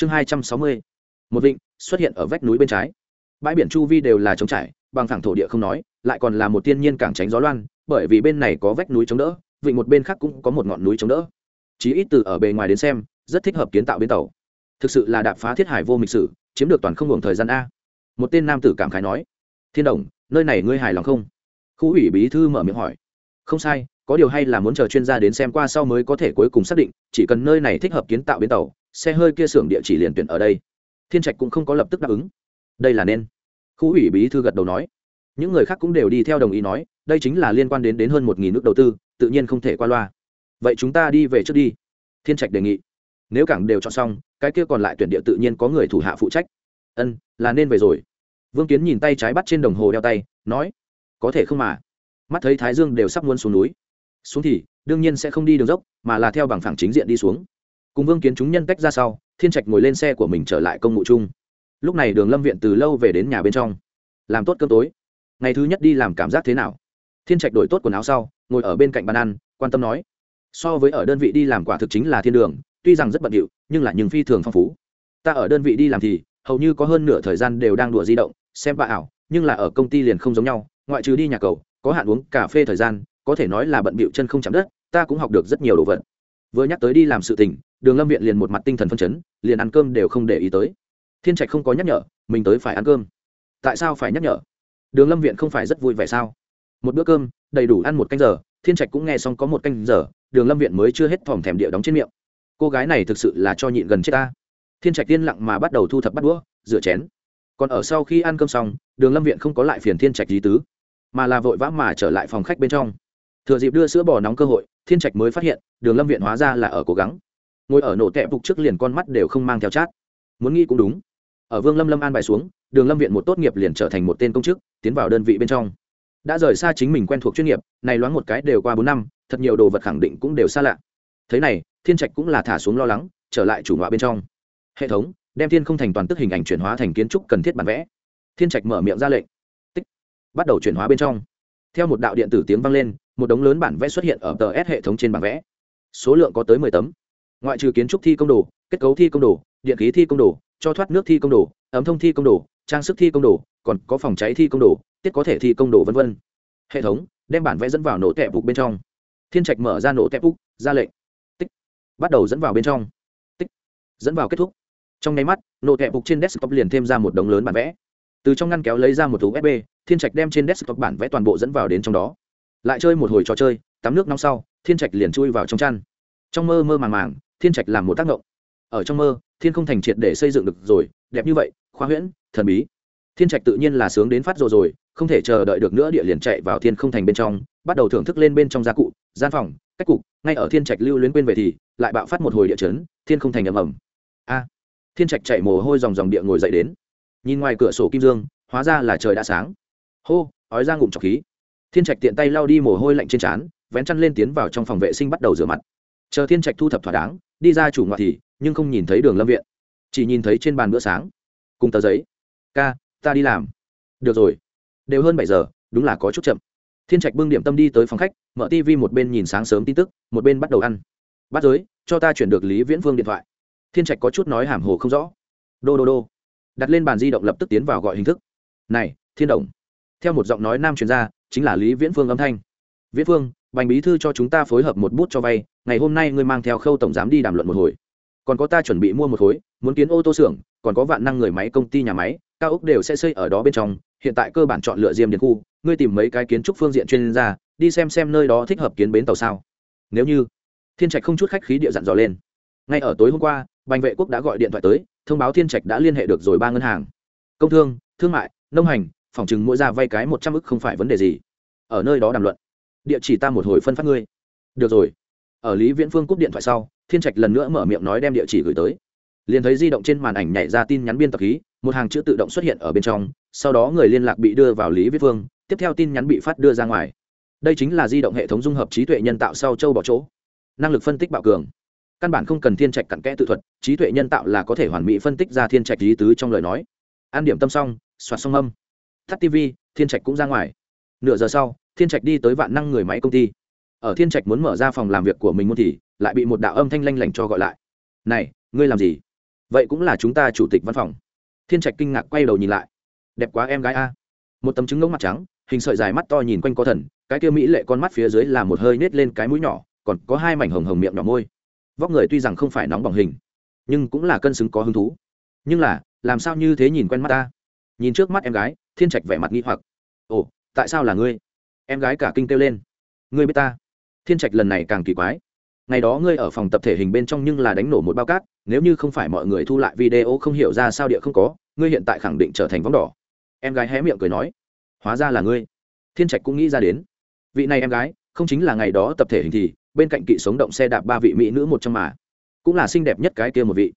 chương hai trăm sáu mươi. Một vịnh xuất hiện ở vách núi bên trái. Bãi biển chu vi đều là trống trải, bằng thẳng thổ địa không nói, lại còn là một thiên nhiên cảng tránh gió loan, bởi vì bên này có vách núi chống đỡ, vịnh một bên khác cũng có một ngọn núi chống đỡ. Chí ít từ ở bề ngoài đến xem, rất thích hợp kiến tạo bến tàu. Thực sự là đạp phá thiết hải vô mịch sử, chiếm được toàn không hưởng thời gian a. Một tên nam tử cảm khái nói, thiên đồng, nơi này ngươi hài lòng không? Khu ủy bí thư mở miệng hỏi. Không sai có điều hay là muốn chờ chuyên gia đến xem qua sau mới có thể cuối cùng xác định, chỉ cần nơi này thích hợp kiến tạo bến tàu, xe hơi kia xưởng địa chỉ liền tuyển ở đây. Thiên trạch cũng không có lập tức đáp ứng. Đây là nên. Khu ủy bí thư gật đầu nói. Những người khác cũng đều đi theo đồng ý nói, đây chính là liên quan đến đến hơn một nghìn nước đầu tư, tự nhiên không thể qua loa. Vậy chúng ta đi về trước đi. Thiên trạch đề nghị. Nếu cảng đều chọn xong, cái kia còn lại tuyển địa tự nhiên có người thủ hạ phụ trách. Ân, là nên về rồi. Vương kiến nhìn tay trái bắt trên đồng hồ đeo tay, nói. Có thể không mà. Mắt thấy thái dương đều sắp muốn xuống núi xuống thì, đương nhiên sẽ không đi đường dốc, mà là theo bằng phẳng chính diện đi xuống. Cùng vương kiến chúng nhân cách ra sau, thiên trạch ngồi lên xe của mình trở lại công ngụ chung. Lúc này đường lâm viện từ lâu về đến nhà bên trong. Làm tốt cơm tối. Ngày thứ nhất đi làm cảm giác thế nào? Thiên trạch đổi tốt quần áo sau, ngồi ở bên cạnh bàn ăn, quan tâm nói. So với ở đơn vị đi làm quả thực chính là thiên đường, tuy rằng rất bận điệu, nhưng là những phi thường phong phú. Ta ở đơn vị đi làm thì, hầu như có hơn nửa thời gian đều đang đùa di động, xem bà ảo, nhưng là ở công ty liền không giống nhau, ngoại trừ đi nhà cầu, có hạn uống cà phê thời gian có thể nói là bận bịu chân không chạm đất, ta cũng học được rất nhiều đồ vật. Vừa nhắc tới đi làm sự tình, đường lâm viện liền một mặt tinh thần phân chấn, liền ăn cơm đều không để ý tới. Thiên trạch không có nhắc nhở, mình tới phải ăn cơm. Tại sao phải nhắc nhở? Đường lâm viện không phải rất vui vẻ sao? Một bữa cơm, đầy đủ ăn một canh giờ, thiên trạch cũng nghe xong có một canh giờ, đường lâm viện mới chưa hết thòm thèm địa đóng trên miệng. Cô gái này thực sự là cho nhịn gần chết ta. Thiên trạch tiên lặng mà bắt đầu thu thập bắt đũa, rửa chén. Còn ở sau khi ăn cơm xong, đường lâm viện không có lại phiền thiên trạch lý tứ, mà là vội vã mà trở lại phòng khách bên trong thừa dịp đưa sữa bò nóng cơ hội, thiên trạch mới phát hiện, đường lâm viện hóa ra là ở cố gắng. Ngồi ở nổ tẹp phục trước liền con mắt đều không mang theo chát. Muốn nghĩ cũng đúng. Ở vương lâm lâm an bài xuống, đường lâm viện một tốt nghiệp liền trở thành một tên công chức, tiến vào đơn vị bên trong. Đã rời xa chính mình quen thuộc chuyên nghiệp, này loáng một cái đều qua bốn năm, thật nhiều đồ vật khẳng định cũng đều xa lạ. Thế này, thiên trạch cũng là thả xuống lo lắng, trở lại chủ ngọa bên trong. Hệ thống, đem thiên không thành toàn tức hình ảnh chuyển hóa thành kiến trúc cần thiết bản vẽ. Thiên trạch mở miệng ra lệnh. Tích. Bắt đầu chuyển hóa bên trong. Theo một đạo điện tử tiếng vang lên một đống lớn bản vẽ xuất hiện ở tờ s hệ thống trên bản vẽ. Số lượng có tới mười tấm. Ngoại trừ kiến trúc thi công đồ, kết cấu thi công đồ, điện khí thi công đồ, cho thoát nước thi công đồ, ấm thông thi công đồ, trang sức thi công đồ, còn có phòng cháy thi công đồ, tiết có thể thi công đồ v v hệ thống đem bản vẽ dẫn vào nổ tẹp bục bên trong. Thiên trạch mở ra nổ tẹp bục, ra lệnh. Tích. Bắt đầu dẫn vào bên trong. Tích. Dẫn vào kết thúc. Trong nháy mắt, nổ tẹp bục trên desktop liền thêm ra một đống lớn bản vẽ. Từ trong ngăn kéo lấy ra một usb thiên trạch đem trên desktop bản vẽ toàn bộ dẫn vào đến trong đó lại chơi một hồi trò chơi, tắm nước nóng sau, thiên trạch liền chui vào trong chăn. Trong mơ mơ màng màng, thiên trạch làm một tác động. Ở trong mơ, thiên không thành triệt để xây dựng được rồi, đẹp như vậy, khoa huyễn, thần bí. Thiên trạch tự nhiên là sướng đến phát rồi rồi, không thể chờ đợi được nữa địa liền chạy vào thiên không thành bên trong, bắt đầu thưởng thức lên bên trong gia cụ, gian phòng, cách cục. Ngay ở thiên trạch lưu luyến quên về thì, lại bạo phát một hồi địa chấn, thiên không thành ầm ầm. A! À, thiên trạch chạy mồ hôi dòng dòng địa ngồi dậy đến. Nhìn ngoài cửa sổ kim dương, hóa ra là trời đã sáng. Hô, ói ra ngụm trọc khí thiên trạch tiện tay lao đi mồ hôi lạnh trên trán, vén chăn lên tiến vào trong phòng vệ sinh bắt đầu rửa mặt. Chờ thiên trạch thu thập thỏa đáng, đi ra chủ ngoại thì, nhưng không nhìn thấy đường lâm viện. Chỉ nhìn thấy trên bàn bữa sáng. Cùng tờ giấy. Ca, ta đi làm. Được rồi. Đều hơn bảy giờ, đúng là có chút chậm. Thiên trạch bưng điểm tâm đi tới phòng khách, mở tv một bên nhìn sáng sớm tin tức, một bên bắt đầu ăn. Bắt giới, cho ta chuyển được lý viễn Vương điện thoại. Thiên trạch có chút nói hàm hồ không rõ. Đô đô đô. Đặt lên bàn di động lập tức tiến vào gọi hình thức. Này, thiên đồng theo một giọng nói nam chuyên gia, chính là lý viễn phương âm thanh. Viễn phương bành bí thư cho chúng ta phối hợp một bút cho vay ngày hôm nay ngươi mang theo khâu tổng giám đi đàm luận một hồi. Còn có ta chuẩn bị mua một khối muốn kiến ô tô xưởng còn có vạn năng người máy công ty nhà máy cao ốc đều sẽ xây ở đó bên trong hiện tại cơ bản chọn lựa diêm điện khu ngươi tìm mấy cái kiến trúc phương diện chuyên gia đi xem xem nơi đó thích hợp kiến bến tàu sao. Nếu như thiên trạch không chút khách khí địa dặn dò lên. Ngay ở tối hôm qua bành vệ quốc đã gọi điện thoại tới thông báo thiên trạch đã liên hệ được rồi ba ngân hàng. Công thương thương mại nông hành phòng chừng mỗi ra vay cái một trăm ức không phải vấn đề gì. Ở nơi đó đàm luận. Địa chỉ ta một hồi phân phát ngươi. Được rồi. Ở lý viễn phương cúp điện thoại sau, thiên trạch lần nữa mở miệng nói đem địa chỉ gửi tới. Liền thấy di động trên màn ảnh nhảy ra tin nhắn biên tập khí một hàng chữ tự động xuất hiện ở bên trong, sau đó người liên lạc bị đưa vào lý viết phương, tiếp theo tin nhắn bị phát đưa ra ngoài. Đây chính là di động hệ thống dung hợp trí tuệ nhân tạo sau châu bỏ chỗ. Năng lực phân tích bạo cường. Căn bản không cần thiên trạch cặn kẽ tự thuật, trí tuệ nhân tạo là có thể hoàn mỹ phân tích ra thiên trạch lý tứ trong lời nói. An điểm tâm xong, soạt xong âm tắt tv thiên trạch cũng ra ngoài. Nửa giờ sau, thiên trạch đi tới vạn năng người máy công ty. Ở thiên trạch muốn mở ra phòng làm việc của mình muốn thì, lại bị một đạo âm thanh lanh lảnh cho gọi lại. Này, ngươi làm gì? Vậy cũng là chúng ta chủ tịch văn phòng. Thiên trạch kinh ngạc quay đầu nhìn lại. Đẹp quá em gái a. Một tấm trứng ngỗng mặt trắng, hình sợi dài mắt to nhìn quanh có thần, cái kia mỹ lệ con mắt phía dưới là một hơi nết lên cái mũi nhỏ, còn có hai mảnh hồng hồng miệng nhỏ môi. Vóc người tuy rằng không phải nóng bỏng hình, nhưng cũng là cân xứng có hứng thú. Nhưng là, làm sao như thế nhìn quen mắt ta? Nhìn trước mắt em gái, thiên trạch vẻ mặt nghi hoặc. Ồ, tại sao là ngươi? Em gái cả kinh kêu lên. Ngươi biết ta? Thiên trạch lần này càng kỳ quái. Ngày đó ngươi ở phòng tập thể hình bên trong nhưng là đánh nổ một bao cát, nếu như không phải mọi người thu lại video không hiểu ra sao địa không có, ngươi hiện tại khẳng định trở thành vóng đỏ. Em gái hé miệng cười nói. Hóa ra là ngươi. Thiên trạch cũng nghĩ ra đến. Vị này em gái, không chính là ngày đó tập thể hình thì, bên cạnh kỵ sống động xe đạp ba vị mỹ nữ một trăm mà. Cũng là xinh đẹp nhất cái kia một vị.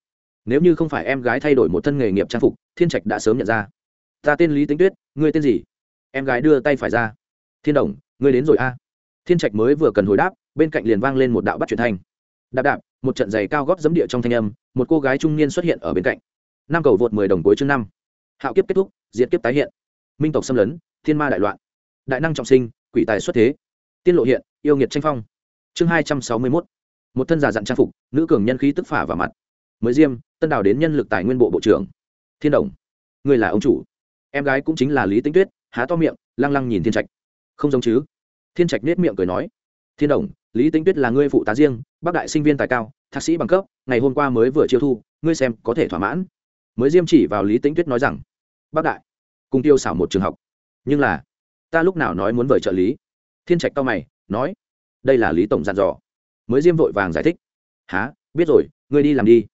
Nếu như không phải em gái thay đổi một thân nghề nghiệp trang phục, thiên trạch đã sớm nhận ra ta tên lý tính tuyết ngươi tên gì em gái đưa tay phải ra thiên đồng ngươi đến rồi a thiên trạch mới vừa cần hồi đáp bên cạnh liền vang lên một đạo bắt truyền thanh đạp đạp một trận giày cao góp dẫm địa trong thanh âm một cô gái trung niên xuất hiện ở bên cạnh năm cầu vượt mười đồng cuối chương năm hạo kiếp kết thúc diện kiếp tái hiện minh tộc xâm lấn thiên ma đại loạn đại năng trọng sinh quỷ tài xuất thế tiên lộ hiện yêu nghiệt tranh phong chương hai trăm sáu mươi mốt một thân giả dặn trang phục nữ cường nhân khí tức phả vào mặt mới diêm tân đào đến nhân lực tài nguyên bộ bộ trưởng thiên đồng người là ông chủ em gái cũng chính là lý tinh tuyết há to miệng lăng lăng nhìn thiên trạch không giống chứ thiên trạch nết miệng cười nói thiên đồng lý tinh tuyết là ngươi phụ tá riêng bác đại sinh viên tài cao thạc sĩ bằng cấp ngày hôm qua mới vừa chiêu thu ngươi xem có thể thỏa mãn mới diêm chỉ vào lý tinh tuyết nói rằng bác đại cùng tiêu xảo một trường học nhưng là ta lúc nào nói muốn vời trợ lý thiên trạch cao mày nói đây là lý tổng dặn dò mới diêm vội vàng giải thích há biết rồi ngươi đi làm đi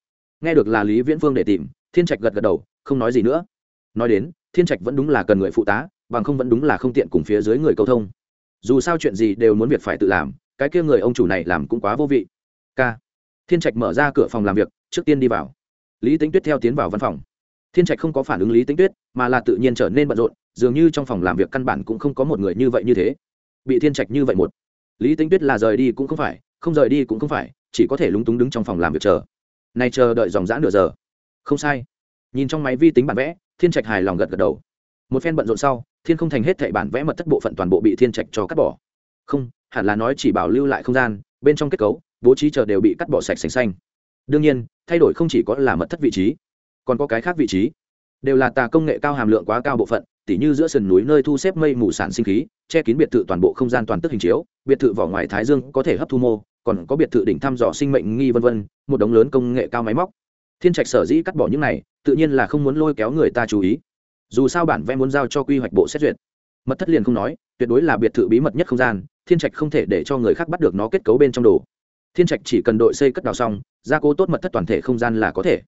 nghe được là lý viễn phương để tìm thiên trạch gật gật đầu không nói gì nữa nói đến thiên trạch vẫn đúng là cần người phụ tá, bằng không vẫn đúng là không tiện cùng phía dưới người câu thông. Dù sao chuyện gì đều muốn việc phải tự làm, cái kia người ông chủ này làm cũng quá vô vị. K. Thiên trạch mở ra cửa phòng làm việc, trước tiên đi vào. Lý tính tuyết theo tiến vào văn phòng. Thiên trạch không có phản ứng lý tính tuyết, mà là tự nhiên trở nên bận rộn, dường như trong phòng làm việc căn bản cũng không có một người như vậy như thế. Bị thiên trạch như vậy một. Lý tính tuyết là rời đi cũng không phải, không rời đi cũng không phải, chỉ có thể lúng túng đứng trong phòng làm việc chờ. Nay chờ đợi dòng dã nửa giờ. Không sai. Nhìn trong máy vi tính bản vẽ thiên trạch hài lòng gật gật đầu. Một phen bận rộn sau, thiên không thành hết thảy bản vẽ mật thất bộ phận toàn bộ bị thiên trạch cho cắt bỏ. Không, hẳn là nói chỉ bảo lưu lại không gian, bên trong kết cấu, bố trí chờ đều bị cắt bỏ sạch sành xanh. Đương nhiên, thay đổi không chỉ có là mật thất vị trí, còn có cái khác vị trí. Đều là tà công nghệ cao hàm lượng quá cao bộ phận, tỉ như giữa sườn núi nơi thu xếp mây mù sản sinh khí, che kín biệt thự toàn bộ không gian toàn tức hình chiếu, biệt thự vỏ ngoài thái dương có thể hấp thu mô, còn có biệt thự đỉnh thăm dò sinh mệnh nghi vân vân, một đống lớn công nghệ cao máy móc thiên trạch sở dĩ cắt bỏ những này, tự nhiên là không muốn lôi kéo người ta chú ý. Dù sao bản vẽ muốn giao cho quy hoạch bộ xét duyệt. Mật thất liền không nói, tuyệt đối là biệt thự bí mật nhất không gian, thiên trạch không thể để cho người khác bắt được nó kết cấu bên trong đồ. Thiên trạch chỉ cần đội xây cất đào xong, gia cố tốt mật thất toàn thể không gian là có thể.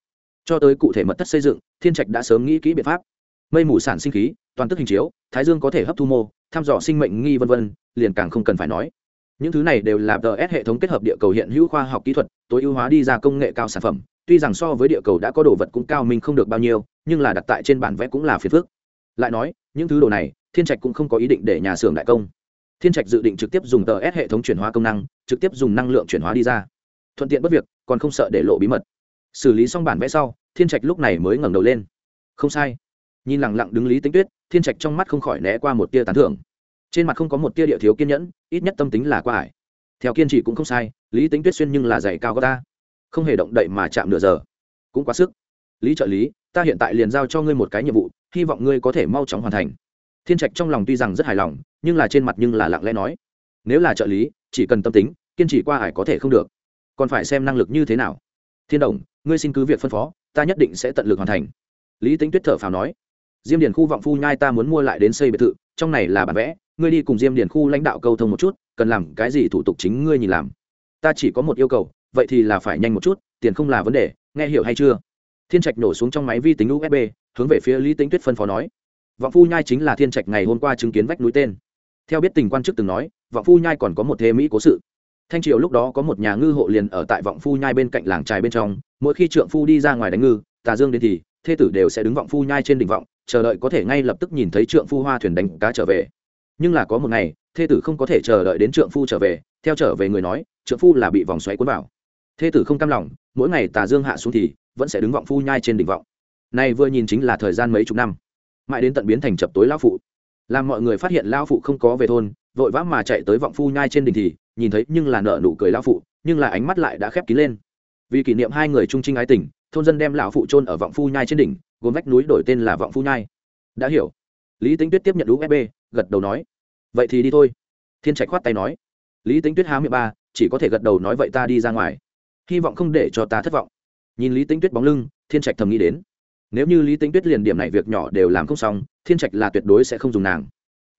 Cho tới cụ thể mật thất xây dựng, thiên trạch đã sớm nghĩ kỹ biện pháp. Mây mù sản sinh khí, toàn tức hình chiếu, thái dương có thể hấp thu mô, thăm dò sinh mệnh nghi vân vân, liền càng không cần phải nói. Những thứ này đều là ts hệ thống kết hợp địa cầu hiện hữu khoa học kỹ thuật tối ưu hóa đi ra công nghệ cao sản phẩm, tuy rằng so với địa cầu đã có đồ vật cũng cao minh không được bao nhiêu, nhưng là đặt tại trên bản vẽ cũng là phiền phức. Lại nói, những thứ đồ này, thiên trạch cũng không có ý định để nhà xưởng đại công. Thiên trạch dự định trực tiếp dùng tờ s hệ thống chuyển hóa công năng, trực tiếp dùng năng lượng chuyển hóa đi ra. Thuận tiện bất việc, còn không sợ để lộ bí mật. Xử lý xong bản vẽ sau, thiên trạch lúc này mới ngẩng đầu lên. Không sai. Nhìn lẳng lặng đứng lý tính tuyết, thiên trạch trong mắt không khỏi né qua một tia tán thưởng. Trên mặt không có một tia địa thiếu kiên nhẫn, ít nhất tâm tính là qua ải theo kiên trì cũng không sai, lý tính tuyết xuyên nhưng là dày cao có ta. Không hề động đậy mà chạm nửa giờ. Cũng quá sức. Lý trợ lý, ta hiện tại liền giao cho ngươi một cái nhiệm vụ, hy vọng ngươi có thể mau chóng hoàn thành. Thiên trạch trong lòng tuy rằng rất hài lòng, nhưng là trên mặt nhưng là lặng lẽ nói. Nếu là trợ lý, chỉ cần tâm tính, kiên trì qua ải có thể không được. Còn phải xem năng lực như thế nào. Thiên đồng, ngươi xin cứ việc phân phó, ta nhất định sẽ tận lực hoàn thành. Lý tính tuyết thở phào nói. Diêm điền khu vọng phu nhai ta muốn mua lại đến xây biệt thự, trong này là bản vẽ ngươi đi cùng diêm điền khu lãnh đạo câu thông một chút, cần làm cái gì thủ tục chính ngươi nhìn làm. Ta chỉ có một yêu cầu, vậy thì là phải nhanh một chút, tiền không là vấn đề, nghe hiểu hay chưa? Thiên trạch nổ xuống trong máy vi tính usb hướng về phía lý tính tuyết phân phó nói. Vọng phu nhai chính là thiên trạch ngày hôm qua chứng kiến vách núi tên. Theo biết tình quan chức từng nói, vọng phu nhai còn có một thế mỹ cố sự. Thanh triều lúc đó có một nhà ngư hộ liền ở tại vọng phu nhai bên cạnh làng trài bên trong, mỗi khi trượng phu đi ra ngoài đánh ngư, tà dương đến thì, thê tử đều sẽ đứng vọng phu nhai trên đỉnh vọng, chờ đợi có thể ngay lập tức nhìn thấy trượng phu hoa thuyền đánh cá trở về nhưng là có một ngày, thê tử không có thể chờ đợi đến trượng phu trở về, theo trở về người nói, trượng phu là bị vòng xoáy cuốn vào. Thê tử không cam lòng, mỗi ngày tà dương hạ xuống thì vẫn sẽ đứng vọng phu nhai trên đỉnh vọng. Này vừa nhìn chính là thời gian mấy chục năm. Mãi đến tận biến thành chập tối lao phụ. Làm mọi người phát hiện lao phụ không có về thôn, vội vã mà chạy tới vọng phu nhai trên đỉnh thì nhìn thấy nhưng là nợ nụ cười lao phụ, nhưng là ánh mắt lại đã khép kín lên. Vì kỷ niệm hai người trung trinh ái tình, thôn dân đem lão phụ trôn ở vọng phu nhai trên đỉnh, gồm vách núi đổi tên là vọng phu nhai. Đã hiểu. Lý tính tuyết tiếp nhận usb gật đầu nói, vậy thì đi thôi. Thiên trạch khoát tay nói, lý tính tuyết há miệng ba, chỉ có thể gật đầu nói, vậy ta đi ra ngoài, hy vọng không để cho ta thất vọng. Nhìn lý tính tuyết bóng lưng, thiên trạch thầm nghĩ đến, nếu như lý tính tuyết liền điểm này việc nhỏ đều làm không xong, thiên trạch là tuyệt đối sẽ không dùng nàng.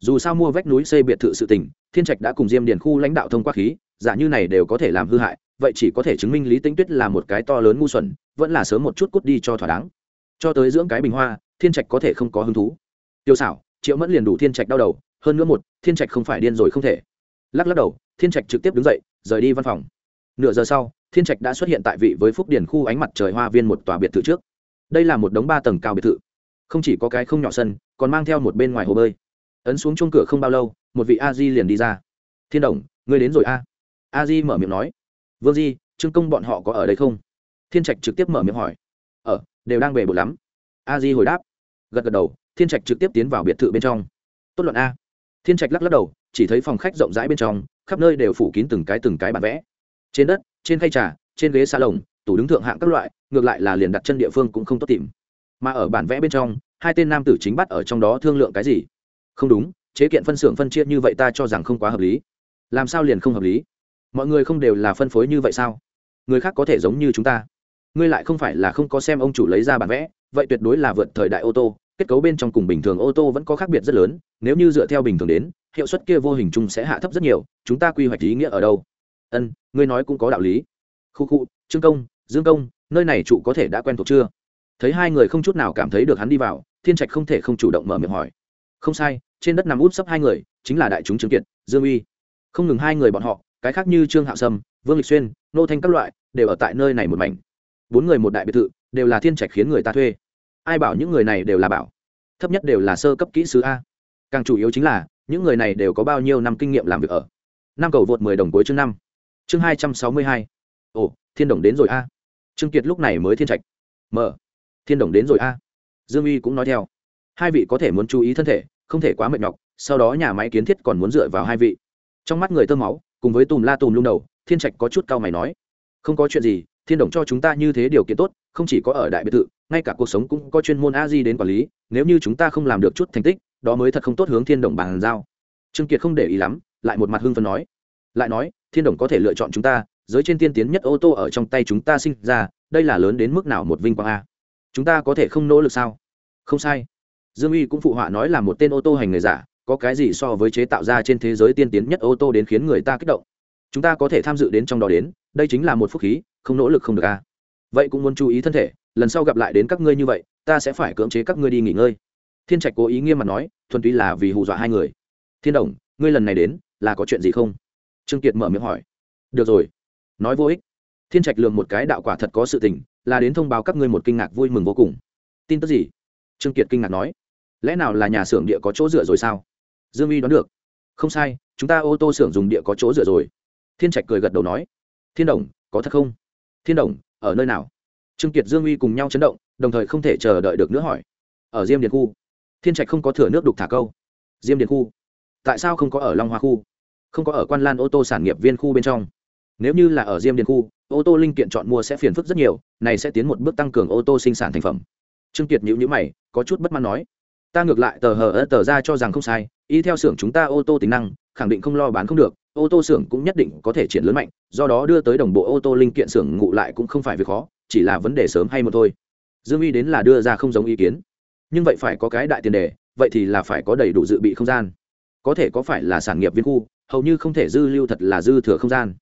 Dù sao mua vách núi xây biệt thự sự tình, thiên trạch đã cùng diêm điền khu lãnh đạo thông qua khí, giả như này đều có thể làm hư hại, vậy chỉ có thể chứng minh lý tính tuyết là một cái to lớn ngu xuẩn, vẫn là sớm một chút cút đi cho thỏa đáng. Cho tới dưỡng cái bình hoa, thiên trạch có thể không có hứng thú. Tiêu xảo triệu mẫn liền đủ thiên trạch đau đầu, hơn nữa một, thiên trạch không phải điên rồi không thể. Lắc lắc đầu, thiên trạch trực tiếp đứng dậy, rời đi văn phòng. Nửa giờ sau, thiên trạch đã xuất hiện tại vị với phúc điển khu ánh mặt trời hoa viên một tòa biệt thự trước. Đây là một đống ba tầng cao biệt thự. Không chỉ có cái không nhỏ sân, còn mang theo một bên ngoài hồ bơi. Ấn xuống chung cửa không bao lâu, một vị a di liền đi ra. Thiên đồng, ngươi đến rồi a? A di mở miệng nói. Vương di, trương công bọn họ có ở đây không? Thiên trạch trực tiếp mở miệng hỏi. Ở, đều đang về bột lắm. A di hồi đáp. Gật gật đầu thiên trạch trực tiếp tiến vào biệt thự bên trong. Tốt luận a. Thiên trạch lắc lắc đầu, chỉ thấy phòng khách rộng rãi bên trong, khắp nơi đều phủ kín từng cái từng cái bản vẽ. Trên đất, trên khay trà, trên ghế xa lồng tủ đứng thượng hạng các loại, ngược lại là liền đặt chân địa phương cũng không tốt tìm. Mà ở bản vẽ bên trong, hai tên nam tử chính bắt ở trong đó thương lượng cái gì? Không đúng, chế kiện phân xưởng phân chia như vậy ta cho rằng không quá hợp lý. Làm sao liền không hợp lý? Mọi người không đều là phân phối như vậy sao? Người khác có thể giống như chúng ta. Ngươi lại không phải là không có xem ông chủ lấy ra bản vẽ, vậy tuyệt đối là vượt thời đại ô tô kết cấu bên trong cùng bình thường ô tô vẫn có khác biệt rất lớn, nếu như dựa theo bình thường đến, hiệu suất kia vô hình chung sẽ hạ thấp rất nhiều, chúng ta quy hoạch ý nghĩa ở đâu? Ân, ngươi nói cũng có đạo lý. Khu khu, trương công, dương công, nơi này trụ có thể đã quen thuộc chưa? Thấy hai người không chút nào cảm thấy được hắn đi vào, thiên trạch không thể không chủ động mở miệng hỏi. Không sai, trên đất nằm út sấp hai người, chính là đại chúng trương kiệt, dương uy. Không ngừng hai người bọn họ, cái khác như trương hạo sâm, vương lịch xuyên, nô thanh các loại, đều ở tại nơi này một mảnh. Bốn người một đại biệt thự, đều là thiên trạch khiến người ta thuê ai bảo những người này đều là bảo. Thấp nhất đều là sơ cấp kỹ sư a. Càng chủ yếu chính là, những người này đều có bao nhiêu năm kinh nghiệm làm việc ở. Năm cầu vượt mười đồng cuối chương năm. Chương hai trăm sáu mươi hai. Ồ, thiên đồng đến rồi a. Trương kiệt lúc này mới thiên trạch. Mở. Thiên đồng đến rồi a. Dương uy cũng nói theo. Hai vị có thể muốn chú ý thân thể, không thể quá mệt nhọc, sau đó nhà máy kiến thiết còn muốn dựa vào hai vị. Trong mắt người tơ máu, cùng với tùm la tùm lung đầu, thiên trạch có chút cao mày nói. Không có chuyện gì, thiên đồng cho chúng ta như thế điều kiện tốt không chỉ có ở đại biệt thự, ngay cả cuộc sống cũng có chuyên môn a di đến quản lý, nếu như chúng ta không làm được chút thành tích, đó mới thật không tốt hướng thiên đồng bàn giao. Trương kiệt không để ý lắm, lại một mặt hưng phấn nói. Lại nói, thiên đồng có thể lựa chọn chúng ta, giới trên tiên tiến nhất ô tô ở trong tay chúng ta sinh ra, đây là lớn đến mức nào một vinh quang a. Chúng ta có thể không nỗ lực sao? Không sai. Dương uy cũng phụ họa nói là một tên ô tô hành người giả, có cái gì so với chế tạo ra trên thế giới tiên tiến nhất ô tô đến khiến người ta kích động. Chúng ta có thể tham dự đến trong đó đến, đây chính là một phúc khí, không nỗ lực không được a vậy cũng muốn chú ý thân thể, lần sau gặp lại đến các ngươi như vậy, ta sẽ phải cưỡng chế các ngươi đi nghỉ ngơi. Thiên trạch cố ý nghiêm mặt nói, thuần túy là vì hù dọa hai người. Thiên đồng, ngươi lần này đến, là có chuyện gì không? Trương kiệt mở miệng hỏi. Được rồi. Nói vô ích. Thiên trạch lường một cái đạo quả thật có sự tình, là đến thông báo các ngươi một kinh ngạc vui mừng vô cùng. Tin tức gì? Trương kiệt kinh ngạc nói. Lẽ nào là nhà xưởng địa có chỗ dựa rồi sao? Dương uy đoán được. Không sai, chúng ta ô tô xưởng dùng địa có chỗ dựa rồi. Thiên trạch cười gật đầu nói. Thiên đồng, có thật không? Thiên đồng ở nơi nào? Trương kiệt, dương uy cùng nhau chấn động, đồng thời không thể chờ đợi được nữa hỏi. Ở diêm điện khu, thiên trạch không có thửa nước đục thả câu. Diêm điện khu, tại sao không có ở long hoa khu? Không có ở quan lan ô tô sản nghiệp viên khu bên trong. Nếu như là ở diêm điện khu, ô tô linh kiện chọn mua sẽ phiền phức rất nhiều, này sẽ tiến một bước tăng cường ô tô sinh sản thành phẩm. Trương kiệt nhữ nhữ mày, có chút bất mãn nói. Ta ngược lại tờ hờ tờ ra cho rằng không sai, y theo xưởng chúng ta ô tô tính năng khẳng định không lo bán không được, ô tô xưởng cũng nhất định có thể triển lớn mạnh, do đó đưa tới đồng bộ ô tô linh kiện xưởng ngụ lại cũng không phải việc khó, chỉ là vấn đề sớm hay một thôi. Dương uy đến là đưa ra không giống ý kiến. Nhưng vậy phải có cái đại tiền đề, vậy thì là phải có đầy đủ dự bị không gian. Có thể có phải là sản nghiệp viên khu, hầu như không thể dư lưu thật là dư thừa không gian.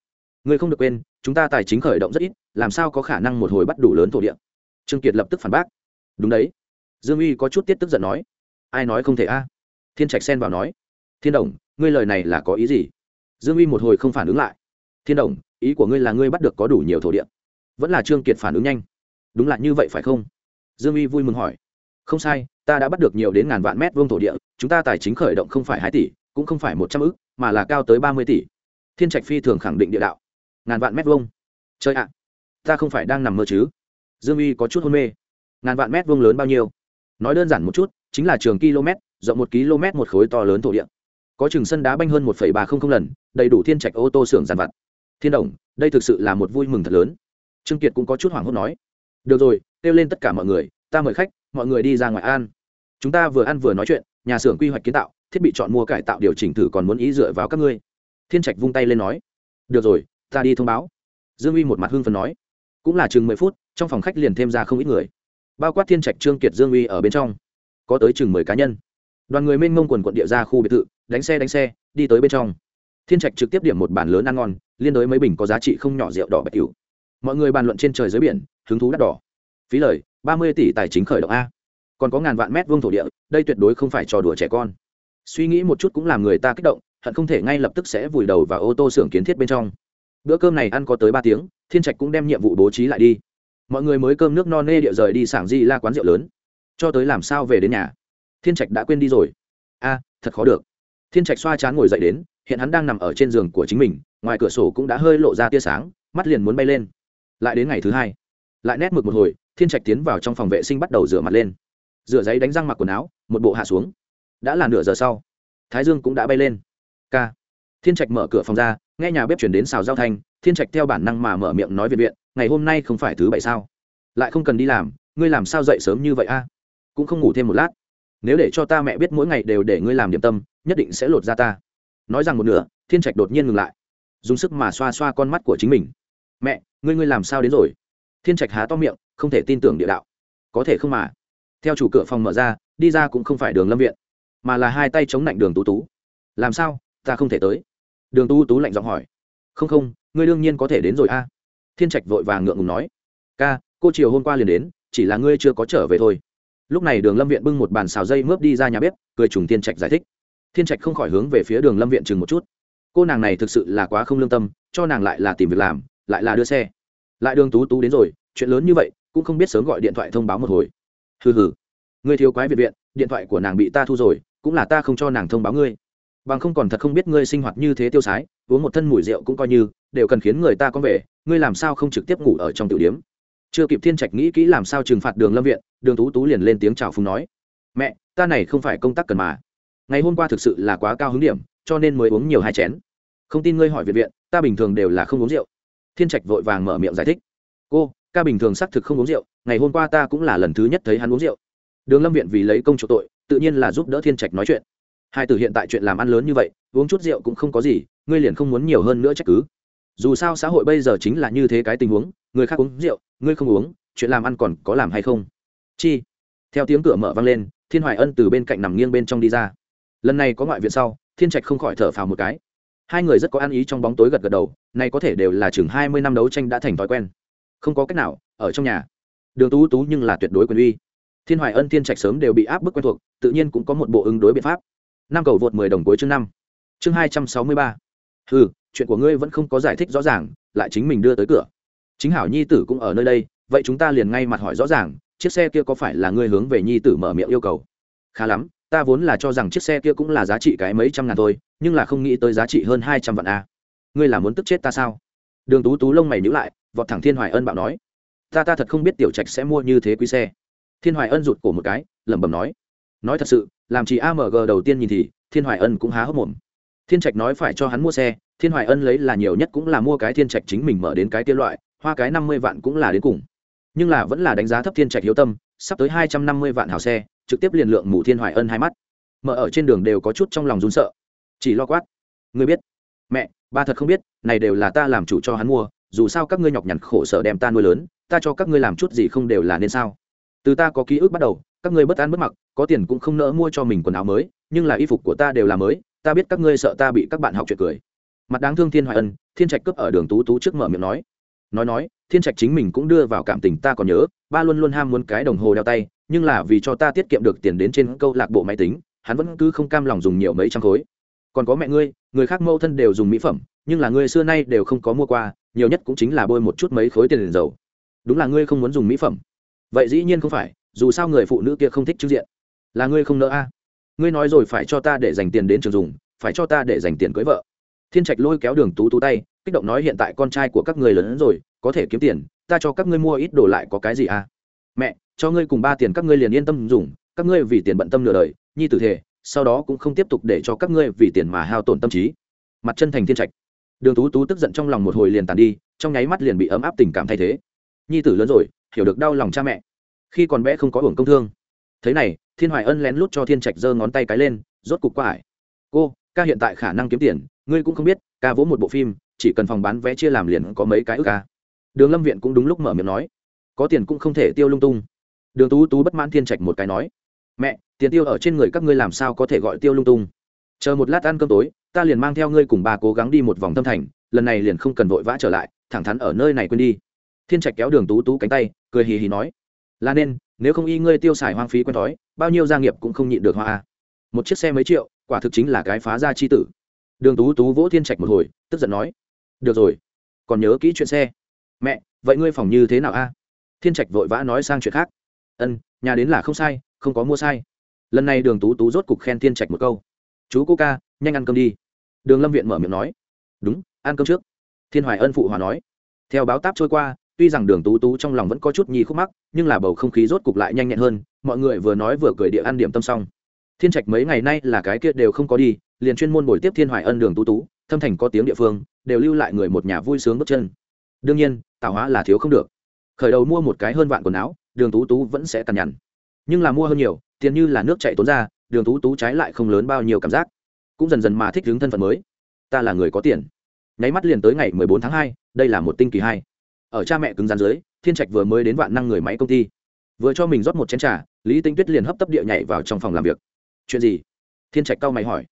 Người không được quên, chúng ta tài chính khởi động rất ít, làm sao có khả năng một hồi bắt đủ lớn thổ địa? Trương kiệt lập tức phản bác. Đúng đấy. Dương uy có chút tiết tức giận nói. Ai nói không thể a? Thiên trạch xen vào nói. Thiên đồng ngươi lời này là có ý gì? Dương uy một hồi không phản ứng lại. Thiên đồng, ý của ngươi là ngươi bắt được có đủ nhiều thổ địa. Vẫn là trương kiệt phản ứng nhanh. Đúng là như vậy phải không? Dương uy vui mừng hỏi. Không sai, ta đã bắt được nhiều đến ngàn vạn mét vuông thổ địa, chúng ta tài chính khởi động không phải hai tỷ, cũng không phải một trăm ước mà là cao tới ba mươi tỷ. Thiên trạch phi thường khẳng định địa đạo. Ngàn vạn mét vuông? Chơi ạ, ta không phải đang nằm mơ chứ? Dương uy có chút hôn mê. Ngàn vạn mét vuông lớn bao nhiêu? Nói đơn giản một chút, chính là trường km, rộng một km một khối to lớn thổ địa có chừng sân đá banh hơn một ba không không lần, đầy đủ thiên trạch ô tô xưởng giàn vặt. Thiên đồng, đây thực sự là một vui mừng thật lớn. Trương kiệt cũng có chút hoảng hốt nói. Được rồi, kêu lên tất cả mọi người, ta mời khách, mọi người đi ra ngoài ăn. Chúng ta vừa ăn vừa nói chuyện, nhà xưởng quy hoạch kiến tạo, thiết bị chọn mua cải tạo điều chỉnh thử còn muốn ý dựa vào các ngươi. Thiên trạch vung tay lên nói. Được rồi, ta đi thông báo. Dương uy một mặt hưng phần nói. Cũng là chừng mười phút, trong phòng khách liền thêm ra không ít người. Bao quát thiên trạch, trương kiệt, dương uy ở bên trong. Có tới chừng mười cá nhân đoàn người mênh mông quần quận địa ra khu biệt thự, đánh xe đánh xe, đi tới bên trong. Thiên trạch trực tiếp điểm một bản lớn ăn ngon, liên đối mấy bình có giá trị không nhỏ rượu đỏ bạch cửu. Mọi người bàn luận trên trời dưới biển, hứng thú đắt đỏ. Phí lời, ba mươi tỷ tài chính khởi động a. Còn có ngàn vạn mét vuông thổ địa, đây tuyệt đối không phải trò đùa trẻ con. Suy nghĩ một chút cũng làm người ta kích động, hận không thể ngay lập tức sẽ vùi đầu vào ô tô xưởng kiến thiết bên trong. Bữa cơm này ăn có tới ba tiếng, thiên trạch cũng đem nhiệm vụ bố trí lại đi. Mọi người mới cơm nước no nê địa rời đi sảng di la quán rượu lớn. Cho tới làm sao về đến nhà? Thiên trạch đã quên đi rồi. A, thật khó được. Thiên trạch xoa chán ngồi dậy đến, hiện hắn đang nằm ở trên giường của chính mình, ngoài cửa sổ cũng đã hơi lộ ra tia sáng, mắt liền muốn bay lên. Lại đến ngày thứ hai, lại nét mực một hồi, thiên trạch tiến vào trong phòng vệ sinh bắt đầu rửa mặt lên. Rửa giấy đánh răng mặc quần áo, một bộ hạ xuống. Đã là nửa giờ sau, thái dương cũng đã bay lên. K. Thiên trạch mở cửa phòng ra, nghe nhà bếp chuyển đến xào giao thanh, thiên trạch theo bản năng mà mở miệng nói viện viện, ngày hôm nay không phải thứ bảy sao? Lại không cần đi làm, ngươi làm sao dậy sớm như vậy a? Cũng không ngủ thêm một lát nếu để cho ta mẹ biết mỗi ngày đều để ngươi làm điểm tâm, nhất định sẽ lột ra ta. Nói rằng một nửa, thiên trạch đột nhiên ngừng lại, dùng sức mà xoa xoa con mắt của chính mình. Mẹ, ngươi ngươi làm sao đến rồi? Thiên trạch há to miệng, không thể tin tưởng địa đạo. Có thể không mà. Theo chủ cửa phòng mở ra, đi ra cũng không phải đường lâm viện, mà là hai tay chống lạnh đường tú tú. Làm sao? Ta không thể tới. Đường tú tú lạnh giọng hỏi. Không không, ngươi đương nhiên có thể đến rồi a. Thiên trạch vội vàng ngượng ngùng nói. Ca, cô chiều hôm qua liền đến, chỉ là ngươi chưa có trở về thôi lúc này đường lâm viện bưng một bàn xào dây mướp đi ra nhà bếp, cười trùng thiên trạch giải thích. Thiên trạch không khỏi hướng về phía đường lâm viện chừng một chút. Cô nàng này thực sự là quá không lương tâm, cho nàng lại là tìm việc làm, lại là đưa xe. Lại đường tú tú đến rồi, chuyện lớn như vậy, cũng không biết sớm gọi điện thoại thông báo một hồi. Hừ hừ. Người thiếu quái viện viện, điện thoại của nàng bị ta thu rồi, cũng là ta không cho nàng thông báo ngươi. Bằng không còn thật không biết ngươi sinh hoạt như thế tiêu sái, uống một thân mùi rượu cũng coi như, đều cần khiến người ta có về ngươi làm sao không trực tiếp ngủ ở trong tiểu điếm chưa kịp thiên trạch nghĩ kỹ làm sao trừng phạt đường lâm viện, đường tú tú liền lên tiếng chào phúng nói, mẹ, ta này không phải công tác cần mà. Ngày hôm qua thực sự là quá cao hứng điểm, cho nên mới uống nhiều hai chén. Không tin ngươi hỏi viện viện, ta bình thường đều là không uống rượu. Thiên trạch vội vàng mở miệng giải thích, cô, ca bình thường xác thực không uống rượu, ngày hôm qua ta cũng là lần thứ nhất thấy hắn uống rượu. Đường lâm viện vì lấy công chỗ tội, tự nhiên là giúp đỡ thiên trạch nói chuyện. Hai từ hiện tại chuyện làm ăn lớn như vậy, uống chút rượu cũng không có gì, ngươi liền không muốn nhiều hơn nữa trách cứ. Dù sao xã hội bây giờ chính là như thế cái tình huống người khác uống rượu, ngươi không uống, chuyện làm ăn còn có làm hay không? Chi. Theo tiếng cửa mở vang lên, thiên hoài ân từ bên cạnh nằm nghiêng bên trong đi ra. Lần này có ngoại viện sau, thiên trạch không khỏi thở phào một cái. Hai người rất có ăn ý trong bóng tối gật gật đầu, nay có thể đều là chừng hai mươi năm đấu tranh đã thành thói quen. Không có cách nào, ở trong nhà. Đường tú tú nhưng là tuyệt đối quyền uy. Thiên hoài ân, thiên trạch sớm đều bị áp bức quen thuộc, tự nhiên cũng có một bộ ứng đối biện pháp. Năm cầu vượt mười đồng cuối chương năm. Chương hai trăm sáu mươi ba. Ừ chuyện của ngươi vẫn không có giải thích rõ ràng, lại chính mình đưa tới cửa chính hảo nhi tử cũng ở nơi đây, vậy chúng ta liền ngay mặt hỏi rõ ràng, chiếc xe kia có phải là ngươi hướng về nhi tử mở miệng yêu cầu? Khá lắm, ta vốn là cho rằng chiếc xe kia cũng là giá trị cái mấy trăm ngàn thôi, nhưng là không nghĩ tới giá trị hơn hai trăm vạn a. Ngươi là muốn tức chết ta sao? Đường tú tú lông mày nhữ lại, vọt thẳng thiên hoài ân bảo nói. Ta ta thật không biết tiểu trạch sẽ mua như thế quý xe. Thiên hoài ân rụt cổ một cái, lẩm bẩm nói. Nói thật sự, làm chị amg đầu tiên nhìn thì, thiên hoài ân cũng há hốc mồm. Thiên trạch nói phải cho hắn mua xe, thiên hoài ân lấy là nhiều nhất cũng là mua cái thiên trạch chính mình mở đến cái tiên loại hoa cái năm mươi vạn cũng là đến cùng. Nhưng là vẫn là đánh giá thấp thiên trạch hiếu tâm, sắp tới hai trăm năm mươi vạn hào xe, trực tiếp liền lượng mù thiên hoài ân hai mắt. Mở ở trên đường đều có chút trong lòng run sợ. Chỉ lo quát. Ngươi biết. Mẹ, ba thật không biết, này đều là ta làm chủ cho hắn mua, dù sao các ngươi nhọc nhằn khổ sở đem ta nuôi lớn, ta cho các ngươi làm chút gì không đều là nên sao? Từ ta có ký ức bắt đầu, các ngươi bất an bất mặc, có tiền cũng không nỡ mua cho mình quần áo mới, nhưng là y phục của ta đều là mới, ta biết các ngươi sợ ta bị các bạn học chuyện cười. Mặt đáng thương thiên hoài ân, thiên trạch cướp ở đường tú tú trước mở miệng nói nói nói, thiên trạch chính mình cũng đưa vào cảm tình ta còn nhớ, ba luôn luôn ham muốn cái đồng hồ đeo tay, nhưng là vì cho ta tiết kiệm được tiền đến trên câu lạc bộ máy tính, hắn vẫn cứ không cam lòng dùng nhiều mấy trăm khối. Còn có mẹ ngươi, người khác mâu thân đều dùng mỹ phẩm, nhưng là ngươi xưa nay đều không có mua qua, nhiều nhất cũng chính là bôi một chút mấy khối tiền dầu đúng là ngươi không muốn dùng mỹ phẩm. Vậy dĩ nhiên không phải, dù sao người phụ nữ kia không thích trưng diện. Là ngươi không nỡ a. Ngươi nói rồi phải cho ta để dành tiền đến trường dùng, phải cho ta để dành tiền cưới vợ thiên trạch lôi kéo đường tú tú tay, kích động nói, hiện tại con trai của các người lớn hơn rồi, có thể kiếm tiền, ta cho các ngươi mua ít đồ lại có cái gì à? Mẹ, cho ngươi cùng ba tiền các ngươi liền yên tâm dùng, các ngươi vì tiền bận tâm nửa đời, nhi tử thể sau đó cũng không tiếp tục để cho các ngươi vì tiền mà hao tổn tâm trí. Mặt chân thành thiên trạch. Đường tú tú tức giận trong lòng một hồi liền tàn đi, trong nháy mắt liền bị ấm áp tình cảm thay thế. Nhi tử lớn rồi, hiểu được đau lòng cha mẹ. Khi còn bé không có hưởng công thương. Thế này, thiên hoài ân lén lút cho thiên trạch giơ ngón tay cái lên, rốt cục qua ải. Cô, ca hiện tại khả năng kiếm tiền ngươi cũng không biết, ca vỗ một bộ phim, chỉ cần phòng bán vé chia làm liền có mấy cái ước ca. Đường lâm viện cũng đúng lúc mở miệng nói, có tiền cũng không thể tiêu lung tung. Đường tú tú bất mãn thiên trạch một cái nói, mẹ, tiền tiêu ở trên người các ngươi làm sao có thể gọi tiêu lung tung? Chờ một lát ăn cơm tối, ta liền mang theo ngươi cùng bà cố gắng đi một vòng tâm thành, lần này liền không cần vội vã trở lại, thẳng thắn ở nơi này quên đi. Thiên trạch kéo đường tú tú cánh tay, cười hì hì nói, là nên, nếu không y ngươi tiêu xài hoang phí quen thói, bao nhiêu gia nghiệp cũng không nhịn được hoa một chiếc xe mấy triệu, quả thực chính là cái phá ra chi tử đường tú tú vỗ thiên trạch một hồi, tức giận nói, được rồi, còn nhớ kỹ chuyện xe. Mẹ, vậy ngươi phòng như thế nào a? Thiên trạch vội vã nói sang chuyện khác, ân, nhà đến là không sai, không có mua sai. Lần này đường tú tú rốt cục khen thiên trạch một câu, chú cô ca, nhanh ăn cơm đi. Đường lâm viện mở miệng nói, đúng, ăn cơm trước. Thiên hoài ân phụ hòa nói, theo báo táp trôi qua, tuy rằng đường tú tú trong lòng vẫn có chút nhì khúc mắc, nhưng là bầu không khí rốt cục lại nhanh nhẹn hơn, mọi người vừa nói vừa cười địa ăn điểm tâm xong. Thiên trạch mấy ngày nay là cái kia đều không có đi liền chuyên môn buổi tiếp thiên hoài ân đường tú tú, thâm thành có tiếng địa phương, đều lưu lại người một nhà vui sướng bước chân. Đương nhiên, tạo hóa là thiếu không được. Khởi đầu mua một cái hơn vạn quần áo, đường tú tú vẫn sẽ cằn nhằn. Nhưng là mua hơn nhiều, tiền như là nước chạy tốn ra, đường tú tú trái lại không lớn bao nhiêu cảm giác. Cũng dần dần mà thích hướng thân phận mới. Ta là người có tiền. Nháy mắt liền tới ngày mười bốn tháng hai, đây là một tinh kỳ hai. Ở cha mẹ cứng rắn dưới, thiên trạch vừa mới đến vạn năng người máy công ty. Vừa cho mình rót một chén trà, lý tinh tuyết liền hấp tấp địa nhảy vào trong phòng làm việc. Chuyện gì? Thiên trạch cau mày hỏi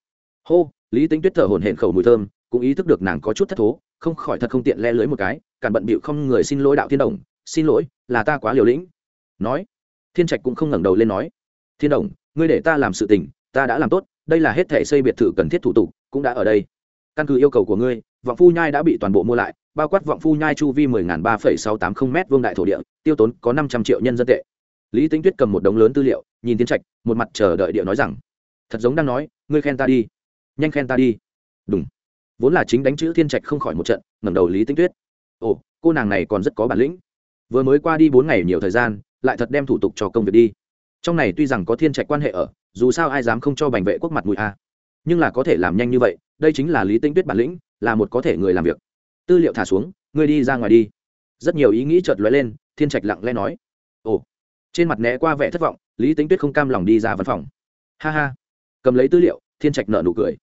hô, lý tinh tuyết thở hổn hển khẩu mùi thơm, cũng ý thức được nàng có chút thất thố, không khỏi thật không tiện le lưới một cái cản bận bịu không người xin lỗi đạo thiên đồng, xin lỗi, là ta quá liều lĩnh. Nói, thiên trạch cũng không ngẩng đầu lên nói, thiên đồng, ngươi để ta làm sự tình, ta đã làm tốt, đây là hết thể xây biệt thự cần thiết thủ tục, cũng đã ở đây. Căn cứ yêu cầu của ngươi, vọng phu nhai đã bị toàn bộ mua lại, bao quát vọng phu nhai chu vi mười ngàn ba phẩy sáu tám không m vương đại thổ địa, tiêu tốn có năm trăm triệu nhân dân tệ. Lý tính tuyết cầm một đống lớn tư liệu, nhìn tiến trạch, một mặt chờ đợi địa nói rằng, thật giống đang nói, ngươi khen ta đi nhanh khen ta đi. Đúng. Vốn là chính đánh chữ thiên trạch không khỏi một trận, ngẩng đầu lý Tinh tuyết. Ồ, cô nàng này còn rất có bản lĩnh. Vừa mới qua đi bốn ngày nhiều thời gian, lại thật đem thủ tục cho công việc đi. Trong này tuy rằng có thiên trạch quan hệ ở, dù sao ai dám không cho bành vệ quốc mặt mũi a. Nhưng là có thể làm nhanh như vậy, đây chính là lý tinh tuyết bản lĩnh, là một có thể người làm việc. Tư liệu thả xuống, ngươi đi ra ngoài đi. Rất nhiều ý nghĩ chợt lóe lên, thiên trạch lặng lẽ nói. Ồ. Trên mặt né qua vẻ thất vọng, lý tính tuyết không cam lòng đi ra văn phòng. Ha ha. Cầm lấy tư liệu, thiên trạch nợ nụ cười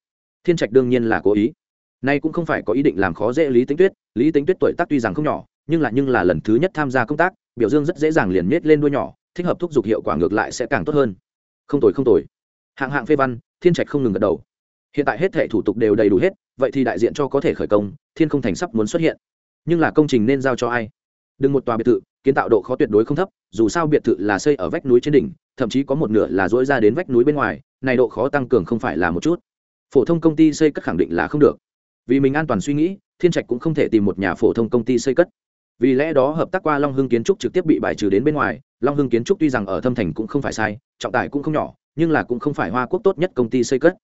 thiên trạch đương nhiên là cố ý. Nay cũng không phải có ý định làm khó dễ lý tính tuyết, lý tính tuyết tuổi tác tuy rằng không nhỏ, nhưng là nhưng là lần thứ nhất tham gia công tác, biểu dương rất dễ dàng liền miết lên đuôi nhỏ, thích hợp thúc giục hiệu quả ngược lại sẽ càng tốt hơn. Không tồi không tồi. Hạng hạng phê văn, thiên trạch không ngừng gật đầu. Hiện tại hết thể thủ tục đều đầy đủ hết, vậy thì đại diện cho có thể khởi công, thiên không thành sắp muốn xuất hiện. Nhưng là công trình nên giao cho ai? Đừng một tòa biệt thự, kiến tạo độ khó tuyệt đối không thấp, dù sao biệt thự là xây ở vách núi trên đỉnh, thậm chí có một nửa là dỗi ra đến vách núi bên ngoài, này độ khó tăng cường không phải là một chút phổ thông công ty xây cất khẳng định là không được. Vì mình an toàn suy nghĩ, thiên trạch cũng không thể tìm một nhà phổ thông công ty xây cất. Vì lẽ đó hợp tác qua long hưng kiến trúc trực tiếp bị bài trừ đến bên ngoài, long hưng kiến trúc tuy rằng ở thâm thành cũng không phải sai, trọng tài cũng không nhỏ, nhưng là cũng không phải hoa quốc tốt nhất công ty xây cất.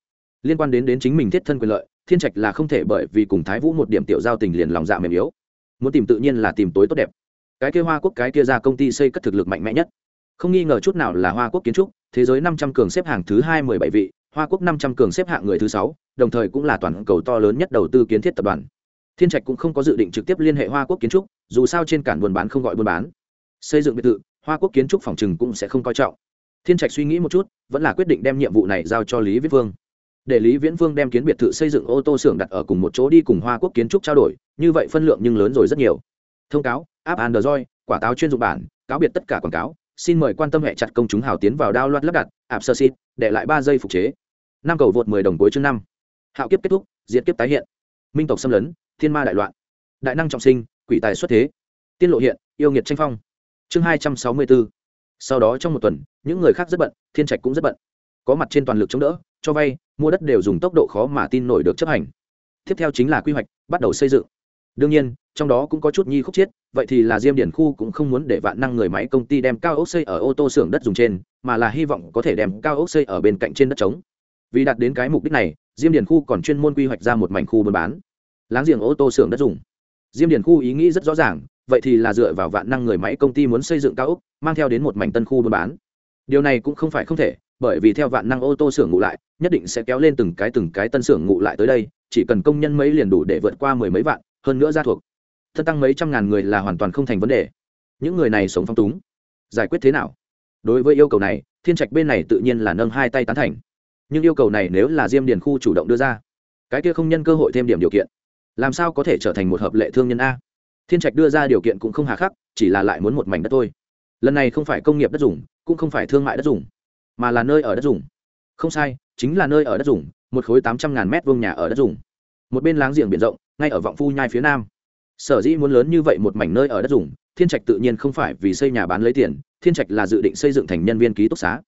Liên quan đến đến chính mình thiết thân quyền lợi, thiên trạch là không thể bởi vì cùng thái vũ một điểm tiểu giao tình liền lòng dạ mềm yếu. Muốn tìm tự nhiên là tìm tối tốt đẹp. Cái kia hoa quốc, cái kia ra công ty xây cất thực lực mạnh mẽ nhất. Không nghi ngờ chút nào là hoa quốc kiến trúc, thế giới năm trăm cường xếp hàng thứ hai mười bảy vị hoa quốc năm trăm cường xếp hạng người thứ sáu, đồng thời cũng là toàn cầu to lớn nhất đầu tư kiến thiết tập đoàn. Thiên trạch cũng không có dự định trực tiếp liên hệ hoa quốc kiến trúc, dù sao trên cản buôn bán không gọi buôn bán. Xây dựng biệt thự, hoa quốc kiến trúc phòng trừng cũng sẽ không coi trọng. Thiên trạch suy nghĩ một chút, vẫn là quyết định đem nhiệm vụ này giao cho lý viết vương. Để lý viễn vương đem kiến biệt thự xây dựng ô tô xưởng đặt ở cùng một chỗ đi cùng hoa quốc kiến trúc trao đổi, như vậy phân lượng nhưng lớn rồi rất nhiều. Thông cáo, app android, quả táo chuyên dụng bản, cáo biệt tất cả quảng cáo xin mời quan tâm hệ chặt công chúng hào tiến vào đao loạt lắp đặt, ạp sơ xít, để lại ba giây phục chế. Năm cầu vượt mười đồng cuối chương năm. Hạo kiếp kết thúc, diệt kiếp tái hiện. Minh tộc xâm lấn, thiên ma đại loạn. Đại năng trọng sinh, quỷ tài xuất thế. Tiên lộ hiện, yêu nghiệt tranh phong. Chương hai trăm sáu mươi bốn. Sau đó trong một tuần, những người khác rất bận, thiên trạch cũng rất bận. Có mặt trên toàn lực chống đỡ, cho vay, mua đất đều dùng tốc độ khó mà tin nổi được chấp hành. Tiếp theo chính là quy hoạch, bắt đầu xây dựng đương nhiên, trong đó cũng có chút nhi khúc chiết, vậy thì là diêm điển khu cũng không muốn để vạn năng người máy công ty đem cao ốc xây ở ô tô xưởng đất dùng trên, mà là hy vọng có thể đem cao ốc xây ở bên cạnh trên đất trống. Vì đạt đến cái mục đích này, diêm điển khu còn chuyên môn quy hoạch ra một mảnh khu buôn bán, láng giềng ô tô xưởng đất dùng. Diêm điển khu ý nghĩ rất rõ ràng, vậy thì là dựa vào vạn năng người máy công ty muốn xây dựng cao ốc, mang theo đến một mảnh tân khu buôn bán. Điều này cũng không phải không thể, bởi vì theo vạn năng ô tô xưởng ngụ lại, nhất định sẽ kéo lên từng cái từng cái tân xưởng ngụ lại tới đây, chỉ cần công nhân mấy liền đủ để vượt qua mười mấy vạn hơn nữa ra thuộc. Thân tăng mấy trăm ngàn người là hoàn toàn không thành vấn đề. Những người này sống phong túng. Giải quyết thế nào? Đối với yêu cầu này, thiên trạch bên này tự nhiên là nâng hai tay tán thành. Nhưng yêu cầu này nếu là diêm điền khu chủ động đưa ra, cái kia không nhân cơ hội thêm điểm điều kiện, làm sao có thể trở thành một hợp lệ thương nhân a? Thiên trạch đưa ra điều kiện cũng không hà khắc, chỉ là lại muốn một mảnh đất thôi. Lần này không phải công nghiệp đất dùng, cũng không phải thương mại đất dùng, mà là nơi ở đất dùng. Không sai, chính là nơi ở đất dùng, một khối tám trăm ngàn mét vuông nhà ở đất dùng. Một bên láng giềng biển rộng ngay ở vọng phu nhai phía nam. Sở dĩ muốn lớn như vậy một mảnh nơi ở đất dùng, thiên trạch tự nhiên không phải vì xây nhà bán lấy tiền, thiên trạch là dự định xây dựng thành nhân viên ký túc xá.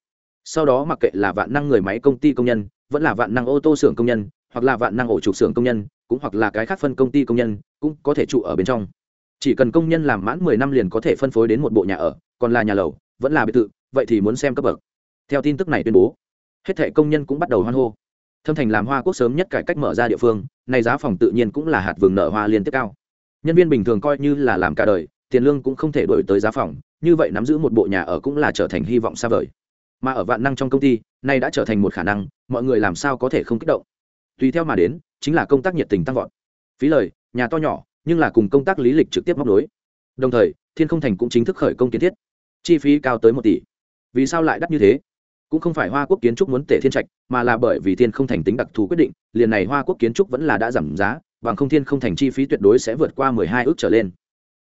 Sau đó mặc kệ là vạn năng người máy công ty công nhân, vẫn là vạn năng ô tô xưởng công nhân, hoặc là vạn năng ổ trục xưởng công nhân, cũng hoặc là cái khác phân công ty công nhân, cũng có thể trụ ở bên trong. Chỉ cần công nhân làm mãn mười năm liền có thể phân phối đến một bộ nhà ở, còn là nhà lầu, vẫn là biệt thự, vậy thì muốn xem cấp bậc. Theo tin tức này tuyên bố, hết thệ công nhân cũng bắt đầu hoan hô. Thâm thành làm hoa quốc sớm nhất cải cách mở ra địa phương này giá phòng tự nhiên cũng là hạt vườn nở hoa liên tiếp cao. Nhân viên bình thường coi như là làm cả đời, tiền lương cũng không thể đổi tới giá phòng, như vậy nắm giữ một bộ nhà ở cũng là trở thành hy vọng xa vời. Mà ở vạn năng trong công ty nay đã trở thành một khả năng, mọi người làm sao có thể không kích động. Tùy theo mà đến, chính là công tác nhiệt tình tăng vọt. Phí lời, nhà to nhỏ, nhưng là cùng công tác lý lịch trực tiếp móc đối đồng thời, thiên không thành cũng chính thức khởi công kiến thiết. Chi phí cao tới một tỷ. Vì sao lại đắt như thế? Cũng không phải hoa quốc kiến trúc muốn tể thiên trạch, mà là bởi vì thiên không thành tính đặc thù quyết định, liền này hoa quốc kiến trúc vẫn là đã giảm giá, bằng không thiên không thành chi phí tuyệt đối sẽ vượt qua mười hai ước trở lên.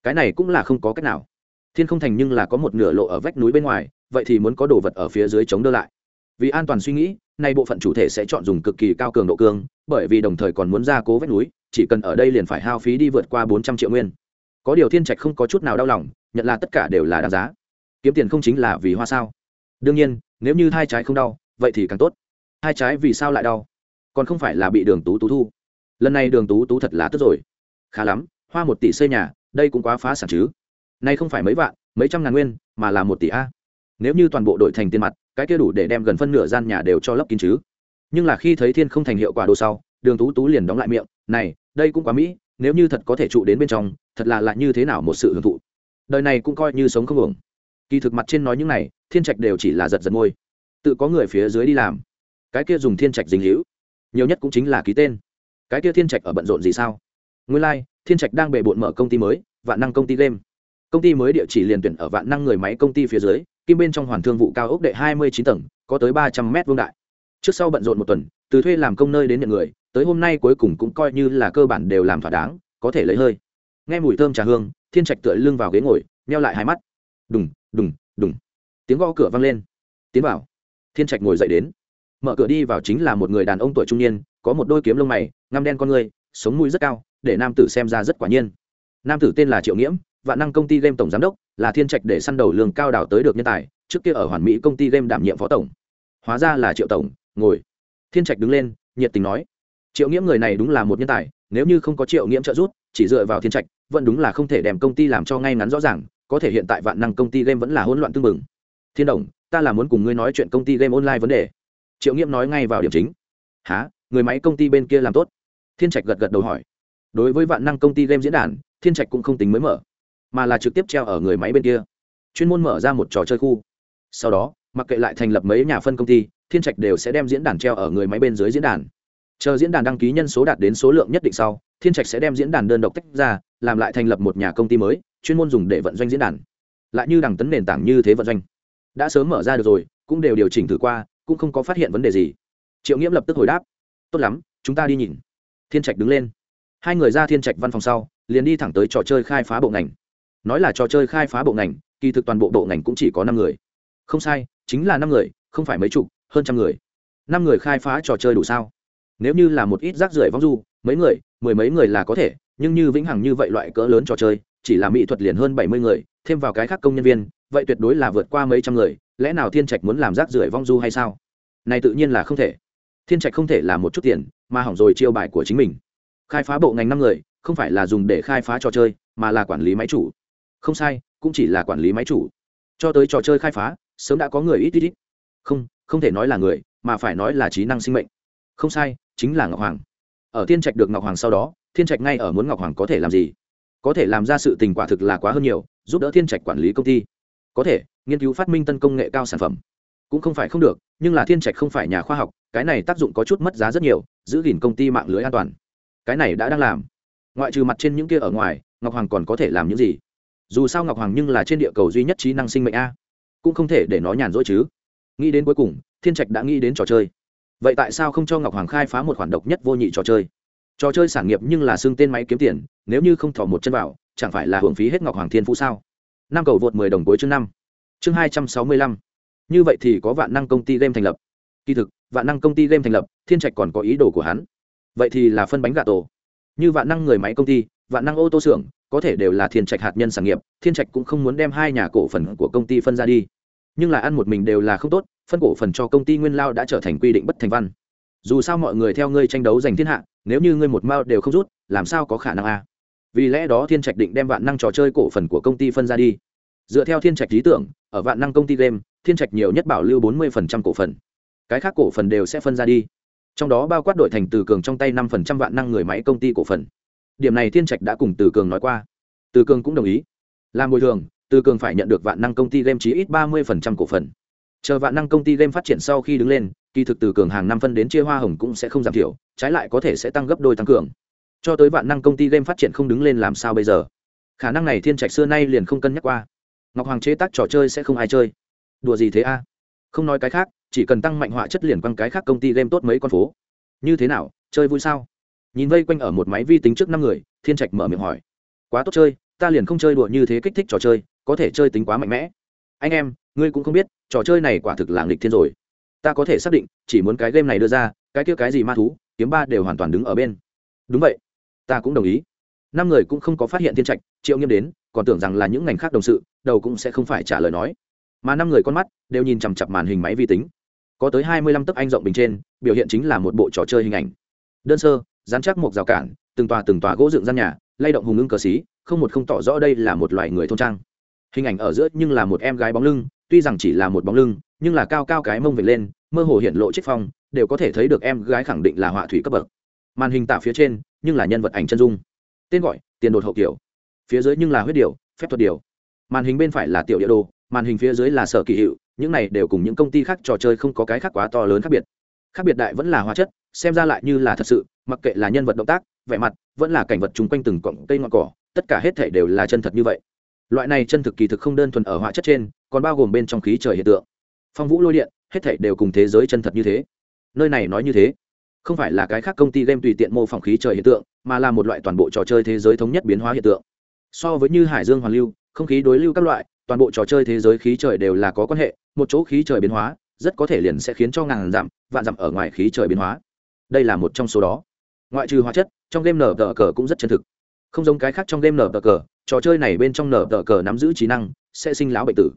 Cái này cũng là không có cách nào. Thiên không thành nhưng là có một nửa lộ ở vách núi bên ngoài, vậy thì muốn có đồ vật ở phía dưới chống đỡ lại. Vì an toàn suy nghĩ, nay bộ phận chủ thể sẽ chọn dùng cực kỳ cao cường độ cương, bởi vì đồng thời còn muốn gia cố vách núi, chỉ cần ở đây liền phải hao phí đi vượt qua bốn trăm triệu nguyên. Có điều thiên trạch không có chút nào đau lòng, nhận là tất cả đều là đáng giá. Kiếm tiền không chính là vì hoa sao? Đương nhiên nếu như thai trái không đau, vậy thì càng tốt. Thai trái vì sao lại đau? Còn không phải là bị đường tú tú thu. Lần này đường tú tú thật là tức rồi. Khá lắm, hoa một tỷ xây nhà, đây cũng quá phá sản chứ. Nay không phải mấy vạn, mấy trăm ngàn nguyên, mà là một tỷ a. Nếu như toàn bộ đội thành tiền mặt, cái kia đủ để đem gần phân nửa gian nhà đều cho lấp kín chứ. Nhưng là khi thấy thiên không thành hiệu quả đồ sau, đường tú tú liền đóng lại miệng, này, đây cũng quá mỹ, nếu như thật có thể trụ đến bên trong, thật là lại như thế nào một sự hưởng thụ. Đời này cũng coi như sống không ổng kỳ thực mặt trên nói những này thiên trạch đều chỉ là giật giật môi. Tự có người phía dưới đi làm. Cái kia dùng thiên trạch dính hữu nhiều nhất cũng chính là ký tên. Cái kia thiên trạch ở bận rộn gì sao? Nguyên lai、like, thiên trạch đang bề bộn mở công ty mới vạn năng công ty game. Công ty mới địa chỉ liền tuyển ở vạn năng người máy công ty phía dưới kim bên trong hoàn thương vụ cao ốc đệ hai mươi chín tầng có tới ba trăm mét vương đại. Trước sau bận rộn một tuần từ thuê làm công nơi đến nhận người tới hôm nay cuối cùng cũng coi như là cơ bản đều làm thỏa đáng có thể lấy hơi. Nghe mùi thơm trà hương thiên trạch tựa lưng vào ghế ngồi neo lại hai mắt. Đùng đùng đùng tiếng gõ cửa vang lên. Tiến vào. Thiên trạch ngồi dậy đến. Mở cửa đi vào chính là một người đàn ông tuổi trung niên, có một đôi kiếm lông mày, ngăm đen con người, sống mũi rất cao, để nam tử xem ra rất quả nhiên. Nam tử tên là triệu nghiễm, vạn năng công ty game tổng giám đốc, là thiên trạch để săn đầu lương cao đảo tới được nhân tài, trước kia ở hoàn mỹ công ty game đảm nhiệm phó tổng. Hóa ra là triệu tổng, ngồi. Thiên trạch đứng lên, nhiệt tình nói. Triệu nghiễm người này đúng là một nhân tài, nếu như không có triệu nghiễm trợ giúp, chỉ dựa vào thiên trạch, vẫn đúng là không thể đem công ty làm cho ngay ngắn rõ ràng, có thể hiện tại vạn năng công ty game vẫn là hỗn loạn tương mừng thiên đồng, ta là muốn cùng ngươi nói chuyện công ty game online vấn đề. Triệu nghiễm nói ngay vào điểm chính. Há người máy công ty bên kia làm tốt. Thiên trạch gật gật đầu hỏi. Đối với vạn năng công ty game diễn đàn, thiên trạch cũng không tính mới mở, mà là trực tiếp treo ở người máy bên kia. Chuyên môn mở ra một trò chơi khu. Sau đó, mặc kệ lại thành lập mấy nhà phân công ty, thiên trạch đều sẽ đem diễn đàn treo ở người máy bên dưới diễn đàn. Chờ diễn đàn đăng ký nhân số đạt đến số lượng nhất định sau, thiên trạch sẽ đem diễn đàn đơn độc tách ra, làm lại thành lập một nhà công ty mới, chuyên môn dùng để vận doanh diễn đàn. Lại như đằng tấn nền tảng như thế vận doanh đã sớm mở ra được rồi, cũng đều điều chỉnh thử qua, cũng không có phát hiện vấn đề gì. Triệu nghiễm lập tức hồi đáp, tốt lắm, chúng ta đi nhìn. Thiên trạch đứng lên. Hai người ra thiên trạch văn phòng sau, liền đi thẳng tới trò chơi khai phá bộ ngành. Nói là trò chơi khai phá bộ ngành, kỳ thực toàn bộ bộ ngành cũng chỉ có năm người. Không sai, chính là năm người, không phải mấy chục, hơn trăm người. Năm người khai phá trò chơi đủ sao? Nếu như là một ít rác rưởi vong du, mấy người, mười mấy người là có thể, nhưng như vĩnh hằng như vậy loại cỡ lớn trò chơi, chỉ là mỹ thuật liền hơn bảy mươi người, thêm vào cái khác công nhân viên vậy tuyệt đối là vượt qua mấy trăm người, lẽ nào thiên trạch muốn làm rác rưởi vong du hay sao? Này tự nhiên là không thể. Thiên trạch không thể là một chút tiền, mà hỏng rồi chiêu bài của chính mình. Khai phá bộ ngành năm người, không phải là dùng để khai phá trò chơi, mà là quản lý máy chủ. Không sai, cũng chỉ là quản lý máy chủ. Cho tới trò chơi khai phá, sớm đã có người ít ít ít. Không không thể nói là người, mà phải nói là trí năng sinh mệnh. Không sai, chính là ngọc hoàng. Ở thiên trạch được ngọc hoàng sau đó, thiên trạch ngay ở muốn ngọc hoàng có thể làm gì? Có thể làm ra sự tình quả thực là quá hơn nhiều, giúp đỡ thiên trạch quản lý công ty có thể, nghiên cứu phát minh tân công nghệ cao sản phẩm cũng không phải không được, nhưng là thiên trạch không phải nhà khoa học, cái này tác dụng có chút mất giá rất nhiều, giữ gìn công ty mạng lưới an toàn. Cái này đã đang làm. Ngoại trừ mặt trên những kia ở ngoài, ngọc hoàng còn có thể làm những gì? Dù sao ngọc hoàng nhưng là trên địa cầu duy nhất trí năng sinh mệnh a. Cũng không thể để nó nhàn rỗi chứ. Nghĩ đến cuối cùng, thiên trạch đã nghĩ đến trò chơi. Vậy tại sao không cho ngọc hoàng khai phá một khoản độc nhất vô nhị trò chơi? Trò chơi sản nghiệp nhưng là xương tên máy kiếm tiền, nếu như không thỏ một chân vào, chẳng phải là hưởng phí hết ngọc hoàng thiên phú sao? Năm cầu vượt mười đồng cuối chương năm. Chương hai trăm sáu mươi lăm. Như vậy thì có vạn năng công ty game thành lập. Kỳ thực, vạn năng công ty game thành lập, thiên trạch còn có ý đồ của hắn. Vậy thì là phân bánh gà tổ. Như vạn năng người máy công ty, vạn năng ô tô xưởng, có thể đều là thiên trạch hạt nhân sản nghiệp, thiên trạch cũng không muốn đem hai nhà cổ phần của công ty phân ra đi. Nhưng là ăn một mình đều là không tốt, phân cổ phần cho công ty nguyên lao đã trở thành quy định bất thành văn. Dù sao mọi người theo ngươi tranh đấu giành thiên hạ, nếu như ngươi một mao đều không rút, làm sao có khả năng a? Vì lẽ đó thiên trạch định đem vạn năng trò chơi cổ phần của công ty phân ra đi. Dựa theo thiên trạch lý tưởng, ở vạn năng công ty game, thiên trạch nhiều nhất bảo lưu bốn mươi cổ phần. Cái khác cổ phần đều sẽ phân ra đi. Trong đó bao quát đội thành từ cường trong tay năm phần vạn năng người máy công ty cổ phần. Điểm này thiên trạch đã cùng từ cường nói qua. Từ cường cũng đồng ý. Làm bồi thường, từ cường phải nhận được vạn năng công ty game chí ít ba mươi phần trăm cổ phần. Chờ vạn năng công ty game phát triển sau khi đứng lên, kỳ thực từ cường hàng năm phân đến chia hoa hồng cũng sẽ không giảm thiểu, trái lại có thể sẽ tăng gấp đôi tăng cường cho tới vạn năng công ty game phát triển không đứng lên làm sao bây giờ. Khả năng này thiên trạch xưa nay liền không cân nhắc qua. Ngọc hoàng chế tác trò chơi sẽ không ai chơi. Đùa gì thế a? Không nói cái khác, chỉ cần tăng mạnh họa chất liền quăng cái khác công ty game tốt mấy con phố. Như thế nào, chơi vui sao? Nhìn vây quanh ở một máy vi tính trước năm người, thiên trạch mở miệng hỏi. Quá tốt chơi, ta liền không chơi đùa như thế kích thích trò chơi, có thể chơi tính quá mạnh mẽ. Anh em, ngươi cũng không biết, trò chơi này quả thực là nghịch thiên rồi. Ta có thể xác định, chỉ muốn cái game này đưa ra, cái kia cái gì ma thú, kiếm ba đều hoàn toàn đứng ở bên. Đúng vậy ta cũng đồng ý. Năm người cũng không có phát hiện thiên trạch, triệu nghiêm đến, còn tưởng rằng là những ngành khác đồng sự, đầu cũng sẽ không phải trả lời nói. Mà năm người con mắt đều nhìn chằm chặp màn hình máy vi tính. Có tới hai mươi lăm tấc anh rộng bình trên, biểu hiện chính là một bộ trò chơi hình ảnh. Đơn sơ, dán chắc một rào cản, từng tòa từng tòa gỗ dựng gian nhà, lay động hùng ngưng cờ xí, không một không tỏ rõ đây là một loài người thôn trang. Hình ảnh ở giữa nhưng là một em gái bóng lưng, tuy rằng chỉ là một bóng lưng, nhưng là cao cao cái mông vệt lên, mơ hồ hiện lộ chiếc phong, đều có thể thấy được em gái khẳng định là họa thủy cấp bậc màn hình tả phía trên nhưng là nhân vật ảnh chân dung. Tên gọi, tiền đột hậu kiểu phía dưới nhưng là huyết điều, phép thuật điều. Màn hình bên phải là tiểu địa đồ, màn hình phía dưới là sở kỳ hiệu, những này đều cùng những công ty khác trò chơi không có cái khác quá to lớn khác biệt. Khác biệt đại vẫn là hóa chất, xem ra lại như là thật sự, mặc kệ là nhân vật động tác, vẻ mặt, vẫn là cảnh vật chung quanh từng cọng cây ngọn cỏ, tất cả hết thể đều là chân thật như vậy. Loại này chân thực kỳ thực không đơn thuần ở hóa chất trên, còn bao gồm bên trong khí trời hiện tượng. Phong vũ lôi điện, hết thể đều cùng thế giới chân thật như thế. Nơi này nói như thế không phải là cái khác công ty game tùy tiện mô phỏng khí trời hiện tượng, mà là một loại toàn bộ trò chơi thế giới thống nhất biến hóa hiện tượng. So với như hải dương hoàn lưu, không khí đối lưu các loại, toàn bộ trò chơi thế giới khí trời đều là có quan hệ, một chỗ khí trời biến hóa, rất có thể liền sẽ khiến cho ngàn dặm, vạn dặm ở ngoài khí trời biến hóa. Đây là một trong số đó. Ngoại trừ hóa chất, trong game nở tờ cờ cũng rất chân thực. Không giống cái khác trong game nở tờ cờ, trò chơi này bên trong nở tờ cờ nắm giữ trí năng, sẽ sinh lão bệnh tử.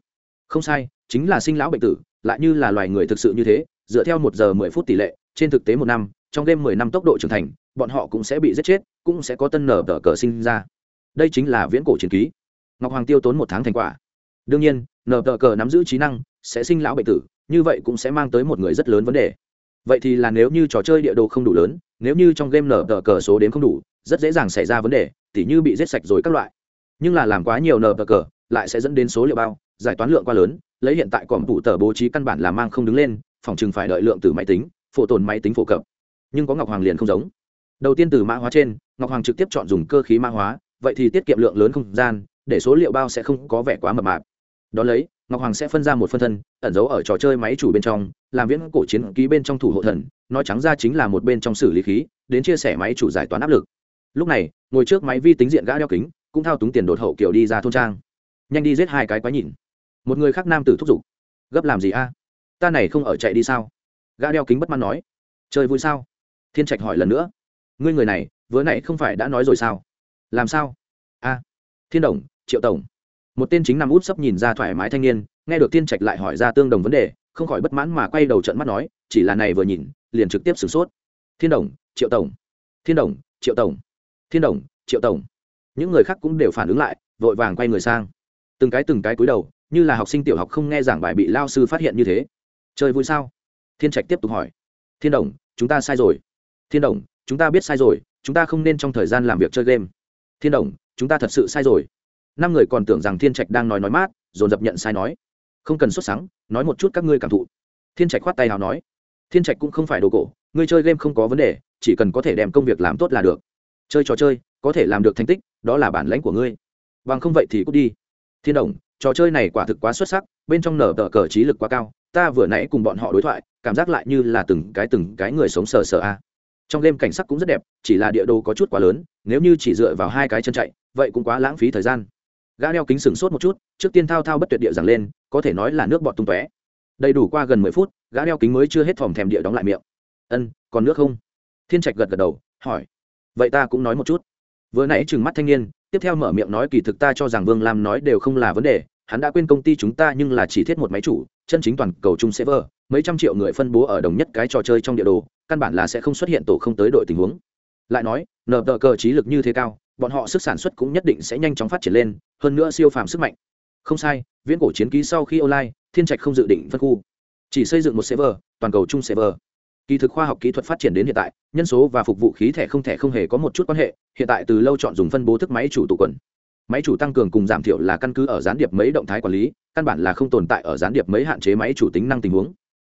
Không sai, chính là sinh lão bệnh tử, lại như là loài người thực sự như thế, dựa theo một giờ mười phút tỷ lệ trên thực tế một năm, trong game mười năm tốc độ trưởng thành, bọn họ cũng sẽ bị giết chết, cũng sẽ có tân nở tờ cờ sinh ra. Đây chính là viễn cổ chiến ký. Ngọc hoàng tiêu tốn một tháng thành quả. Đương nhiên, nở tờ cờ nắm giữ trí năng, sẽ sinh lão bệnh tử, như vậy cũng sẽ mang tới một người rất lớn vấn đề. Vậy thì là nếu như trò chơi địa đồ không đủ lớn, nếu như trong game nở tờ cờ số đến không đủ, rất dễ dàng xảy ra vấn đề, tỉ như bị giết sạch rồi các loại. Nhưng là làm quá nhiều nở tờ cờ, lại sẽ dẫn đến số liệu bao, giải toán lượng quá lớn, lấy hiện tại còm tủ tờ bố trí căn bản là mang không đứng lên, phòng chừng phải đợi lượng từ máy tính phổ tồn máy tính phổ cập. Nhưng có ngọc hoàng liền không giống. Đầu tiên từ mã hóa trên, ngọc hoàng trực tiếp chọn dùng cơ khí mã hóa, vậy thì tiết kiệm lượng lớn không gian, để số liệu bao sẽ không có vẻ quá mập mạp. Đón lấy, ngọc hoàng sẽ phân ra một phân thân, ẩn giấu ở trò chơi máy chủ bên trong, làm viễn cổ chiến ký bên trong thủ hộ thần, nói trắng ra chính là một bên trong xử lý khí, đến chia sẻ máy chủ giải toán áp lực. Lúc này, ngồi trước máy vi tính diện gã đeo kính, cũng thao túng tiền đột hậu kiểu đi ra thôn trang. Nhanh đi giết hai cái quái nhìn. Một người khác nam tử thúc giục. Gấp làm gì a? Ta này không ở chạy đi sao? Gã đeo kính bất mãn nói, chơi vui sao? Thiên trạch hỏi lần nữa, ngươi người này, vừa nãy không phải đã nói rồi sao? Làm sao? A, thiên đồng, triệu tổng. Một tên chính nằm út sấp nhìn ra thoải mái thanh niên, nghe được thiên trạch lại hỏi ra tương đồng vấn đề, không khỏi bất mãn mà quay đầu trận mắt nói, chỉ là này vừa nhìn, liền trực tiếp sửng sốt. Thiên đồng, triệu tổng. Thiên đồng, triệu tổng. Thiên đồng, triệu tổng. Những người khác cũng đều phản ứng lại, vội vàng quay người sang. Từng cái từng cái cúi đầu, như là học sinh tiểu học không nghe giảng bài bị lao sư phát hiện như thế. Chơi vui sao? Thiên trạch tiếp tục hỏi. Thiên đồng, chúng ta sai rồi. Thiên đồng, chúng ta biết sai rồi, chúng ta không nên trong thời gian làm việc chơi game. Thiên đồng, chúng ta thật sự sai rồi. Năm người còn tưởng rằng thiên trạch đang nói nói mát, dồn dập nhận sai nói. Không cần xuất sáng nói một chút các ngươi cảm thụ. Thiên trạch khoát tay nào nói. Thiên trạch cũng không phải đồ cổ, ngươi chơi game không có vấn đề, chỉ cần có thể đem công việc làm tốt là được. Chơi trò chơi, có thể làm được thành tích, đó là bản lãnh của ngươi. Bằng không vậy thì cút đi. Thiên đồng, trò chơi này quả thực quá xuất sắc, bên trong nở tờ cờ trí lực quá cao ta vừa nãy cùng bọn họ đối thoại, cảm giác lại như là từng cái từng cái người sống sờ sờ a. Trong đêm cảnh sắc cũng rất đẹp, chỉ là địa đồ có chút quá lớn, nếu như chỉ dựa vào hai cái chân chạy, vậy cũng quá lãng phí thời gian. Gã đeo kính sừng sốt một chút, trước tiên thao thao bất tuyệt địa giảng lên, có thể nói là nước bọt tung tóe. Đầy đủ qua gần mười phút, gã đeo kính mới chưa hết thòm thèm địa đóng lại miệng. Ân, còn nước không? Thiên trạch gật gật đầu, hỏi. Vậy ta cũng nói một chút. Vừa nãy trừng mắt thanh niên, tiếp theo mở miệng nói kỳ thực ta cho rằng vương lam nói đều không là vấn đề hắn đã quên công ty chúng ta nhưng là chỉ thiết một máy chủ, chân chính toàn cầu chung server, mấy trăm triệu người phân bố ở đồng nhất cái trò chơi trong địa đồ, căn bản là sẽ không xuất hiện tổ không tới đội tình huống. Lại nói nờ tờ cờ trí lực như thế cao, bọn họ sức sản xuất cũng nhất định sẽ nhanh chóng phát triển lên, hơn nữa siêu phàm sức mạnh. Không sai, viễn cổ chiến ký sau khi online, thiên trạch không dự định phân khu. Chỉ xây dựng một server, toàn cầu chung server. Kỳ thực khoa học kỹ thuật phát triển đến hiện tại, nhân số và phục vụ khí thẻ không thể không hề có một chút quan hệ, hiện tại từ lâu chọn dùng phân bố thức máy chủ tụ quần máy chủ tăng cường cùng giảm thiểu là căn cứ ở gián điệp mấy động thái quản lý, căn bản là không tồn tại ở gián điệp mấy hạn chế máy chủ tính năng tình huống.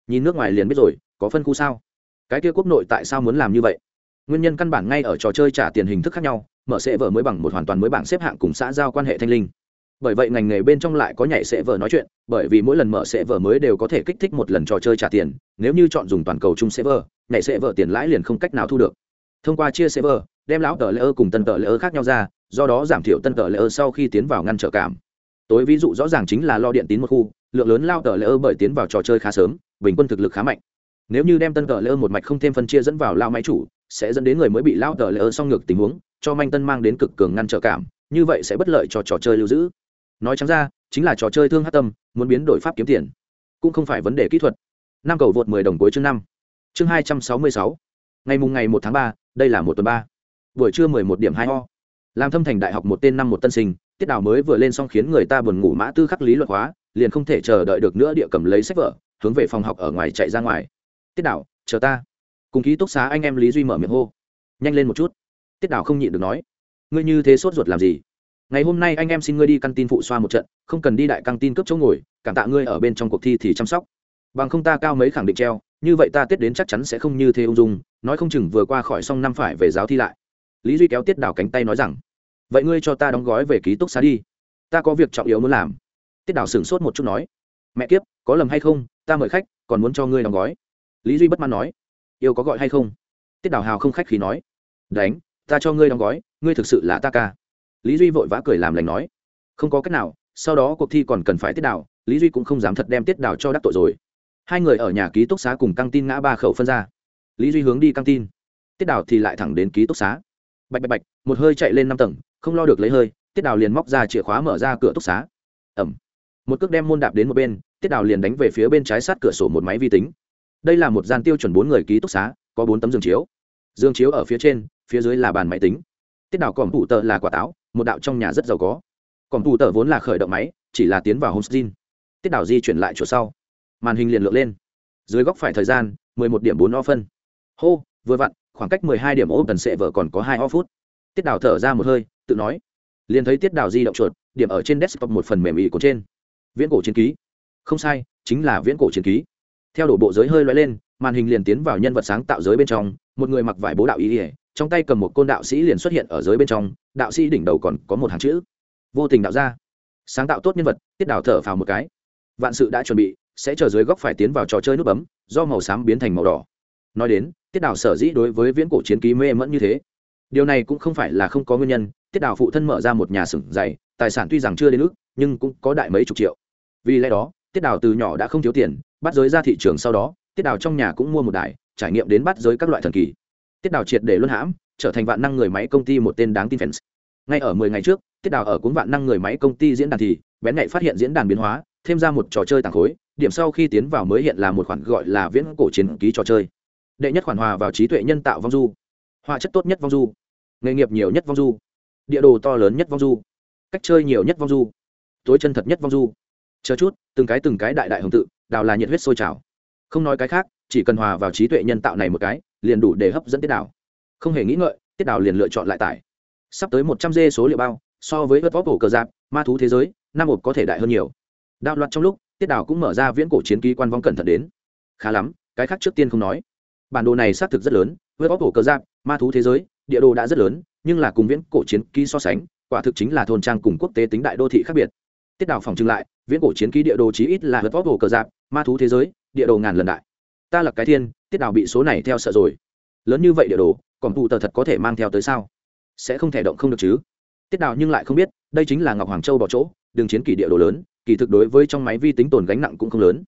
Nhìn nước ngoài liền biết rồi, có phân khu sao? Cái kia quốc nội tại sao muốn làm như vậy? Nguyên nhân căn bản ngay ở trò chơi trả tiền hình thức khác nhau, mở sẽ vở mới bằng một hoàn toàn mới bảng xếp hạng cùng xã giao quan hệ thanh linh. Bởi vậy ngành nghề bên trong lại có nhảy sẽ vở nói chuyện, bởi vì mỗi lần mở sẽ vở mới đều có thể kích thích một lần trò chơi trả tiền, nếu như chọn dùng toàn cầu chung sẽ vở nhảy sẽ vở tiền lãi liền không cách nào thu được. Thông qua chia sẽ vở đem lão tờ lễ ơ cùng tân tờ lễ ơ khác nhau ra do đó giảm thiểu tân tờ lễ ơ sau khi tiến vào ngăn trở cảm. Tối ví dụ rõ ràng chính là lo điện tín một khu, lượng lớn lao tờ lễ ơ bởi tiến vào trò chơi khá sớm, bình quân thực lực khá mạnh. Nếu như đem tân tờ lễ ơ một mạch không thêm phân chia dẫn vào lao máy chủ, sẽ dẫn đến người mới bị lao tờ lễ ơ song ngược tình huống, cho manh tân mang đến cực cường ngăn trở cảm, như vậy sẽ bất lợi cho trò chơi lưu giữ. Nói chẳng ra, chính là trò chơi thương hát tâm, muốn biến đổi pháp kiếm tiền, cũng không phải vấn đề kỹ thuật. Năm cầu vượt mười đồng cuối chương năm. Chương hai trăm sáu mươi sáu. Ngày mùng ngày một tháng ba, đây là một tuần ba. Buổi trưa mười một điểm hai ho làm thâm thành đại học một tên năm một tân sinh, tiết đào mới vừa lên xong khiến người ta buồn ngủ mã tư khắc lý luật hóa, liền không thể chờ đợi được nữa địa cầm lấy sách vở, hướng về phòng học ở ngoài chạy ra ngoài. Tiết đào, chờ ta. Cùng ký túc xá anh em lý duy mở miệng hô. Nhanh lên một chút. Tiết đào không nhịn được nói. Ngươi như thế sốt ruột làm gì? Ngày hôm nay anh em xin ngươi đi căn tin phụ xoa một trận, không cần đi đại căng tin cướp chỗ ngồi, cảm tạ ngươi ở bên trong cuộc thi thì chăm sóc. Bằng không ta cao mấy khẳng định treo, như vậy ta tiết đến chắc chắn sẽ không như thế ung dung, nói không chừng vừa qua khỏi xong năm phải về giáo thi lại lý duy kéo tiết đào cánh tay nói rằng, vậy ngươi cho ta đóng gói về ký túc xá đi. Ta có việc trọng yếu muốn làm. Tiết đào sửng sốt một chút nói, mẹ kiếp, có lầm hay không? Ta mời khách, còn muốn cho ngươi đóng gói. Lý duy bất mãn nói, yêu có gọi hay không? Tiết đào hào không khách khí nói, đánh, ta cho ngươi đóng gói, ngươi thực sự là ta ca. Lý duy vội vã cười làm lành nói, không có cách nào, sau đó cuộc thi còn cần phải tiết đào, lý duy cũng không dám thật đem tiết đào cho đắc tội rồi. Hai người ở nhà ký túc xá cùng căng tin ngã ba khẩu phân ra. Lý duy hướng đi căng tin. Tiết đào thì lại thẳng đến ký túc xá bạch bạch bạch, một hơi chạy lên năm tầng, không lo được lấy hơi, tiết đào liền móc ra chìa khóa mở ra cửa túc xá. Ẩm một cước đem môn đạp đến một bên, tiết đào liền đánh về phía bên trái sát cửa sổ một máy vi tính. Đây là một gian tiêu chuẩn bốn người ký túc xá, có bốn tấm giường chiếu. Giường chiếu ở phía trên, phía dưới là bàn máy tính. Tiết đào còm thủ tờ là quả táo, một đạo trong nhà rất giàu có. Còm thủ tờ vốn là khởi động máy, chỉ là tiến vào homestin tiết đào di chuyển lại chỗ sau. Màn hình liền lượn lên. Dưới góc phải thời gian, mười một điểm bốn o phân. Hô, vừa vặn khoảng cách mười hai điểm ô tần sệ vợ còn có hai o phút. Tiết đào thở ra một hơi, tự nói. Liền thấy tiết đào di động chuột, điểm ở trên desktop một phần mềm ỉ của trên. Viễn cổ chiến ký. Không sai, chính là viễn cổ chiến ký. Theo đổ bộ giới hơi loay lên, màn hình liền tiến vào nhân vật sáng tạo giới bên trong, một người mặc vải bố đạo ý ỉa, trong tay cầm một côn đạo sĩ liền xuất hiện ở giới bên trong, đạo sĩ đỉnh đầu còn có một hàng chữ. Vô tình đạo ra sáng tạo tốt nhân vật, tiết đào thở phào một cái. Vạn sự đã chuẩn bị, sẽ chờ dưới góc phải tiến vào trò chơi nút bấm, do màu xám biến thành màu đỏ. Nói đến tiết đào sở dĩ đối với viễn cổ chiến ký mê mẫn như thế. Điều này cũng không phải là không có nguyên nhân, tiết đào phụ thân mở ra một nhà sửng dày, tài sản tuy rằng chưa đến ước, nhưng cũng có đại mấy chục triệu. Vì lẽ đó, tiết đào từ nhỏ đã không thiếu tiền, bắt giới ra thị trường sau đó, tiết đào trong nhà cũng mua một đài, trải nghiệm đến bắt giới các loại thần kỳ. Tiết đào triệt để luân hãm, trở thành vạn năng người máy công ty một tên đáng tin fans. Ngay ở mười ngày trước, tiết đào ở cuốn vạn năng người máy công ty diễn đàn thì, bén nhạy phát hiện diễn đàn biến hóa, thêm ra một trò chơi tàng khối, điểm sau khi tiến vào mới hiện là một khoản gọi là viễn cổ chiến ký trò chơi đệ nhất khoản hòa vào trí tuệ nhân tạo vong du. Họa chất tốt nhất vong du. Nghề nghiệp nhiều nhất vong du. Địa đồ to lớn nhất vong du. Cách chơi nhiều nhất vong du. Tối chân thật nhất vong du. Chờ chút, từng cái từng cái đại đại hồng tự, đào là nhiệt huyết sôi trào. Không nói cái khác, chỉ cần hòa vào trí tuệ nhân tạo này một cái, liền đủ để hấp dẫn tiết đào. Không hề nghĩ ngợi, tiết đào liền lựa chọn lại tải. Sắp tới một trăm dê số liệu bao, so với vớt vóc cổ cờ giáp, ma thú thế giới, năm một có thể đại hơn nhiều. Đạo loạt trong lúc, tiết đào cũng mở ra viễn cổ chiến ký quan vong cẩn thận đến. Khá lắm, cái khác trước tiên không nói bản đồ này xác thực rất lớn, với bóc cổ cơ giáp, ma thú thế giới, địa đồ đã rất lớn, nhưng là cùng viễn cổ chiến ký so sánh, quả thực chính là thôn trang cùng quốc tế tính đại đô thị khác biệt. Tiết đào phòng trưng lại, viễn cổ chiến ký địa đồ chí ít là hớt vóc hồ cờ giáp, ma thú thế giới, địa đồ ngàn lần đại. Ta là cái thiên, tiết đào bị số này theo sợ rồi. Lớn như vậy địa đồ, còn tụ tờ thật có thể mang theo tới sao? Sẽ không thể động không được chứ? Tiết đào nhưng lại không biết, đây chính là ngọc hoàng châu bỏ chỗ, đường chiến kỷ địa đồ lớn, kỳ thực đối với trong máy vi tính tồn gánh nặng cũng không lớn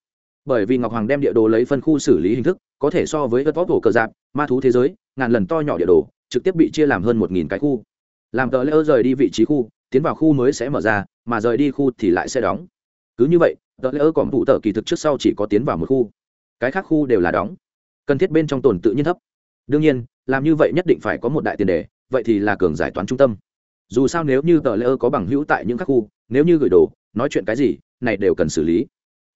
bởi vì ngọc hoàng đem địa đồ lấy phân khu xử lý hình thức, có thể so với đất vóc hổ cờ dạp ma thú thế giới, ngàn lần to nhỏ địa đồ, trực tiếp bị chia làm hơn một nghìn cái khu. Làm tờ lỡ rời đi vị trí khu, tiến vào khu mới sẽ mở ra, mà rời đi khu thì lại sẽ đóng. Cứ như vậy, tờ lỡ còn phụ tờ kỳ thực trước sau chỉ có tiến vào một khu. Cái khác khu đều là đóng. Cần thiết bên trong tồn tự nhiên thấp. Đương nhiên, làm như vậy nhất định phải có một đại tiền đề, vậy thì là cường giải toán trung tâm. Dù sao nếu như tờ lỡ có bằng hữu tại những các khu, nếu như gửi đồ, nói chuyện cái gì, này đều cần xử lý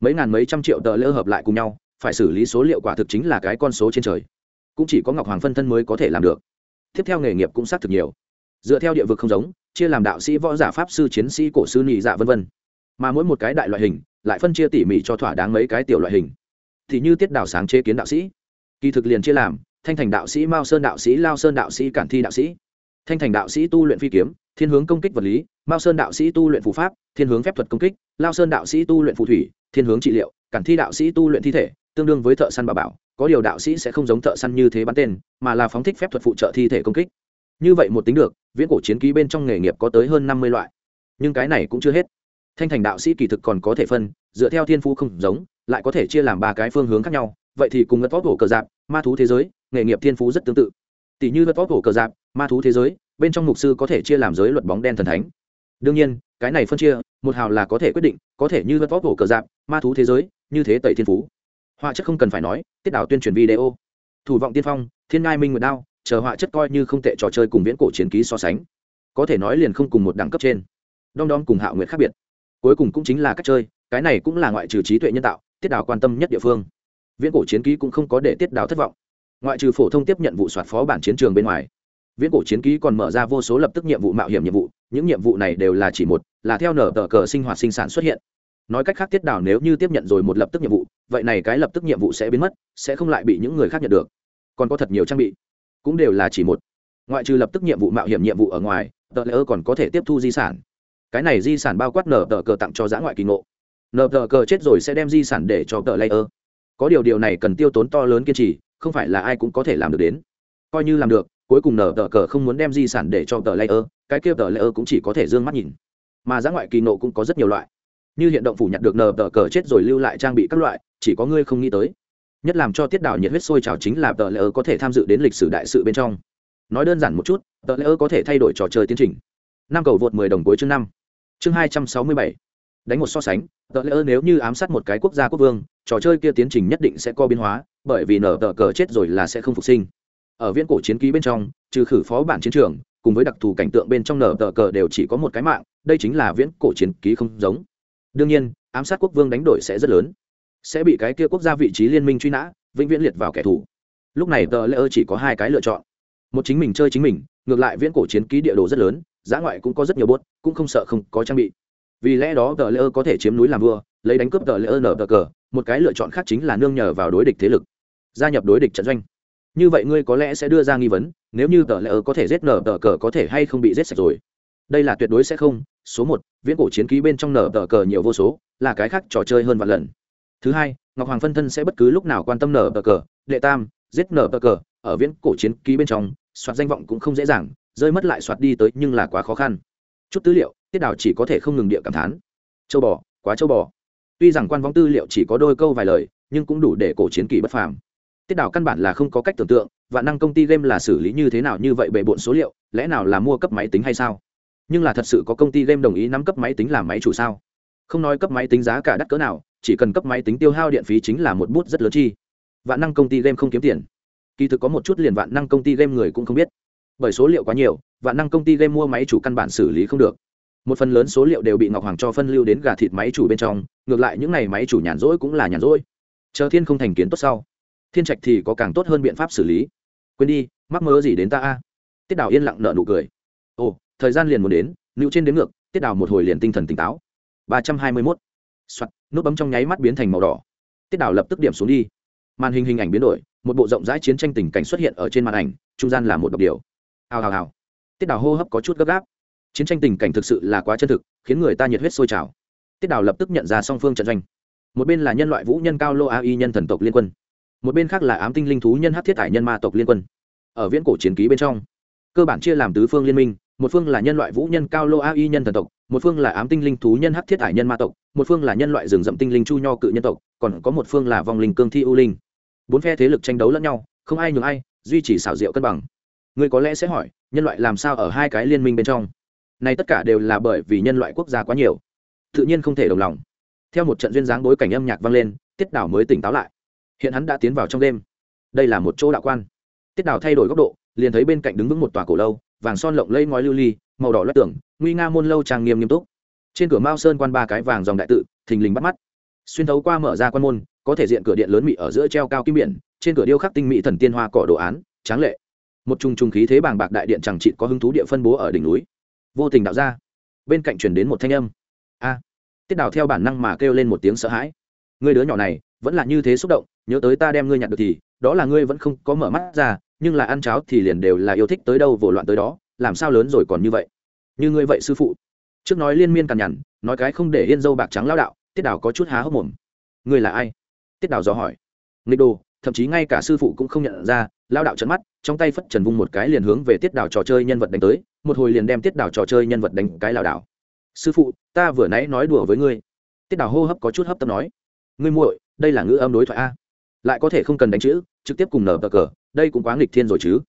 mấy ngàn mấy trăm triệu tờ lỡ hợp lại cùng nhau, phải xử lý số liệu quả thực chính là cái con số trên trời. Cũng chỉ có ngọc hoàng phân thân mới có thể làm được. Tiếp theo nghề nghiệp cũng xác thực nhiều. Dựa theo địa vực không giống, chia làm đạo sĩ, võ giả, pháp sư, chiến sĩ, cổ sư nhị dạ vân vân. Mà mỗi một cái đại loại hình, lại phân chia tỉ mỉ cho thỏa đáng mấy cái tiểu loại hình. Thì như tiết đào sáng chế kiến đạo sĩ. Kỳ thực liền chia làm, thanh thành đạo sĩ, mao sơn đạo sĩ, lao sơn đạo sĩ, cản thi đạo sĩ thanh thành đạo sĩ tu luyện phi kiếm, thiên hướng công kích vật lý, mao sơn đạo sĩ tu luyện phù pháp, thiên hướng phép thuật công kích, lao sơn đạo sĩ tu luyện phù thủy, thiên hướng trị liệu, cản thi đạo sĩ tu luyện thi thể, tương đương với thợ săn bà bảo, có điều đạo sĩ sẽ không giống thợ săn như thế bắn tên, mà là phóng thích phép thuật phụ trợ thi thể công kích. Như vậy một tính được, viễn cổ chiến ký bên trong nghề nghiệp có tới hơn năm mươi loại. Nhưng cái này cũng chưa hết. Thanh thành đạo sĩ kỳ thực còn có thể phân, dựa theo thiên phú không giống, lại có thể chia làm ba cái phương hướng khác nhau, vậy thì cùng ngất vóc hổ cờ dạp ma thú thế giới, nghề nghiệp thiên phú rất tương tự tỷ như vật vóc cổ cờ dạp ma thú thế giới, bên trong mục sư có thể chia làm giới luật bóng đen thần thánh. Đương nhiên, cái này phân chia, một hào là có thể quyết định, có thể như vật vóc cổ cờ dạp ma thú thế giới, như thế tẩy thiên phú. Họa chất không cần phải nói, tiết đảo tuyên truyền video. Thủ vọng tiên phong, thiên ngai minh nguyệt đao, chờ họa chất coi như không tệ trò chơi cùng viễn cổ chiến ký so sánh. Có thể nói liền không cùng một đẳng cấp trên. Đong đom cùng hạo nguyệt khác biệt. Cuối cùng cũng chính là cách chơi, cái này cũng là ngoại trừ trí tuệ nhân tạo, tiết đảo quan tâm nhất địa phương. Viễn cổ chiến ký cũng không có để tiết đảo thất vọng ngoại trừ phổ thông tiếp nhận vụ soạt phó bản chiến trường bên ngoài, viễn cổ chiến ký còn mở ra vô số lập tức nhiệm vụ mạo hiểm nhiệm vụ, những nhiệm vụ này đều là chỉ một, là theo nở tờ cờ sinh hoạt sinh sản xuất hiện. Nói cách khác tiết đảo nếu như tiếp nhận rồi một lập tức nhiệm vụ, vậy này cái lập tức nhiệm vụ sẽ biến mất, sẽ không lại bị những người khác nhận được. Còn có thật nhiều trang bị, cũng đều là chỉ một. Ngoại trừ lập tức nhiệm vụ mạo hiểm nhiệm vụ ở ngoài, tờ lỡ còn có thể tiếp thu di sản. Cái này di sản bao quát nở tờ cờ tặng cho giã ngoại kỳ ngộ. Nở tờ cờ chết rồi sẽ đem di sản để cho tờ layer có điều điều này cần tiêu tốn to lớn kiên trì không phải là ai cũng có thể làm được đến. Coi như làm được, cuối cùng nở tờ cờ không muốn đem di sản để cho tờ layer, cái kia tờ layer cũng chỉ có thể d ư ơ n g mắt nhìn. Mà giá ngoại kỳ nộ cũng có rất nhiều loại. Như hiện động phủ nhặt được nở tờ cờ chết rồi lưu lại trang bị các loại, chỉ có ngươi không nghĩ tới. Nhất làm cho tiết đảo nhiệt huyết sôi trào chính là tờ layer có thể tham dự đến lịch sử đại sự bên trong. Nói đơn giản một chút, tờ layer có thể thay đổi trò chơi tiến trình. Năm cầu vượt mười đồng cuối chương năm. Chương hai trăm sáu mươi bảy đánh một so sánh, tờ ơn nếu như ám sát một cái quốc gia quốc vương, trò chơi kia tiến trình nhất định sẽ có biến hóa, bởi vì nở tờ cờ chết rồi là sẽ không phục sinh. Ở viễn cổ chiến ký bên trong, trừ khử phó bản chiến trường, cùng với đặc thù cảnh tượng bên trong nở tờ cờ đều chỉ có một cái mạng, đây chính là viễn cổ chiến ký không giống. Đương nhiên, ám sát quốc vương đánh đổi sẽ rất lớn. Sẽ bị cái kia quốc gia vị trí liên minh truy nã, vĩnh viễn liệt vào kẻ thù. Lúc này tờ lễ ơ chỉ có hai cái lựa chọn. Một chính mình chơi chính mình, ngược lại viễn cổ chiến ký địa đồ rất lớn, giá ngoại cũng có rất nhiều bốt, cũng không sợ không có trang bị vì lẽ đó tờ lễ ơ có thể chiếm núi làm vua, lấy đánh cướp tờ lễ ơ nở tờ cờ, một cái lựa chọn khác chính là nương nhờ vào đối địch thế lực, gia nhập đối địch trận doanh. Như vậy ngươi có lẽ sẽ đưa ra nghi vấn, nếu như tờ lỡ có thể giết nở tờ cờ có thể hay không bị giết sạch rồi. Đây là tuyệt đối sẽ không, số một, viễn cổ chiến ký bên trong nở tờ cờ nhiều vô số, là cái khác trò chơi hơn vạn lần. Thứ hai, ngọc hoàng phân thân sẽ bất cứ lúc nào quan tâm nở tờ cờ, đệ tam, giết nở tờ cờ, ở viễn cổ chiến ký bên trong, soạt danh vọng cũng không dễ dàng, rơi mất lại soạt đi tới nhưng là quá khó khăn. Chút tư liệu tiết đào chỉ có thể không ngừng địa cảm thán. Châu bò, quá châu bò. Tuy rằng quan vong tư liệu chỉ có đôi câu vài lời, nhưng cũng đủ để cổ chiến kỳ bất phàm. Tiết Đào căn bản là không có cách tưởng tượng và năng công ty game là xử lý như thế nào như vậy bề bộn số liệu, lẽ nào là mua cấp máy tính hay sao? Nhưng là thật sự có công ty game đồng ý nắm cấp máy tính làm máy chủ sao? Không nói cấp máy tính giá cả đắt cỡ nào, chỉ cần cấp máy tính tiêu hao điện phí chính là một bút rất lớn chi. Vạn năng công ty game không kiếm tiền. Kỳ thực có một chút liền vạn năng công ty game người cũng không biết. Bởi số liệu quá nhiều, vạn năng công ty game mua máy chủ căn bản xử lý không được một phần lớn số liệu đều bị ngọc hoàng cho phân lưu đến gà thịt máy chủ bên trong, ngược lại những n à y máy chủ nhàn rỗi cũng là nhàn rỗi. Chờ thiên không thành kiến tốt sau, thiên trạch thì có càng tốt hơn biện pháp xử lý. Quên đi, mắc mơ gì đến ta a? Tiết đào yên lặng nợ nụ cười. Ồ, thời gian liền muốn đến nữ trên đến ngược, tiết đào một hồi liền tinh thần tỉnh táo. Ba trăm hai mươi mốt. Soạt, nút bấm trong nháy mắt biến thành màu đỏ. Tiết đào lập tức điểm xuống đi. Màn hình hình ảnh biến đổi, một bộ rộng rãi chiến tranh tình cảnh xuất hiện ở trên màn ảnh, trung gian là một độc điều hào hào hào. Tiết đào hô hấp có chút gấp gáp chiến tranh tình cảnh thực sự là quá chân thực, khiến người ta nhiệt huyết sôi trào. Tiết đào lập tức nhận ra song phương trận doanh. Một bên là nhân loại vũ nhân cao lô a y nhân thần tộc liên quân. Một bên khác là ám tinh linh thú nhân hát thiết thải nhân ma tộc liên quân. Ở viễn cổ chiến ký bên trong, cơ bản chia làm tứ phương liên minh, một phương là nhân loại vũ nhân cao lô a y nhân thần tộc, một phương là ám tinh linh thú nhân hắc thiết hải nhân ma tộc, một phương là nhân loại rừng rậm tinh linh chu nho cự nhân tộc, còn có một phương là vòng linh cương thi u linh. Bốn phe thế lực tranh đấu lẫn nhau, không ai nhường ai, duy trì xảo diệu cân bằng. Người có lẽ sẽ hỏi, nhân loại làm sao ở hai cái liên minh bên trong? Này tất cả đều là bởi vì nhân loại quốc gia quá nhiều. Tự nhiên không thể đồng lòng. Theo một trận duyên dáng bối cảnh âm nhạc vang lên, tiết đảo mới tỉnh táo lại. Hiện hắn đã tiến vào trong đêm. Đây là một chỗ đạo quan. Tiết đảo thay đổi góc độ, liền thấy bên cạnh đứng vững một tòa cổ lâu, vàng son lộng lây ngói lưu ly, màu đỏ lót tưởng nguy nga môn lâu trang nghiêm nghiêm túc. Trên cửa mao sơn quan ba cái vàng dòng đại tự, thình lình bắt mắt. Xuyên thấu qua mở ra quan môn, có thể diện cửa điện lớn mị ở giữa treo cao kim biển, trên cửa điêu khắc tinh mỹ thần tiên hoa cỏ đồ án, tráng lệ. Một trùng trùng khí thế bàng bạc đại điện chẳng trị có hứng thú địa phân bố ở đỉnh núi vô tình đạo ra. Bên cạnh truyền đến một thanh âm. A. Tiết đào theo bản năng mà kêu lên một tiếng sợ hãi. Người đứa nhỏ này, vẫn là như thế xúc động, nhớ tới ta đem ngươi nhặt được thì, đó là ngươi vẫn không có mở mắt ra, nhưng là ăn cháo thì liền đều là yêu thích tới đâu vồ loạn tới đó, làm sao lớn rồi còn như vậy? Như ngươi vậy sư phụ. Trước nói liên miên cằn nhằn, nói cái không để yên dâu bạc trắng lao đạo, tiết đào có chút há hốc mồm. Ngươi là ai? Tiết đào dò hỏi. Nghịch đồ, thậm chí ngay cả sư phụ cũng không nhận ra, lao đạo trận mắt, trong tay phất trần vung một cái liền hướng về tiết đào trò chơi nhân vật đánh tới một hồi liền đem tiết đào trò chơi nhân vật đánh cái lảo đảo. Sư phụ, ta vừa nãy nói đùa với ngươi. Tiết đào hô hấp có chút hấp tấp nói. Ngươi muội, đây là ngữ âm đối thoại a. Lại có thể không cần đánh chữ, trực tiếp cùng nở bờ cờ, đây cũng quá nghịch thiên rồi chứ.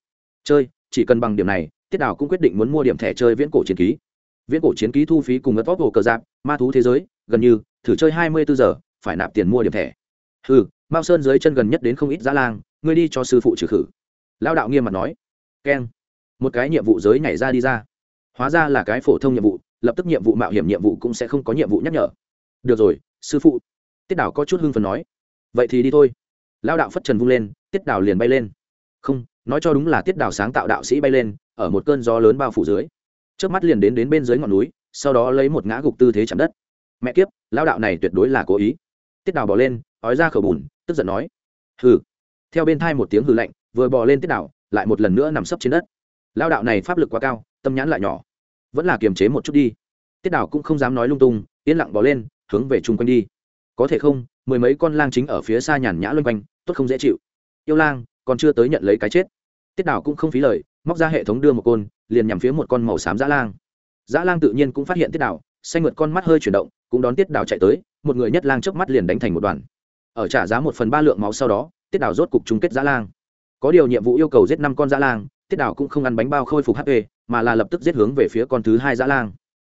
Chơi, chỉ cần bằng điểm này, tiết đào cũng quyết định muốn mua điểm thẻ chơi viễn cổ chiến ký. Viễn cổ chiến ký thu phí cùng ngất vóc hồ cờ giáp, ma thú thế giới, gần như, thử chơi hai mươi bốn giờ, phải nạp tiền mua điểm thẻ. Ừ mao sơn dưới chân gần nhất đến không ít giá lang, ngươi đi cho sư phụ trừ khử. Lao đạo nghiêm mặt nói. Keng một cái nhiệm vụ giới nhảy ra đi ra. Hóa ra là cái phổ thông nhiệm vụ, lập tức nhiệm vụ mạo hiểm nhiệm vụ cũng sẽ không có nhiệm vụ nhắc nhở. Được rồi, sư phụ. Tiết đảo có chút hưng phần nói. Vậy thì đi thôi. Lao đạo phất trần vung lên, tiết đảo liền bay lên. Không, nói cho đúng là tiết đảo sáng tạo đạo sĩ bay lên, ở một cơn gió lớn bao phủ dưới. Trước mắt liền đến đến bên dưới ngọn núi, sau đó lấy một ngã gục tư thế chạm đất. Mẹ kiếp, lao đạo này tuyệt đối là cố ý. Tiết đảo bỏ lên, ói ra khẩu bùn, tức giận nói. Hừ. Theo bên thai một tiếng hừ lạnh, vừa bò lên tiết đảo lại một lần nữa nằm sấp trên đất lao đạo này pháp lực quá cao, tâm nhãn lại nhỏ. Vẫn là kiềm chế một chút đi. Tiết đảo cũng không dám nói lung tung, yên lặng bỏ lên, hướng về chung quanh đi. Có thể không, mười mấy con lang chính ở phía xa nhàn nhã loanh quanh, tốt không dễ chịu. Yêu lang, còn chưa tới nhận lấy cái chết. Tiết đảo cũng không phí lời, móc ra hệ thống đưa một côn, liền nhằm phía một con màu xám dã lang. Dã lang tự nhiên cũng phát hiện tiết đảo xanh ngượt con mắt hơi chuyển động, cũng đón tiết đảo chạy tới, một người nhất lang trước mắt liền đánh thành một đoàn. Ở trả giá một phần ba lượng máu sau đó, tiết đảo rốt cục chung kết dã lang. Có điều nhiệm vụ yêu cầu giết năm con dã lang tiết đảo cũng không ăn bánh bao khôi phục hp mà là lập tức giết hướng về phía con thứ hai dã lang.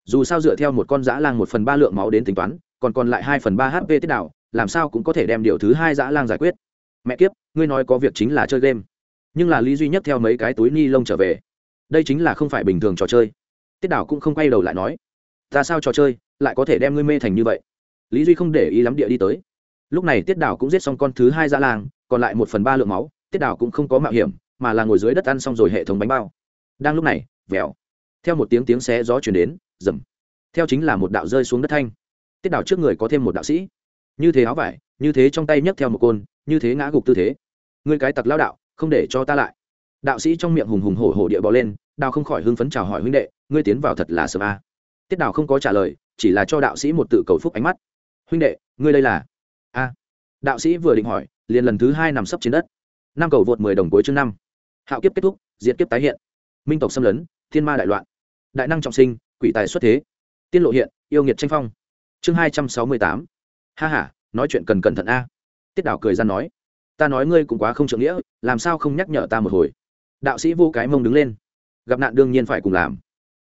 Dù sao dựa theo một con dã lang một phần ba lượng máu đến tính toán, còn còn lại hai phần ba hp tiết đảo làm sao cũng có thể đem điều thứ hai dã lang giải quyết. Mẹ kiếp, ngươi nói có việc chính là chơi game. Nhưng là lý duy nhất theo mấy cái túi ni lông trở về. Đây chính là không phải bình thường trò chơi. Tiết đảo cũng không quay đầu lại nói, ta sao trò chơi, lại có thể đem ngươi mê thành như vậy? Lý duy không để ý lắm địa đi tới. Lúc này tiết đảo cũng giết xong con thứ hai dã lang, còn lại một phần ba lượng máu, tiết đảo cũng không có mạo hiểm mà là ngồi dưới đất ăn xong rồi hệ thống bánh bao. Đang lúc này, vèo. Theo một tiếng tiếng xé gió chuyển đến, rầm. Theo chính là một đạo rơi xuống đất thanh. Tiết đảo trước người có thêm một đạo sĩ. Như thế áo vải, như thế trong tay nhấc theo một côn, như thế ngã gục tư thế. Ngươi cái tặc lao đạo, không để cho ta lại. Đạo sĩ trong miệng hùng hùng hổ hổ địa bò lên, đào không khỏi hưng phấn chào hỏi huynh đệ, ngươi tiến vào thật là sớm a. Tiết đào không có trả lời, chỉ là cho đạo sĩ một tự cầu phúc ánh mắt. Huynh đệ, ngươi đây là? A. Đạo sĩ vừa định hỏi, liền lần thứ hai nằm sấp trên đất. Năm cầu vượt mười đồng cuối chương năm hạo kiếp kết thúc, diệt kiếp tái hiện. Minh tộc xâm lấn, thiên ma đại loạn. Đại năng trọng sinh, quỷ tài xuất thế. Tiên lộ hiện, yêu nghiệt tranh phong. Chương hai trăm sáu mươi tám. Ha h a nói chuyện cần cẩn thận a. Tiết đảo cười ra nói, ta nói ngươi cũng quá không trưởng nghĩa, làm sao không nhắc nhở ta một hồi? Đạo sĩ vô cái mông đứng lên. Gặp nạn đương nhiên phải cùng làm.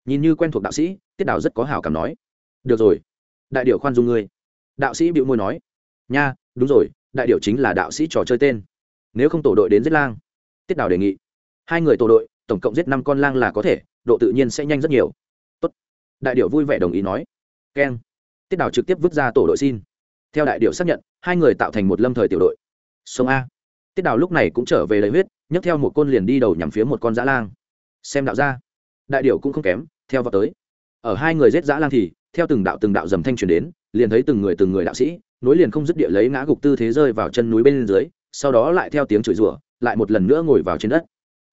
Nhìn như quen thuộc đạo sĩ, tiết đảo rất có hảo cảm nói, được rồi, đại điệu khoan dung ngươi. Đạo sĩ bịu môi nói, nha, đúng rồi, đại điệu chính là đạo sĩ trò chơi tên. Nếu không tổ đội đến giết lang. Tiết đảo đề nghị hai người tổ đội, tổng cộng giết năm con lang là có thể, độ tự nhiên sẽ nhanh rất nhiều. Tốt. đại điệu vui vẻ đồng ý nói. Keng. Tiết đào trực tiếp vứt ra tổ đội xin. Theo đại điệu xác nhận, hai người tạo thành một lâm thời tiểu đội. Sông a. Tiết đào lúc này cũng trở về lấy huyết, nhấc theo một côn liền đi đầu nhằm phía một con dã lang. Xem đạo ra. Đại điệu cũng không kém, theo vào tới. Ở hai người giết dã lang thì, theo từng đạo từng đạo dầm thanh truyền đến, liền thấy từng người từng người đạo sĩ, nối liền không dứt địa lấy ngã gục tư thế rơi vào chân núi bên dưới, sau đó lại theo tiếng chửi rủa, lại một lần nữa ngồi vào trên đất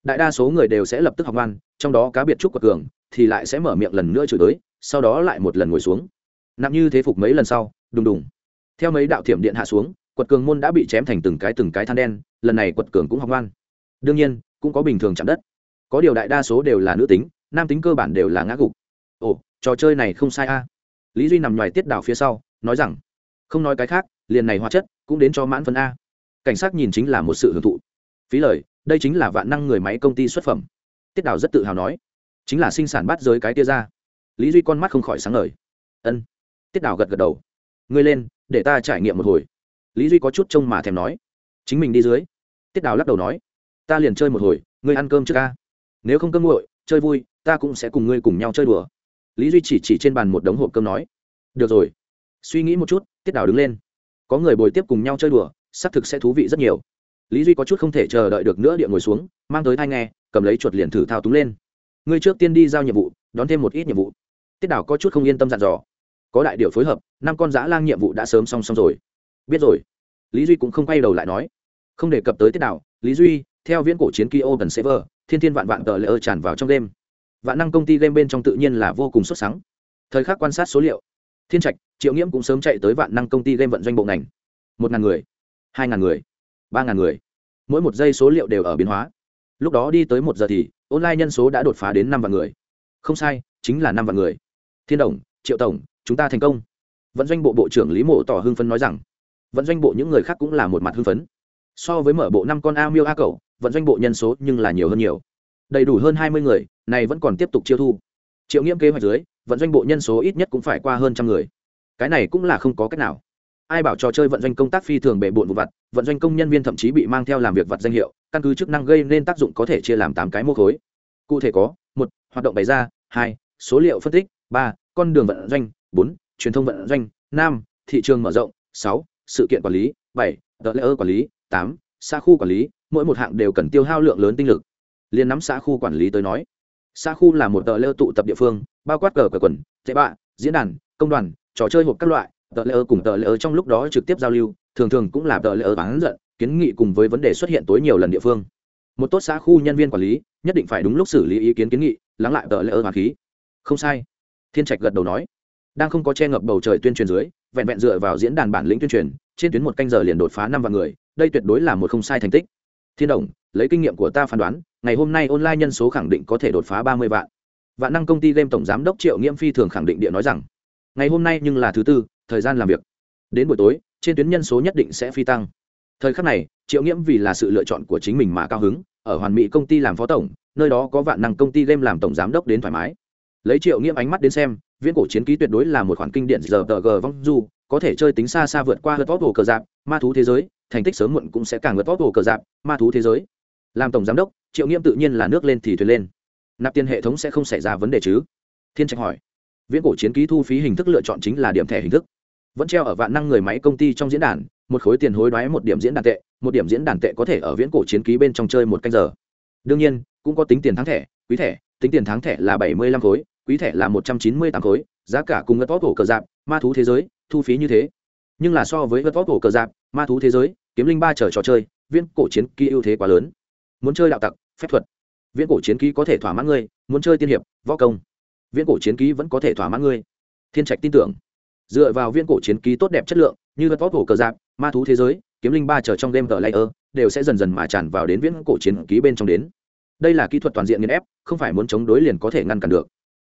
đại đa số người đều sẽ lập tức học ngoan, trong đó cá biệt trúc quật cường thì lại sẽ mở miệng lần nữa chửi tới, sau đó lại một lần ngồi xuống. Nặng như thế phục mấy lần sau, đùng đùng. Theo mấy đạo thiểm điện hạ xuống, quật cường môn đã bị chém thành từng cái từng cái than đen, lần này quật cường cũng học ngoan. Đương nhiên, cũng có bình thường chạm đất. Có điều đại đa số đều là nữ tính, nam tính cơ bản đều là ngã gục. Ồ, trò chơi này không sai a. Lý duy nằm ngoài tiết đảo phía sau, nói rằng, không nói cái khác, liền này hóa chất cũng đến cho mãn phân a. Cảnh sát nhìn chính là một sự hưởng thụ. Phí lời đây chính là vạn năng người máy công ty xuất phẩm. Tiết Đào rất tự hào nói, chính là sinh sản bắt giới cái tia ra. Lý duy con mắt không khỏi sáng ngời. Ân. Tiết Đào gật gật đầu. Ngươi lên, để ta trải nghiệm một hồi. Lý duy có chút trông mà thèm nói, chính mình đi dưới. Tiết đào lắc đầu nói, ta liền chơi một hồi, ngươi ăn cơm trước ca. Nếu không cơm nguội, chơi vui, ta cũng sẽ cùng ngươi cùng nhau chơi đùa. Lý duy chỉ chỉ trên bàn một đống hộp cơm nói, được rồi. Suy nghĩ một chút, tiết đào đứng lên. Có người bồi tiếp cùng nhau chơi đùa, xác thực sẽ thú vị rất nhiều lý duy có chút không thể chờ đợi được nữa địa ngồi xuống mang tới thai nghe cầm lấy chuột liền thử thao túng lên ngươi trước tiên đi giao nhiệm vụ đón thêm một ít nhiệm vụ tiết đảo có chút không yên tâm dặn dò có đại điệu phối hợp năm con giã lang nhiệm vụ đã sớm xong xong rồi biết rồi lý duy cũng không quay đầu lại nói không đề cập tới tiết đảo. lý duy theo viễn cổ chiến kỳ open server thiên thiên vạn vạn tờ lỡ tràn vào trong đêm vạn năng công ty game bên trong tự nhiên là vô cùng xuất sắc thời khắc quan sát số liệu thiên trạch triệu nghiễm cũng sớm chạy tới vạn năng công ty game vận doanh bộ ngành một ngàn người hai ngàn người ba ngàn người. Mỗi một giây số liệu đều ở biến hóa. Lúc đó đi tới một giờ thì, online nhân số đã đột phá đến năm vạn người. Không sai, chính là năm vạn người. Thiên đồng, triệu tổng, chúng ta thành công. Vận doanh bộ bộ trưởng lý mộ tỏ hưng phấn nói rằng, vận doanh bộ những người khác cũng là một mặt hưng phấn. So với mở bộ năm con a miêu a cậu vận doanh bộ nhân số nhưng là nhiều hơn nhiều. Đầy đủ hơn hai mươi người, này vẫn còn tiếp tục chiêu thu. Triệu nghiêm kế hoạch dưới, vận doanh bộ nhân số ít nhất cũng phải qua hơn trăm người. Cái này cũng là không có cách nào ai bảo trò chơi vận doanh công tác phi thường bề bộn vụ vặt, vận doanh công nhân viên thậm chí bị mang theo làm việc vặt danh hiệu, căn cứ chức năng gây nên tác dụng có thể chia làm tám cái mô khối. Cụ thể có, một, hoạt động bày ra, hai, số liệu phân tích, ba, con đường vận doanh, bốn, truyền thông vận doanh, năm, thị trường mở rộng, sáu, sự kiện quản lý, bảy, tờ lễ ơ quản lý, tám, xã khu quản lý, mỗi một hạng đều cần tiêu hao lượng lớn tinh lực. Liên nắm xã khu quản lý tới nói, xã khu là một tờ lễ tụ tập địa phương, bao quát cờ cờ quần, tệ bạ, diễn đàn, công đoàn, trò chơi hộp các loại tờ lễ ơ cùng tờ lễ ơ trong lúc đó trực tiếp giao lưu, thường thường cũng là tờ lễ ơ bán giận, kiến nghị cùng với vấn đề xuất hiện tối nhiều lần địa phương. Một tốt xã khu nhân viên quản lý, nhất định phải đúng lúc xử lý ý kiến kiến nghị, lắng lại tờ lễ ơ hoàng khí. Không sai. Thiên trạch gật đầu nói. Đang không có che ngập bầu trời tuyên truyền dưới, vẹn vẹn dựa vào diễn đàn bản lĩnh tuyên truyền, trên tuyến một canh giờ liền đột phá năm vạn người, đây tuyệt đối là một không sai thành tích. Thiên đồng, lấy kinh nghiệm của ta phán đoán, ngày hôm nay online nhân số khẳng định có thể đột phá ba mươi vạn. Vạn năng công ty game tổng giám đốc triệu nghiễm phi thường khẳng định địa nói rằng, ngày hôm nay nhưng là thứ tư thời gian làm việc. Đến buổi tối, trên tuyến nhân số nhất định sẽ phi tăng. Thời khắc này, triệu nghiễm vì là sự lựa chọn của chính mình mà cao hứng, ở hoàn mỹ công ty làm phó tổng, nơi đó có vạn năng công ty game làm tổng giám đốc đến thoải mái. Lấy triệu nghiễm ánh mắt đến xem, viễn cổ chiến ký tuyệt đối là một khoản kinh điển giờ tờ g vong du, có thể chơi tính xa xa vượt qua hớt vót hồ cờ dạp ma thú thế giới, thành tích sớm muộn cũng sẽ càng vượt vót hồ cờ dạp ma thú thế giới. Làm tổng giám đốc, triệu nghiễm tự nhiên là nước lên thì thuyền lên. Nạp tiền hệ thống sẽ không xảy ra vấn đề chứ? Thiên trạch hỏi. Viễn cổ chiến ký thu phí hình thức lựa chọn chính là điểm thẻ hình thức vẫn treo ở vạn năng người máy công ty trong diễn đàn, một khối tiền hối đoái, một điểm diễn đàn tệ, một điểm diễn đàn tệ có thể ở viễn cổ chiến ký bên trong chơi một canh giờ. Đương nhiên, cũng có tính tiền thắng thẻ, quý thẻ, tính tiền thắng thẻ là bảy mươi lăm khối, quý thẻ là một trăm chín mươi tám khối, giá cả cùng ngất vót cổ cờ dạp ma thú thế giới, thu phí như thế. Nhưng là so với ngất vót cổ cờ dạp ma thú thế giới, kiếm linh ba chờ trò chơi, viễn cổ chiến ký ưu thế quá lớn. Muốn chơi đạo tặc, phép thuật, viễn cổ chiến ký có thể thỏa mãn ngươi, muốn chơi tiên hiệp, võ công, viễn cổ chiến ký vẫn có thể thỏa mãn ngươi. Thiên trạch tin tưởng dựa vào viên cổ chiến ký tốt đẹp chất lượng như vật vót cổ cờ giáp ma thú thế giới kiếm linh ba chờ trong game tờ layer đều sẽ dần dần mà tràn vào đến viễn cổ chiến ký bên trong đến đây là kỹ thuật toàn diện nghiên ép không phải muốn chống đối liền có thể ngăn cản được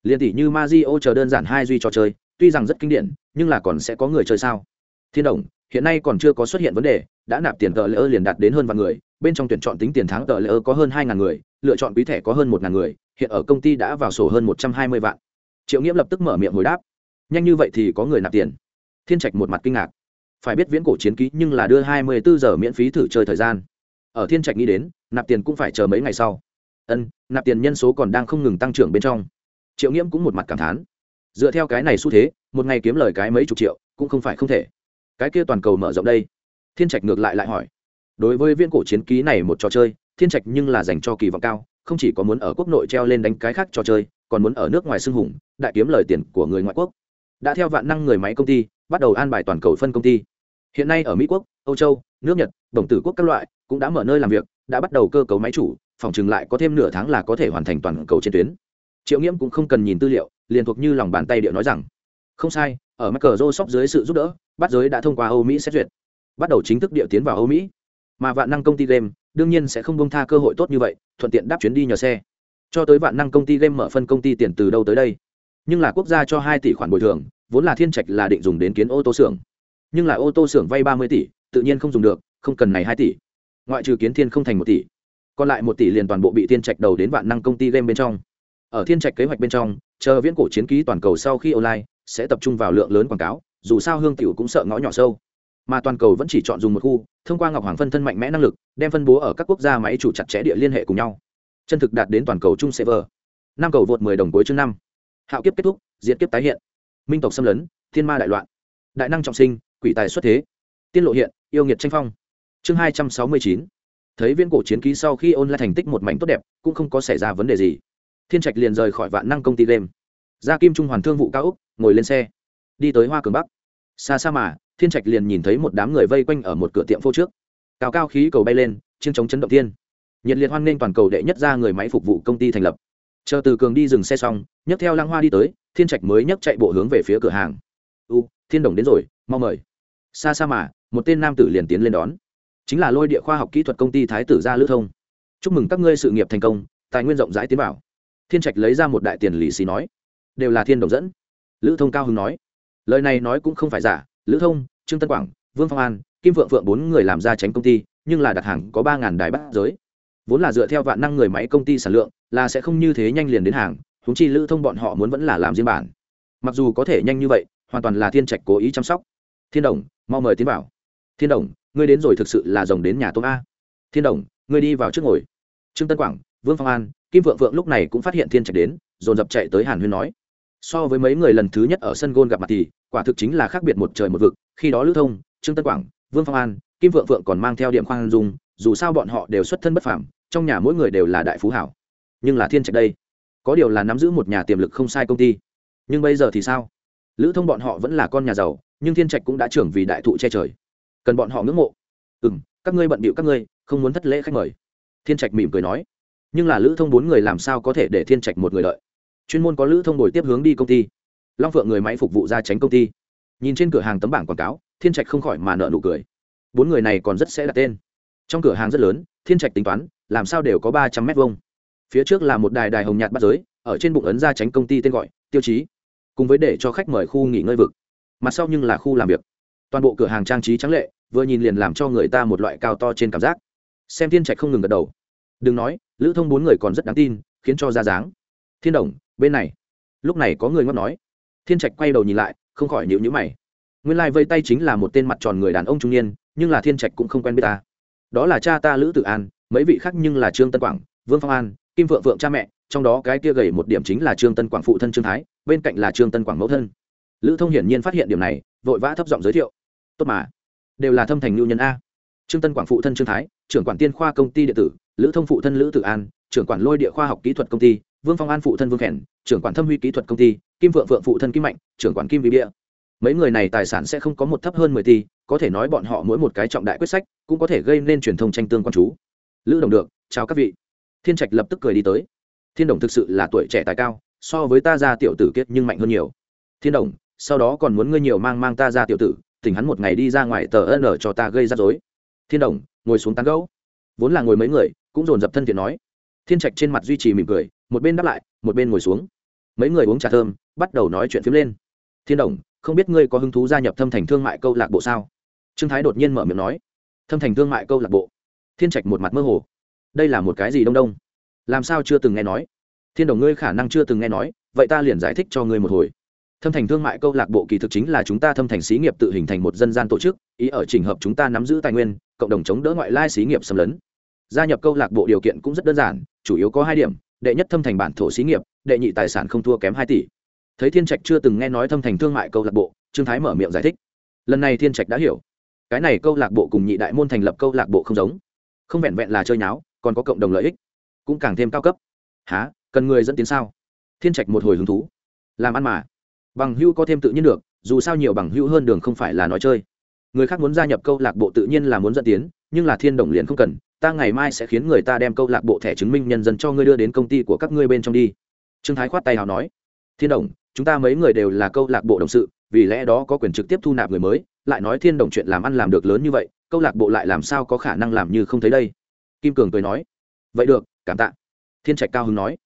liền tỷ như Mazio chờ đơn giản hai duy trò chơi, tuy rằng rất kinh điển, nhưng là còn sẽ có người chơi sao? Thiên Đồng, hiện nay còn chưa có xuất hiện vấn đề, đã nạp tiền tờ lỡ liền đạt đến hơn vạn người, bên trong tuyển chọn tính tiền tháng tờ lỡ có hơn hai ngàn người, lựa chọn quý thẻ có hơn một ngàn người, hiện ở công ty đã vào sổ hơn một trăm hai mươi vạn. Triệu Nghiễm lập tức mở miệng hồi đáp, nhanh như vậy thì có người nạp tiền. Thiên Trạch một mặt kinh ngạc, phải biết viễn cổ chiến ký nhưng là đưa hai mươi bốn giờ miễn phí thử chơi thời gian. Ở Thiên Trạch nghĩ đến, nạp tiền cũng phải chờ mấy ngày sau. Ân, nạp tiền nhân số còn đang không ngừng tăng trưởng bên trong. Triệu nghiễm cũng một mặt cảm thán. Dựa theo cái này xu thế một ngày kiếm lời cái mấy chục triệu cũng không phải không thể. Cái kia toàn cầu mở rộng đây. Thiên trạch ngược lại lại hỏi. Đối với Viễn cổ chiến ký này một trò chơi thiên trạch nhưng là dành cho kỳ vọng cao không chỉ có muốn ở quốc nội treo lên đánh cái khác trò chơi còn muốn ở nước ngoài xưng hùng đại kiếm lời tiền của người ngoại quốc đã theo vạn năng người máy công ty, bắt đầu an bài toàn cầu phân công ty. Hiện nay ở mỹ quốc, âu châu, nước nhật, đồng tử quốc các loại cũng đã mở nơi làm việc, đã bắt đầu cơ cấu máy chủ, phòng chừng lại có thêm nửa tháng là có thể hoàn thành toàn cầu trên tuyến. Triệu nghiễm cũng không cần nhìn tư liệu, liền thuộc như lòng bàn tay điệu nói rằng, không sai, ở mắc cờ rô sóc dưới sự giúp đỡ, bắt giới đã thông qua âu mỹ xét duyệt, bắt đầu chính thức điệu tiến vào âu mỹ. Mà vạn năng công ty game, đương nhiên sẽ không bông tha cơ hội tốt như vậy, thuận tiện đáp chuyến đi nhờ xe. Cho tới vạn năng công ty game mở phân công ty tiền từ đâu tới đây nhưng là quốc gia cho hai tỷ khoản bồi thường, vốn là thiên trạch là định dùng đến kiến ô tô xưởng. Nhưng là ô tô xưởng vay ba mươi tỷ, tự nhiên không dùng được, không cần này hai tỷ. Ngoại trừ kiến thiên không thành một tỷ. Còn lại một tỷ liền toàn bộ bị thiên trạch đầu đến vạn năng công ty game bên trong. Ở thiên trạch kế hoạch bên trong, chờ viễn cổ chiến ký toàn cầu sau khi online, sẽ tập trung vào lượng lớn quảng cáo, dù sao hương tiểu cũng sợ ngõ nhỏ sâu. Mà toàn cầu vẫn chỉ chọn dùng một khu, thông qua ngọc hoàng phân thân mạnh mẽ năng lực, đem phân bố ở các quốc gia máy chủ chặt chẽ địa liên hệ cùng nhau. Chân thực đạt đến toàn cầu chung server. Năm cầu vượt mười đồng cuối chương năm hạo kiếp kết thúc diễn kiếp tái hiện. Minh tộc xâm lấn, thiên ma đại loạn. Đại năng trọng sinh, quỷ tài xuất thế. Tiên lộ hiện, yêu nghiệt tranh phong. Chương hai trăm sáu mươi chín. Thấy viên cổ chiến ký sau khi ôn lại thành tích một mảnh tốt đẹp, cũng không có xảy ra vấn đề gì. Thiên trạch liền rời khỏi vạn năng công ty đêm ra kim trung hoàn thương vụ cao úc ngồi lên xe. Đi tới hoa cường bắc. Xa xa mà, thiên trạch liền nhìn thấy một đám người vây quanh ở một cửa tiệm phô trước. Cao cao khí cầu bay lên, chiến chống chấn động thiên. Nhiệt liệt hoan nghênh toàn cầu đệ nhất ra người máy phục vụ công ty thành lập chờ từ cường đi dừng xe xong, nhấc theo lăng hoa đi tới, thiên trạch mới nhấc chạy bộ hướng về phía cửa hàng. U, thiên đồng đến rồi, mau mời. Xa xa mà, một tên nam tử liền tiến lên đón. Chính là lôi địa khoa học kỹ thuật công ty thái tử gia lữ thông. Chúc mừng các ngươi sự nghiệp thành công, tài nguyên rộng rãi tiến bảo thiên trạch lấy ra một đại tiền lì xì nói. Đều là thiên đồng dẫn. Lữ thông cao hưng nói. Lời này nói cũng không phải giả. Lữ thông, trương tân quảng, vương phong an, kim vượng phượng bốn người làm ra tránh công ty, nhưng là đặt hàng có ba đài bắt giới vốn là dựa theo vạn năng người máy công ty sản lượng, là sẽ không như thế nhanh liền đến hàng húng chi lữ thông bọn họ muốn vẫn là làm riêng bản. Mặc dù có thể nhanh như vậy, hoàn toàn là thiên trạch cố ý chăm sóc. Thiên đồng, mau mời tiến bảo thiên đồng, ngươi đến rồi thực sự là rồng đến nhà tôm a. Thiên đồng, ngươi đi vào trước ngồi. Trương tân quảng, vương phong an, kim vượng vượng lúc này cũng phát hiện thiên trạch đến, dồn dập chạy tới hàn huyên nói. So với mấy người lần thứ nhất ở sân gôn gặp mặt thì, quả thực chính là khác biệt một trời một vực. Khi đó lữ thông, trương tân quảng, vương phong an, kim vượng vượng còn mang theo điểm khoan dung, dù sao bọn họ đều xuất thân bất phàm trong nhà mỗi người đều là đại phú hảo. Nhưng là thiên trạch đây, có điều là nắm giữ một nhà tiềm lực không sai công ty. Nhưng bây giờ thì sao? Lữ thông bọn họ vẫn là con nhà giàu, nhưng thiên trạch cũng đã trưởng vì đại thụ che trời. Cần bọn họ ngưỡng mộ. Ừ m các ngươi bận bịu các ngươi, không muốn thất lễ khách mời. Thiên trạch mỉm cười nói. Nhưng là lữ thông bốn người làm sao có thể để thiên trạch một người đợi? Chuyên môn có lữ thông đổi tiếp hướng đi công ty. Long phượng người máy phục vụ ra tránh công ty. Nhìn trên cửa hàng tấm bảng quảng cáo, thiên trạch không khỏi mà nợ nụ cười. Bốn người này còn rất sẽ đặt tên. Trong cửa hàng rất lớn, thiên trạch tính toán làm sao đều có ba trăm mét vuông. Phía trước là một đài đài hồng nhạt bắt giới, ở trên bụng ấn ra tránh công ty tên gọi, tiêu chí. Cùng với để cho khách mời khu nghỉ ngơi vực. Mặt sau nhưng là khu làm việc. Toàn bộ cửa hàng trang trí trắng lệ, vừa nhìn liền làm cho người ta một loại cao to trên cảm giác. Xem thiên trạch không ngừng gật đầu. Đừng nói, lữ thông bốn người còn rất đáng tin, khiến cho ra dáng. Thiên đồng, bên này. Lúc này có người ngót nói. Thiên trạch quay đầu nhìn lại, không khỏi nhịu nhữ mày. Nguyên lai、like、vây tay chính là một tên mặt tròn người đàn ông trung niên, nhưng là thiên trạch cũng không quen biết ta. Đó là cha ta lữ tự an mấy vị khác nhưng là trương tân quảng, vương phong an, kim vượng vượng cha mẹ, trong đó cái kia gầy một điểm chính là trương tân quảng phụ thân trương thái, bên cạnh là trương tân quảng mẫu thân. Lữ thông hiển nhiên phát hiện điểm này, vội vã thấp giọng giới thiệu. Tốt mà, đều là thâm thành nhu nhân a. Trương tân quảng phụ thân trương thái, trưởng quản tiên khoa công ty điện tử, lữ thông phụ thân lữ tự an, trưởng quản lôi địa khoa học kỹ thuật công ty, vương phong an phụ thân vương khèn, trưởng quản thâm huy kỹ thuật công ty, kim vượng vượng phụ thân kim mạnh, trưởng quản kim vị bia. Mấy người này tài sản sẽ không có một thấp hơn mười tỷ, có thể nói bọn họ mỗi một cái trọng đại quyết sách cũng có thể gây nên truyền thông tranh tương quan chú lữ đồng được, chào các vị. Thiên trạch lập tức cười đi tới. Thiên đồng thực sự là tuổi trẻ tài cao, so với ta ra tiểu tử kiết nhưng mạnh hơn nhiều. Thiên đồng, sau đó còn muốn ngươi nhiều mang mang ta ra tiểu tử tỉnh hắn một ngày đi ra ngoài tờ ân ở cho ta gây ra dối thiên đồng, ngồi xuống tán gấu vốn là ngồi mấy người, cũng dồn dập thân thiện nói. Thiên trạch trên mặt duy trì mỉm cười, một bên đáp lại, một bên ngồi xuống. Mấy người uống trà thơm, bắt đầu nói chuyện phiếm lên. Thiên đồng, không biết ngươi có hứng thú gia nhập thâm thành thương mại câu lạc bộ sao? Trương thái đột nhiên mở miệng nói. Thâm thành thương mại câu lạc bộ? Thiên trạch một mặt mơ hồ. Đây là một cái gì đông đông? Làm sao chưa từng nghe nói? Thiên đồng ngươi khả năng chưa từng nghe nói, vậy ta liền giải thích cho ngươi một hồi. Thâm thành thương mại câu lạc bộ kỳ thực chính là chúng ta thâm thành xí nghiệp tự hình thành một dân gian tổ chức, ý ở trình hợp chúng ta nắm giữ tài nguyên, cộng đồng chống đỡ ngoại lai xí nghiệp xâm lấn. Gia nhập câu lạc bộ điều kiện cũng rất đơn giản, chủ yếu có hai điểm, đệ nhất thâm thành bản thổ xí nghiệp, đệ nhị tài sản không thua kém hai tỷ. Thấy thiên trạch chưa từng nghe nói thâm thành thương mại câu lạc bộ, trương thái mở miệng giải thích. Lần này thiên trạch đã hiểu. Cái này câu lạc bộ cùng nhị đại môn thành lập câu lạc bộ không giống không vẹn vẹn là chơi nháo, còn có cộng đồng lợi ích, cũng càng thêm cao cấp. Há cần người dẫn tiến sao? Thiên trạch một hồi hứng thú. Làm ăn mà. Bằng hữu có thêm tự nhiên được, dù sao nhiều bằng hữu hơn đường không phải là nói chơi. Người khác muốn gia nhập câu lạc bộ tự nhiên là muốn dẫn tiến, nhưng là thiên đồng liền không cần, ta ngày mai sẽ khiến người ta đem câu lạc bộ thẻ chứng minh nhân dân cho ngươi đưa đến công ty của các ngươi bên trong đi. Trương thái khoát tay nào nói. Thiên đồng, chúng ta mấy người đều là câu lạc bộ đồng sự, vì lẽ đó có quyền trực tiếp thu nạp người mới lại nói thiên đồng chuyện làm ăn làm được lớn như vậy, câu lạc bộ lại làm sao có khả năng làm như không thấy đây? Kim cường cười nói, vậy được, cảm tạ. Thiên trạch cao hưng nói,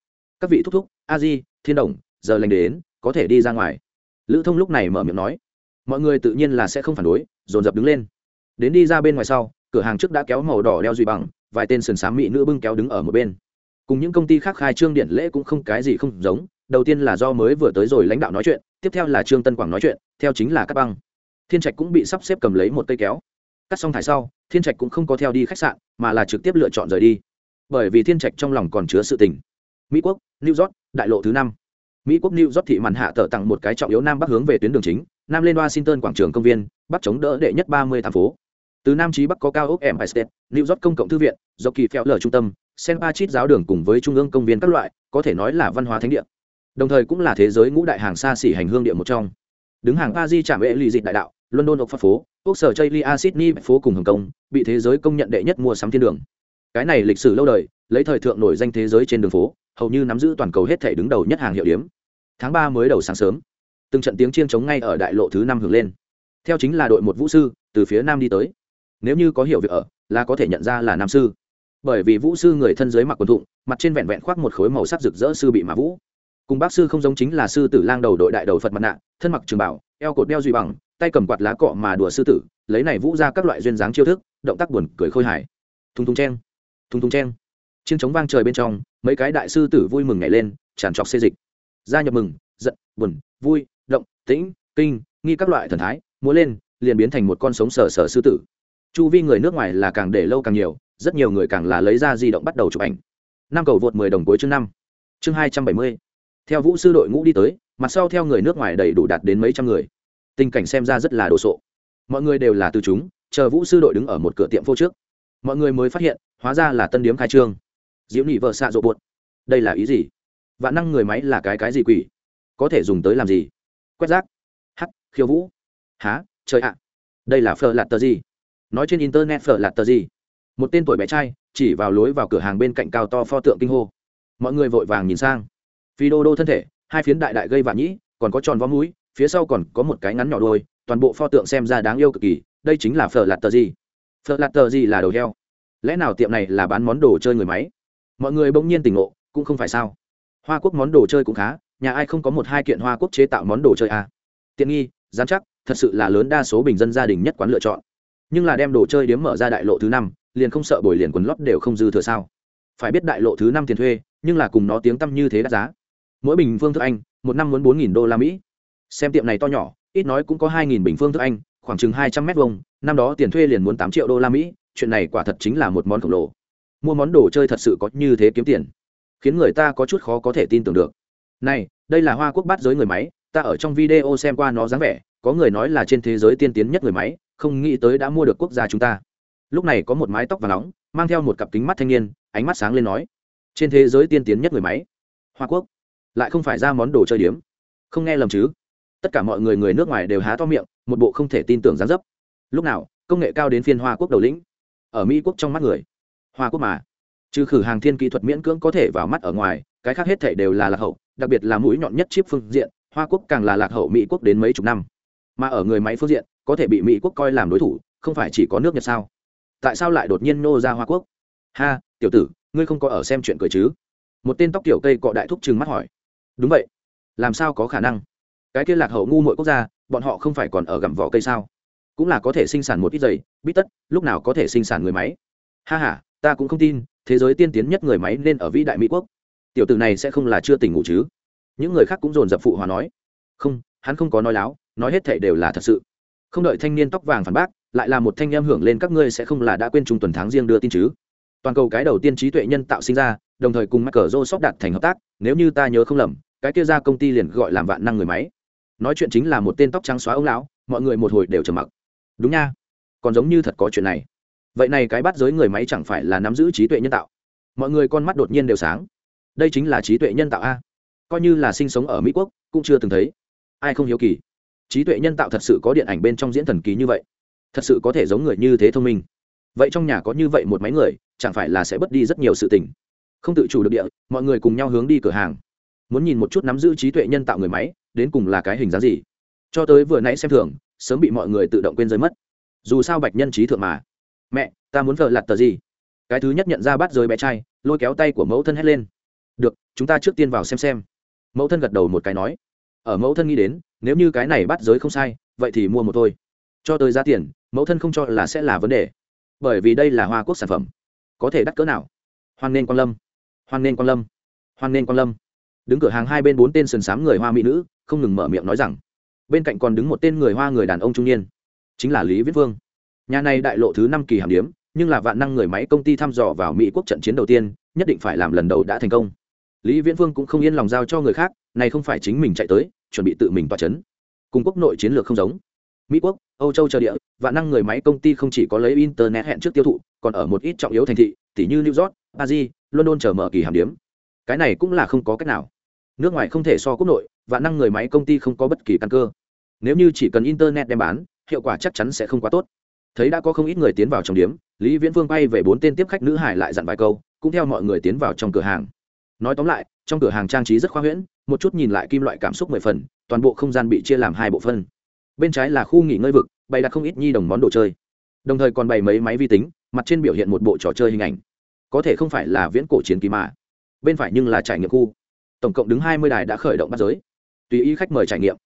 các vị thúc thúc, a di, thiên đồng, giờ lành đến, có thể đi ra ngoài. Lữ thông lúc này mở miệng nói, mọi người tự nhiên là sẽ không phản đối, dồn dập đứng lên. Đến đi ra bên ngoài sau, cửa hàng trước đã kéo màu đỏ đeo duy bằng, vài tên sườn xám mỹ nữ bưng kéo đứng ở một bên. Cùng những công ty khác khai trương điện lễ cũng không cái gì không giống, đầu tiên là do mới vừa tới rồi lãnh đạo nói chuyện, tiếp theo là trương tân quảng nói chuyện, theo chính là các băng thiên trạch cũng bị sắp xếp cầm lấy một cây kéo. Cắt xong thải sau, thiên trạch cũng không có theo đi khách sạn, mà là trực tiếp lựa chọn rời đi. Bởi vì thiên trạch trong lòng còn chứa sự tình. Mỹ quốc, new york, đại lộ thứ năm. Mỹ quốc, new york thị màn hạ tờ tặng một cái trọng yếu nam bắc hướng về tuyến đường chính, nam lên washington quảng trường công viên, bắc chống đỡ đệ nhất ba mươi thành phố. Từ nam chí bắc có cao ốc empire state, new york công cộng thư viện, do kỳ phèo lở trung tâm sen pachit giáo đường cùng với trung ương công viên các loại, có thể nói là văn hóa thánh địa. Đồng thời cũng là thế giới ngũ đại hàng xa xỉ hành hương địa một trong. Đứng hàng paris trạm vệ lì dịch đại đạo london ốc phát phố quốc sở chây lia à sydney phố cùng hồng kông, bị thế giới công nhận đệ nhất mua sắm thiên đường. Cái này lịch sử lâu đời, lấy thời thượng nổi danh thế giới trên đường phố, hầu như nắm giữ toàn cầu hết thể đứng đầu nhất hàng hiệu điếm. Tháng ba mới đầu sáng sớm, từng trận tiếng chiêng chống ngay ở đại lộ thứ năm hưởng lên. Theo chính là đội một vũ sư, từ phía nam đi tới. Nếu như có hiểu việc ở, là có thể nhận ra là nam sư. Bởi vì vũ sư người thân dưới mặc quần thụng, mặt trên vẹn vẹn khoác một khối màu sắc rực rỡ sư bị mã vũ cùng bác sư không giống chính là sư tử lang đầu đội đại đầu phật mặt nạ thân mặc trường bảo eo cột đeo duy bằng tay cầm quạt lá cọ mà đùa sư tử lấy này vũ ra các loại duyên dáng chiêu thức động tác buồn cười khôi hài. Thùng thùng cheng, thùng thùng cheng, chiến chống vang trời bên trong mấy cái đại sư tử vui mừng nhảy lên tràn trọc xê dịch. Gia nhập mừng giận buồn vui động tĩnh kinh nghi các loại thần thái múa lên liền biến thành một con sống sờ sờ sư tử. Chu vi người nước ngoài là càng để lâu càng nhiều rất nhiều người càng là lấy ra di động bắt đầu chụp ảnh. Năm cầu vượt mười đồng cuối chương năm. Chương hai trăm bảy mươi theo vũ sư đội ngũ đi tới, mặt sau theo người nước ngoài đầy đủ đạt đến mấy trăm người. Tình cảnh xem ra rất là đồ sộ. Mọi người đều là từ chúng, chờ vũ sư đội đứng ở một cửa tiệm phô trước. Mọi người mới phát hiện, hóa ra là tân điếm khai trương. Diễu nhị vợ xạ rộ bột đây là ý gì? Vạn năng người máy là cái cái gì quỷ? Có thể dùng tới làm gì? Quét rác. Hắc, khiêu vũ. Há, trời ạ. Đây là phở lạt tờ gì? Nói trên internet phở lạt tờ gì? Một tên tuổi bé trai, chỉ vào lối vào cửa hàng bên cạnh cao to pho tượng kinh hô. Mọi người vội vàng nhìn sang phi đô đô thân thể, hai phiến đại đại gây vạn nhĩ, còn có tròn vó mũi, phía sau còn có một cái ngắn nhỏ đôi toàn bộ pho tượng xem ra đáng yêu cực kỳ, đây chính là phở lạt tờ gì. Phở lạt tờ gì là đầu heo. Lẽ nào tiệm này là bán món đồ chơi người máy? Mọi người bỗng nhiên tỉnh ngộ, cũng không phải sao. Hoa quốc món đồ chơi cũng khá, nhà ai không có một hai kiện hoa quốc chế tạo món đồ chơi à. tiện nghi, dám chắc, thật sự là lớn đa số bình dân gia đình nhất quán lựa chọn. Nhưng là đem đồ chơi điếm mở ra đại lộ thứ năm, liền không sợ bồi liền quần lót đều không dư thừa sao? Phải biết đại lộ thứ năm tiền thuê, nhưng là cùng nó tiếng tăm như thế đắt giá mỗi bình phương thức anh, một năm muốn bốn nghìn đô la mỹ. Xem tiệm này to nhỏ, ít nói cũng có hai nghìn bình phương thức anh, khoảng chừng hai trăm mét vuông, năm đó tiền thuê liền muốn tám triệu đô la mỹ, chuyện này quả thật chính là một món khổng lồ. Mua món đồ chơi thật sự có như thế kiếm tiền, khiến người ta có chút khó có thể tin tưởng được. Này, đây là hoa quốc bát giới người máy, ta ở trong video xem qua nó dáng vẻ, có người nói là trên thế giới tiên tiến nhất người máy, không nghĩ tới đã mua được quốc gia chúng ta. Lúc này có một mái tóc và nóng, mang theo một cặp kính mắt thanh niên, ánh mắt sáng lên nói, trên thế giới tiên tiến nhất người máy, hoa quốc lại không phải ra món đồ chơi điếm. Không nghe lầm chứ? Tất cả mọi người người nước ngoài đều há to miệng, một bộ không thể tin tưởng gián dấp. Lúc nào, công nghệ cao đến phiên hoa quốc đầu lĩnh. Ở mỹ quốc trong mắt người. Hoa quốc mà. Trừ khử hàng thiên kỹ thuật miễn cưỡng có thể vào mắt ở ngoài, cái khác hết thể đều là lạc hậu, đặc biệt là mũi nhọn nhất chip phương diện, hoa quốc càng là lạc hậu mỹ quốc đến mấy chục năm. Mà ở người máy phương diện, có thể bị mỹ quốc coi làm đối thủ, không phải chỉ có nước nhật sao? Tại sao lại đột nhiên nô ra hoa quốc? Ha, tiểu tử, ngươi không có ở xem chuyện cười chứ? Một tên tóc tiểu cây cọ đại thúc trừng mắt hỏi đúng vậy. Làm sao có khả năng? Cái kia lạc hậu ngu mỗi quốc gia, bọn họ không phải còn ở gặm vỏ cây sao? Cũng là có thể sinh sản một ít giày, bít tất, lúc nào có thể sinh sản người máy. Ha h a ta cũng không tin, thế giới tiên tiến nhất người máy nên ở vĩ đại mỹ quốc. Tiểu tử này sẽ không là chưa tỉnh ngủ chứ? Những người khác cũng dồn dập phụ hòa nói. Không, hắn không có nói láo, nói hết thệ đều là thật sự. Không đợi thanh niên tóc vàng phản bác, lại là một thanh em hưởng lên các ngươi sẽ không là đã quên trung tuần tháng riêng đưa tin chứ? Toàn cầu cái đầu tiên trí tuệ nhân tạo sinh ra, đồng thời cùng mắc cờ rô sóc đạt thành hợp tác, nếu như ta nhớ không lầm cái kia ra công ty liền gọi làm vạn năng người máy. Nói chuyện chính là một tên tóc trắng xóa ông lão, mọi người một hồi đều trầm mặc. Đúng nha, còn giống như thật có chuyện này. Vậy này cái bắt giới người máy chẳng phải là nắm giữ trí tuệ nhân tạo? Mọi người con mắt đột nhiên đều sáng. Đây chính là trí tuệ nhân tạo a? Coi như là sinh sống ở mỹ quốc, cũng chưa từng thấy. Ai không hiếu kỳ? Trí tuệ nhân tạo thật sự có điện ảnh bên trong diễn thần kỳ như vậy? Thật sự có thể giống người như thế thông minh? Vậy trong nhà có như vậy một máy người, chẳng phải là sẽ mất đi rất nhiều sự tình. Không tự chủ được địa, mọi người cùng nhau hướng đi cửa hàng muốn nhìn một chút nắm giữ trí tuệ nhân tạo người máy, đến cùng là cái hình dáng gì. Cho tới vừa nãy xem thường, sớm bị mọi người tự động quên rơi mất. Dù sao bạch nhân trí thượng mà. Mẹ, ta muốn vợ lặt tờ gì? Cái thứ nhất nhận ra bắt rơi bé trai, lôi kéo tay của mẫu thân hét lên. Được, chúng ta trước tiên vào xem xem. Mẫu thân gật đầu một cái nói. Ở mẫu thân nghĩ đến, nếu như cái này bắt giới không sai, vậy thì mua một thôi. Cho tới giá tiền, mẫu thân không cho là sẽ là vấn đề. Bởi vì đây là hoa quốc sản phẩm. Có thể đắt cỡ nào? Hoan nên quan lâm. Hoan nên quan lâm. Hoan nên quan lâm đứng cửa hàng hai bên bốn tên sườn s người hoa mỹ nữ, không ngừng mở miệng nói rằng, bên cạnh còn đứng một tên người hoa người đàn ông trung niên, chính là lý viết vương. Nhà này đại lộ thứ năm kỳ hàm điếm, nhưng là vạn năng người máy công ty thăm dò vào mỹ quốc trận chiến đầu tiên, nhất định phải làm lần đầu đã thành công. Lý viễn vương cũng không yên lòng giao cho người khác, này không phải chính mình chạy tới, chuẩn bị tự mình toa c h ấ n cùng quốc nội chiến lược không giống. Mỹ quốc, âu châu chờ địa, vạn năng người máy công ty không chỉ có lấy internet hẹn trước tiêu thụ, còn ở một ít trọng yếu thành thị tỷ như new york, paris, london chờ mở kỳ hàm điếm. Cái này cũng là không có cách nào nước ngoài không thể so quốc nội, và năng người máy công ty không có bất kỳ căn cơ. Nếu như chỉ cần internet đem bán, hiệu quả chắc chắn sẽ không quá tốt. Thấy đã có không ít người tiến vào trong điếm, lý viễn phương bay về bốn tên tiếp khách nữ hải lại dặn vài câu, cũng theo mọi người tiến vào trong cửa hàng. Nói tóm lại, trong cửa hàng trang trí rất khoa huyễn, một chút nhìn lại kim loại cảm xúc mười phần, toàn bộ không gian bị chia làm hai bộ phân. Bên trái là khu nghỉ ngơi vực, bày đặt không ít nhi đồng món đồ chơi. Đồng thời còn bày mấy máy vi tính, mặt trên biểu hiện một bộ trò chơi hình ảnh. Có thể không phải là viễn cổ chiến kỳ mà, bên phải nhưng là trải nghiệm khu tổng cộng đứng hai mươi đài đã khởi động bắt giới. Tùy ý khách mời trải nghiệm.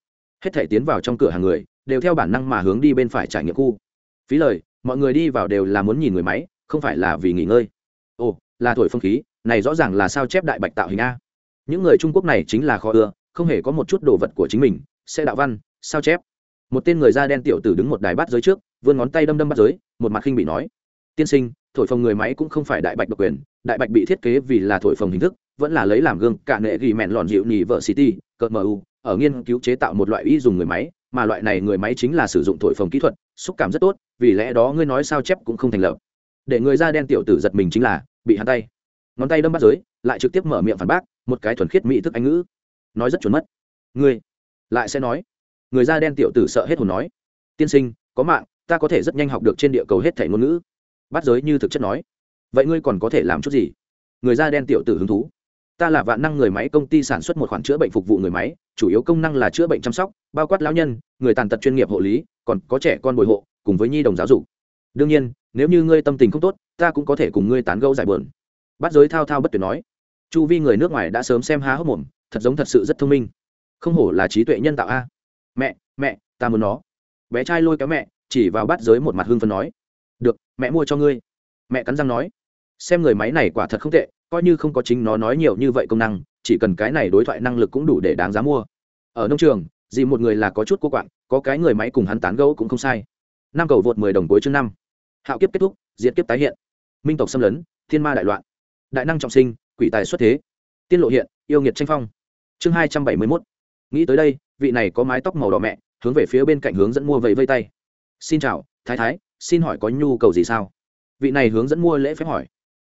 Hết thể tiến vào trong cửa hàng người, đều theo bản năng mà hướng đi bên phải trải nghiệm khu. Phí lời, mọi người đi vào đều là muốn nhìn người máy, không phải là vì nghỉ ngơi. Ồ, là thổi phong khí, này rõ ràng là sao chép đại bạch tạo hình a. Những người trung quốc này chính là khó ưa, không hề có một chút đồ vật của chính mình Xe đạo văn, sao chép. Một tên người da đen tiểu tử đứng một đài bát giới trước, vươn ngón tay đâm đâm bắt giới, một mặt khinh bị nói. Tiên sinh, thổi phồng người máy cũng không phải đại bạch độc quyền, đại bạch bị thiết kế vì là thổi phồng hình thức vẫn là lấy làm gương, cả nệ ghi mẹn lòn dịu nhì vợ city cợt mu ở nghiên cứu chế tạo một loại y dùng người máy, mà loại này người máy chính là sử dụng thổi phồng kỹ thuật, xúc cảm rất tốt, vì lẽ đó ngươi nói sao chép cũng không thành lập. Để người da đen tiểu tử giật mình chính là, bị hắn tay. Ngón tay đâm bắt giới, lại trực tiếp mở miệng phản bác, một cái thuần khiết mỹ thức anh ngữ. Nói rất chuẩn mất. Ngươi, lại sẽ nói. Người da đen tiểu tử sợ hết hồn nói. Tiên sinh, có mạng, ta có thể rất nhanh học được trên địa cầu hết thể ngôn ngữ. Bắt giới như thực chất nói. Vậy ngươi còn có thể làm chút gì? Người da đen tiểu tử hứng thú ta là vạn năng người máy, công ty sản xuất một khoản chữa bệnh phục vụ người máy, chủ yếu công năng là chữa bệnh chăm sóc, bao quát lão nhân, người tàn tật chuyên nghiệp hộ lý, còn có trẻ con bồi hộ, cùng với nhi đồng giáo dục. Đương nhiên, nếu như ngươi tâm tình không tốt, ta cũng có thể cùng ngươi tán gẫu giải bờn bắt giới thao thao bất tuyệt nói. Chu vi người nước ngoài đã sớm xem há hốc mồm, thật giống thật sự rất thông minh. Không hổ là trí tuệ nhân tạo a. Mẹ mẹ, ta muốn nó. Bé trai lôi kéo mẹ, chỉ vào bắt giới một mặt hưng phấn nói. Được, mẹ mua cho ngươi. Mẹ cắn răng nói. Xem người máy này quả thật không tệ coi như không có chính nó nói nhiều như vậy công năng, chỉ cần cái này đối thoại năng lực cũng đủ để đáng giá mua. Ở nông trường gì một người là có chút cô quạng, có cái người máy cùng hắn tán gẫu cũng không sai. Năm cầu vượt mười đồng cuối chương năm. Hạo kiếp kết thúc, diệt kiếp tái hiện. Minh tộc xâm lấn, thiên ma đại loạn. Đại năng trọng sinh, quỷ tài xuất thế. Tiên lộ hiện, yêu nghiệt tranh phong. Chương hai trăm bảy mươi mốt. Nghĩ tới đây, vị này có mái tóc màu đỏ mẹ, hướng về phía bên cạnh hướng dẫn mua vẫy vây tay. Xin chào, thái thái, xin hỏi có nhu cầu gì sao? Vị này hướng dẫn mua lễ phép hỏi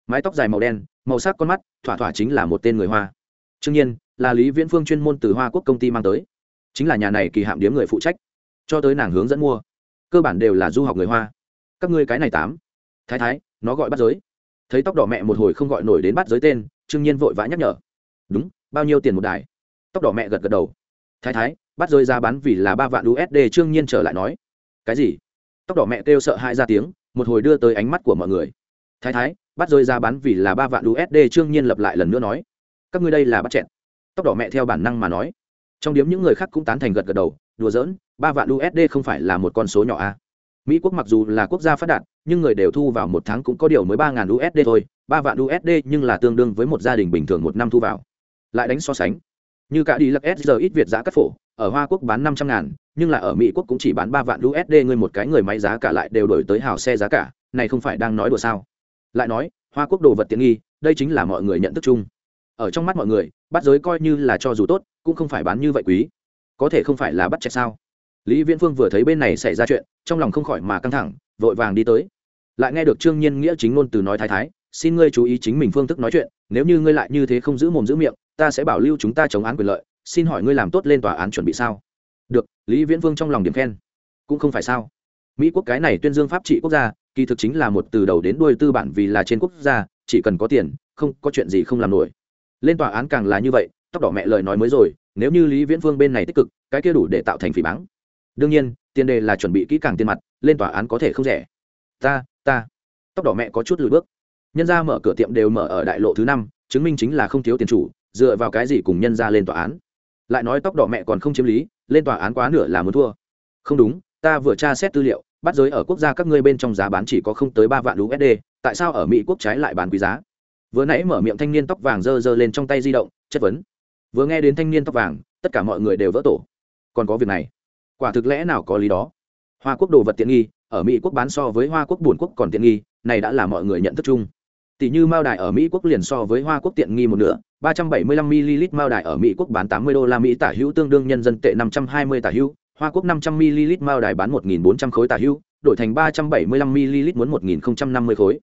mái tóc dài màu đen, màu sắc con mắt, thỏa thỏa chính là một tên người hoa. Trương nhiên, là lý viễn phương chuyên môn từ hoa quốc công ty mang tới. Chính là nhà này kỳ hạm điếm người phụ trách. Cho tới nàng hướng dẫn mua, cơ bản đều là du học người hoa. Các ngươi cái này tám. Thái thái, nó gọi bắt giới. Thấy tóc đỏ mẹ một hồi không gọi nổi đến bắt giới tên, trương nhiên vội vã nhắc nhở. Đúng, bao nhiêu tiền một đài? Tóc đỏ mẹ gật gật đầu. Thái thái, bắt giới ra bán vì là ba vạn usd trương nhiên trở lại nói. Cái gì? Tóc đỏ mẹ kêu sợ hai ra tiếng, một hồi đưa tới ánh mắt của mọi người. Thái thái bắt rơi ra bán vì là ba vạn usd trương nhiên lập lại lần nữa nói. Các ngươi đây là bắt chẹn tóc đỏ mẹ theo bản năng mà nói. Trong điếm những người khác cũng tán thành gật gật đầu, đùa giỡn, ba vạn usd không phải là một con số nhỏ a à. mỹ quốc mặc dù là quốc gia phát đạt, nhưng người đều thu vào một tháng cũng có điều mới ba ngàn usd thôi. Ba vạn usd nhưng là tương đương với một gia đình bình thường một năm thu vào. Lại đánh so sánh. Như cả đi lắc s giờ ít việt giá cắt phổ, ở hoa quốc bán năm trăm ngàn, nhưng là ở mỹ quốc cũng chỉ bán ba vạn usd ngươi một cái người máy giá cả lại đều đổi tới hào xe giá cả, này không phải đang nói đùa sao? Lại nói, hoa quốc đồ vật tiện nghi, đây chính là mọi người nhận thức chung. Ở trong mắt mọi người, bắt giới coi như là cho dù tốt, cũng không phải bán như vậy quý. Có thể không phải là bắt chẹt sao? Lý viễn phương vừa thấy bên này xảy ra chuyện, trong lòng không khỏi mà căng thẳng, vội vàng đi tới. Lại nghe được trương nhiên nghĩa chính ngôn từ nói thái thái, xin ngươi chú ý chính mình phương thức nói chuyện, nếu như ngươi lại như thế không giữ mồm giữ miệng, ta sẽ bảo lưu chúng ta chống án quyền lợi, xin hỏi ngươi làm tốt lên tòa án chuẩn bị sao? Được, lý viễn vương trong lòng điểm khen. Cũng không phải sao mỹ quốc cái này tuyên dương pháp trị quốc gia, kỳ thực chính là một từ đầu đến đuôi tư bản vì là trên quốc gia, chỉ cần có tiền, không có chuyện gì không làm nổi. Lên tòa án càng là như vậy, tóc đỏ mẹ lời nói mới rồi, nếu như lý viễn vương bên này tích cực, cái kia đủ để tạo thành phỉ báng. Đương nhiên, tiền đề là chuẩn bị kỹ càng tiền mặt, lên tòa án có thể không rẻ. Ta ta. Tóc đỏ mẹ có chút lùi bước. Nhân ra mở cửa tiệm đều mở ở đại lộ thứ năm, chứng minh chính là không thiếu tiền chủ, dựa vào cái gì cùng nhân ra lên tòa án. Lại nói tóc đỏ mẹ còn không chiếm lý, lên tòa án quá nửa là muốn thua. Không đúng ta vừa tra xét tư liệu, bắt giới ở quốc gia các ngươi bên trong giá bán chỉ có không tới ba vạn usd tại sao ở mỹ quốc trái lại bán quý giá? Vừa nãy mở miệng thanh niên tóc vàng giơ giơ lên trong tay di động, chất vấn. Vừa nghe đến thanh niên tóc vàng, tất cả mọi người đều vỡ tổ. Còn có việc này? Quả thực lẽ nào có lý đó? Hoa quốc đồ vật tiện nghi, ở mỹ quốc bán so với hoa quốc bùn quốc còn tiện nghi, này đã là mọi người nhận thức chung. Tỷ như mao đài ở mỹ quốc liền so với hoa quốc tiện nghi một nửa 375 ml mao đài ở mỹ quốc bán 80 đô la mỹ tả hữu tương đương nhân dân tệ 520 tả hữu hoa quốc 500 ml mao đài bán 1.400 khối tà hưu, đổi thành 375 ml muốn 1.050 khối.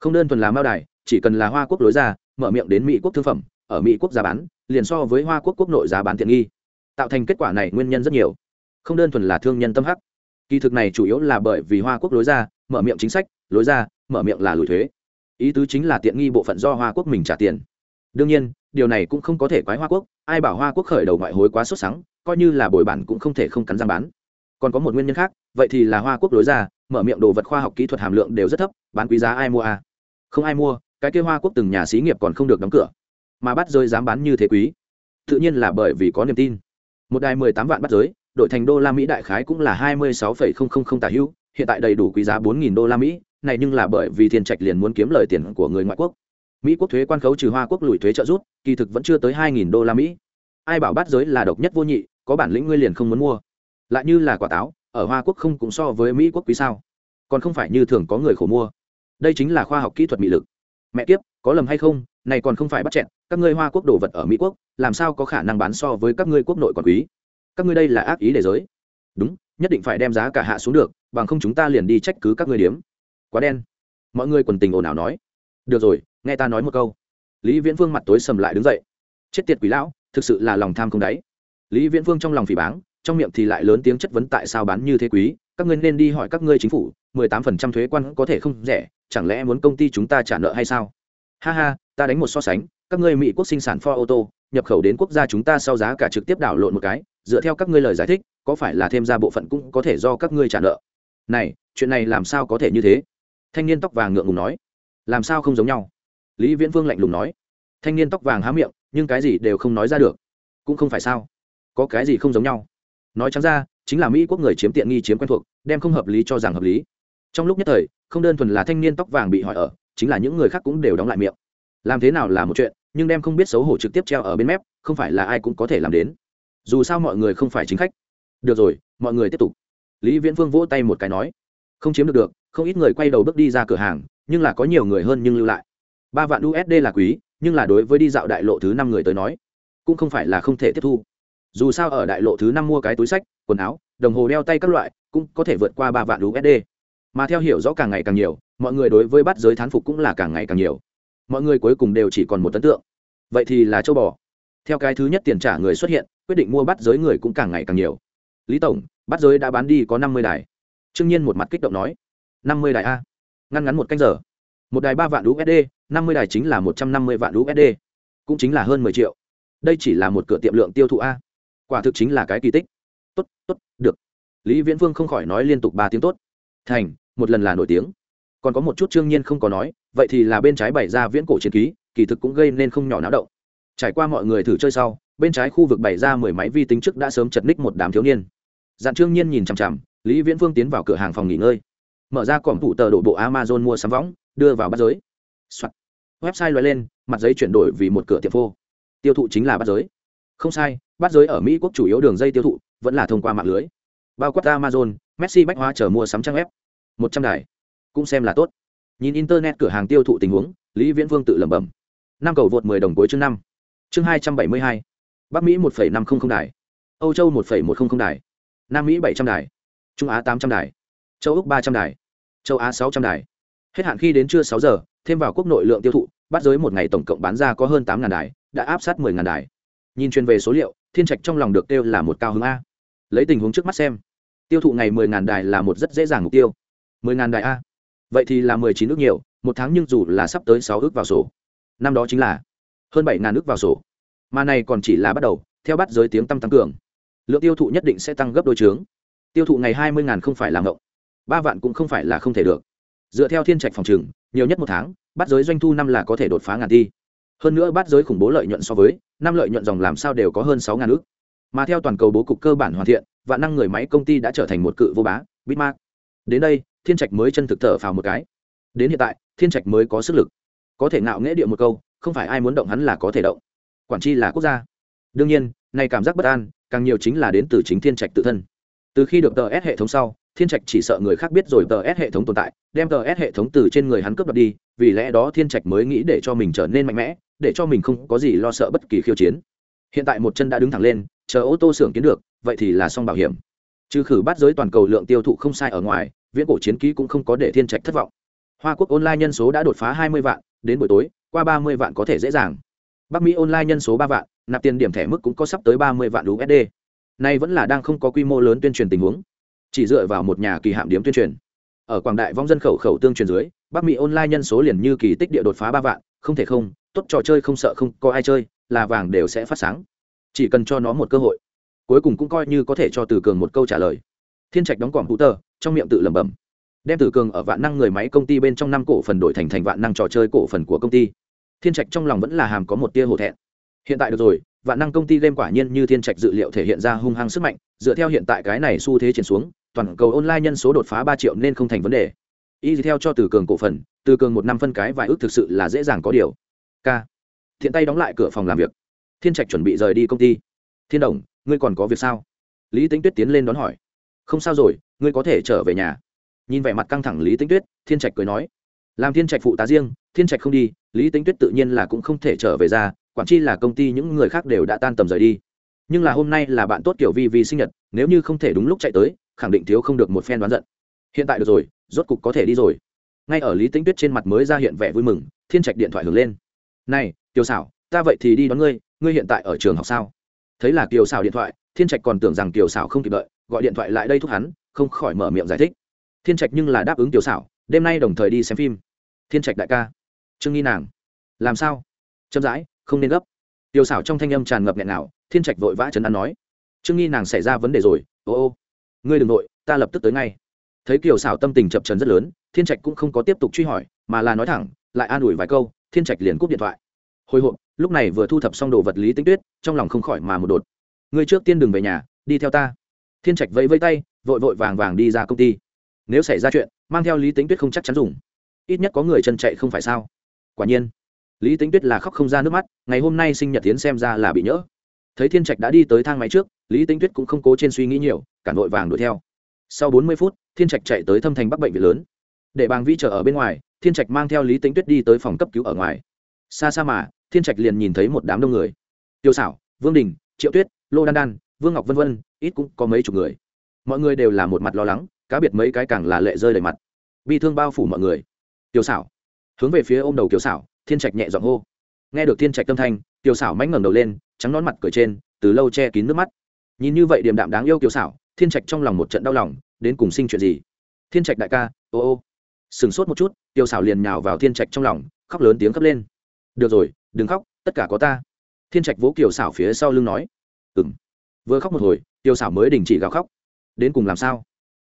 Không đơn thuần là mao đài, chỉ cần là hoa quốc lối ra, mở miệng đến mỹ quốc thương phẩm, ở mỹ quốc giá bán, liền so với hoa quốc quốc nội giá bán tiện nghi. Tạo thành kết quả này nguyên nhân rất nhiều. Không đơn thuần là thương nhân tâm hắc. Kỳ thực này chủ yếu là bởi vì hoa quốc lối ra, mở miệng chính sách, lối ra, mở miệng là lùi thuế. Ý tứ chính là tiện nghi bộ phận do hoa quốc mình trả tiền. Đương nhiên, điều này cũng không có thể quái hoa quốc. Ai bảo hoa quốc khởi đầu ngoại hối quá sốt sắng coi như là bồi bản cũng không thể không cắn răng bán. Còn có một nguyên nhân khác, vậy thì là hoa quốc lối ra, mở miệng đồ vật khoa học kỹ thuật hàm lượng đều rất thấp, bán quý giá ai mua à không ai mua, cái kia hoa quốc từng nhà xí nghiệp còn không được đóng cửa, mà bắt rơi dám bán như thế quý. Tự nhiên là bởi vì có niềm tin. Một đài mười tám vạn bắt giới, đổi thành đô la mỹ đại khái cũng là hai mươi sáu phẩy không không không tả hữu, hiện tại đầy đủ quý giá bốn nghìn đô la mỹ, này nhưng là bởi vì thiên trạch liền muốn kiếm lời tiền của người ngoại quốc. Mỹ quốc thuế quan khấu trừ hoa quốc lùi thuế trợ rút kỳ thực vẫn chưa tới hai nghìn đô la mỹ. Ai bảo bắt giới là độc nhất vô nhị có bản lĩnh ngươi liền không muốn mua. Lại như là quả táo, ở hoa quốc không cũng so với mỹ quốc quý sao? Còn không phải như thường có người khổ mua. Đây chính là khoa học kỹ thuật mỹ lực. Mẹ kiếp, có lầm hay không? Này còn không phải bắt chẹn các ngươi hoa quốc đồ vật ở mỹ quốc, làm sao có khả năng bán so với các ngươi quốc nội còn quý? Các ngươi đây là ác ý để giới. Đúng, nhất định phải đem giá cả hạ xuống được, bằng không chúng ta liền đi trách cứ các ngươi điếm. Quá đen. Mọi người quần tình ồn ào nói. Được rồi, nghe ta nói một câu. Lý viễn Vương mặt tối sầm lại đứng dậy. Chết tiệt quỷ lão, thực sự là lòng tham không đáy lý viễn Vương trong lòng phỉ báng, trong miệng thì lại lớn tiếng chất vấn tại sao bán như thế quý, các ngươi nên đi hỏi các ngươi chính phủ, mười tám phần trăm thuế quan có thể không rẻ, chẳng lẽ muốn công ty chúng ta trả nợ hay sao? Ha ha, ta đánh một so sánh, các ngươi mỹ quốc sinh sản for ô tô nhập khẩu đến quốc gia chúng ta sau giá cả trực tiếp đảo lộn một cái, dựa theo các ngươi lời giải thích, có phải là thêm ra bộ phận cũng có thể do các ngươi trả nợ? Này, chuyện này làm sao có thể như thế? Thanh niên tóc vàng ngượng ngùng nói. Làm sao không giống nhau? Lý viễn vương lạnh lùng nói. Thanh niên tóc vàng há miệng, nhưng cái gì đều không nói ra được. Cũng không phải sao? Có cái gì không giống nhau. Nói chẳng ra, chính là mỹ quốc người chiếm tiện nghi chiếm quen thuộc, đem không hợp lý cho rằng hợp lý. Trong lúc nhất thời, không đơn thuần là thanh niên tóc vàng bị hỏi ở, chính là những người khác cũng đều đóng lại miệng. Làm thế nào là một chuyện, nhưng đem không biết xấu hổ trực tiếp treo ở bên mép, không phải là ai cũng có thể làm đến. Dù sao mọi người không phải chính khách. Được rồi, mọi người tiếp tục. Lý viễn phương vỗ tay một cái nói, không chiếm được được, không ít người quay đầu bước đi ra cửa hàng, nhưng là có nhiều người hơn nhưng lưu lại. Ba vạn usd là quý, nhưng là đối với đi dạo đại lộ thứ năm người tới nói, cũng không phải là không thể tiếp thu dù sao ở đại lộ thứ năm mua cái túi sách, quần áo, đồng hồ đeo tay các loại, cũng có thể vượt qua ba vạn usd mà theo hiểu rõ càng ngày càng nhiều, mọi người đối với bắt giới thán phục cũng là càng ngày càng nhiều. Mọi người cuối cùng đều chỉ còn một ấn tượng. Vậy thì là châu bò. Theo cái thứ nhất tiền trả người xuất hiện, quyết định mua bắt giới người cũng càng ngày càng nhiều. Lý tổng, bắt giới đã bán đi có năm mươi đài. Trương nhiên một mặt kích động nói, năm mươi đài a. Ngăn ngắn một canh giờ. Một đài ba vạn usd năm mươi đài chính là một trăm năm mươi vạn usd cũng chính là hơn mười triệu. Đây chỉ là một cửa tiệm lượng tiêu thụ a quả thực chính là cái kỳ tích. Tốt tốt, được. Lý viễn Vương không khỏi nói liên tục ba tiếng tốt. Thành, một lần là nổi tiếng. Còn có một chút trương nhiên không có nói, vậy thì là bên trái bày ra viễn cổ chiến ký, kỳ thực cũng gây nên không nhỏ náo động. Trải qua mọi người thử chơi sau, bên trái khu vực bày ra mười máy vi tính trước đã sớm chật ních một đám thiếu niên. Dặn trương nhiên nhìn chằm chằm, lý viễn Vương tiến vào cửa hàng phòng nghỉ ngơi. Mở ra cổng thủ tờ đổ bộ amazon mua sắm võng, đưa vào bắt giới、Soạn. website loại lên, mặt giấy chuyển đổi vì một cửa tiệm phô. Tiêu thụ chính là bắt giới. Không sai bắt giới ở mỹ quốc chủ yếu đường dây tiêu thụ, vẫn là thông qua mạng lưới. Bao quát amazon, messi bách hóa chờ mua sắm trang web. Một trăm đài. Cũng xem là tốt. Nhìn internet cửa hàng tiêu thụ tình huống, lý viễn vương tự lẩm bẩm. Năm cầu vượt mười đồng cuối chương năm. Chương hai trăm bảy mươi hai. Bắc mỹ một phẩy năm không không đài. Âu châu một phẩy một không không đài. Nam mỹ bảy trăm đài. Trung á tám trăm đài. Châu úc ba trăm đài. Châu á sáu trăm đài. Hết hạn khi đến trưa sáu giờ, thêm vào quốc nội lượng tiêu thụ, bắt giới một ngày tổng cộng bán ra có hơn tám ngàn đài, đã áp sát mười ngàn đài nhìn chuyên về số liệu, thiên trạch trong lòng được kêu là một cao hứng a. Lấy tình huống trước mắt xem, tiêu thụ ngày mười ngàn đài là một rất dễ dàng mục tiêu. Mười ngàn đài a. Vậy thì là mười chín ước nhiều, một tháng nhưng dù là sắp tới sáu ước vào sổ. Năm đó chính là hơn bảy ngàn ước vào sổ. Mà này còn chỉ là bắt đầu, theo bắt giới tiếng tăng tăng cường. Lượng tiêu thụ nhất định sẽ tăng gấp đôi trướng. Tiêu thụ ngày hai mươi ngàn không phải là ngộng. Ba vạn cũng không phải là không thể được. Dựa theo thiên trạch phòng trừng, nhiều nhất một tháng, bắt giới doanh thu năm là có thể đột phá ngàn ti hơn nữa bắt giới khủng bố lợi nhuận so với năm lợi nhuận dòng làm sao đều có hơn sáu ngàn ước. Mà theo toàn cầu bố cục cơ bản hoàn thiện, vạn năng người máy công ty đã trở thành một cự vô bá, bitmark. Đến đây, thiên trạch mới chân thực thở phào một cái. Đến hiện tại, thiên trạch mới có sức lực. Có thể ngạo nghễ địa một câu, không phải ai muốn động hắn là có thể động. Quản chi là quốc gia. Đương nhiên này cảm giác bất an, càng nhiều chính là đến từ chính thiên trạch tự thân. Từ khi được tờ s hệ thống sau, thiên trạch chỉ sợ người khác biết rồi tờ s hệ thống tồn tại, đem tờ s hệ thống từ trên người hắn cướp đoạt đi, vì lẽ đó thiên trạch mới nghĩ để cho mình trở nên mạnh mẽ để cho mình không có gì lo sợ bất kỳ khiêu chiến. Hiện tại một chân đã đứng thẳng lên, chờ ô tô xưởng kiến được, vậy thì là xong bảo hiểm. Trừ khử bắt giới toàn cầu lượng tiêu thụ không sai ở ngoài, viễn cổ chiến ký cũng không có để thiên trạch thất vọng. Hoa quốc online nhân số đã đột phá 20 vạn, đến buổi tối, qua 30 vạn có thể dễ dàng. Bắc mỹ online nhân số ba vạn, nạp tiền điểm thẻ mức cũng có sắp tới 30 vạn usd nay vẫn là đang không có quy mô lớn tuyên truyền tình huống, chỉ dựa vào một nhà kỳ hạm điểm tuyên truyền. Ở quảng đại vong dân khẩu khẩu tương truyền dưới, bắc mỹ online nhân số liền như kỳ tích địa đột phá ba vạn, không thể không tốt trò chơi không sợ không có ai chơi, là vàng đều sẽ phát sáng. Chỉ cần cho nó một cơ hội, cuối cùng cũng coi như có thể cho từ cường một câu trả lời. Thiên trạch đóng quảng hữu tờ, trong miệng tự lẩm bẩm. Đem từ cường ở vạn năng người máy công ty bên trong năm cổ phần đổi thành thành vạn năng trò chơi cổ phần của công ty. Thiên trạch trong lòng vẫn là hàm có một tia hổ thẹn. Hiện tại được rồi, vạn năng công ty game quả nhiên như thiên trạch dự liệu thể hiện ra hung hăng sức mạnh, dựa theo hiện tại cái này xu thế triển xuống, toàn cầu online nhân số đột phá ba triệu nên không thành vấn đề. Y theo cho từ cường cổ phần, từ cường một năm phân cái vài ước thực sự là dễ dàng có điều k thiện tay đóng lại cửa phòng làm việc. Thiên trạch chuẩn bị rời đi công ty. Thiên đồng, ngươi còn có việc sao? Lý tính tuyết tiến lên đón hỏi. Không sao rồi, ngươi có thể trở về nhà. Nhìn vẻ mặt căng thẳng lý tính tuyết, thiên trạch cười nói. Làm thiên trạch phụ tá riêng, thiên trạch không đi, lý tính tuyết tự nhiên là cũng không thể trở về ra, quản chi là công ty những người khác đều đã tan tầm rời đi. Nhưng là hôm nay là bạn tốt kiểu vi vi sinh nhật, nếu như không thể đúng lúc chạy tới, khẳng định thiếu không được một phen đoán giận. Hiện tại được rồi, rốt cục có thể đi rồi. Ngay ở lý tính tuyết trên mặt mới ra hiện vẻ vui mừng, thiên trạch điện thoại hưởng lên này, kiều xảo ta vậy thì đi đón ngươi ngươi hiện tại ở trường học sao? Thấy là kiều xảo điện thoại, thiên trạch còn tưởng rằng kiều xảo không kịp đợi, gọi điện thoại lại đây thúc hắn, không khỏi mở miệng giải thích. Thiên trạch nhưng là đáp ứng kiều xảo đêm nay đồng thời đi xem phim. Thiên trạch đại ca. Trương nghi nàng. Làm sao? Chậm rãi, không nên gấp. Kiều xảo trong thanh âm tràn ngập nghẹn nào thiên trạch vội vã chấn an nói. Trương nghi nàng xảy ra vấn đề rồi, ô ô. Ngươi đừng nội, ta lập tức tới ngay. Thấy kiều xảo tâm tình chập trần rất lớn, thiên trạch cũng không có tiếp tục truy hỏi, mà là nói thẳng, lại an ủi vài câu thiên trạch liền cúp điện thoại. Hồi hộp, lúc này vừa thu thập xong đồ vật lý tính tuyết, trong lòng không khỏi mà một đột. Ngươi trước tiên đừng về nhà, đi theo ta. Thiên trạch vẫy vẫy tay, vội vội vàng vàng đi ra công ty. Nếu xảy ra chuyện, mang theo lý tính tuyết không chắc chắn dùng. Ít nhất có người chân chạy không phải sao? Quả nhiên, lý tính tuyết là khóc không ra nước mắt, ngày hôm nay sinh nhật tiến xem ra là bị nhỡ. Thấy thiên trạch đã đi tới thang máy trước, lý tính tuyết cũng không cố trên suy nghĩ nhiều cản vội vàng đuổi theo. Sau bốn mươi phút, thiên trạch chạy tới thâm thành bắc bệnh viện lớn để bàng vĩ chờ ở bên ngoài, thiên trạch mang theo lý tính tuyết đi tới phòng cấp cứu ở ngoài. Xa xa mà, thiên trạch liền nhìn thấy một đám đông người. Tiêu xảo vương đình, triệu tuyết, lô đan đan, vương ngọc vân vân, ít cũng có mấy chục người. Mọi người đều là một mặt lo lắng, cá biệt mấy cái càng là lệ rơi đầy mặt. Bi thương bao phủ mọi người. Tiêu xảo hướng về phía ôm đầu kiều xảo thiên trạch nhẹ giọng hô. Nghe được thiên trạch tâm thanh kiều xảo mánh ngẩng đầu lên, trắng nón mặt cười trên, từ lâu che kín nước mắt. Nhìn như vậy điềm đạm đáng yêu kiều xảo thiên trạch trong lòng một trận đau lòng, đến cùng sinh chuyện gì? Thiên trạch đại ca, ô ô sừng sốt một chút, tiêu xảo liền nhào vào thiên trạch trong lòng, khóc lớn tiếng khóc lên. Được rồi, đừng khóc, tất cả có ta. Thiên trạch vỗ kiều xảo phía sau lưng nói. Ừng vừa khóc một hồi, tiêu xảo mới đình chỉ gào khóc. Đến cùng làm sao?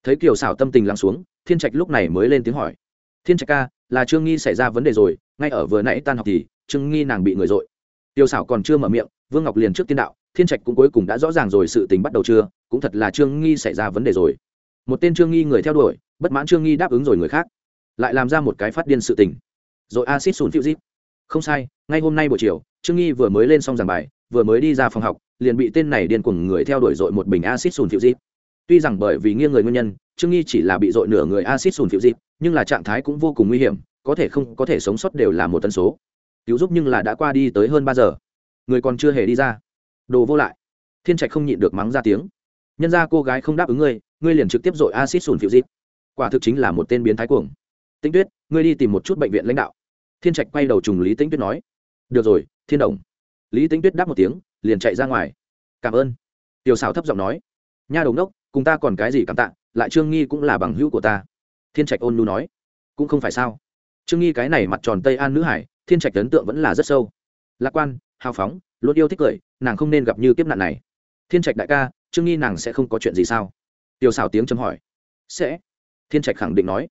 Thấy kiều xảo tâm tình lắng xuống, thiên trạch lúc này mới lên tiếng hỏi. Thiên trạch ca, là trương nghi xảy ra vấn đề rồi, ngay ở vừa nãy tan học thì, trương nghi nàng bị người dội. Tiêu xảo còn chưa mở miệng, vương ngọc liền trước tiên đạo, thiên trạch cũng cuối cùng đã rõ ràng rồi sự tình bắt đầu chưa, cũng thật là trương nghi xảy ra vấn đề rồi. Một tên trương nghi người theo đuổi, bất mãn trương nghi đáp ứng rồi người khác lại làm ra một cái phát điên sự tình. Rồi acid sùn phiêu zip không sai, ngay hôm nay buổi chiều, trương nghi vừa mới lên xong giảng bài, vừa mới đi ra phòng học, liền bị tên này điên cuồng người theo đuổi dội một bình acid sùn phiêu zip tuy rằng bởi vì nghiêng người nguyên nhân, trương nghi chỉ là bị dội nửa người acid sùn phiêu dịp nhưng là trạng thái cũng vô cùng nguy hiểm, có thể không, có thể sống sót đều là một tần số. Cứu giúp nhưng là đã qua đi tới hơn ba giờ. Người còn chưa hề đi ra. Đồ vô lại. Thiên trạch không nhịn được mắng ra tiếng. Nhân ra cô gái không đáp ứng ngươi ngươi liền trực tiếp dội acid sùn phiêu dịp quả thực chính là một tên biến thái cuồng tĩnh tuyết, ngươi đi tìm một chút bệnh viện lãnh đạo. Thiên trạch quay đầu trùng lý tĩnh tuyết nói. Được rồi, thiên đồng. Lý tĩnh tuyết đáp một tiếng, liền chạy ra ngoài. Cảm ơn. Tiểu xảo thấp giọng nói. Nha đồng đốc, cùng ta còn cái gì cảm tạ, lại trương nghi cũng là bằng hữu của ta. Thiên trạch ôn nu nói. Cũng không phải sao. Trương nghi cái này mặt tròn tây an nữ hải, thiên trạch ấn tượng vẫn là rất sâu. Lạc quan, hào phóng, luôn yêu thích cười, nàng không nên gặp như kiếp nạn này. Thiên trạch đại ca, trương nghi nàng sẽ không có chuyện gì sao? Tiểu xảo tiếng chấm hỏi. Sẽ. Thiên trạch khẳng định nói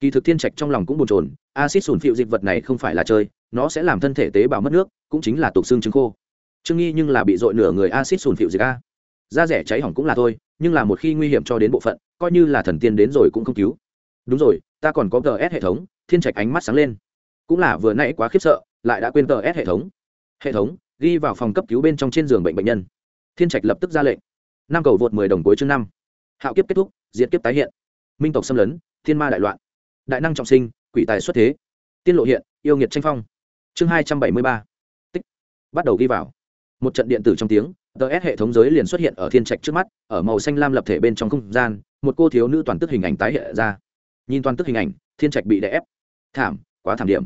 kỳ thực thiên trạch trong lòng cũng bồn chồn acid sùn phịu dịch vật này không phải là chơi, nó sẽ làm thân thể tế bào mất nước, cũng chính là tục xương trứng khô. Trương nghi nhưng là bị dội nửa người acid sùn phịu dịch a. Da rẻ cháy hỏng cũng là thôi, nhưng là một khi nguy hiểm cho đến bộ phận, coi như là thần tiên đến rồi cũng không cứu. Đúng rồi, ta còn có gs hệ thống, thiên trạch ánh mắt sáng lên. Cũng là vừa nãy quá khiếp sợ, lại đã quên gs hệ thống. Hệ thống, ghi vào phòng cấp cứu bên trong trên giường bệnh bệnh nhân. Thiên trạch lập tức ra lệnh. Năm cầu vượt mười đồng cuối chương năm. Hạo kiếp kết thúc diễn kiếp tái hiện. Minh tộc xâm lấn, thiên ma đại loạn đại năng trọng sinh, quỷ tài xuất thế. Tiên lộ hiện, yêu nghiệt tranh phong. Chương hai trăm bảy mươi ba. Tích. Bắt đầu ghi vào. Một trận điện tử trong tiếng ts hệ thống giới liền xuất hiện ở thiên trạch trước mắt, ở màu xanh lam lập thể bên trong không gian, một cô thiếu nữ toàn tức hình ảnh tái hiện ra. Nhìn toàn tức hình ảnh, thiên trạch bị đè ép. Thảm, quá thảm điểm.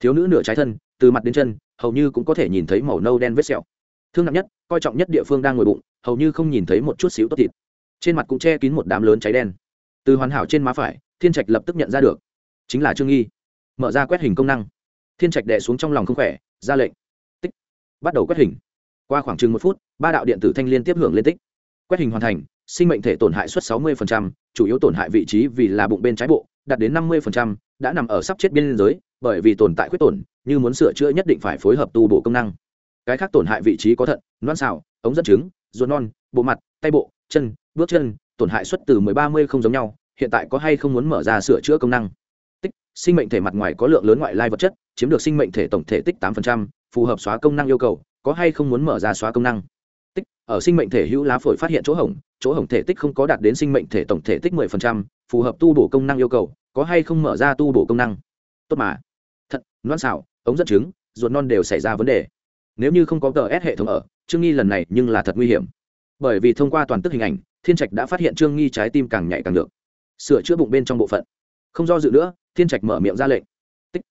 Thiếu nữ nửa trái thân, từ mặt đến chân, hầu như cũng có thể nhìn thấy màu nâu đen vết sẹo. Thương nặng nhất, coi trọng nhất địa phương đang ngồi bụng, hầu như không nhìn thấy một chút xíu tốt thịt. Trên mặt cũng che kín một đám lớn cháy đen. Từ hoàn hảo trên má phải thiên trạch lập tức nhận ra được. Chính là trương nghi. Mở ra quét hình công năng. Thiên trạch đè xuống trong lòng không khỏe ra lệnh. Tích. Bắt đầu quét hình. Qua khoảng chừng một phút ba đạo điện tử thanh liên tiếp hưởng lên tích. Quét hình hoàn thành sinh mệnh thể tổn hại suất 60%, chủ yếu tổn hại vị trí vì là bụng bên trái bộ đạt đến 50%, đã nằm ở sắp chết biên giới bởi vì tồn tại khuyết tổn như muốn sửa chữa nhất định phải phối hợp tu bổ công năng. Cái khác tổn hại vị trí có thận loan xào ống dẫn trứng ruột non bộ mặt tay bộ chân bước chân tổn hại suất từ 10-30 không giống nhau hiện tại có hay không muốn mở ra sửa chữa công năng? Tích sinh mệnh thể mặt ngoài có lượng lớn ngoại lai vật chất chiếm được sinh mệnh thể tổng thể tích 8%, phù hợp xóa công năng yêu cầu có hay không muốn mở ra xóa công năng? Tích ở sinh mệnh thể hữu lá phổi phát hiện chỗ hỏng chỗ hỏng thể tích không có đạt đến sinh mệnh thể tổng thể tích 10%, phù hợp tu bổ công năng yêu cầu có hay không mở ra tu bổ công năng? Tốt mà. Thận loan xảo ống dẫn trứng ruột non đều xảy ra vấn đề. Nếu như không có gs hệ thống ở trương nghi lần này nhưng là thật nguy hiểm. Bởi vì thông qua toàn tức hình ảnh thiên trạch đã phát hiện trương nghi trái tim càng nhạy càng được sửa chữa bụng bên trong bộ phận không do dự nữa thiên trạch mở miệng ra lệnh Tích.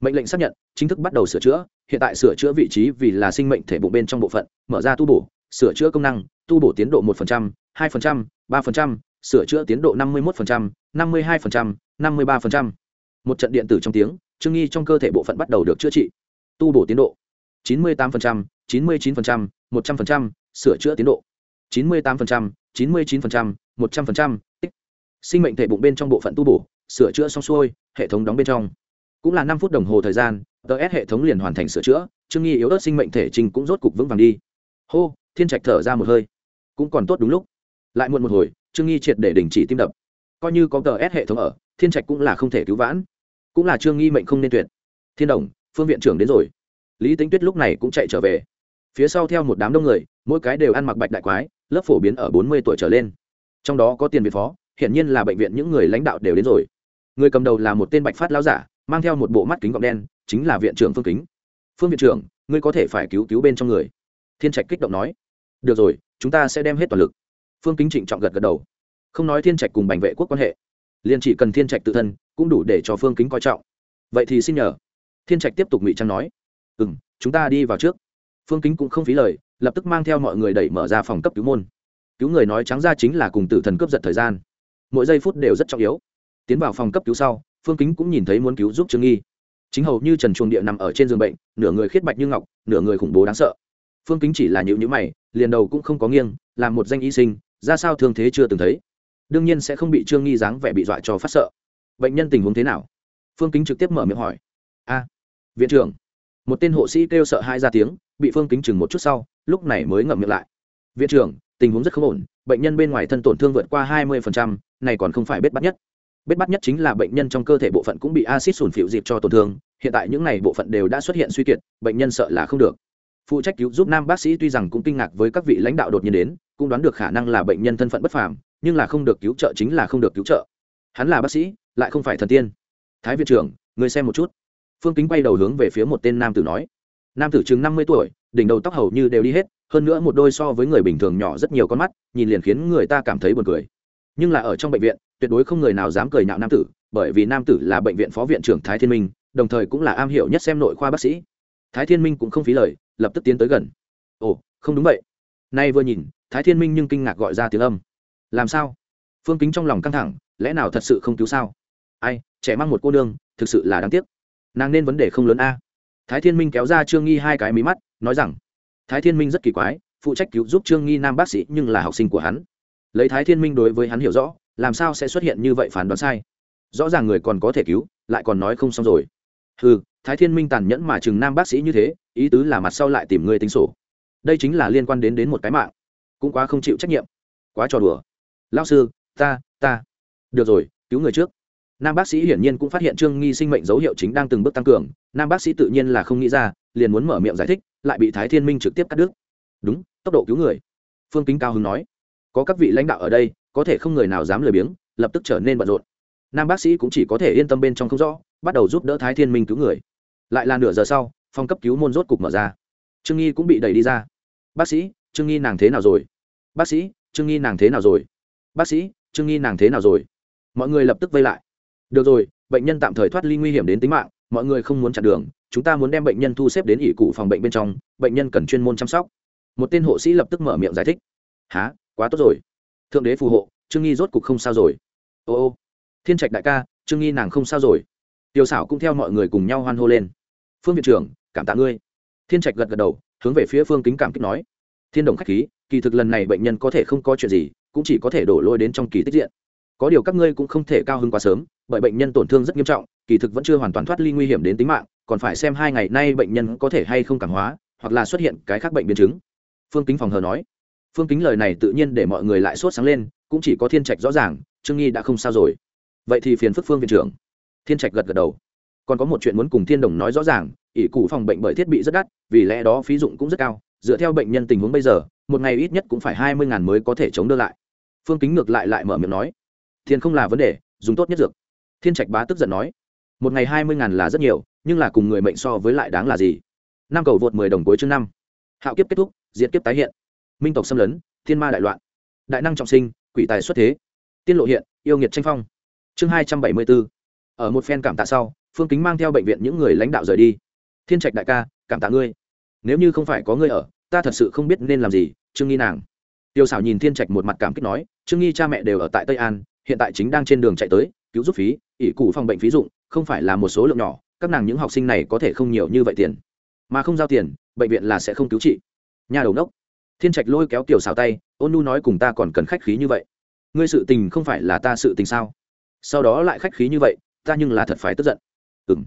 mệnh lệnh xác nhận chính thức bắt đầu sửa chữa hiện tại sửa chữa vị trí vì là sinh mệnh thể bụng bên trong bộ phận mở ra tu bổ sửa chữa công năng tu bổ tiến độ một hai ba sửa chữa tiến độ năm mươi một năm mươi hai năm mươi ba một trận điện tử trong tiếng trương nghi trong cơ thể bộ phận bắt đầu được chữa trị tu bổ tiến độ chín mươi tám chín mươi chín một trăm linh sửa chữa tiến độ chín mươi tám chín mươi chín một trăm linh sinh mệnh thể bụng bên trong bộ phận tu bổ, sửa chữa xong xuôi, hệ thống đóng bên trong. Cũng là năm phút đồng hồ thời gian ts hệ thống liền hoàn thành sửa chữa trương nghi yếu ớt sinh mệnh thể trình cũng rốt cục vững vàng đi. Hô, thiên trạch thở ra một hơi. Cũng còn tốt đúng lúc. Lại muộn một hồi trương nghi triệt để đình chỉ tim đập. Coi như có ts hệ thống ở, thiên trạch cũng là không thể cứu vãn. Cũng là trương nghi mệnh không nên tuyệt. Thiên đồng, phương viện trưởng đến rồi. Lý tính tuyết lúc này cũng chạy trở về. Phía sau theo một đám đông người, mỗi cái đều ăn mặc bạch đại quái, lớp phổ biến ở bốn mươi tuổi trở lên. Trong đó có tiền việt phó hiển nhiên là bệnh viện những người lãnh đạo đều đến rồi. Người cầm đầu là một tên bạch phát lão giả, mang theo một bộ mắt kính gọng đen, chính là viện trưởng phương kính. Phương viện trưởng, ngươi có thể phải cứu cứu bên trong người. Thiên trạch kích động nói. Được rồi, chúng ta sẽ đem hết toàn lực. Phương kính trịnh trọng gật gật đầu. Không nói thiên trạch cùng bành vệ quốc quan hệ, liền chỉ cần thiên trạch tự thân cũng đủ để cho phương kính coi trọng. Vậy thì xin nhờ. Thiên trạch tiếp tục ngụy trang nói. Ừ m chúng ta đi vào trước. Phương kính cũng không phí lời, lập tức mang theo mọi người đẩy mở ra phòng cấp cứu môn. Cứu người nói trắng ra chính là cùng tử thần cướp giật thời gian mỗi giây phút đều rất trọng yếu. Tiến vào phòng cấp cứu sau, phương kính cũng nhìn thấy muốn cứu giúp trương nghi. Chính hầu như trần chuồng địa nằm ở trên giường bệnh, nửa người khiết bạch như ngọc, nửa người khủng bố đáng sợ. Phương kính chỉ là nhịu nhữ mày, liền đầu cũng không có nghiêng, làm một danh y sinh, ra sao thương thế chưa từng thấy. Đương nhiên sẽ không bị trương nghi dáng vẻ bị dọa cho phát sợ. Bệnh nhân tình huống thế nào? Phương kính trực tiếp mở miệng hỏi. A, viện trưởng. Một tên hộ sĩ kêu sợ hai ra tiếng, bị phương kính chừng một chút sau, lúc này mới ngậm miệng lại. Viện trưởng, tình huống rất không ổn bệnh nhân bên ngoài thân tổn thương vượt qua hai mươi này còn không phải bết bắt nhất. Bết bắt nhất chính là bệnh nhân trong cơ thể bộ phận cũng bị axit sủn phiểu dịp cho tổn thương, hiện tại những này bộ phận đều đã xuất hiện suy kiệt, bệnh nhân sợ là không được. Phụ trách cứu giúp nam bác sĩ tuy rằng cũng kinh ngạc với các vị lãnh đạo đột nhiên đến, cũng đoán được khả năng là bệnh nhân thân phận bất phàm, nhưng là không được cứu trợ chính là không được cứu trợ. Hắn là bác sĩ, lại không phải thần tiên. Thái viện trưởng, người xem một chút. Phương kính bay đầu hướng về phía một tên nam tử nói nam tử chừng năm mươi tuổi, đỉnh đầu tóc hầu như đều đi hết, hơn nữa một đôi so với người bình thường nhỏ rất nhiều con mắt, nhìn liền khiến người ta cảm thấy buồn cười. Nhưng là ở trong bệnh viện, tuyệt đối không người nào dám cười nhạo nam tử, bởi vì nam tử là bệnh viện phó viện trưởng thái thiên minh, đồng thời cũng là am hiểu nhất xem nội khoa bác sĩ. Thái thiên minh cũng không phí lời, lập tức tiến tới gần. Ồ, không đúng vậy. Nay vừa nhìn, thái thiên minh nhưng kinh ngạc gọi ra tiếng âm. Làm sao? Phương kính trong lòng căng thẳng, lẽ nào thật sự không cứu sao? Ai, trẻ mang một cô nương, thực sự là đáng tiếc. Nàng nên vấn đề không lớn a thái thiên minh kéo ra trương nghi hai cái mí mắt, nói rằng, thái thiên minh rất kỳ quái, phụ trách cứu giúp trương nghi nam bác sĩ nhưng là học sinh của hắn. Lấy thái thiên minh đối với hắn hiểu rõ, làm sao sẽ xuất hiện như vậy phán đoán sai? Rõ ràng người còn có thể cứu, lại còn nói không xong rồi. Ừ thái thiên minh tàn nhẫn mà chừng nam bác sĩ như thế, ý tứ là mặt sau lại tìm người tính sổ. Đây chính là liên quan đến đến một cái mạng, cũng quá không chịu trách nhiệm. Quá trò đùa. Lao sư, ta ta. Được rồi, cứu người trước nam bác sĩ hiển nhiên cũng phát hiện trương nghi sinh mệnh dấu hiệu chính đang từng bước tăng cường nam bác sĩ tự nhiên là không nghĩ ra liền muốn mở miệng giải thích lại bị thái thiên minh trực tiếp cắt đứt đúng tốc độ cứu người phương kính cao hưng nói có các vị lãnh đạo ở đây có thể không người nào dám lười biếng lập tức trở nên bận rộn nam bác sĩ cũng chỉ có thể yên tâm bên trong không rõ bắt đầu giúp đỡ thái thiên minh cứu người lại là nửa giờ sau phòng cấp cứu môn rốt cục mở ra trương nghi cũng bị đẩy đi ra bác sĩ trương nghi nàng thế nào rồi bác sĩ trương nghi nàng thế nào rồi bác sĩ trương nghi nàng thế nào rồi mọi người lập tức vây lại được rồi, bệnh nhân tạm thời thoát ly nguy hiểm đến tính mạng, mọi người không muốn chặn đường, chúng ta muốn đem bệnh nhân thu xếp đến ỷ cụ phòng bệnh bên trong, bệnh nhân cần chuyên môn chăm sóc. Một tên hộ sĩ lập tức mở miệng giải thích. Há quá tốt rồi. Thượng đế phù hộ, trương nghi rốt cục không sao rồi. Ô ô. Thiên trạch đại ca, trương nghi nàng không sao rồi. Tiêu xảo cũng theo mọi người cùng nhau hoan hô lên. Phương viện trưởng, cảm tạ ngươi. Thiên trạch gật gật đầu, hướng về phía phương kính cảm kích nói. Thiên đồng khách khí, kỳ thực lần này bệnh nhân có thể không có chuyện gì, cũng chỉ có thể đổ lôi đến trong kỳ tích diện có điều các ngươi cũng không thể cao hơn quá sớm, bởi bệnh nhân tổn thương rất nghiêm trọng, kỳ thực vẫn chưa hoàn toàn thoát ly nguy hiểm đến tính mạng, còn phải xem hai ngày nay bệnh nhân có thể hay không cảm hóa, hoặc là xuất hiện cái khác bệnh biến chứng. Phương kính phòng hờ nói. Phương kính lời này tự nhiên để mọi người lại sốt sáng lên, cũng chỉ có thiên trạch rõ ràng, trương nghi đã không sao rồi. Vậy thì phiền phức phương viện trưởng. Thiên trạch gật gật đầu. Còn có một chuyện muốn cùng thiên đồng nói rõ ràng, ỷ cụ phòng bệnh bởi thiết bị rất đắt, vì lẽ đó phí dụng cũng rất cao, dựa theo bệnh nhân tình huống bây giờ, một ngày ít nhất cũng phải hai mươi ngàn mới có thể chống đỡ lại. Phương kính ngược lại lại mở miệng nói tiền không là vấn đề, dùng tốt nhất dược. Thiên trạch bá tức giận nói, một ngày hai mươi ngàn là rất nhiều, nhưng là cùng người mệnh so với lại đáng là gì? Năm cầu vượt mười đồng cuối chương năm. Hạo kiếp kết thúc diễn kiếp tái hiện. Minh tộc xâm lấn, thiên ma đại loạn. Đại năng trọng sinh, quỷ tài xuất thế. Tiên lộ hiện, yêu nghiệt tranh phong. Chương hai trăm bảy mươi bốn ở một phen cảm tạ sau, phương kính mang theo bệnh viện những người lãnh đạo rời đi. Thiên trạch đại ca, cảm tạ ngươi. Nếu như không phải có ngươi ở, ta thật sự không biết nên làm gì. Trương nghi nàng. Tiêu xảo nhìn thiên trạch một mặt cảm kích nói, trương nghi cha mẹ đều ở tại tây an hiện tại chính đang trên đường chạy tới, cứu giúp phí, ỷ cụ phòng bệnh phí dụng, không phải là một số lượng nhỏ, các nàng những học sinh này có thể không nhiều như vậy tiền. Mà không giao tiền, bệnh viện là sẽ không cứu trị. Nhà đầu nốc thiên trạch lôi kéo tiểu xào tay, ôn nu nói cùng ta còn cần khách khí như vậy. Ngươi sự tình không phải là ta sự tình sao? Sau đó lại khách khí như vậy, ta nhưng là thật phải tức giận. Ừng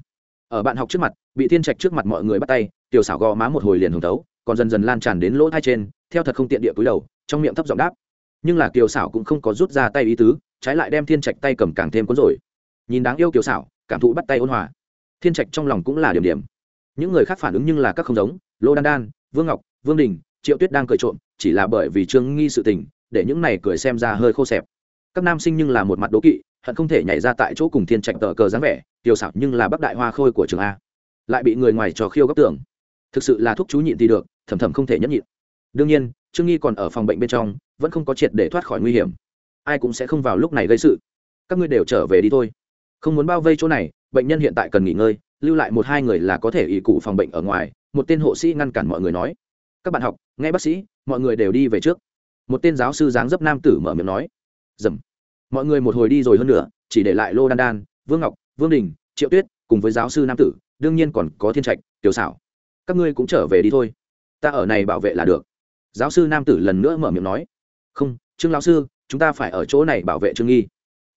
ở bạn học trước mặt, bị thiên trạch trước mặt mọi người bắt tay tiểu xảo gò má một hồi liền hồng tấu còn dần dần lan tràn đến lỗ thai trên, theo thật không tiện địa túi đầu, trong miệng thấp giọng đáp. Nhưng là kiều xảo cũng không có rút ra tay ý tứ trái lại đem thiên trạch tay cầm càng thêm cuốn rồi. Nhìn đáng yêu kiều xảo, cảm thụ bắt tay ôn hòa. Thiên trạch trong lòng cũng là điểm điểm. Những người khác phản ứng nhưng là các không giống, lô đan đan, vương ngọc, vương đình, triệu tuyết đang cười trộm, chỉ là bởi vì trương nghi sự tình, để những này cười xem ra hơi khô xẹp các nam sinh nhưng là một mặt đố kỵ, hận không thể nhảy ra tại chỗ cùng thiên trạch tờ cờ dáng vẻ, kiều xảo nhưng là bắc đại hoa khôi của trường a. Lại bị người ngoài trò khiêu góc tưởng. Thực sự là thuốc chú nhịn thì được, thầm thầm không thể nhẫn nhịn. Đương nhiên, trương nghi còn ở phòng bệnh bên trong, vẫn không có triệt để thoát khỏi nguy hiểm ai cũng sẽ không vào lúc này gây sự. Các ngươi đều trở về đi thôi. Không muốn bao vây chỗ này, bệnh nhân hiện tại cần nghỉ ngơi, lưu lại một hai người là có thể ỷ cụ phòng bệnh ở ngoài, một tên hộ sĩ ngăn cản mọi người nói. Các bạn học, nghe bác sĩ, mọi người đều đi về trước. Một tên giáo sư dáng dấp nam tử mở miệng nói. Dầm. Mọi người một hồi đi rồi hơn nữa, chỉ để lại lô đan đan, vương ngọc, vương đình, triệu tuyết cùng với giáo sư nam tử, đương nhiên còn có thiên trạch, tiểu xảo các ngươi cũng trở về đi thôi. Ta ở này bảo vệ là được. Giáo sư nam tử lần nữa mở miệng nói. Không, trương lão sư chúng ta phải ở chỗ này bảo vệ trương nghi.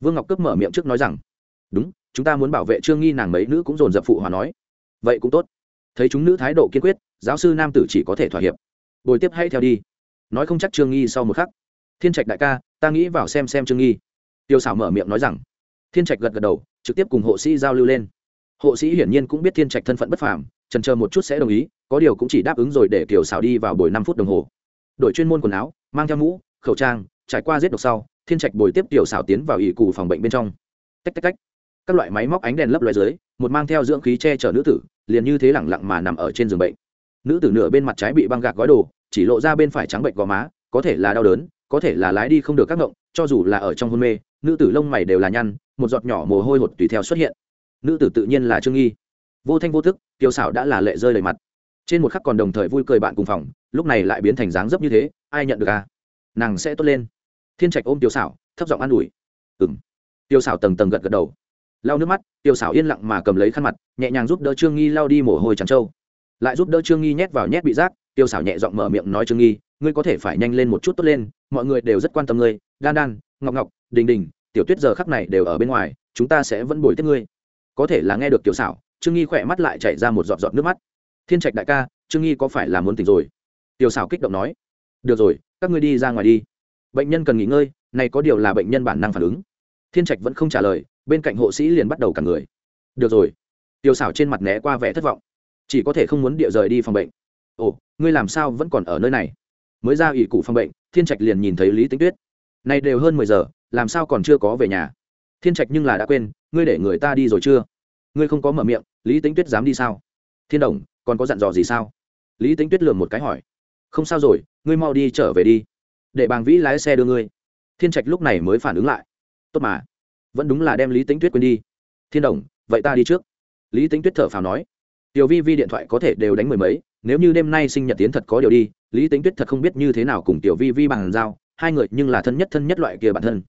Vương ngọc cướp mở miệng trước nói rằng, đúng, chúng ta muốn bảo vệ trương nghi nàng mấy nữ cũng dồn dập phụ hòa nói. Vậy cũng tốt. Thấy chúng nữ thái độ kiên quyết, giáo sư nam tử chỉ có thể thỏa hiệp. Bồi tiếp hay theo đi. Nói không chắc trương nghi sau một khắc, thiên trạch đại ca, ta nghĩ vào xem xem trương nghi. Tiêu xảo mở miệng nói rằng, thiên trạch gật gật đầu, trực tiếp cùng hộ sĩ giao lưu lên. Hộ sĩ hiển nhiên cũng biết thiên trạch thân phận bất phàm, trần chờ một chút sẽ đồng ý, có điều cũng chỉ đáp ứng rồi để kiều xảo đi vào buổi năm phút đồng hồ. Đổi chuyên môn quần áo, mang theo mũ, khẩu trang trải qua giết độc sau, thiên trạch bồi tiếp tiểu xảo tiến vào ỵ cụ phòng bệnh bên trong. Tách tách tách. Các loại máy móc ánh đèn lấp loài dưới, một mang theo dưỡng khí che chở nữ tử, liền như thế lẳng lặng mà nằm ở trên giường bệnh. Nữ tử nửa bên mặt trái bị băng gạc gói đồ, chỉ lộ ra bên phải trắng bệnh gò má, có thể là đau đớn, có thể là lái đi không được các động cho dù là ở trong hôn mê, nữ tử lông mày đều là nhăn, một giọt nhỏ mồ hôi hột tùy theo xuất hiện. Nữ tử tự nhiên là trương nghi. Vô thanh vô thức tiêu xảo đã là lệ rơi đầy mặt. Trên một khắc còn đồng thời vui cười bạn cùng phòng, lúc này lại biến thành dáng dấp như thế, ai nhận được à? Nàng sẽ tốt lên. Thiên trạch ôm tiêu xảo thấp giọng an ủi. Ừng tiêu xảo tầng tầng gật gật đầu. Lau nước mắt, tiêu xảo yên lặng mà cầm lấy khăn mặt, nhẹ nhàng giúp đỡ trương nghi lau đi mồ hôi trắng trâu. Lại giúp đỡ trương nghi nhét vào nhét bị rác, tiêu xảo nhẹ giọng mở miệng nói trương nghi, ngươi có thể phải nhanh lên một chút tốt lên, mọi người đều rất quan tâm ngươi, đan đan, ngọc ngọc, đình đình, tiểu tuyết giờ khắc này đều ở bên ngoài, chúng ta sẽ vẫn bồi tiếp ngươi. Có thể là nghe được tiểu xảo trương nghi khỏe mắt lại chảy ra một giọt giọt nước mắt. Thiên trạch đại ca, trương nghi có phải là muốn tỉnh rồi? Tiểu xảo kích động nói. Được rồi các ngươi đi ra ngoài đi. Bệnh nhân cần nghỉ ngơi, này có điều là bệnh nhân bản năng phản ứng. Thiên trạch vẫn không trả lời, bên cạnh hộ sĩ liền bắt đầu cả người. Được rồi. Tiểu xảo trên mặt né qua vẻ thất vọng. Chỉ có thể không muốn địa rời đi phòng bệnh. Ồ, ngươi làm sao vẫn còn ở nơi này? Mới ra ủy cụ phòng bệnh, thiên trạch liền nhìn thấy lý tính tuyết. Này đều hơn mười giờ, làm sao còn chưa có về nhà? Thiên trạch nhưng là đã quên, ngươi để người ta đi rồi chưa? Ngươi không có mở miệng, lý tính tuyết dám đi sao? Thiên đồng, còn có dặn dò gì sao? Lý tính tuyết lường một cái hỏi không sao rồi, ngươi mau đi trở về đi. Để bàng vĩ lái xe đưa ngươi. Thiên trạch lúc này mới phản ứng lại. Tốt mà. Vẫn đúng là đem lý tính tuyết quên đi. Thiên đồng, vậy ta đi trước. Lý tính tuyết thở phào nói. Tiểu vi vi điện thoại có thể đều đánh mười mấy, nếu như đêm nay sinh nhật tiến thật có điều đi, lý tính tuyết thật không biết như thế nào cùng tiểu vi vi bằng giao, hai người nhưng là thân nhất thân nhất loại kia bản thân.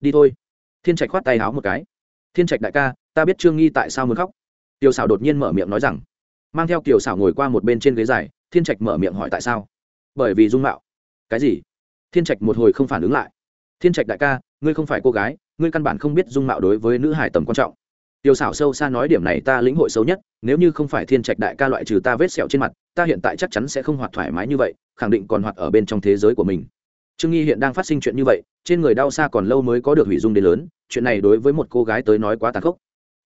Đi thôi. Thiên trạch khoát tay háo một cái. Thiên trạch đại ca, ta biết trương nghi tại sao muốn khóc. Tiểu xảo đột nhiên mở miệng nói rằng. Mang theo tiểu xảo ngồi qua một bên trên ghế dài, thiên trạch mở miệng hỏi tại sao bởi vì dung mạo. Cái gì? Thiên trạch một hồi không phản ứng lại. Thiên trạch đại ca, ngươi không phải cô gái, ngươi căn bản không biết dung mạo đối với nữ hải tầm quan trọng. Tiểu xảo sâu xa nói điểm này ta lĩnh hội sâu nhất, nếu như không phải thiên trạch đại ca loại trừ ta vết sẹo trên mặt, ta hiện tại chắc chắn sẽ không hoạt thoải mái như vậy, khẳng định còn hoạt ở bên trong thế giới của mình. Trương nghi hiện đang phát sinh chuyện như vậy, trên người đau xa còn lâu mới có được hủy dung đến lớn, chuyện này đối với một cô gái tới nói quá tàn khốc.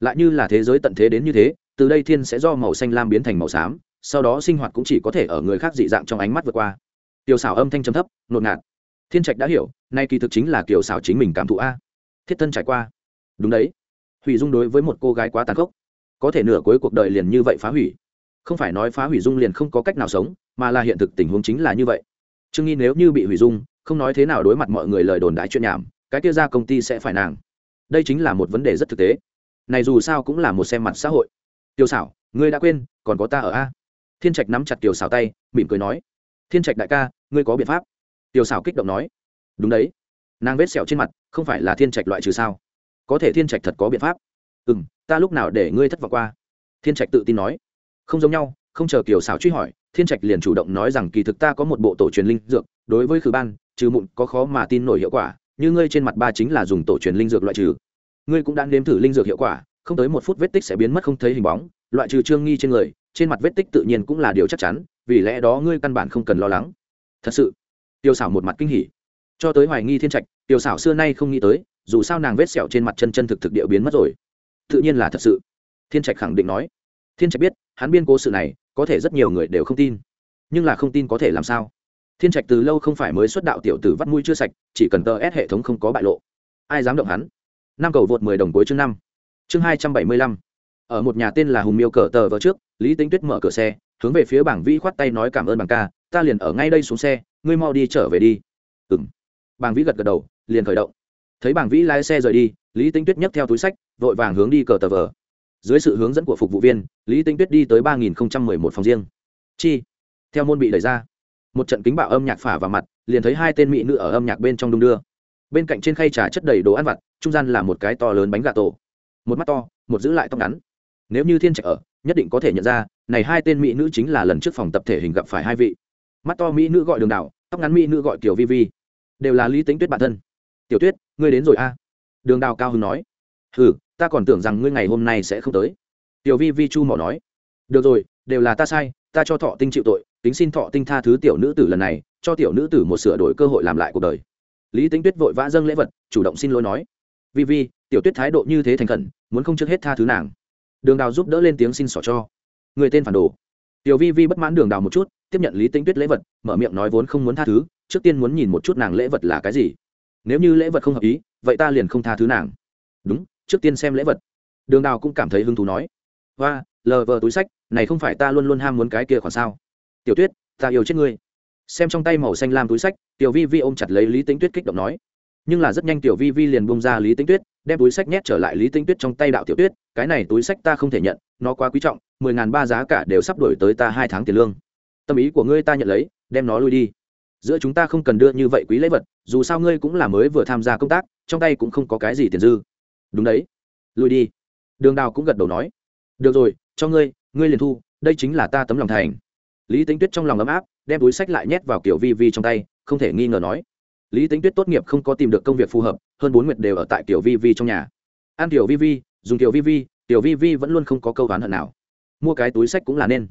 Lại như là thế giới tận thế đến như thế, từ đây thiên sẽ do màu xanh lam biến thành màu xám sau đó sinh hoạt cũng chỉ có thể ở người khác dị dạng trong ánh mắt vượt qua. Tiểu xảo âm thanh trầm thấp, nột ngạt. Thiên trạch đã hiểu, nay kỳ thực chính là kiểu xảo chính mình cảm thụ a. Thiết thân trải qua. Đúng đấy. Hủy dung đối với một cô gái quá tàn khốc. Có thể nửa cuối cuộc đời liền như vậy phá hủy. Không phải nói phá hủy dung liền không có cách nào sống, mà là hiện thực tình huống chính là như vậy. Trương nghi nếu như bị hủy dung, không nói thế nào đối mặt mọi người lời đồn đại chuyện nhảm, cái kia ra công ty sẽ phải nàng. Đây chính là một vấn đề rất thực tế. Này dù sao cũng là một xem mặt xã hội. Tiêu xảo, ngươi đã quên, còn có ta ở a? Thiên trạch nắm chặt tiểu xảo tay, mỉm cười nói, thiên trạch đại ca, ngươi có biện pháp. Tiểu xảo kích động nói, đúng đấy. Nàng vết sẹo trên mặt, không phải là thiên trạch loại trừ sao? Có thể thiên trạch thật có biện pháp. Ừ m ta lúc nào để ngươi thất vọng qua? Thiên trạch tự tin nói, không giống nhau, không chờ kiều xảo truy hỏi, thiên trạch liền chủ động nói rằng kỳ thực ta có một bộ tổ truyền linh dược, đối với khử ban, trừ mụn có khó mà tin nổi hiệu quả, như ngươi trên mặt ba chính là dùng tổ truyền linh dược loại trừ. Ngươi cũng đã nếm thử linh dược hiệu quả, không tới một phút vết tích sẽ biến mất không thấy hình bóng, loại trừ trương nghi trên người trên mặt vết tích tự nhiên cũng là điều chắc chắn, vì lẽ đó ngươi căn bản không cần lo lắng. Thật sự, tiêu xảo một mặt kinh hỉ. Cho tới hoài nghi thiên trạch, tiêu xảo xưa nay không nghĩ tới, dù sao nàng vết sẹo trên mặt chân chân thực thực địa biến mất rồi. Tự nhiên là thật sự. Thiên trạch khẳng định nói. Thiên trạch biết, hắn biên cố sự này, có thể rất nhiều người đều không tin. Nhưng là không tin có thể làm sao? Thiên trạch từ lâu không phải mới xuất đạo tiểu tử vắt mũi chưa sạch, chỉ cần tờ ép hệ thống không có bại lộ. Ai dám động hắn? Năm cầu vượt mười đồng cuối chương năm. Chương hai trăm bảy mươi lăm ở một nhà tên là hùng miêu cờ tờ vợ trước, lý tính tuyết mở cửa xe, hướng về phía bảng vĩ khoát tay nói cảm ơn bằng ca, ta liền ở ngay đây xuống xe, ngươi mau đi trở về đi. Ừ m bảng vĩ gật gật đầu, liền khởi động. Thấy bảng vĩ lái xe rời đi, lý tinh tuyết nhấc theo túi sách, vội vàng hướng đi cờ tờ vờ. Dưới sự hướng dẫn của phục vụ viên, lý tinh tuyết đi tới ba nghìn một phòng riêng. Chi? Theo môn bị đẩy ra. Một trận kính bạo âm nhạc phả vào mặt, liền thấy hai tên mỹ nữ ở âm nhạc bên trong đung đưa. Bên cạnh trên khay trà chất đầy đồ ăn vặt, trung gian là một cái to lớn bánh gà tổ. Một mắt to, một giữ lại tóc ngắn nếu như thiên trạch ở, nhất định có thể nhận ra, này hai tên mỹ nữ chính là lần trước phòng tập thể hình gặp phải hai vị. Mắt to mỹ nữ gọi đường Đào tóc ngắn mỹ nữ gọi tiểu vi vi. Đều là lý tính tuyết bản thân. Tiểu tuyết, ngươi đến rồi a? Đường đào cao hưng nói. Ừ ta còn tưởng rằng ngươi ngày hôm nay sẽ không tới. Tiểu vi vi chu mỏ nói. Được rồi, đều là ta sai, ta cho thọ tinh chịu tội tính xin thọ tinh tha thứ tiểu nữ tử lần này, cho tiểu nữ tử một sửa đổi cơ hội làm lại cuộc đời. Lý tính tuyết vội vã dâng lễ vật, chủ động xin lỗi nói. Vi vi, tiểu tuyết thái độ như thế thành khẩn, muốn không trước hết tha thứ nàng đường đào giúp đỡ lên tiếng xin xỏ cho. Người tên phản đồ. Tiểu vi vi bất mãn đường đào một chút, tiếp nhận lý tính tuyết lễ vật, mở miệng nói vốn không muốn tha thứ, trước tiên muốn nhìn một chút nàng lễ vật là cái gì. Nếu như lễ vật không hợp ý, vậy ta liền không tha thứ nàng. Đúng, trước tiên xem lễ vật. Đường đào cũng cảm thấy hứng thú nói. Và lờ vờ túi sách, này không phải ta luôn luôn ham muốn cái kia khoản sao? Tiểu tuyết, ta yêu chết ngươi. Xem trong tay màu xanh lam túi sách, tiểu vi vi ôm chặt lấy lý tính tuyết kích động nói nhưng là rất nhanh tiểu vi vi liền bông ra lý tinh tuyết, đem túi sách nhét trở lại lý tinh tuyết trong tay đạo tiểu tuyết, cái này túi sách ta không thể nhận, nó quá quý trọng, mười ngàn ba giá cả đều sắp đổi tới ta hai tháng tiền lương. Tâm ý của ngươi ta nhận lấy, đem nó lui đi. Giữa chúng ta không cần đưa như vậy quý lễ vật, dù sao ngươi cũng là mới vừa tham gia công tác, trong tay cũng không có cái gì tiền dư. Đúng đấy. Lui đi. Đường đào cũng gật đầu nói. Được rồi, cho ngươi ngươi liền thu, đây chính là ta tấm lòng thành. Lý tính tuyết trong lòng ấm áp, đem túi sách lại nhét vào kiểu vi vi trong tay, không thể nghi ngờ nói lý tính tuyết tốt nghiệp không có tìm được công việc phù hợp, hơn bốn nguyệt đều ở tại Tiểu vi vi trong nhà. Ăn Tiểu vi vi, dùng Tiểu vi vi, tiểu vi vi vẫn luôn không có câu đoán hận nào. Mua cái túi sách cũng là nên.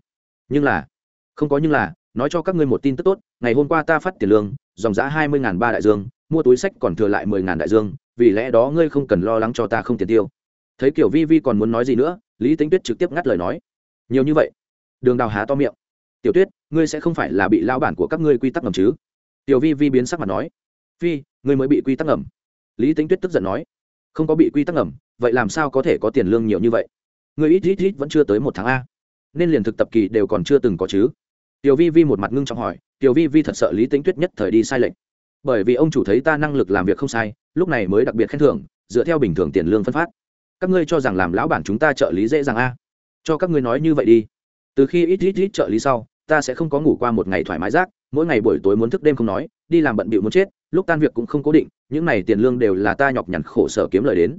Nhưng là, không có nhưng là, nói cho các ngươi một tin tức tốt, ngày hôm qua ta phát tiền lương, dòng giá hai mươi n g h n ba đại dương, mua túi sách còn thừa lại mười ngàn đại dương, vì lẽ đó ngươi không cần lo lắng cho ta không tiền tiêu. Thấy kiểu vi vi còn muốn nói gì nữa, lý tính tuyết trực tiếp ngắt lời nói. Nhiều như vậy, đường đào há to miệng. Tiểu tuyết, ngươi sẽ không phải là bị lao bản của các ngươi quy tắc ngầm chứ? Tiểu vi vi biến sắc mặt nói phi, ngươi mới bị quy tắc ngầm. Lý tính tuyết tức giận nói, không có bị quy tắc ngầm, vậy làm sao có thể có tiền lương nhiều như vậy? Ngươi ít ít ít vẫn chưa tới một tháng a. Nên liền thực tập kỳ đều còn chưa từng có chứ. Tiểu vi vi một mặt ngưng trọng hỏi, tiểu vi vi thật sợ lý tính tuyết nhất thời đi sai lệch. Bởi vì ông chủ thấy ta năng lực làm việc không sai, lúc này mới đặc biệt khen thưởng, dựa theo bình thường tiền lương phân phát. Các ngươi cho rằng làm lão bản chúng ta trợ lý dễ dàng a. Cho các ngươi nói như vậy đi. Từ khi ít ít ít trợ lý sau, ta sẽ không có ngủ qua một ngày thoải mái rác mỗi ngày buổi tối muốn thức đêm không nói, đi làm bận bịu muốn chết, lúc tan việc cũng không cố định, những này tiền lương đều là ta nhọc nhằn khổ sở kiếm lời đến.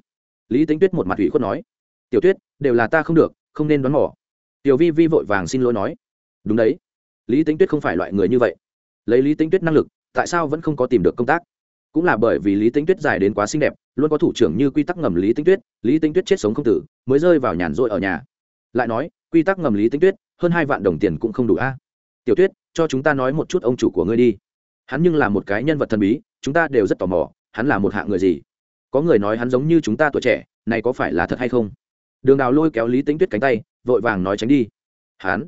Lý tính tuyết một mặt ủy khuất nói, tiểu tuyết, đều là ta không được, không nên đoán mỏ tiểu vi vi vội vàng xin lỗi nói, đúng đấy, lý tính tuyết không phải loại người như vậy. Lấy lý tính tuyết năng lực, tại sao vẫn không có tìm được công tác? Cũng là bởi vì lý tính tuyết dài đến quá xinh đẹp, luôn có thủ trưởng như quy tắc ngầm lý tính tuyết, lý tính tuyết chết sống không tử, mới rơi vào nhàn rỗi ở nhà. Lại nói, quy tắc ngầm lý tính tuyết, hơn hai vạn đồng tiền cũng không đủ a. Tiểu tuyết cho chúng ta nói một chút ông chủ của ngươi đi. Hắn nhưng là một cái nhân vật thần bí, chúng ta đều rất tò mò, hắn là một hạng người gì? Có người nói hắn giống như chúng ta tuổi trẻ, này có phải là thật hay không? Đường đào lôi kéo lý tính tuyết cánh tay, vội vàng nói tránh đi. Hắn?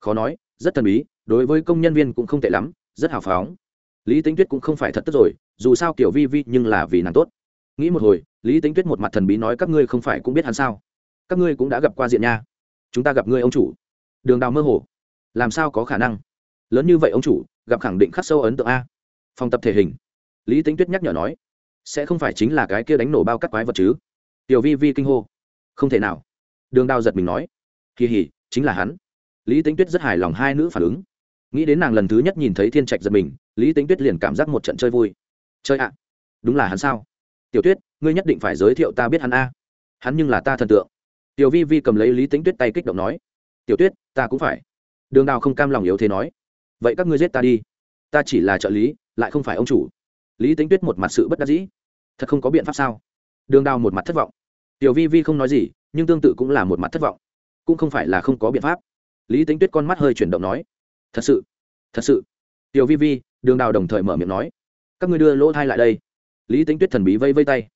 Khó nói, rất thần bí, đối với công nhân viên cũng không tệ lắm, rất hào phóng. Lý tính tuyết cũng không phải thật tức rồi, dù sao kiểu vi vi nhưng là vì nàng tốt. Nghĩ một hồi, lý tính tuyết một mặt thần bí nói các ngươi không phải cũng biết hắn sao? Các ngươi cũng đã gặp qua diện nha. Chúng ta gặp ngươi, ông chủ. Đường đào mơ hồ. Làm sao có khả năng? Lớn như vậy ông chủ, gặp khẳng định khắc sâu ấn tượng a. Phòng tập thể hình. Lý tính tuyết nhắc nhở nói, sẽ không phải chính là cái kia đánh nổ bao cắt quái vật chứ? Tiểu vi vi kinh hô, không thể nào. Đường đào giật mình nói, kỳ hỉ, chính là hắn. Lý tính tuyết rất hài lòng hai nữ phản ứng. Nghĩ đến nàng lần thứ nhất nhìn thấy thiên trạch giật mình, lý tính tuyết liền cảm giác một trận chơi vui. Chơi ạ, đúng là hắn sao? Tiểu tuyết, ngươi nhất định phải giới thiệu ta biết hắn a. Hắn nhưng là ta thần tượng. Tiểu vi vi cầm lấy lý tính tuyết tay kích động nói, tiểu tuyết, ta cũng phải. Đường đào không cam lòng yếu thế nói vậy các ngươi giết ta đi. Ta chỉ là trợ lý, lại không phải ông chủ. Lý tính tuyết một mặt sự bất đắc dĩ. Thật không có biện pháp sao? Đường đào một mặt thất vọng. Tiểu vi vi không nói gì, nhưng tương tự cũng là một mặt thất vọng. Cũng không phải là không có biện pháp. Lý tính tuyết con mắt hơi chuyển động nói, thật sự thật sự. Tiểu vi vi, đường đào đồng thời mở miệng nói, các ngươi đưa lỗ thai lại đây. Lý tính tuyết thần bí vây vây tay.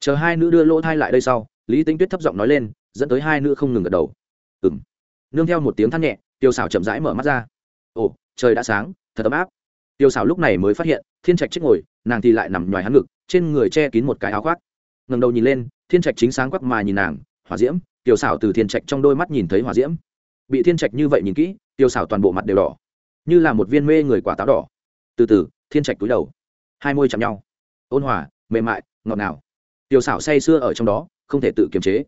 Chờ hai nữ đưa lỗ thai lại đây sau, lý tính tuyết thấp giọng nói lên, dẫn tới hai nữ không ngừng gật đầu. Ừ m nương theo một tiếng thắt nhẹ tiêu xảo chậm rãi mở mắt ra. Ồ trời đã sáng, thật ấm áp. Tiêu xảo lúc này mới phát hiện, thiên trạch chết ngồi, nàng thì lại nằm ngoài hắn ngực, trên người che kín một cái áo khoác. Ngầm đầu nhìn lên, thiên trạch chính sáng quắc mà nhìn nàng, hỏa diễm. Tiêu xảo từ thiên trạch trong đôi mắt nhìn thấy hỏa diễm. Bị thiên trạch như vậy nhìn kỹ, tiêu xảo toàn bộ mặt đều đỏ. Như là một viên mê người quả táo đỏ. Từ từ, thiên trạch túi đầu. Hai môi chạm nhau. Ôn hòa, mềm mại, ngọt ngào. Tiểu xảo say sưa ở trong đó, không thể tự kiềm chế.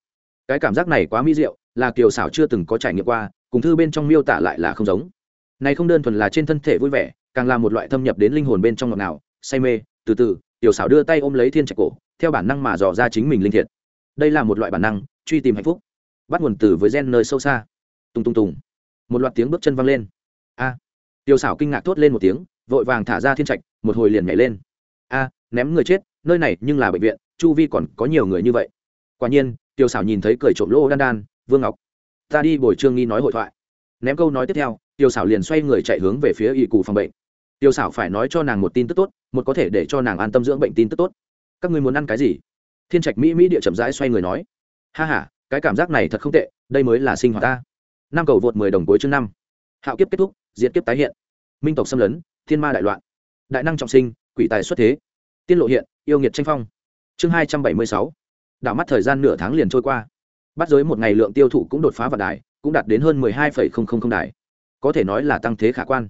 Cái cảm giác này quá mỹ diệu, là kiều xảo chưa từng có trải nghiệm qua, cùng thư bên trong miêu tả lại là không giống này không đơn thuần là trên thân thể vui vẻ, càng là một loại thâm nhập đến linh hồn bên trong ngọt ngào, say mê, từ từ, tiểu xảo đưa tay ôm lấy thiên trạch cổ, theo bản năng mà dò ra chính mình linh thiệt đây là một loại bản năng, truy tìm hạnh phúc. Bắt nguồn từ với gen nơi sâu xa. Tung tung tùng. Một loạt tiếng bước chân văng lên. A. Tiểu xảo kinh ngạc thốt lên một tiếng, vội vàng thả ra thiên trạch, một hồi liền nhảy lên. A, ném người chết, nơi này nhưng là bệnh viện, chu vi còn có nhiều người như vậy. Quả nhiên, tiểu xảo nhìn thấy cười trộm lỗ đan đan, vương ngọc. Ta đi bồi trương nghi nói hội thoại. Ném câu nói tiếp theo tiểu xảo liền xoay người chạy hướng về phía y cụ phòng bệnh. Tiểu xảo phải nói cho nàng một tin tức tốt, một có thể để cho nàng an tâm dưỡng bệnh tin tức tốt. Các ngươi muốn ăn cái gì? Thiên trạch mỹ mỹ địa chậm rãi xoay người nói. Ha h a cái cảm giác này thật không tệ, đây mới là sinh hoạt ta. Năm cầu vượt mười đồng cuối chương năm. Hạo kiếp kết thúc diễn kiếp tái hiện. Minh tộc xâm lấn, thiên ma đại loạn. Đại năng trọng sinh, quỷ tài xuất thế. Tiên lộ hiện, yêu nghiệt tranh phong. Chương hai trăm bảy mươi sáu. Đảo mắt thời gian nửa tháng liền trôi qua. Bắt giới một ngày lượng tiêu thụ cũng đột phá vào đài, cũng đạt đến hơn mười hai phẩy không không không đài có thể nói là tăng thế khả quan.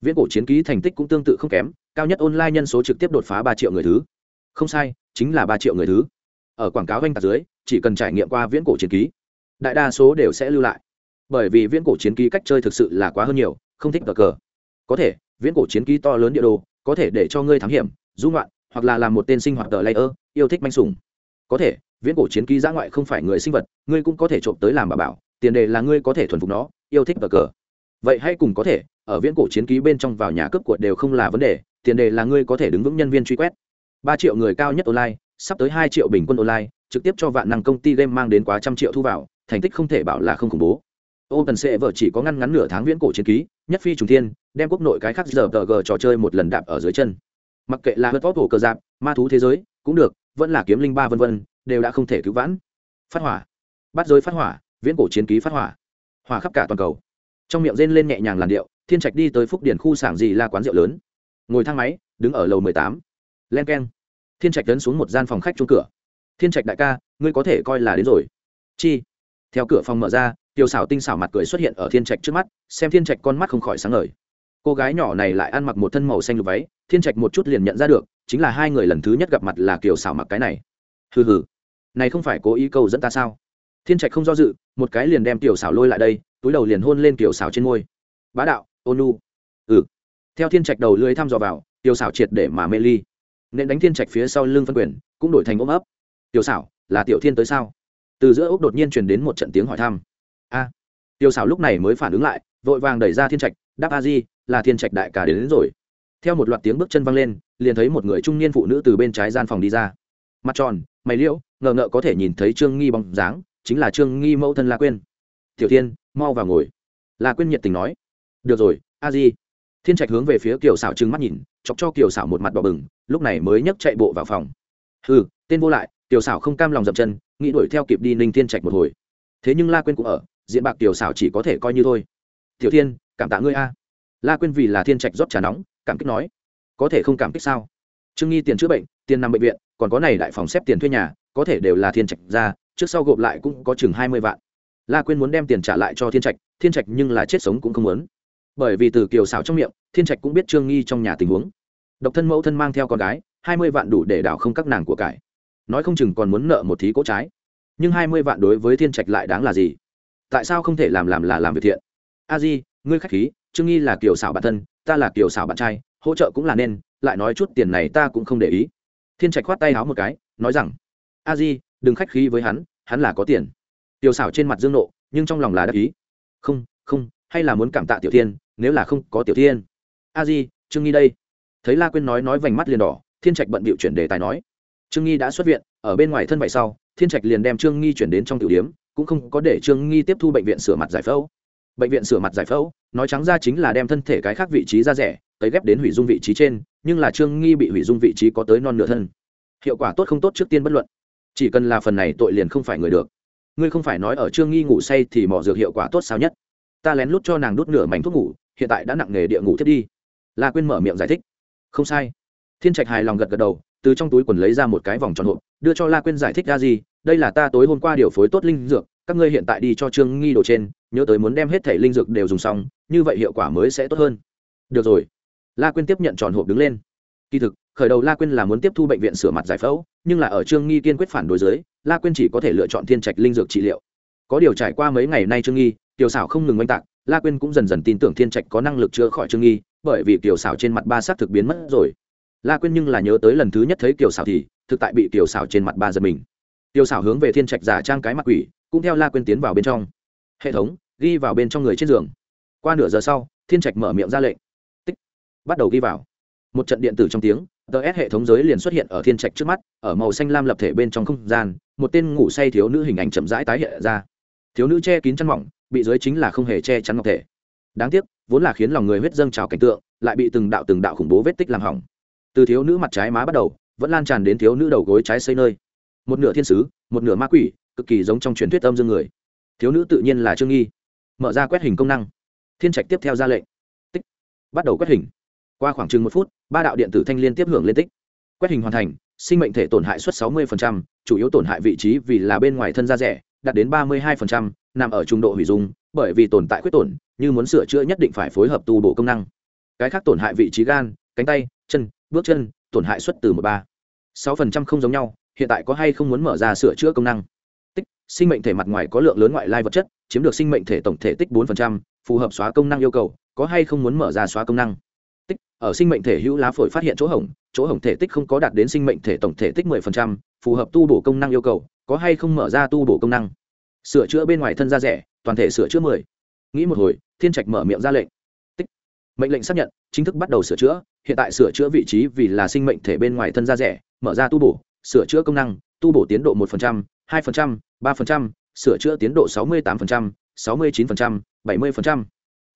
Viễn cổ chiến ký thành tích cũng tương tự không kém, cao nhất online nhân số trực tiếp đột phá ba triệu người thứ. Không sai, chính là ba triệu người thứ. Ở quảng cáo vanh tạc dưới, chỉ cần trải nghiệm qua viễn cổ chiến ký, đại đa số đều sẽ lưu lại. Bởi vì viễn cổ chiến ký cách chơi thực sự là quá hơn nhiều, không thích cờ cờ. Có thể, viễn cổ chiến ký to lớn địa đồ, có thể để cho ngươi thám hiểm dung loạn hoặc là làm một tên sinh hoạt tờ layer, yêu thích manh sủng. Có thể, viễn cổ chiến ký giã ngoại không phải người sinh vật, ngươi cũng có thể trộm tới làm bà bảo, tiền đề là ngươi có thể thuần phục nó, yêu thích cờ cờ vậy hãy cùng có thể ở viễn cổ chiến ký bên trong vào nhà cướp của đều không là vấn đề tiền đề là ngươi có thể đứng vững nhân viên truy quét ba triệu người cao nhất online sắp tới hai triệu bình quân online trực tiếp cho vạn năng công ty game mang đến quá trăm triệu thu vào thành tích không thể bảo là không khủng bố Open vợ chỉ có ngăn ngắn nửa tháng viễn cổ chiến ký, nhất phi trùng thiên, đem quốc nội cái khác giờ tờ g trò chơi một lần đạp ở dưới chân. Mặc kệ là hớt vót cổ cờ dạp ma thú thế giới, cũng được, vẫn là kiếm linh ba vân vân, đều đã không thể cứu vãn. Phát hỏa, bắt giới phát hỏa, viễn cổ chiến ký phát hỏa, hỏa khắp cả toàn cầu. Trong miệng rên lên nhẹ nhàng làn điệu, Thiên Trạch đi tới Phúc Điển khu sảng gì là quán rượu lớn. Ngồi thang máy, đứng ở lầu mười tám. Len keng. Thiên Trạch đến xuống một gian phòng khách chung cửa. Thiên Trạch đại ca, ngươi có thể coi là đến rồi. Chi? Theo cửa phòng mở ra, tiểu xảo tinh xảo mặt cười xuất hiện ở thiên trạch trước mắt xem thiên trạch con mắt không khỏi sáng ngời cô gái nhỏ này lại ăn mặc một thân màu xanh lục váy thiên trạch một chút liền nhận ra được chính là hai người lần thứ nhất gặp mặt là kiều xảo mặc cái này hừ hừ này không phải cố ý câu dẫn ta sao thiên trạch không do dự một cái liền đem tiểu xảo lôi lại đây túi đầu liền hôn lên tiểu xảo trên môi. Bá đạo ônu ừ. Theo thiên trạch đầu lưới thăm dò vào tiểu xảo triệt để mà mê ly. Nên đánh thiên trạch phía sau lưng phân quyền cũng đổi thành ôm ấp. Tiểu xảo là tiểu thiên tới sao? Từ giữa ốc đột nhiên truyền đến một trận tiếng hỏi thăm. A. Tiểu xảo lúc này mới phản ứng lại vội vàng đẩy ra thiên trạch đáp a di là thiên trạch đại cả đến, đến rồi. Theo một loạt tiếng bước chân văng lên liền thấy một người trung niên phụ nữ từ bên trái gian phòng đi ra. Mặt tròn mày liễu ngờ ngợ có thể nhìn thấy trương nghi bóng dáng chính là trương nghi mẫu thân la quyên. Tiểu thiên mau vào ngồi. La quyên nhiệt tình nói. Được rồi, a di. Thiên trạch hướng về phía kiều xảo trừng mắt nhìn, chọc cho kiều xảo một mặt đỏ bừng, lúc này mới nhấc chạy bộ vào phòng. Ừ tên vô lại, kiều xảo không cam lòng dậm chân, nghĩ đuổi theo kịp đi ninh thiên trạch một hồi. Thế nhưng la quyên cũng ở, diện bạc tiểu xảo chỉ có thể coi như thôi. Tiểu thiên, cảm tạ ngươi a. La quyên vì là thiên trạch rót trà nóng, cảm kích nói. Có thể không cảm kích sao? Trương nghi tiền chữa bệnh, tiền nằm bệnh viện, còn có này đại phòng xếp tiền thuê nhà, có thể đều là thiên trạch ra, trước sau gộp lại cũng có chừng hai mươi vạn la quyên muốn đem tiền trả lại cho thiên trạch thiên trạch nhưng là chết sống cũng không muốn. Bởi vì từ kiều xảo trong miệng, thiên trạch cũng biết trương nghi trong nhà tình huống. Độc thân mẫu thân mang theo con gái, hai mươi vạn đủ để đảo không các nàng của cải. Nói không chừng còn muốn nợ một thí cỗ trái. Nhưng hai mươi vạn đối với thiên trạch lại đáng là gì? Tại sao không thể làm làm là làm việc thiện? A di, ngươi khách khí, trương nghi là kiều xảo bản thân, ta là kiều xảo bạn trai, hỗ trợ cũng là nên, lại nói chút tiền này ta cũng không để ý. Thiên trạch khoát tay háo một cái, nói rằng, a di, đừng khách khí với hắn hắn là có tiền tiểu xảo trên mặt dương nộ, nhưng trong lòng là đắc ý. Không không, hay là muốn cảm tạ tiểu thiên, nếu là không có tiểu thiên. A di, trương nghi đây. Thấy la quyên nói nói vành mắt liền đỏ, thiên trạch bận bịu chuyển đề tài nói. Trương nghi đã xuất viện, ở bên ngoài thân vậy sau, thiên trạch liền đem trương nghi chuyển đến trong tiểu điếm cũng không có để trương nghi tiếp thu bệnh viện sửa mặt giải phẫu. Bệnh viện sửa mặt giải phẫu, nói trắng ra chính là đem thân thể cái khác vị trí ra rẻ tới ghép đến hủy dung vị trí trên, nhưng là trương nghi bị hủy dung vị trí có tới non nửa thân. Hiệu quả tốt không tốt trước tiên bất luận. Chỉ cần là phần này tội liền không phải người được ngươi không phải nói ở trương nghi ngủ say thì mỏ dược hiệu quả tốt sao nhất. Ta lén lút cho nàng đút nửa mảnh thuốc ngủ, hiện tại đã nặng nghề địa ngủ thiết đi. La quyên mở miệng giải thích. Không sai. Thiên trạch hài lòng gật gật đầu, từ trong túi quần lấy ra một cái vòng tròn hộp, đưa cho la quyên giải thích ra gì, đây là ta tối hôm qua điều phối tốt linh dược, các ngươi hiện tại đi cho trương nghi đồ trên, nhớ tới muốn đem hết thẻ linh dược đều dùng xong, như vậy hiệu quả mới sẽ tốt hơn. Được rồi. La quyên tiếp nhận tròn hộp đứng lên. Kỳ thực, khởi đầu la quyên là muốn tiếp thu bệnh viện sửa mặt giải phẫu nhưng là ở trương nghi kiên quyết phản đối giới la quyên chỉ có thể lựa chọn thiên trạch linh dược trị liệu. Có điều trải qua mấy ngày nay trương nghi, tiểu xảo không ngừng oanh tạc, la quyên cũng dần dần tin tưởng thiên trạch có năng lực chữa khỏi trương nghi, bởi vì tiểu xảo trên mặt ba s thực biến mất rồi. La quyên nhưng là nhớ tới lần thứ nhất thấy tiểu xảo thì, thực tại bị tiểu xảo trên mặt ba giật mình. Tiểu xảo hướng về thiên trạch giả trang cái mặt quỷ, cũng theo la quyên tiến vào bên trong. Hệ thống, ghi vào bên trong người trên giường. Qua nửa giờ sau, thiên trạch mở miệng ra lệnh. Tích. Bắt đầu ghi vào. Một trận điện tử trong tiếng ts hệ thống giới liền xuất hiện ở thiên trạch trước mắt, ở màu xanh lam lập thể bên trong không gian, một tên ngủ say thiếu nữ hình ảnh chậm rãi tái hiện ra. Thiếu nữ che kín chăn mỏng, bị giới chính là không hề che chắn ngọc thể. Đáng tiếc, vốn là khiến lòng người huyết dâng trào cảnh tượng, lại bị từng đạo từng đạo khủng bố vết tích làm hỏng. Từ thiếu nữ mặt trái má bắt đầu, vẫn lan tràn đến thiếu nữ đầu gối trái xây nơi. Một nửa thiên sứ, một nửa ma quỷ, cực kỳ giống trong truyền thuyết âm dương người. Thiếu nữ tự nhiên là trương nghi. Mở ra quét hình công năng. Thiên trạch tiếp theo ra lệnh. Tích. Bắt đầu quét hình qua khoảng chừng một phút ba đạo điện tử thanh liên tiếp hưởng lên tích. Quét hình hoàn thành sinh mệnh thể tổn hại suất 60%, chủ yếu tổn hại vị trí vì là bên ngoài thân da rẻ đạt đến 32%, nằm ở trung độ hủy dung bởi vì tồn tại khuyết tổn như muốn sửa chữa nhất định phải phối hợp tu bổ công năng. Cái khác tổn hại vị trí gan cánh tay chân bước chân tổn hại suất từ một ba. sáu phần trăm không giống nhau hiện tại có hay không muốn mở ra sửa chữa công năng? Tích sinh mệnh thể mặt ngoài có lượng lớn ngoại lai vật chất chiếm được sinh mệnh thể tổng thể tích bốn phần trăm phù hợp xóa công năng yêu cầu có hay không muốn mở ra xóa công năng? Ở sinh mệnh thể hữu lá phổi phát hiện chỗ hỏng chỗ hỏng thể tích không có đạt đến sinh mệnh thể tổng thể tích mười phần trăm, phù hợp tu bổ công năng yêu cầu, có hay không mở ra tu bổ công năng. Sửa chữa bên ngoài thân da rẻ, toàn thể sửa chữa mười. Nghĩ một hồi, thiên trạch mở miệng ra lệnh. Tích. Mệnh lệnh xác nhận, chính thức bắt đầu sửa chữa, hiện tại sửa chữa vị trí vì là sinh mệnh thể bên ngoài thân da rẻ, mở ra tu bổ, sửa chữa công năng, tu bổ tiến độ một hai ba sửa chữa tiến độ sáu mươi tám sáu mươi chín bảy mươi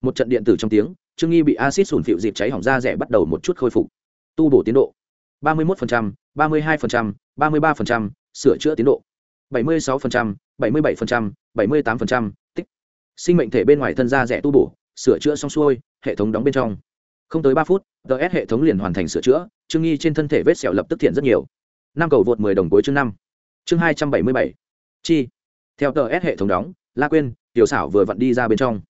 một trận điện tử trong tiếng trương nghi bị acid sủn phịu dịp cháy hỏng da rẻ bắt đầu một chút khôi phục. Tu bổ tiến độ. ba mươi một ba mươi hai ba mươi ba sửa chữa tiến độ. bảy mươi sáu bảy mươi bảy bảy mươi tám tích. Sinh mệnh thể bên ngoài thân da rẻ tu bổ, sửa chữa xong xuôi, hệ thống đóng bên trong. Không tới ba phút ts hệ thống liền hoàn thành sửa chữa, trương nghi trên thân thể vết sẹo lập tức thiện rất nhiều. Năm cầu vượt mười đồng cuối chương năm. Chương hai trăm bảy mươi bảy. Chi. Theo ts hệ thống đóng, la quên tiểu xảo vừa vặn đi ra bên trong.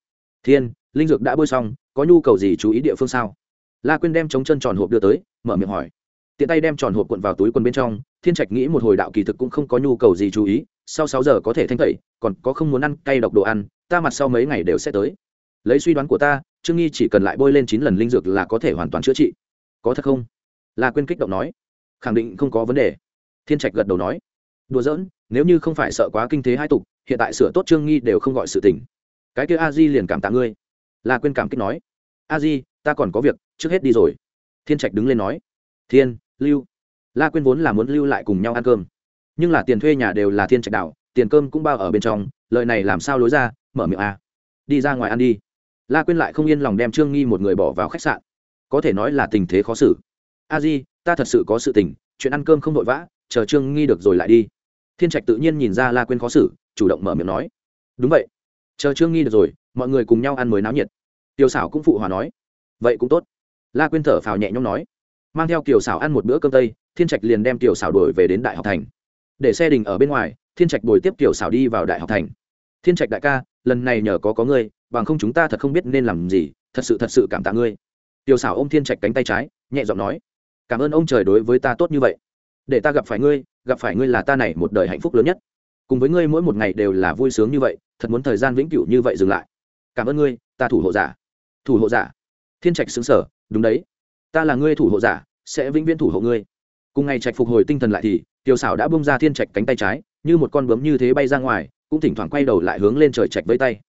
Thiên linh dược đã bôi xong, có nhu cầu gì chú ý địa phương sao? La Quyên đem chống chân tròn hộp đưa tới, mở miệng hỏi. Tiện tay đem tròn hộp cuộn vào túi quần bên trong, thiên trạch nghĩ một hồi đạo kỳ thực cũng không có nhu cầu gì chú ý, sau sáu giờ có thể thanh tẩy, còn có không muốn ăn, cay độc đồ ăn, ta mặt sau mấy ngày đều sẽ tới. Lấy suy đoán của ta, trương nghi chỉ cần lại bôi lên chín lần linh dược là có thể hoàn toàn chữa trị. Có thật không? La Quyên kích động nói. Khẳng định không có vấn đề. Thiên trạch gật đầu nói. Đùa giỡn, nếu như không phải sợ quá kinh thế hai tục, hiện tại sửa tốt trương nghi đều không gọi sự tình. Cái kia a di liền cảm tạ ngươi la quên cảm kích nói, a di, ta còn có việc, trước hết đi rồi. Thiên trạch đứng lên nói, thiên, lưu. La quên vốn là muốn lưu lại cùng nhau ăn cơm, nhưng là tiền thuê nhà đều là thiên trạch đạo tiền cơm cũng bao ở bên trong lợi này làm sao lối ra, mở miệng a đi ra ngoài ăn đi. La quên lại không yên lòng đem trương nghi một người bỏ vào khách sạn. Có thể nói là tình thế khó xử. A di, ta thật sự có sự tình, chuyện ăn cơm không vội vã, chờ trương nghi được rồi lại đi. Thiên trạch tự nhiên nhìn ra la quên khó xử, chủ động mở miệng nói, đúng vậy chờ trương nghi được rồi, mọi người cùng nhau ăn mới náo nhiệt. Tiểu xảo cũng phụ hòa nói. Vậy cũng tốt. La quyên thở phào nhẹ nhõm nói. Mang theo kiều xảo ăn một bữa cơm tây, thiên trạch liền đem kiều xảo đổi về đến đại học thành. Để xe đình ở bên ngoài, thiên trạch bồi tiếp kiều xảo đi vào đại học thành. Thiên trạch đại ca, lần này nhờ có có ngươi, bằng không chúng ta thật không biết nên làm gì, thật sự thật sự cảm tạ ngươi. Tiểu xảo ôm thiên trạch cánh tay trái, nhẹ giọng nói. Cảm ơn ông trời đối với ta tốt như vậy. Để ta gặp phải ngươi, gặp phải ngươi là ta này một đời hạnh phúc lớn nhất. Cùng với ngươi mỗi một ngày đều là vui sướng như vậy thật muốn thời gian vĩnh cửu như vậy dừng lại. Cảm ơn ngươi, ta thủ hộ giả. Thủ hộ giả? Thiên trạch xứng sở đúng đấy. Ta là ngươi thủ hộ giả, sẽ vĩnh viễn thủ hộ ngươi. Cùng ngày trạch phục hồi tinh thần lại thì tiểu xảo đã bung ra thiên trạch cánh tay trái, như một con bướm như thế bay ra ngoài, cũng thỉnh thoảng quay đầu lại hướng lên trời trạch với tay.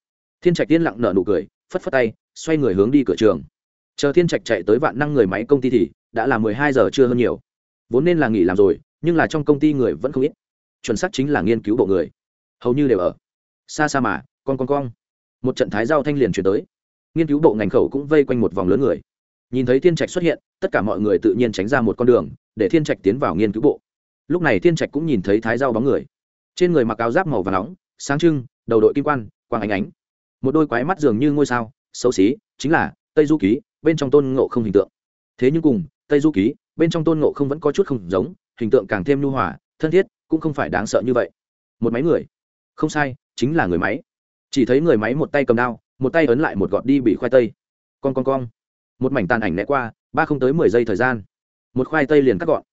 Thiên trạch tiên lặng nở nụ cười, phất phất tay, xoay người hướng đi cửa trường. Chờ thiên trạch chạy tới vạn năng người máy công ty thì, đã là mười hai giờ chưa hơn nhiều. Vốn nên là nghỉ làm rồi, nhưng là trong công ty người vẫn không ít. Chuẩn xác chính là nghiên cứu bộ người. Hầu như đều ở xa xa mà con con con một trận thái giao thanh liền chuyển tới. Nghiên cứu bộ ngành khẩu cũng vây quanh một vòng lớn người. Nhìn thấy thiên trạch xuất hiện, tất cả mọi người tự nhiên tránh ra một con đường, để thiên trạch tiến vào nghiên cứu bộ. Lúc này thiên trạch cũng nhìn thấy thái giao bóng người. Trên người mặc áo giáp màu và nóng, sáng trưng, đầu đội kim quan, quang ánh ánh. Một đôi quái mắt dường như ngôi sao, xấu xí, chính là tây du ký, bên trong tôn ngộ không hình tượng. Thế nhưng cùng tây du ký, bên trong tôn ngộ không vẫn có chút không giống, hình tượng càng thêm nhu hòa, thân thiết, cũng không phải đáng sợ như vậy. Một máy người. Không sai chính là người máy. Chỉ thấy người máy một tay cầm đao, một tay ấn lại một gọt đi bị khoai tây. Con con con một mảnh tàn ảnh né qua, ba không tới mười giây thời gian. Một khoai tây liền cắt gọn.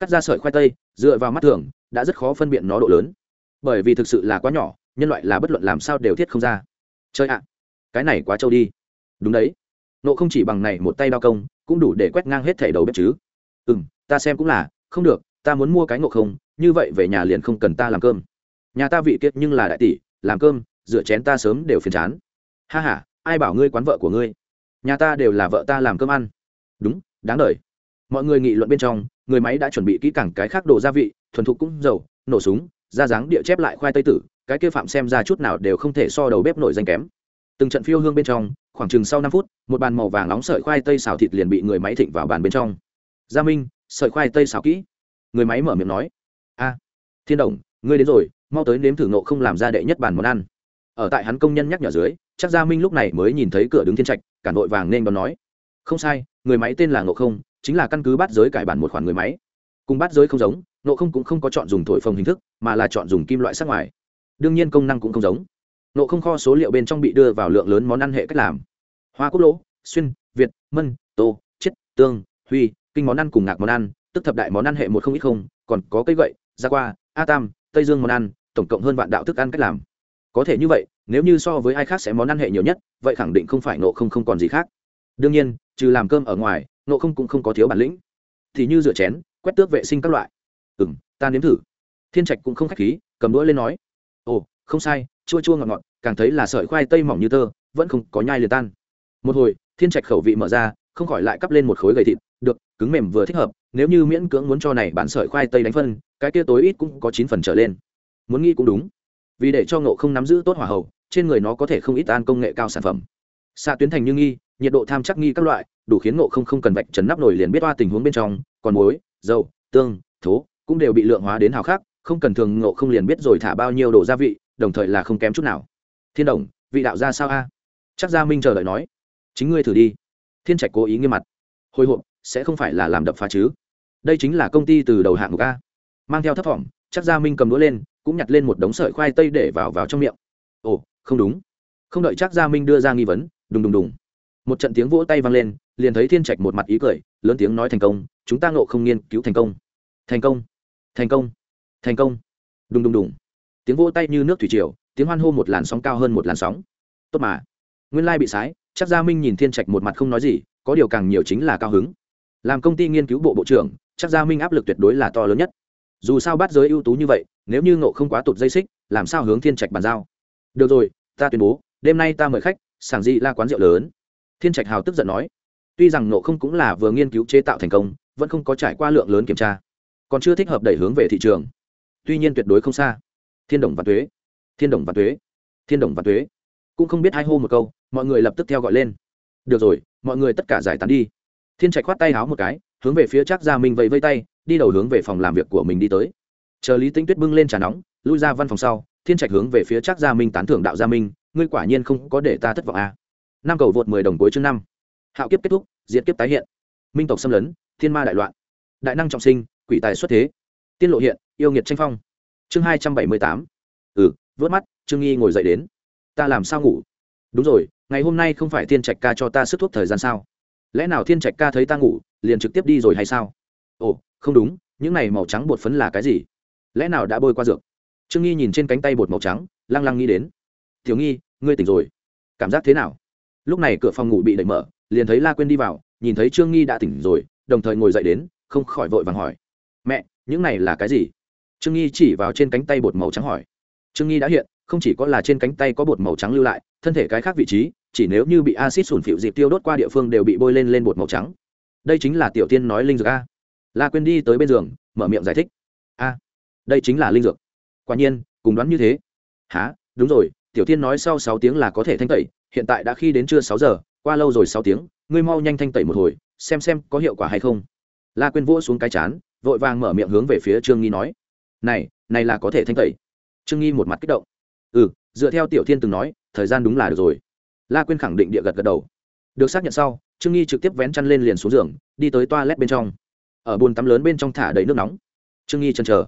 Cắt ra sợi khoai tây, dựa vào mắt thường, đã rất khó phân biệt nó độ lớn. Bởi vì thực sự là quá nhỏ, nhân loại là bất luận làm sao đều thiết không ra. Chơi ạ, cái này quá trâu đi. Đúng đấy. Nộ không chỉ bằng này một tay đao công, cũng đủ để quét ngang hết thẻ đầu bếp chứ. Ừ m ta xem cũng là, không được, ta muốn mua cái ngộ không, như vậy về nhà liền không cần ta làm cơm. Nhà ta vị kiệt nhưng là đại tỷ làm cơm, rửa chén ta sớm đều phiền chán. Ha h a ai bảo ngươi quán vợ của ngươi? Nhà ta đều là vợ ta làm cơm ăn. Đúng, đáng đ mọi người nghị luận bên trong, người máy đã chuẩn bị kỹ càng cái khác đồ gia vị, thuần thục cũng dầu nổ súng ra dáng địa chép lại khoai tây tử, cái kia phạm xem ra chút nào đều không thể so đầu bếp nổi danh kém. Từng trận phiêu hương bên trong, khoảng chừng sau năm phút, một bàn màu vàng nóng sợi khoai tây xào thịt liền bị người máy thịnh vào bàn bên trong. Gia minh, sợi khoai tây xào kỹ. Người máy mở miệng nói, a, thiên đồng, ngươi đến rồi mau tới nếm thử ngộ không làm ra đệ nhất bàn món ăn. Ở tại hắn công nhân nhắc nhở dưới, chắc gia minh lúc này mới nhìn thấy cửa đứng thiên trạch, cả nội vàng nên đón nói. Không sai, người máy tên là ngộ không, chính là căn cứ bắt giới cải bản một khoản người máy. Cùng bắt giới không giống, ngộ không cũng không có chọn dùng thổi phồng hình thức, mà là chọn dùng kim loại sắc ngoài. Đương nhiên công năng cũng không giống. Nộ không kho số liệu bên trong bị đưa vào lượng lớn món ăn hệ cách làm. Hoa quốc lỗ, xuyên, việt, mân, tô chết tương, huy, kinh món ăn cùng ngạc món ăn, tức thập đại món ăn hệ một không ít không, còn có cây gậy, gia qua, a tam, tây dương món ăn tổng cộng hơn vạn đạo thức ăn cách làm. Có thể như vậy, nếu như so với ai khác sẽ món ăn hệ nhiều nhất, vậy khẳng định không phải nộ không không còn gì khác. Đương nhiên, trừ làm cơm ở ngoài nộ không cũng không có thiếu bản lĩnh. Thì như rửa chén, quét tước vệ sinh các loại. Ừ m ta nếm thử. Thiên trạch cũng không k h á c h khí, cầm đũa lên nói. Ồ, không sai, chua chua ngọt ngọt, càng thấy là sợi khoai tây mỏng như tơ, vẫn không có nhai liền tan. Một hồi, thiên trạch khẩu vị mở ra, không khỏi lại cắp lên một khối gầy thịt. Được, cứng mềm vừa thích hợp, nếu như miễn cưỡng muốn cho này bán sợi khoai tây đánh phân, cái kia tối ít cũng có chín phần trở lên muốn nghĩ cũng đúng. Vì để cho ngộ không nắm giữ tốt hỏa hậu trên người nó có thể không ít an công nghệ cao sản phẩm. Xạ tuyến thành như nghi, nhiệt độ tham chắc nghi các loại, đủ khiến ngộ không không cần vạch trần nắp nổi liền biết qua tình huống bên trong, còn muối, dầu, tương, thố, cũng đều bị lượng hóa đến hào khác, không cần thường ngộ không liền biết rồi thả bao nhiêu đồ gia vị, đồng thời là không kém chút nào. Thiên đồng, vị đạo ra sao a? Chắc gia minh chờ đợi nói. Chính ngươi thử đi. Thiên trạch cố ý nghiêm mặt. Hồi hộp, sẽ không phải là làm đập phá chứ. Đây chính là công ty từ đầu hạng mục a. Mang theo thấp thỏm chắc gia minh cầm đũa lên cũng nhặt lên một đống sợi khoai tây để vào vào trong miệng. Ồ, không đúng. Không đợi chắc gia minh đưa ra nghi vấn, đùng đùng đùng. Một trận tiếng vỗ tay vang lên, liền thấy thiên trạch một mặt ý cười, lớn tiếng nói thành công, chúng ta ngộ không nghiên cứu thành công. Thành công? Thành công? Thành công? Đùng đùng đùng. Tiếng vỗ tay như nước thủy triều, tiếng hoan hô một làn sóng cao hơn một làn sóng. Tốt mà. Nguyên lai bị sái chắc gia minh nhìn thiên trạch một mặt không nói gì, có điều càng nhiều chính là cao hứng. Làm công ty nghiên cứu bộ bộ trưởng chắc gia minh áp lực tuyệt đối là to lớn nhất dù sao bắt giới ưu tú như vậy, nếu như ngộ không quá tụt dây xích, làm sao hướng thiên trạch bàn giao? Được rồi, ta tuyên bố, đêm nay ta mời khách, sảng dị la quán rượu lớn. Thiên trạch hào tức giận nói, tuy rằng ngộ không cũng là vừa nghiên cứu chế tạo thành công, vẫn không có trải qua lượng lớn kiểm tra, còn chưa thích hợp đẩy hướng về thị trường. Tuy nhiên tuyệt đối không xa. Thiên đồng và thuế thiên đồng và thuế thiên đồng và thuế cũng không biết hai hô một câu, mọi người lập tức theo gọi lên. Được rồi, mọi người tất cả giải tán đi. Thiên trạch khoát tay háo một cái, hướng về phía chắc gia minh vẫy vây tay đi đầu hướng về phòng làm việc của mình đi tới. Chờ lý tĩnh tuyết bưng lên trà nóng, lui ra văn phòng sau, thiên trạch hướng về phía chắc gia minh tán thưởng đạo gia minh, ngươi quả nhiên không có để ta thất vọng à. năm cầu vượt mười đồng cuối chương năm. Hạo kiếp kết thúc diễn kiếp tái hiện. Minh tộc xâm lấn, thiên ma đại loạn. Đại năng trọng sinh, quỷ tài xuất thế. Tiên lộ hiện, yêu nghiệt tranh phong. Chương hai trăm bảy mươi tám. Ừ vớt mắt, trương nghi ngồi dậy đến. Ta làm sao ngủ? Đúng rồi, ngày hôm nay không phải thiên trạch ca cho ta sức thuốc thời gian sao? Lẽ nào thiên trạch ca thấy ta ngủ, liền trực tiếp đi rồi hay sao? Ồ không đúng, những này màu trắng bột phấn là cái gì? Lẽ nào đã bôi qua dược? Trương nghi nhìn trên cánh tay bột màu trắng, lăng lăng nghĩ đến. Thiếu nghi, ngươi tỉnh rồi. Cảm giác thế nào? Lúc này cửa phòng ngủ bị đẩy mở, liền thấy la quên đi vào, nhìn thấy trương nghi đã tỉnh rồi, đồng thời ngồi dậy đến, không khỏi vội vàng hỏi. Mẹ, những này là cái gì? Trương nghi chỉ vào trên cánh tay bột màu trắng hỏi. Trương nghi đã hiện, không chỉ có là trên cánh tay có bột màu trắng lưu lại, thân thể cái khác vị trí, chỉ nếu như bị acid sủn phịu dịp tiêu đốt qua địa phương đều bị bôi lên lên bột màu trắng. Đây chính là tiểu tiên nói linh dược a la quên đi tới bên giường, mở miệng giải thích. A, đây chính là linh dược. Quả nhiên, cùng đoán như thế. Há đúng rồi, tiểu tiên nói sau sáu tiếng là có thể thanh tẩy, hiện tại đã khi đến trưa sáu giờ, qua lâu rồi sáu tiếng, ngươi mau nhanh thanh tẩy một hồi, xem xem có hiệu quả hay không. La quên vỗ xuống cái chán, vội vàng mở miệng hướng về phía trương nghi nói. Này này là có thể thanh tẩy. Trương nghi một mặt kích động. Ừ dựa theo tiểu thiên từng nói, thời gian đúng là được rồi. La quyên khẳng định địa gật gật đầu. Được xác nhận sau, trương nghi trực tiếp vén chăn lên liền xuống giường, đi tới toa lét bên trong ở bồn tắm lớn bên trong thả đầy nước nóng. Trương nghi chân chờ,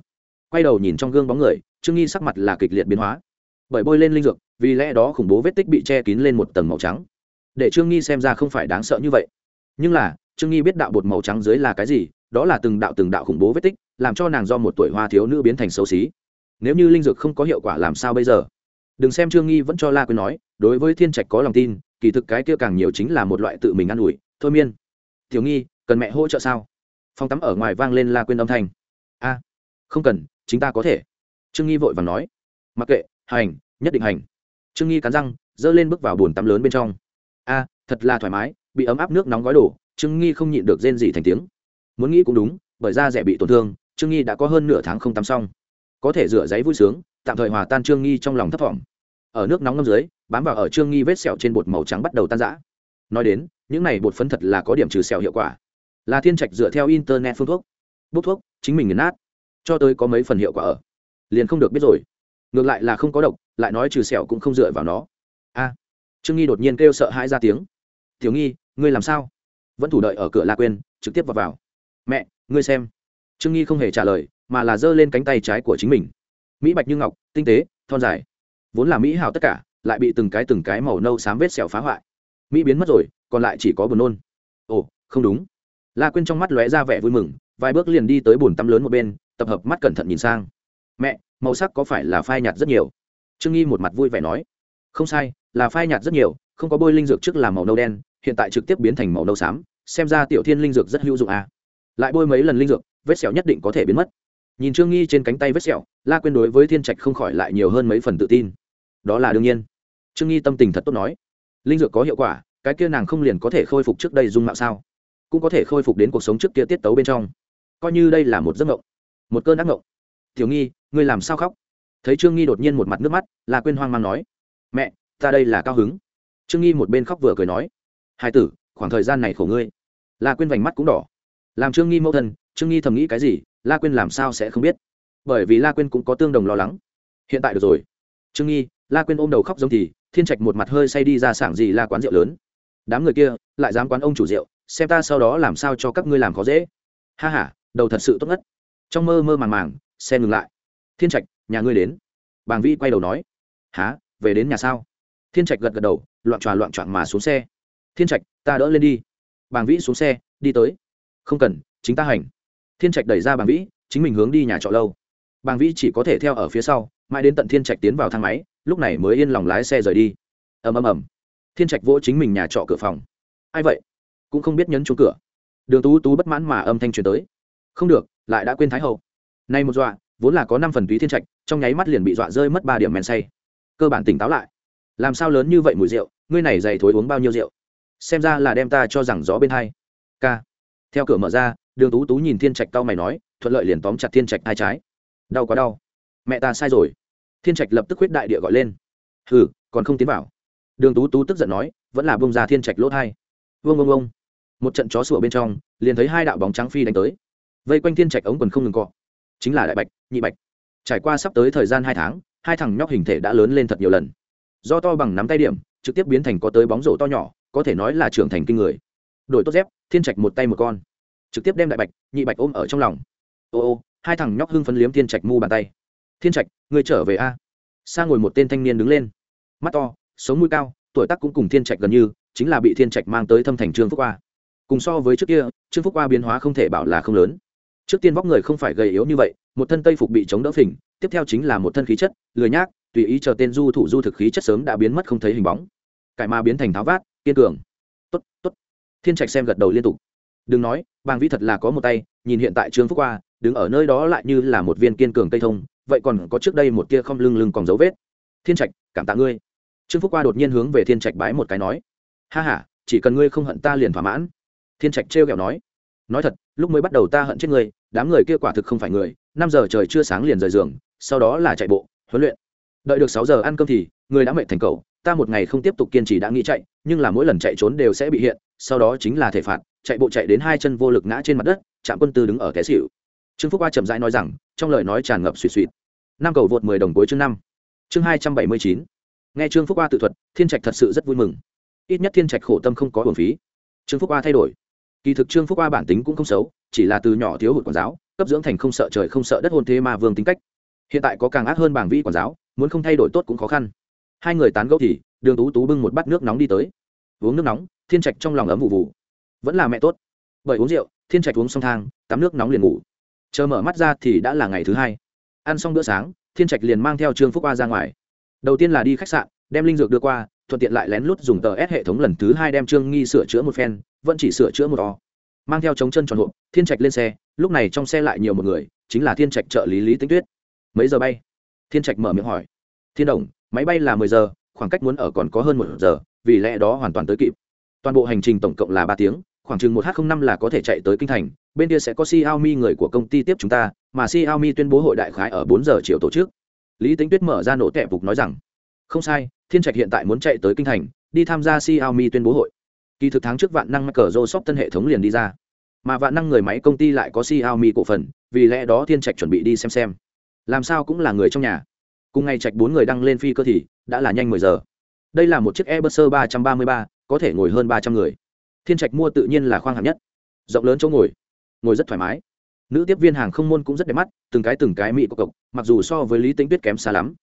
quay đầu nhìn trong gương bóng người, trương nghi sắc mặt là kịch liệt biến hóa. Bởi bôi lên linh dược, vì lẽ đó khủng bố vết tích bị che kín lên một tầng màu trắng. Để trương nghi xem ra không phải đáng sợ như vậy. Nhưng là, trương nghi biết đạo bột màu trắng dưới là cái gì, đó là từng đạo từng đạo khủng bố vết tích, làm cho nàng do một tuổi hoa thiếu nữ biến thành xấu xí. Nếu như linh dược không có hiệu quả làm sao bây giờ? Đừng xem trương nghi vẫn cho la quyên nói, đối với thiên trạch có lòng tin, kỳ thực cái kia càng nhiều chính là một loại tự mình ă n ủi. Thôi miên. Tiểu nghi, cần mẹ hỗ trợ sao? Phòng tắm ở ngoài vang lên la quên âm thanh. A, không cần, chính ta có thể. Trương nghi vội vàng nói. Mặc kệ, hành, nhất định hành. Trương nghi cắn răng, giơ lên bước vào bồn tắm lớn bên trong. A, thật là thoải mái, bị ấm áp nước nóng gói đổ. Trương nghi không nhịn được rên gì thành tiếng. Muốn nghĩ cũng đúng, bởi da rẻ bị tổn thương, trương nghi đã có hơn nửa tháng không tắm xong. Có thể rửa giấy vui sướng, tạm thời hòa tan trương nghi trong lòng thấp thỏm. Ở nước nóng ngâm dưới, bám vào ở trương nghi vết sẹo trên bột màu trắng bắt đầu tan rã. Nói đến, những này bột phấn thật là có điểm trừ sẹo hiệu quả là thiên trạch dựa theo internet phương thuốc, bốc thuốc, chính mình nghiền nát, cho tới có mấy phần hiệu quả ở, liền không được biết rồi. Ngược lại là không có độc, lại nói trừ sẹo cũng không dựa vào nó. A, trương nghi đột nhiên kêu sợ hãi ra tiếng. Tiểu nghi, ngươi làm sao? Vẫn thủ đợi ở cửa la quên trực tiếp vào vào. Mẹ, ngươi xem. Trương nghi không hề trả lời, mà là giơ lên cánh tay trái của chính mình. Mỹ bạch như ngọc, tinh tế, thon dài. Vốn là mỹ hào tất cả, lại bị từng cái từng cái màu nâu xám vết sẹo phá hoại. Mỹ biến mất rồi, còn lại chỉ có buồn nôn. Ồ, không đúng la Quyên trong mắt lóe ra vẻ vui mừng, vài bước liền đi tới bồn tắm lớn một bên, tập hợp mắt cẩn thận nhìn sang. Mẹ, màu sắc có phải là phai nhạt rất nhiều? Trương nghi một mặt vui vẻ nói. Không sai, là phai nhạt rất nhiều, không có bôi linh dược trước là màu nâu đen, hiện tại trực tiếp biến thành màu nâu xám, xem ra tiểu thiên linh dược rất hữu dụng à. lại bôi mấy lần linh dược, vết sẹo nhất định có thể biến mất. Nhìn trương nghi trên cánh tay vết sẹo, la Quyên đối với thiên trạch không khỏi lại nhiều hơn mấy phần tự tin. Đó là đương nhiên. Trương nghi tâm tình thật tốt nói. Linh dược có hiệu quả, cái kia nàng không liền có thể khôi phục trước đây dung mạo sao? Cũng có thể khôi phục đến cuộc sống trước kia tiết tấu bên trong. Coi như đây là một giấc ngộng một cơn ác ngộng tiểu nghi, ngươi làm sao khóc? Thấy trương nghi đột nhiên một mặt nước mắt là quên hoang mang nói, mẹ, ta đây là cao hứng. Trương nghi một bên khóc vừa cười nói hai tử, khoảng thời gian này khổ ngươi. La quên vành mắt cũng đỏ. Làm trương nghi mẫu thân, trương nghi thầm nghĩ cái gì, la quên làm sao sẽ không biết? Bởi vì la quên cũng có tương đồng lo lắng. Hiện tại được rồi. Trương nghi, la quên ôm đầu khóc giống thì, thiên trạch một mặt hơi say đi ra sảng gì la quán rượu lớn. Đám người kia lại dám quán ông chủ rượu xem ta sau đó làm sao cho các ngươi làm khó dễ. Ha h a đầu thật sự tốt nhất trong mơ mơ màng màng, xe ngừng lại. Thiên trạch, nhà ngươi đến. Bàng vi quay đầu nói. Há về đến nhà sao? Thiên trạch gật gật đầu, loạn tròa loạn trọn mà xuống xe. Thiên trạch, ta đỡ lên đi. Bàng vĩ xuống xe, đi tới. Không cần, chính ta hành. Thiên trạch đẩy ra bàng vĩ, chính mình hướng đi nhà trọ lâu. Bàng vĩ chỉ có thể theo ở phía sau, mãi đến tận thiên trạch tiến vào thang máy, lúc này mới yên lòng lái xe rời đi. Ầm ầm ầm. Thiên trạch vỗ chính mình nhà trọ cửa phòng. Ai vậy? Cũng không biết nhấn chuông cửa. Đường tú tú bất mãn mà âm thanh truyền tới. Không được, lại đã quên thái hậu. Nay một dọa, vốn là có năm phần túy thiên trạch, trong nháy mắt liền bị dọa rơi mất ba điểm men say. Cơ bản tỉnh táo lại. Làm sao lớn như vậy mùi rượu? Ngươi này dày thối uống bao nhiêu rượu? Xem ra là đem ta cho rằng gió bên hai. K theo cửa mở ra, đường tú tú nhìn thiên trạch cau mày nói, thuận lợi liền tóm chặt thiên trạch hai trái. Đau quá đau. Mẹ ta sai rồi. Thiên trạch lập tức huyết đại địa gọi lên. Hừ, còn không tiến vào. Đường tú tú tức giận nói, vẫn là bông ra thiên trạch lỗ thai. Vương vương vương một trận chó sủa bên trong, liền thấy hai đạo bóng trắng phi đánh tới. Vây quanh thiên trạch ống quần không ngừng cọ. Chính là đại bạch, nhị bạch. Trải qua sắp tới thời gian hai tháng, hai thằng nhóc hình thể đã lớn lên thật nhiều lần. Do to bằng nắm tay điểm, trực tiếp biến thành có tới bóng rổ to nhỏ, có thể nói là trưởng thành kinh người. Đổi tốt dép, thiên trạch một tay một con. Trực tiếp đem đại bạch, nhị bạch ôm ở trong lòng. Ô ô, hai thằng nhóc hưng phấn liếm thiên trạch mu bàn tay. Thiên trạch người trở về a. Sang ngồi một tên thanh niên đứng lên. Mắt to, sống mũi cao, tuổi tác cũng cùng thiên trạch gần như, chính là bị thiên trạch mang tới thâm thành trương phúc a cùng so với trước kia, trương phúc qua biến hóa không thể bảo là không lớn. Trước tiên vóc người không phải gầy yếu như vậy, một thân tây phục bị chống đỡ phình, tiếp theo chính là một thân khí chất, lười nhác, tùy ý chờ tên du thủ du thực khí chất sớm đã biến mất không thấy hình bóng. Cải ma biến thành tháo vát, kiên cường. Tốt tốt. Thiên trạch xem gật đầu liên tục. Đừng nói, bàng vĩ thật là có một tay, nhìn hiện tại trương phúc qua, đứng ở nơi đó lại như là một viên kiên cường cây thông, vậy còn có trước đây một tia không lưng lưng còn dấu vết. Thiên trạch, cảm tạ ngươi. Trương phúc qua đột nhiên hướng về thiên trạch bái một cái nói. Ha h a chỉ cần ngươi không hận ta liền thỏa mãn thiên trạch trêu ghẹo nói nói thật lúc mới bắt đầu ta hận chết người, đám người kia quả thực không phải người. Năm giờ trời chưa sáng liền rời giường sau đó là chạy bộ huấn luyện. Đợi được sáu giờ ăn cơm thì người đã mệt thành cầu ta một ngày không tiếp tục kiên trì đã nghĩ chạy nhưng là mỗi lần chạy trốn đều sẽ bị hiện sau đó chính là thể phạt. Chạy bộ chạy đến hai chân vô lực ngã trên mặt đất trạm quân tư đứng ở té xỉu. Trương phúc qua chậm rãi nói rằng trong lời nói tràn ngập suỵt suỵt năm cầu vượt mười đồng cuối chương năm. Chương hai trăm bảy mươi chín. Nghe trương phúc qua tự thuật thiên trạch thật sự rất vui mừng. Ít nhất thiên trạch khổ tâm không có hồn phí. Trương phúc qua thay đổi kỳ thực trương phúc qua bản tính cũng không xấu, chỉ là từ nhỏ thiếu hụt quản giáo, cấp dưỡng thành không sợ trời không sợ đất hôn thế mà vương tính cách. Hiện tại có càng ác hơn bảng vĩ quản giáo, muốn không thay đổi tốt cũng khó khăn. Hai người tán gẫu thì, đường tú tú bưng một bát nước nóng đi tới. Uống nước nóng, thiên trạch trong lòng ấm vụ vụ vẫn là mẹ tốt. Bởi uống rượu, thiên trạch uống xong thang, tắm nước nóng liền ngủ. Chờ mở mắt ra thì đã là ngày thứ hai. Ăn xong bữa sáng, thiên trạch liền mang theo trương phúc qua ra ngoài. Đầu tiên là đi khách sạn, đem linh dược đưa qua thuận tiện lại lén lút dùng tờ s hệ thống lần thứ hai đem trương nghi sửa chữa một phen, vẫn chỉ sửa chữa một o. Mang theo chống chân tròn hộp, thiên trạch lên xe, lúc này trong xe lại nhiều một người, chính là thiên trạch trợ lý lý tĩnh tuyết. Mấy giờ bay? Thiên trạch mở miệng hỏi. Thiên đồng, máy bay là mười giờ, khoảng cách muốn ở còn có hơn một giờ, vì lẽ đó hoàn toàn tới kịp. Toàn bộ hành trình tổng cộng là ba tiếng, khoảng chừng một h năm là có thể chạy tới kinh thành, bên kia sẽ có xiaomi người của công ty tiếp chúng ta, mà xiaomi tuyên bố hội đại khái ở bốn giờ chiều tổ chức. Lý tĩnh tuyết mở ra nổ tẹp phục nói rằng, không sai thiên trạch hiện tại muốn chạy tới kinh thành, đi tham gia xiaomi tuyên bố hội. Kỳ thực tháng trước vạn năng mắc cờ rô sóc tân hệ thống liền đi ra. Mà vạn năng người máy công ty lại có xiaomi cổ phần, vì lẽ đó thiên trạch chuẩn bị đi xem xem. Làm sao cũng là người trong nhà. Cùng ngày trạch bốn người đăng lên phi cơ thì, đã là nhanh mười giờ. Đây là một chiếc airbus ba trăm ba mươi ba, có thể ngồi hơn ba trăm người. Thiên trạch mua tự nhiên là khoang hạng nhất. Rộng lớn chỗ ngồi. Ngồi rất thoải mái. Nữ tiếp viên hàng không môn cũng rất đẹp mắt, từng cái từng cái mỹ cộc cộc, mặc dù so với lý tính tuyết kém xa lắm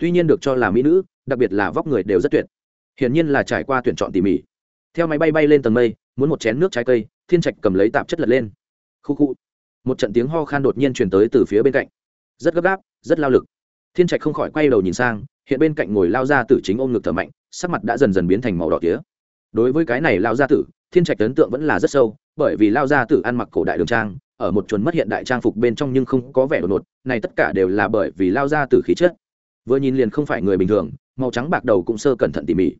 tuy nhiên được cho là mỹ nữ, đặc biệt là vóc người đều rất tuyệt. Hiển nhiên là trải qua tuyển chọn tỉ mỉ. Theo máy bay bay lên tầng mây, muốn một chén nước trái cây, thiên trạch cầm lấy tạp chất lật lên. Khu khu. Một trận tiếng ho khan đột nhiên truyền tới từ phía bên cạnh. Rất gấp gáp, rất lao lực. Thiên trạch không khỏi quay đầu nhìn sang, hiện bên cạnh ngồi lao ra tử chính ôm ngực thở mạnh, sắc mặt đã dần dần biến thành màu đỏ tía. Đối với cái này lao gia tử, thiên trạch ấn tượng vẫn là rất sâu, bởi vì lao gia tử ăn mặc cổ đại đường trang, ở một chuồn mất hiện đại trang phục bên trong nhưng không có vẻ đột ngột, này tất cả đều là bởi vì lao gia tử khí chất vừa nhìn liền không phải người bình thường, màu trắng bạc đầu cũng sơ cẩn thận tỉ mỉ.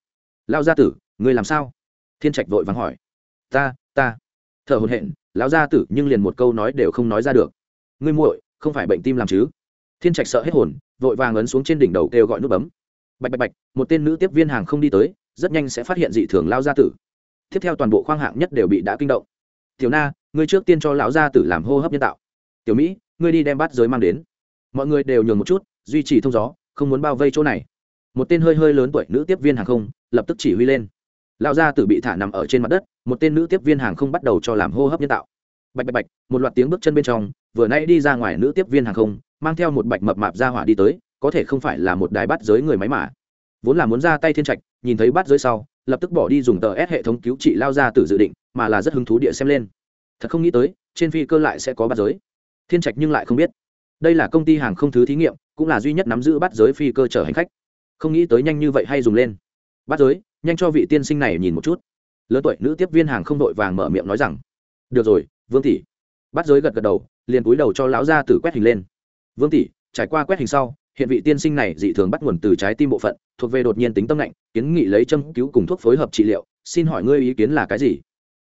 Lao gia tử người làm sao? Thiên trạch vội vàng hỏi. Ta ta. Thở hồn hện lão gia tử, nhưng liền một câu nói đều không nói ra được. Ngươi muội, không phải bệnh tim làm chứ? Thiên trạch sợ hết hồn, vội vàng ấn xuống trên đỉnh đầu kêu gọi nút bấm. Bạch bạch bạch, một tên nữ tiếp viên hàng không đi tới, rất nhanh sẽ phát hiện dị thường lao gia tử. Tiếp theo toàn bộ khoang hạng nhất đều bị đã kinh động. Tiểu na, ngươi trước tiên cho lão gia tử làm hô hấp nhân tạo. Tiểu mỹ, ngươi đi đem bát giới mang đến. Mọi người đều nhường một chút, duy trì thông gió không muốn bao vây chỗ này. Một tên hơi hơi lớn tuổi nữ tiếp viên hàng không lập tức chỉ huy lên. Lão gia tử bị thả nằm ở trên mặt đất, một tên nữ tiếp viên hàng không bắt đầu cho làm hô hấp nhân tạo. Bạch bạch bạch, một loạt tiếng bước chân bên trong, vừa nãy đi ra ngoài nữ tiếp viên hàng không, mang theo một bạch mập mạp ra hỏa đi tới, có thể không phải là một đài bắt giới người máy mà. Vốn là muốn ra tay thiên trạch, nhìn thấy bắt giới sau, lập tức bỏ đi dùng tờ s hệ thống cứu trị lao ra từ dự định, mà là rất hứng thú địa xem lên. Thật không nghĩ tới, trên phi cơ lại sẽ có bắt giới. Thiên trạch nhưng lại không biết. Đây là công ty hàng không thứ thí nghiệm cũng là duy nhất nắm giữ bắt giới phi cơ chở hành khách. Không nghĩ tới nhanh như vậy hay dùng lên. Bắt giới, nhanh cho vị tiên sinh này nhìn một chút. Lớn tuổi nữ tiếp viên hàng không đội vàng mở miệng nói rằng, được rồi, vương tỷ. Bắt giới gật gật đầu, liền cúi đầu cho lão gia tử quét hình lên. Vương tỷ, trải qua quét hình sau, hiện vị tiên sinh này dị thường bắt nguồn từ trái tim bộ phận, thuộc về đột nhiên tính tâm lạnh kiến nghị lấy châm cứu cùng thuốc phối hợp trị liệu, xin hỏi ngươi ý kiến là cái gì?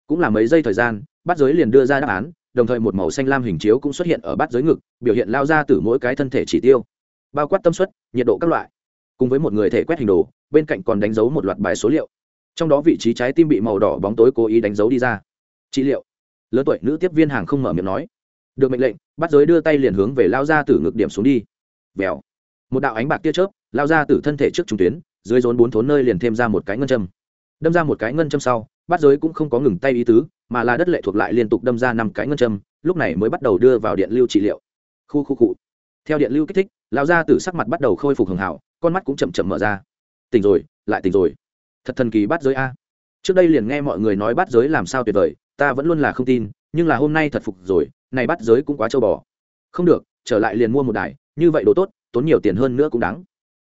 Cũng là mấy giây thời gian, bắt giới liền đưa ra đáp án, đồng thời một màu xanh lam hình chiếu cũng xuất hiện ở bát giới ngực, biểu hiện lao ra từ mỗi cái thân thể chỉ tiêu bao quát tâm suất, nhiệt độ các loại, cùng với một người thể quét hình đồ, bên cạnh còn đánh dấu một loạt bài số liệu. Trong đó vị trí trái tim bị màu đỏ bóng tối cố ý đánh dấu đi ra. Trị liệu. Lớn tuổi nữ tiếp viên hàng không mở miệng nói. Được mệnh lệnh, bắt giới đưa tay liền hướng về lao ra từ ngực điểm xuống đi. Vèo. Một đạo ánh bạc tia chớp, lao ra từ thân thể trước trung tuyến, dưới rốn bốn thốn nơi liền thêm ra một cái ngân châm. Đâm ra một cái ngân châm sau, bắt giới cũng không có ngừng tay ý tứ, mà là đất lệ thuộc lại liên tục đâm ra năm cái ngân châm, lúc này mới bắt đầu đưa vào điện lưu trị liệu. Khu khu cụ theo điện lưu kích thích Lão gia tử sắc mặt bắt đầu khôi phục hường hảo con mắt cũng chậm chậm mở ra. Tỉnh rồi lại tỉnh rồi. Thật thần kỳ bắt giới a. Trước đây liền nghe mọi người nói bắt giới làm sao tuyệt vời ta vẫn luôn là không tin nhưng là hôm nay thật phục rồi này bắt giới cũng quá trâu bò. Không được trở lại liền mua một đài như vậy đồ tốt tốn nhiều tiền hơn nữa cũng đáng.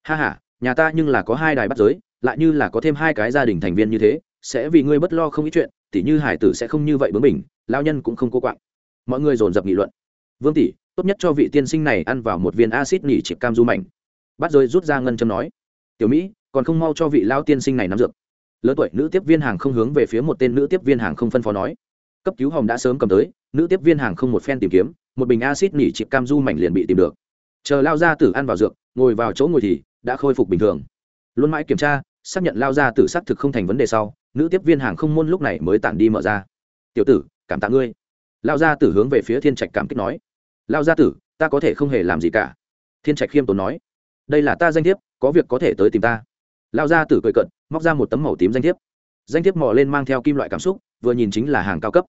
Ha ha, nhà ta nhưng là có hai đài bắt giới lại như là có thêm hai cái gia đình thành viên như thế sẽ vì ngươi bất lo không ít chuyện tỉ như hải tử sẽ không như vậy bướng mình lao nhân cũng không cô quạng. Mọi người dồn dập nghị luận vương tỷ, tốt nhất cho vị tiên sinh này ăn vào một viên acid nỉ chịp cam du mảnh. Bắt rồi rút ra ngân châm nói, tiểu mỹ, còn không mau cho vị lao tiên sinh này nắm dược. Lớn tuổi nữ tiếp viên hàng không hướng về phía một tên nữ tiếp viên hàng không phân phó nói, cấp cứu hồng đã sớm cầm tới, nữ tiếp viên hàng không một phen tìm kiếm, một bình acid nỉ chịp cam du mảnh liền bị tìm được. Chờ lao ra tử ăn vào dược, ngồi vào chỗ ngồi thì đã khôi phục bình thường. Luôn mãi kiểm tra, xác nhận lao ra tử xác thực không thành vấn đề sau, nữ tiếp viên hàng không môn lúc này mới tản đi mở ra. Tiểu tử, cảm tạ ngươi. Lao ra tử hướng về phía thiên trạch cảm kích nói lao gia tử, ta có thể không hề làm gì cả. Thiên trạch khiêm tốn nói. Đây là ta danh thiếp, có việc có thể tới tìm ta. Lao gia tử cười cận móc ra một tấm màu tím danh thiếp. Danh thiếp mò lên mang theo kim loại cảm xúc, vừa nhìn chính là hàng cao cấp.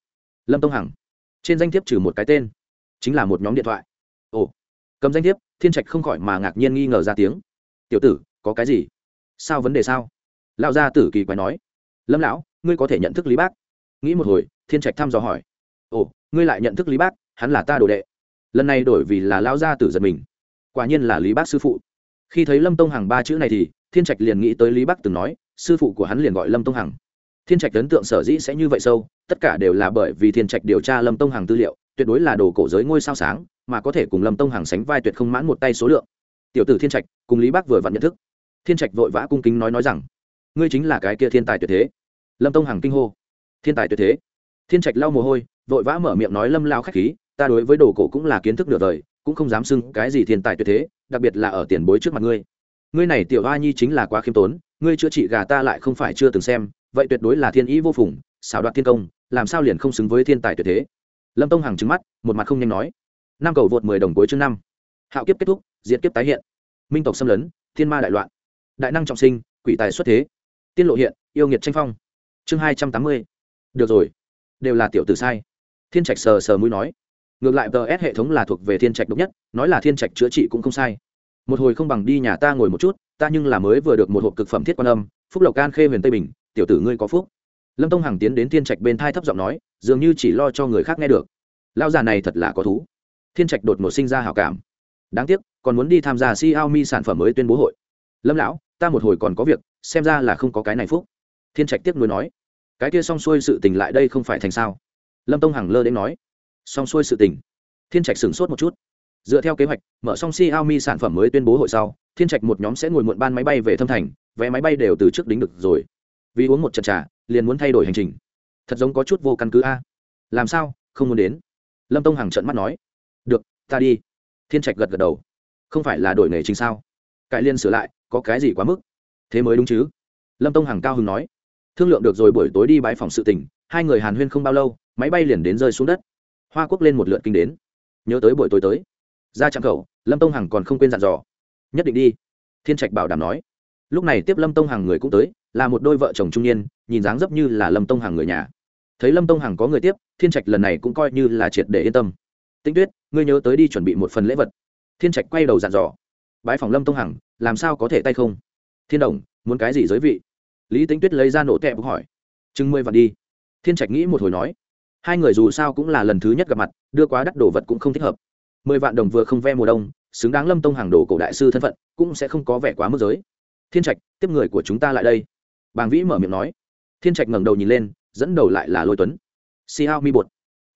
Lâm tông hằng. Trên danh thiếp trừ một cái tên, chính là một nhóm điện thoại. Ồ. Cầm danh thiếp, thiên trạch không khỏi mà ngạc nhiên nghi ngờ ra tiếng. Tiểu tử, có cái gì? Sao vấn đề sao? Lão gia tử kỳ quái nói. Lâm lão, ngươi có thể nhận thức lý bác. Nghĩ một hồi, thiên trạch thăm dò hỏi. Ồ, ngươi lại nhận thức lý bác, hắn là ta đồ đệ lần này đổi vì là lão gia tử giật mình. Quả nhiên là lý bác sư phụ. Khi thấy lâm tông hằng ba chữ này thì, thiên trạch liền nghĩ tới lý bác từng nói, sư phụ của hắn liền gọi lâm tông hằng. Thiên trạch ấn tượng sở dĩ sẽ như vậy sâu, tất cả đều là bởi vì thiên trạch điều tra lâm tông hằng tư liệu, tuyệt đối là đồ cổ giới ngôi sao sáng, mà có thể cùng lâm tông hằng sánh vai tuyệt không mãn một tay số lượng. Tiểu tử thiên trạch, cùng lý bác vừa vặn nhận thức. Thiên trạch vội vã cung kính nói nói rằng, ngươi chính là cái kia thiên tài tuyệt thế. Lâm tông hằng kinh hô. Thiên tài tuyệt thế? Thiên trạch lau mồ hôi, vội vã mở miệng nói lâm lao khách khí ta đối với đồ cổ cũng là kiến thức nửa đời, cũng không dám xưng cái gì thiên tài tuyệt thế, đặc biệt là ở tiền bối trước mặt ngươi. Ngươi này tiểu a nhi chính là quá khiêm tốn, ngươi chữa trị gà ta lại không phải chưa từng xem, vậy tuyệt đối là thiên ý vô phùng, xảo đoạt thiên công, làm sao liền không xứng với thiên tài tuyệt thế? Lâm tông hằng trứng mắt, một mặt không nhanh nói. Năm cầu vượt mười đồng cuối chương năm. Hạo kiếp kết thúc diễn kiếp tái hiện. Minh tộc xâm lấn, thiên ma đại loạn. Đại năng trọng sinh, quỷ tài xuất thế. Tiên lộ hiện, yêu nghiệt tranh phong. Chương hai trăm tám mươi. Được rồi. Đều là tiểu tử sai. Thiên trạch sờ sờ mũi nói ngược lại ts hệ thống là thuộc về thiên trạch độc nhất, nói là thiên trạch chữa trị cũng không sai. Một hồi không bằng đi nhà ta ngồi một chút, ta nhưng là mới vừa được một hộp cực phẩm thiết quan âm, phúc lộc can khê huyền tây bình, tiểu tử ngươi có phúc. Lâm tông hằng tiến đến thiên trạch bên thai thấp giọng nói, dường như chỉ lo cho người khác nghe được. Lao già này thật là có thú. Thiên trạch đột ngột sinh ra hảo cảm. Đáng tiếc, còn muốn đi tham gia xiaomi sản phẩm mới tuyên bố hội. Lâm lão, ta một hồi còn có việc, xem ra là không có cái này phúc. Thiên trạch tiếc nuối nói, cái kia xong xuôi sự tình lại đây không phải thành sao? Lâm tông hằng lơ đến nói xong xuôi sự tình. Thiên trạch sửng sốt một chút. Dựa theo kế hoạch, mở xong xiaomi sản phẩm mới tuyên bố hội sau, thiên trạch một nhóm sẽ ngồi muộn ban máy bay về thâm thành, vé máy bay đều từ trước đính được rồi. Vì uống một trận trà, liền muốn thay đổi hành trình. Thật giống có chút vô căn cứ a. Làm sao? Không muốn đến. Lâm tông hằng trận mắt nói. Được, ta đi. Thiên trạch gật gật đầu. Không phải là đổi nghề chính sao? Cải liên sửa lại, có cái gì quá mức? Thế mới đúng chứ? Lâm tông hằng cao hứng nói. Thương lượng được rồi buổi tối đi bãi phòng sự tỉnh hai người hàn huyên không bao lâu, máy bay liền đến rơi xuống đất hoa quốc lên một lượt kinh đến nhớ tới buổi tối tới ra trạm khẩu, lâm tông hằng còn không quên dặn dò. nhất định đi, thiên trạch bảo đảm nói. lúc này tiếp lâm tông hằng người cũng tới, là một đôi vợ chồng trung niên, nhìn dáng dấp như là lâm tông hằng người nhà. thấy lâm tông hằng có người tiếp, thiên trạch lần này cũng coi như là triệt để yên tâm. tinh tuyết, ngươi nhớ tới đi chuẩn bị một phần lễ vật. thiên trạch quay đầu dặn dò. bãi phòng lâm tông hằng, làm sao có thể tay không? thiên đồng, muốn cái gì giới vị? lý tính tuyết lấy ra nổ tẹp hỏi. chừng mười vạn đi. thiên trạch nghĩ một hồi nói hai người dù sao cũng là lần thứ nhất gặp mặt, đưa quá đắt đồ vật cũng không thích hợp. Mười vạn đồng vừa không ve mùa đông, xứng đáng lâm tông hàng đồ cổ đại sư thân phận, cũng sẽ không có vẻ quá mức giới. Thiên trạch, tiếp người của chúng ta lại đây. Bàng vĩ mở miệng nói. Thiên trạch ngẩng đầu nhìn lên, dẫn đầu lại là lôi tuấn. Si hao mi bột.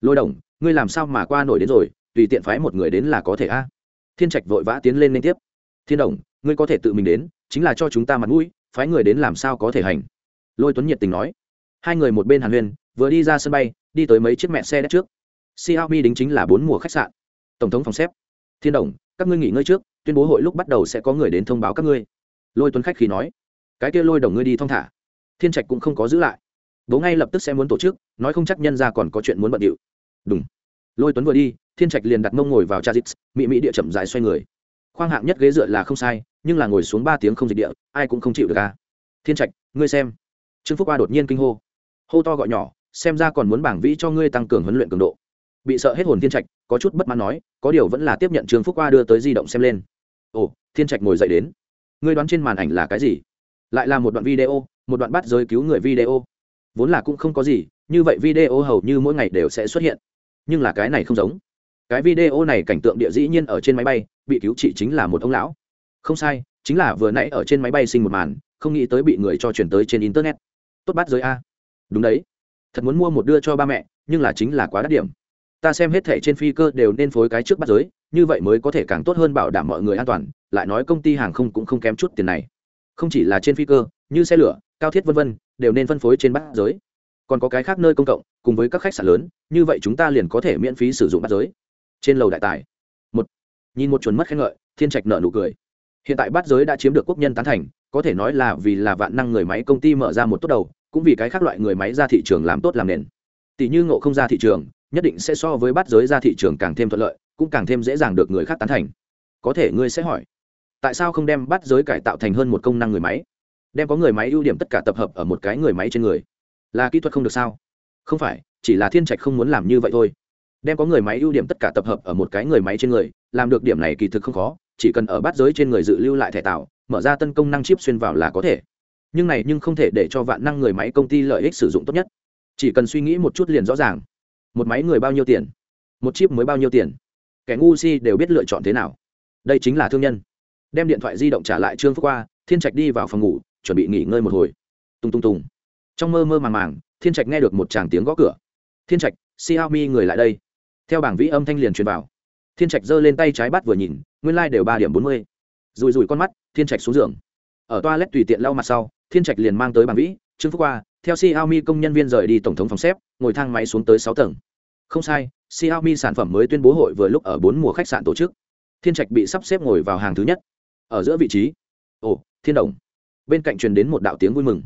Lôi đồng, ngươi làm sao mà qua nổi đến rồi, tùy tiện phái một người đến là có thể a? Thiên trạch vội vã tiến lên liên tiếp. Thiên đồng, ngươi có thể tự mình đến, chính là cho chúng ta mặt mũi, phái người đến làm sao có thể hành? Lôi tuấn nhiệt tình nói. Hai người một bên hàn huyên, vừa đi ra sân bay đi tới mấy chiếc mẹ xe đất trước. Xiaomi đính chính là bốn mùa khách sạn. Tổng thống phòng xếp. Thiên đồng, các ngươi nghỉ ngơi trước, tuyên bố hội lúc bắt đầu sẽ có người đến thông báo các ngươi. Lôi tuấn khách khi nói. Cái kia lôi đồng ngươi đi thong thả. Thiên trạch cũng không có giữ lại. Bố ngay lập tức sẽ muốn tổ chức, nói không chắc nhân ra còn có chuyện muốn bận điệu. Đúng lôi tuấn vừa đi, thiên trạch liền đặt mông ngồi vào cha dịp mị mỹ địa chậm dài xoay người. Khoang hạng nhất ghế dựa là không sai, nhưng là ngồi xuống ba tiếng không dịch địa, ai cũng không chịu được ca thiên trạch, ngươi xem. Trương phúc ba đột nhiên kinh hô. Hô to gọi nhỏ xem ra còn muốn bảng vĩ cho ngươi tăng cường huấn luyện cường độ. Bị sợ hết hồn thiên trạch, có chút bất mãn nói, có điều vẫn là tiếp nhận trương phúc a đưa tới di động xem lên. Ồ, thiên trạch ngồi dậy đến. Ngươi đoán trên màn ảnh là cái gì? Lại là một đoạn video, một đoạn bắt giới cứu người video. Vốn là cũng không có gì, như vậy video hầu như mỗi ngày đều sẽ xuất hiện. Nhưng là cái này không giống. Cái video này cảnh tượng địa dĩ nhiên ở trên máy bay, bị cứu trị chính là một ông lão. Không sai, chính là vừa nãy ở trên máy bay sinh một màn, không nghĩ tới bị người cho chuyển tới trên internet. Tốt bắt giới a. Đúng đấy thật muốn mua một đưa cho ba mẹ, nhưng là chính là quá đắt điểm. Ta xem hết thẻ trên phi cơ đều nên phối cái trước bắt giới, như vậy mới có thể càng tốt hơn bảo đảm mọi người an toàn, lại nói công ty hàng không cũng không kém chút tiền này. Không chỉ là trên phi cơ, như xe lửa, cao thiết vân vân, đều nên phân phối trên bắt giới. Còn có cái khác nơi công cộng, cùng với các khách sạn lớn, như vậy chúng ta liền có thể miễn phí sử dụng bắt giới. Trên lầu đại tài. Một. Nhìn một chuẩn mất khen ngợi, thiên trạch nợ nụ cười. Hiện tại bắt giới đã chiếm được quốc nhân tán thành, có thể nói là vì là vạn năng người máy công ty mở ra một tốt đầu cũng vì cái khác loại người máy ra thị trường làm tốt làm nền. Tỷ như ngộ không ra thị trường, nhất định sẽ so với bắt giới ra thị trường càng thêm thuận lợi, cũng càng thêm dễ dàng được người khác tán thành. Có thể ngươi sẽ hỏi, tại sao không đem bắt giới cải tạo thành hơn một công năng người máy? Đem có người máy ưu điểm tất cả tập hợp ở một cái người máy trên người. Là kỹ thuật không được sao? Không phải, chỉ là thiên trạch không muốn làm như vậy thôi. Đem có người máy ưu điểm tất cả tập hợp ở một cái người máy trên người, làm được điểm này kỳ thực không khó, chỉ cần ở bắt giới trên người dự lưu lại thẻ tạo, mở ra tân công năng chip xuyên vào là có thể nhưng này nhưng không thể để cho vạn năng người máy công ty lợi ích sử dụng tốt nhất. Chỉ cần suy nghĩ một chút liền rõ ràng. Một máy người bao nhiêu tiền? Một chip mới bao nhiêu tiền? Kẻ ngu si đều biết lựa chọn thế nào. Đây chính là thương nhân. Đem điện thoại di động trả lại trương phúc qua thiên trạch đi vào phòng ngủ, chuẩn bị nghỉ ngơi một hồi. Tung tung tùng trong mơ mơ màng màng, thiên trạch nghe được một tràng tiếng gõ cửa. Thiên trạch, xiaomi người lại đây. Theo bảng vĩ âm thanh liền truyền vào. Thiên trạch giơ lên tay trái bắt vừa nhìn, nguyên lai、like、đều ba điểm bốn mươi. Rùi rùi con mắt, thiên trạch xuống giường. Ở toa lét tùy tiện lau mặt sau thiên trạch liền mang tới bảng vĩ, trương phúc qua theo xiaomi công nhân viên rời đi tổng thống phòng xếp, ngồi thang máy xuống tới sáu tầng. Không sai, xiaomi sản phẩm mới tuyên bố hội vừa lúc ở bốn mùa khách sạn tổ chức. Thiên trạch bị sắp xếp ngồi vào hàng thứ nhất. Ở giữa vị trí. Ồ, thiên đồng. Bên cạnh truyền đến một đạo tiếng vui mừng.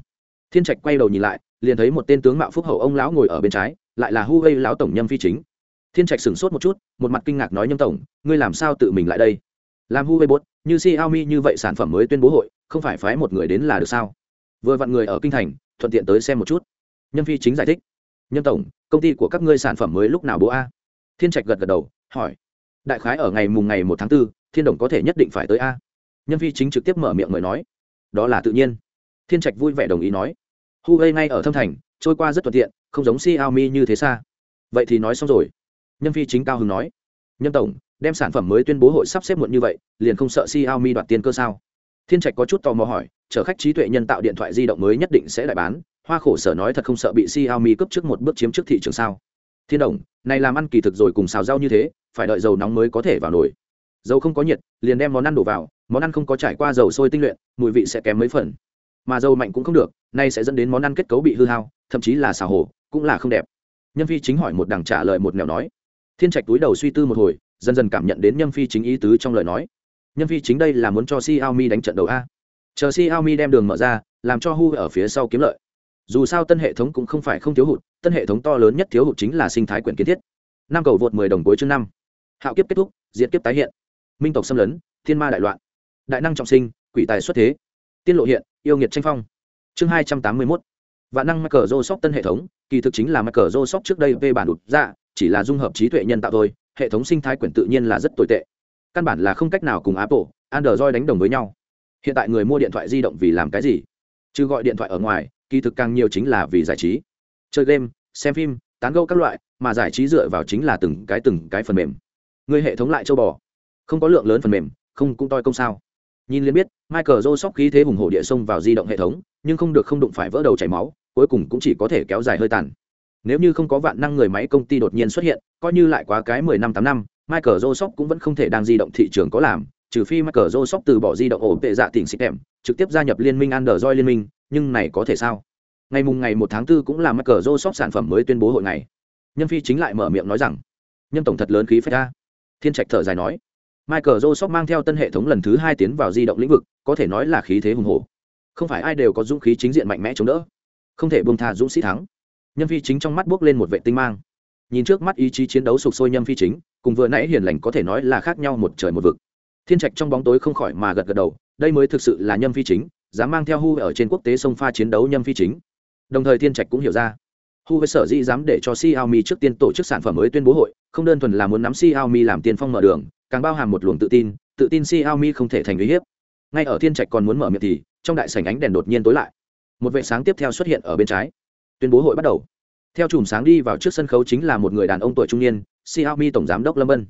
Thiên trạch quay đầu nhìn lại, liền thấy một tên tướng mạo phúc hậu ông lão ngồi ở bên trái, lại là hu gây lão tổng nhâm phi chính. Thiên trạch sửng sốt một chút, một mặt kinh ngạc nói nhâm tổng, ngươi làm sao tự mình lại đây? Làm hu gây bốt, như xiaomi như vậy sản phẩm mới tuyên bố hội, không phải phái một người đến là được sao? Vừa vặn người ở kinh thành thuận tiện tới xem một chút. Nhân phi chính giải thích. Nhân tổng công ty của các ngươi sản phẩm mới lúc nào bố a? Thiên trạch gật gật đầu hỏi. Đại khái ở ngày mùng ngày một tháng 4, thiên đồng có thể nhất định phải tới a. Nhân phi chính trực tiếp mở miệng mời nói. Đó là tự nhiên. Thiên trạch vui vẻ đồng ý nói. Huawei ngay ở thâm thành trôi qua rất thuận tiện không giống xiaomi như thế xa. Vậy thì nói xong rồi. Nhân phi chính cao hứng nói. Nhân tổng đem sản phẩm mới tuyên bố hội sắp xếp muộn như vậy liền không sợ xiaomi đoạt tiền cơ sao? Thiên trạch có chút tò mò hỏi chở khách trí tuệ nhân tạo điện thoại di động mới nhất định sẽ đại bán. Hoa khổ sở nói thật không sợ bị xiaomi cướp trước một bước chiếm trước thị trường sao? Thiên đồng, này làm ăn kỳ thực rồi cùng xào rau như thế, phải đợi dầu nóng mới có thể vào nồi. Dầu không có nhiệt, liền đem món ăn đổ vào, món ăn không có trải qua dầu sôi tinh luyện, mùi vị sẽ kém mấy phần. Mà dầu mạnh cũng không được, nay sẽ dẫn đến món ăn kết cấu bị hư hao, thậm chí là xào hồ cũng là không đẹp. Nhân phi chính hỏi một đằng trả lời một nẻo nói. Thiên trạch túi đầu suy tư một hồi, dần dần cảm nhận đến nhâm phi chính ý tứ trong lời nói. Nhâm phi chính đây là muốn cho xiaomi đánh trận đầu a chờ xiaomi đem đường mở ra, làm cho hu ở phía sau kiếm lợi. Dù sao tân hệ thống cũng không phải không thiếu hụt, tân hệ thống to lớn nhất thiếu hụt chính là sinh thái quyển kiến thiết. Năm cầu vượt mười đồng cuối chương năm. Hạo kiếp kết thúc diễn kiếp tái hiện. Minh tộc xâm lấn, thiên ma đại loạn. Đại năng trọng sinh, quỷ tài xuất thế. Tiên lộ hiện, yêu nghiệt tranh phong. Chương hai trăm tám mươi mốt. Vạn năng mắc cờ rô sóc tân hệ thống, kỳ thực chính là mắc cờ rô sóc trước đây về bản đụt ra dạ, chỉ là dung hợp trí tuệ nhân tạo thôi, hệ thống sinh thái quyển tự nhiên là rất tồi tệ. Căn bản là không cách nào cùng apple, android đánh đồng với nhau hiện tại người mua điện thoại di động vì làm cái gì? Chứ gọi điện thoại ở ngoài, kỳ thực càng nhiều chính là vì giải trí. Chơi game, xem phim, tán gẫu các loại, mà giải trí dựa vào chính là từng cái từng cái phần mềm. Người hệ thống lại châu bò. Không có lượng lớn phần mềm, không cũng toi công sao. Nhìn liền biết, michael joseph khí thế hùng hổ địa sông vào di động hệ thống, nhưng không được không đụng phải vỡ đầu chảy máu, cuối cùng cũng chỉ có thể kéo dài hơi tàn. Nếu như không có vạn năng người máy công ty đột nhiên xuất hiện, coi như lại quá cái mười năm tám năm, michael joseph cũng vẫn không thể đang di động thị trường có làm trừ phi michael joseph từ bỏ di động ổ tệ dạ tỉnh xịt kèm trực tiếp gia nhập liên minh android liên minh, nhưng này có thể sao? Ngày mùng ngày một tháng 4 cũng là michael joseph sản phẩm mới tuyên bố hội ngày. Nhân phi chính lại mở miệng nói rằng, nhân tổng thật lớn khí phách ra thiên trạch thở dài nói, michael joseph mang theo tân hệ thống lần thứ hai tiến vào di động lĩnh vực, có thể nói là khí thế hùng hổ. Không phải ai đều có dũng khí chính diện mạnh mẽ chống đỡ, không thể buông tha dũng sĩ thắng. Nhân phi chính trong mắt bước lên một vệ tinh mang. Nhìn trước mắt ý chí chiến đấu sục sôi nhân phi chính, cùng vừa nãy hiền lành có thể nói là khác nhau một trời một vực thiên trạch trong bóng tối không khỏi mà gật gật đầu, đây mới thực sự là nhâm phi chính, dám mang theo hu ở trên quốc tế sông pha chiến đấu nhâm phi chính. Đồng thời thiên trạch cũng hiểu ra, hu với sở dĩ dám để cho xiaomi trước tiên tổ chức sản phẩm mới tuyên bố hội, không đơn thuần là muốn nắm xiaomi làm tiên phong mở đường, càng bao hàm một luồng tự tin tự tin xiaomi không thể thành uy hiếp. Ngay ở thiên trạch còn muốn mở miệng thì, trong đại sảnh ánh đèn đột nhiên tối lại. Một vệ sáng tiếp theo xuất hiện ở bên trái. Tuyên bố hội bắt đầu. Theo chùm sáng đi vào trước sân khấu chính là một người đàn ông tuổi trung niên, xiaomi tổng giám đốc lâm bân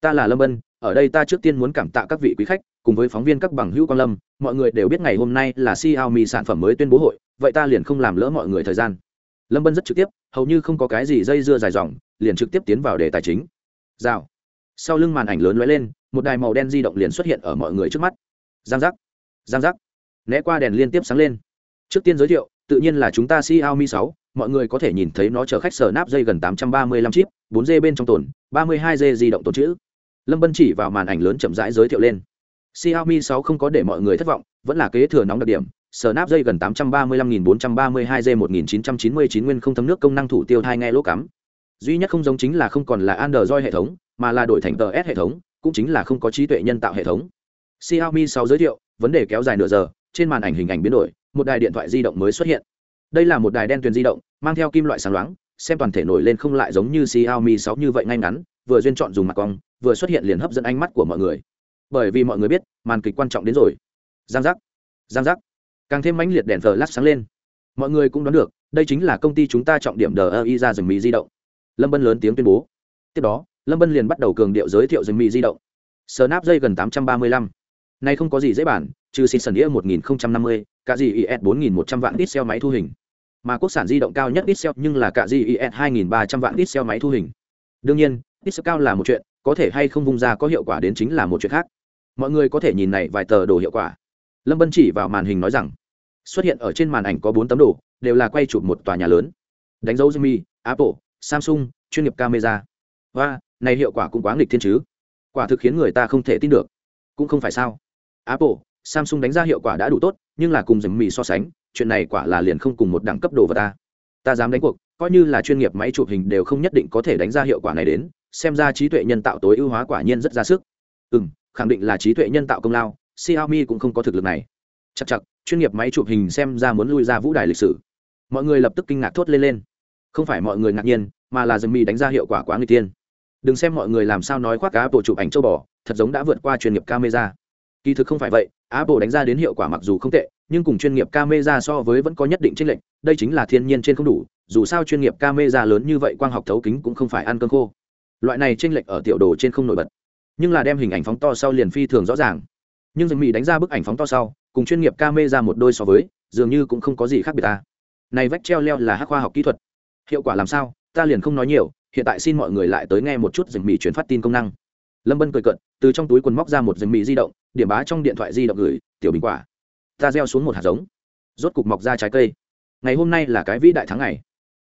ta là lâm bân ở đây ta trước tiên muốn cảm tạ các vị quý khách cùng với phóng viên các bằng hữu quan lâm mọi người đều biết ngày hôm nay là xiaomi sản phẩm mới tuyên bố hội vậy ta liền không làm lỡ mọi người thời gian. Lâm bân rất trực tiếp hầu như không có cái gì dây dưa dài dòng liền trực tiếp tiến vào đề tài chính. Rào. Sau lưng màn ảnh lớn lóe lên một đài màu đen di động liền xuất hiện ở mọi người trước mắt. Giang giác. Giang giác. Né qua đèn liên tiếp sáng lên. Trước tiên giới thiệu tự nhiên là chúng ta xiaomi 6, mọi người có thể nhìn thấy nó chở khách sở nắp dây gần 835 chip 4G bên trong tồn 32G di động tồn chữ lâm bân chỉ vào màn ảnh lớn chậm rãi giới thiệu lên. Xiaomi 6 không có để mọi người thất vọng, vẫn là kế thừa nóng đặc điểm. Sở nắp dây gần 835.432G 1999 nguyên không thấm nước công năng thủ tiêu hai nghe lỗ cắm. Duy nhất không giống chính là không còn là android hệ thống, mà là đổi thành TS hệ thống, cũng chính là không có trí tuệ nhân tạo hệ thống. Xiaomi 6 giới thiệu, vấn đề kéo dài nửa giờ, trên màn ảnh hình ảnh biến đổi, một đài điện thoại di động mới xuất hiện. Đây là một đài đen tuyền di động, mang theo kim loại sáng loáng, xem toàn thể nổi lên không lại giống như xiaomi 6 như vậy ngay ngắn, vừa duyên chọn dùng mặt cong vừa xuất hiện liền hấp dẫn ánh mắt của mọi người. Bởi vì mọi người biết, màn kịch quan trọng đến rồi. Giang giác giang giác. Càng thêm mãnh liệt đèn thờ lát sáng lên. Mọi người cũng đoán được, đây chính là công ty chúng ta trọng điểm đờ e ơ ra rừng mì di động. Lâm bân lớn tiếng tuyên bố. Tiếp đó, lâm bân liền bắt đầu cường điệu giới thiệu rừng mì di động. Snap dây gần tám trăm ba mươi lăm. Này không có gì dễ bản trừ xin sần đĩa một nghìn năm mươi, cả gì is bốn nghìn một trăm vạn ít xeo máy thu hình. Mà quốc sản di động cao nhất ít xeo nhưng là cả gì is hai nghìn ba trăm vạn ít xeo máy thu hình. Đương nhiên ít xeo cao là một chuyện có thể hay không vung ra có hiệu quả đến chính là một chuyện khác. Mọi người có thể nhìn này vài tờ đồ hiệu quả. Lâm bân chỉ vào màn hình nói rằng, xuất hiện ở trên màn ảnh có bốn tấm đồ, đều là quay chụp một tòa nhà lớn. Đánh dấu jimmy apple, samsung, chuyên nghiệp camera. Và, này hiệu quả cũng quá nghịch thiên chứ. Quả thực khiến người ta không thể tin được. Cũng không phải sao. Apple, samsung đánh ra hiệu quả đã đủ tốt, nhưng là cùng jimmy so sánh, chuyện này quả là liền không cùng một đẳng cấp đồ vào ta. Ta dám đánh cuộc, coi như là chuyên nghiệp máy chụp hình đều không nhất định có thể đánh ra hiệu quả này đến xem ra trí tuệ nhân tạo tối ưu hóa quả nhiên rất ra sức. Ừ m khẳng định là trí tuệ nhân tạo công lao, xiaomi cũng không có thực lực này. Chắc chắc chuyên nghiệp máy chụp hình xem ra muốn lui ra vũ đài lịch sử. Mọi người lập tức kinh ngạc thốt lên lên. Không phải mọi người ngạc nhiên, mà là dừng mi đánh ra hiệu quả quá người tiên đừng xem mọi người làm sao nói khoác cá bộ chụp ảnh châu bò, thật giống đã vượt qua chuyên nghiệp camera. Kỳ thực không phải vậy, apple đánh ra đến hiệu quả mặc dù không tệ, nhưng cùng chuyên nghiệp camera so với vẫn có nhất định tranh lệch, đây chính là thiên nhiên trên không đủ, dù sao chuyên nghiệp camera lớn như vậy quang học thấu kính cũng không phải ăn cơm khô loại này tranh lệch ở tiểu đồ trên không nổi bật. Nhưng là đem hình ảnh phóng to sau liền phi thường rõ ràng. Nhưng dừng mỹ đánh ra bức ảnh phóng to sau, cùng chuyên nghiệp camera một đôi so với, dường như cũng không có gì khác biệt ta. Này vách treo leo là hắc khoa học kỹ thuật. Hiệu quả làm sao, ta liền không nói nhiều, hiện tại xin mọi người lại tới nghe một chút dừng mỹ chuyển phát tin công năng. Lâm bân cười cận từ trong túi quần móc ra một dừng mỹ di động, điểm bá trong điện thoại di động gửi, tiểu bình quả, ta gieo xuống một hạt giống. Rốt cục mọc ra trái cây. Ngày hôm nay là cái vĩ đại tháng ngày.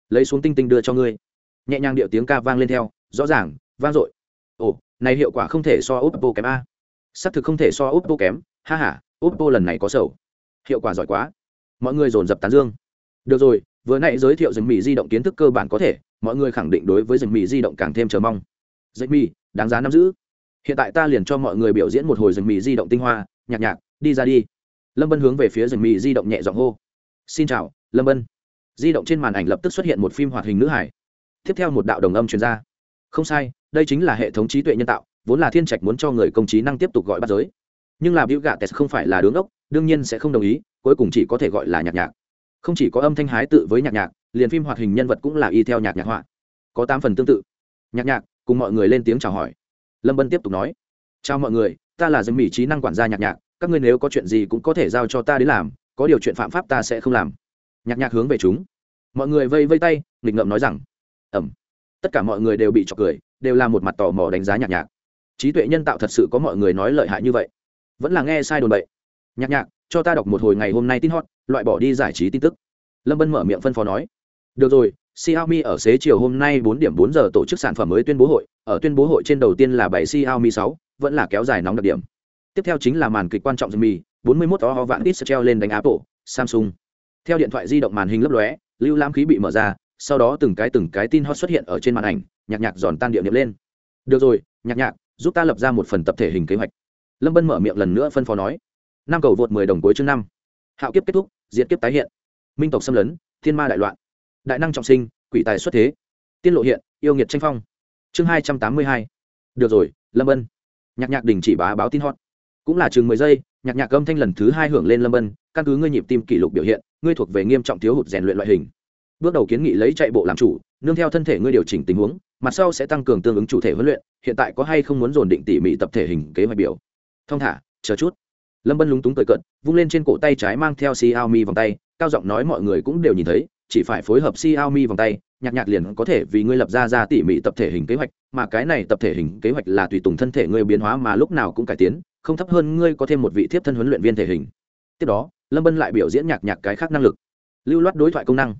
Lấy xuống tinh tinh đưa cho ngươi. Nhẹ nhàng điệu tiếng ca vang lên theo rõ ràng, vang dội. Ồ, này hiệu quả không thể so oppo kém a. Xác thực không thể so oppo kém. Ha h a oppo lần này có sầu. Hiệu quả giỏi quá. Mọi người dồn dập tán dương. Được rồi, vừa nãy giới thiệu dừng mì di động kiến thức cơ bản có thể. Mọi người khẳng định đối với dừng mì di động càng thêm chờ mong. Dây mì, đáng giá nắm giữ. Hiện tại ta liền cho mọi người biểu diễn một hồi dừng mì di động tinh hoa. Nhạc nhạc, đi ra đi. Lâm bân hướng về phía dừng mì di động nhẹ giọng hô. Xin chào, lâm bân. Di động trên màn ảnh lập tức xuất hiện một phim hoạt hình nữ hải. Tiếp theo một đạo đồng âm truyền ra không sai, đây chính là hệ thống trí tuệ nhân tạo, vốn là thiên trạch muốn cho người công trí năng tiếp tục gọi bắt giới. Nhưng là biểu gạ tes không phải là đứng ốc đương nhiên sẽ không đồng ý, cuối cùng chỉ có thể gọi là nhạc nhạc. Không chỉ có âm thanh hái tự với nhạc nhạc, liền phim hoạt hình nhân vật cũng là y theo nhạc nhạc họa. Có tám phần tương tự. Nhạc nhạc, cùng mọi người lên tiếng chào hỏi. Lâm bân tiếp tục nói, chào mọi người, ta là dân mỹ trí năng quản gia nhạc nhạc, các ngươi nếu có chuyện gì cũng có thể giao cho ta đến làm, có điều chuyện phạm pháp ta sẽ không làm. Nhạc nhạc hướng về chúng. Mọi người vây vây tay, nghịch ngợm nói rằng, ẩm tất cả mọi người đều bị chọc cười đều là một mặt tò mò đánh giá nhạc nhạc. Trí tuệ nhân tạo thật sự có mọi người nói lợi hại như vậy? Vẫn là nghe sai đồn bậy. Nhạc nhạc cho ta đọc một hồi ngày hôm nay tin hot loại bỏ đi giải trí tin tức. Lâm bân mở miệng phân phó nói. Được rồi Xiaomi ở xế chiều hôm nay 4 điểm 4 giờ tổ chức sản phẩm mới tuyên bố hội, ở tuyên bố hội trên đầu tiên là bảy Xiaomi 6, vẫn là kéo dài nóng đặc điểm. Tiếp theo chính là màn kịch quan trọng Mi, 41 ho vạn ít treo lên đánh Apple, Samsung. Theo điện thoại di động màn hình lấp lóe, lưu lam khí bị mở ra, sau đó từng cái từng cái tin hot xuất hiện ở trên màn ảnh, nhạc nhạc giòn tan điệu niệm lên. Được rồi, nhạc nhạc, giúp ta lập ra một phần tập thể hình kế hoạch. Lâm Bân mở miệng lần nữa phân phó nói. Năm cầu vượt 10 đồng cuối chương năm. Hạo kiếp kết thúc, diệt kiếp tái hiện. Minh tộc xâm lấn, thiên ma đại loạn đại năng trọng sinh quỷ tài xuất thế tiên lộ hiện yêu nghiệt tranh phong chương hai trăm tám mươi hai được rồi lâm bân nhạc nhạc đình chỉ bá báo tin hot cũng là chừng mười giây nhạc nhạc âm thanh lần thứ hai hưởng lên lâm bân căn cứ ngươi nhịp tim kỷ lục biểu hiện ngươi thuộc về nghiêm trọng thiếu hụt rèn luyện loại hình bước đầu kiến nghị lấy chạy bộ làm chủ nương theo thân thể ngươi điều chỉnh tình huống mặt sau sẽ tăng cường tương ứng chủ thể huấn luyện hiện tại có hay không muốn dồn định tỉ mỉ tập thể hình kế hoạch biểu thong thả chờ chút lâm bân lúng túng cười cận vung lên trên cổ tay trái mang theo xiaomi vòng tay cao giọng nói mọi người cũng đều nhìn thấy chỉ phải phối hợp Xiaomi vòng tay, nhạc nhạc liền có thể vì ngươi lập ra ra tỉ mỉ tập thể hình kế hoạch, mà cái này tập thể hình kế hoạch là tùy tùng thân thể ngươi biến hóa mà lúc nào cũng cải tiến, không thấp hơn ngươi có thêm một vị tiếp thân huấn luyện viên thể hình. Tiếp đó, Lâm Bân lại biểu diễn nhạc nhạc cái khác năng lực. Lưu loát đối thoại công năng.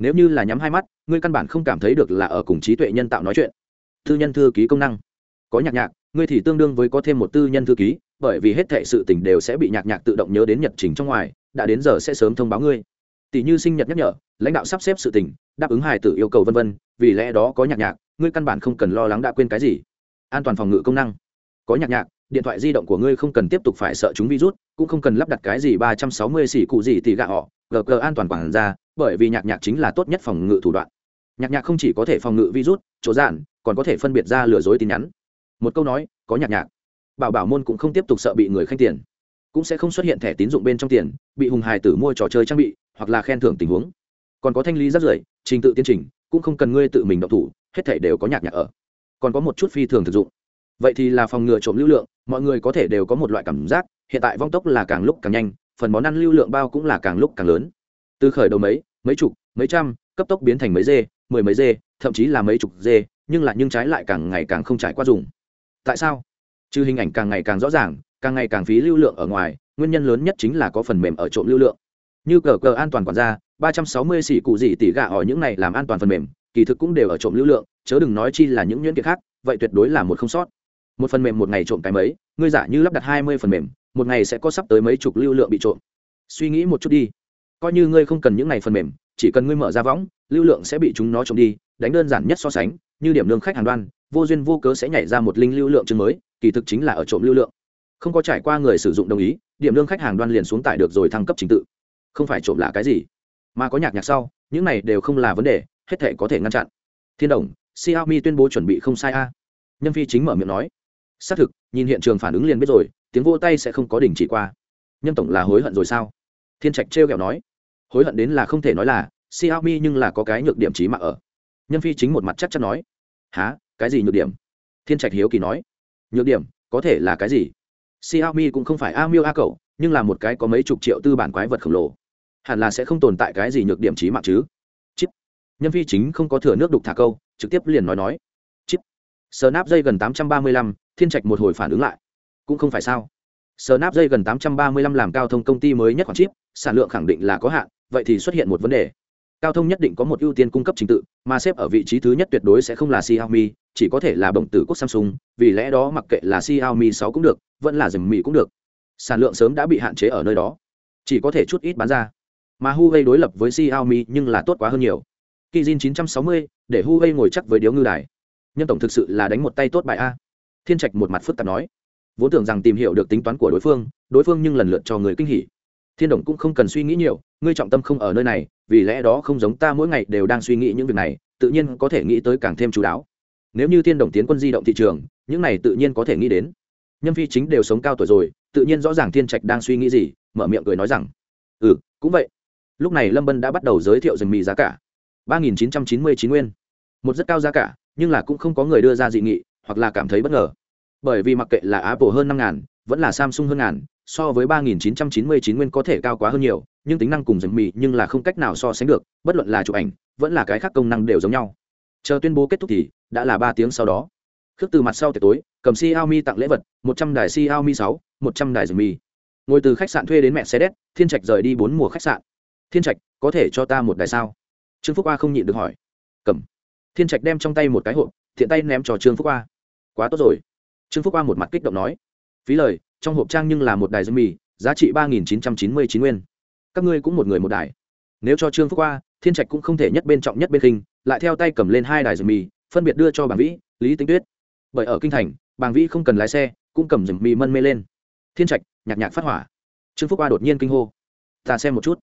Nếu như là nhắm hai mắt, ngươi căn bản không cảm thấy được là ở cùng trí tuệ nhân tạo nói chuyện. Tư nhân thư ký công năng. Có nhạc nhạc, ngươi thì tương đương với có thêm một tư nhân thư ký, bởi vì hết thệ sự tình đều sẽ bị nhạc nhạc tự động nhớ đến nhật trình trong ngoài, đã đến giờ sẽ sớm thông báo ngươi tỷ như sinh nhật nhắc nhở lãnh đạo sắp xếp sự tình đáp ứng hài tử yêu cầu vân vân vì lẽ đó có nhạc nhạc ngươi căn bản không cần lo lắng đã quên cái gì an toàn phòng ngự công năng có nhạc nhạc điện thoại di động của ngươi không cần tiếp tục phải sợ chúng virus cũng không cần lắp đặt cái gì ba trăm sáu mươi xỉ cụ gì thì gạ họ gờ an toàn quản ra bởi vì nhạc nhạc chính là tốt nhất phòng ngự thủ đoạn. Nhạc nhạc không chỉ có thể phòng ngự virus, chỗ giản còn có thể phân biệt ra lừa dối tin nhắn. Một câu nói, có nhạc nhạc. Bảo bảo môn cũng không tiếp tục sợ bị người khanh tiền. Cũng sẽ không xuất hiện thẻ tín dụng bên trong tiền, bị hùng hài tử mua trò chơi trang bị, hoặc là khen thưởng tình huống. Còn có thanh lý rất rưởi, trình tự tiến trình, cũng không cần ngươi tự mình động thủ, hết thể đều có nhạc nhạc ở. Còn có một chút phi thường thực dụng. Vậy thì là phòng ngừa trộm lưu lượng, mọi người có thể đều có một loại cảm giác, hiện tại vong tốc là càng lúc càng nhanh, phần món ăn lưu lượng bao cũng là càng lúc càng lớn. Từ khởi đầu mấy mấy chục, mấy trăm, cấp tốc biến thành mấy dê, mười mấy dê, thậm chí là mấy chục dê, nhưng lại nhưng trái lại càng ngày càng không trải qua dùng. Tại sao? Trừ hình ảnh càng ngày càng rõ ràng, càng ngày càng phí lưu lượng ở ngoài, nguyên nhân lớn nhất chính là có phần mềm ở trộm lưu lượng. Như cờ cờ an toàn quản gia, ba trăm sáu mươi xỉ cụ gì tỷ gạ ở những này làm an toàn phần mềm, kỳ thực cũng đều ở trộm lưu lượng, chớ đừng nói chi là những nhuyễn kiện khác, vậy tuyệt đối là một không sót. Một phần mềm một ngày trộm cái mấy, ngươi giả như lắp đặt hai mươi phần mềm, một ngày sẽ có sắp tới mấy chục lưu lượng bị trộm. Suy nghĩ một chút đi coi như ngươi không cần những ngày phần mềm, chỉ cần ngươi mở ra võng, lưu lượng sẽ bị chúng nó trộm đi, đánh đơn giản nhất so sánh, như điểm lương khách hàng đoan, vô duyên vô cớ sẽ nhảy ra một linh lưu lượng chương mới, kỳ thực chính là ở trộm lưu lượng. Không có trải qua người sử dụng đồng ý, điểm lương khách hàng đoan liền xuống tải được rồi thăng cấp trình tự. Không phải trộm là cái gì, mà có nhạc nhạc sau, những này đều không là vấn đề, hết thể có thể ngăn chặn. Thiên đồng, xiaomi tuyên bố chuẩn bị không sai a. Nhân phi chính mở miệng nói. Xác thực, nhìn hiện trường phản ứng liền biết rồi, tiếng vô tay sẽ không có đình chỉ qua. Nhân tổng là hối hận rồi sao? Thiên trạch trêu ghẹo nói hối hận đến là không thể nói là xiaomi nhưng là có cái nhược điểm trí mạng ở. Nhân phi chính một mặt chắc chắn nói há cái gì nhược điểm? Thiên trạch hiếu kỳ nói, nhược điểm, có thể là cái gì? Xiaomi cũng không phải a miêu a cậu nhưng là một cái có mấy chục triệu tư bản quái vật khổng lồ. Hẳn là sẽ không tồn tại cái gì nhược điểm trí mạng chứ? Chip. Nhân phi chính không có thừa nước đục thả câu, trực tiếp liền nói nói, chip. Snap dây gần tám trăm ba mươi lăm, thiên trạch một hồi phản ứng lại. Cũng không phải sao? Snap dây gần tám trăm ba mươi lăm làm cao thông công ty mới nhất khoản chip sản lượng khẳng định là có hạn vậy thì xuất hiện một vấn đề. Cao thông nhất định có một ưu tiên cung cấp trình tự mà xếp ở vị trí thứ nhất tuyệt đối sẽ không là xiaomi chỉ có thể là bổng tử quốc samsung vì lẽ đó mặc kệ là xiaomi 6 cũng được vẫn là dầm cũng được. Sản lượng sớm đã bị hạn chế ở nơi đó. Chỉ có thể chút ít bán ra. Mà huawei đối lập với xiaomi nhưng là tốt quá hơn nhiều. Kijin 960, để Huawei ngồi chắc với điếu ngư đài. Nhân tổng thực sự là đánh một tay tốt bài a. Thiên Trạch một mặt phức tạp nói, vốn tưởng rằng tìm hiểu được tính toán của đối phương, đối phương nhưng lần lượt cho người kinh hỉ. Thiên Đồng cũng không cần suy nghĩ nhiều, ngươi trọng tâm không ở nơi này, vì lẽ đó không giống ta mỗi ngày đều đang suy nghĩ những việc này, tự nhiên có thể nghĩ tới càng thêm chú đáo. Nếu như Thiên Đồng tiến quân di động thị trường, những này tự nhiên có thể nghĩ đến. Nhân phi chính đều sống cao tuổi rồi, tự nhiên rõ ràng Thiên Trạch đang suy nghĩ gì, mở miệng cười nói rằng, "Ừ, cũng vậy." Lúc này Lâm Bân đã bắt đầu giới thiệu rừng mì giá cả ba nghìn chín trăm chín mươi chín nguyên một rất cao giá cả nhưng là cũng không có người đưa ra dị nghị hoặc là cảm thấy bất ngờ bởi vì mặc kệ là apple hơn năm ngàn, vẫn là samsung hơn ngàn, so với ba nghìn chín trăm chín mươi chín nguyên có thể cao quá hơn nhiều, nhưng tính năng cùng dần mì nhưng là không cách nào so sánh được, bất luận là chụp ảnh, vẫn là cái khác công năng đều giống nhau. Chờ tuyên bố kết thúc thì, đã là ba tiếng sau đó. Khước từ mặt sau tiệc tối, cầm xiaomi tặng lễ vật, một trăm đài xiaomi sáu, một trăm đài dần mì. Ngồi từ khách sạn thuê đến mẹ xe đét thiên trạch rời đi bốn mùa khách sạn. Thiên trạch, có thể cho ta một đài sao? Trương phúc a không nhịn được hỏi. Cầm. Thiên trạch đem trong tay một cái hộp thiện tay ném cho trương phúc a quá tốt rồi trương phúc a một mặt kích động nói, phí lời, trong hộp trang nhưng là một đài dâm mì giá trị ba nghìn chín trăm chín mươi chín nguyên. Các ngươi cũng một người một đài. Nếu cho trương phúc a thiên trạch cũng không thể nhất bên trọng nhất bên kinh lại theo tay cầm lên hai đài dầm mì phân biệt đưa cho bàng vĩ, lý tính tuyết. Bởi ở kinh thành, bàng vĩ không cần lái xe, cũng cầm dầm mì mân mê lên. Thiên trạch, nhạc nhạc phát hỏa. Trương phúc a đột nhiên kinh hô. Ta xem một chút.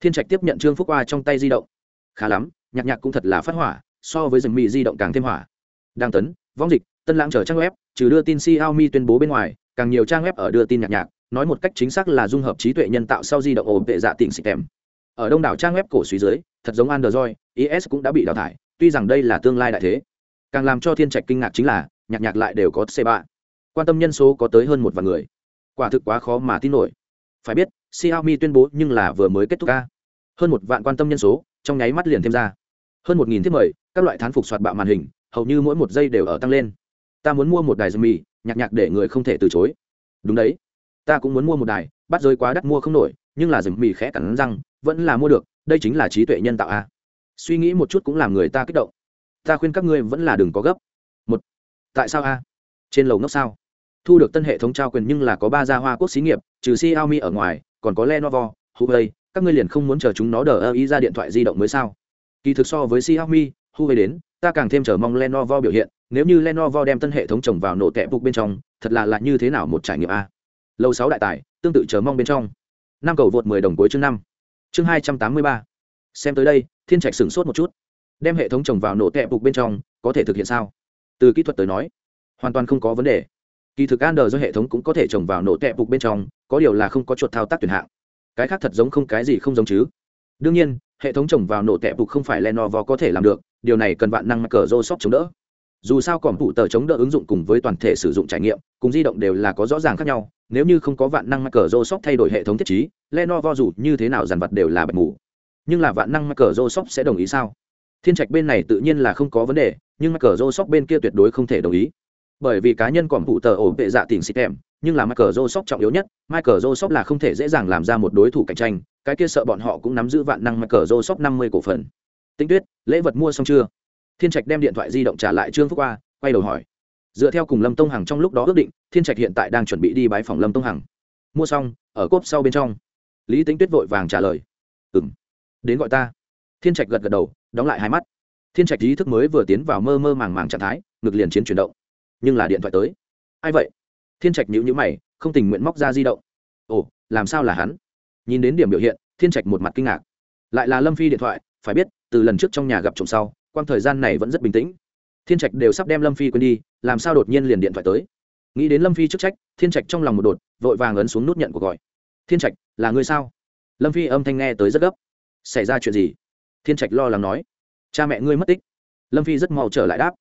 Thiên trạch tiếp nhận trương phúc a trong tay di động. Khá lắm, nhạc nhạc cũng thật là phát hỏa, so với rừng mì di động càng thêm hỏa. Đang tấn, vong dịch tân lãng chở trang web, trừ đưa tin xiaomi tuyên bố bên ngoài, càng nhiều trang web ở đưa tin nhạc nhạc, nói một cách chính xác là dung hợp trí tuệ nhân tạo sau di động ổn tệ dạ tỉnh xịt kèm ở đông đảo trang web cổ suy dưới, thật giống android is cũng đã bị đào thải, tuy rằng đây là tương lai đại thế. Càng làm cho thiên trạch kinh ngạc chính là, nhạc nhạc lại đều có c 3 quan tâm nhân số có tới hơn một vạn người. Quả thực quá khó mà tin nổi. Phải biết, xiaomi tuyên bố nhưng là vừa mới kết thúc ca. Hơn một vạn quan tâm nhân số, trong nháy mắt liền thêm ra. Hơn một nghìn thiết mời, các loại thán phục soạt bạo màn hình, hầu như mỗi một giây đều ở tăng lên ta muốn mua một đài dầm mì nhạc nhạc để người không thể từ chối. Đúng đấy. Ta cũng muốn mua một đài, bắt rơi quá đắt mua không nổi, nhưng là dầm mì khẽ cắn răng, vẫn là mua được, đây chính là trí tuệ nhân tạo a. Suy nghĩ một chút cũng làm người ta kích động. Ta khuyên các ngươi vẫn là đừng có gấp. Một, tại sao a? Trên lầu ngốc sao? Thu được tân hệ thống trao quyền nhưng là có ba gia hoa quốc xí nghiệp, trừ xiaomi ở ngoài, còn có lenovo, huawei, các ngươi liền không muốn chờ chúng nó đờ ơ ý ra điện thoại di động mới sao? Kỳ thực so với xiaomi, huawei đến, ta càng thêm chờ mong lenovo biểu hiện nếu như lenovo đem tân hệ thống trồng vào nổ tẹp bục bên trong, thật là là như thế nào một trải nghiệm a? Lâu sáu đại tài, tương tự chờ mong bên trong. Năm cầu vượt mười đồng cuối chương năm. Chương hai trăm tám mươi ba. Xem tới đây, thiên trạch sửng sốt một chút. Đem hệ thống trồng vào nổ tẹp bục bên trong, có thể thực hiện sao? Từ kỹ thuật tới nói, hoàn toàn không có vấn đề. Kỳ thực an do hệ thống cũng có thể trồng vào nổ tẹp bục bên trong, có điều là không có chuột thao tác tuyển hạng. Cái khác thật giống không cái gì không giống chứ. Đương nhiên, hệ thống trồng vào nổ tẹp bục không phải lenovo có thể làm được, điều này cần vạn năng cờ rô sóc chống đỡ dù sao còn phụ tờ chống đỡ ứng dụng cùng với toàn thể sử dụng trải nghiệm cùng di động đều là có rõ ràng khác nhau nếu như không có vạn năng cờ rô sóc thay đổi hệ thống thiết trí, lenovo dù như thế nào dàn vật đều là bạch mù nhưng là vạn năng cờ rô sóc sẽ đồng ý sao thiên trạch bên này tự nhiên là không có vấn đề nhưng cờ rô sóc bên kia tuyệt đối không thể đồng ý bởi vì cá nhân còn phụ tờ ổn vệ dạ tỉnh xịt kèm nhưng là Michael trọng yếu nhất, Michael là không thể dễ dàng làm ra một đối thủ cạnh tranh, cái kia sợ bọn họ cũng nắm giữ vạn năng Michael năm 50 cổ phần. Tinh Tuyết, lễ vật mua xong chưa? Thiên Trạch đem điện thoại di động trả lại Trương Phúc qua, quay đầu hỏi. Dựa theo cùng Lâm Tông Hằng trong lúc đó ước định, Thiên Trạch hiện tại đang chuẩn bị đi bái phòng Lâm Tông Hằng. Mua xong, ở cốp sau bên trong. Lý Tĩnh Tuyết vội vàng trả lời. "Ừm." Đến gọi ta. Thiên Trạch gật gật đầu, đóng lại hai mắt. Thiên Trạch ý thức mới vừa tiến vào mơ mơ màng màng trạng thái, ngực liền chiến chuyển động. Nhưng là điện thoại tới. Ai vậy? thiên trạch nhữ nhữ mày không tình nguyện móc ra di động ồ làm sao là hắn nhìn đến điểm biểu hiện thiên trạch một mặt kinh ngạc lại là lâm phi điện thoại phải biết từ lần trước trong nhà gặp trộm sau quang thời gian này vẫn rất bình tĩnh. Thiên trạch đều sắp đem lâm phi quên đi, làm sao đột nhiên liền điện thoại tới? Nghĩ đến lâm phi chức trách, thiên trạch trong lòng một đột, vội vàng ấn xuống nút nhận cuộc gọi. Thiên trạch, là ngươi sao? Lâm phi âm thanh nghe tới rất gấp. Xảy ra chuyện gì? Thiên trạch lo lắng nói. Cha mẹ ngươi mất tích. Lâm phi rất mau trở lại đáp.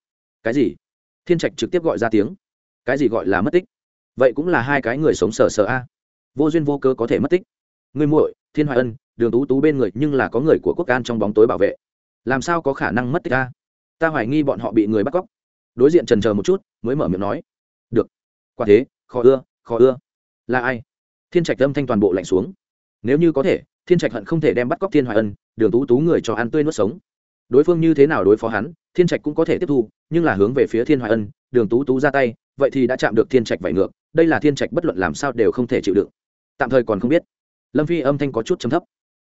Cái gì? Thiên trạch trực tiếp gọi ra tiếng. Cái gì gọi là mất tích? Vậy cũng là hai cái người sống sờ sờ a. Vô duyên vô cơ có thể mất tích. Ngươi muội, thiên hoài ân, đường tú tú bên người nhưng là có người của quốc an trong bóng tối bảo vệ làm sao có khả năng mất tích a? Ta hoài nghi bọn họ bị người bắt cóc. Đối diện trần chờ một chút, mới mở miệng nói. Được. Quả thế, khó ưa khó ưa. Là ai? Thiên trạch âm thanh toàn bộ lạnh xuống. Nếu như có thể, thiên trạch hận không thể đem bắt cóc thiên hoài ân, đường tú tú người cho ăn tươi nuốt sống. Đối phương như thế nào đối phó hắn, thiên trạch cũng có thể tiếp thu, nhưng là hướng về phía thiên hoài ân, đường tú tú ra tay, vậy thì đã chạm được thiên trạch vải ngược, đây là thiên trạch bất luận làm sao đều không thể chịu đựng. Tạm thời còn không biết. Lâm phi âm thanh có chút chấm thấp.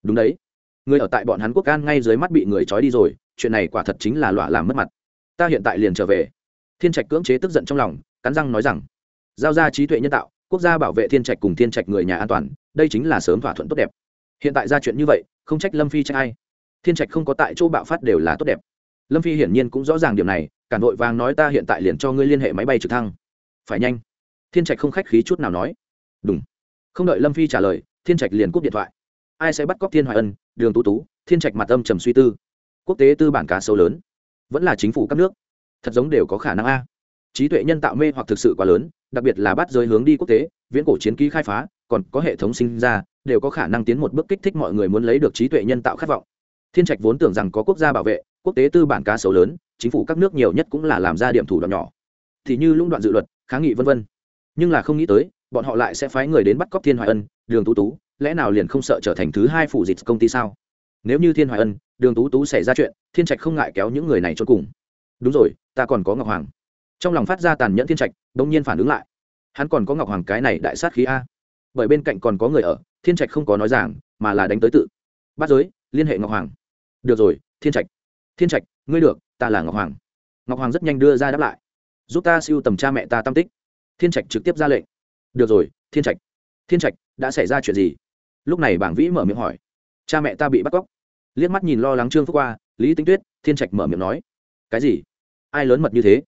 Đúng đấy người ở tại bọn hắn quốc can ngay dưới mắt bị người trói đi rồi, chuyện này quả thật chính là lọa làm mất mặt. Ta hiện tại liền trở về. Thiên trạch cưỡng chế tức giận trong lòng, cắn răng nói rằng, giao ra trí tuệ nhân tạo, quốc gia bảo vệ thiên trạch cùng thiên trạch người nhà an toàn, đây chính là sớm thỏa thuận tốt đẹp. Hiện tại ra chuyện như vậy, không trách lâm phi trách ai. Thiên trạch không có tại chỗ bạo phát đều là tốt đẹp. Lâm phi hiển nhiên cũng rõ ràng điểm này, cả nội vàng nói ta hiện tại liền cho ngươi liên hệ máy bay trực thăng. Phải nhanh. Thiên trạch không khách khí chút nào nói. Đúng không đợi lâm phi trả lời, thiên trạch liền cúp điện thoại ai sẽ bắt cóc thiên hoài ân, đường tú tú, thiên trạch mặt âm trầm suy tư. Quốc tế tư bản cá sấu lớn, vẫn là chính phủ các nước. Thật giống đều có khả năng a. Trí tuệ nhân tạo mê hoặc thực sự quá lớn, đặc biệt là bắt giới hướng đi quốc tế, viễn cổ chiến ký khai phá, còn có hệ thống sinh ra, đều có khả năng tiến một bước kích thích mọi người muốn lấy được trí tuệ nhân tạo khát vọng. Thiên trạch vốn tưởng rằng có quốc gia bảo vệ, quốc tế tư bản cá sấu lớn, chính phủ các nước nhiều nhất cũng là làm ra điểm thủ đoạn nhỏ. Thì như lũng đoạn dự luật, kháng nghị vân vân. Nhưng là không nghĩ tới, bọn họ lại sẽ phái người đến bắt cóc thiên hoài ân, đường tú tú lẽ nào liền không sợ trở thành thứ hai phủ dịch công ty sao? Nếu như thiên hoài ân, đường tú tú xảy ra chuyện, thiên trạch không ngại kéo những người này cho cùng. Đúng rồi, ta còn có ngọc hoàng. Trong lòng phát ra tàn nhẫn thiên trạch đông nhiên phản ứng lại. Hắn còn có ngọc hoàng cái này đại sát khí a. Bởi bên cạnh còn có người ở, thiên trạch không có nói giảng, mà là đánh tới tự. Bắt giới, liên hệ ngọc hoàng. Được rồi, thiên trạch. Thiên trạch, ngươi được, ta là ngọc hoàng. Ngọc hoàng rất nhanh đưa ra đáp lại. Giúp ta siêu tầm cha mẹ ta tam tích. Thiên trạch trực tiếp ra lệnh. Được rồi, thiên trạch. Thiên trạch, đã xảy ra chuyện gì? Lúc này bảng vĩ mở miệng hỏi, cha mẹ ta bị bắt cóc. Liếc mắt nhìn lo lắng trương phúc qua, lý tinh tuyết, thiên trạch mở miệng nói, cái gì? Ai lớn mật như thế?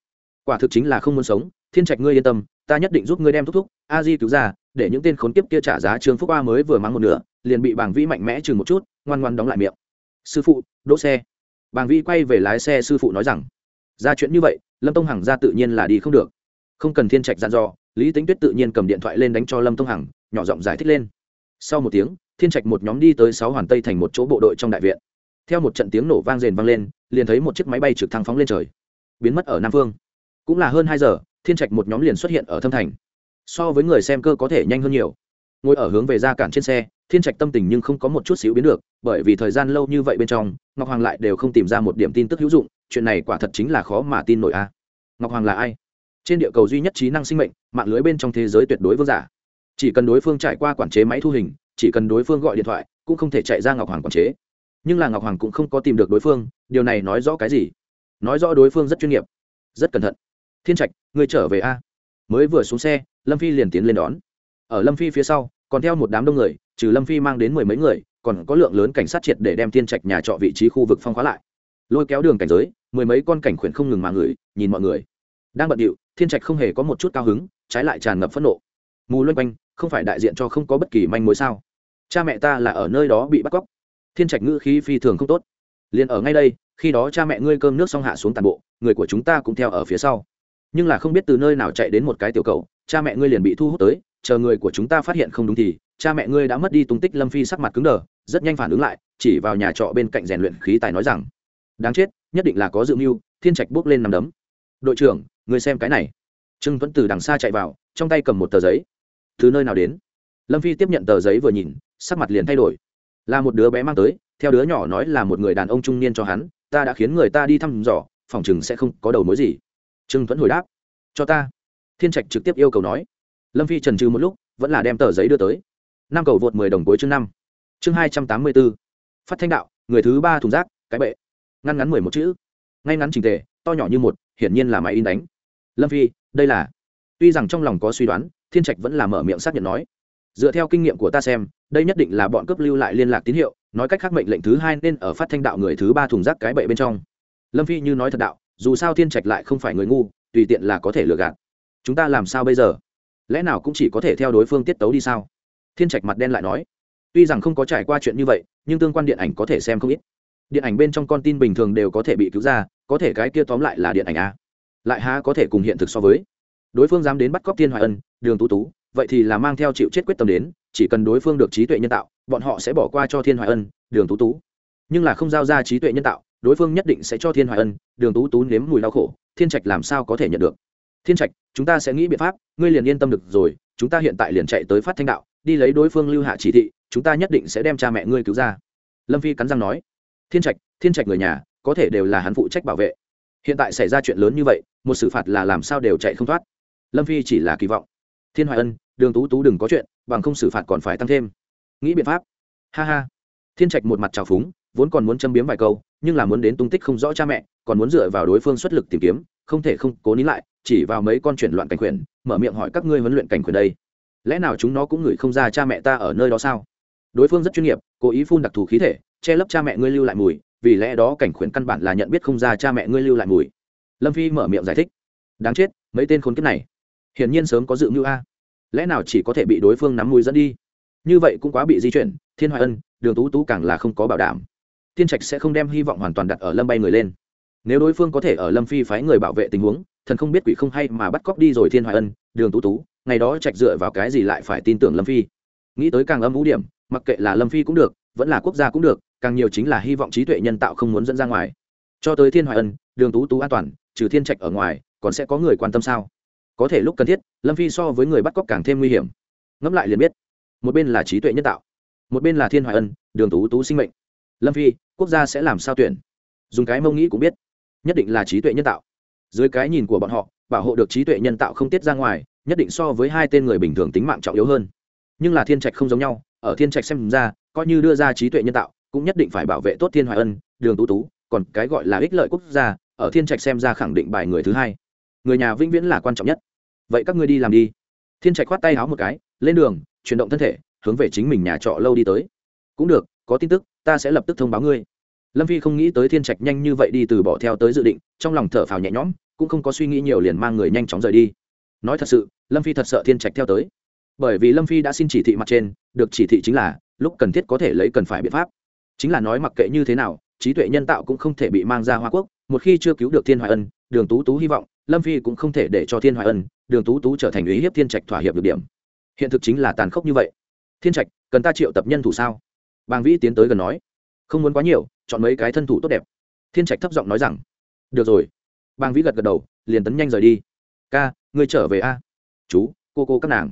Quả thực chính là không muốn sống. Thiên trạch ngươi yên tâm, ta nhất định giúp ngươi đem thúc thúc, a di cứu ra, để những tên khốn kiếp kia trả giá. Trương phúc qua mới vừa mắng một nửa, liền bị bảng vĩ mạnh mẽ chừng một chút, ngoan ngoan đóng lại miệng. Sư phụ, đỗ xe. Bảng vĩ quay về lái xe sư phụ nói rằng, ra chuyện như vậy, lâm tông hằng ra tự nhiên là đi không được. Không cần thiên trạch dặn dò. Lý tính tuyết tự nhiên cầm điện thoại lên đánh cho lâm tông hằng, nhỏ giọng giải thích lên sau một tiếng, thiên trạch một nhóm đi tới sáu hoàn tây thành một chỗ bộ đội trong đại viện. Theo một trận tiếng nổ vang rền vang lên, liền thấy một chiếc máy bay trực thăng phóng lên trời, biến mất ở nam phương. Cũng là hơn hai giờ, thiên trạch một nhóm liền xuất hiện ở thâm thành. So với người xem cơ có thể nhanh hơn nhiều. Ngồi ở hướng về ra cản trên xe, thiên trạch tâm tình nhưng không có một chút xíu biến được, bởi vì thời gian lâu như vậy bên trong, ngọc hoàng lại đều không tìm ra một điểm tin tức hữu dụng, chuyện này quả thật chính là khó mà tin nổi a. Ngọc hoàng là ai? Trên địa cầu duy nhất trí năng sinh mệnh, mạng lưới bên trong thế giới tuyệt đối vương giả chỉ cần đối phương trải qua quản chế máy thu hình, chỉ cần đối phương gọi điện thoại, cũng không thể chạy ra ngọc hoàng quản chế. Nhưng là ngọc hoàng cũng không có tìm được đối phương, điều này nói rõ cái gì? Nói rõ đối phương rất chuyên nghiệp, rất cẩn thận. Thiên trạch người trở về a. Mới vừa xuống xe, lâm phi liền tiến lên đón. Ở lâm phi phía sau, còn theo một đám đông người, trừ lâm phi mang đến mười mấy người, còn có lượng lớn cảnh sát triệt để đem thiên trạch nhà trọ vị trí khu vực phong khóa lại. Lôi kéo đường cảnh giới, mười mấy con cảnh khuyển không ngừng mà ngửi, nhìn mọi người. Đang bận điệu, thiên trạch không hề có một chút cao hứng, trái lại tràn ngập phẫn nộ. Mù loanh quanh không phải đại diện cho không có bất kỳ manh mối sao? Cha mẹ ta là ở nơi đó bị bắt cóc. Thiên trạch ngữ khí phi thường không tốt. Liền ở ngay đây, khi đó cha mẹ ngươi cơm nước xong hạ xuống toàn bộ, người của chúng ta cũng theo ở phía sau. Nhưng là không biết từ nơi nào chạy đến một cái tiểu cầu, cha mẹ ngươi liền bị thu hút tới, chờ người của chúng ta phát hiện không đúng thì, cha mẹ ngươi đã mất đi tung tích lâm phi sắc mặt cứng đờ, rất nhanh phản ứng lại, chỉ vào nhà trọ bên cạnh rèn luyện khí tài nói rằng, đáng chết, nhất định là có dự mưu, thiên trạch bước lên nằm đấm. Đội trưởng, người xem cái này. Trương tuấn từ đằng xa chạy vào, trong tay cầm một tờ giấy từ nơi nào đến? Lâm phi tiếp nhận tờ giấy vừa nhìn, sắc mặt liền thay đổi. Là một đứa bé mang tới, theo đứa nhỏ nói là một người đàn ông trung niên cho hắn, ta đã khiến người ta đi thăm dò, phòng chừng sẽ không có đầu mối gì. Trương tuấn hồi đáp, cho ta. Thiên trạch trực tiếp yêu cầu nói. Lâm phi trần trừ một lúc, vẫn là đem tờ giấy đưa tới. Năm cầu vượt mười đồng cuối chương năm. Chương hai trăm tám mươi b phát thanh đạo, người thứ ba thùng rác, cái bệ. Ngăn ngắn mười một chữ. Ngay ngắn trình tề, to nhỏ như một, hiển nhiên là máy in đánh. Lâm phi, đây là. Tuy rằng trong lòng có suy đoán thiên trạch vẫn là mở miệng xác nhận nói, dựa theo kinh nghiệm của ta xem, đây nhất định là bọn cướp lưu lại liên lạc tín hiệu, nói cách khác mệnh lệnh thứ hai nên ở phát thanh đạo người thứ ba thùng rác cái bậy bên trong. Lâm phi như nói thật đạo, dù sao thiên trạch lại không phải người ngu, tùy tiện là có thể lừa gạt. Chúng ta làm sao bây giờ? Lẽ nào cũng chỉ có thể theo đối phương tiết tấu đi sao? Thiên trạch mặt đen lại nói, tuy rằng không có trải qua chuyện như vậy, nhưng tương quan điện ảnh có thể xem không ít. Điện ảnh bên trong con tin bình thường đều có thể bị cứu ra, có thể cái kia tóm lại là điện ảnh a. Lại há có thể cùng hiện thực so với? Đối phương dám đến bắt cóc Thiên hoài ân, đường tú tú, vậy thì là mang theo chịu chết quyết tâm đến, chỉ cần đối phương được trí tuệ nhân tạo, bọn họ sẽ bỏ qua cho thiên hoài ân, đường tú tú. Nhưng là không giao ra trí tuệ nhân tạo, đối phương nhất định sẽ cho thiên hoài ân, đường tú tú nếm mùi đau khổ, thiên trạch làm sao có thể nhận được? Thiên trạch, chúng ta sẽ nghĩ biện pháp, ngươi liền yên tâm được rồi, chúng ta hiện tại liền chạy tới phát thanh đạo, đi lấy đối phương lưu hạ chỉ thị, chúng ta nhất định sẽ đem cha mẹ ngươi cứu ra. Lâm phi cắn răng nói, thiên trạch thiên trạch người nhà, có thể đều là hắn phụ trách bảo vệ. Hiện tại xảy ra chuyện lớn như vậy, một xử phạt là làm sao đều chạy không thoát lâm phi chỉ là kỳ vọng. Thiên hoài ân, đường tú tú đừng có chuyện, bằng không xử phạt còn phải tăng thêm. Nghĩ biện pháp. Ha ha. Thiên trạch một mặt trào phúng, vốn còn muốn châm biếm vài câu, nhưng là muốn đến tung tích không rõ cha mẹ, còn muốn dựa vào đối phương xuất lực tìm kiếm, không thể không cố nín lại, chỉ vào mấy con chuyển loạn cảnh quyền, mở miệng hỏi các ngươi huấn luyện cảnh quyền đây. Lẽ nào chúng nó cũng ngửi không ra cha mẹ ta ở nơi đó sao? Đối phương rất chuyên nghiệp, cố ý phun đặc thù khí thể, che lấp cha mẹ ngươi lưu lại mùi, vì lẽ đó cảnh khuyển căn bản là nhận biết không ra cha mẹ ngươi lưu lại mùi. Lâm phi mở miệng giải thích. Đáng chết, mấy tên khốn kiếp này hiển nhiên sớm có dự mưu a. Lẽ nào chỉ có thể bị đối phương nắm mùi dẫn đi? Như vậy cũng quá bị di chuyển, thiên hoài ân, đường tú tú càng là không có bảo đảm. Thiên trạch sẽ không đem hy vọng hoàn toàn đặt ở lâm bay người lên. Nếu đối phương có thể ở lâm phi phái người bảo vệ tình huống, thần không biết quỷ không hay mà bắt cóc đi rồi thiên hoài ân, đường tú tú, ngày đó trạch dựa vào cái gì lại phải tin tưởng lâm phi? Nghĩ tới càng âm vũ điểm, mặc kệ là lâm phi cũng được, vẫn là quốc gia cũng được, càng nhiều chính là hy vọng trí tuệ nhân tạo không muốn dẫn ra ngoài. Cho tới thiên hoài ân, đường tú tú an toàn, trừ thiên trạch ở ngoài, còn sẽ có người quan tâm sao? Có thể lúc cần thiết, lâm phi so với người bắt cóc càng thêm nguy hiểm. Ngẫm lại liền biết, một bên là trí tuệ nhân tạo, một bên là thiên hoài ân, đường tú tú sinh mệnh. Lâm phi, quốc gia sẽ làm sao tuyển? Dùng cái mông nghĩ cũng biết, nhất định là trí tuệ nhân tạo. Dưới cái nhìn của bọn họ, bảo hộ được trí tuệ nhân tạo không tiết ra ngoài, nhất định so với hai tên người bình thường tính mạng trọng yếu hơn. Nhưng là thiên trạch không giống nhau, ở thiên trạch xem ra, coi như đưa ra trí tuệ nhân tạo, cũng nhất định phải bảo vệ tốt thiên hoài ân, đường tú tú, còn cái gọi là ích lợi quốc gia, ở thiên trạch xem ra khẳng định bài người thứ hai người nhà vĩnh viễn là quan trọng nhất. Vậy các ngươi đi làm đi. Thiên trạch khoát tay háo một cái, lên đường, chuyển động thân thể, hướng về chính mình nhà trọ lâu đi tới. Cũng được, có tin tức, ta sẽ lập tức thông báo ngươi. Lâm phi không nghĩ tới thiên trạch nhanh như vậy đi từ bỏ theo tới dự định, trong lòng thở phào nhẹ nhõm, cũng không có suy nghĩ nhiều liền mang người nhanh chóng rời đi. Nói thật sự, lâm phi thật sợ thiên trạch theo tới. Bởi vì lâm phi đã xin chỉ thị mặt trên, được chỉ thị chính là, lúc cần thiết có thể lấy cần phải biện pháp. Chính là nói mặc kệ như thế nào, trí tuệ nhân tạo cũng không thể bị mang ra hoa quốc, một khi chưa cứu được thiên hoài ân, đường tú tú hy vọng lâm phi cũng không thể để cho thiên hoài ân, đường tú tú trở thành ý hiếp thiên trạch thỏa hiệp được điểm. Hiện thực chính là tàn khốc như vậy. Thiên trạch, cần ta triệu tập nhân thủ sao? Bàng vĩ tiến tới gần nói. Không muốn quá nhiều, chọn mấy cái thân thủ tốt đẹp. Thiên trạch thấp giọng nói rằng. Được rồi. Bàng vĩ gật gật đầu, liền tấn nhanh rời đi. Ca, ngươi trở về a. Chú, cô cô các nàng.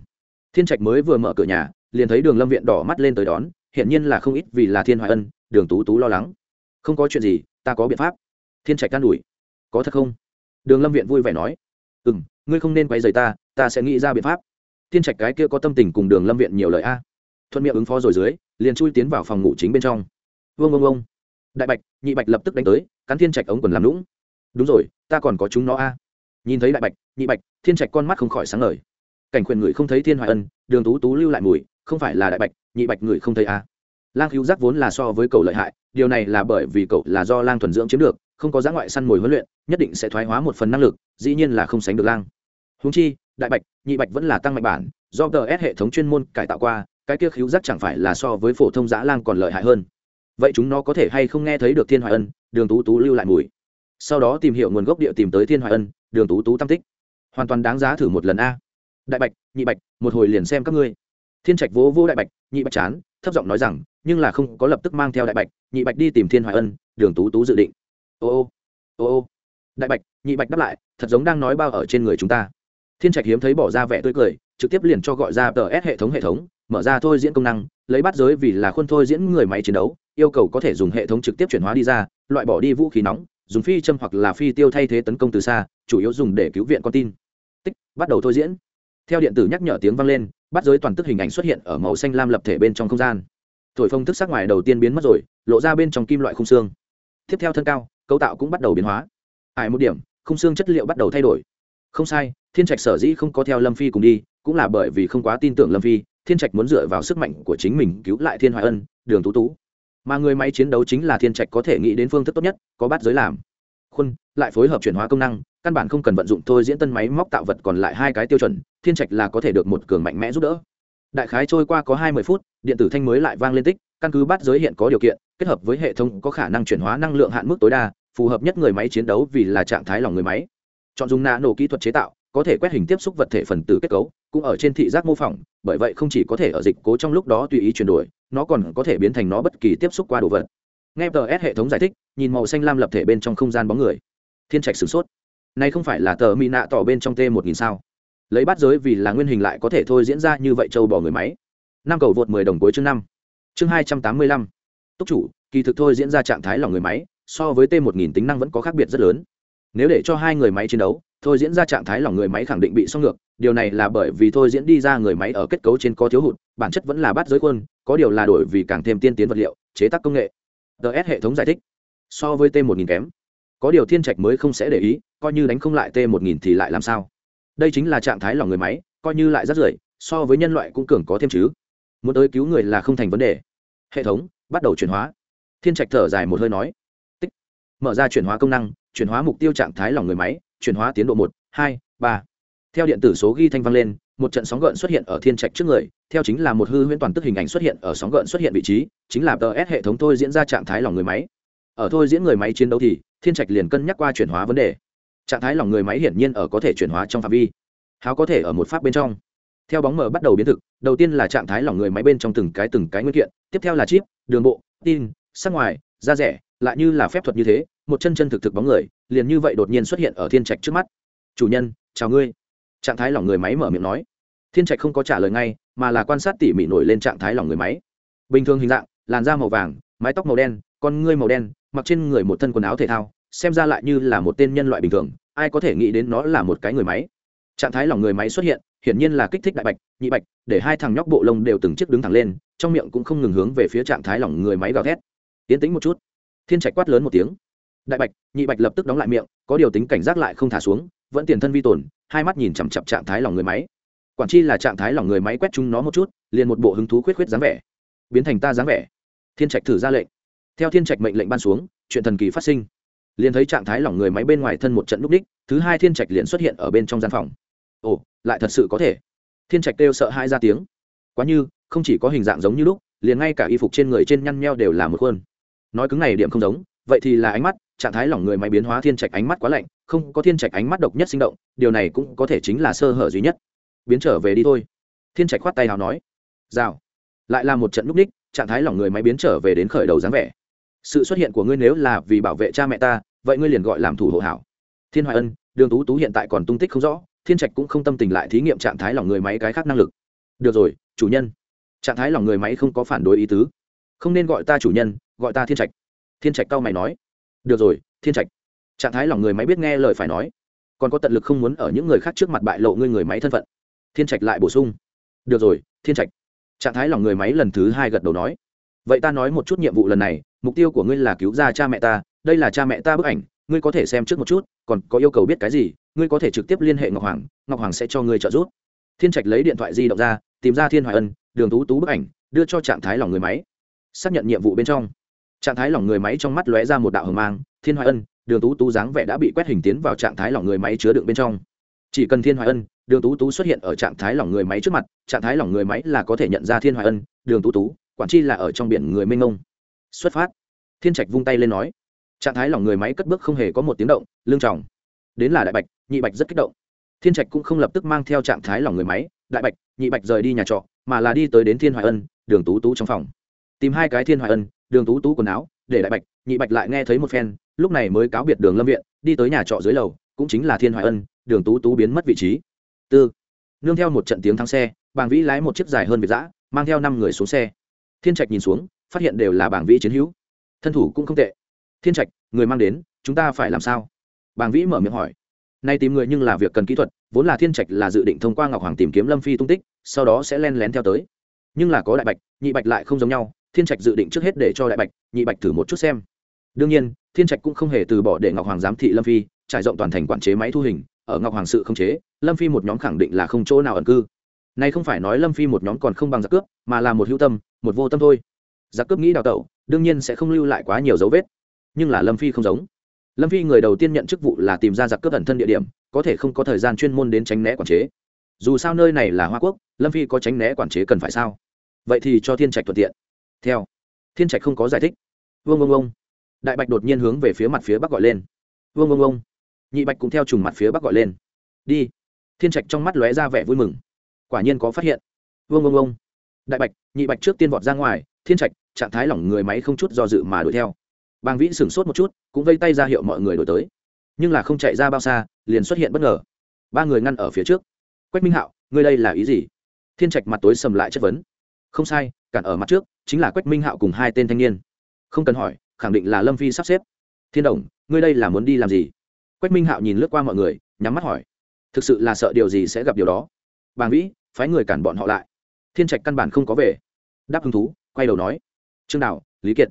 Thiên trạch mới vừa mở cửa nhà, liền thấy đường lâm viện đỏ mắt lên tới đón, hiển nhiên là không ít vì là thiên hoài ân, đường tú tú lo lắng. Không có chuyện gì, ta có biện pháp. Thiên trạch can đuổi. có thật không? Đường lâm viện vui vẻ nói ừ m ngươi không nên quay dày ta ta sẽ nghĩ ra biện pháp. Thiên trạch cái kia có tâm tình cùng đường lâm viện nhiều lời a. Thuận miệng ứng phó rồi dưới, liền chui tiến vào phòng ngủ chính bên trong. Vương ông ông đại bạch, nhị bạch lập tức đánh tới, cắn thiên trạch ống quần làm lũng đúng rồi, ta còn có chúng nó a. Nhìn thấy đại bạch, nhị bạch, thiên trạch con mắt không khỏi sáng ngời. Cảnh quyền người không thấy thiên hoài ân, đường tú tú lưu lại mùi, không phải là đại bạch, nhị bạch người không thấy a lang cứu giác vốn là so với cầu lợi hại, điều này là bởi vì cậu là do lang thuần dưỡng chiếm được, không có giá ngoại săn mồi huấn luyện, nhất định sẽ thoái hóa một phần năng lực, dĩ nhiên là không sánh được lang. Húng chi, đại bạch, nhị bạch vẫn là tăng mạnh bản, do ts hệ thống chuyên môn cải tạo qua, cái kia khíu giác chẳng phải là so với phổ thông giã lang còn lợi hại hơn. Vậy chúng nó có thể hay không nghe thấy được thiên hoài ân, đường tú tú lưu lại mùi. Sau đó tìm hiểu nguồn gốc địa tìm tới thiên hoài ân, đường tú tú tam tích. Hoàn toàn đáng giá thử một lần a. Đại bạch, nhị bạch, một hồi liền xem các ngươi. Thiên trạch vỗ vô đại bạch, nhị bạch chán thấp giọng nói rằng, nhưng là không có lập tức mang theo đại bạch, nhị bạch đi tìm thiên hoài ân, đường tú tú dự định. Ô ô ô ô. Đại bạch, nhị bạch đáp lại, thật giống đang nói bao ở trên người chúng ta. Thiên trạch hiếm thấy bỏ ra vẻ tươi cười, trực tiếp liền cho gọi ra tờ s hệ thống hệ thống, mở ra thôi diễn công năng, lấy bắt giới vì là khuôn thôi diễn người máy chiến đấu, yêu cầu có thể dùng hệ thống trực tiếp chuyển hóa đi ra, loại bỏ đi vũ khí nóng, dùng phi châm hoặc là phi tiêu thay thế tấn công từ xa, chủ yếu dùng để cứu viện con tin. Tích, bắt đầu thôi diễn theo điện tử nhắc nhở tiếng vang lên, bắt giới toàn tức hình ảnh xuất hiện ở màu xanh lam lập thể bên trong không gian. Thổi phông thức sắc ngoài đầu tiên biến mất rồi, lộ ra bên trong kim loại khung xương. Tiếp theo thân cao, cấu tạo cũng bắt đầu biến hóa. Ải một điểm, khung xương chất liệu bắt đầu thay đổi. Không sai, thiên trạch sở dĩ không có theo lâm phi cùng đi, cũng là bởi vì không quá tin tưởng lâm phi, thiên trạch muốn dựa vào sức mạnh của chính mình cứu lại thiên hoài ân, đường tú tú. Mà người máy chiến đấu chính là thiên trạch có thể nghĩ đến phương thức tốt nhất, có bắt giới làm khuôn, lại phối hợp chuyển hóa công năng, căn bản không cần vận dụng thôi diễn tân máy móc tạo vật còn lại hai cái tiêu chuẩn, thiên trạch là có thể được một cường mạnh mẽ giúp đỡ. Đại khái trôi qua có hai mươi phút, điện tử thanh mới lại vang lên tích, căn cứ bắt giới hiện có điều kiện, kết hợp với hệ thống có khả năng chuyển hóa năng lượng hạn mức tối đa, phù hợp nhất người máy chiến đấu vì là trạng thái lòng người máy. Chọn dùng nạ nổ kỹ thuật chế tạo, có thể quét hình tiếp xúc vật thể phần tử kết cấu, cũng ở trên thị giác mô phỏng, bởi vậy không chỉ có thể ở dịch cố trong lúc đó tùy ý chuyển đổi, nó còn có thể biến thành nó bất kỳ tiếp xúc qua đồ vật nghe tờ s hệ thống giải thích, nhìn màu xanh lam lập thể bên trong không gian bóng người. Thiên trạch sửng sốt. Nay không phải là tờ mỹ nạ tỏ bên trong t một nghìn sao? Lấy bắt giới vì là nguyên hình lại có thể thôi diễn ra như vậy châu bỏ người máy. Năm cầu vượt mười đồng cuối chương năm. Chương hai trăm tám mươi lăm. Túc chủ, kỳ thực thôi diễn ra trạng thái lòng người máy, so với t một nghìn tính năng vẫn có khác biệt rất lớn. Nếu để cho hai người máy chiến đấu, thôi diễn ra trạng thái lòng người máy khẳng định bị song ngược, điều này là bởi vì thôi diễn đi ra người máy ở kết cấu trên có thiếu hụt, bản chất vẫn là bắt giới quân, có điều là đổi vì càng thêm tiên tiến vật liệu, chế tác công nghệ ts hệ thống giải thích. So với t một nghìn kém, có điều thiên trạch mới không sẽ để ý, coi như đánh không lại t một nghìn thì lại làm sao? Đây chính là trạng thái lòng người máy, coi như lại rất rưởi, so với nhân loại cũng cường có thêm chứ. Muốn tới cứu người là không thành vấn đề. Hệ thống, bắt đầu chuyển hóa. Thiên trạch thở dài một hơi nói. Tích. Mở ra chuyển hóa công năng, chuyển hóa mục tiêu trạng thái lòng người máy, chuyển hóa tiến độ một, hai, ba. Theo điện tử số ghi thanh vang lên một trận sóng gợn xuất hiện ở thiên trạch trước người, theo chính là một hư huyễn toàn tức hình ảnh xuất hiện ở sóng gợn xuất hiện vị trí, chính là ts hệ thống thôi diễn ra trạng thái lòng người máy. Ở thôi diễn người máy chiến đấu thì, thiên trạch liền cân nhắc qua chuyển hóa vấn đề. Trạng thái lòng người máy hiển nhiên ở có thể chuyển hóa trong phạm vi. Háo có thể ở một pháp bên trong. Theo bóng mờ bắt đầu biến thực, đầu tiên là trạng thái lòng người máy bên trong từng cái từng cái nguyên kiện, tiếp theo là chip, đường bộ, tin, sắc ngoài, da rẻ, lại như là phép thuật như thế, một chân chân thực thực bóng người, liền như vậy đột nhiên xuất hiện ở thiên trạch trước mắt. Chủ nhân, chào ngươi. Trạng thái lòng người máy mở miệng nói thiên trạch không có trả lời ngay, mà là quan sát tỉ mỉ nổi lên trạng thái lòng người máy. Bình thường hình dạng, làn da màu vàng, mái tóc màu đen, con ngươi màu đen, mặc trên người một thân quần áo thể thao, xem ra lại như là một tên nhân loại bình thường, ai có thể nghĩ đến nó là một cái người máy. Trạng thái lòng người máy xuất hiện, hiển nhiên là kích thích đại bạch, nhị bạch, để hai thằng nhóc bộ lông đều từng chiếc đứng thẳng lên, trong miệng cũng không ngừng hướng về phía trạng thái lòng người máy gào thét. Tiến tính một chút. Thiên trạch quát lớn một tiếng. Đại bạch, nhị bạch lập tức đóng lại miệng, có điều tính cảnh giác lại không thả xuống, vẫn tiền thân vi tồn, hai mắt nhìn chằm chặp trạng thái lòng người máy quản chi là trạng thái lòng người máy quét chúng nó một chút, liền một bộ hứng thú khuyết khuyết dáng vẻ. Biến thành ta dáng vẻ. Thiên trạch thử ra lệnh. Theo thiên trạch mệnh lệnh ban xuống, chuyện thần kỳ phát sinh. Liền thấy trạng thái lỏng người máy bên ngoài thân một trận núp đích thứ hai thiên trạch liền xuất hiện ở bên trong gian phòng. Ồ, lại thật sự có thể. Thiên trạch kêu sợ hai ra tiếng. Quá như, không chỉ có hình dạng giống như lúc, liền ngay cả y phục trên người trên nhăn nheo đều là một khuôn. Nói cứng này điểm không giống, vậy thì là ánh mắt, trạng thái lỏng người máy biến hóa thiên trạch ánh mắt quá lạnh, không có thiên trạch ánh mắt độc nhất sinh động, điều này cũng có thể chính là sơ hở duy nhất biến trở về đi thôi. Thiên trạch khoát tay nào nói, rào. Lại là một trận núp ních, trạng thái lỏng người máy biến trở về đến khởi đầu dáng vẻ. Sự xuất hiện của ngươi nếu là vì bảo vệ cha mẹ ta, vậy ngươi liền gọi làm thủ hộ hảo. Thiên hoài ân, đường tú tú hiện tại còn tung tích không rõ, thiên trạch cũng không tâm tình lại thí nghiệm trạng thái lòng người máy cái khác năng lực. Được rồi, chủ nhân. Trạng thái lòng người máy không có phản đối ý tứ. Không nên gọi ta chủ nhân, gọi ta thiên trạch. Thiên trạch cao mày nói, được rồi, thiên trạch. Trạng thái lòng người máy biết nghe lời phải nói, còn có tận lực không muốn ở những người khác trước mặt bại lộ ngươi người máy thân phận thiên trạch lại bổ sung. Được rồi, thiên trạch. Trạng thái lòng người máy lần thứ hai gật đầu nói. Vậy ta nói một chút nhiệm vụ lần này, mục tiêu của ngươi là cứu ra cha mẹ ta, đây là cha mẹ ta bức ảnh, ngươi có thể xem trước một chút, còn có yêu cầu biết cái gì, ngươi có thể trực tiếp liên hệ ngọc hoàng ngọc hoàng sẽ cho ngươi trợ giúp. Thiên trạch lấy điện thoại di động ra, tìm ra thiên hoài ân, đường tú tú bức ảnh, đưa cho trạng thái lòng người máy. Xác nhận nhiệm vụ bên trong. Trạng thái lòng người máy trong mắt lóe ra một đạo hờ mang, thiên hoài ân, đường tú tú dáng vẻ đã bị quét hình tiến vào trạng thái lòng người máy chứa đựng bên trong. Chỉ cần thiên hoài ân đường tú tú xuất hiện ở trạng thái lòng người máy trước mặt, trạng thái lòng người máy là có thể nhận ra thiên hoài ân, đường tú tú, quản chi là ở trong biển người mênh ngông xuất phát. Thiên trạch vung tay lên nói. Trạng thái lòng người máy cất bước không hề có một tiếng động lương tròng. Đến là đại bạch, nhị bạch rất kích động. Thiên trạch cũng không lập tức mang theo trạng thái lòng người máy, đại bạch, nhị bạch rời đi nhà trọ, mà là đi tới đến thiên hoài ân, đường tú tú trong phòng. Tìm hai cái thiên hoài ân, đường tú tú quần áo, để đại bạch, nhị bạch lại nghe thấy một phen, lúc này mới cáo biệt đường lâm viện, đi tới nhà trọ dưới lầu, cũng chính là thiên hoài ân, đường tú tú biến mất vị trí tư. Nương theo một trận tiếng thắng xe bàng vĩ lái một chiếc dài hơn việt giã, mang theo năm người xuống xe. Thiên trạch nhìn xuống, phát hiện đều là bảng vĩ chiến hữu. Thân thủ cũng không tệ. Thiên trạch, người mang đến, chúng ta phải làm sao? Bàng vĩ mở miệng hỏi. Nay tìm người nhưng là việc cần kỹ thuật, vốn là thiên trạch là dự định thông qua ngọc hoàng tìm kiếm lâm phi tung tích, sau đó sẽ len lén theo tới. Nhưng là có đại bạch, nhị bạch lại không giống nhau, thiên trạch dự định trước hết để cho đại bạch, nhị bạch thử một chút xem. Đương nhiên, thiên trạch cũng không hề từ bỏ để ngọc hoàng giám thị lâm phi, trải rộng toàn thành quản chế máy thu hình ở ngọc hoàng sự không chế, lâm phi một nhóm khẳng định là không chỗ nào ẩn cư. Nay không phải nói lâm phi một nhóm còn không bằng giặc cướp, mà là một hữu tâm, một vô tâm thôi. Giặc cướp nghĩ đào tẩu, đương nhiên sẽ không lưu lại quá nhiều dấu vết. Nhưng là lâm phi không giống. Lâm phi người đầu tiên nhận chức vụ là tìm ra giặc cướp ẩn thân địa điểm, có thể không có thời gian chuyên môn đến tránh né quản chế. Dù sao nơi này là hoa quốc, lâm phi có tránh né quản chế cần phải sao? Vậy thì cho thiên trạch thuận tiện. Theo. Thiên trạch không có giải thích. Vương vương vương đại bạch đột nhiên hướng về phía mặt phía bắc gọi lên. Vương vương vương nhị bạch cũng theo trùng mặt phía bắc gọi lên. Đi. Thiên trạch trong mắt lóe ra vẻ vui mừng. Quả nhiên có phát hiện. Vương vương vương đại bạch, nhị bạch trước tiên vọt ra ngoài, thiên trạch, trạng thái lỏng người máy không chút do dự mà đuổi theo. Bàng vĩ sửng sốt một chút, cũng vây tay ra hiệu mọi người đổi tới. Nhưng là không chạy ra bao xa, liền xuất hiện bất ngờ. Ba người ngăn ở phía trước. Quách minh hạo, ngươi đây là ý gì? Thiên trạch mặt tối sầm lại chất vấn. Không sai, cản ở mặt trước, chính là quách minh hạo cùng hai tên thanh niên. Không cần hỏi, khẳng định là lâm phi sắp xếp. Thiên đồng, ngươi đây là muốn đi làm gì? Quách minh hạo nhìn lướt qua mọi người, nhắm mắt hỏi, thực sự là sợ điều gì sẽ gặp điều đó? Bàng vĩ, phái người cản bọn họ lại. Thiên trạch căn bản không có về. Đáp hứng thú, quay đầu nói, trương đạo, lý kiệt.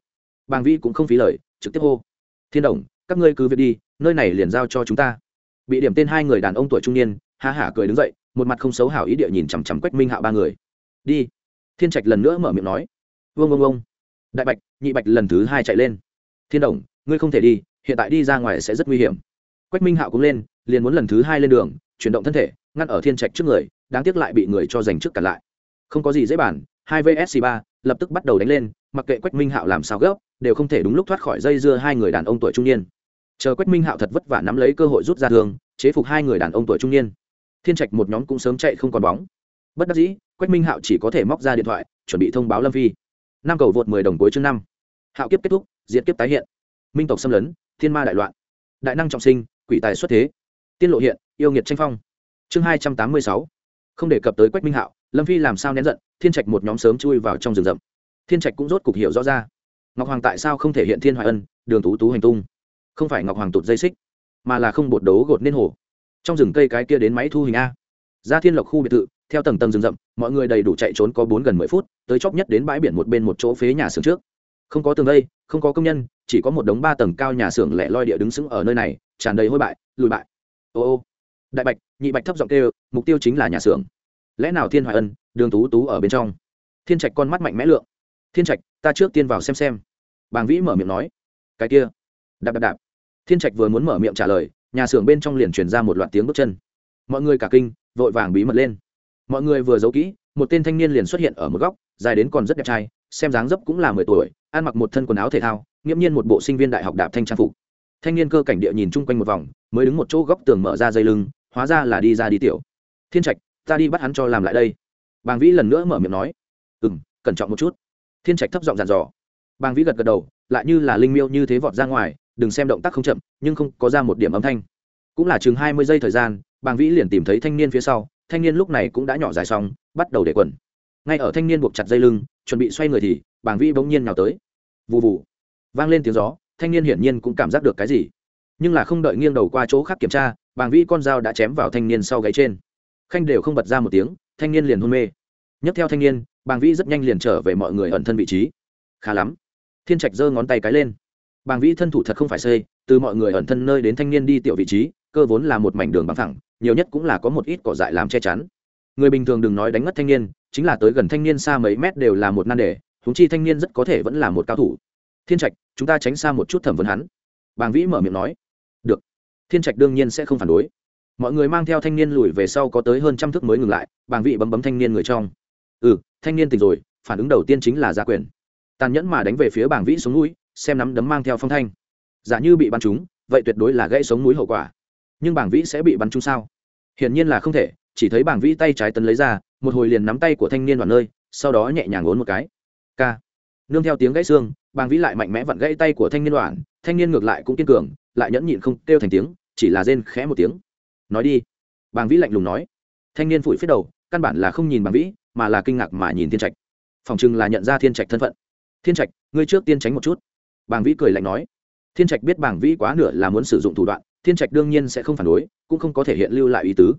Bàng vĩ cũng không phí lời, trực tiếp hô, thiên đồng, các ngươi cứ việc đi, nơi này liền giao cho chúng ta. Bị điểm tên hai người đàn ông tuổi trung niên, ha hả cười đứng dậy, một mặt không xấu hảo ý địa nhìn chằm chằm quách minh hạo ba người. Đi. Thiên trạch lần nữa mở miệng nói vương ông ông đại bạch, nhị bạch lần thứ hai chạy lên. Thiên đồng, ngươi không thể đi, hiện tại đi ra ngoài sẽ rất nguy hiểm quách minh hạo cũng lên, liền muốn lần thứ hai lên đường, chuyển động thân thể, ngăn ở thiên trạch trước người, đáng tiếc lại bị người cho giành trước cả lại. Không có gì dễ bàn. hai vsc ba, lập tức bắt đầu đánh lên, mặc kệ quách minh hạo làm sao gấp, đều không thể đúng lúc thoát khỏi dây dưa hai người đàn ông tuổi trung niên. Chờ quách minh hạo thật vất vả nắm lấy cơ hội rút ra thường chế phục hai người đàn ông tuổi trung niên. Thiên trạch một nhóm cũng sớm chạy không còn bóng. Bất đắc dĩ, quách minh hạo chỉ có thể móc ra điện thoại, chuẩn bị thông báo lâm phi. Năm cầu vượt mười đồng cuối chương năm. Hạo kiếp kết thúc diễn kiếp tái hiện. Minh tộc xâm lấn, thiên ma đại loạn. Đại năng trọng sinh quỷ tài xuất thế. Tiên lộ hiện, yêu nghiệt tranh phong. Chương hai trăm tám mươi sáu. Không đề cập tới quách minh hạo, lâm phi làm sao nén giận, thiên trạch một nhóm sớm chui vào trong rừng rậm. Thiên trạch cũng rốt cục hiểu rõ ra. Ngọc hoàng tại sao không thể hiện thiên hoài ân, đường tú tú hành tung? Không phải ngọc hoàng tụt dây xích, mà là không bột đấu gột nên hồ trong rừng cây cái kia đến máy thu hình a. Ra thiên lộc khu biệt thự, theo tầng tầng rừng rậm, mọi người đầy đủ chạy trốn có bốn gần mười phút, tới chóc nhất đến bãi biển một bên một chỗ phế nhà xưởng trước. Không có tường vây, không có công nhân, chỉ có một đống ba tầng cao nhà xưởng lẻ loi địa đứng sững ở nơi này tràn đầy hôi bại, lùi bại. Ô ô, đại bạch, nhị bạch thấp giọng kêu, mục tiêu chính là nhà xưởng. Lẽ nào thiên hoài ân, đường tú tú ở bên trong? Thiên trạch con mắt mạnh mẽ lượng. Thiên trạch, ta trước tiên vào xem xem. Bàng vĩ mở miệng nói. Cái kia. Đạp đạp đạp. Thiên trạch vừa muốn mở miệng trả lời, nhà xưởng bên trong liền truyền ra một loạt tiếng bước chân. Mọi người cả kinh, vội vàng bí mật lên. Mọi người vừa giấu kỹ, một tên thanh niên liền xuất hiện ở một góc, dài đến còn rất đẹp trai, xem dáng dấp cũng là mười tuổi, ăn mặc một thân quần áo thể thao, nghiễm nhiên một bộ sinh viên đại học đạp thanh trang phục thanh niên cơ cảnh địa nhìn chung quanh một vòng, mới đứng một chỗ góc tường mở ra dây lưng, hóa ra là đi ra đi tiểu. Thiên trạch, ta đi bắt hắn cho làm lại đây. Bàng vĩ lần nữa mở miệng nói. Ừ m cẩn trọng một chút. Thiên trạch thấp giọng dàn dò. Bàng vĩ gật gật đầu, lại như là linh miêu như thế vọt ra ngoài, đừng xem động tác không chậm, nhưng không có ra một điểm âm thanh. Cũng là chừng hai mươi giây thời gian, bàng vĩ liền tìm thấy thanh niên phía sau, thanh niên lúc này cũng đã nhỏ dài xong, bắt đầu để quần. Ngay ở thanh niên buộc chặt dây lưng, chuẩn bị xoay người thì, bàng vĩ bỗng nhiên nào tới. Vụ vụ vang lên tiếng gió thanh niên hiển nhiên cũng cảm giác được cái gì. Nhưng là không đợi nghiêng đầu qua chỗ khác kiểm tra, bàng vĩ con dao đã chém vào thanh niên sau gáy trên. Khanh đều không bật ra một tiếng, thanh niên liền hôn mê. Nhấc theo thanh niên, bàng vĩ rất nhanh liền trở về mọi người ẩn thân vị trí. Khá lắm. Thiên trạch giơ ngón tay cái lên. Bàng vĩ thân thủ thật không phải xây, từ mọi người ẩn thân nơi đến thanh niên đi tiểu vị trí, cơ vốn là một mảnh đường bằng thẳng nhiều nhất cũng là có một ít cỏ dại làm che chắn. Người bình thường đừng nói đánh ngất thanh niên, chính là tới gần thanh niên xa mấy mét đều là một nan đề húng chi thanh niên rất có thể vẫn là một cao thủ thiên trạch, chúng ta tránh xa một chút thẩm vấn hắn. Bàng vĩ mở miệng nói. Được. Thiên trạch đương nhiên sẽ không phản đối. Mọi người mang theo thanh niên lùi về sau có tới hơn trăm thước mới ngừng lại, bàng vĩ bấm bấm thanh niên người trong. Ừ thanh niên tỉnh rồi, phản ứng đầu tiên chính là gia quyền. Tàn nhẫn mà đánh về phía bàng vĩ xuống núi, xem nắm đấm mang theo phong thanh. Giả như bị bắn trúng, vậy tuyệt đối là gãy sống núi hậu quả. Nhưng bàng vĩ sẽ bị bắn trúng sao? Hiển nhiên là không thể, chỉ thấy bàng vĩ tay trái tấn lấy ra, một hồi liền nắm tay của thanh niên đoàn nơi, sau đó nhẹ nhàng ốn một cái. K nương theo tiếng gãy xương bàng vĩ lại mạnh mẽ vặn gãy tay của thanh niên đoàn, thanh niên ngược lại cũng kiên cường, lại nhẫn nhịn không kêu thành tiếng, chỉ là rên khẽ một tiếng. Nói đi. Bàng vĩ lạnh lùng nói. Thanh niên phủi phết đầu, căn bản là không nhìn bàng vĩ, mà là kinh ngạc mà nhìn thiên trạch. Phòng chừng là nhận ra thiên trạch thân phận. Thiên trạch, ngươi trước tiên tránh một chút. Bàng vĩ cười lạnh nói. Thiên trạch biết bàng vĩ quá nửa là muốn sử dụng thủ đoạn, thiên trạch đương nhiên sẽ không phản đối, cũng không có thể hiện lưu lại ý tứ.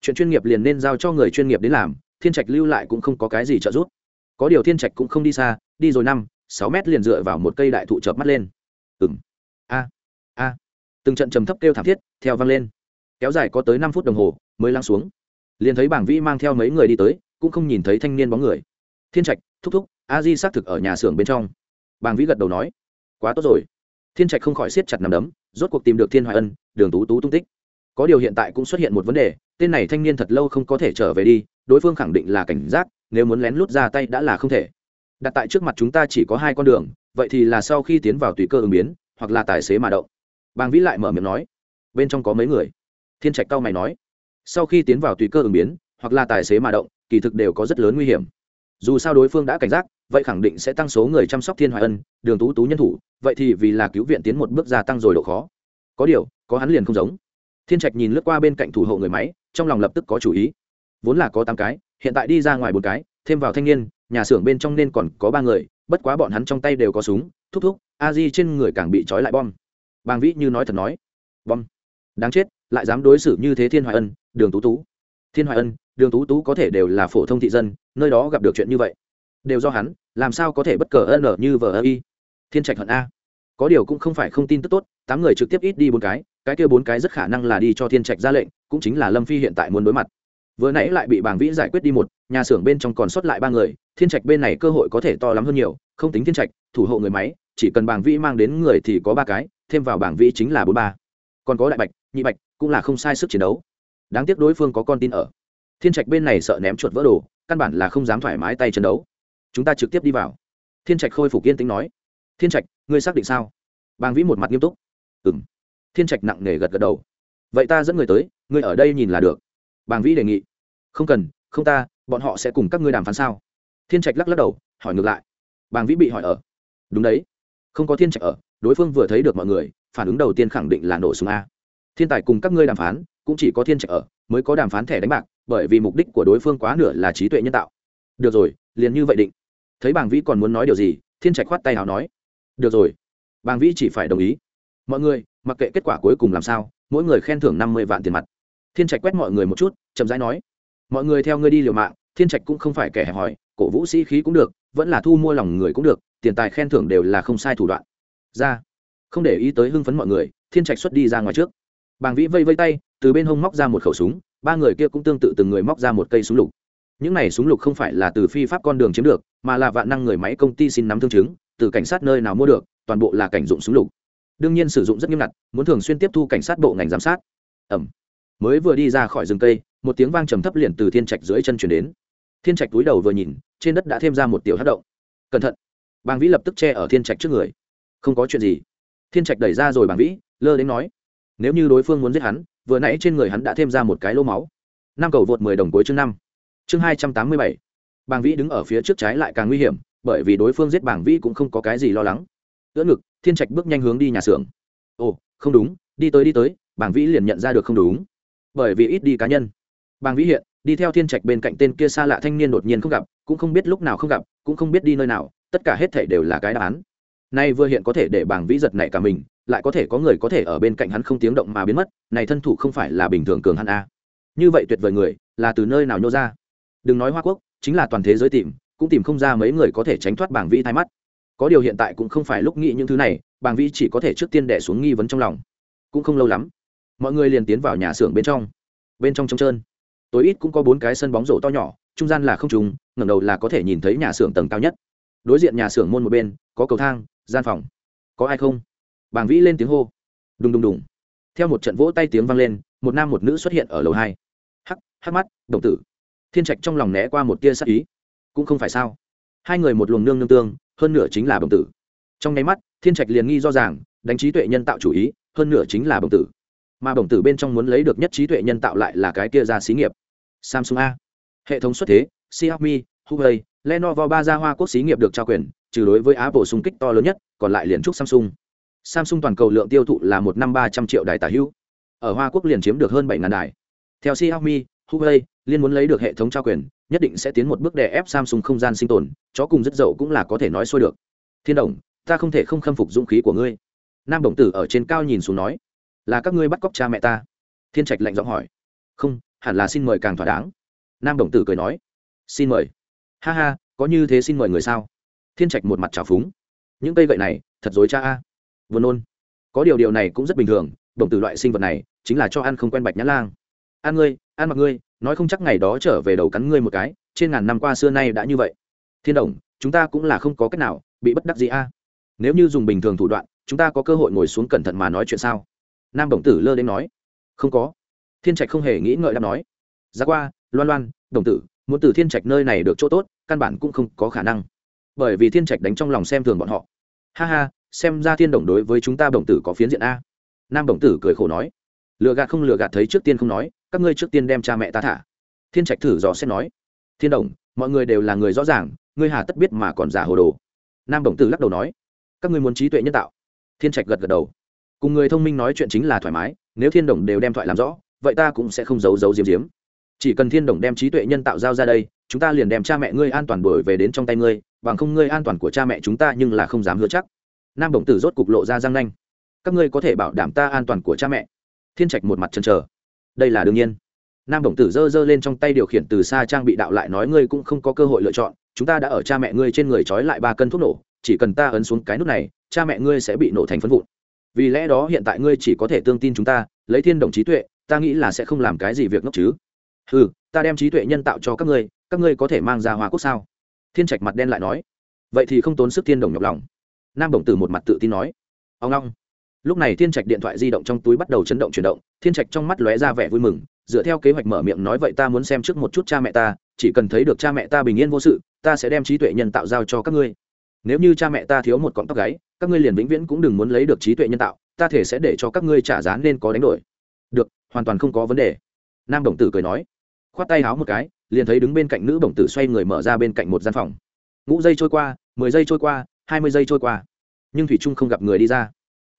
Chuyện chuyên nghiệp liền nên giao cho người chuyên nghiệp đến làm, thiên trạch lưu lại cũng không có cái gì trợ giúp. Có điều thiên trạch cũng không đi xa, đi rồi năm sáu mét liền dựa vào một cây đại thụ chợp mắt lên. Ừng a a. Từng trận trầm thấp kêu thảm thiết, theo vang lên. Kéo dài có tới năm phút đồng hồ, mới lắng xuống. Liền thấy bảng vĩ mang theo mấy người đi tới, cũng không nhìn thấy thanh niên bóng người. Thiên trạch, thúc thúc, a di xác thực ở nhà xưởng bên trong. Bảng vĩ gật đầu nói, quá tốt rồi. Thiên trạch không khỏi siết chặt nằm đấm, rốt cuộc tìm được thiên hoài ân, đường tú tú tung tích. Có điều hiện tại cũng xuất hiện một vấn đề, tên này thanh niên thật lâu không có thể trở về đi, đối phương khẳng định là cảnh giác, nếu muốn lén lút ra tay đã là không thể đặt tại trước mặt chúng ta chỉ có hai con đường, vậy thì là sau khi tiến vào tùy cơ ứng biến, hoặc là tài xế mà động. Bàng vĩ lại mở miệng nói. Bên trong có mấy người? Thiên trạch cao mày nói. Sau khi tiến vào tùy cơ ứng biến, hoặc là tài xế mà động, kỳ thực đều có rất lớn nguy hiểm. Dù sao đối phương đã cảnh giác, vậy khẳng định sẽ tăng số người chăm sóc thiên hoài ân, đường tú tú nhân thủ, vậy thì vì là cứu viện tiến một bước gia tăng rồi độ khó. Có điều, có hắn liền không giống. Thiên trạch nhìn lướt qua bên cạnh thủ hộ người máy, trong lòng lập tức có chủ ý. Vốn là có tám cái, hiện tại đi ra ngoài một cái, thêm vào thanh niên nhà xưởng bên trong nên còn có ba người, bất quá bọn hắn trong tay đều có súng, thúc thúc, a di trên người càng bị trói lại bom. Bàng vĩ như nói thật nói, bom? Đáng chết, lại dám đối xử như thế thiên hoài ân, đường tú tú. Thiên hoài ân, đường tú tú có thể đều là phổ thông thị dân, nơi đó gặp được chuyện như vậy. Đều do hắn, làm sao có thể bất cờ ân ở như vờ ơ y? Thiên trạch hận a. Có điều cũng không phải không tin tức tốt, tám người trực tiếp ít đi bốn cái cái kia bốn cái rất khả năng là đi cho thiên trạch ra lệnh, cũng chính là lâm phi hiện tại muốn đối mặt vừa nãy lại bị bàng vĩ giải quyết đi một, nhà xưởng bên trong còn sót lại ba người, thiên trạch bên này cơ hội có thể to lắm hơn nhiều, không tính thiên trạch, thủ hộ người máy, chỉ cần bàng vĩ mang đến người thì có ba cái, thêm vào bảng vĩ chính là bốn ba. Còn có đại bạch, nhị bạch, cũng là không sai sức chiến đấu. Đáng tiếc đối phương có con tin ở. Thiên trạch bên này sợ ném chuột vỡ đồ, căn bản là không dám thoải mái tay chiến đấu. Chúng ta trực tiếp đi vào. Thiên trạch khôi phục yên tĩnh nói. Thiên trạch, ngươi xác định sao? Bàng vĩ một mặt nghiêm túc. Ừ m thiên trạch nặng nề gật gật đầu. Vậy ta dẫn người tới, ngươi ở đây nhìn là được bàng vĩ đề nghị. Không cần, không ta, bọn họ sẽ cùng các ngươi đàm phán sao? Thiên trạch lắc lắc đầu, hỏi ngược lại. Bàng vĩ bị hỏi ở. Đúng đấy. Không có thiên trạch ở, đối phương vừa thấy được mọi người, phản ứng đầu tiên khẳng định là nổ súng a. Thiên tài cùng các ngươi đàm phán, cũng chỉ có thiên trạch ở, mới có đàm phán thẻ đánh bạc, bởi vì mục đích của đối phương quá nửa là trí tuệ nhân tạo. Được rồi, liền như vậy định. Thấy bàng vĩ còn muốn nói điều gì, thiên trạch khoát tay nào nói. Được rồi. Bàng vĩ chỉ phải đồng ý. Mọi người, mặc kệ kết quả cuối cùng làm sao, mỗi người khen thưởng năm mươi vạn tiền mặt thiên trạch quét mọi người một chút, chậm rãi nói, mọi người theo ngươi đi liều mạng, thiên trạch cũng không phải kẻ hẹp hòi, cổ vũ sĩ khí cũng được, vẫn là thu mua lòng người cũng được, tiền tài khen thưởng đều là không sai thủ đoạn. Ra. Không để ý tới hưng phấn mọi người, thiên trạch xuất đi ra ngoài trước. Bàng vĩ vây vây tay, từ bên hông móc ra một khẩu súng, ba người kia cũng tương tự từng người móc ra một cây súng lục. Những này súng lục không phải là từ phi pháp con đường chiếm được, mà là vạn năng người máy công ty xin nắm thương chứng, từ cảnh sát nơi nào mua được, toàn bộ là cảnh dụng súng lục. Đương nhiên sử dụng rất nghiêm ngặt, muốn thường xuyên tiếp thu cảnh sát bộ ngành giám sát. Ẩm mới vừa đi ra khỏi rừng cây, một tiếng vang trầm thấp liền từ thiên trạch dưới chân chuyển đến. Thiên trạch túi đầu vừa nhìn, trên đất đã thêm ra một tiểu hát động. Cẩn thận! Bàng vĩ lập tức che ở thiên trạch trước người. Không có chuyện gì. Thiên trạch đẩy ra rồi bàng vĩ, lơ đến nói, nếu như đối phương muốn giết hắn, vừa nãy trên người hắn đã thêm ra một cái lô máu. Năm cầu vượt mười đồng cuối chương năm. Chương hai trăm tám mươi bảy. Bàng vĩ đứng ở phía trước trái lại càng nguy hiểm, bởi vì đối phương giết bàng vĩ cũng không có cái gì lo lắng. Ưỡn ngực, thiên trạch bước nhanh hướng đi nhà xưởng. Ồ, không đúng, đi tới đi tới. Bàng vĩ liền nhận ra được không đúng bởi vì ít đi cá nhân. Bàng vĩ hiện, đi theo thiên trạch bên cạnh tên kia xa lạ thanh niên đột nhiên không gặp, cũng không biết lúc nào không gặp, cũng không biết đi nơi nào, tất cả hết thể đều là cái đáp án. Nay vừa hiện có thể để bàng vĩ giật này cả mình, lại có thể có người có thể ở bên cạnh hắn không tiếng động mà biến mất, này thân thủ không phải là bình thường cường hắn a. Như vậy tuyệt vời người, là từ nơi nào nhô ra? Đừng nói hoa quốc, chính là toàn thế giới tìm, cũng tìm không ra mấy người có thể tránh thoát bảng vĩ thay mắt. Có điều hiện tại cũng không phải lúc nghĩ những thứ này, bàng vĩ chỉ có thể trước tiên đẻ xuống nghi vấn trong lòng. Cũng không lâu lắm mọi người liền tiến vào nhà xưởng bên trong. Bên trong trống trơn. Tối ít cũng có bốn cái sân bóng rổ to nhỏ, trung gian là không trùng ngẩng đầu là có thể nhìn thấy nhà xưởng tầng cao nhất. Đối diện nhà xưởng môn một bên, có cầu thang, gian phòng. Có ai không? Bàng vĩ lên tiếng hô. Đùng đùng đùng. Theo một trận vỗ tay tiếng vang lên, một nam một nữ xuất hiện ở lầu hai. Hắc hắc mắt, đồng tử. Thiên trạch trong lòng né qua một tia sắc ý. Cũng không phải sao. Hai người một luồng nương nương tương, hơn nửa chính là đồng tử. Trong nháy mắt, thiên trạch liền nghi do rằng đánh trí tuệ nhân tạo chủ ý, hơn nửa chính là đồng tử mà đồng tử bên trong muốn lấy được nhất trí tuệ nhân tạo lại là cái kia ra xí nghiệp. Samsung a. Hệ thống xuất thế, xiaomi, huawei, lenovo ba gia hoa quốc xí nghiệp được trao quyền, trừ đối với apple xung kích to lớn nhất, còn lại liền trúc samsung. Samsung toàn cầu lượng tiêu thụ là một năm ba trăm triệu đài tả hữu. Ở hoa quốc liền chiếm được hơn bảy ngàn đài. Theo xiaomi, huawei liên muốn lấy được hệ thống trao quyền, nhất định sẽ tiến một bước đè ép samsung không gian sinh tồn chó cùng rất dậu cũng là có thể nói xuôi được. Thiên đồng, ta không thể không khâm phục dũng khí của ngươi. Nam đồng tử ở trên cao nhìn xuống nói là các ngươi bắt cóc cha mẹ ta? Thiên trạch lạnh giọng hỏi. Không, hẳn là xin mời càng thỏa đáng. Nam đồng tử cười nói. Xin mời. Ha ha, có như thế xin mời người sao? Thiên trạch một mặt trào phúng. Những cây gậy này, thật dối cha a. Vừa nôn. Có điều điều này cũng rất bình thường, đồng tử loại sinh vật này, chính là cho ăn không quen bạch nhã lang. Ăn ngươi, ăn mặc ngươi, nói không chắc ngày đó trở về đầu cắn ngươi một cái, trên ngàn năm qua xưa nay đã như vậy. Thiên đồng, chúng ta cũng là không có cách nào, bị bất đắc gì a. Nếu như dùng bình thường thủ đoạn, chúng ta có cơ hội ngồi xuống cẩn thận mà nói chuyện sao? Nam đồng tử lơ đến nói, không có. Thiên trạch không hề nghĩ ngợi đáp nói ra qua, loan loan, đồng tử, muốn từ thiên trạch nơi này được chỗ tốt, căn bản cũng không có khả năng. Bởi vì thiên trạch đánh trong lòng xem thường bọn họ. Ha ha, xem ra thiên đồng đối với chúng ta đồng tử có phiến diện a. Nam đồng tử cười khổ nói, lừa gạt không lừa gạt thấy trước tiên không nói, các ngươi trước tiên đem cha mẹ ta thả. Thiên trạch thử dò xét nói, thiên đồng, mọi người đều là người rõ ràng, ngươi hà tất biết mà còn giả hồ đồ. Nam đồng tử lắc đầu nói, các ngươi muốn trí tuệ nhân tạo. Thiên trạch gật gật đầu cùng người thông minh nói chuyện chính là thoải mái, nếu thiên đồng đều đem thoại làm rõ, vậy ta cũng sẽ không giấu giấu diếm diếm chỉ cần thiên đồng đem trí tuệ nhân tạo giao ra đây, chúng ta liền đem cha mẹ ngươi an toàn đổi về đến trong tay ngươi, bằng không ngươi an toàn của cha mẹ chúng ta nhưng là không dám hứa chắc. Nam đồng tử rốt cục lộ ra răng nanh. Các ngươi có thể bảo đảm ta an toàn của cha mẹ. Thiên trạch một mặt chần chờ. Đây là đương nhiên. Nam đồng tử giơ giơ lên trong tay điều khiển từ xa trang bị đạo lại nói ngươi cũng không có cơ hội lựa chọn, chúng ta đã ở cha mẹ ngươi trên người trói lại ba cân thuốc nổ, chỉ cần ta ấn xuống cái nút này, cha mẹ ngươi sẽ bị nổ thành phân vụn vì lẽ đó hiện tại ngươi chỉ có thể tương tin chúng ta, lấy thiên đồng trí tuệ, ta nghĩ là sẽ không làm cái gì việc ngốc chứ. Ừ ta đem trí tuệ nhân tạo cho các ngươi các ngươi có thể mang ra hoa quốc sao? Thiên trạch mặt đen lại nói. Vậy thì không tốn sức thiên đồng nhọc lòng. Nam đồng tử một mặt tự tin nói. Ông long lúc này thiên trạch điện thoại di động trong túi bắt đầu chấn động chuyển động, thiên trạch trong mắt lóe ra vẻ vui mừng, dựa theo kế hoạch mở miệng nói vậy ta muốn xem trước một chút cha mẹ ta, chỉ cần thấy được cha mẹ ta bình yên vô sự, ta sẽ đem trí tuệ nhân tạo giao cho các ngươi nếu như cha mẹ ta thiếu một cọng tóc gáy, các ngươi liền vĩnh viễn cũng đừng muốn lấy được trí tuệ nhân tạo, ta thể sẽ để cho các ngươi trả giá nên có đánh đổi. Được, hoàn toàn không có vấn đề. Nam đồng tử cười nói. Khoát tay háo một cái, liền thấy đứng bên cạnh nữ đồng tử xoay người mở ra bên cạnh một gian phòng. Ngũ giây trôi qua, mười giây trôi qua, hai mươi giây trôi qua. Nhưng thủy trung không gặp người đi ra.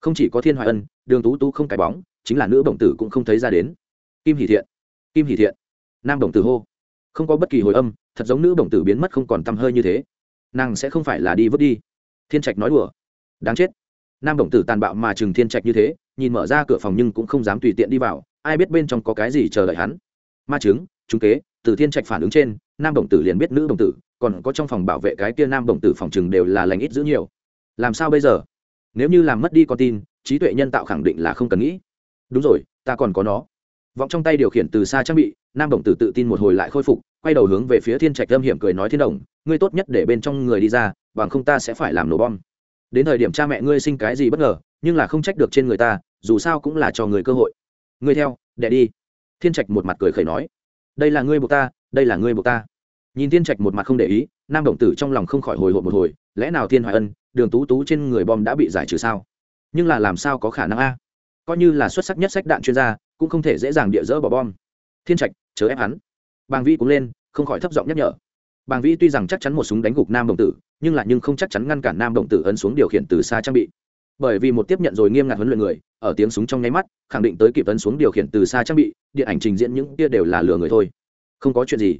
Không chỉ có thiên hoài ân, đường tú tú không cái bóng, chính là nữ đồng tử cũng không thấy ra đến. Kim hỷ thiện, kim hỷ thiện. Nam đồng tử hô. Không có bất kỳ hồi âm, thật giống nữ đồng tử biến mất không còn t hơi như thế nàng sẽ không phải là đi vứt đi. Thiên trạch nói đùa. Đáng chết. Nam đồng tử tàn bạo mà chừng thiên trạch như thế, nhìn mở ra cửa phòng nhưng cũng không dám tùy tiện đi vào, ai biết bên trong có cái gì chờ đợi hắn. Ma chứng chúng kế, từ thiên trạch phản ứng trên, nam đồng tử liền biết nữ đồng tử, còn có trong phòng bảo vệ cái kia nam đồng tử phòng chừng đều là lành ít giữ nhiều. Làm sao bây giờ? Nếu như làm mất đi con tin, trí tuệ nhân tạo khẳng định là không cần nghĩ. Đúng rồi, ta còn có nó vọng trong tay điều khiển từ xa trang bị, nam đồng tử tự tin một hồi lại khôi phục, quay đầu hướng về phía thiên trạch lâm hiểm cười nói, thiên đồng, ngươi tốt nhất để bên trong người đi ra, bằng không ta sẽ phải làm nổ bom. Đến thời điểm cha mẹ ngươi sinh cái gì bất ngờ, nhưng là không trách được trên người ta, dù sao cũng là cho người cơ hội. Ngươi theo đẻ đi. Thiên trạch một mặt cười khẩy nói, đây là ngươi buộc ta, đây là ngươi buộc ta. Nhìn thiên trạch một mặt không để ý, nam đồng tử trong lòng không khỏi hồi hộp một hồi, lẽ nào thiên hoài ân, đường tú tú trên người bom đã bị giải trừ sao? Nhưng là làm sao có khả năng a? Coi như là xuất sắc nhất sách đạn chuyên gia cũng không thể dễ dàng địa dỡ bỏ bom. Thiên trạch, chớ ép hắn. Bàng vi cũng lên, không khỏi thấp giọng nhắc nhở. Bàng vi tuy rằng chắc chắn một súng đánh gục nam đồng tử, nhưng là nhưng không chắc chắn ngăn cản nam đồng tử ấn xuống điều khiển từ xa trang bị. Bởi vì một tiếp nhận rồi nghiêm ngặt huấn luyện người, ở tiếng súng trong nháy mắt, khẳng định tới kịp ấn xuống điều khiển từ xa trang bị, điện ảnh trình diễn những kia đều là lừa người thôi. Không có chuyện gì.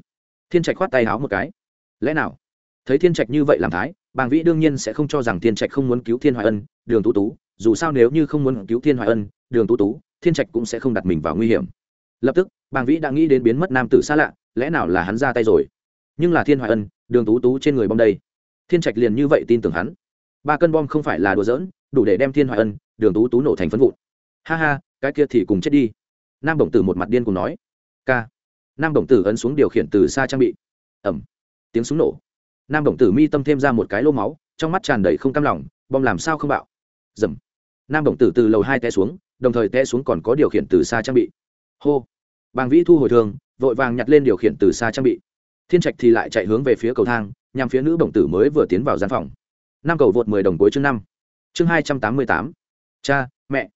Thiên trạch khoát tay háo một cái. Lẽ nào? Thấy thiên trạch như vậy làm thái, bàng vĩ đương nhiên sẽ không cho rằng thiên trạch không muốn cứu thiên hoài ân, đường tú tú, dù sao nếu như không muốn cứu thiên hoài ân, đường tú tú thiên trạch cũng sẽ không đặt mình vào nguy hiểm. Lập tức, bàng vĩ đã nghĩ đến biến mất nam tử xa lạ, lẽ nào là hắn ra tay rồi? Nhưng là thiên hoài ân, đường tú tú trên người bom đây. Thiên trạch liền như vậy tin tưởng hắn. Ba cân bom không phải là đùa giỡn, đủ để đem thiên hoài ân, đường tú tú nổ thành phân vụn. Ha ha, cái kia thì cùng chết đi. Nam đồng tử một mặt điên cùng nói. K nam đồng tử ấn xuống điều khiển từ xa trang bị. Ẩm. Tiếng súng nổ. Nam đồng tử mi tâm thêm ra một cái lô máu, trong mắt tràn đầy không cam lòng, bom làm sao không bạo. Dầm. Nam đồng tử từ lầu hai té xuống đồng thời té xuống còn có điều khiển từ xa trang bị. Hô. Bàng vĩ thu hồi thường, vội vàng nhặt lên điều khiển từ xa trang bị. Thiên trạch thì lại chạy hướng về phía cầu thang, nhằm phía nữ đồng tử mới vừa tiến vào gian phòng. Năm cầu vượt mười đồng cuối chương năm. Chương hai trăm tám mươi tám. Cha, mẹ.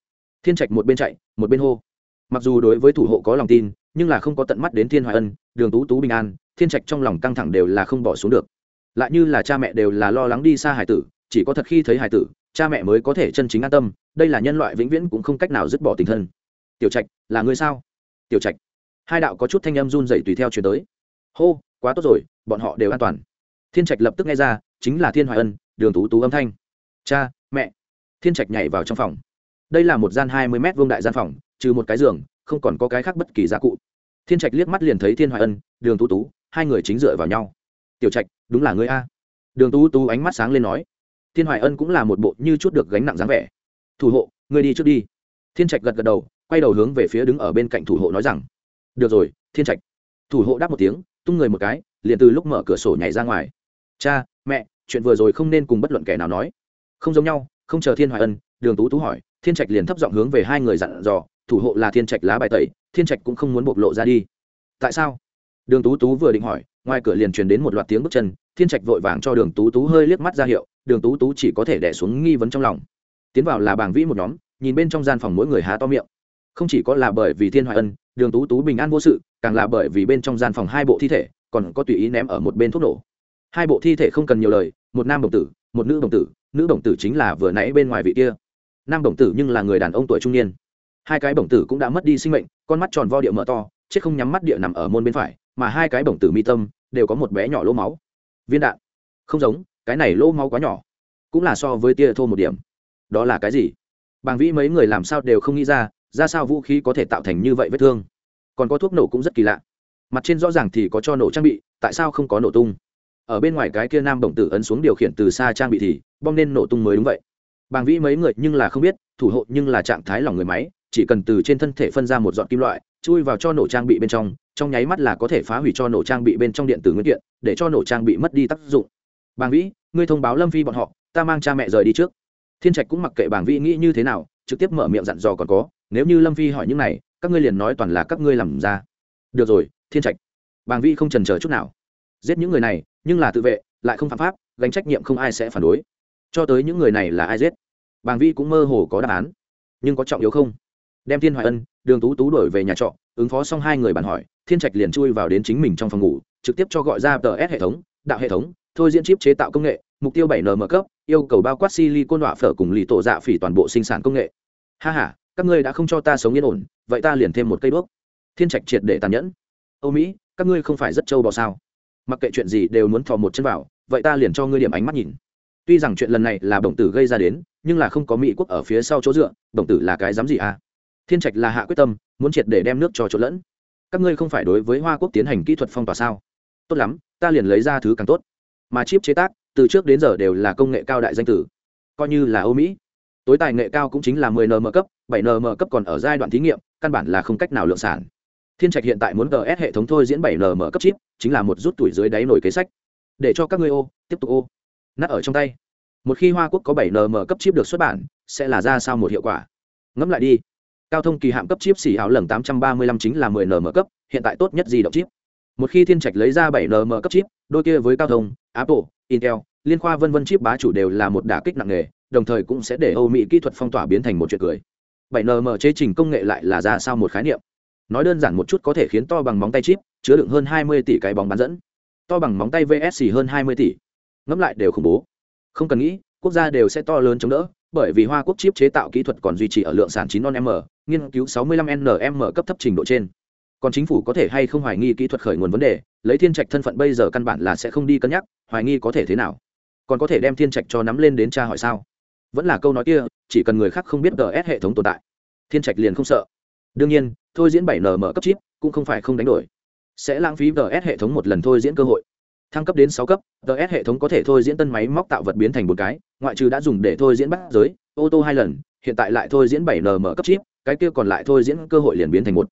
Thiên trạch một bên chạy, một bên hô. Mặc dù đối với thủ hộ có lòng tin, nhưng là không có tận mắt đến thiên hoài ân, đường tú tú bình an, thiên trạch trong lòng căng thẳng đều là không bỏ xuống được. Lại như là cha mẹ đều là lo lắng đi xa hải tử, chỉ có thật khi thấy hải tử, cha mẹ mới có thể chân chính an tâm đây là nhân loại vĩnh viễn cũng không cách nào dứt bỏ tình thân. Tiểu trạch, là người sao? Tiểu trạch. Hai đạo có chút thanh âm run dậy tùy theo chuyển tới. Hô, quá tốt rồi, bọn họ đều an toàn. Thiên trạch lập tức nghe ra, chính là thiên hoài ân, đường tú tú âm thanh. Cha, mẹ. Thiên trạch nhảy vào trong phòng. Đây là một gian hai mươi m vông đại gian phòng, trừ một cái giường, không còn có cái khác bất kỳ giá cụ. Thiên trạch liếc mắt liền thấy thiên hoài ân, đường tú tú, hai người chính dựa vào nhau. Tiểu trạch, đúng là ngươi a. Đường tú tú ánh mắt sáng lên nói, thiên hoài ân cũng là một bộ như chút được gánh nặng dáng vẻ thủ hộ, ngươi đi trước đi. Thiên trạch gật gật đầu, quay đầu hướng về phía đứng ở bên cạnh thủ hộ nói rằng, được rồi, thiên trạch. Thủ hộ đáp một tiếng, tung người một cái, liền từ lúc mở cửa sổ nhảy ra ngoài. Cha, mẹ, chuyện vừa rồi không nên cùng bất luận kẻ nào nói. Không giống nhau, không chờ thiên hoài ân, đường tú tú hỏi, thiên trạch liền thấp giọng hướng về hai người dặn dò, thủ hộ là thiên trạch lá bài tẩy, thiên trạch cũng không muốn bộc lộ ra đi. Tại sao? Đường tú tú vừa định hỏi, ngoài cửa liền truyền đến một loạt tiếng bước chân, thiên trạch vội vàng cho đường tú tú hơi liếc mắt ra hiệu, đường tú tú chỉ có thể đẻ xuống nghi vấn trong lòng tiến vào là bảng vĩ một nhóm, nhìn bên trong gian phòng mỗi người há to miệng. Không chỉ có là bởi vì thiên hoài ân, đường tú tú bình an vô sự, càng là bởi vì bên trong gian phòng hai bộ thi thể còn có tùy ý ném ở một bên thuốc nổ. Hai bộ thi thể không cần nhiều lời, một nam đồng tử, một nữ đồng tử, nữ đồng tử chính là vừa nãy bên ngoài vị kia. Nam đồng tử nhưng là người đàn ông tuổi trung niên. Hai cái bổng tử cũng đã mất đi sinh mệnh, con mắt tròn vo địa mở to, chết không nhắm mắt địa nằm ở môn bên phải, mà hai cái bổng tử mi tâm đều có một bé nhỏ lỗ máu. Viên đạn. Không giống, cái này lỗ máu quá nhỏ. Cũng là so với tia thô một điểm đó là cái gì? Bàng vĩ mấy người làm sao đều không nghĩ ra ra sao vũ khí có thể tạo thành như vậy vết thương? Còn có thuốc nổ cũng rất kỳ lạ. Mặt trên rõ ràng thì có cho nổ trang bị, tại sao không có nổ tung? Ở bên ngoài cái kia nam bổng tử ấn xuống điều khiển từ xa trang bị thì bom nên nổ tung mới đúng vậy. Bàng vĩ mấy người nhưng là không biết, thủ hộ nhưng là trạng thái lòng người máy, chỉ cần từ trên thân thể phân ra một dọn kim loại, chui vào cho nổ trang bị bên trong trong nháy mắt là có thể phá hủy cho nổ trang bị bên trong điện tử nguyên kiện, để cho nổ trang bị mất đi tác dụng. Bàng vĩ, ngươi thông báo lâm phi bọn họ, ta mang cha mẹ rời đi trước thiên trạch cũng mặc kệ bàng vĩ nghĩ như thế nào, trực tiếp mở miệng dặn dò còn có, nếu như lâm phi hỏi những này, các ngươi liền nói toàn là các ngươi làm ra. Được rồi, thiên trạch. Bàng Vi không trần chờ chút nào. Giết những người này, nhưng là tự vệ, lại không phạm pháp, gánh trách nhiệm không ai sẽ phản đối. Cho tới những người này là ai giết? Bàng Vi cũng mơ hồ có đáp án. Nhưng có trọng yếu không? Đem thiên hoài ân, đường tú tú đổi về nhà trọ, ứng phó xong hai người bàn hỏi, thiên trạch liền chui vào đến chính mình trong phòng ngủ, trực tiếp cho gọi ra tờ s hệ thống, đạo hệ thống, thôi diễn chip chế tạo công nghệ, mục tiêu bảy nm cấp yêu cầu bao quát silicon đọa phở cùng lì tổ dạ phỉ toàn bộ sinh sản công nghệ. Ha ha, các ngươi đã không cho ta sống yên ổn vậy ta liền thêm một cây đuốc. Thiên trạch triệt để tàn nhẫn. Âu mỹ các ngươi không phải rất trâu bò sao? Mặc kệ chuyện gì đều muốn thò một chân vào vậy ta liền cho ngươi điểm ánh mắt nhìn. Tuy rằng chuyện lần này là bổng tử gây ra đến nhưng là không có mỹ quốc ở phía sau chỗ dựa bổng tử là cái dám gì à? Thiên trạch là hạ quyết tâm muốn triệt để đem nước cho chỗ lẫn. Các ngươi không phải đối với hoa quốc tiến hành kỹ thuật phong tỏa sao? Tốt lắm ta liền lấy ra thứ càng tốt. Mà chip chế tác từ trước đến giờ đều là công nghệ cao đại danh tử. Coi như là âu mỹ, tối tài nghệ cao cũng chính là 10 nm cấp 7 nm cấp còn ở giai đoạn thí nghiệm, căn bản là không cách nào lượng sản. Thiên trạch hiện tại muốn gs hệ thống thôi diễn 7 nm cấp chip, chính là một rút tuổi dưới đáy nổi kế sách. Để cho các ngươi ô, tiếp tục ô. Nát ở trong tay. Một khi hoa quốc có 7 nm cấp chip được xuất bản, sẽ là ra sao một hiệu quả? Ngẫm lại đi. Cao thông kỳ hạm cấp chip xỉ áo lần 835 chính là 10 nm cấp, hiện tại tốt nhất gì động chip một khi thiên trạch lấy ra 7 nm cấp chip, đôi kia với cao thông, apple, intel, liên khoa vân vân chip bá chủ đều là một đả kích nặng nề, đồng thời cũng sẽ để âu mỹ kỹ thuật phong tỏa biến thành một chuyện cười. 7 nm chế trình công nghệ lại là ra sao một khái niệm? Nói đơn giản một chút có thể khiến to bằng móng tay chip chứa đựng hơn 20 tỷ cái bóng bán dẫn. To bằng móng tay vsc hơn 20 tỷ. Ngẫm lại đều khủng bố. Không cần nghĩ, quốc gia đều sẽ to lớn chống đỡ, bởi vì hoa quốc chip chế tạo kỹ thuật còn duy trì ở lượng sản 9 non m, nghiên cứu 65 nm cấp thấp trình độ trên còn chính phủ có thể hay không hoài nghi kỹ thuật khởi nguồn vấn đề, lấy thiên trạch thân phận bây giờ căn bản là sẽ không đi cân nhắc, hoài nghi có thể thế nào? Còn có thể đem thiên trạch cho nắm lên đến tra hỏi sao? Vẫn là câu nói kia, chỉ cần người khác không biết gs hệ thống tồn tại, thiên trạch liền không sợ. Đương nhiên, thôi diễn 7 nm cấp chip cũng không phải không đánh đổi. Sẽ lãng phí gs hệ thống một lần thôi diễn cơ hội. Thăng cấp đến sáu cấp gs hệ thống có thể thôi diễn tân máy móc tạo vật biến thành một cái, ngoại trừ đã dùng để thôi diễn bắt giới, ô tô hai lần, hiện tại lại thôi diễn 7 nm cấp chip, cái kia còn lại thôi diễn cơ hội liền biến thành một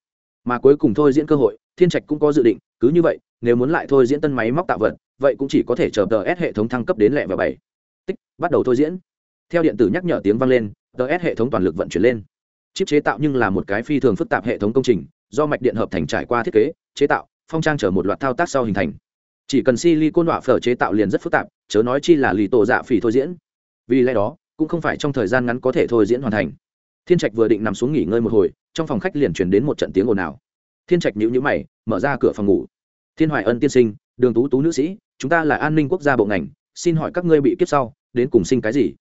mà cuối cùng thôi diễn cơ hội, thiên trạch cũng có dự định, cứ như vậy, nếu muốn lại thôi diễn tân máy móc tạo vật, vậy cũng chỉ có thể chờ tờ s hệ thống thăng cấp đến lẹ và bảy. Tích, bắt đầu thôi diễn. Theo điện tử nhắc nhở tiếng vang lên, tờ s hệ thống toàn lực vận chuyển lên. Chip chế tạo nhưng là một cái phi thường phức tạp hệ thống công trình, do mạch điện hợp thành trải qua thiết kế, chế tạo, phong trang chở một loạt thao tác sau hình thành. Chỉ cần silicon đọa phở chế tạo liền rất phức tạp, chớ nói chi là lì tổ dạ phỉ thôi diễn. Vì lẽ đó, cũng không phải trong thời gian ngắn có thể thôi diễn hoàn thành. Thiên trạch vừa định nằm xuống nghỉ ngơi một hồi trong phòng khách liền chuyển đến một trận tiếng ồn ào. Thiên trạch nhữ nhữ mày, mở ra cửa phòng ngủ. Thiên hoài ân tiên sinh, đường tú tú nữ sĩ, chúng ta là an ninh quốc gia bộ ngành, xin hỏi các ngươi bị kiếp sau, đến cùng sinh cái gì?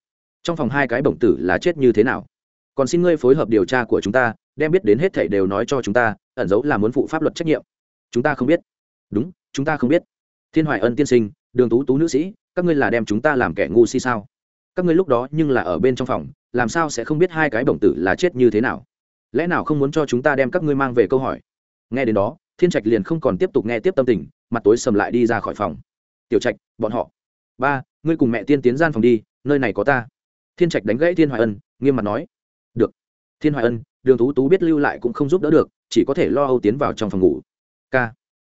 Trong phòng hai cái bổng tử là chết như thế nào? Còn xin ngươi phối hợp điều tra của chúng ta, đem biết đến hết thảy đều nói cho chúng ta, ẩn dấu là muốn phụ pháp luật trách nhiệm. Chúng ta không biết. Đúng, chúng ta không biết. Thiên hoài ân tiên sinh, đường tú tú nữ sĩ, các ngươi là đem chúng ta làm kẻ ngu si sao? Các ngươi lúc đó nhưng là ở bên trong phòng, làm sao sẽ không biết hai cái bổng tử là chết như thế nào? Lẽ nào không muốn cho chúng ta đem các ngươi mang về câu hỏi? Nghe đến đó, thiên trạch liền không còn tiếp tục nghe tiếp tâm tình, mặt tối sầm lại đi ra khỏi phòng. Tiểu trạch, bọn họ. Ba, ngươi cùng mẹ tiên tiến gian phòng đi, nơi này có ta. Thiên trạch đánh gãy thiên hoài ân, nghiêm mặt nói. Được. Thiên hoài ân, đường tú tú biết lưu lại cũng không giúp đỡ được, chỉ có thể lo âu tiến vào trong phòng ngủ. K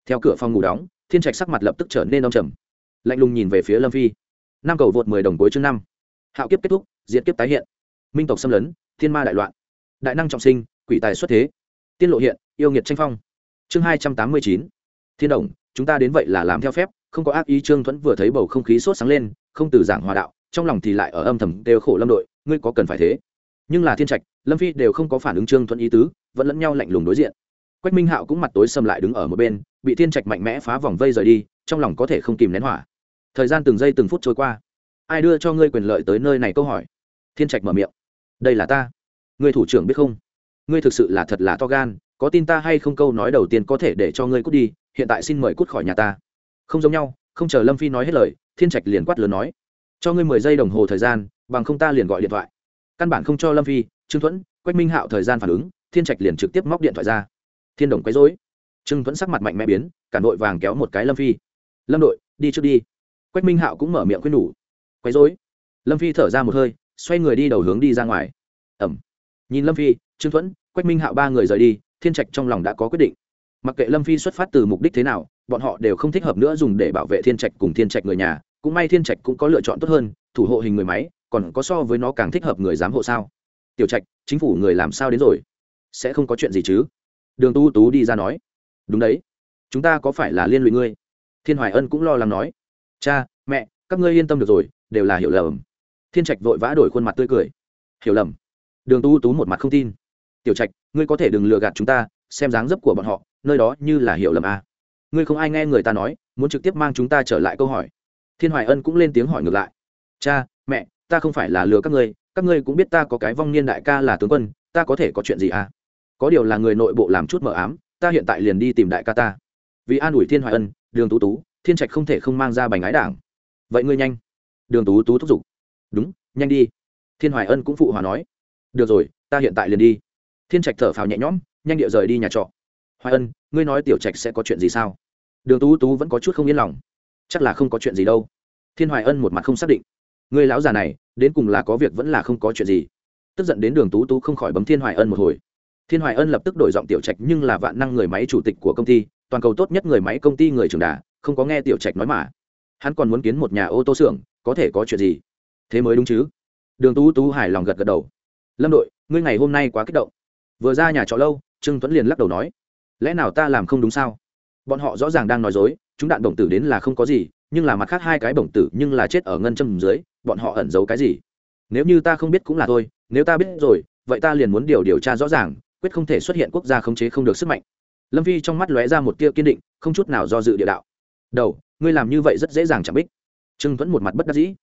theo cửa phòng ngủ đóng, thiên trạch sắc mặt lập tức trở nên đông trầm. Lạnh lùng nhìn về phía lâm phi. Năm cầu vượt mười đồng cuối chương năm. Hạo kiếp kết thúc diễn kiếp tái hiện. Minh tộc xâm lấn, thiên ma đại loạn đại năng trọng sinh, quỷ tài xuất thế. Tiên lộ hiện, yêu nghiệt tranh phong. Chương hai trăm tám mươi chín. Thiên đồng, chúng ta đến vậy là làm theo phép, không có ác ý, trương thuẫn vừa thấy bầu không khí sốt sáng lên, không từ giảng hòa đạo, trong lòng thì lại ở âm thầm đều khổ lâm đội, ngươi có cần phải thế? Nhưng là thiên trạch, lâm phi đều không có phản ứng trương thuẫn ý tứ, vẫn lẫn nhau lạnh lùng đối diện. Quách minh hạo cũng mặt tối xâm lại đứng ở một bên, bị thiên trạch mạnh mẽ phá vòng vây rời đi, trong lòng có thể không kìm nén hỏa. Thời gian từng giây từng phút trôi qua. Ai đưa cho ngươi quyền lợi tới nơi này, câu hỏi? Thiên trạch mở miệng. Đây là ta ngươi thủ trưởng biết không? Ngươi thực sự là thật là to gan, có tin ta hay không câu nói đầu tiên có thể để cho ngươi cút đi, hiện tại xin mời cút khỏi nhà ta. Không giống nhau, không chờ lâm phi nói hết lời, thiên trạch liền quát lớn nói, cho ngươi mười giây đồng hồ thời gian, bằng không ta liền gọi điện thoại. Căn bản không cho lâm phi, trương thuẫn, quách minh hạo thời gian phản ứng, thiên trạch liền trực tiếp móc điện thoại ra. Thiên đồng quấy dối trương thuẫn sắc mặt mạnh mẽ biến, cả đội vàng kéo một cái lâm phi. Lâm đội, đi trước đi. Quách minh hạo cũng mở miệng khuyên nhủ. Quấy dối lâm phi thở ra một hơi, xoay người đi đầu hướng đi ra ngoài. Ẩm nhìn lâm phi, trương thuẫn, quách minh hạo ba người rời đi, thiên trạch trong lòng đã có quyết định. Mặc kệ lâm phi xuất phát từ mục đích thế nào, bọn họ đều không thích hợp nữa dùng để bảo vệ thiên trạch cùng thiên trạch người nhà. Cũng may thiên trạch cũng có lựa chọn tốt hơn, thủ hộ hình người máy, còn có so với nó càng thích hợp người giám hộ sao? Tiểu trạch, chính phủ người làm sao đến rồi? Sẽ không có chuyện gì chứ? Đường tu tú đi ra nói. Đúng đấy. Chúng ta có phải là liên lụy ngươi? Thiên hoài ân cũng lo lắng nói. Cha, mẹ, các ngươi yên tâm được rồi, đều là hiểu lầm. Thiên trạch vội vã đổi khuôn mặt tươi cười. Hiểu lầm đường tu tú một mặt không tin. Tiểu trạch, ngươi có thể đừng lừa gạt chúng ta, xem dáng dấp của bọn họ, nơi đó như là hiểu lầm à. ngươi không ai nghe người ta nói, muốn trực tiếp mang chúng ta trở lại câu hỏi. Thiên hoài ân cũng lên tiếng hỏi ngược lại. Cha, mẹ, ta không phải là lừa các ngươi các ngươi cũng biết ta có cái vong niên đại ca là tướng quân, ta có thể có chuyện gì à? Có điều là người nội bộ làm chút mờ ám, ta hiện tại liền đi tìm đại ca ta. Vì an ủi thiên hoài ân, đường tú tú, thiên trạch không thể không mang ra bành ái đảng. Vậy ngươi nhanh. Đường tú tú thúc giục. Đúng, nhanh đi. Thiên hoài ân cũng phụ hòa nói được rồi, ta hiện tại liền đi. Thiên trạch thở phào nhẹ nhõm, nhanh địa rời đi nhà trọ. Hoài ân, ngươi nói tiểu trạch sẽ có chuyện gì sao? Đường tú tú vẫn có chút không yên lòng. Chắc là không có chuyện gì đâu. Thiên hoài ân một mặt không xác định. Người lão già này, đến cùng là có việc vẫn là không có chuyện gì? Tức giận đến đường tú tú không khỏi bấm thiên hoài ân một hồi. Thiên hoài ân lập tức đổi giọng tiểu trạch nhưng là vạn năng người máy chủ tịch của công ty, toàn cầu tốt nhất người máy công ty người trường đà, không có nghe tiểu trạch nói mà. Hắn còn muốn kiến một nhà ô tô xưởng, có thể có chuyện gì? Thế mới đúng chứ? Đường tú tú hài lòng gật gật đầu lâm đội, ngươi ngày hôm nay quá kích động. Vừa ra nhà trọ lâu, trương tuấn liền lắc đầu nói, lẽ nào ta làm không đúng sao? Bọn họ rõ ràng đang nói dối, chúng đạn đồng tử đến là không có gì, nhưng là mặt khác hai cái bổng tử nhưng là chết ở ngân châm dưới, bọn họ ẩn giấu cái gì? Nếu như ta không biết cũng là thôi, nếu ta biết rồi, vậy ta liền muốn điều điều tra rõ ràng, quyết không thể xuất hiện quốc gia khống chế không được sức mạnh. Lâm phi trong mắt lóe ra một tia kiên định, không chút nào do dự địa đạo, đầu, ngươi làm như vậy rất dễ dàng chạm bích. Trương Tuấn một mặt bất đắc dĩ,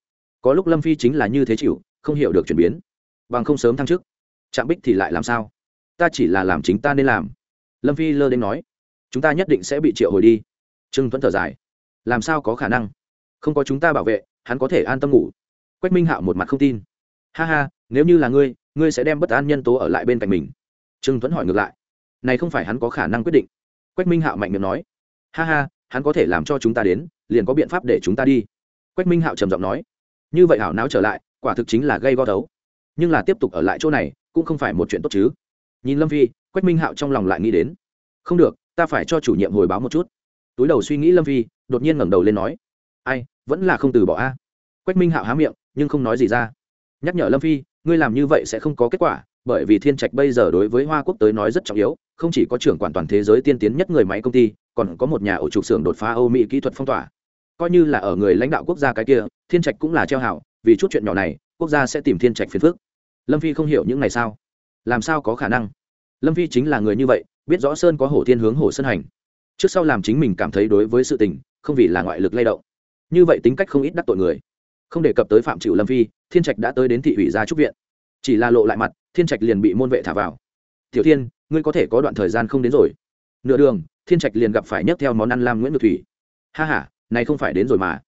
có lúc lâm phi chính là như thế chịu, không hiểu được chuyển biến bằng không sớm thăng chức. Trạm bích thì lại làm sao? Ta chỉ là làm chính ta nên làm. Lâm phi lơ đến nói. Chúng ta nhất định sẽ bị triệu hồi đi. Trương tuấn thở dài. Làm sao có khả năng? Không có chúng ta bảo vệ, hắn có thể an tâm ngủ. Quách minh hạo một mặt không tin. Ha ha, nếu như là ngươi ngươi sẽ đem bất an nhân tố ở lại bên cạnh mình. Trương tuấn hỏi ngược lại. Này không phải hắn có khả năng quyết định. Quách minh hạo mạnh miệng nói. Ha ha, hắn có thể làm cho chúng ta đến, liền có biện pháp để chúng ta đi. Quách minh hạo trầm giọng nói. Như vậy hảo não trở lại, quả thực chính là gây go thấu nhưng là tiếp tục ở lại chỗ này cũng không phải một chuyện tốt chứ. Nhìn lâm phi, quách minh hạo trong lòng lại nghĩ đến. Không được, ta phải cho chủ nhiệm hồi báo một chút. Túi đầu suy nghĩ lâm phi, đột nhiên ngẩng đầu lên nói, ai, vẫn là không từ bỏ a. Quách minh hạo há miệng, nhưng không nói gì ra. Nhắc nhở lâm phi, ngươi làm như vậy sẽ không có kết quả, bởi vì thiên trạch bây giờ đối với hoa quốc tới nói rất trọng yếu, không chỉ có trưởng quản toàn thế giới tiên tiến nhất người máy công ty, còn có một nhà ổ trục xưởng đột phá âu mỹ kỹ thuật phong tỏa. Coi như là ở người lãnh đạo quốc gia cái kia, thiên trạch cũng là treo hảo, vì chút chuyện nhỏ này, quốc gia sẽ tìm thiên trạch phiền phức lâm phi không hiểu những này sao? Làm sao có khả năng? Lâm phi chính là người như vậy, biết rõ sơn có hổ thiên hướng hổ sơn hành. Trước sau làm chính mình cảm thấy đối với sự tình, không vì là ngoại lực lay động. Như vậy tính cách không ít đắc tội người. Không đề cập tới phạm chịu lâm phi, thiên trạch đã tới đến thị ủy gia trúc viện. Chỉ là lộ lại mặt, thiên trạch liền bị môn vệ thả vào. Tiểu thiên, ngươi có thể có đoạn thời gian không đến rồi. Nửa đường, thiên trạch liền gặp phải nhấc theo món ăn lam nguyễn nhược thủy. Ha h a này không phải đến rồi mà.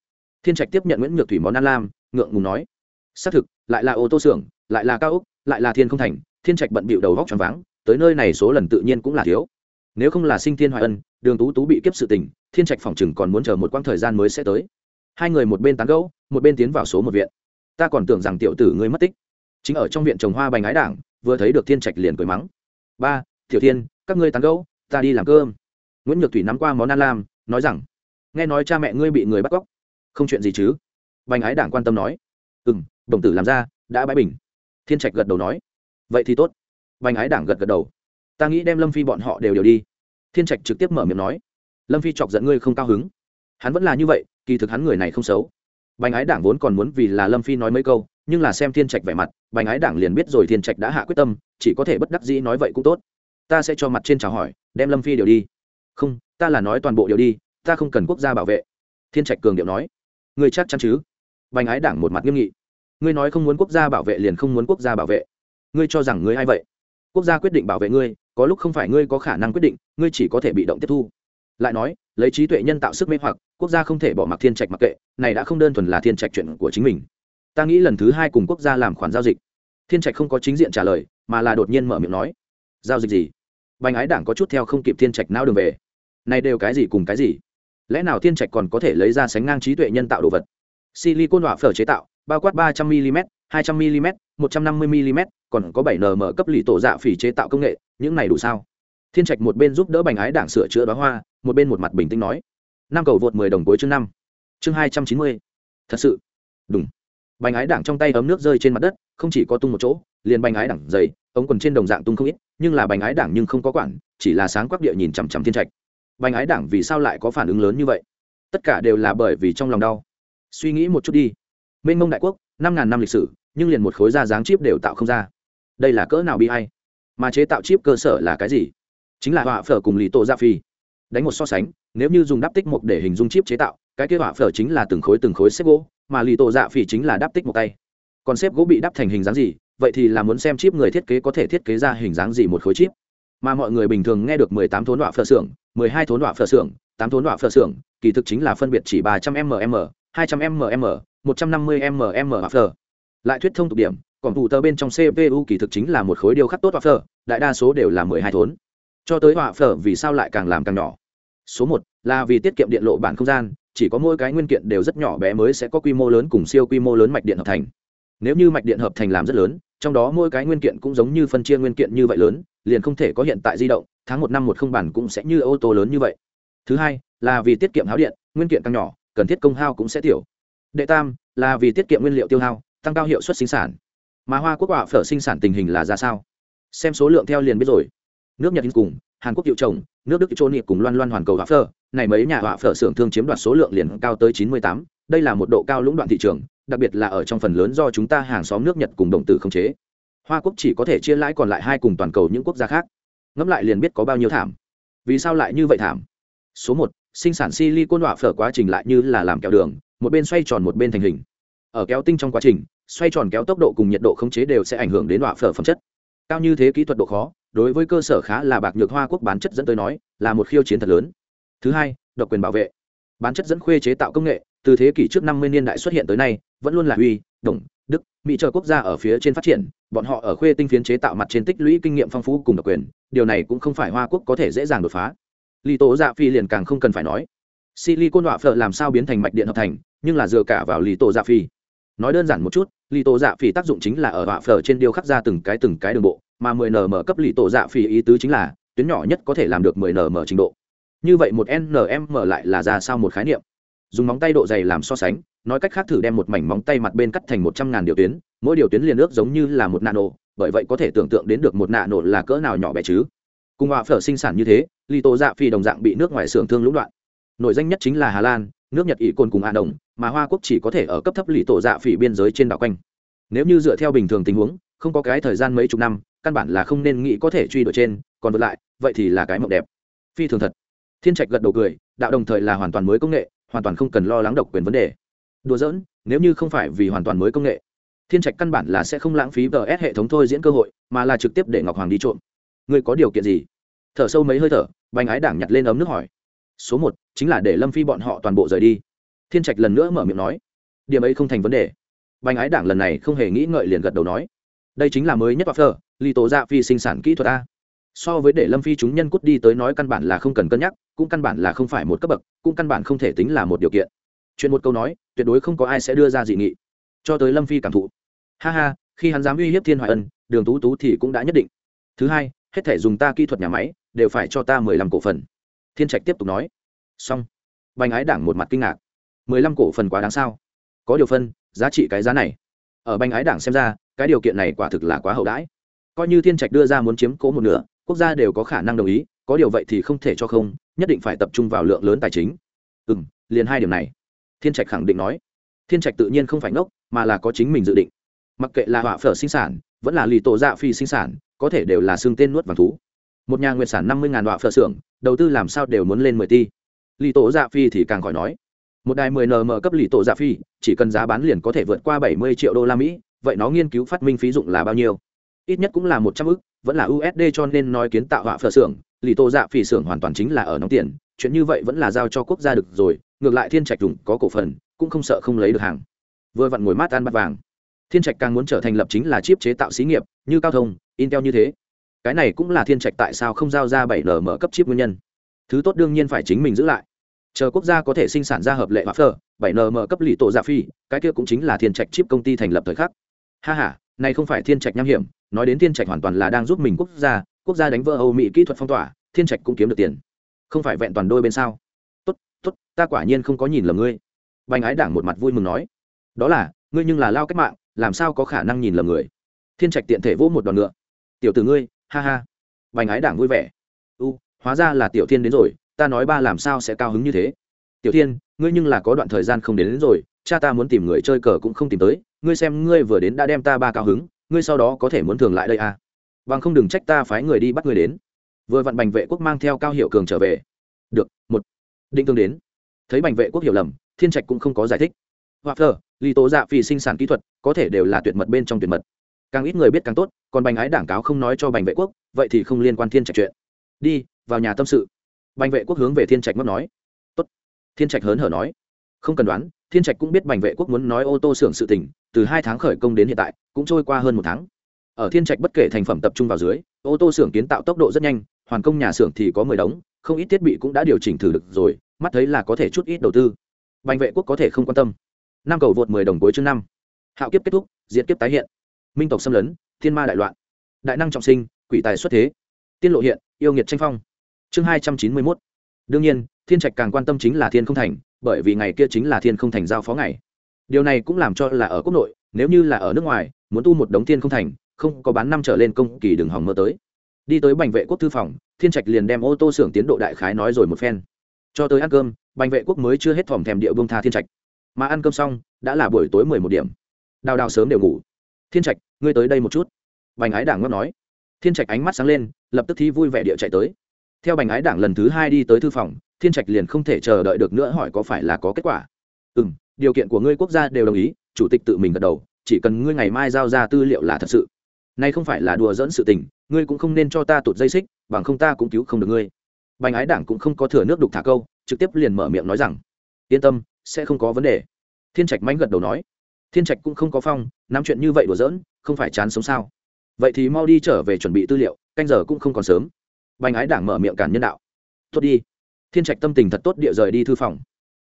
Thiên trạch tiếp nhận nguyễn nhược thủy món ăn lam, ngượng ngùng nói. Xác thực, lại là ô tô xưởng lại là cao úc, lại là thiên không thành, thiên trạch bận bịu đầu vóc tròn váng, tới nơi này số lần tự nhiên cũng là thiếu. Nếu không là sinh thiên hoài ân, đường tú tú bị kiếp sự tình, thiên trạch phòng chừng còn muốn chờ một quãng thời gian mới sẽ tới. Hai người một bên tán gẫu, một bên tiến vào số một viện. Ta còn tưởng rằng tiểu tử ngươi mất tích. Chính ở trong viện trồng hoa bành ái đảng, vừa thấy được thiên trạch liền cười mắng. Ba, tiểu thiên, các ngươi tán gẫu, ta đi làm cơm. Nguyễn nhược thủy nắm qua món ăn lam, nói rằng, nghe nói cha mẹ ngươi bị người bắt cóc. Không chuyện gì chứ? Bành ái đảng quan tâm nói. Ừ m đồng tử làm ra, đã bãi bình thiên trạch gật đầu nói, vậy thì tốt. Bành ái đảng gật gật đầu. Ta nghĩ đem lâm phi bọn họ đều đều đi. Thiên trạch trực tiếp mở miệng nói, lâm phi chọc giận ngươi không cao hứng. Hắn vẫn là như vậy, kỳ thực hắn người này không xấu. Bành ái đảng vốn còn muốn vì là lâm phi nói mấy câu, nhưng là xem thiên trạch vẻ mặt, bành ái đảng liền biết rồi thiên trạch đã hạ quyết tâm, chỉ có thể bất đắc dĩ nói vậy cũng tốt. Ta sẽ cho mặt trên chào hỏi, đem lâm phi đều đi. Không, ta là nói toàn bộ đều đi, ta không cần quốc gia bảo vệ. Thiên trạch cường điệu nói, ngươi chắc chắn chứ? Bành ái đảng một mặt nghiêm nghị ngươi nói không muốn quốc gia bảo vệ liền không muốn quốc gia bảo vệ. Ngươi cho rằng ngươi a i vậy? Quốc gia quyết định bảo vệ ngươi, có lúc không phải ngươi có khả năng quyết định, ngươi chỉ có thể bị động tiếp thu. Lại nói, lấy trí tuệ nhân tạo sức mê hoặc, quốc gia không thể bỏ mặc thiên trạch mặc kệ, này đã không đơn thuần là thiên trạch chuyện của chính mình. Ta nghĩ lần thứ hai cùng quốc gia làm khoản giao dịch. Thiên trạch không có chính diện trả lời, mà là đột nhiên mở miệng nói. Giao dịch gì? Bành ái đảng có chút theo không kịp thiên trạch não đường về. Này đều cái gì cùng cái gì? Lẽ nào thiên trạch còn có thể lấy ra sánh ngang trí tuệ nhân tạo đồ vật? Silicon đọa phở chế tạo bao quát ba trăm mm hai trăm mm một trăm năm mươi mm còn có 7nm cấp lì tổ dạ phỉ chế tạo công nghệ, những này đủ sao? Thiên trạch một bên giúp đỡ bành ái đảng sửa chữa đóa hoa, một bên một mặt bình tĩnh nói. Năm cầu vượt mười đồng cuối chương năm. Chương hai trăm chín mươi. Thật sự. Đúng bành ái đảng trong tay ấm nước rơi trên mặt đất, không chỉ có tung một chỗ, liền bành ái đảng dày, ống quần trên đồng dạng tung không ít, nhưng là bành ái đảng nhưng không có quản, chỉ là sáng quắc địa nhìn chằm chằm thiên trạch. Bành ái đảng vì sao lại có phản ứng lớn như vậy? Tất cả đều là bởi vì trong lòng đau. Suy nghĩ một chút đi mênh mông đại quốc, năm ngàn năm lịch sử, nhưng liền một khối da dáng chip đều tạo không ra. Đây là cỡ nào bi hay mà chế tạo chip cơ sở là cái gì? Chính là họa phở cùng lì tổ gia phi. Đánh một so sánh, nếu như dùng đắp tích mục để hình dung chip chế tạo, cái kia họa phở chính là từng khối từng khối xếp gỗ, mà lì tổ dạ phi chính là đắp tích một tay. Còn xếp gỗ bị đắp thành hình dáng gì, vậy thì là muốn xem chip người thiết kế có thể thiết kế ra hình dáng gì một khối chip. Mà mọi người bình thường nghe được mười tám thốn đọa phở xưởng, mười hai thốn đọa phở xưởng, tám thốn đọa phở xưởng, kỳ thực chính là phân biệt chỉ ba trăm mm hai trăm mm một trăm năm mươi mm wafer lại thuyết thông tục điểm còn thủ tờ bên trong cpu kỳ thực chính là một khối điều khắc tốt wafer đại đa số đều là mười hai thốn. Cho tới wafer vì sao lại càng làm càng nhỏ? Số một, là vì tiết kiệm điện lộ bản không gian, chỉ có mỗi cái nguyên kiện đều rất nhỏ bé mới sẽ có quy mô lớn cùng siêu quy mô lớn mạch điện hợp thành. Nếu như mạch điện hợp thành làm rất lớn, trong đó mỗi cái nguyên kiện cũng giống như phân chia nguyên kiện như vậy lớn, liền không thể có hiện tại di động, tháng một năm một không bản cũng sẽ như ô tô lớn như vậy. Thứ hai, là vì tiết kiệm háo điện, nguyên kiện càng nhỏ cần thiết công hao cũng sẽ tiểu. Đệ tam, là vì tiết kiệm nguyên liệu tiêu hao, tăng cao hiệu suất sinh sản. Mà hoa quốc quả phở sinh sản tình hình là ra sao? Xem số lượng theo liền biết rồi. Nước nhật cùng, hàn quốc hiệu trồng, nước đức trôn nghiệp cùng loan loan hoàn cầu quả phở, này mấy nhà quả phở xưởng thương chiếm đoạt số lượng liền cao tới chín mươi tám, đây là một độ cao lũng đoạn thị trường, đặc biệt là ở trong phần lớn do chúng ta hàng xóm nước nhật cùng đồng tử không chế. Hoa quốc chỉ có thể chia lãi còn lại hai cùng toàn cầu những quốc gia khác. Ngẫm lại liền biết có bao nhiêu thảm. Vì sao lại như vậy thảm? Số một sinh sản silicon đọa phở quá trình lại như là làm kéo đường, một bên xoay tròn một bên thành hình. Ở kéo tinh trong quá trình, xoay tròn kéo tốc độ cùng nhiệt độ khống chế đều sẽ ảnh hưởng đến đọa phở phẩm chất. Cao như thế kỹ thuật độ khó, đối với cơ sở khá là bạc nhược hoa quốc bán chất dẫn tới nói, là một khiêu chiến thật lớn. Thứ hai, độc quyền bảo vệ. Bán chất dẫn khuê chế tạo công nghệ, từ thế kỷ trước năm mươi niên đại xuất hiện tới nay, vẫn luôn là uy, đồng, đức, mỹ chờ quốc gia ở phía trên phát triển, bọn họ ở khuê tinh phiến chế tạo mặt trên tích lũy kinh nghiệm phong phú cùng độc quyền, điều này cũng không phải hoa quốc có thể dễ dàng đột phá lì tổ dạ phi liền càng không cần phải nói. Silicon đọa phở làm sao biến thành mạch điện hợp thành, nhưng là dựa cả vào lì tổ dạ phi. Nói đơn giản một chút, lì tổ dạ phi tác dụng chính là ở đọa phở trên điêu khắc ra từng cái từng cái đường bộ, mà 10 nm cấp lì tổ dạ phi ý tứ chính là, tuyến nhỏ nhất có thể làm được 10 nm trình độ. Như vậy một nm lại là ra sao một khái niệm? Dùng móng tay độ dày làm so sánh, nói cách khác thử đem một mảnh móng tay mặt bên cắt thành một trăm ngàn điều tuyến, mỗi điều tuyến liền ước giống như là một nano, bởi vậy có thể tưởng tượng đến được một nạ nổ là cỡ nào nhỏ bé chứ. Cùng họa phở sinh sản như thế lì tổ dạ phi đồng dạng bị nước ngoài xưởng thương lũng đoạn. Nội danh nhất chính là hà lan, nước nhật ỷ côn cùng a đồng, mà hoa quốc chỉ có thể ở cấp thấp lì tổ dạ phỉ biên giới trên đảo quanh. Nếu như dựa theo bình thường tình huống, không có cái thời gian mấy chục năm, căn bản là không nên nghĩ có thể truy đuổi trên, còn vượt lại, vậy thì là cái mộng đẹp. Phi thường thật. Thiên trạch gật đầu cười, đạo đồng thời là hoàn toàn mới công nghệ, hoàn toàn không cần lo lắng độc quyền vấn đề. Đùa giỡn, nếu như không phải vì hoàn toàn mới công nghệ, thiên trạch căn bản là sẽ không lãng phí vs hệ thống thôi diễn cơ hội, mà là trực tiếp để ngọc hoàng đi trộm. Người có điều kiện gì? Thở sâu mấy hơi thở, bành ái đảng nhặt lên ấm nước hỏi. Số một, chính là để lâm phi bọn họ toàn bộ rời đi. Thiên trạch lần nữa mở miệng nói. Điểm ấy không thành vấn đề. Bành ái đảng lần này không hề nghĩ ngợi liền gật đầu nói. Đây chính là mới nhất waffer ly tố dạ phi sinh sản kỹ thuật a. So với để lâm phi chúng nhân cút đi tới nói căn bản là không cần cân nhắc, cũng căn bản là không phải một cấp bậc, cũng căn bản không thể tính là một điều kiện. Chuyện một câu nói, tuyệt đối không có ai sẽ đưa ra dị nghị. Cho tới lâm phi cảm thụ. Ha ha, khi hắn dám uy hiếp thiên hoài ân, đường tú tú thì cũng đã nhất định. Thứ hai hết thể dùng ta kỹ thuật nhà máy, đều phải cho ta mười lăm cổ phần. Thiên trạch tiếp tục nói. Xong. Bành ái đảng một mặt kinh ngạc. mười lăm cổ phần quá đáng sao? Có điều phân, giá trị cái giá này. Ở bành ái đảng xem ra, cái điều kiện này quả thực là quá hậu đãi. Coi như thiên trạch đưa ra muốn chiếm cố một nửa, quốc gia đều có khả năng đồng ý, có điều vậy thì không thể cho không, nhất định phải tập trung vào lượng lớn tài chính. Ừ m liền hai điểm này. Thiên trạch khẳng định nói. Thiên trạch tự nhiên không phải ngốc, mà là có chính mình dự định. Mặc kệ là họa phở sinh sản vẫn là lì tổ dạ phi sinh sản, có thể đều là xương tên nuốt vàng thú. Một nhà nguyệt sản năm mươi ngàn đọa phở xưởng, đầu tư làm sao đều muốn lên mười ti. Lì tổ dạ phi thì càng khỏi nói, một đài mười nm cấp lì tổ dạ phi, chỉ cần giá bán liền có thể vượt qua bảy mươi triệu đô la mỹ, vậy nó nghiên cứu phát minh phí dụng là bao nhiêu? Ít nhất cũng là một trăm ức, vẫn là usd cho nên nói kiến tạo họa phở xưởng, lì tổ dạ phi xưởng hoàn toàn chính là ở nóng tiền, chuyện như vậy vẫn là giao cho quốc gia được rồi, ngược lại thiên trạch dùng có cổ phần, cũng không sợ không lấy được hàng. Vừa vặn ngồi mát ăn bát vàng thiên trạch càng muốn trở thành lập chính là chip chế tạo xí nghiệp, như cao thông, intel như thế. Cái này cũng là thiên trạch tại sao không giao ra bảy nm cấp chip nguyên nhân. Thứ tốt đương nhiên phải chính mình giữ lại. Chờ quốc gia có thể sinh sản ra hợp lệ hoặc phở, bảy nm cấp lì tổ giả phi, cái kia cũng chính là thiên trạch chip công ty thành lập thời khắc. Ha h a này không phải thiên trạch nham hiểm, nói đến thiên trạch hoàn toàn là đang giúp mình quốc gia quốc gia đánh vỡ âu mỹ kỹ thuật phong tỏa, thiên trạch cũng kiếm được tiền. Không phải vẹn toàn đôi bên sao? Tốt tốt, ta quả nhiên không có nhìn lầm ngươi. Bành ái đảng một mặt vui mừng nói. Đó là, ngươi nhưng là lao cách mạng làm sao có khả năng nhìn lầm người? Thiên trạch tiện thể vỗ một đòn ngựa. Tiểu tử ngươi ha ha. Bành ái đảng vui vẻ. U hóa ra là tiểu thiên đến rồi ta nói ba làm sao sẽ cao hứng như thế? Tiểu thiên ngươi nhưng là có đoạn thời gian không đến, đến rồi cha ta muốn tìm người chơi cờ cũng không tìm tới ngươi xem ngươi vừa đến đã đem ta ba cao hứng ngươi sau đó có thể muốn thường lại đây à? Bằng không đừng trách ta phái người đi bắt ngươi đến. Vừa vặn bành vệ quốc mang theo cao hiệu cường trở về. Được một. Định tương đến. Thấy bành vệ quốc hiểu lầm thiên trạch cũng không có giải thích hoặc thờ lý tố dạ vì sinh sản kỹ thuật, có thể đều là tuyệt mật bên trong tuyệt mật. Càng ít người biết càng tốt, còn bành ái đảng cáo không nói cho bành vệ quốc, vậy thì không liên quan thiên trạch chuyện. Đi, vào nhà tâm sự. Bành vệ quốc hướng về thiên trạch mất nói. Tốt. Thiên trạch hớn hở nói. Không cần đoán, thiên trạch cũng biết bành vệ quốc muốn nói ô tô xưởng sự tỉnh từ hai tháng khởi công đến hiện tại, cũng trôi qua hơn một tháng. Ở thiên trạch bất kể thành phẩm tập trung vào dưới, ô tô xưởng kiến tạo tốc độ rất nhanh, hoàn công nhà xưởng thì có mười đống, không ít thiết bị cũng đã điều chỉnh thử được rồi, mắt thấy là có thể chút ít đầu tư. Bành vệ quốc có thể không quan tâm năm cầu vượt mười đồng cuối chương năm. Hạo kiếp kết thúc diễn kiếp tái hiện. Minh tộc xâm lấn, thiên ma đại loạn. Đại năng trọng sinh, quỷ tài xuất thế. Tiên lộ hiện, yêu nghiệt tranh phong. Chương hai trăm chín mươi mốt. Đương nhiên, thiên trạch càng quan tâm chính là thiên không thành, bởi vì ngày kia chính là thiên không thành giao phó ngày. Điều này cũng làm cho là ở quốc nội, nếu như là ở nước ngoài, muốn tu một đống thiên không thành, không có bán năm trở lên công kỳ đường hỏng mơ tới. Đi tới bành vệ quốc thư phòng, thiên trạch liền đem ô tô xưởng tiến độ đại khái nói rồi một phen. Cho tới ăn cơm, bành vệ quốc mới chưa hết thòm thèm địa bông tha thiên trạch mà ăn cơm xong, đã là buổi tối mười một điểm. Đào đào sớm đều ngủ. Thiên trạch, ngươi tới đây một chút. Bành ái đảng ngót nói. Thiên trạch ánh mắt sáng lên, lập tức thi vui vẻ địa chạy tới. Theo bành ái đảng lần thứ hai đi tới thư phòng, thiên trạch liền không thể chờ đợi được nữa hỏi có phải là có kết quả. Ừ m điều kiện của ngươi quốc gia đều đồng ý, chủ tịch tự mình gật đầu, chỉ cần ngươi ngày mai giao ra tư liệu là thật sự. Nay không phải là đùa dẫn sự tình, ngươi cũng không nên cho ta tụt dây xích, bằng không ta cũng cứu không được ngươi. Bành ái đảng cũng không có thừa nước đục thả câu, trực tiếp liền mở miệng nói rằng, yên tâm sẽ không có vấn đề. Thiên trạch mánh gật đầu nói. Thiên trạch cũng không có phong, nắm chuyện như vậy đùa giỡn, không phải chán sống sao? Vậy thì mau đi trở về chuẩn bị tư liệu, canh giờ cũng không còn sớm. Bành ái đảng mở miệng cản nhân đạo. Tốt đi. Thiên trạch tâm tình thật tốt địa rời đi thư phòng.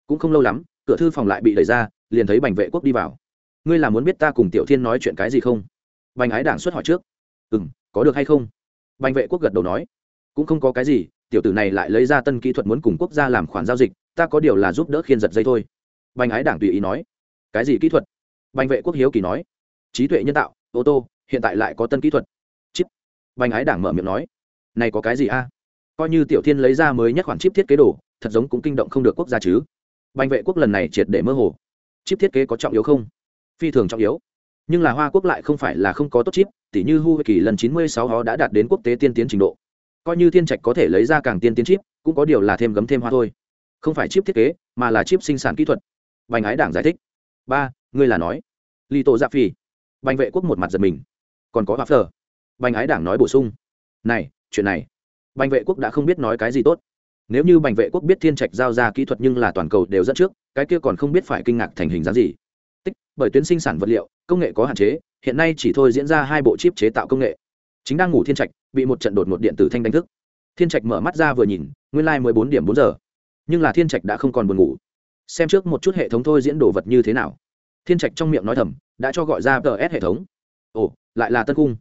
Cũng không lâu lắm, cửa thư phòng lại bị đẩy ra, liền thấy bành vệ quốc đi vào. Ngươi là muốn biết ta cùng tiểu thiên nói chuyện cái gì không? Bành ái đảng xuất hỏi trước. Ừ m có được hay không? Bành vệ quốc gật đầu nói. Cũng không có cái gì, tiểu tử này lại lấy ra tân kỹ thuật muốn cùng quốc gia làm khoản giao dịch, ta có điều là giúp đỡ khiên giật dây thôi bành ái đảng tùy ý nói, cái gì kỹ thuật? Bành vệ quốc hiếu kỳ nói, trí tuệ nhân tạo, ô tô, hiện tại lại có tân kỹ thuật. Chip. Bành ái đảng mở miệng nói, này có cái gì a? Coi như tiểu thiên lấy ra mới nhất khoản chip thiết kế đồ, thật giống cũng kinh động không được quốc gia chứ. Bành vệ quốc lần này triệt để mơ hồ. Chip thiết kế có trọng yếu không? Phi thường trọng yếu. Nhưng là hoa quốc lại không phải là không có tốt chip tỷ như hu kỳ lần chín mươi sáu họ đã đạt đến quốc tế tiên tiến trình độ. Coi như thiên trạch có thể lấy ra càng tiên tiến chip, cũng có điều là thêm gấm thêm hoa thôi. Không phải chip thiết kế, mà là chip sinh sản kỹ thuật bành ái đảng giải thích. Ba, ngươi là nói. Lì tổ dạ phi bành vệ quốc một mặt giật mình. Còn có hoa phờ. Bành ái đảng nói bổ sung. Này, chuyện này. Bành vệ quốc đã không biết nói cái gì tốt. Nếu như bành vệ quốc biết thiên trạch giao ra kỹ thuật nhưng là toàn cầu đều dẫn trước, cái kia còn không biết phải kinh ngạc thành hình dáng gì. Tích, bởi tuyến sinh sản vật liệu, công nghệ có hạn chế, hiện nay chỉ thôi diễn ra hai bộ chip chế tạo công nghệ. Chính đang ngủ thiên trạch, bị một trận đột một điện tử thanh đánh thức. Thiên trạch mở mắt ra vừa nhìn, nguyên lai、like、mười bốn điểm bốn giờ. Nhưng là thiên trạch đã không còn buồn ngủ xem trước một chút hệ thống thôi diễn đồ vật như thế nào. Thiên trạch trong miệng nói thầm đã cho gọi ra ts hệ thống. Ồ lại là tân cung.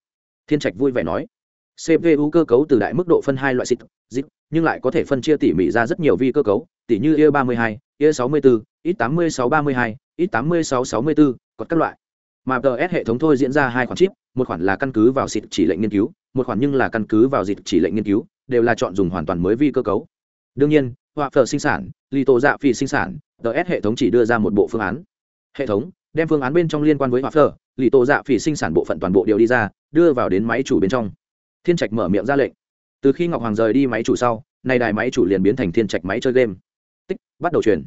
Thiên trạch vui vẻ nói cpu cơ cấu từ đại mức độ phân hai loại xịt zip nhưng lại có thể phân chia tỉ mỉ ra rất nhiều vi cơ cấu tỉ như ia 32, ia 64, ít 86 32, ít 86 64, còn các loại. Mà ts hệ thống thôi diễn ra hai khoản chip một khoản là căn cứ vào xịt chỉ lệnh nghiên cứu một khoản nhưng là căn cứ vào dịch chỉ lệnh nghiên cứu đều là chọn dùng hoàn toàn mới vi cơ cấu. Đương nhiên họa phở sinh sản lì tổ dạ phi sinh sản ts hệ thống chỉ đưa ra một bộ phương án. Hệ thống, đem phương án bên trong liên quan với họa phở lì tổ dạ phi sinh sản bộ phận toàn bộ đều đi ra, đưa vào đến máy chủ bên trong. Thiên trạch mở miệng ra lệnh. Từ khi ngọc hoàng rời đi máy chủ sau, nay đài máy chủ liền biến thành thiên trạch máy chơi game. Tích, bắt đầu chuyển.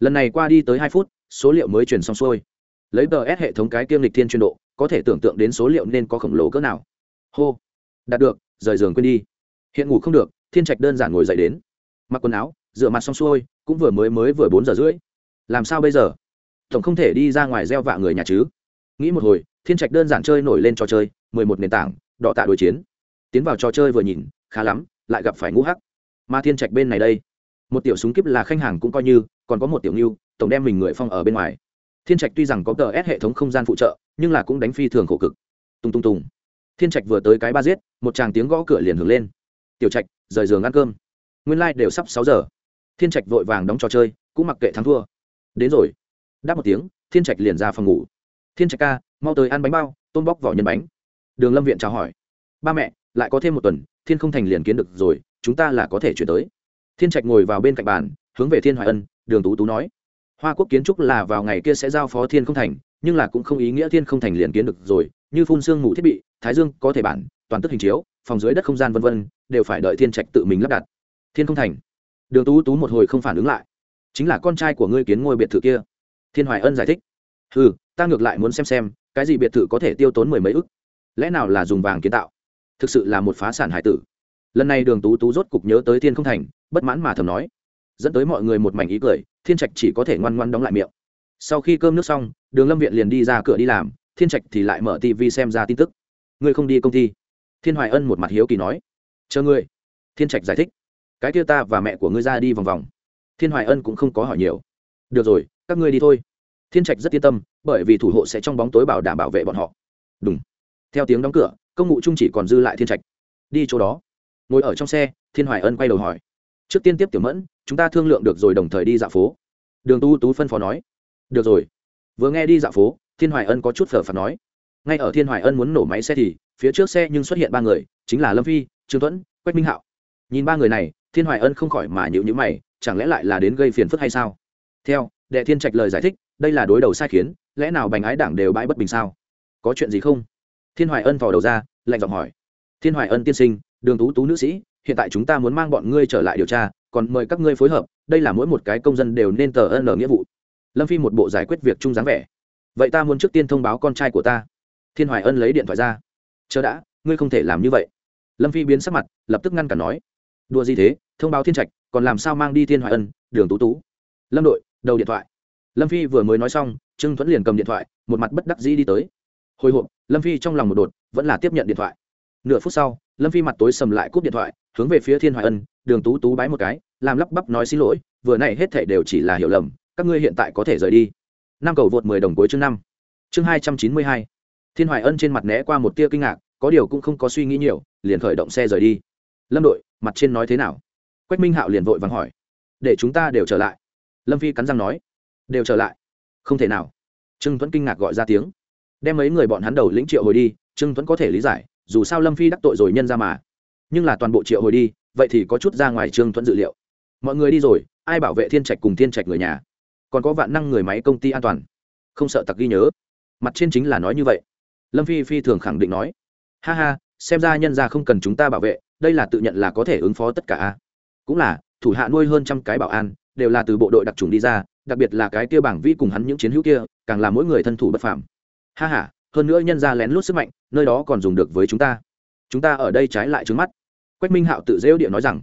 Lần này qua đi tới hai phút, số liệu mới chuyển xong xuôi. Lấy tờ s hệ thống cái kiêm lịch thiên chuyên độ, có thể tưởng tượng đến số liệu nên có khổng lồ cỡ nào. Hô. Đạt được, rời giường quên đi. Hiện ngủ không được, thiên trạch đơn giản ngồi dậy đến. Mặc quần áo rửa mặt xong xuôi cũng vừa mới mới vừa bốn giờ rưỡi. Làm sao bây giờ? Tổng không thể đi ra ngoài gieo vạ người nhà chứ. Nghĩ một hồi thiên trạch đơn giản chơi nổi lên trò chơi mười một nền tảng đọ tạ đối chiến. Tiến vào trò chơi vừa nhìn khá lắm lại gặp phải ngũ hắc. Mà thiên trạch bên này đây một tiểu súng kíp là khanh hàng cũng coi như còn có một tiểu ngưu tổng đem mình người phong ở bên ngoài. Thiên trạch tuy rằng có tờ s hệ thống không gian phụ trợ nhưng là cũng đánh phi thường khổ cực. Tung tung tùng, thiên trạch vừa tới cái ba giết một chàng tiếng gõ cửa liền hưởng lên. Tiểu trạch rời giường ăn cơm. Nguyên lai、like、đều sắp sáu giờ thiên trạch vội vàng đóng trò chơi cũng mặc kệ thắng thua. Đến rồi. Đáp một tiếng thiên trạch liền ra phòng ngủ. Thiên trạch ca mau tới ăn bánh bao tôm bóc vỏ nhân bánh. Đường lâm viện chào hỏi. Ba mẹ lại có thêm một tuần thiên không thành liền kiến được rồi chúng ta là có thể chuyển tới. Thiên trạch ngồi vào bên cạnh bàn hướng về thiên hoài ân đường tú tú nói. Hoa quốc kiến trúc là vào ngày kia sẽ giao phó thiên không thành nhưng là cũng không ý nghĩa thiên không thành liền kiến được rồi như phun xương ngủ thiết bị thái dương có thể bản toàn tức hình chiếu phòng dưới đất không gian vân vân, đều phải đợi thiên trạch tự mình lắp đặt. Thiên không thành đường tú tú một hồi không phản ứng lại. Chính là con trai của ngươi kiến ngôi biệt thự kia. Thiên hoài ân giải thích. Ừ ta ngược lại muốn xem xem, cái gì biệt thự có thể tiêu tốn mười mấy ức? Lẽ nào là dùng vàng kiến tạo? Thực sự là một phá sản hải tử. Lần này đường tú tú rốt cục nhớ tới thiên không thành, bất mãn mà thầm nói. Dẫn tới mọi người một mảnh ý cười, thiên trạch chỉ có thể ngoan ngoan đóng lại miệng. Sau khi cơm nước xong, đường lâm viện liền đi ra cửa đi làm, thiên trạch thì lại mở tv xem ra tin tức. Ngươi không đi công ty. Thiên hoài ân một mặt hiếu kỳ nói. Chờ ngươi. Thiên trạch giải thích cái kia ta và mẹ của ngươi ra đi vòng vòng. Thiên hoài ân cũng không có hỏi nhiều. Được rồi, các ngươi đi thôi. Thiên trạch rất yên tâm, bởi vì thủ hộ sẽ trong bóng tối bảo đảm bảo vệ bọn họ. Đúng theo tiếng đóng cửa, công ngụ trung chỉ còn dư lại thiên trạch. Đi chỗ đó. Ngồi ở trong xe, thiên hoài ân quay đầu hỏi. Trước tiên tiếp tiểu mẫn, chúng ta thương lượng được rồi đồng thời đi dạo phố. Đường tu tú phân phó nói. Được rồi. Vừa nghe đi dạo phố, thiên hoài ân có chút phở phạt nói. Ngay ở thiên hoài ân muốn nổ máy xe thì, phía trước xe nhưng xuất hiện ba người, chính là lâm phi, trương tuấn, quách minh hạo. Nhìn ba người này thiên hoài ân không khỏi mà nhịu nhữ mày, chẳng lẽ lại là đến gây phiền phức hay sao? Theo, đệ thiên trạch lời giải thích, đây là đối đầu sai khiến, lẽ nào bành ái đảng đều bãi bất bình sao? Có chuyện gì không? Thiên hoài ân thò đầu ra, lạnh giọng hỏi. Thiên hoài ân tiên sinh, đường tú tú nữ sĩ, hiện tại chúng ta muốn mang bọn ngươi trở lại điều tra, còn mời các ngươi phối hợp, đây là mỗi một cái công dân đều nên tờ ân nghĩa vụ. Lâm phi một bộ giải quyết việc chung dáng vẻ. Vậy ta muốn trước tiên thông báo con trai của ta. Thiên hoài ân lấy điện thoại ra. Chờ đã, ngươi không thể làm như vậy. Lâm phi biến sắc mặt, lập tức ngăn cản nói đua gì thế? Thông báo thiên trạch, còn làm sao mang đi thiên hoài ân, đường tú tú? Lâm đội, đầu điện thoại. Lâm phi vừa mới nói xong, trương thuẫn liền cầm điện thoại, một mặt bất đắc dĩ đi tới. Hồi hộp, lâm phi trong lòng một đột, vẫn là tiếp nhận điện thoại. Nửa phút sau, lâm phi mặt tối sầm lại cúp điện thoại, hướng về phía thiên hoài ân, đường tú tú bái một cái, làm lắp bắp nói xin lỗi, vừa này hết thể đều chỉ là hiểu lầm, các ngươi hiện tại có thể rời đi. Năm cầu vượt mười đồng cuối chương năm. Chương hai trăm chín mươi hai. Thiên hoài ân trên mặt né qua một tia kinh ngạc, có điều cũng không có suy nghĩ nhiều, liền khởi động xe rời đi. Lâm đội mặt trên nói thế nào? Quách minh hạo liền vội vàng hỏi. Để chúng ta đều trở lại. Lâm phi cắn răng nói. Đều trở lại. Không thể nào. Trương tuấn kinh ngạc gọi ra tiếng. Đem mấy người bọn hắn đầu lĩnh triệu hồi đi, trương tuấn có thể lý giải, dù sao lâm phi đắc tội rồi nhân ra mà. Nhưng là toàn bộ triệu hồi đi, vậy thì có chút ra ngoài trương tuấn dự liệu. Mọi người đi rồi, ai bảo vệ thiên trạch cùng thiên trạch người nhà? Còn có vạn năng người máy công ty an toàn. Không sợ tặc ghi nhớ. Mặt trên chính là nói như vậy. Lâm phi phi thường khẳng định nói. Ha ha, xem ra nhân ra không cần chúng ta bảo vệ đây là tự nhận là có thể ứng phó tất cả cũng là, thủ hạ nuôi hơn trăm cái bảo an, đều là từ bộ đội đặc trùng đi ra, đặc biệt là cái kia bảng vi cùng hắn những chiến hữu kia, càng là mỗi người thân thủ bất phàm. Ha ha, hơn nữa nhân ra lén lút sức mạnh, nơi đó còn dùng được với chúng ta. Chúng ta ở đây trái lại trứng mắt. Quách minh hạo tự rêu địa nói rằng,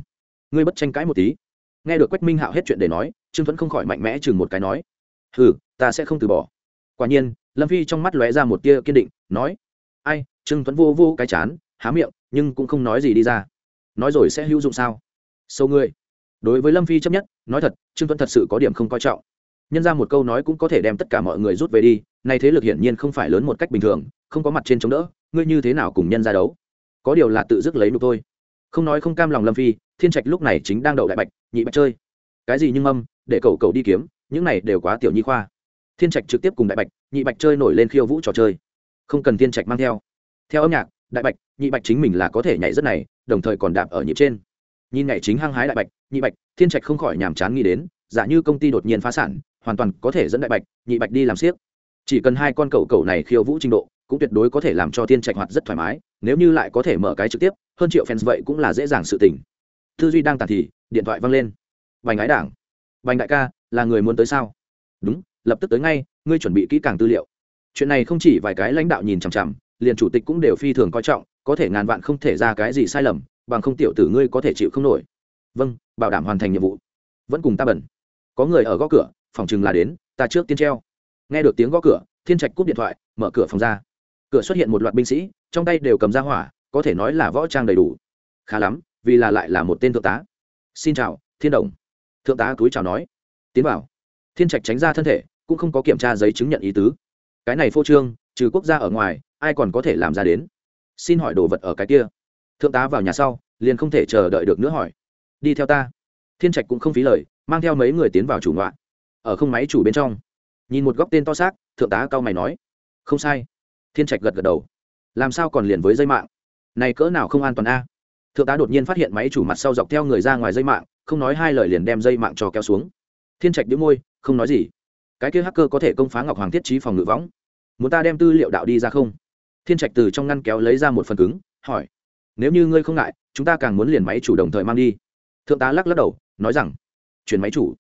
ngươi bất tranh cãi một tí. Nghe được quách minh hạo hết chuyện để nói, trương thuẫn không khỏi mạnh mẽ chừng một cái nói, hừ, ta sẽ không từ bỏ. Quả nhiên, lâm phi trong mắt lóe ra một tia kiên định, nói, ai, trương thuẫn vô vô cái chán há miệng, nhưng cũng không nói gì đi ra. Nói rồi sẽ hữu dụng sao? Sâu ngươi. Đối với lâm phi chấp nhất, nói thật, trương tuấn thật sự có điểm không coi trọng. Nhân ra một câu nói cũng có thể đem tất cả mọi người rút về đi, nay thế lực hiển nhiên không phải lớn một cách bình thường, không có mặt trên chống đỡ, ngươi như thế nào cùng nhân ra đấu? Có điều là tự dứt lấy nụ thôi. Không nói không cam lòng lâm phi, thiên trạch lúc này chính đang đậu đại bạch, nhị bạch chơi. Cái gì nhưng âm, để cậu cậu đi kiếm, những này đều quá tiểu nhi khoa. Thiên trạch trực tiếp cùng đại bạch, nhị bạch chơi nổi lên khiêu vũ trò chơi. Không cần thiên trạch mang theo. Theo âm nhạc đại bạch, nhị bạch chính mình là có thể nhảy rất này, đồng thời còn đạp ở nhịp trên. Nhìn nhảy chính hăng hái đại bạch, nhị bạch, thiên trạch không khỏi nhàm chán nghĩ đến, giả như công ty đột nhiên phá sản, hoàn toàn có thể dẫn đại bạch, nhị bạch đi làm siếc. Chỉ cần hai con cậu cậu này khiêu vũ trình độ, cũng tuyệt đối có thể làm cho thiên trạch hoạt rất thoải mái, nếu như lại có thể mở cái trực tiếp, hơn triệu fans vậy cũng là dễ dàng sự tình. Tư duy đang tàn thì, điện thoại văng lên. Vành ái đảng. Vành đại ca, là người muốn tới sao? Đúng, lập tức tới ngay, ngươi chuẩn bị kỹ càng tư liệu. Chuyện này không chỉ vài cái lãnh đạo nhìn chằm chằm liền chủ tịch cũng đều phi thường coi trọng, có thể ngàn vạn không thể ra cái gì sai lầm, bằng không tiểu tử ngươi có thể chịu không nổi. Vâng bảo đảm hoàn thành nhiệm vụ. Vẫn cùng ta bẩn. Có người ở gõ cửa, phòng chừng là đến, ta trước tiên treo. Nghe được tiếng gõ cửa, thiên trạch cúp điện thoại, mở cửa phòng ra. Cửa xuất hiện một loạt binh sĩ, trong tay đều cầm ra hỏa, có thể nói là võ trang đầy đủ. Khá lắm, vì là lại là một tên thượng tá. Xin chào, thiên đồng. Thượng tá túi chào nói. Tiến vào. Thiên trạch tránh ra thân thể, cũng không có kiểm tra giấy chứng nhận ý tứ. Cái này phô trương, trừ quốc gia ở ngoài ai còn có thể làm ra đến? Xin hỏi đồ vật ở cái kia. Thượng tá vào nhà sau, liền không thể chờ đợi được nữa hỏi. Đi theo ta. Thiên trạch cũng không phí lời, mang theo mấy người tiến vào chủ ngoạn ở không máy chủ bên trong. Nhìn một góc tên to xác, thượng tá cao mày nói. Không sai. Thiên trạch gật gật đầu. Làm sao còn liền với dây mạng? Này cỡ nào không an toàn a? Thượng tá đột nhiên phát hiện máy chủ mặt sau dọc theo người ra ngoài dây mạng, không nói hai lời liền đem dây mạng cho kéo xuống. Thiên trạch đĩu môi, không nói gì. Cái kia hacker có thể công phá ngọc hoàng thiết trí phòng ngự võng. Muốn ta đem tư liệu đạo đi ra không? Thiên trạch từ trong ngăn kéo lấy ra một phần cứng, hỏi, nếu như ngươi không ngại, chúng ta càng muốn liền máy chủ đồng thời mang đi. Thượng tá lắc lắc đầu, nói rằng, chuyển máy chủ.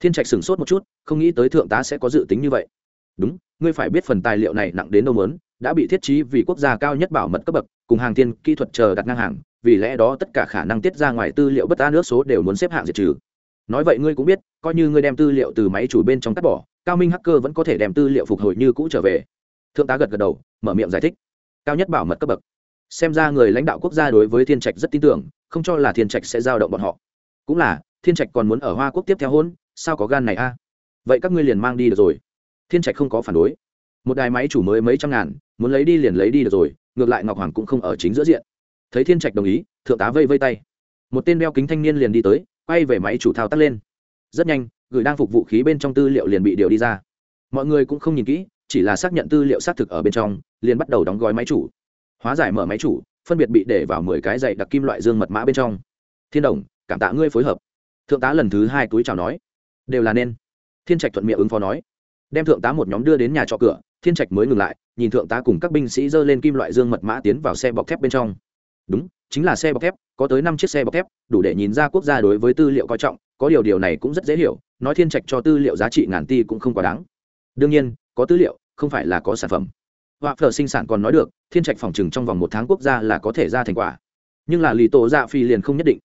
Thiên trạch sửng sốt một chút, không nghĩ tới thượng tá sẽ có dự tính như vậy. Đúng, ngươi phải biết phần tài liệu này nặng đến đâu mớn đã bị thiết trí vì quốc gia cao nhất bảo mật cấp bậc, cùng hàng tiên kỹ thuật chờ đặt ngang hàng, vì lẽ đó tất cả khả năng tiết ra ngoài tư liệu bất an nước số đều muốn xếp hạng diệt trừ. Nói vậy ngươi cũng biết, coi như ngươi đem tư liệu từ máy chủ bên trong cắt bỏ, cao minh hacker vẫn có thể đem tư liệu phục hồi như cũ trở về. Thượng tá gật gật đầu, mở miệng giải thích cao nhất bảo mật cấp bậc. Xem ra người lãnh đạo quốc gia đối với thiên trạch rất tin tưởng, không cho là thiên trạch sẽ giao động bọn họ. Cũng là, thiên trạch còn muốn ở hoa quốc tiếp theo hôn, sao có gan này a? Vậy các ngươi liền mang đi được rồi. Thiên trạch không có phản đối. Một đài máy chủ mới mấy trăm ngàn, muốn lấy đi liền lấy đi được rồi, ngược lại ngọc hoàng cũng không ở chính giữa diện. Thấy thiên trạch đồng ý, thượng tá vây vây tay. Một tên đeo kính thanh niên liền đi tới, quay về máy chủ thao tác lên. Rất nhanh, gửi đang phục vũ khí bên trong tư liệu liền bị điều đi ra. Mọi người cũng không nhìn kỹ chỉ là xác nhận tư liệu xác thực ở bên trong, liền bắt đầu đóng gói máy chủ. Hóa giải mở máy chủ, phân biệt bị để vào mười cái dạy đặc kim loại dương mật mã bên trong. Thiên đồng, cảm tạ ngươi phối hợp. Thượng tá lần thứ hai túi chào nói. Đều là nên. Thiên trạch thuận miệng ứng phó nói. Đem thượng tá một nhóm đưa đến nhà trọ cửa, thiên trạch mới ngừng lại, nhìn thượng tá cùng các binh sĩ dơ lên kim loại dương mật mã tiến vào xe bọc thép bên trong. Đúng, chính là xe bọc thép, có tới năm chiếc xe bọc thép, đủ để nhìn ra quốc gia đối với tư liệu coi trọng, có điều điều này cũng rất dễ hiểu, nói thiên trạch cho tư liệu giá trị ngàn ti cũng không quá đáng. Đương nhiên có tư liệu, không phải là có sản phẩm. Họa phở sinh sản còn nói được, thiên trạch phòng trừng trong vòng một tháng quốc gia là có thể ra thành quả. Nhưng là lì tổ dạ phi liền không nhất định.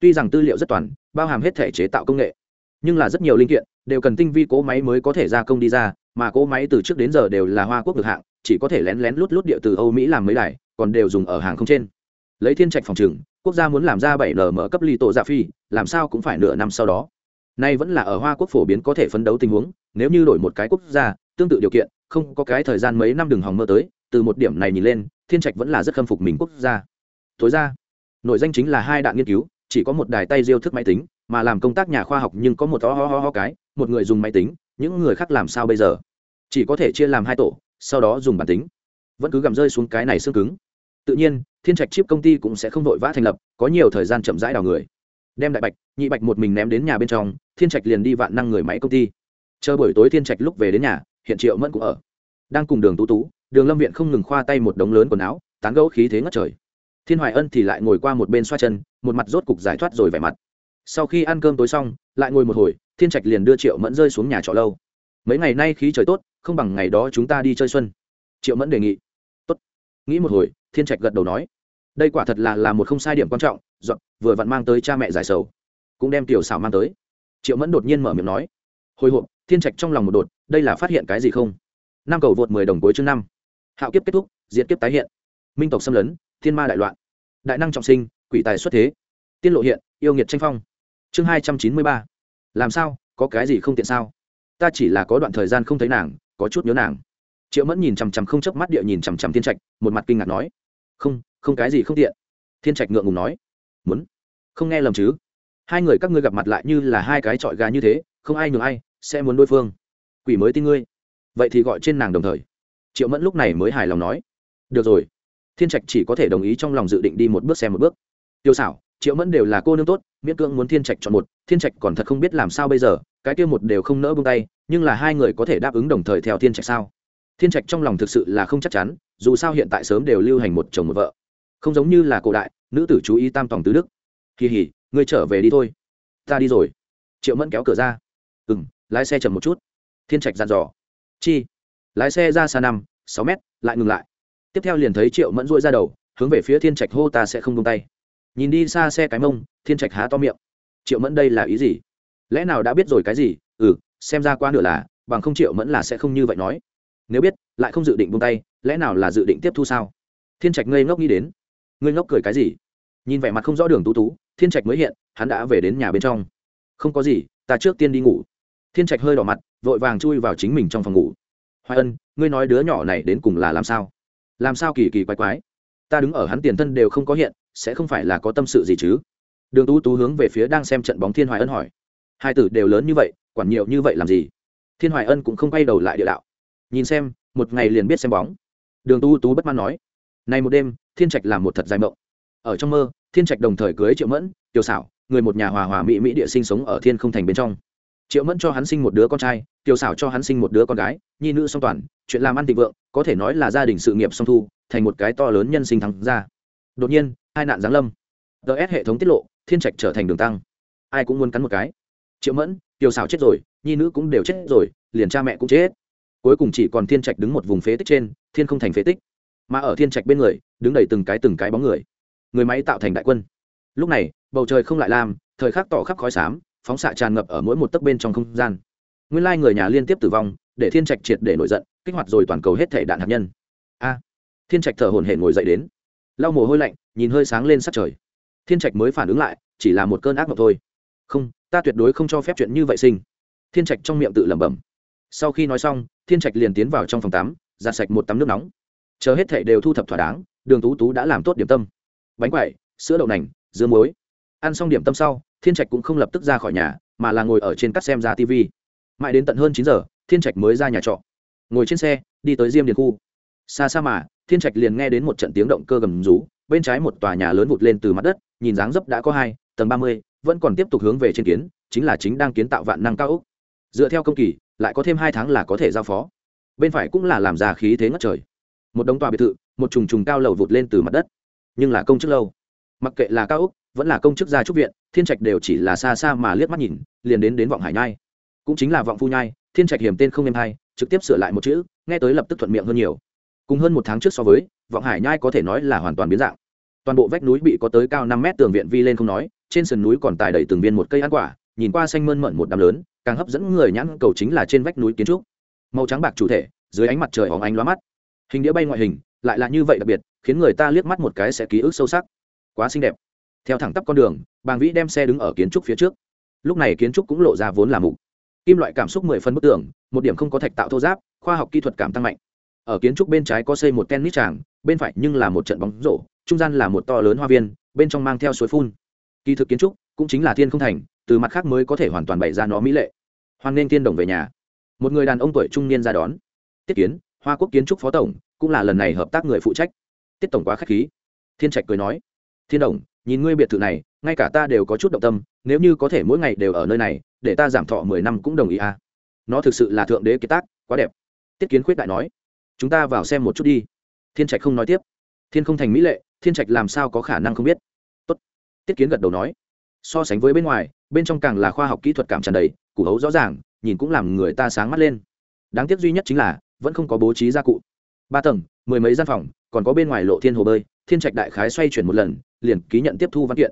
Tuy rằng tư liệu rất toàn, bao hàm hết thể chế tạo công nghệ, nhưng là rất nhiều linh kiện đều cần tinh vi cỗ máy mới có thể gia công đi ra, mà cỗ máy từ trước đến giờ đều là hoa quốc được hạng, chỉ có thể lén lén lút lút địa từ âu mỹ làm mấy đài, còn đều dùng ở hàng không trên. Lấy thiên trạch phòng trừng, quốc gia muốn làm ra bảy nm cấp ly tổ dạ phi, làm sao cũng phải nửa năm sau đó. Nay vẫn là ở hoa quốc phổ biến có thể phấn đấu tình huống, nếu như đổi một cái quốc gia tương tự điều kiện, không có cái thời gian mấy năm đường hòng mơ tới, từ một điểm này nhìn lên, thiên trạch vẫn là rất khâm phục mình quốc gia. Tối ra nội danh chính là hai đạn nghiên cứu, chỉ có một đài tay diêu thức máy tính, mà làm công tác nhà khoa học nhưng có một ho ho ho ho cái, một người dùng máy tính, những người khác làm sao bây giờ? Chỉ có thể chia làm hai tổ, sau đó dùng bản tính. Vẫn cứ gầm rơi xuống cái này xương cứng. Tự nhiên, thiên trạch chip công ty cũng sẽ không vội vã thành lập, có nhiều thời gian chậm rãi đào người. Đem đại bạch, nhị bạch một mình ném đến nhà bên trong, thiên trạch liền đi vạn năng người máy công ty. Chờ buổi tối thiên trạch lúc về đến nhà hiện triệu mẫn cũng ở. Đang cùng đường tú tú, đường lâm viện không ngừng khoa tay một đống lớn quần áo, tán gẫu khí thế ngất trời. Thiên hoài ân thì lại ngồi qua một bên xoa chân, một mặt rốt cục giải thoát rồi vẻ mặt. Sau khi ăn cơm tối xong, lại ngồi một hồi, thiên trạch liền đưa triệu mẫn rơi xuống nhà trọ lâu. Mấy ngày nay khí trời tốt, không bằng ngày đó chúng ta đi chơi xuân. Triệu mẫn đề nghị. Tốt. Nghĩ một hồi, thiên trạch gật đầu nói. Đây quả thật là là một không sai điểm quan trọng, dọn, vừa vặn mang tới cha mẹ giải sầu, cũng đem tiểu xảo mang tới. Triệu mẫn đột nhiên mở miệng nói. Hồi hộp thiên trạch trong lòng một đột, đây là phát hiện cái gì không? Năm cầu vượt mười đồng cuối chương năm. Hạo kiếp kết thúc diễn kiếp tái hiện. Minh tộc xâm lấn, thiên ma đại loạn. Đại năng trọng sinh, quỷ tài xuất thế. Tiên lộ hiện, yêu nghiệt tranh phong. Chương hai trăm chín mươi ba. Làm sao, có cái gì không tiện sao? Ta chỉ là có đoạn thời gian không thấy nàng, có chút nhớ nàng. Triệu mẫn nhìn chằm chằm không chớp mắt địa nhìn chằm chằm thiên trạch, một mặt kinh ngạc nói. Không không cái gì không tiện. Thiên trạch ngượng ngùng nói. Muốn? Không nghe lầm chứ? Hai người các ngươi gặp mặt lại như là hai cái trọi gà như thế, không ai nhường ai sẽ muốn đối phương. Quỷ mới tin ngươi. Vậy thì gọi trên nàng đồng thời. Triệu mẫn lúc này mới hài lòng nói. Được rồi. Thiên trạch chỉ có thể đồng ý trong lòng dự định đi một bước xem một bước. Tiêu xảo, triệu mẫn đều là cô nương tốt, miễn cưỡng muốn thiên trạch chọn một. Thiên trạch còn thật không biết làm sao bây giờ, cái kia một đều không nỡ bông tay, nhưng là hai người có thể đáp ứng đồng thời theo thiên trạch sao? Thiên trạch trong lòng thực sự là không chắc chắn, dù sao hiện tại sớm đều lưu hành một chồng một vợ. Không giống như là cổ đại, nữ tử chú ý tam tòng tứ đức. Kỳ hỉ ngươi trở về đi thôi. Ta đi rồi. Triệu mẫn kéo cửa ra. Ừ m lái xe chậm một chút. Thiên trạch dàn dò. Chi? Lái xe ra xa năm, sáu mét, lại ngừng lại. Tiếp theo liền thấy triệu mẫn dội ra đầu, hướng về phía thiên trạch hô ta sẽ không tung tay. Nhìn đi xa xe cái mông, thiên trạch há to miệng. Triệu mẫn đây là ý gì? Lẽ nào đã biết rồi cái gì? Ừ xem ra qua nửa là, bằng không triệu mẫn là sẽ không như vậy nói. Nếu biết, lại không dự định buông tay, lẽ nào là dự định tiếp thu sao? Thiên trạch ngây ngốc nghĩ đến. Ngươi ngốc cười cái gì? Nhìn vẻ mặt không rõ đường tú tú, thiên trạch mới hiện, hắn đã về đến nhà bên trong. Không có gì, ta trước tiên đi ngủ thiên trạch hơi đỏ mặt, vội vàng chui vào chính mình trong phòng ngủ. Hoài ân, ngươi nói đứa nhỏ này đến cùng là làm sao? Làm sao kỳ kỳ quái quái? Ta đứng ở hắn tiền thân đều không có hiện, sẽ không phải là có tâm sự gì chứ? Đường tú tú hướng về phía đang xem trận bóng thiên hoài ân hỏi. Hai tử đều lớn như vậy, quản nhiều như vậy làm gì? Thiên hoài ân cũng không quay đầu lại địa đạo. Nhìn xem, một ngày liền biết xem bóng. Đường tú tú bất mãn nói. Này một đêm, thiên trạch làm một thật dài mộng. Ở trong mơ, thiên trạch đồng thời cưới triệu mẫn, tiểu xảo người một nhà hòa hòa mỹ mỹ địa sinh sống ở thiên không thành bên trong triệu mẫn cho hắn sinh một đứa con trai, tiểu xảo cho hắn sinh một đứa con gái, nhi nữ song toàn, chuyện làm ăn thịnh vượng, có thể nói là gia đình sự nghiệp song thu, thành một cái to lớn nhân sinh thắng ra. Đột nhiên, hai nạn giáng lâm. Ts hệ thống tiết lộ, thiên trạch trở thành đường tăng. Ai cũng muốn cắn một cái. Triệu mẫn, tiểu xảo chết rồi, nhi nữ cũng đều chết rồi, liền cha mẹ cũng chết. Cuối cùng chỉ còn thiên trạch đứng một vùng phế tích trên, thiên không thành phế tích. Mà ở thiên trạch bên người, đứng đầy từng cái từng cái bóng người. Người máy tạo thành đại quân. Lúc này, bầu trời không lại làm, thời khắc tỏ khắp khói xám phóng xạ tràn ngập ở mỗi một tấc bên trong không gian. Nguyên lai người nhà liên tiếp tử vong, để thiên trạch triệt để nổi giận, kích hoạt rồi toàn cầu hết thể đạn hạt nhân. A! Thiên trạch thở hổn hển ngồi dậy đến. Lau mồ hôi lạnh, nhìn hơi sáng lên sát trời. Thiên trạch mới phản ứng lại, chỉ là một cơn ác mộng thôi. Không, ta tuyệt đối không cho phép chuyện như vậy sinh. Thiên trạch trong miệng tự lẩm bẩm. Sau khi nói xong, thiên trạch liền tiến vào trong phòng tắm, giặt sạch một tắm nước nóng. Chờ hết thệ đều thu thập thỏa đáng, đường tú tú đã làm tốt điểm tâm. Bánh quậy sữa đậu nành, dưa muối. Ăn xong điểm tâm sau thiên trạch cũng không lập tức ra khỏi nhà, mà là ngồi ở trên cắt xem ra tv mãi đến tận hơn chín giờ, thiên trạch mới ra nhà trọ. Ngồi trên xe, đi tới diêm điền khu. Xa xa mà, thiên trạch liền nghe đến một trận tiếng động cơ gầm rú, bên trái một tòa nhà lớn vụt lên từ mặt đất, nhìn dáng dấp đã có hai, tầng ba mươi, vẫn còn tiếp tục hướng về trên kiến, chính là chính đang kiến tạo vạn năng cao úc dựa theo công kỳ, lại có thêm hai tháng là có thể giao phó. Bên phải cũng là làm ra khí thế ngất trời. Một đống tòa biệt thự, một trùng trùng cao lầu vụt lên từ mặt đất, nhưng là công chức lâu. Mặc kệ là cao úc vẫn là công chức gia trúc viện, thiên trạch đều chỉ là xa xa mà liếc mắt nhìn, liền đến đến vọng hải nhai. Cũng chính là vọng phu nhai, thiên trạch hiểm tên không em hay, trực tiếp sửa lại một chữ, nghe tới lập tức thuận miệng hơn nhiều. Cùng hơn một tháng trước so với, vọng hải nhai có thể nói là hoàn toàn biến dạng. Toàn bộ vách núi bị có tới cao năm mét tường viện vi lên không nói, trên sườn núi còn tài đầy từng viên một cây ăn quả, nhìn qua xanh mơn mận một đám lớn, càng hấp dẫn người nhãn cầu chính là trên vách núi kiến trúc. Màu trắng bạc chủ thể, dưới ánh mặt trời hóng ánh lóa mắt. Hình đĩa bay ngoại hình, lại là như vậy đặc biệt, khiến người ta liếc mắt một cái sẽ ký ức sâu sắc. Quá xinh đẹp theo thẳng tắp con đường, bàng vĩ đem xe đứng ở kiến trúc phía trước. Lúc này kiến trúc cũng lộ ra vốn là mục. Kim loại cảm xúc mười phân bức tường, một điểm không có thạch tạo thô giáp, khoa học kỹ thuật cảm tăng mạnh. Ở kiến trúc bên trái có xây một tennis tràng, bên phải nhưng là một trận bóng rổ, trung gian là một to lớn hoa viên, bên trong mang theo suối phun. Kỳ thực kiến trúc cũng chính là thiên không thành, từ mặt khác mới có thể hoàn toàn bày ra nó mỹ lệ. Hoan nghênh tiên đồng về nhà. Một người đàn ông tuổi trung niên ra đón. Tiết kiến, hoa quốc kiến trúc phó tổng, cũng là lần này hợp tác người phụ trách. Tiết tổng quá k h á c h khí. Thiên trạch cười nói, thiên đồng nhìn ngươi biệt thự này, ngay cả ta đều có chút động tâm, nếu như có thể mỗi ngày đều ở nơi này, để ta giảm thọ mười năm cũng đồng ý à. nó thực sự là thượng đế kiệt tác, quá đẹp. Tiết kiến khuyết đại nói, chúng ta vào xem một chút đi. Thiên trạch không nói tiếp. Thiên không thành mỹ lệ, thiên trạch làm sao có khả năng không biết? Tốt. tiết kiến gật đầu nói, so sánh với bên ngoài, bên trong càng là khoa học kỹ thuật cảm tràn đầy, củ hấu rõ ràng, nhìn cũng làm người ta sáng mắt lên. Đáng tiếc duy nhất chính là, vẫn không có bố trí gia cụ. Ba tầng, mười mấy gian phòng, còn có bên ngoài lộ thiên hồ bơi thiên trạch đại khái xoay chuyển một lần, liền ký nhận tiếp thu văn kiện.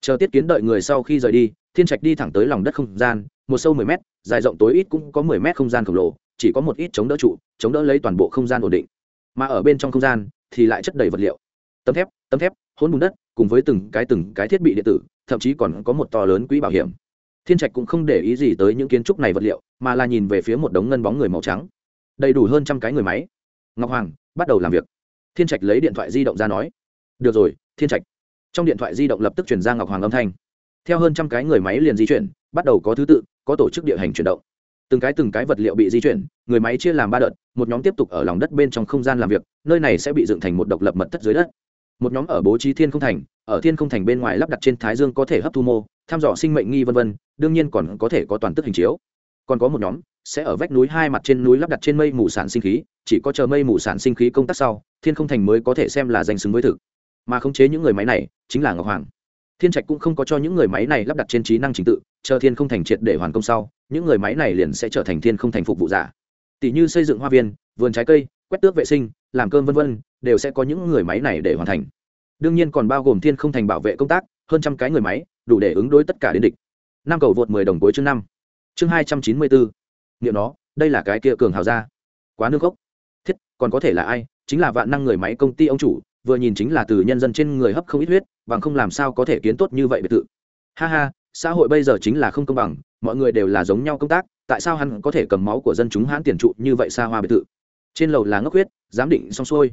Chờ tiết kiến đợi người sau khi rời đi, thiên trạch đi thẳng tới lòng đất không gian, một sâu mười m dài rộng tối ít cũng có mười m không gian khổng lồ, chỉ có một ít chống đỡ trụ, chống đỡ lấy toàn bộ không gian ổn định. Mà ở bên trong không gian thì lại chất đầy vật liệu. Tấm thép tấm thép hôn bùn đất, cùng với từng cái từng cái thiết bị điện tử, thậm chí còn có một to lớn quỹ bảo hiểm. Thiên trạch cũng không để ý gì tới những kiến trúc này vật liệu, mà là nhìn về phía một đống ngân bóng người màu trắng. Đầy đủ hơn trăm cái người máy. Ngọc hoàng, bắt đầu làm việc thiên trạch lấy điện thoại di động ra nói, được rồi, thiên trạch. Trong điện thoại di động lập tức chuyển ra ngọc hoàng âm thanh. Theo hơn trăm cái người máy liền di chuyển, bắt đầu có thứ tự, có tổ chức địa hành chuyển động. Từng cái từng cái vật liệu bị di chuyển, người máy chia làm ba đợt, một nhóm tiếp tục ở lòng đất bên trong không gian làm việc, nơi này sẽ bị dựng thành một độc lập mật thất dưới đất. Một nhóm ở bố trí thiên không thành, ở thiên không thành bên ngoài lắp đặt trên thái dương có thể hấp thu mô, thăm dò sinh mệnh nghi vân vân, đương nhiên còn có thể có toàn tức hình chiếu. Còn có một nhóm sẽ ở vách núi hai mặt trên núi lắp đặt trên mây mù sản sinh khí, chỉ có chờ mây mù sản sinh khí công tác sau, thiên không thành mới có thể xem là danh xứng với thực. Mà khống chế những người máy này, chính là ngọc hoàng. Thiên trạch cũng không có cho những người máy này lắp đặt trên trí năng trình tự, chờ thiên không thành triệt để hoàn công sau, những người máy này liền sẽ trở thành thiên không thành phục vụ giả. Tỷ như xây dựng hoa viên, vườn trái cây, quét tước vệ sinh, làm cơm v v đều sẽ có những người máy này để hoàn thành. Đương nhiên còn bao gồm thiên không thành bảo vệ công tác, hơn trăm cái người máy, đủ để ứng đối tất cả đến địch. Năm cầu vượt mười đồng cuối chương năm. Chương hai trăm chín mươi bốn niệm nó, đây là cái kia cường hào gia quá nước gốc thiết, còn có thể là ai? Chính là vạn năng người máy công ty ông chủ, vừa nhìn chính là từ nhân dân trên người hấp không ít huyết, bằng không làm sao có thể kiến tốt như vậy biệt thự. Ha ha, xã hội bây giờ chính là không công bằng, mọi người đều là giống nhau công tác, tại sao hắn có thể cầm máu của dân chúng hãn tiền trụ như vậy xa hoa biệt thự? Trên lầu là ngốc huyết, giám định xong xuôi.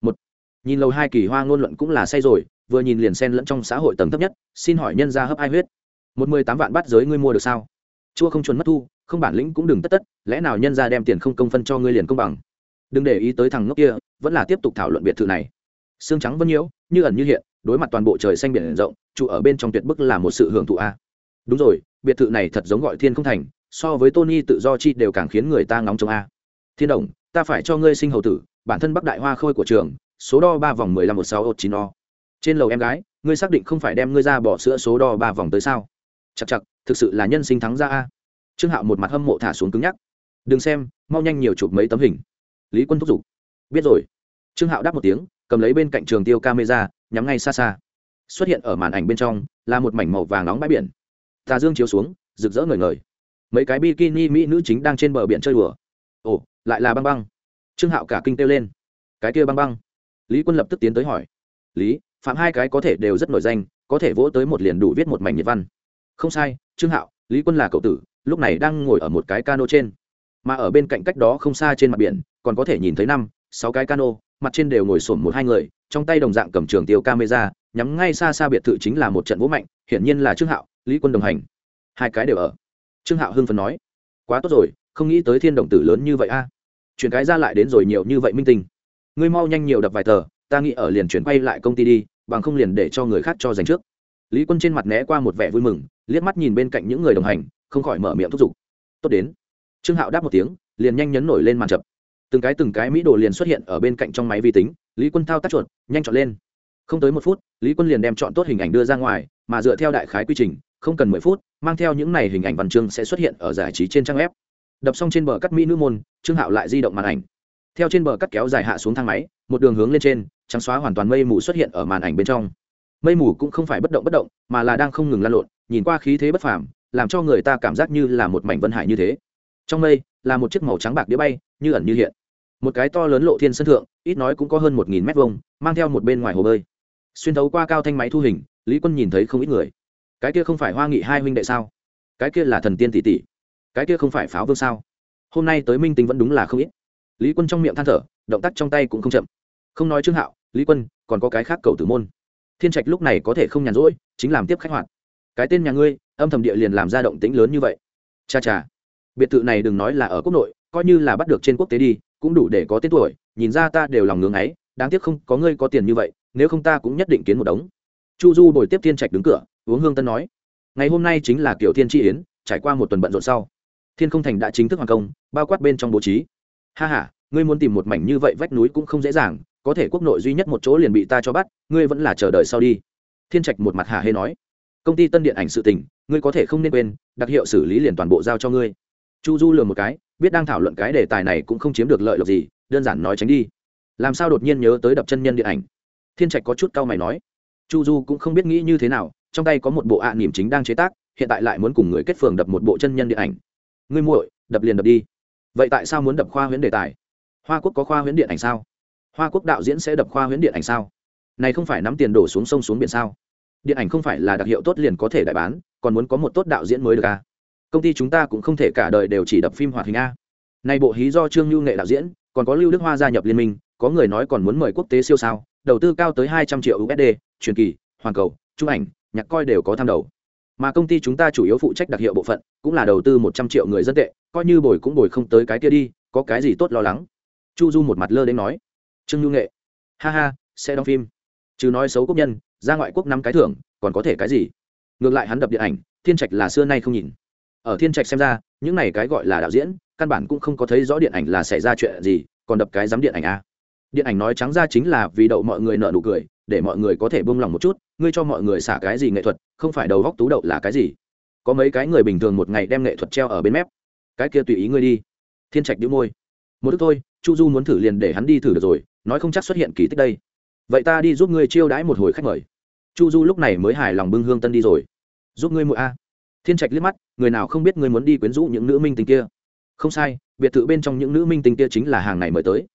Một, nhìn lầu hai kỳ hoa ngôn luận cũng là say rồi, vừa nhìn liền sen lẫn trong xã hội tầng thấp nhất, xin hỏi nhân ra hấp ai huyết? Một mười tám vạn bắt giới ngươi mua được sao? Chua không chuẩn mất thu không bản lĩnh cũng đừng tất tất, lẽ nào nhân ra đem tiền không công phân cho ngươi liền công bằng? Đừng để ý tới thằng ngốc kia, vẫn là tiếp tục thảo luận biệt thự này. Xương trắng vẫn nhiễu, như ẩn như hiện, đối mặt toàn bộ trời xanh biển rộng, trụ ở bên trong tuyệt bức là một sự hưởng thụ a. Đúng rồi, biệt thự này thật giống gọi thiên không thành, so với tony tự do chi đều càng khiến người ta ngóng trông a. Thiên đồng, ta phải cho ngươi sinh hầu tử, bản thân bắc đại hoa khôi của trường, số đo ba vòng mười lăm một sáu một chín o. Trên lầu em gái, ngươi xác định không phải đem ngươi ra bỏ sữa số đo ba vòng tới sao? Chặt chặt thực sự là nhân sinh thắng ra a trương hạo một mặt hâm mộ thả xuống cứng nhắc. Đừng xem, mau nhanh nhiều chụp mấy tấm hình. Lý quân thúc giục. Biết rồi. Trương hạo đáp một tiếng, cầm lấy bên cạnh trường tiêu camera, nhắm ngay xa xa. Xuất hiện ở màn ảnh bên trong, là một mảnh màu vàng nóng bãi biển. Tà dương chiếu xuống, rực rỡ ngời ngời. Mấy cái bikini mỹ nữ chính đang trên bờ biển chơi đùa. Ồ, lại là băng băng. Trương hạo cả kinh kêu lên. Cái kia băng băng? Lý quân lập tức tiến tới hỏi. Lý, phạm hai cái có thể đều rất nổi danh, có thể vỗ tới một liền đủ viết một mảnh nhiệt văn. Không sai, trương hạo, lý quân là cậu tử lúc này đang ngồi ở một cái cano trên. Mà ở bên cạnh cách đó không xa trên mặt biển, còn có thể nhìn thấy năm, sáu cái cano, mặt trên đều ngồi sổm một hai người, trong tay đồng dạng cầm trường tiêu camera, nhắm ngay xa xa biệt thự chính là một trận vũ mạnh, hiển nhiên là trương hạo, lý quân đồng hành. Hai cái đều ở. Trương hạo hưng phấn nói, quá tốt rồi, không nghĩ tới thiên động tử lớn như vậy a. À. chuyển cái ra lại đến rồi nhiều như vậy minh tinh. Ngươi mau nhanh nhiều đập vài tờ, ta nghĩ ở liền chuyển quay lại công ty đi, bằng không liền để cho người khác cho dành trước. Lý quân trên mặt né qua một vẻ vui mừng, liếc mắt nhìn bên cạnh những người đồng hành không khỏi mở miệng thúc giục. Tốt đến. Trương hạo đáp một tiếng, liền nhanh nhấn nổi lên màn chập. Từng cái từng cái mỹ đồ liền xuất hiện ở bên cạnh trong máy vi tính, lý quân thao tác chuột, nhanh chọn lên. Không tới một phút, lý quân liền đem chọn tốt hình ảnh đưa ra ngoài, mà dựa theo đại khái quy trình, không cần mười phút, mang theo những này hình ảnh văn chương sẽ xuất hiện ở giải trí trên trang web. Đập xong trên bờ cắt mỹ nữ môn, trương hạo lại di động màn ảnh. Theo trên bờ cắt kéo dài hạ xuống thang máy, một đường hướng lên trên, trắng xóa hoàn toàn mây mù xuất hiện ở màn ảnh bên trong. Mây mù cũng không phải bất động bất động, mà là đang không ngừng lan lộn, nhìn qua khí thế bất phàm làm cho người ta cảm giác như là một mảnh vân hải như thế. Trong mây, là một chiếc màu trắng bạc đĩa bay, như ẩn như hiện. Một cái to lớn lộ thiên sân thượng, ít nói cũng có hơn một nghìn mét vuông, mang theo một bên ngoài hồ bơi. Xuyên thấu qua cao thanh máy thu hình, lý quân nhìn thấy không ít người. Cái kia không phải hoa nghị hai huynh đệ sao? Cái kia là thần tiên tỷ tỷ. Cái kia không phải pháo vương sao? Hôm nay tới minh tính vẫn đúng là không ít. Lý quân trong miệng than thở, động tác trong tay cũng không chậm. Không nói trương hạo, lý quân, còn có cái khác cầu tử môn. Thiên trạch lúc này có thể không nhàn rỗi, chính làm tiếp khách hoạt. Cái tên nhà ngươi âm thầm địa liền làm ra động tĩnh lớn như vậy. Cha cha. Biệt thự này đừng nói là ở quốc nội, coi như là bắt được trên quốc tế đi, cũng đủ để có tên tuổi, nhìn ra ta đều lòng ngưỡng ấy, đáng tiếc không có ngươi có tiền như vậy, nếu không ta cũng nhất định kiến một đống. Chu du bồi tiếp thiên trạch đứng cửa, uống hương tân nói, ngày hôm nay chính là kiểu thiên tri yến, trải qua một tuần bận rộn sau, thiên không thành đã chính thức hoàn công, bao quát bên trong bố trí. Ha h a ngươi muốn tìm một mảnh như vậy vách núi cũng không dễ dàng, có thể quốc nội duy nhất một chỗ liền bị ta cho bắt, ngươi vẫn là chờ đợi sau đi. Thiên trạch một mặt hà hê nói, công ty tân điện ảnh sự tình ngươi có thể không nên quên, đặc hiệu xử lý liền toàn bộ giao cho ngươi. Chu du lừa một cái, biết đang thảo luận cái đề tài này cũng không chiếm được lợi lộc gì, đơn giản nói tránh đi. Làm sao đột nhiên nhớ tới đập chân nhân điện ảnh? Thiên trạch có chút cau mày nói. Chu du cũng không biết nghĩ như thế nào, trong tay có một bộ ạ à niềm chính đang chế tác, hiện tại lại muốn cùng người kết phường đập một bộ chân nhân điện ảnh. Ngươi muội, đập liền đập đi. Vậy tại sao muốn đập khoa huyễn đề tài? Hoa quốc có khoa huyễn điện ảnh sao? Hoa quốc đạo diễn sẽ đập khoa huyễn điện ảnh sao? Này không phải nắm tiền đổ xuống sông xuống biển sao? Điện ảnh không phải là đặc hiệu tốt liền có thể đại bán, còn muốn có một tốt đạo diễn mới được à? Công ty chúng ta cũng không thể cả đời đều chỉ đập phim hoạt hình a. Nay bộ hí do trương nhu nghệ đạo diễn, còn có lưu đức hoa gia nhập liên minh, có người nói còn muốn mời quốc tế siêu sao, đầu tư cao tới hai trăm triệu usd truyền kỳ, hoàn cầu trung ảnh, nhạc coi đều có tham đầu. Mà công ty chúng ta chủ yếu phụ trách đặc hiệu bộ phận, cũng là đầu tư một trăm triệu người dân tệ, coi như bồi cũng bồi không tới cái kia đi, có cái gì tốt lo lắng? Chu du một mặt lơ đến nói. Trương nhu nghệ. Ha ha, sẽ đóng phim. Chứ nói xấu quốc nhân ra ngoại quốc năm cái thưởng, còn có thể cái gì? Ngược lại hắn đập điện ảnh, thiên trạch là xưa nay không nhìn. Ở thiên trạch xem ra, những này cái gọi là đạo diễn, căn bản cũng không có thấy rõ điện ảnh là xảy ra chuyện gì, còn đập cái dám điện ảnh a điện ảnh nói trắng ra chính là vì đậu mọi người nợ nụ cười, để mọi người có thể buông lòng một chút, ngươi cho mọi người xả cái gì nghệ thuật, không phải đầu góc tú đậu là cái gì? Có mấy cái người bình thường một ngày đem nghệ thuật treo ở bên mép. Cái kia tùy ý ngươi đi. Thiên trạch đĩu môi. Một lúc thôi, chu du muốn thử liền để hắn đi thử được rồi, nói không chắc xuất hiện kỳ tích đây vậy ta đi giúp ngươi chiêu đãi một hồi khách mời. Chu du lúc này mới hài lòng bưng hương tân đi rồi. Giúp ngươi mỗi a. Thiên trạch liếc mắt, người nào không biết ngươi muốn đi quyến rũ những nữ minh tinh kia? Không sai, biệt thự bên trong những nữ minh tinh kia chính là hàng này mời tới.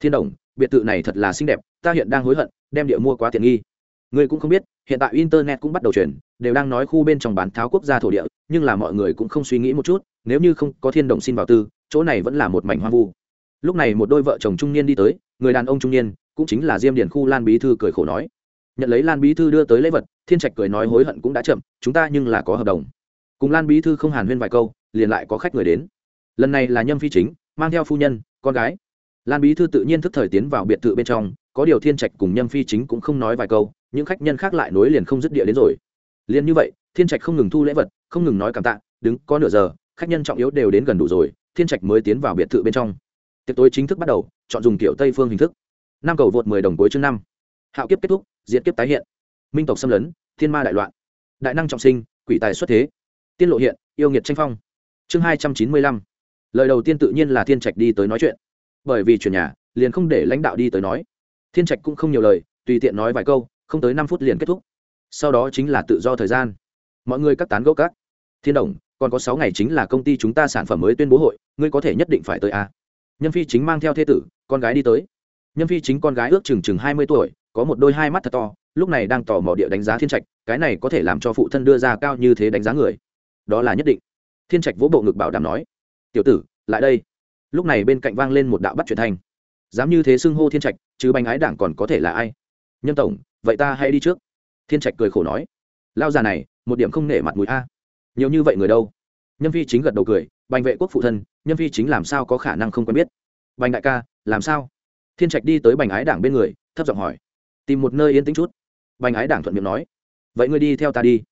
Thiên đồng, biệt thự này thật là xinh đẹp, ta hiện đang hối hận, đem địa mua quá tiện nghi. Ngươi cũng không biết, hiện tại internet cũng bắt đầu chuyển, đều đang nói khu bên trong bán tháo quốc gia thổ địa, nhưng là mọi người cũng không suy nghĩ một chút, nếu như không có thiên đồng xin vào tư, chỗ này vẫn là một mảnh hoang vu. Lúc này một đôi vợ chồng trung niên đi tới, người đàn ông trung niên cũng chính là diêm điền khu lan bí thư cười khổ nói. Nhận lấy lan bí thư đưa tới lễ vật, thiên trạch cười nói hối hận cũng đã chậm, chúng ta nhưng là có hợp đồng. Cùng lan bí thư không hàn huyên vài câu, liền lại có khách người đến. Lần này là nhâm phi chính, mang theo phu nhân, con gái. Lan bí thư tự nhiên thức thời tiến vào biệt thự bên trong, có điều thiên trạch cùng nhâm phi chính cũng không nói vài câu, những khách nhân khác lại nối liền không dứt địa đến rồi. Liền như vậy, thiên trạch không ngừng thu lễ vật, không ngừng nói cảm tạ, đứng, có nửa giờ, khách nhân trọng yếu đều đến gần đủ rồi, thiên trạch mới tiến vào biệt thự bên trong. Tiệc tối chính thức bắt đầu, chọn dùng kiểu tây phương hình thức năm cầu vượt mười đồng cuối chương năm. Hạo kiếp kết thúc, diệt kiếp tái hiện. Minh tộc xâm lấn, thiên ma đại loạn. Đại năng trọng sinh, quỷ tài xuất thế. Tiên lộ hiện, yêu nghiệt tranh phong. Chương hai trăm chín mươi lăm. Lời đầu tiên tự nhiên là thiên trạch đi tới nói chuyện. Bởi vì chuyển nhà, liền không để lãnh đạo đi tới nói. Thiên trạch cũng không nhiều lời, tùy tiện nói vài câu, không tới năm phút liền kết thúc. Sau đó chính là tự do thời gian. Mọi người các tán gốc các. Thiên đồng, còn có sáu ngày chính là công ty chúng ta sản phẩm mới tuyên bố hội, ngươi có thể nhất định phải tới a nhân phi chính mang theo thế tử, con gái đi tới. Nhâm phi chính con gái ước chừng chừng hai mươi tuổi, có một đôi hai mắt thật to, lúc này đang tò mò địa đánh giá thiên trạch, cái này có thể làm cho phụ thân đưa ra cao như thế đánh giá người. Đó là nhất định. Thiên trạch vỗ bộ ngực bảo đảm nói, tiểu tử, lại đây. Lúc này bên cạnh vang lên một đạo bắt truyền thanh. Dám như thế xưng hô thiên trạch, chứ bánh ái đảng còn có thể là ai? Nhân tổng, vậy ta hãy đi trước. Thiên trạch cười khổ nói lao già này, một điểm không nể mặt mũi a. Nhiều như vậy người đâu? Nhân phi chính gật đầu cười, bành vệ quốc phụ thân, nhân phi chính làm sao có khả năng không quen biết? Bành đại ca, làm sao? Thiên trạch đi tới bành ái đảng bên người, thấp giọng hỏi. Tìm một nơi yên tĩnh chút. Bành ái đảng thuận miệng nói. Vậy ngươi đi theo ta đi.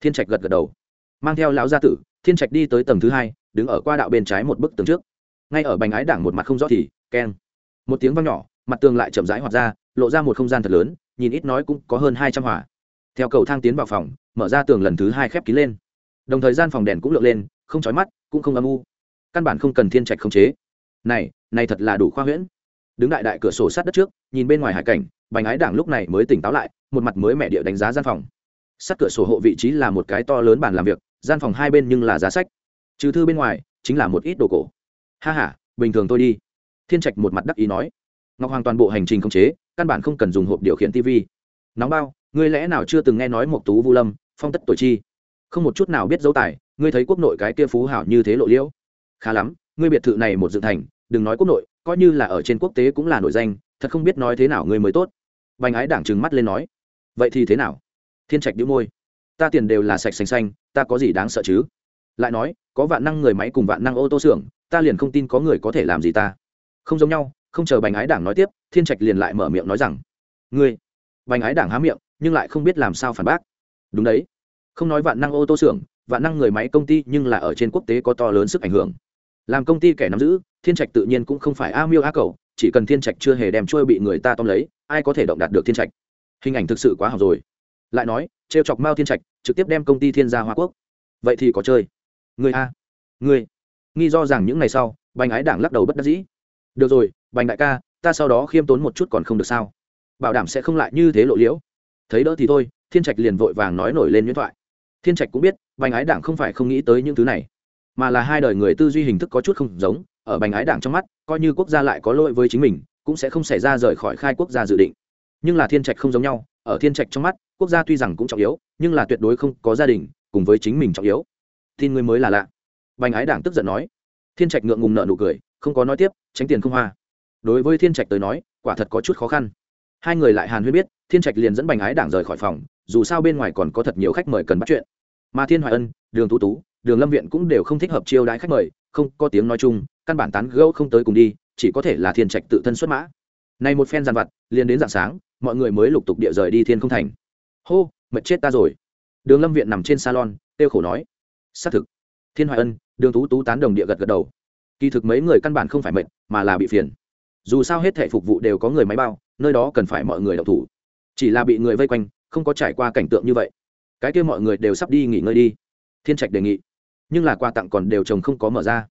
Thiên trạch gật gật đầu. Mang theo lão gia tử, thiên trạch đi tới tầng thứ hai, đứng ở qua đạo bên trái một bức tường trước. Ngay ở bành ái đảng một mặt không rõ thì, keng. Một tiếng vang nhỏ, mặt tường lại chậm rãi hoạt ra, lộ ra một không gian thật lớn, nhìn ít nói cũng có hơn hai trăm hỏa theo cầu thang tiến vào phòng, mở ra tường lần thứ hai khép kín lên. Đồng thời gian phòng đèn cũng lượn lên, không chói mắt, cũng không âm u. Căn bản không cần thiên trạch khống chế. Này này thật là đủ khoa huyễn đứng đại đại cửa sổ sát đất trước, nhìn bên ngoài hải cảnh, bành ái đảng lúc này mới tỉnh táo lại, một mặt mới mẹ địa đánh giá gian phòng. Sát cửa sổ hộ vị trí là một cái to lớn bàn làm việc, gian phòng hai bên nhưng là giá sách. Trừ thư bên ngoài, chính là một ít đồ cổ. Ha h a bình thường tôi đi. Thiên trạch một mặt đắc ý nói. Ngọc hoàng toàn bộ hành trình không chế, căn bản không cần dùng hộp điều khiển tv nóng bao, ngươi lẽ nào chưa từng nghe nói một tú vu lâm, phong tất tuổi chi? Không một chút nào biết dấu tài, ngươi thấy quốc nội cái kia phú hảo như thế lộ liễu. Khá lắm, ngươi biệt thự này một dự thành, đừng nói quốc nội coi như là ở trên quốc tế cũng là nổi danh, thật không biết nói thế nào ngươi mới tốt. Bành ái đảng trừng mắt lên nói, vậy thì thế nào? Thiên trạch đĩu môi, ta tiền đều là sạch xanh xanh, ta có gì đáng sợ chứ? Lại nói, có vạn năng người máy cùng vạn năng ô tô xưởng, ta liền không tin có người có thể làm gì ta. Không giống nhau, không chờ bành ái đảng nói tiếp, thiên trạch liền lại mở miệng nói rằng, ngươi. Bành ái đảng há miệng, nhưng lại không biết làm sao phản bác. Đúng đấy, không nói vạn năng ô tô xưởng, vạn năng người máy công ty nhưng là ở trên quốc tế có to lớn sức ảnh hưởng. Làm công ty kẻ nắm giữ thiên trạch tự nhiên cũng không phải a miêu a cầu chỉ cần thiên trạch chưa hề đem trôi bị người ta tóm lấy, ai có thể động đạt được thiên trạch? Hình ảnh thực sự quá học rồi. Lại nói, trêu chọc mao thiên trạch, trực tiếp đem công ty thiên gia hoa quốc. Vậy thì có chơi. Người a. Người. Nghi do rằng những ngày sau, bành ái đảng lắc đầu bất đắc dĩ. Được rồi, bành đại ca, ta sau đó khiêm tốn một chút còn không được sao? Bảo đảm sẽ không lại như thế lộ liễu. Thấy đỡ thì thôi, thiên trạch liền vội vàng nói nổi lên nhuyễn thoại. Thiên trạch cũng biết, bành ái đảng không phải không nghĩ tới những thứ này, mà là hai đời người tư duy hình thức có chút không giống ở bành ái đảng trong mắt, coi như quốc gia lại có lỗi với chính mình, cũng sẽ không xảy ra rời khỏi khai quốc gia dự định. Nhưng là thiên trạch không giống nhau, ở thiên trạch trong mắt, quốc gia tuy rằng cũng trọng yếu, nhưng là tuyệt đối không có gia đình, cùng với chính mình trọng yếu. Tin người mới là lạ. Bành ái đảng tức giận nói. Thiên trạch ngượng ngùng nợ nụ cười, không có nói tiếp, tránh tiền không hoa. Đối với thiên trạch tới nói, quả thật có chút khó khăn. Hai người lại hàn huyên biết, thiên trạch liền dẫn bành ái đảng rời khỏi phòng, dù sao bên ngoài còn có thật nhiều khách mời cần bắt chuyện. Mà thiên hoài ân, đường tú tú, đường lâm viện cũng đều không thích hợp chiêu đãi khách mời, không có tiếng nói chung căn bản tán gẫu không tới cùng đi, chỉ có thể là thiên trạch tự thân xuất mã. Này một phen giàn vặt, liền đến dạng sáng, mọi người mới lục tục địa rời đi thiên không thành. Hô, mệt chết ta rồi. Đường lâm viện nằm trên salon tiêu khổ nói. Xác thực. Thiên hoài ân, đường tú tú tán đồng địa gật gật đầu. Kỳ thực mấy người căn bản không phải mệt, mà là bị phiền. Dù sao hết thể phục vụ đều có người máy bao, nơi đó cần phải mọi người đậu thủ. Chỉ là bị người vây quanh, không có trải qua cảnh tượng như vậy. Cái kia mọi người đều sắp đi nghỉ ngơi đi. Thiên trạch đề nghị. Nhưng là quà tặng còn đều chồng không có mở ra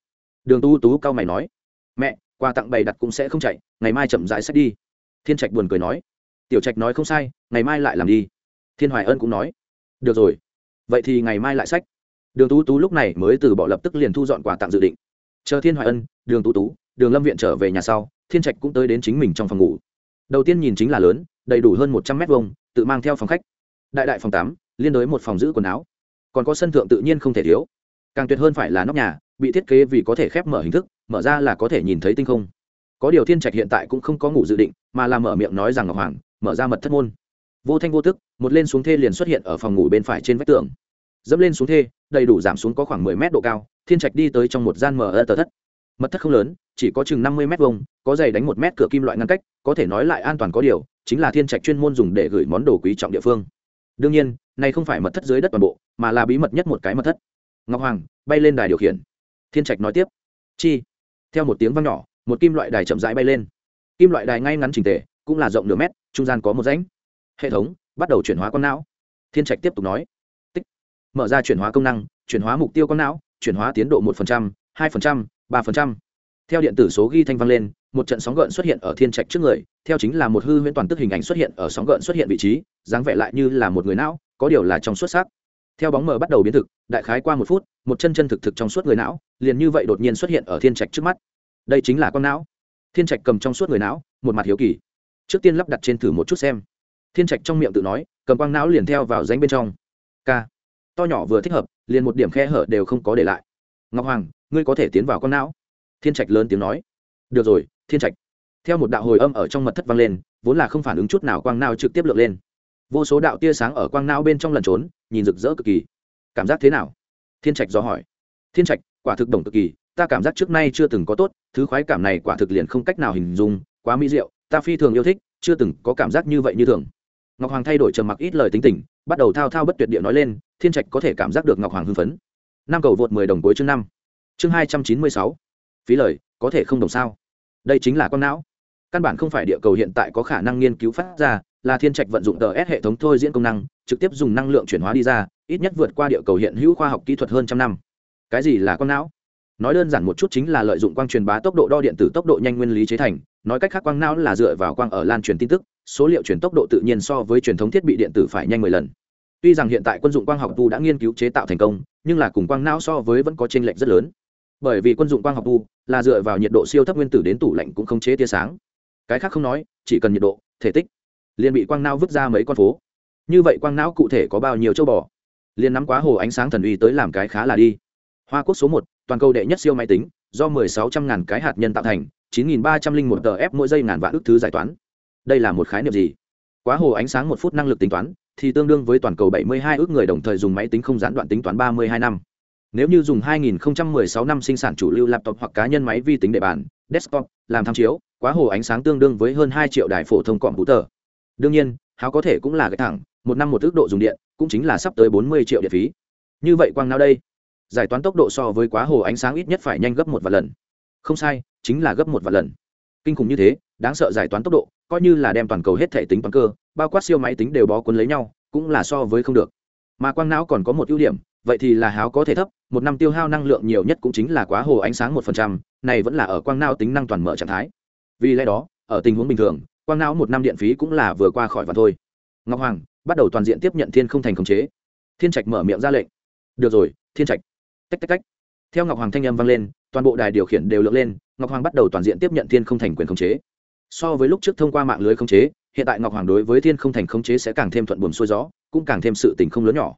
đường tú tú cao mày nói, mẹ, quà tặng bày đặt cũng sẽ không chạy, ngày mai chậm rãi sách đi. Thiên trạch buồn cười nói, tiểu trạch nói không sai, ngày mai lại làm đi. Thiên hoài ân cũng nói, được rồi, vậy thì ngày mai lại sách đường tú tú lúc này mới từ bỏ lập tức liền thu dọn quà tặng dự định. Chờ thiên hoài ân, đường tú tú, đường lâm viện trở về nhà sau, thiên trạch cũng tới đến chính mình trong phòng ngủ. Đầu tiên nhìn chính là lớn, đầy đủ hơn một trăm mét vuông, tự mang theo phòng khách. Đại đại phòng tám, liên đối một phòng giữ quần áo. Còn có sân thượng tự nhiên không thể thiếu. Càng tuyệt hơn phải là nóc nhà bị thiết kế vì có thể khép mở hình thức, mở ra là có thể nhìn thấy tinh không. Có điều thiên trạch hiện tại cũng không có ngủ dự định, mà là mở miệng nói rằng ngọc hoàng, mở ra mật thất môn. Vô thanh vô tức, một lên xuống thê liền xuất hiện ở phòng ngủ bên phải trên vách tường. Dẫm lên xuống thê, đầy đủ giảm xuống có khoảng mười mét độ cao, thiên trạch đi tới trong một gian mở ơ tờ thất. Mật thất không lớn, chỉ có chừng năm mươi mét vuông, có dày đánh một mét cửa kim loại ngăn cách, có thể nói lại an toàn có điều, chính là thiên trạch chuyên môn dùng để gửi món đồ quý trọng địa phương. Đương nhiên, này không phải mật thất dưới đất toàn bộ, mà là bí mật nhất một cái mật thất. Ngọc hoàng, bay lên đài điều khiển thiên trạch nói tiếp. Chi? Theo một tiếng vang nhỏ, một kim loại đài chậm rãi bay lên. Kim loại đài ngay ngắn trình tề, cũng là rộng nửa mét, trung gian có một rãnh. Hệ thống, bắt đầu chuyển hóa con não. Thiên trạch tiếp tục nói. Tích. Mở ra chuyển hóa công năng, chuyển hóa mục tiêu con não, chuyển hóa tiến độ một hai ba theo điện tử số ghi thanh vang lên, một trận sóng gợn xuất hiện ở thiên trạch trước người, theo chính là một hư huyễn toàn tức hình ảnh xuất hiện ở sóng gợn xuất hiện vị trí, dáng vẻ lại như là một người não, có điều là trong xuất sắc theo bóng mờ bắt đầu biến thực, đại khái qua một phút, một chân chân thực thực trong suốt người não, liền như vậy đột nhiên xuất hiện ở thiên trạch trước mắt. Đây chính là con não. Thiên trạch cầm trong suốt người não, một mặt hiếu kỳ. Trước tiên lắp đặt trên thử một chút xem. Thiên trạch trong miệng tự nói, cầm quang não liền theo vào danh bên trong. K to nhỏ vừa thích hợp, liền một điểm khe hở đều không có để lại. Ngọc hoàng, ngươi có thể tiến vào con não. Thiên trạch lớn tiếng nói. Được rồi, thiên trạch. Theo một đạo hồi âm ở trong mật thất vang lên, vốn là không phản ứng chút nào quang não trực tiếp lượt lên vô số đạo tia sáng ở quang não bên trong lần trốn, nhìn rực rỡ cực kỳ. Cảm giác thế nào? Thiên trạch do hỏi. Thiên trạch, quả thực đồng cực kỳ, ta cảm giác trước nay chưa từng có tốt, thứ khoái cảm này quả thực liền không cách nào hình dung, quá mỹ diệu, ta phi thường yêu thích, chưa từng có cảm giác như vậy như thường. Ngọc hoàng thay đổi trầm mặc ít lời tính tình, bắt đầu thao thao bất tuyệt địa nói lên, thiên trạch có thể cảm giác được ngọc hoàng hưng phấn. Năm cầu vượt mười đồng cuối chương năm. Chương hai trăm chín mươi sáu. Phí lời, có thể không đồng sao? Đây chính là con não căn bản không phải địa cầu hiện tại có khả năng nghiên cứu phát ra, là thiên trạch vận dụng tờ s hệ thống thôi diễn công năng, trực tiếp dùng năng lượng chuyển hóa đi ra, ít nhất vượt qua địa cầu hiện hữu khoa học kỹ thuật hơn trăm năm. Cái gì là con não? Nói đơn giản một chút chính là lợi dụng quang truyền bá tốc độ đo điện tử tốc độ nhanh nguyên lý chế thành, nói cách khác quang não là dựa vào quang ở lan truyền tin tức, số liệu truyền tốc độ tự nhiên so với truyền thống thiết bị điện tử phải nhanh mười lần. Tuy rằng hiện tại quân dụng quang học tu đã nghiên cứu chế tạo thành công, nhưng là cùng quang não so với vẫn có chênh lệch rất lớn. Bởi vì quân dụng quang học tu là dựa vào nhiệt độ siêu thấp nguyên tử đến tủ lạnh cũng không chế tia sáng cái khác không nói, chỉ cần nhiệt độ, thể tích, liền bị quang não vứt ra mấy con phố. Như vậy quang não cụ thể có bao nhiêu châu bò? Liền nắm quá hồ ánh sáng thần uy tới làm cái khá là đi. Hoa quốc số một, toàn cầu đệ nhất siêu máy tính, do mười sáu trăm ngàn cái hạt nhân tạo thành, chín nghìn ba trăm linh một tờ ép mỗi giây ngàn vạn ước thứ giải toán. Đây là một khái niệm gì? Quá hồ ánh sáng một phút năng lực tính toán, thì tương đương với toàn cầu bảy mươi hai ước người đồng thời dùng máy tính không gián đoạn tính toán ba mươi hai năm. Nếu như dùng 2016 năm sinh sản chủ lưu laptop hoặc cá nhân máy vi tính để bàn desktop, làm tham chiếu, quá hồ ánh sáng tương đương với hơn hai triệu đài phổ thông cọm hữu tờ đương nhiên, háo có thể cũng là cái thẳng, một năm một ước độ dùng điện, cũng chính là sắp tới 40 triệu điện phí. Như vậy quang nào đây? Giải toán tốc độ so với quá hồ ánh sáng ít nhất phải nhanh gấp một vài lần. Không sai, chính là gấp một vài lần. Kinh khủng như thế, đáng sợ giải toán tốc độ, coi như là đem toàn cầu hết thể tính toán cơ, bao quát siêu máy tính đều bó cuốn lấy nhau, cũng là so với không được. Mà quang não còn có một ưu điểm vậy thì là háo có thể thấp, một năm tiêu hao năng lượng nhiều nhất cũng chính là quá hồ ánh sáng một phần trăm, này vẫn là ở quang não tính năng toàn mở trạng thái. Vì lẽ đó, ở tình huống bình thường, quang não một năm điện phí cũng là vừa qua khỏi và thôi. Ngọc hoàng, bắt đầu toàn diện tiếp nhận thiên không thành khống chế. Thiên trạch mở miệng ra lệnh. Được rồi, thiên trạch. Tách tách tách. Theo ngọc hoàng thanh âm vang lên, toàn bộ đài điều khiển đều lượng lên, ngọc hoàng bắt đầu toàn diện tiếp nhận thiên không thành quyền khống chế. So với lúc trước thông qua mạng lưới khống chế, hiện tại ngọc hoàng đối với thiên không thành khống chế sẽ càng thêm thuận buồm xuôi gió, cũng càng thêm sự tình không lớn nhỏ.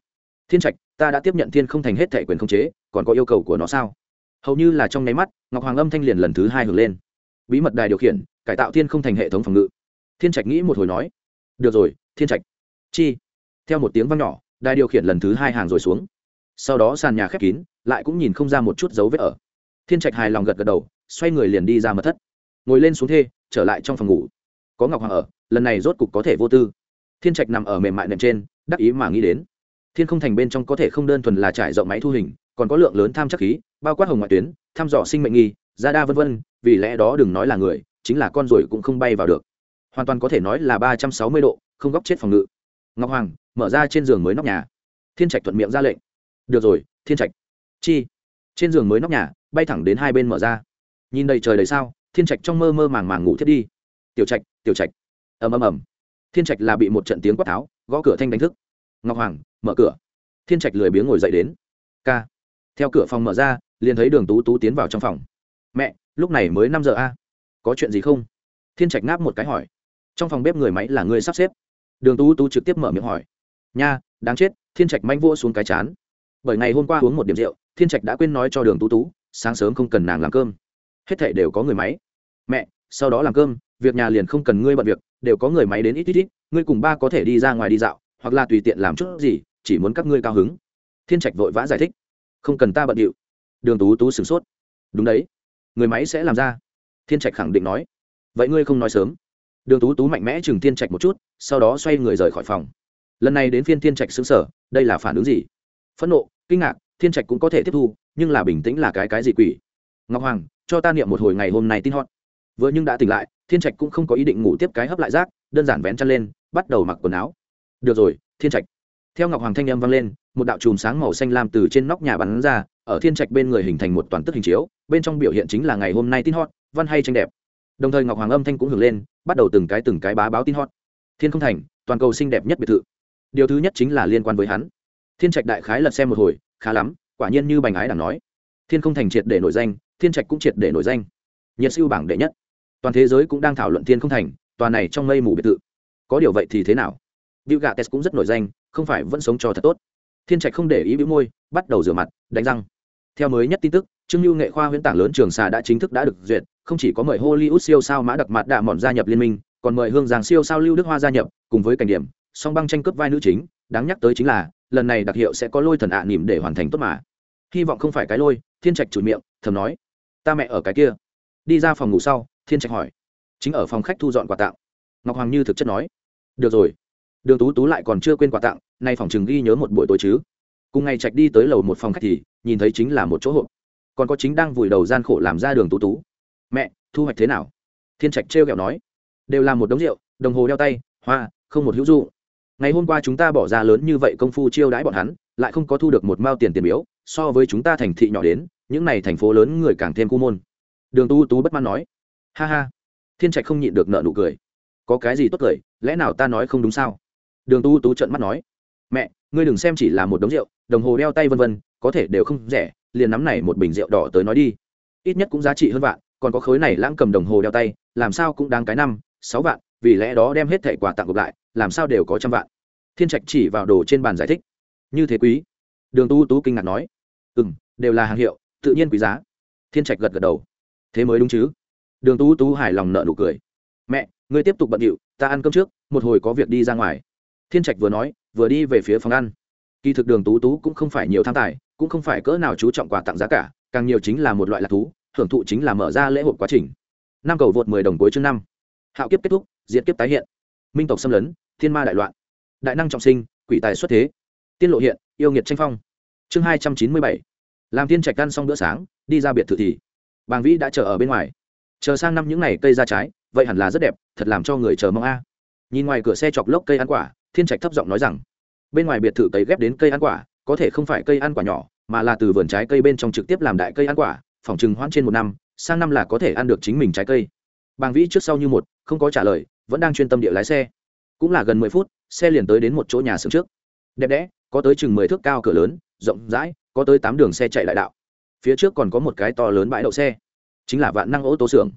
Thiên trạch ta đã tiếp nhận thiên không thành hết thể quyền khống chế, còn có yêu cầu của nó sao? Hầu như là trong nháy mắt, ngọc hoàng âm thanh liền lần thứ hai hưởng lên. Bí mật đài điều khiển, cải tạo thiên không thành hệ thống phòng ngự. Thiên trạch nghĩ một hồi nói, được rồi, thiên trạch. Chi, theo một tiếng vang nhỏ, đài điều khiển lần thứ hai hàng rồi xuống. Sau đó sàn nhà khép kín, lại cũng nhìn không ra một chút dấu vết ở. Thiên trạch hài lòng gật gật đầu, xoay người liền đi ra mật thất. Ngồi lên xuống thê, trở lại trong phòng ngủ. Có ngọc hoàng ở, lần này rốt cục có thể vô tư. Thiên trạch nằm ở mềm mại nệm trên, đắc ý mà nghĩ đến thiên không thành bên trong có thể không đơn thuần là trải rộng máy thu hình, còn có lượng lớn tham chắc khí, bao quát hồng ngoại tuyến, thăm dò sinh mệnh nghi gia đa vân vân, vì lẽ đó đừng nói là người, chính là con ruồi cũng không bay vào được. Hoàn toàn có thể nói là ba trăm sáu mươi độ, không góc chết phòng ngự. Ngọc hoàng, mở ra trên giường mới nóc nhà. Thiên trạch thuận miệng ra lệnh. Được rồi, thiên trạch. Chi? Trên giường mới nóc nhà, bay thẳng đến hai bên mở ra. Nhìn đầy trời đầy sao, thiên trạch trong mơ mơ màng màng ngủ thiết đi. Tiểu trạch tiểu trạch. Ầm ầm ầm. Thiên trạch là bị một trận tiếng quát tháo, gõ cửa thanh đánh thức ngọc hoàng, mở cửa. Thiên trạch lười biếng ngồi dậy đến. K theo cửa phòng mở ra, liền thấy đường tú tú tiến vào trong phòng. Mẹ, lúc này mới năm giờ a, có chuyện gì không? Thiên trạch ngáp một cái hỏi. Trong phòng bếp người máy là người sắp xếp. Đường tú tú trực tiếp mở miệng hỏi. Nha, đáng chết, thiên trạch manh vua xuống cái chán. Bởi ngày hôm qua uống một điểm rượu, thiên trạch đã quên nói cho đường tú tú, sáng sớm không cần nàng làm cơm. Hết thảy đều có người máy. Mẹ, sau đó làm cơm, việc nhà liền không cần ngươi bận việc, đều có người máy đến ít ít ít, ngươi cùng ba có thể đi ra ngoài đi dạo hoặc là tùy tiện làm chút gì, chỉ muốn các ngươi cao hứng. Thiên trạch vội vã giải thích. Không cần ta bận điệu. Đường tú tú sửng sốt. Đúng đấy. Người máy sẽ làm ra. Thiên trạch khẳng định nói. Vậy ngươi không nói sớm. Đường tú tú mạnh mẽ chừng thiên trạch một chút, sau đó xoay người rời khỏi phòng. Lần này đến phiên thiên trạch xứng sở đây là phản ứng gì? Phẫn nộ, kinh ngạc, thiên trạch cũng có thể tiếp thu, nhưng là bình tĩnh là cái cái gì quỷ? Ngọc hoàng, cho ta niệm một hồi ngày hôm nay tin hot. Vừa nhưng đã tỉnh lại, thiên trạch cũng không có ý định ngủ tiếp cái hấp lại rác, đơn giản vén chăn lên, bắt đầu mặc quần áo được rồi, thiên trạch. Theo ngọc hoàng thanh â m vang lên, một đạo chùm sáng màu xanh lam từ trên nóc nhà bắn ra, ở thiên trạch bên người hình thành một toàn tức hình chiếu, bên trong biểu hiện chính là ngày hôm nay tin hot, văn hay tranh đẹp. Đồng thời ngọc hoàng âm thanh cũng hưởng lên, bắt đầu từng cái từng cái bá báo tin hot. Thiên không thành, toàn cầu xinh đẹp nhất biệt thự. Điều thứ nhất chính là liên quan với hắn. Thiên trạch đại khái lật xem một hồi, khá lắm, quả nhiên như bành ái đảng nói. Thiên không thành triệt để nổi danh, thiên trạch cũng triệt để nổi danh. Nhiệt siêu bảng đệ nhất. Toàn thế giới cũng đang thảo luận thiên không thành, tòa này trong mây mù biệt thự. Có điều vậy thì thế nào? Bill Gates cũng rất nổi danh, không phải vẫn sống cho thật tốt. Thiên Trạch không để ý bĩu môi, bắt đầu rửa mặt, đánh răng. Theo mới nhất tin tức, Trương Nưu nghệ khoa huyễn tảng lớn trường xà đã chính thức đã được duyệt, không chỉ có mời Hollywood siêu sao mã đặc mặt đạ mọn gia nhập liên minh, còn mời Hương Giang siêu sao Lưu Đức Hoa gia nhập, cùng với cảnh điểm, song băng tranh cướp vai nữ chính, đáng nhắc tới chính là, lần này đặc hiệu sẽ có lôi thần ạ à niệm để hoàn thành tốt mà. Hy vọng không phải cái lôi, Thiên Trạch chửi miệng, thầm nói, ta mẹ ở cái kia. Đi ra phòng ngủ sau, Thiên Trạch hỏi, chính ở phòng khách thu dọn quà tặng. Ngọc Hoàng Như thực chất nói, được rồi đường tú tú lại còn chưa quên quà tặng, nay phòng chừng ghi nhớ một buổi tối chứ. Cùng ngày trạch đi tới lầu một phòng khách thì, nhìn thấy chính là một chỗ hộp. Còn có chính đang vùi đầu gian khổ làm ra đường tú tú. Mẹ, thu hoạch thế nào? Thiên trạch trêu kẹo nói. Đều là một đống rượu, đồng hồ đeo tay, hoa, không một hữu du ngày hôm qua chúng ta bỏ ra lớn như vậy công phu chiêu đãi bọn hắn, lại không có thu được một mao tiền tiền biếu, so với chúng ta thành thị nhỏ đến, những n à y thành phố lớn người càng thêm cu môn. Đường tú tú bất mãn nói. Ha ha. Thiên trạch không nhịn được nợ nụ cười. Có cái gì tốt cười, lẽ nào ta nói không đúng sao? Đường tu tú trận mắt nói, mẹ, ngươi đừng xem chỉ là một đống rượu, đồng hồ đeo tay vân vân, có thể đều không rẻ, liền nắm này một bình rượu đỏ tới nói đi. Ít nhất cũng giá trị hơn vạn, còn có khối này lãng cầm đồng hồ đeo tay, làm sao cũng đáng cái năm, sáu vạn, vì lẽ đó đem hết thẻ quà tặng gộp lại, làm sao đều có trăm vạn. Thiên trạch chỉ vào đồ trên bàn giải thích, như thế quý? Đường tu tú kinh ngạc nói ừ m đều là hàng hiệu, tự nhiên quý giá. Thiên trạch gật gật đầu, thế mới đúng chứ? Đường tú tú hài lòng nợ nụ cười, mẹ, ngươi tiếp tục bận điệu, ta ăn cơm trước, một hồi có việc đi ra ngoài thiên trạch vừa nói, vừa đi về phía phòng ăn. Kỳ thực đường tú tú cũng không phải nhiều tham tài, cũng không phải cỡ nào chú trọng quà tặng giá cả, càng nhiều chính là một loại lạc thú, hưởng thụ chính là mở ra lễ hội quá trình. Năm cầu vượt mười đồng cuối chương năm. Hạo kiếp kết thúc diễn kiếp tái hiện. Minh tộc xâm lấn, thiên ma đại loạn. Đại năng trọng sinh, quỷ tài xuất thế. Tiên lộ hiện, yêu nghiệt tranh phong. Chương hai trăm chín mươi bảy. Làm thiên trạch ăn xong bữa sáng, đi ra biệt thự thì. Bàng vĩ đã chờ ở bên ngoài. Chờ sang năm những ngày cây ra trái, vậy hẳn là rất đẹp, thật làm cho người chờ mong a. Nhìn ngoài cửa xe chọc lốc cây ăn quả thiên trạch thấp giọng nói rằng, bên ngoài biệt thự cấy ghép đến cây ăn quả, có thể không phải cây ăn quả nhỏ, mà là từ vườn trái cây bên trong trực tiếp làm đại cây ăn quả, phòng chừng hoãn trên một năm, sang năm là có thể ăn được chính mình trái cây. Bàng vĩ trước sau như một, không có trả lời, vẫn đang chuyên tâm địa lái xe. Cũng là gần mười phút, xe liền tới đến một chỗ nhà xưởng trước. Đẹp đẽ, có tới chừng mười thước cao cửa lớn, rộng rãi, có tới tám đường xe chạy lại đạo. Phía trước còn có một cái to lớn bãi đậu xe, chính là vạn năng ô tô xưởng.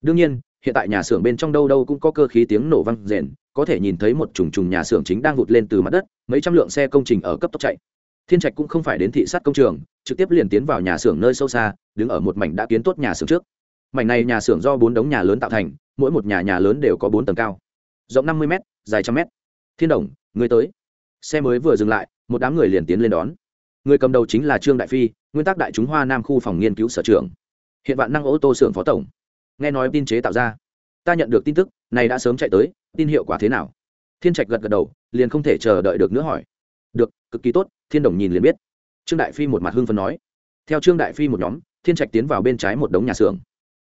Đương nhiên hiện tại nhà xưởng bên trong đâu đâu cũng có cơ khí tiếng nổ vang rền, có thể nhìn thấy một trùng trùng nhà xưởng chính đang vụt lên từ mặt đất, mấy trăm lượng xe công trình ở cấp tốc chạy. Thiên trạch cũng không phải đến thị sát công trường, trực tiếp liền tiến vào nhà xưởng nơi sâu xa, đứng ở một mảnh đã kiến tốt nhà xưởng trước. Mảnh này nhà xưởng do bốn đống nhà lớn tạo thành, mỗi một nhà nhà lớn đều có bốn tầng cao. Rộng năm mươi m dài trăm m thiên đồng, người tới. Xe mới vừa dừng lại, một đám người liền tiến lên đón. Người cầm đầu chính là trương đại phi, nguyên tắc đại chúng hoa nam khu phòng nghiên cứu sở trường hiện vạn năng ô tô xưởng phó tổng nghe nói tin chế tạo ra. Ta nhận được tin tức, này đã sớm chạy tới, tin hiệu quả thế nào? Thiên trạch gật gật đầu, liền không thể chờ đợi được nữa hỏi. Được, cực kỳ tốt, thiên đồng nhìn liền biết. Trương đại phi một mặt hưng phấn nói. Theo trương đại phi một nhóm, thiên trạch tiến vào bên trái một đống nhà xưởng.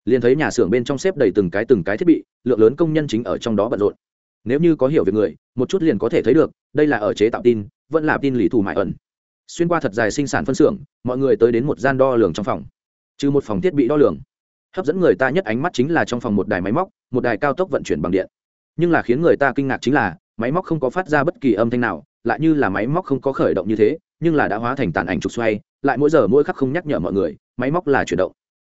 Liền thấy nhà xưởng bên trong xếp đầy từng cái từng cái thiết bị, lượng lớn công nhân chính ở trong đó bận rộn. Nếu như có hiểu về người, một chút liền có thể thấy được, đây là ở chế tạo tin, vẫn là tin lì thù mại ẩn. Xuyên qua thật dài sinh sản phân xưởng, mọi người tới đến một gian đo lường trong phòng. Trừ một phòng thiết bị đo lường hấp dẫn người ta nhất ánh mắt chính là trong phòng một đài máy móc, một đài cao tốc vận chuyển bằng điện. Nhưng là khiến người ta kinh ngạc chính là, máy móc không có phát ra bất kỳ âm thanh nào, lại như là máy móc không có khởi động như thế, nhưng là đã hóa thành tàn ảnh trục xoay, lại mỗi giờ mỗi khắc không nhắc nhở mọi người, máy móc là chuyển động.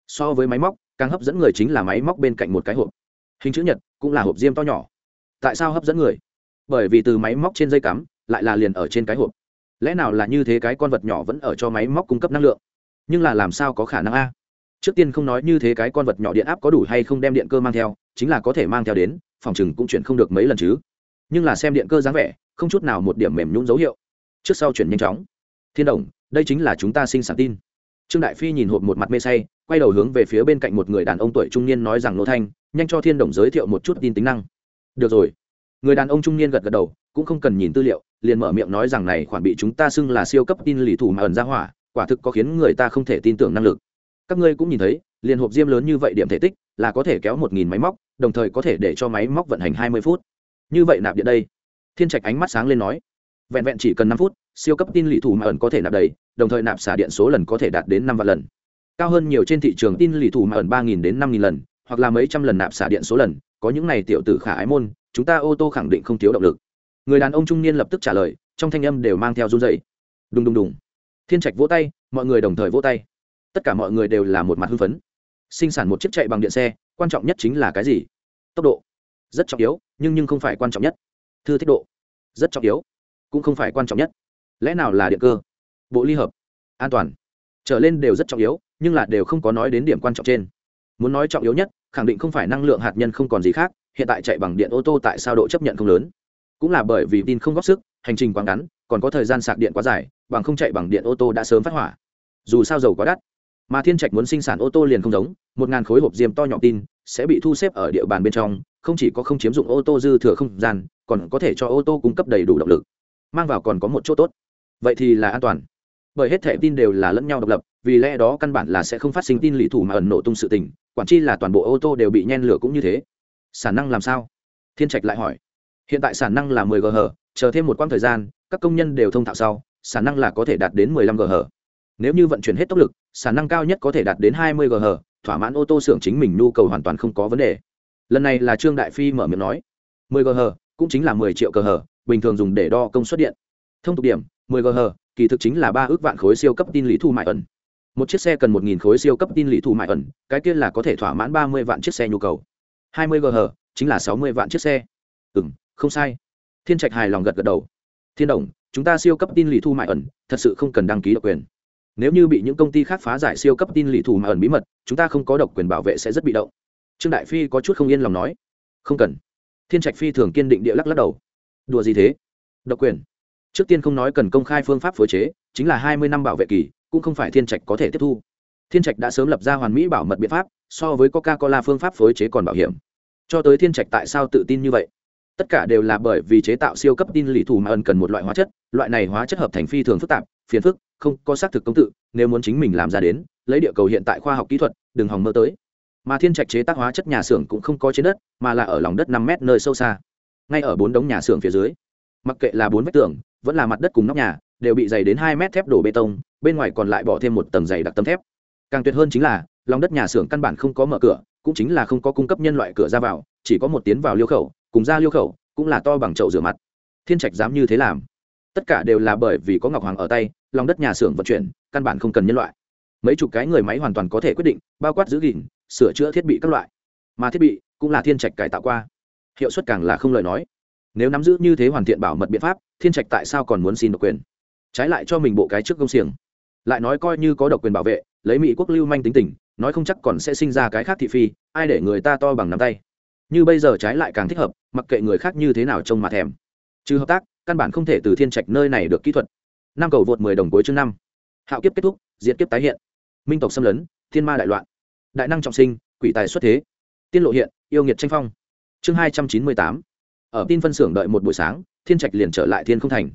So với máy móc, càng hấp dẫn người chính là máy móc bên cạnh một cái hộp. Hình chữ nhật cũng là hộp diêm to nhỏ. Tại sao hấp dẫn người? Bởi vì từ máy móc trên dây cắm, lại là liền ở trên cái hộp. Lẽ nào là như thế cái con vật nhỏ vẫn ở cho máy móc cung cấp năng lượng? Nhưng là làm sao có khả năng a? Trước tiên không nói như thế cái con vật nhỏ điện áp có đủ hay không đem điện cơ mang theo, chính là có thể mang theo đến, phòng chừng cũng chuyển không được mấy lần chứ. Nhưng là xem điện cơ dáng vẻ, không chút nào một điểm mềm nhún dấu hiệu. Trước sau chuyển nhanh chóng. Thiên đồng, đây chính là chúng ta sinh sản tin. Trương đại phi nhìn hộp một mặt mê say, quay đầu hướng về phía bên cạnh một người đàn ông tuổi trung niên nói rằng nô thanh, nhanh cho thiên đồng giới thiệu một chút tin tính năng. Được rồi. Người đàn ông trung niên gật gật đầu, cũng không cần nhìn tư liệu, liền mở miệng nói rằng này khoản bị chúng ta xưng là siêu cấp tin lì thủ mà ẩn ra hỏa, quả thực có khiến người ta không thể tin tưởng năng lực các ngươi cũng nhìn thấy liền hộp diêm lớn như vậy điểm thể tích, là có thể kéo một nghìn máy móc, đồng thời có thể để cho máy móc vận hành hai mươi phút. Như vậy nạp điện đây. Thiên trạch ánh mắt sáng lên nói. Vẹn vẹn chỉ cần năm phút, siêu cấp tin lì thủ mà ẩn có thể nạp đầy, đồng thời nạp xả điện số lần có thể đạt đến năm vạn lần. Cao hơn nhiều trên thị trường tin lì thủ mà ẩn ba nghìn đến năm nghìn lần, hoặc là mấy trăm lần nạp xả điện số lần, có những này tiểu tử khả ái môn, chúng ta ô tô khẳng định không thiếu động lực. Người đàn ông trung niên lập tức trả lời, trong thanh âm đều mang theo run dày đùng đùng đùng. Thiên trạch vỗ tay, mọi người đồng thời vỗ tay tất cả mọi người đều là một mặt hưng phấn. Sinh sản một chiếc chạy bằng điện xe, quan trọng nhất chính là cái gì? Tốc độ. Rất trọng yếu, nhưng nhưng không phải quan trọng nhất. Thư thích độ. Rất trọng yếu, cũng không phải quan trọng nhất. Lẽ nào là điện cơ? Bộ ly hợp. An toàn. Trở lên đều rất trọng yếu, nhưng là đều không có nói đến điểm quan trọng trên. Muốn nói trọng yếu nhất, khẳng định không phải năng lượng hạt nhân không còn gì khác, hiện tại chạy bằng điện ô tô tại sao độ chấp nhận không lớn? Cũng là bởi vì tin không góp sức, hành trình quá ngắn, còn có thời gian sạc điện quá dài, bằng không chạy bằng điện ô tô đã sớm phát hỏa. Dù sao dầu quá đắt mà thiên trạch muốn sinh sản ô tô liền không giống, một ngàn khối hộp diêm to nhỏ tin sẽ bị thu xếp ở địa bàn bên trong, không chỉ có không chiếm dụng ô tô dư thừa không gian, còn có thể cho ô tô cung cấp đầy đủ động lực. Mang vào còn có một chỗ tốt. Vậy thì là an toàn. Bởi hết thẻ tin đều là lẫn nhau độc lập, vì lẽ đó căn bản là sẽ không phát sinh tin lì thủ mà ẩn nổ tung sự tình, quản chi là toàn bộ ô tô đều bị nhen lửa cũng như thế. Sản năng làm sao? Thiên trạch lại hỏi. Hiện tại sản năng là 10 gh chờ thêm một quãng thời gian, các công nhân đều thông thạo sau, sản năng là có thể đạt đến 15 gh nếu như vận chuyển hết tốc lực sản năng cao nhất có thể đạt đến 20 gh thỏa mãn ô tô xưởng chính mình nhu cầu hoàn toàn không có vấn đề. Lần này là trương đại phi mở miệng nói 10 gh cũng chính là 10 triệu gh bình thường dùng để đo công suất điện. Thông tục điểm 10 gh kỳ thực chính là ba ước vạn khối siêu cấp tin lý thu mại ẩn. Một chiếc xe cần một nghìn khối siêu cấp tin lý thu mại ẩn, cái kia là có thể thỏa mãn ba mươi vạn chiếc xe nhu cầu. Hai mươi gh chính là sáu mươi vạn chiếc xe. Ừ không sai. Thiên trạch hài lòng gật gật đầu. Thiên đồng, chúng ta siêu cấp tin lý thu mại ẩn, thật sự không cần đăng ký độc quyền nếu như bị những công ty khác phá giải siêu cấp tin lì thủ mà ẩn bí mật, chúng ta không có độc quyền bảo vệ sẽ rất bị động. Trương đại phi có chút không yên lòng nói. Không cần. Thiên trạch phi thường kiên định địa lắc lắc đầu. Đùa gì thế? Độc quyền. Trước tiên không nói cần công khai phương pháp phối chế, chính là hai mươi năm bảo vệ kỳ, cũng không phải thiên trạch có thể tiếp thu. Thiên trạch đã sớm lập ra hoàn mỹ bảo mật biện pháp, so với coca cola phương pháp phối chế còn bảo hiểm. Cho tới thiên trạch tại sao tự tin như vậy? Tất cả đều là bởi vì chế tạo siêu cấp tin lì thủ mà ẩn cần một loại hóa chất, loại này hóa chất hợp thành phi thường phức tạp phiền phức, không có xác thực công tự, nếu muốn chính mình làm ra đến, lấy địa cầu hiện tại khoa học kỹ thuật, đừng hòng mơ tới. Mà thiên trạch chế tác hóa chất nhà xưởng cũng không có trên đất, mà là ở lòng đất năm mét nơi sâu xa. Ngay ở bốn đống nhà xưởng phía dưới, mặc kệ là bốn vách tường, vẫn là mặt đất cùng nóc nhà, đều bị dày đến hai mét thép đổ bê tông, bên ngoài còn lại bỏ thêm một tầng dày đặc tấm thép. Càng tuyệt hơn chính là, lòng đất nhà xưởng căn bản không có mở cửa, cũng chính là không có cung cấp nhân loại cửa ra vào, chỉ có một tiến vào liêu khẩu, cùng ra liêu khẩu, cũng là to bằng chậu rửa mặt. Thiên trạch dám như thế làm tất cả đều là bởi vì có ngọc hoàng ở tay, lòng đất nhà xưởng vận chuyển, căn bản không cần nhân loại. Mấy chục cái người máy hoàn toàn có thể quyết định, bao quát giữ gìn, sửa chữa thiết bị các loại. Mà thiết bị cũng là thiên trạch cải tạo qua. Hiệu suất càng là không lời nói. Nếu nắm giữ như thế hoàn thiện bảo mật biện pháp, thiên trạch tại sao còn muốn xin độc quyền? Trái lại cho mình bộ cái trước công xiềng. Lại nói coi như có độc quyền bảo vệ, lấy mỹ quốc lưu manh tính tình, nói không chắc còn sẽ sinh ra cái khác thị phi, ai để người ta to bằng nắm tay? Như bây giờ trái lại càng thích hợp, mặc kệ người khác như thế nào trông mà thèm. Trừ hợp tác căn bản không thể từ thiên trạch nơi này được kỹ thuật. Năm cầu vượt mười đồng cuối chương năm. Hạo kiếp kết thúc diễn kiếp tái hiện. Minh tộc xâm lấn, thiên ma đại loạn. Đại năng trọng sinh, quỷ tài xuất thế. Tiên lộ hiện, yêu nghiệt tranh phong. Chương hai trăm chín mươi tám. Ở tin phân xưởng đợi một buổi sáng, thiên trạch liền trở lại thiên không thành.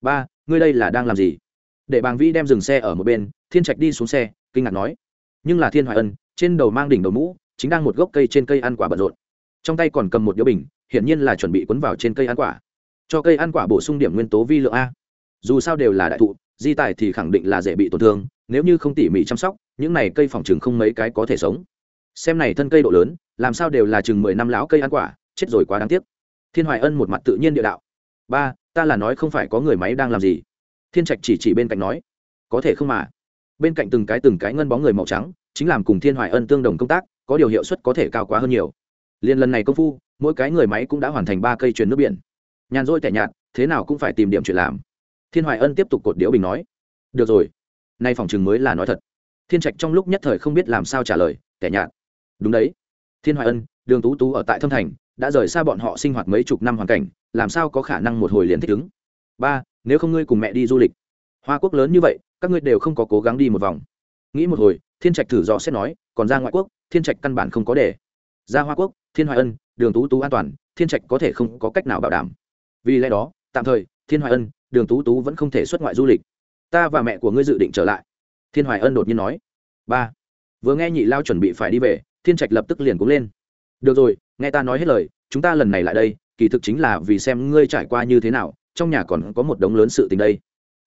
Ba, ngươi đây là đang làm gì? Để bàng vĩ đem dừng xe ở một bên, thiên trạch đi xuống xe, kinh ngạc nói. Nhưng là thiên hoài ân, trên đầu mang đỉnh đầu mũ, chính đang một gốc cây trên cây ăn quả bận rộn. Trong tay còn cầm một điếu bình, hiển nhiên là chuẩn bị quấn vào trên cây ăn quả cho cây ăn quả bổ sung điểm nguyên tố vi lượng a. Dù sao đều là đại thụ, di tài thì khẳng định là dễ bị tổn thương, nếu như không tỉ mỉ chăm sóc, những này cây phòng chừng không mấy cái có thể sống. Xem này thân cây độ lớn, làm sao đều là chừng mười năm lão cây ăn quả, chết rồi quá đáng tiếc. Thiên hoài ân một mặt tự nhiên địa đạo. Ba, ta là nói không phải có người máy đang làm gì. Thiên trạch chỉ chỉ bên cạnh nói. Có thể không mà. Bên cạnh từng cái từng cái ngân bóng người màu trắng, chính làm cùng thiên hoài ân tương đồng công tác, có điều hiệu suất có thể cao quá hơn nhiều. Liên lần này công phu, mỗi cái người máy cũng đã hoàn thành ba cây truyền nước biển nhàn rỗi tẻ nhạt, thế nào cũng phải tìm điểm chuyện làm. Thiên hoài ân tiếp tục cột điếu bình nói, được rồi, nay phòng chừng mới là nói thật. Thiên trạch trong lúc nhất thời không biết làm sao trả lời, tẻ nhạt. Đúng đấy. Thiên hoài ân, đường tú tú ở tại thâm thành, đã rời xa bọn họ sinh hoạt mấy chục năm hoàn cảnh, làm sao có khả năng một hồi liền thích ứng? Ba, nếu không ngươi cùng mẹ đi du lịch. Hoa quốc lớn như vậy, các ngươi đều không có cố gắng đi một vòng. Nghĩ một hồi, thiên trạch thử dò xét nói, còn ra ngoại quốc, thiên trạch căn bản không có để. Ra hoa quốc, thiên hoài ân, đường tú tú an toàn, thiên trạch có thể không có cách nào bảo đảm vì lẽ đó, tạm thời, thiên hoài ân, đường tú tú vẫn không thể xuất ngoại du lịch. Ta và mẹ của ngươi dự định trở lại. Thiên hoài ân đột nhiên nói. Ba. Vừa nghe nhị lao chuẩn bị phải đi về, thiên trạch lập tức liền cúng lên. Được rồi, nghe ta nói hết lời, chúng ta lần này lại đây, kỳ thực chính là vì xem ngươi trải qua như thế nào, trong nhà còn có một đống lớn sự tình đây.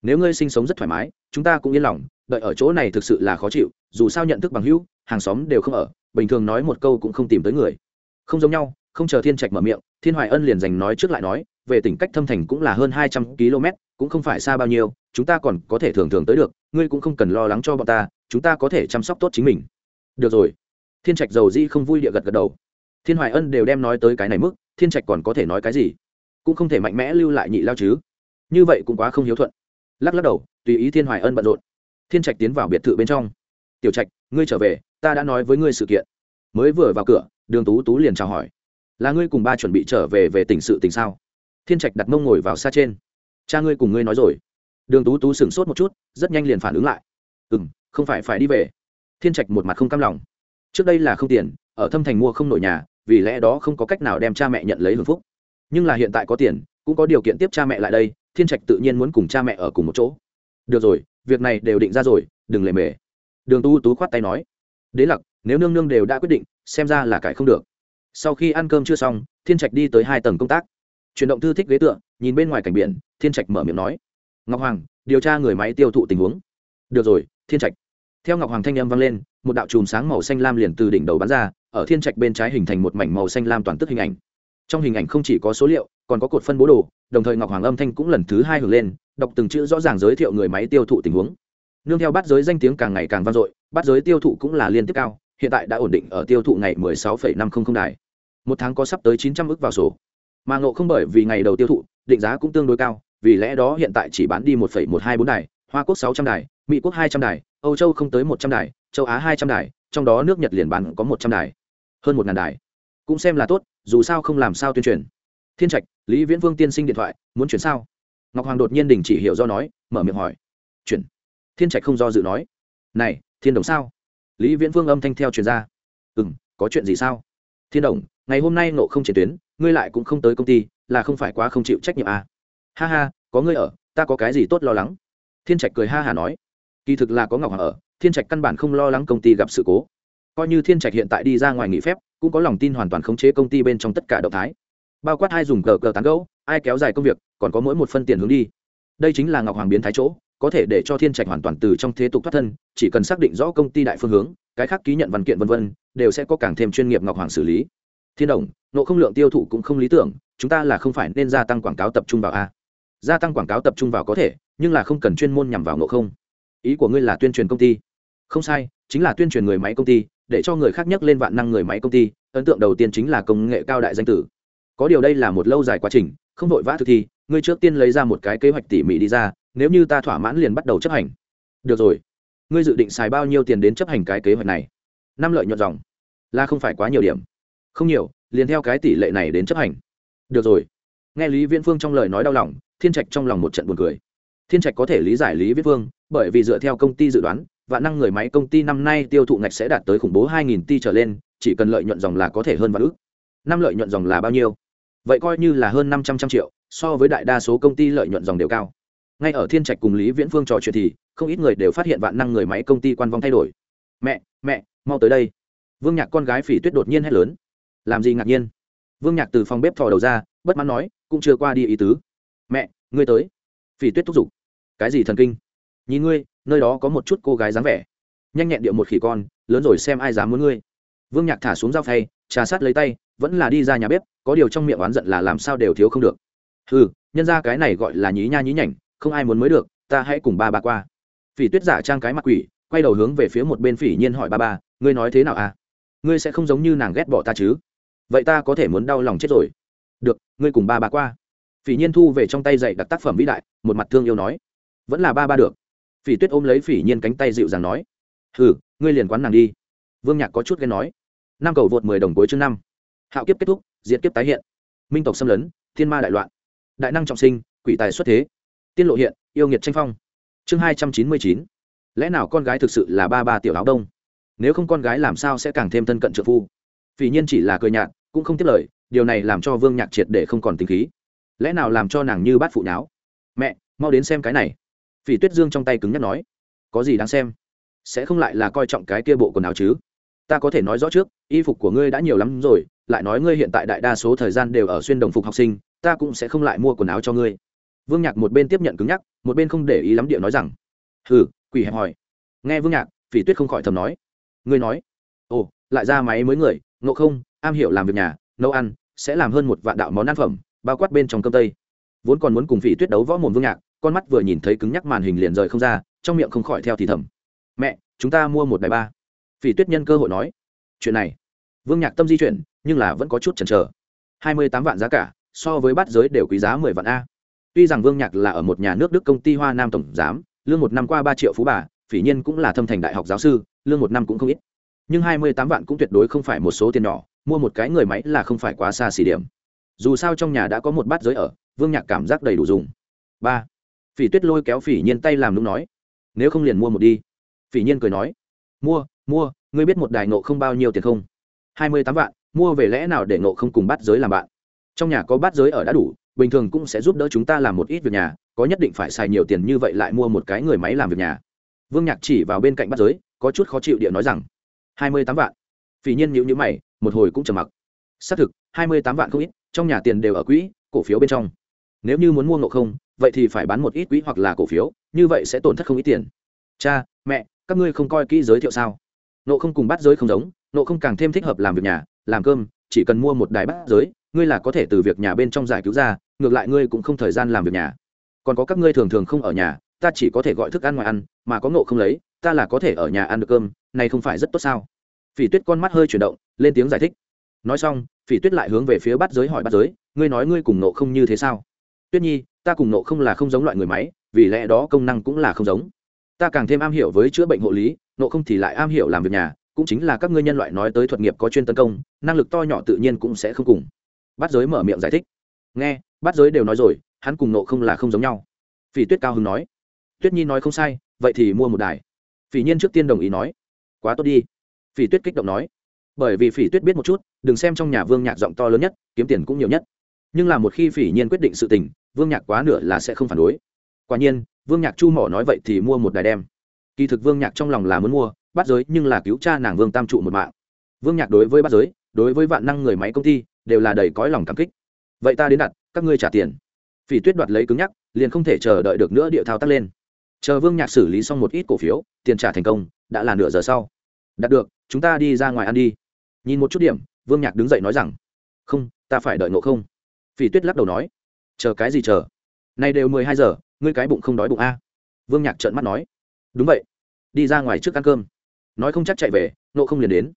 Nếu ngươi sinh sống rất thoải mái, chúng ta cũng yên lòng, đợi ở chỗ này thực sự là khó chịu, dù sao nhận thức bằng hữu, hàng xóm đều không ở, bình thường nói một câu cũng không tìm tới người. Không giống nhau, không chờ thiên trạch mở miệng, thiên hoài ân liền dành nói trước lại nói về tỉnh cách thâm thành cũng là hơn hai trăm km, cũng không phải xa bao nhiêu, chúng ta còn có thể thường thường tới được, ngươi cũng không cần lo lắng cho bọn ta, chúng ta có thể chăm sóc tốt chính mình. Được rồi. Thiên trạch dầu di không vui địa gật gật đầu. Thiên hoài ân đều đem nói tới cái này mức, thiên trạch còn có thể nói cái gì? Cũng không thể mạnh mẽ lưu lại nhị lao chứ. Như vậy cũng quá không hiếu thuận. Lắc lắc đầu, tùy ý thiên hoài ân bận rộn. Thiên trạch tiến vào biệt thự bên trong. Tiểu trạch, ngươi trở về, ta đã nói với ngươi sự kiện. Mới vừa vào cửa, đường tú tú liền chào hỏi. Là ngươi cùng ba chuẩn bị trở về về tỉnh sự tình sao? Thiên trạch đặt mông ngồi vào xa trên. Cha ngươi cùng ngươi nói rồi. Đường tú tú sửng sốt một chút, rất nhanh liền phản ứng lại. Ừ m không phải phải đi về. Thiên trạch một mặt không cam lòng. Trước đây là không tiền, ở thâm thành mua không nổi nhà, vì lẽ đó không có cách nào đem cha mẹ nhận lấy hưởng phúc. Nhưng là hiện tại có tiền, cũng có điều kiện tiếp cha mẹ lại đây, thiên trạch tự nhiên muốn cùng cha mẹ ở cùng một chỗ. Được rồi, việc này đều định ra rồi, đừng lề mề. Đường tú tú khoát tay nói. Đế lặc, nếu nương nương đều đã quyết định, xem ra là cải không được. Sau khi ăn cơm chưa xong, thiên trạch đi tới hai tầng công tác chuyển động thư thích ghế tựa nhìn bên ngoài cảnh biển thiên trạch mở miệng nói. Ngọc hoàng điều tra người máy tiêu thụ tình huống. Được rồi thiên trạch. Theo ngọc hoàng thanh âm vang lên một đạo chùm sáng màu xanh lam liền từ đỉnh đầu bắn ra ở thiên trạch bên trái hình thành một mảnh màu xanh lam toàn tức hình ảnh. Trong hình ảnh không chỉ có số liệu còn có cột phân bố đồ đồng thời ngọc hoàng âm thanh cũng lần thứ hai hưởng lên đọc từng chữ rõ ràng giới thiệu người máy tiêu thụ tình huống. Nương theo bắt giới danh tiếng càng ngày càng vang dội bắt giới tiêu thụ cũng là liên tiếp cao hiện tại đã ổn định ở tiêu thụ ngày 16,500 đài. Một tháng có sắp tới 900 ức vào sổ mà ngộ không bởi vì ngày đầu tiêu thụ định giá cũng tương đối cao vì lẽ đó hiện tại chỉ bán đi 1,124 đài hoa quốc 600 đài mỹ quốc 200 đài âu châu không tới 100 đài châu á 200 đài trong đó nước nhật liền bán có 100 đài hơn 1 ngàn đài. Cũng xem là tốt dù sao không làm sao tuyên truyền. Thiên trạch lý viễn vương tiên sinh điện thoại muốn chuyển sao? Ngọc hoàng đột nhiên đình chỉ hiểu do nói mở miệng hỏi. Chuyển. Thiên trạch không do dự nói. Này thiên đồng sao? Lý viễn vương âm thanh theo truyền ra. Ừ m có chuyện gì sao? Thiên đồng ngày hôm nay nộ không triển tuyến, ngươi lại cũng không tới công ty, là không phải quá không chịu trách nhiệm à. ha ha, có ngươi ở, ta có cái gì tốt lo lắng? Thiên trạch cười ha hả nói. Kỳ thực là có ngọc hoàng ở, thiên trạch căn bản không lo lắng công ty gặp sự cố. Coi như thiên trạch hiện tại đi ra ngoài nghỉ phép, cũng có lòng tin hoàn toàn khống chế công ty bên trong tất cả động thái. Bao quát ai dùng cờ cờ tán gẫu, ai kéo dài công việc, còn có mỗi một phân tiền hướng đi. Đây chính là ngọc hoàng biến thái chỗ, có thể để cho thiên trạch hoàn toàn từ trong thế tục thoát thân, chỉ cần xác định rõ công ty đại phương hướng, cái khác ký nhận văn kiện vân vân, đều sẽ có càng thêm chuyên nghiệp ngọc hoàng xử lý thiên đồng, nộ không lượng tiêu thụ cũng không lý tưởng, chúng ta là không phải nên gia tăng quảng cáo tập trung vào a. Gia tăng quảng cáo tập trung vào có thể, nhưng là không cần chuyên môn nhằm vào nộ không. Ý của ngươi là tuyên truyền công ty. Không sai, chính là tuyên truyền người máy công ty, để cho người khác nhắc lên vạn năng người máy công ty, ấn tượng đầu tiên chính là công nghệ cao đại danh tử. Có điều đây là một lâu dài quá trình, không vội vã thực thi, ngươi trước tiên lấy ra một cái kế hoạch tỉ mỉ đi ra, nếu như ta thỏa mãn liền bắt đầu chấp hành. Được rồi. Ngươi dự định xài bao nhiêu tiền đến chấp hành cái kế hoạch này? Năm lợi nhuận dòng. Là không phải quá nhiều điểm không nhiều, liền theo cái tỷ lệ này đến chấp hành. Được rồi. Nghe lý viễn phương trong lời nói đau lòng, thiên trạch trong lòng một trận buồn cười. Thiên trạch có thể lý giải lý viễn phương, bởi vì dựa theo công ty dự đoán, vạn năng người máy công ty năm nay tiêu thụ ngạch sẽ đạt tới khủng bố hai nghìn tỷ trở lên, chỉ cần lợi nhuận dòng là có thể hơn vạn ước. Năm lợi nhuận dòng là bao nhiêu? Vậy coi như là hơn năm trăm trăm triệu, so với đại đa số công ty lợi nhuận dòng đều cao. Ngay ở thiên trạch cùng lý viễn phương trò chuyện thì, không ít người đều phát hiện vạn năng người máy công ty quan vong thay đổi. Mẹ mẹ, mau tới đây. Vương nhạc con gái phỉ tuyết đột nhiên hét lớn làm gì ngạc nhiên? Vương nhạc từ phòng bếp thò đầu ra bất mãn nói cũng chưa qua đi ý tứ. Mẹ ngươi tới. Phỉ tuyết thúc giục. Cái gì thần kinh? Nhìn ngươi nơi đó có một chút cô gái dáng vẻ. Nhanh nhẹn điệu một khỉ con lớn rồi xem ai dám muốn ngươi. Vương nhạc thả xuống dao thay, trà sát lấy tay vẫn là đi ra nhà bếp có điều trong miệng oán giận là làm sao đều thiếu không được. Ừ nhân ra cái này gọi là nhí nha nhí nhảnh không ai muốn mới được ta hãy cùng ba ba qua. Phỉ tuyết giả trang cái mặt quỷ quay đầu hướng về phía một bên phỉ nhiên hỏi ba ba ngươi nói thế nào à? Ngươi sẽ không giống như nàng ghét bỏ ta chứ? Vậy ta có thể muốn đau lòng chết rồi. Được, ngươi cùng ba ba qua. Phỉ nhiên thu về trong tay dạy đặt tác phẩm vĩ đại, một mặt thương yêu nói. Vẫn là ba ba được. Phỉ tuyết ôm lấy phỉ nhiên cánh tay dịu dàng nói. Hừ, ngươi liền quán nàng đi. Vương nhạc có chút ghen nói. Năm cầu vượt mười đồng cuối chương năm. Hạo kiếp kết thúc diễn kiếp tái hiện. Minh tộc xâm lấn, thiên ma đại loạn. Đại năng trọng sinh, quỷ tài xuất thế. Tiên lộ hiện, yêu nghiệt tranh phong. Chương hai trăm chín mươi chín. Lẽ nào con gái thực sự là ba ba tiểu áo đông? Nếu không con gái làm sao sẽ càng thêm thân cận trợ phu? Phỉ nhiên chỉ là cười nhạt cũng không tiếp lời, điều này làm cho vương nhạc triệt để không còn tính khí. Lẽ nào làm cho nàng như bát phụ nháo? Mẹ, mau đến xem cái này. Phỉ tuyết dương trong tay cứng nhắc nói. Có gì đáng xem? Sẽ không lại là coi trọng cái kia bộ quần áo chứ? Ta có thể nói rõ trước, y phục của ngươi đã nhiều lắm rồi, lại nói ngươi hiện tại đại đa số thời gian đều ở xuyên đồng phục học sinh, ta cũng sẽ không lại mua quần áo cho ngươi. Vương nhạc một bên tiếp nhận cứng nhắc, một bên không để ý lắm điệu nói rằng, hừ, quỷ hẹp hỏi nghe vương nhạc, phỉ tuyết không khỏi thầm nói. Ngươi nói? Ồ, lại ra máy mới người, ngộ không? Am hiểu làm việc nhà, nấu ăn, sẽ làm hơn một vạn đạo món ăn phẩm, bao quát bên trong cơm tây. Vốn còn muốn cùng phỉ tuyết đấu võ mồm vương nhạc, con mắt vừa nhìn thấy cứng nhắc màn hình liền rời không ra, trong miệng không khỏi theo thì thầm. Mẹ, chúng ta mua một đài ba. Phỉ tuyết nhân cơ hội nói. Chuyện này, vương nhạc tâm di chuyển, nhưng là vẫn có chút chần chờ. Hai mươi tám vạn giá cả, so với bát giới đều quý giá mười vạn a. Tuy rằng vương nhạc là ở một nhà nước đức công ty hoa nam tổng giám, lương một năm qua ba triệu phú bà, phỉ nhiên cũng là thâm thành đại học giáo sư, lương một năm cũng không ít. Nhưng hai mươi tám vạn cũng tuyệt đối không phải một số tiền nhỏ mua một cái người máy là không phải quá xa xỉ điểm. Dù sao trong nhà đã có một bát giới ở, vương nhạc cảm giác đầy đủ dùng. Ba, phỉ tuyết lôi kéo phỉ nhiên tay làm lúc nói, nếu không liền mua một đi. Phỉ nhiên cười nói, mua mua, ngươi biết một đài nộ không bao nhiêu tiền không? Hai mươi tám vạn, mua về lẽ nào để nộ không cùng bắt giới làm bạn? Trong nhà có bát giới ở đã đủ, bình thường cũng sẽ giúp đỡ chúng ta làm một ít việc nhà, có nhất định phải xài nhiều tiền như vậy lại mua một cái người máy làm việc nhà. Vương nhạc chỉ vào bên cạnh bát giới, có chút khó chịu địa nói rằng, hai mươi tám vạn phỉ nhiên nhữ nhữ mày, một hồi cũng trầm mặc. Xác thực, hai mươi tám vạn không ít, trong nhà tiền đều ở quỹ, cổ phiếu bên trong. Nếu như muốn mua ngộ không, vậy thì phải bán một ít quỹ hoặc là cổ phiếu, như vậy sẽ tổn thất không ít tiền. Cha, mẹ, các ngươi không coi kỹ giới thiệu sao? Nộ không cùng bắt giới không giống nộ không càng thêm thích hợp làm việc nhà, làm cơm, chỉ cần mua một đài bắt giới, ngươi là có thể từ việc nhà bên trong giải cứu ra, ngược lại ngươi cũng không thời gian làm việc nhà. Còn có các ngươi thường thường không ở nhà, ta chỉ có thể gọi thức ăn ngoài ăn, mà có nộ không lấy, ta là có thể ở nhà ăn được cơm, này không phải rất tốt sao? Phỉ tuyết con mắt hơi chuyển động, lên tiếng giải thích. Nói xong, phỉ tuyết lại hướng về phía bắt giới hỏi bắt giới, ngươi nói ngươi cùng nộ không như thế sao? Tuyết nhi, ta cùng nộ không là không giống loại người máy, vì lẽ đó công năng cũng là không giống. Ta càng thêm am hiểu với chữa bệnh hộ lý, nộ không thì lại am hiểu làm việc nhà, cũng chính là các ngươi nhân loại nói tới thuật nghiệp có chuyên tấn công, năng lực to nhỏ tự nhiên cũng sẽ không cùng. Bắt giới mở miệng giải thích. Nghe bắt giới đều nói rồi, hắn cùng nộ không là không giống nhau. Phỉ tuyết cao hưng nói. Tuyết nhi nói không sai, vậy thì mua một đài. Phỉ nhiên trước tiên đồng ý nói. Quá tốt đi phỉ tuyết kích động nói. Bởi vì phỉ tuyết biết một chút, đừng xem trong nhà vương nhạc giọng to lớn nhất, kiếm tiền cũng nhiều nhất. Nhưng là một khi phỉ nhiên quyết định sự tình, vương nhạc quá nửa là sẽ không phản đối. Quả nhiên, vương nhạc chu mỏ nói vậy thì mua một đài đem. Kỳ thực vương nhạc trong lòng là muốn mua, bắt giới nhưng là cứu cha nàng vương tam trụ một mạng. Vương nhạc đối với bắt giới, đối với vạn năng người máy công ty, đều là đầy cõi lòng cảm kích. Vậy ta đến đặt, các ngươi trả tiền. Phỉ tuyết đoạt lấy cứng nhắc, liền không thể chờ đợi được nữa địa thao tắt lên. Chờ vương nhạc xử lý xong một ít cổ phiếu, tiền trả thành công, đã là nửa giờ sau. Đặt được chúng ta đi ra ngoài ăn đi. Nhìn một chút điểm, vương nhạc đứng dậy nói rằng, không, ta phải đợi nộ không. Phỉ tuyết lắc đầu nói, chờ cái gì chờ? Nay đều mười hai giờ, ngươi cái bụng không đói bụng a. Vương nhạc trợn mắt nói, đúng vậy, đi ra ngoài trước ăn cơm. Nói không chắc chạy về nộ không liền đến.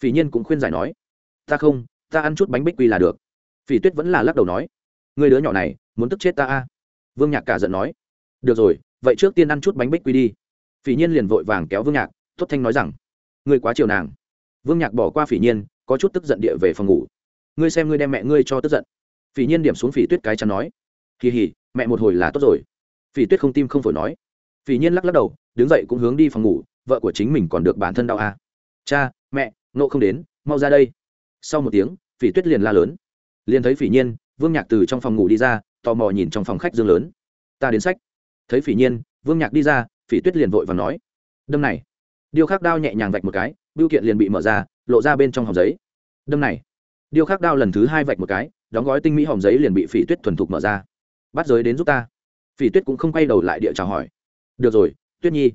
Phỉ nhiên cũng khuyên giải nói, ta không, ta ăn chút bánh bích quy là được. Phỉ tuyết vẫn là lắc đầu nói người đứa nhỏ này, muốn tức chết ta a? Vương nhạc cả giận nói, được rồi, vậy trước tiên ăn chút bánh bích quy đi. Phỉ nhiên liền vội vàng kéo vương nhạc tốt thanh nói rằng ngươi quá chiều nàng. Vương nhạc bỏ qua phỉ nhiên, có chút tức giận địa về phòng ngủ. Ngươi xem ngươi đem mẹ ngươi cho tức giận. Phỉ nhiên điểm xuống phỉ tuyết cái chắn nói. Kỳ hỉ, mẹ một hồi là tốt rồi. Phỉ tuyết không tim không phổi nói. Phỉ nhiên lắc lắc đầu, đứng dậy cũng hướng đi phòng ngủ, vợ của chính mình còn được bản thân đau à. cha, mẹ nộ không đến, mau ra đây. Sau một tiếng, phỉ tuyết liền la lớn. Liền thấy phỉ nhiên, vương nhạc từ trong phòng ngủ đi ra, tò mò nhìn trong phòng khách dương lớn. Ta đến sách. Thấy phỉ nhiên, vương nhạc đi ra, phỉ tuyết liền vội và nói. Đâm này điêu khắc đao nhẹ nhàng vạch một cái biêu kiện liền bị mở ra, lộ ra bên trong hòm giấy. Đâm này. Điêu khắc đao lần thứ hai vạch một cái, đóng gói tinh mỹ hòm giấy liền bị phỉ tuyết thuần thục mở ra. Bắt giới đến giúp ta. Phỉ tuyết cũng không quay đầu lại địa chào hỏi. Được rồi, tuyết nhi.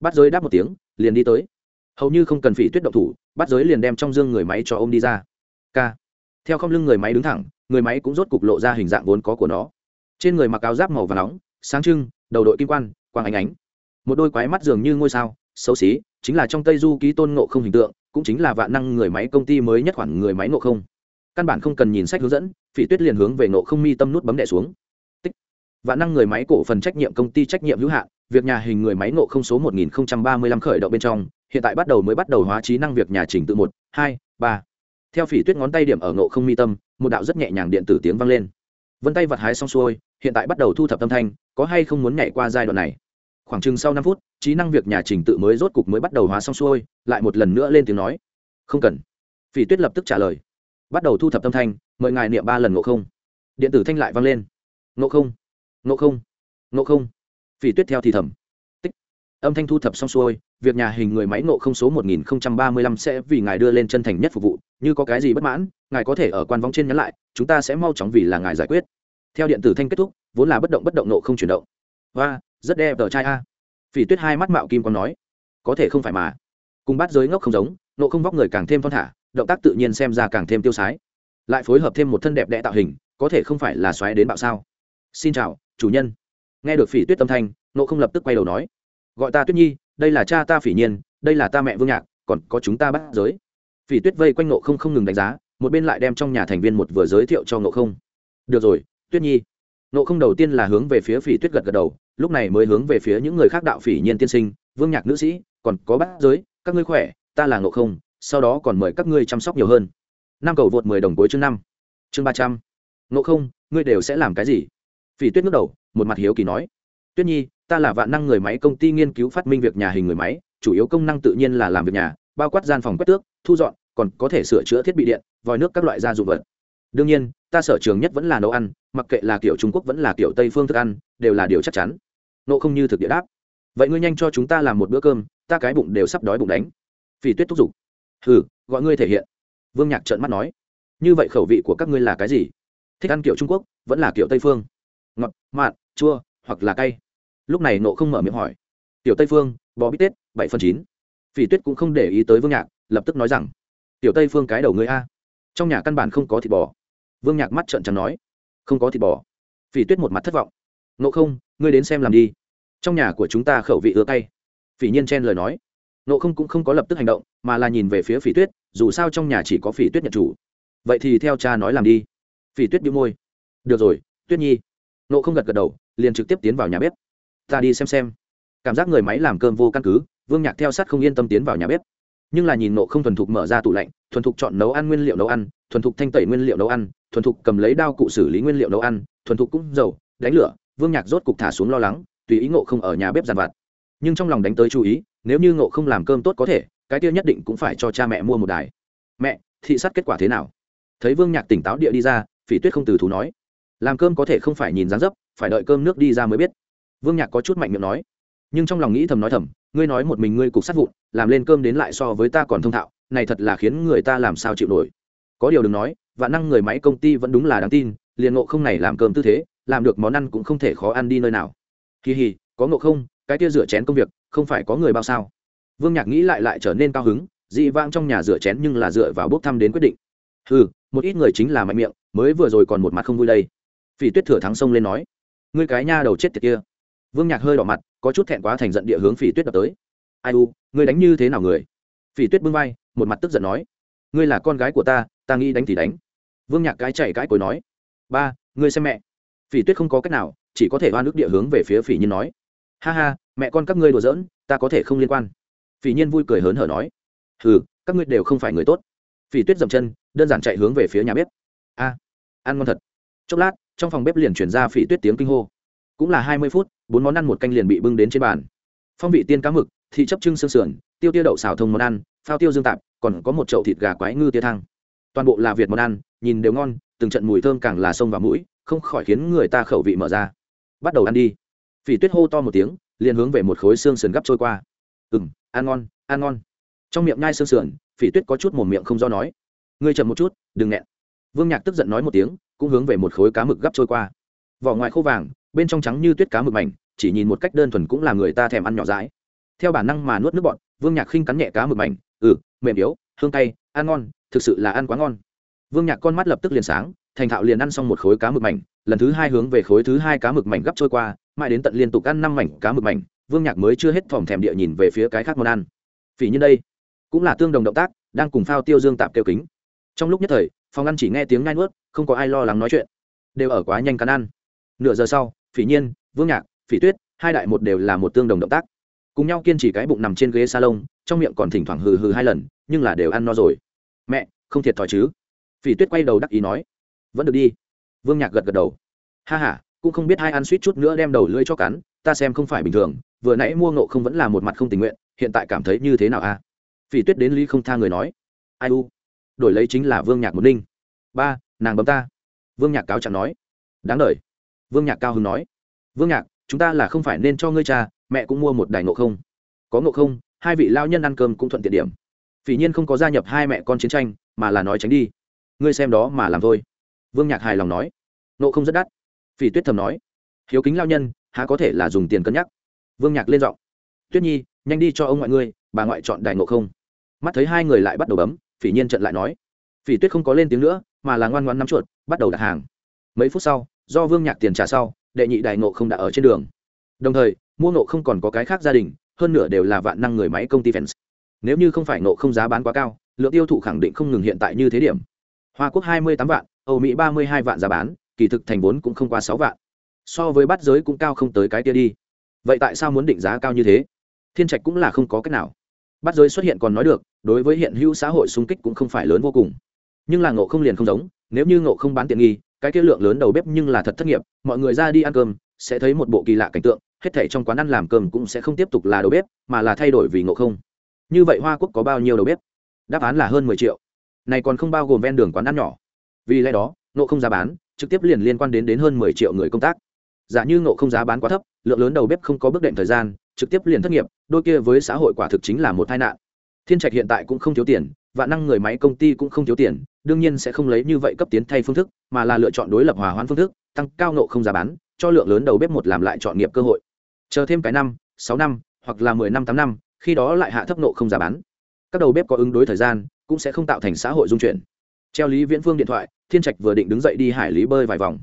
Bắt giới đáp một tiếng, liền đi tới. Hầu như không cần phỉ tuyết động thủ, bắt giới liền đem trong dương người máy cho ô m đi ra. K. Theo không lưng người máy đứng thẳng, người máy cũng rốt cục lộ ra hình dạng vốn có của nó. Trên người mặc áo giáp màu và nóng, sáng trưng, đầu đội kim quan, quang ánh ánh. Một đôi quái mắt dường như ngôi sao, xấu xí chính là trong tây du ký tôn ngộ không hình tượng, cũng chính là vạn năng người máy công ty mới nhất khoản người máy ngộ không. Căn bản không cần nhìn sách hướng dẫn, phỉ tuyết liền hướng về ngộ không mi tâm nút bấm đẻ xuống. Tích. vạn năng người máy cổ phần trách nhiệm công ty trách nhiệm hữu hạn, việc nhà hình người máy ngộ không số 1035 khởi động bên trong, hiện tại bắt đầu mới bắt đầu hóa trí năng việc nhà trình tự một, hai, ba. Theo phỉ tuyết ngón tay điểm ở ngộ không mi tâm, một đạo rất nhẹ nhàng điện tử tiếng vang lên. Vân tay vật hái xong xuôi, hiện tại bắt đầu thu thập tâm thanh, có hay không muốn nhảy qua giai đoạn này? Khoảng chừng sau năm phút, trí năng việc nhà trình tự mới rốt cục mới bắt đầu hóa xong xuôi, lại một lần nữa lên tiếng nói. Không cần. Phỉ tuyết lập tức trả lời. Bắt đầu thu thập tâm thanh, mời ngài niệm ba lần ngộ không. Điện tử thanh lại vang lên. Ngộ không. Ngộ không. Ngộ không. Phỉ tuyết theo thì thầm. Tích. Âm thanh thu thập xong xuôi, việc nhà hình người máy ngộ không số một nghìn ba mươi lăm sẽ vì ngài đưa lên chân thành nhất phục vụ, như có cái gì bất mãn, ngài có thể ở quan vong trên nhắn lại, chúng ta sẽ mau chóng vì là ngài giải quyết. Theo điện tử thanh kết thúc, vốn là bất động bất động nộ không chuyển động. Và rất đẹp tờ trai a. Phỉ tuyết hai mắt mạo kim còn nói, có thể không phải mà. Cùng bắt giới ngốc không giống nộ không vóc người càng thêm thon thả, động tác tự nhiên xem ra càng thêm tiêu sái. Lại phối hợp thêm một thân đẹp đẽ tạo hình, có thể không phải là xoáy đến bạo sao. Xin chào, chủ nhân. Nghe được phỉ tuyết tâm thanh nộ không lập tức quay đầu nói, gọi ta tuyết nhi, đây là cha ta phỉ nhiên, đây là ta mẹ vương nhạc, còn có chúng ta bắt giới. Phỉ tuyết vây quanh nộ không không ngừng đánh giá, một bên lại đem trong nhà thành viên một vừa giới thiệu cho nộ không. Được rồi, tuyết nhi. Nộ không đầu tiên là hướng về phía phỉ tuyết gật gật đầu lúc này mới hướng về phía những người khác đạo phỉ nhiên tiên sinh, vương nhạc nữ sĩ, còn có bát giới, các ngươi khỏe, ta là ngộ không, sau đó còn mời các ngươi chăm sóc nhiều hơn. Năm cầu vượt mười đồng cuối chương năm. Chương ba trăm. Ngộ không, ngươi đều sẽ làm cái gì? Phỉ tuyết ngước đầu, một mặt hiếu kỳ nói. Tuyết nhi, ta là vạn năng người máy công ty nghiên cứu phát minh việc nhà hình người máy, chủ yếu công năng tự nhiên là làm việc nhà, bao quát gian phòng quét tước, thu dọn, còn có thể sửa chữa thiết bị điện, vòi nước các loại gia dụng vật đương nhiên, ta sở trường nhất vẫn là nấu ăn, mặc kệ là kiểu trung quốc vẫn là kiểu tây phương thức ăn, đều là điều chắc chắn. Nộ không như thực địa đáp. Vậy ngươi nhanh cho chúng ta làm một bữa cơm, ta cái bụng đều sắp đói bụng đánh. Phỉ tuyết thúc giục. Hừ, gọi ngươi thể hiện. Vương nhạc trợn mắt nói. Như vậy khẩu vị của các ngươi là cái gì? Thích ăn kiểu trung quốc, vẫn là kiểu tây phương? Ngọt mặn chua, hoặc là cay? Lúc này nộ không mở miệng hỏi. Tiểu tây phương, bò bít tết, bảy phần chín. Phỉ tuyết cũng không để ý tới vương nhạc, lập tức nói rằng. Tiểu tây phương cái đầu ngươi a. Trong nhà căn bản không có thịt bò vương nhạc mắt trợn trắng nói, không có thịt bò. Phỉ tuyết một mặt thất vọng nộ không, ngươi đến xem làm đi. Trong nhà của chúng ta khẩu vị ưa cay. Phỉ nhiên chen lời nói nộ không cũng không có lập tức hành động, mà là nhìn về phía phỉ tuyết, dù sao trong nhà chỉ có phỉ tuyết nhận chủ. Vậy thì theo cha nói làm đi. Phỉ tuyết đĩu môi, được rồi, tuyết nhi. Nộ không gật gật đầu, liền trực tiếp tiến vào nhà bếp. Ta đi xem xem. Cảm giác người máy làm cơm vô căn cứ, vương nhạc theo sát không yên tâm tiến vào nhà bếp. Nhưng là nhìn nộ không thuần thục mở ra tủ lạnh, thuần thục chọn nấu ăn nguyên liệu nấu ăn, thuần thục thanh tẩy nguyên liệu nấu ăn thuần thục cầm lấy đao cụ xử lý nguyên liệu nấu ăn, thuần thục cũng dầu, đánh lửa, vương nhạc rốt cục thả xuống lo lắng, tùy ý ngộ không ở nhà bếp giàn vặt. Nhưng trong lòng đánh tới chú ý, nếu như ngộ không làm cơm tốt có thể, cái tiêu nhất định cũng phải cho cha mẹ mua một đài. Mẹ, thị sát kết quả thế nào? Thấy vương nhạc tỉnh táo địa đi ra, phỉ tuyết không từ thú nói. Làm cơm có thể không phải nhìn dáng dấp, phải đợi cơm nước đi ra mới biết. Vương nhạc có chút mạnh miệng nói. Nhưng trong lòng nghĩ thầm nói thầm, ngươi nói một mình ngươi cục sát vụn, làm lên cơm đến lại so với ta còn thông thạo, này thật là khiến người ta làm sao chịu nổi. Có điều đừng nói và năng người máy công ty vẫn đúng là đáng tin, liền ngộ không này làm cơm tư thế, làm được món ăn cũng không thể khó ăn đi nơi nào. Kỳ hì, có ngộ không? Cái kia rửa chén công việc, không phải có người bao sao? Vương nhạc nghĩ lại lại trở nên cao hứng, dị vãng trong nhà rửa chén nhưng là dựa vào bốc thăm đến quyết định. Ừ một ít người chính là mạnh miệng, mới vừa rồi còn một mặt không vui đây. Phỉ tuyết thừa thắng sông lên nói. Ngươi cái nha đầu chết tiệt kia. Vương nhạc hơi đỏ mặt, có chút thẹn quá thành giận địa hướng phỉ tuyết đập tới. Ai u, ngươi đánh như thế nào người? Phỉ tuyết bưng vai, một mặt tức giận nói ngươi là con gái của ta ta nghĩ đánh thì đánh. Vương nhạc cái chạy cái cối nói. Ba, ngươi xem mẹ. Phỉ tuyết không có cách nào, chỉ có thể oan ức địa hướng về phía phỉ nhiên nói. Ha ha, mẹ con các ngươi đùa giỡn, ta có thể không liên quan. Phỉ nhiên vui cười hớn hở nói. Hừ, các ngươi đều không phải người tốt. Phỉ tuyết dậm chân, đơn giản chạy hướng về phía nhà bếp. A, ăn ngon thật. Chốc lát, trong phòng bếp liền chuyển ra phỉ tuyết tiếng kinh hô. Cũng là hai mươi phút, bốn món ăn một canh liền bị bưng đến trên bàn. Phong vị tiên cá mực thị chấp trưng sương sườn, tiêu tiêu đậu xào thông món ăn, phao tiêu dương tạp, còn có một chậu thịt gà quái ngư tia thang. Toàn bộ là việt món ăn, nhìn đều ngon, từng trận mùi thơm càng là sông vào mũi, không khỏi khiến người ta khẩu vị mở ra. Bắt đầu ăn đi. Phỉ tuyết hô to một tiếng, liền hướng về một khối xương sườn gấp trôi qua. Ừ m ăn ngon ăn ngon. Trong miệng nhai xương sườn, phỉ tuyết có chút một miệng không do nói. Ngươi chậm một chút, đừng nghẹn. Vương nhạc tức giận nói một tiếng, cũng hướng về một khối cá mực gấp trôi qua. Vỏ ngoài khô vàng, bên trong trắng như tuyết cá mực mảnh, chỉ nhìn một cách đơn thuần cũng là người ta thèm ăn nhỏ dãi theo bản năng mà nuốt nước bọn vương nhạc khinh cắn nhẹ cá mực mảnh ừ mềm yếu, hương tay ăn ngon, thực sự là ăn quá ngon. Vương nhạc con mắt lập tức liền sáng, thành thạo liền ăn xong một khối cá mực mảnh, lần thứ hai hướng về khối thứ hai cá mực mảnh gấp trôi qua, mãi đến tận liên tục ăn năm mảnh cá mực mảnh, vương nhạc mới chưa hết thòm thèm địa nhìn về phía cái khác món ăn. Vì như đây, cũng là tương đồng động tác, đang cùng phao tiêu dương tạp kêu kính. Trong lúc nhất thời, phòng ăn chỉ nghe tiếng ngai nuốt, không có ai lo lắng nói chuyện. Đều ở quá nhanh cắn ăn. Nửa giờ sau, phỉ nhiên, vương nhạc, phỉ tuyết, hai đại một đều là một tương đồng động tác cùng nhau kiên trì cái bụng nằm trên ghế salon, trong miệng còn thỉnh thoảng hừ hừ hai lần, nhưng là đều ăn no rồi. Mẹ, không thiệt thòi chứ? Phỉ tuyết quay đầu đắc ý nói. Vẫn được đi. Vương nhạc gật gật đầu. Ha h a cũng không biết hai ăn suýt chút nữa đem đầu lưỡi cho cắn, ta xem không phải bình thường, vừa nãy mua ngộ không vẫn là một mặt không tình nguyện, hiện tại cảm thấy như thế nào a? Phỉ tuyết đến lý không tha người nói. Ai u? Đổi lấy chính là vương nhạc một ninh. Ba, nàng bấm ta. Vương nhạc cáo chẳng nói. Đáng đ vương nhạc cao hứng nói. Vương nhạc, chúng ta là không phải nên cho ngươi cha mẹ cũng mua một đài ngộ không. Có ngộ không, hai vị lao nhân ăn cơm cũng thuận tiện điểm. Phỉ nhiên không có gia nhập hai mẹ con chiến tranh, mà là nói tránh đi. Ngươi xem đó mà làm thôi. Vương nhạc hài lòng nói. Ngộ không rất đắt. Phỉ tuyết thầm nói. Hiếu kính lao nhân, há có thể là dùng tiền cân nhắc? Vương nhạc lên giọng. Tuyết nhi, nhanh đi cho ông ngoại ngươi, bà ngoại chọn đài ngộ không. Mắt thấy hai người lại bắt đầu bấm, phỉ nhiên trận lại nói. Phỉ tuyết không có lên tiếng nữa, mà là ngoan ngoan nắm chuột, bắt đầu đặt hàng. Mấy phút sau, do vương nhạc tiền trả sau, đệ nhị đài ngộ không đã ở trên đường. Đồng thời mua nộ không còn có cái khác gia đình, hơn nửa đều là vạn năng người máy công ty fans. Nếu như không phải nộ không giá bán quá cao, lượng tiêu thụ khẳng định không ngừng hiện tại như thế điểm. Hoa quốc hai mươi tám vạn, âu mỹ ba mươi hai vạn giá bán, kỳ thực thành vốn cũng không qua sáu vạn. So với bắt giới cũng cao không tới cái kia đi. Vậy tại sao muốn định giá cao như thế? Thiên trạch cũng là không có cách nào. Bắt giới xuất hiện còn nói được, đối với hiện hữu xã hội xung kích cũng không phải lớn vô cùng. Nhưng là ngộ không liền không giống, nếu như ngộ không bán tiện nghi, cái kia lượng lớn đầu bếp nhưng là thật thất nghiệp, mọi người ra đi ăn cơm, sẽ thấy một bộ kỳ lạ cảnh tượng hết thảy trong quán ăn làm cơm cũng sẽ không tiếp tục là đầu bếp, mà là thay đổi vì ngộ không. Như vậy hoa quốc có bao nhiêu đầu bếp? Đáp án là hơn mười triệu. Này còn không bao gồm ven đường quán ăn nhỏ. Vì lẽ đó, ngộ không giá bán trực tiếp liền liên quan đến đến hơn mười triệu người công tác. Giả như ngộ không giá bán quá thấp, lượng lớn đầu bếp không có bước đệm thời gian, trực tiếp liền thất nghiệp, đôi kia với xã hội quả thực chính là một tai nạn. Thiên trạch hiện tại cũng không thiếu tiền và năng người máy công ty cũng không thiếu tiền, đương nhiên sẽ không lấy như vậy cấp tiến thay phương thức, mà là lựa chọn đối lập hòa hoãn phương thức, tăng cao nộ không giá bán, cho lượng lớn đầu bếp một làm lại chọn nghiệp cơ hội chờ thêm cái năm, sáu năm, hoặc là mười năm, tám năm, khi đó lại hạ thấp nộ không giá bán. Các đầu bếp có ứng đối thời gian, cũng sẽ không tạo thành xã hội dung chuyển. Treo lý viễn phương điện thoại, thiên trạch vừa định đứng dậy đi hải lý bơi vài vòng.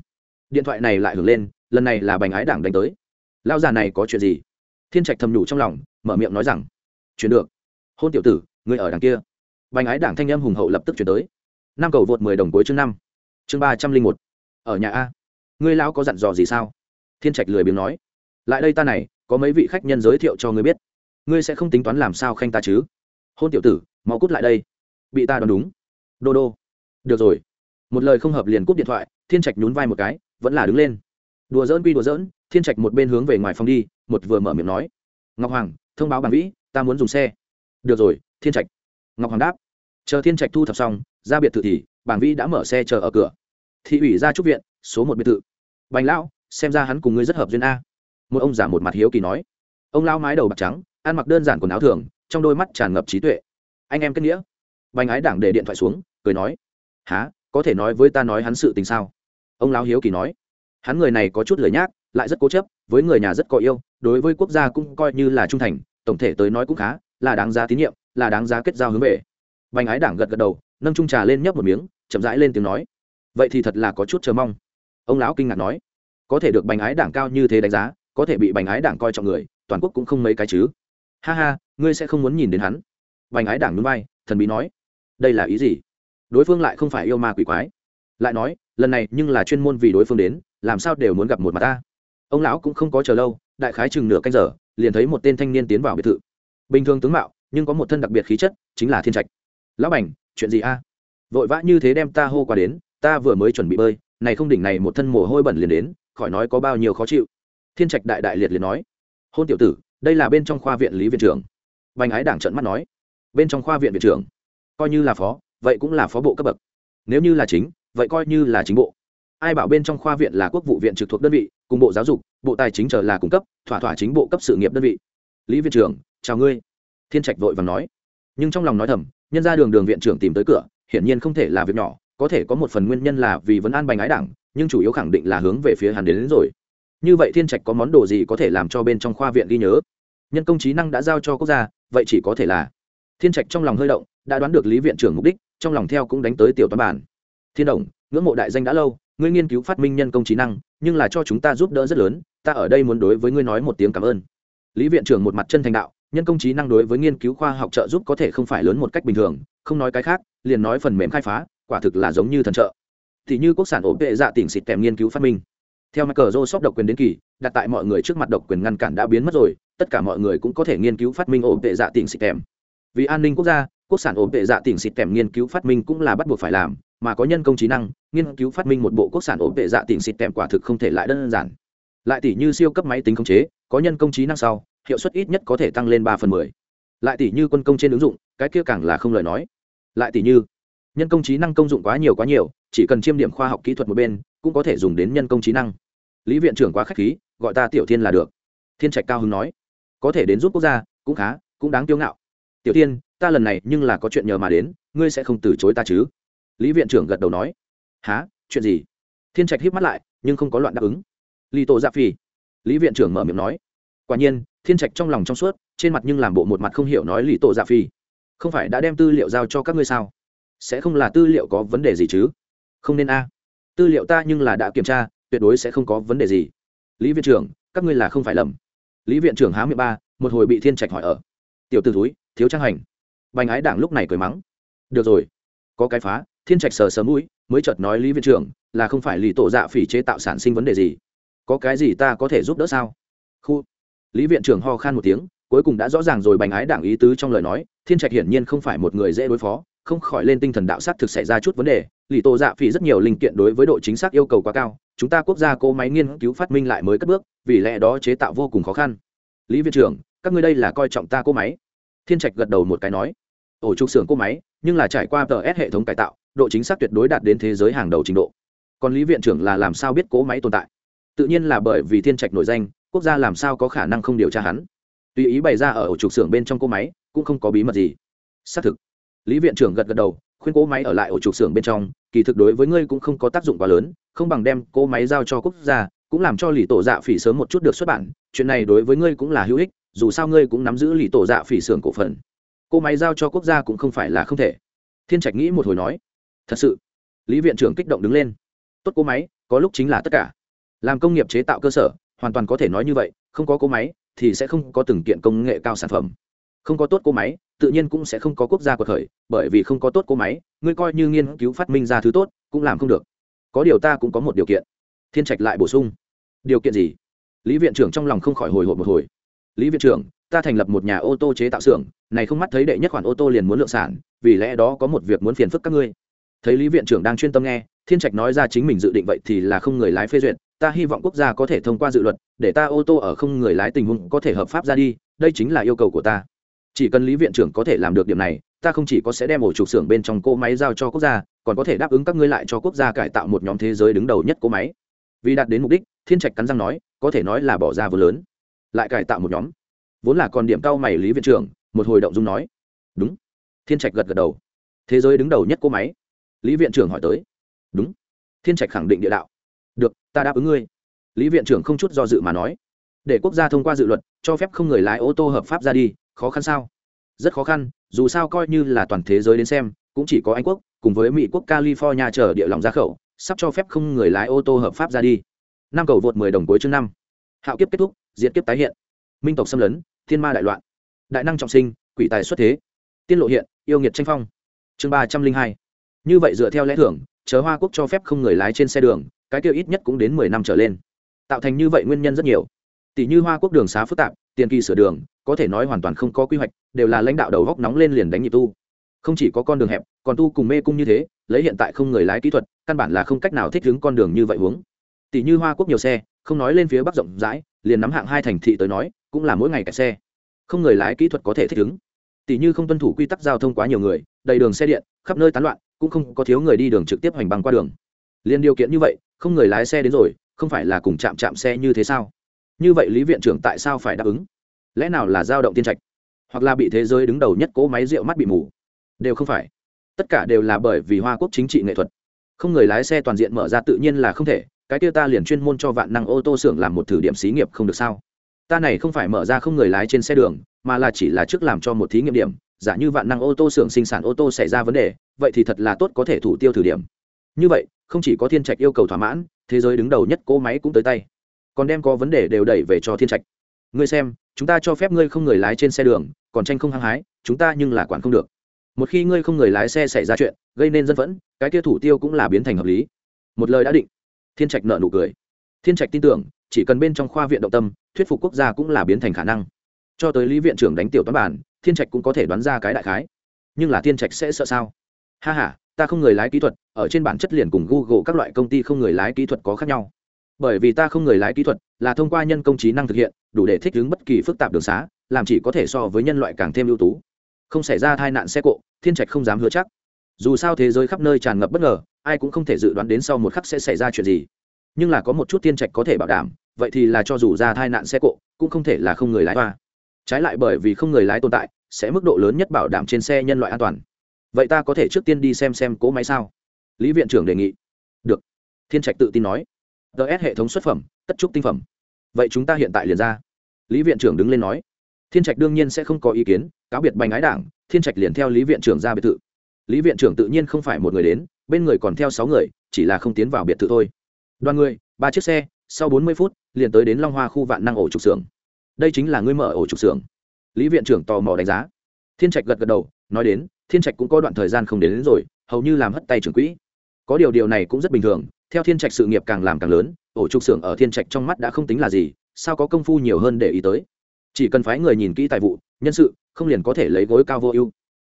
Điện thoại này lại hưởng lên, lần này là bành ái đảng đánh tới. Lao già này có chuyện gì? Thiên trạch thầm nhủ trong lòng, mở miệng nói rằng chuyển được. Hôn tiểu tử người ở đằng kia. Bành ái đảng thanh em hùng hậu lập tức chuyển tới. Năm cầu vượt mười đồng cuối chương năm. Chương ba trăm linh một. Ở nhà a. Ngươi lão có dặn dò gì sao? Thiên trạch lười biếng nói lại đây ta này, có mấy vị khách nhân giới thiệu cho ngươi biết. Ngươi sẽ không tính toán làm sao khanh ta chứ? Hôn tiểu tử, mau cút lại đây. Bị ta đoán đúng. Đô đô. Được rồi. Một lời không hợp liền cúp điện thoại, thiên trạch nhún vai một cái, vẫn là đứng lên. Đùa dỡn quy đùa dỡn thiên trạch một bên hướng về ngoài phòng đi, một vừa mở miệng nói. Ngọc hoàng, thông báo bản vĩ, ta muốn dùng xe. Được rồi, thiên trạch. Ngọc hoàng đáp. Chờ thiên trạch thu thập xong, ra biệt thự thì bảng vĩ đã mở xe chờ ở cửa. Thị ủy ra trúc viện, số một biệt thự. Bành lão, xem ra hắn cùng ngươi rất hợp duyên a một ông già một mặt hiếu kỳ nói. Ông lão mái đầu bạc trắng, ăn mặc đơn giản quần áo thường, trong đôi mắt tràn ngập trí tuệ. Anh em kết nghĩa. Bành ái đảng để điện thoại xuống, cười nói. Há có thể nói với ta nói hắn sự tình sao? Ông lão hiếu kỳ nói. Hắn người này có chút lời nhác, lại rất cố chấp, với người nhà rất có yêu, đối với quốc gia cũng coi như là trung thành, tổng thể tới nói cũng khá, là đáng giá tín nhiệm, là đáng giá kết giao hướng về. Bành ái đảng gật gật đầu, nâng trung trà lên nhấp một miếng, chậm rãi lên tiếng nói. Vậy thì thật là có chút chờ mong. Ông lão kinh ngạc nói. Có thể được bành ái đảng cao như thế đánh giá có thể bị bành ái đảng coi trọng người, toàn quốc cũng không mấy cái chứ. Ha ha, ngươi sẽ không muốn nhìn đến hắn. Bành ái đảng núi bay thần bí nói. Đây là ý gì? Đối phương lại không phải yêu ma quỷ quái. Lại nói, lần này nhưng là chuyên môn vì đối phương đến, làm sao đều muốn gặp một mặt ta. Ông lão cũng không có chờ lâu, đại khái chừng nửa canh giờ, liền thấy một tên thanh niên tiến vào biệt thự. Bình thường tướng mạo, nhưng có một thân đặc biệt khí chất, chính là thiên trạch. Lão bành, chuyện gì a? Vội vã như thế đem ta hô qua đến, ta vừa mới chuẩn bị bơi, này không đỉnh này một thân mồ hôi bẩn liền đến, khỏi nói có bao nhiêu khó chịu thiên trạch đại đại liệt liền nói. Hôn tiểu tử đây là bên trong khoa viện lý viện trưởng. Bành ái đảng trận mắt nói. Bên trong khoa viện viện trưởng coi như là phó vậy cũng là phó bộ cấp bậc. Nếu như là chính vậy coi như là chính bộ. Ai bảo bên trong khoa viện là quốc vụ viện trực thuộc đơn vị cùng bộ giáo dục bộ tài chính trở là cung cấp thỏa thỏa chính bộ cấp sự nghiệp đơn vị. Lý viện trưởng chào ngươi. Thiên trạch vội và nói. Nhưng trong lòng nói thầm nhân ra đường đường viện trưởng tìm tới cửa hiển nhiên không thể là việc nhỏ có thể có một phần nguyên nhân là vì vấn an bành ái đảng nhưng chủ yếu khẳng định là hướng về phía hắn đến, đến rồi như vậy thiên trạch có món đồ gì có thể làm cho bên trong khoa viện ghi nhớ? Nhân công trí năng đã giao cho quốc gia, vậy chỉ có thể là thiên trạch trong lòng hơi động, đã đoán được lý viện trưởng mục đích, trong lòng theo cũng đánh tới tiểu toán bản. Thiên đồng, ngưỡng mộ đại danh đã lâu, ngươi nghiên cứu phát minh nhân công trí năng, nhưng là cho chúng ta giúp đỡ rất lớn, ta ở đây muốn đối với ngươi nói một tiếng cảm ơn. Lý viện trưởng một mặt chân thành đạo, nhân công trí năng đối với nghiên cứu khoa học trợ giúp có thể không phải lớn một cách bình thường, không nói cái khác, liền nói phần mềm khai phá, quả thực là giống như thần trợ. Thì như quốc sản ổn vệ dạ tỉnh xịt kèm nghiên cứu phát minh theo mặt cờ rô sóc độc quyền đến kỳ, đặt tại mọi người trước mặt độc quyền ngăn cản đã biến mất rồi, tất cả mọi người cũng có thể nghiên cứu phát minh ổn tệ dạ tỉnh xịt kèm. Vì an ninh quốc gia, quốc sản ổn tệ dạ tỉnh xịt kèm nghiên cứu phát minh cũng là bắt buộc phải làm, mà có nhân công trí năng, nghiên cứu phát minh một bộ quốc sản ổn tệ dạ tỉnh xịt kèm quả thực không thể lại đơn giản. Lại tỷ như siêu cấp máy tính khống chế, có nhân công trí năng sau, hiệu suất ít nhất có thể tăng lên ba phần mười. Lại tỷ như quân công trên ứng dụng, cái kia càng là không lời nói. Lại tỷ như, nhân công trí năng công dụng quá nhiều quá nhiều, chỉ cần chiêm điểm khoa học kỹ thuật một bên cũng có thể dùng đến nhân công trí năng. Lý viện trưởng quá k h á c h khí, gọi ta tiểu thiên là được. Thiên trạch cao hưng nói. Có thể đến giúp quốc gia, cũng khá, cũng đáng kiêu ngạo. Tiểu thiên, ta lần này nhưng là có chuyện nhờ mà đến, ngươi sẽ không từ chối ta chứ? Lý viện trưởng gật đầu nói. Há chuyện gì? Thiên trạch híp mắt lại, nhưng không có loạn đáp ứng. Lì tổ dạ phi lý viện trưởng mở miệng nói. Quả nhiên, thiên trạch trong lòng trong suốt, trên mặt nhưng làm bộ một mặt không hiểu nói lì tổ dạ phi không phải đã đem tư liệu giao cho các ngươi sao? Sẽ không là tư liệu có vấn đề gì chứ? Không nên a tư liệu ta nhưng là đã kiểm tra, tuyệt đối sẽ không có vấn đề gì. Lý viện trưởng, các ngươi là không phải lầm. Lý viện trưởng há miệng ba, một hồi bị thiên trạch hỏi ở. Tiểu t ử túi thiếu trang hành. Bành ái đảng lúc này cười mắng. Được rồi, có cái phá, thiên trạch sờ sờ mũi, mới chợt nói lý viện trưởng, là không phải lì tổ dạ phỉ chế tạo sản sinh vấn đề gì. Có cái gì ta có thể giúp đỡ sao? Khu. Lý viện trưởng ho khan một tiếng, cuối cùng đã rõ ràng rồi bành ái đảng ý tứ trong lời nói, thiên trạch hiển nhiên không phải một người dễ đối phó không khỏi lên tinh thần đạo sát thực xảy ra chút vấn đề, lì tổ dạ phỉ rất nhiều linh kiện đối với độ chính xác yêu cầu quá cao, chúng ta quốc gia cố máy nghiên cứu phát minh lại mới cất bước, vì lẽ đó chế tạo vô cùng khó khăn. Lý viện trưởng, các ngươi đây là coi trọng ta cố máy. Thiên trạch gật đầu một cái nói. Ổ trục xưởng cố máy, nhưng là trải qua tờ s hệ thống cải tạo, độ chính xác tuyệt đối đạt đến thế giới hàng đầu trình độ. Còn lý viện trưởng là làm sao biết cố máy tồn tại? Tự nhiên là bởi vì thiên trạch nổi danh, quốc gia làm sao có khả năng không điều tra hắn. Tùy ý bày ra ở ổ trục xưởng bên trong cố máy, cũng không có bí mật gì. Xác thực lý viện trưởng gật gật đầu, khuyên cố máy ở lại ổ trục xưởng bên trong, kỳ thực đối với ngươi cũng không có tác dụng quá lớn, không bằng đem cố máy giao cho quốc gia, cũng làm cho lì tổ dạ phỉ sớm một chút được xuất bản, chuyện này đối với ngươi cũng là hữu ích, dù sao ngươi cũng nắm giữ lì tổ dạ phỉ xưởng cổ phần. Cố máy giao cho quốc gia cũng không phải là không thể. Thiên trạch nghĩ một hồi nói, thật sự? Lý viện trưởng kích động đứng lên, tốt cố máy, có lúc chính là tất cả. Làm công nghiệp chế tạo cơ sở, hoàn toàn có thể nói như vậy, không có cố máy thì sẽ không có từng kiện công nghệ cao sản phẩm. Không có tốt cố máy tự nhiên cũng sẽ không có quốc gia của khởi, bởi vì không có tốt cỗ máy, ngươi coi như nghiên cứu phát minh ra thứ tốt, cũng làm không được. Có điều ta cũng có một điều kiện. Thiên trạch lại bổ sung. Điều kiện gì? Lý viện trưởng trong lòng không khỏi hồi hộp một hồi. Lý viện trưởng, ta thành lập một nhà ô tô chế tạo xưởng, này không mắt thấy đệ nhất khoản ô tô liền muốn lượng sản, vì lẽ đó có một việc muốn phiền phức các ngươi. Thấy lý viện trưởng đang chuyên tâm nghe, thiên trạch nói ra chính mình dự định vậy thì là không người lái phê duyệt, ta hy vọng quốc gia có thể thông qua dự luật, để ta ô tô ở không người lái tình huống có thể hợp pháp ra đi, đây chính là yêu cầu của ta chỉ cần lý viện trưởng có thể làm được điểm này, ta không chỉ có sẽ đem ổ trục xưởng bên trong cỗ máy giao cho quốc gia, còn có thể đáp ứng các ngươi lại cho quốc gia cải tạo một nhóm thế giới đứng đầu nhất cỗ máy. Vì đạt đến mục đích, thiên trạch cắn răng nói, có thể nói là bỏ ra vừa lớn. Lại cải tạo một nhóm. Vốn là còn điểm cao mày lý viện trưởng, một hồi động dung nói. Đúng. Thiên trạch gật gật đầu. Thế giới đứng đầu nhất cỗ máy. Lý viện trưởng hỏi tới. Đúng. Thiên trạch khẳng định địa đạo. Được, ta đáp ứng ngươi. Lý viện trưởng không chút do dự mà nói. Để quốc gia thông qua dự luật, cho phép không người lái ô tô hợp pháp ra đi khó khăn sao? Rất khó khăn, dù sao coi như là toàn thế giới đến xem, cũng chỉ có anh quốc, cùng với mỹ quốc california chờ địa lòng ra khẩu, sắp cho phép không người lái ô tô hợp pháp ra đi. Năm cầu vượt mười đồng cuối chương năm. Hạo kiếp kết thúc, diệt kiếp tái hiện. Minh tộc xâm lấn, thiên ma đại loạn. Đại năng trọng sinh, quỷ tài xuất thế. Tiên lộ hiện, yêu nghiệt tranh phong. Chương ba trăm linh hai. Như vậy dựa theo lẽ thưởng, chờ hoa quốc cho phép không người lái trên xe đường, cái tiêu ít nhất cũng đến mười năm trở lên. Tạo thành như vậy nguyên nhân rất nhiều. Tỷ như hoa quốc đường xá phức tạp, tiền kỳ sửa đường có thể nói hoàn toàn không có quy hoạch, đều là lãnh đạo đầu góc nóng lên liền đánh nhịp tu. Không chỉ có con đường hẹp, còn tu cùng mê cung như thế, lấy hiện tại không người lái kỹ thuật, căn bản là không cách nào thích ứng con đường như vậy hướng tỷ như hoa quốc nhiều xe, không nói lên phía bắc rộng rãi, liền nắm hạng hai thành thị tới nói, cũng là mỗi ngày cả xe. Không người lái kỹ thuật có thể thích ứng. Tỷ như không tuân thủ quy tắc giao thông quá nhiều người, đầy đường xe điện, khắp nơi tán loạn, cũng không có thiếu người đi đường trực tiếp hoành bằng qua đường. Liền điều kiện như vậy, không người lái xe đến rồi, không phải là cùng chạm chạm xe như thế sao? Như vậy lý viện trưởng tại sao phải đáp ứng? Lẽ nào là dao động tiên trạch? Hoặc là bị thế giới đứng đầu nhất cỗ máy rượu mắt bị mù? Đều không phải. Tất cả đều là bởi vì hoa quốc chính trị nghệ thuật. Không người lái xe toàn diện mở ra tự nhiên là không thể, cái kia ta liền chuyên môn cho vạn năng ô tô xưởng làm một thử điểm xí nghiệp không được sao? Ta này không phải mở ra không người lái trên xe đường, mà là chỉ là trước làm cho một thí nghiệm điểm. Giả như vạn năng ô tô xưởng sinh sản ô tô xảy ra vấn đề, vậy thì thật là tốt có thể thủ tiêu thử điểm. Như vậy, không chỉ có thiên trạch yêu cầu thỏa mãn, thế giới đứng đầu nhất cỗ máy cũng tới tay. Còn đem có vấn đề đều đẩy về cho thiên trạch ngươi xem, chúng ta cho phép ngươi không người lái trên xe đường, còn tranh không hăng hái, chúng ta nhưng là quản không được. Một khi ngươi không người lái xe xảy ra chuyện, gây nên dân phẫn, cái kia thủ tiêu cũng là biến thành hợp lý. Một lời đã định. Thiên trạch nợ nụ cười. Thiên trạch tin tưởng, chỉ cần bên trong khoa viện động tâm, thuyết phục quốc gia cũng là biến thành khả năng. Cho tới lý viện trưởng đánh tiểu toán bản, thiên trạch cũng có thể đoán ra cái đại khái. Nhưng là thiên trạch sẽ sợ sao? Ha h a ta không người lái kỹ thuật, ở trên bản chất liền cùng google các loại công ty không người lái kỹ thuật có khác nhau. Bởi vì ta không người lái kỹ thuật là thông qua nhân công trí năng thực hiện, đủ để thích ứng bất kỳ phức tạp đường xá, làm chỉ có thể so với nhân loại càng thêm ưu tú. Không xảy ra tai nạn xe cộ, thiên trạch không dám hứa chắc. Dù sao thế giới khắp nơi tràn ngập bất ngờ, ai cũng không thể dự đoán đến sau một khắc sẽ xảy ra chuyện gì. Nhưng là có một chút thiên trạch có thể bảo đảm, vậy thì là cho dù ra tai nạn xe cộ, cũng không thể là không người lái toa trái lại bởi vì không người lái tồn tại, sẽ mức độ lớn nhất bảo đảm trên xe nhân loại an toàn. Vậy ta có thể trước tiên đi xem xem cỗ máy sao? Lý viện trưởng đề nghị. Được. Thiên trạch tự tin nói. Ts hệ thống xuất phẩm tất trúc tinh phẩm. Vậy chúng ta hiện tại liền ra. Lý viện trưởng đứng lên nói. Thiên trạch đương nhiên sẽ không có ý kiến cáo biệt bành ái đảng thiên trạch liền theo lý viện trưởng ra biệt thự. Lý viện trưởng tự nhiên không phải một người đến bên người còn theo sáu người chỉ là không tiến vào biệt thự thôi. Đoàn người ba chiếc xe sau bốn mươi phút liền tới đến long hoa khu vạn năng ổ trục xưởng. Đây chính là ngươi mở ổ trục xưởng. Lý viện trưởng tò mò đánh giá. Thiên trạch gật gật đầu nói đến thiên trạch cũng có đoạn thời gian không đến, đến rồi hầu như làm hất tay trưởng quỹ. Có điều điều này cũng rất bình thường theo thiên trạch sự nghiệp càng làm càng lớn, ổ trục xưởng ở thiên trạch trong mắt đã không tính là gì, sao có công phu nhiều hơn để ý tới? Chỉ cần phái người nhìn kỹ tài vụ, nhân sự, không liền có thể lấy gối cao vô ưu.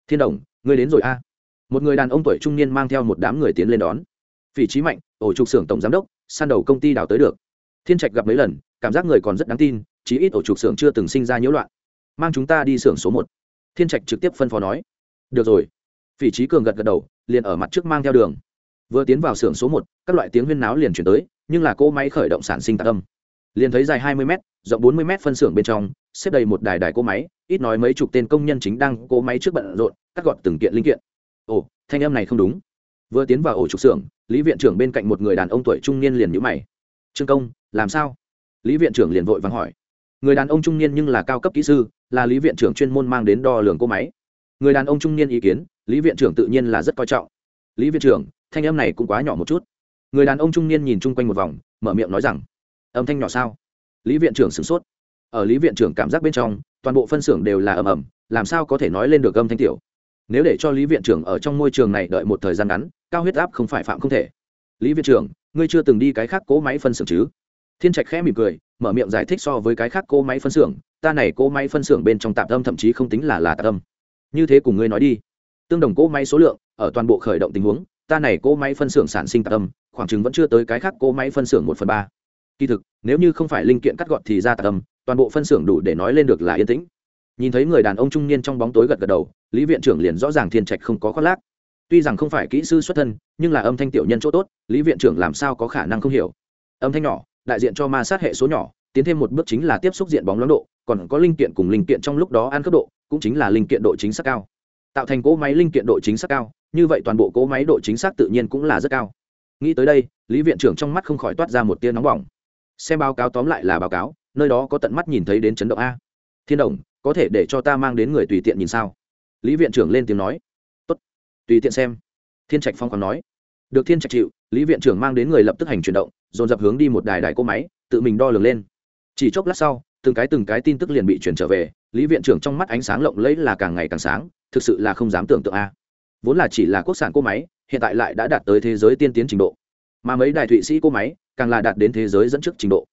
Thiên đồng, ngươi đến rồi a. Một người đàn ông tuổi trung niên mang theo một đám người tiến lên đón. Vị trí mạnh, ổ trục xưởng tổng giám đốc san đầu công ty đào tới được. Thiên trạch gặp mấy lần, cảm giác người còn rất đáng tin, chí ít ổ trục xưởng chưa từng sinh ra nhiễu loạn. Mang chúng ta đi xưởng số một. Thiên trạch trực tiếp phân phó nói. Được rồi. Vị trí cường gật gật đầu, liền ở mặt trước mang theo đường vừa tiến vào xưởng số một, các loại tiếng huyên náo liền chuyển tới, nhưng là cỗ máy khởi động sản sinh tạc âm. Liền thấy dài hai mươi m rộng bốn mươi m phân xưởng bên trong, xếp đầy một đài đài cỗ máy, ít nói mấy chục tên công nhân chính đang cỗ máy trước bận rộn, cắt gọt từng kiện linh kiện. Ồ, thanh âm này không đúng. Vừa tiến vào ổ trục xưởng, lý viện trưởng bên cạnh một người đàn ông tuổi trung niên liền nhữ mày. Trương công, làm sao? Lý viện trưởng liền vội vắng hỏi. Người đàn ông trung niên nhưng là cao cấp kỹ sư, là lý viện trưởng chuyên môn mang đến đo lường cỗ máy. Người đàn ông trung niên ý kiến, lý viện trưởng tự nhiên là rất coi trọng. Lý viện trưởng thanh âm này cũng quá nhỏ một chút. Người đàn ông trung niên nhìn chung quanh một vòng, mở miệng nói rằng, âm thanh nhỏ sao? Lý viện trưởng sửng sốt. Ở lý viện trưởng cảm giác bên trong, toàn bộ phân xưởng đều là ầm ầm, làm sao có thể nói lên được âm thanh tiểu? Nếu để cho lý viện trưởng ở trong môi trường này đợi một thời gian ngắn, cao huyết áp không phải phạm không thể. Lý viện trưởng, ngươi chưa từng đi cái khác cố máy phân xưởng chứ? Thiên trạch khẽ mỉm cười, mở miệng giải thích so với cái khác cố máy phân xưởng, ta này cố máy phân xưởng bên trong tạp âm thậm chí không tính là là tạp âm. Như thế cùng ngươi nói đi. Tương đồng cố máy số lượng, ở toàn bộ khởi động tình huống ta này cỗ máy phân xưởng sản sinh tạp âm, khoảng chừng vẫn chưa tới cái khác cỗ máy phân xưởng một phần ba. Kỳ thực, nếu như không phải linh kiện cắt gọn thì ra tạp âm, toàn bộ phân xưởng đủ để nói lên được là yên tĩnh. Nhìn thấy người đàn ông trung niên trong bóng tối gật gật đầu, lý viện trưởng liền rõ ràng thiên trạch không có khoác lác. Tuy rằng không phải kỹ sư xuất thân, nhưng là âm thanh tiểu nhân chỗ tốt, lý viện trưởng làm sao có khả năng không hiểu. Âm thanh nhỏ, đại diện cho ma sát hệ số nhỏ, tiến thêm một bước chính là tiếp xúc diện bóng loáng độ, còn có linh kiện cùng linh kiện trong lúc đó ăn cấp độ, cũng chính là linh kiện độ chính xác cao. Tạo thành cỗ máy linh kiện độ chính xác cao như vậy toàn bộ cỗ máy độ chính xác tự nhiên cũng là rất cao. Nghĩ tới đây, lý viện trưởng trong mắt không khỏi toát ra một tia nóng bỏng. Xem báo cáo tóm lại là báo cáo, nơi đó có tận mắt nhìn thấy đến chấn động a. Thiên đồng, có thể để cho ta mang đến người tùy tiện nhìn sao? Lý viện trưởng lên tiếng nói. Tốt, tùy tiện xem. Thiên trạch phong còn nói. Được thiên trạch chịu, lý viện trưởng mang đến người lập tức hành chuyển động, dồn dập hướng đi một đài đài cỗ máy, tự mình đo lường lên. Chỉ chốc lát sau, từng cái từng cái tin tức liền bị chuyển trở về, lý viện trưởng trong mắt ánh sáng lộng lẫy là càng ngày càng sáng, thực sự là không dám tưởng tượng a vốn là chỉ là quốc sản cỗ máy, hiện tại lại đã đạt tới thế giới tiên tiến trình độ. Mà mấy đài thụy sĩ cỗ máy, càng là đạt đến thế giới dẫn trước trình độ.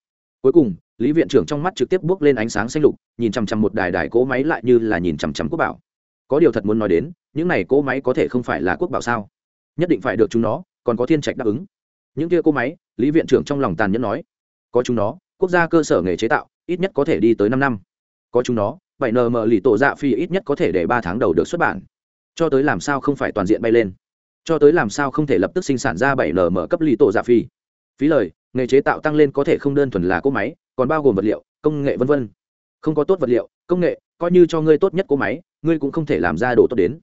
Cuối cùng, lý viện trưởng trong mắt trực tiếp bước lên ánh sáng xanh lục, nhìn chằm chằm một đài đài cỗ máy lại như là nhìn chằm chằm quốc bảo. Có điều thật muốn nói đến, những này cỗ máy có thể không phải là quốc bảo sao? Nhất định phải được chúng nó, còn có thiên trạch đáp ứng. Những kia cỗ máy, lý viện trưởng trong lòng tàn nhẫn nói. Có chúng nó, quốc gia cơ sở nghề chế tạo, ít nhất có thể đi tới năm năm. Có chúng nó, bảy nm lì tổ dạ phi ít nhất có thể để ba tháng đầu được xuất bản cho tới làm sao không phải toàn diện bay lên? Cho tới làm sao không thể lập tức sinh sản ra bảy nm cấp lì tổ giả phi? Phí lời, nghề chế tạo tăng lên có thể không đơn thuần là cỗ máy, còn bao gồm vật liệu, công nghệ v v không có tốt vật liệu, công nghệ, coi như cho ngươi tốt nhất cỗ máy, ngươi cũng không thể làm ra đồ tốt đến.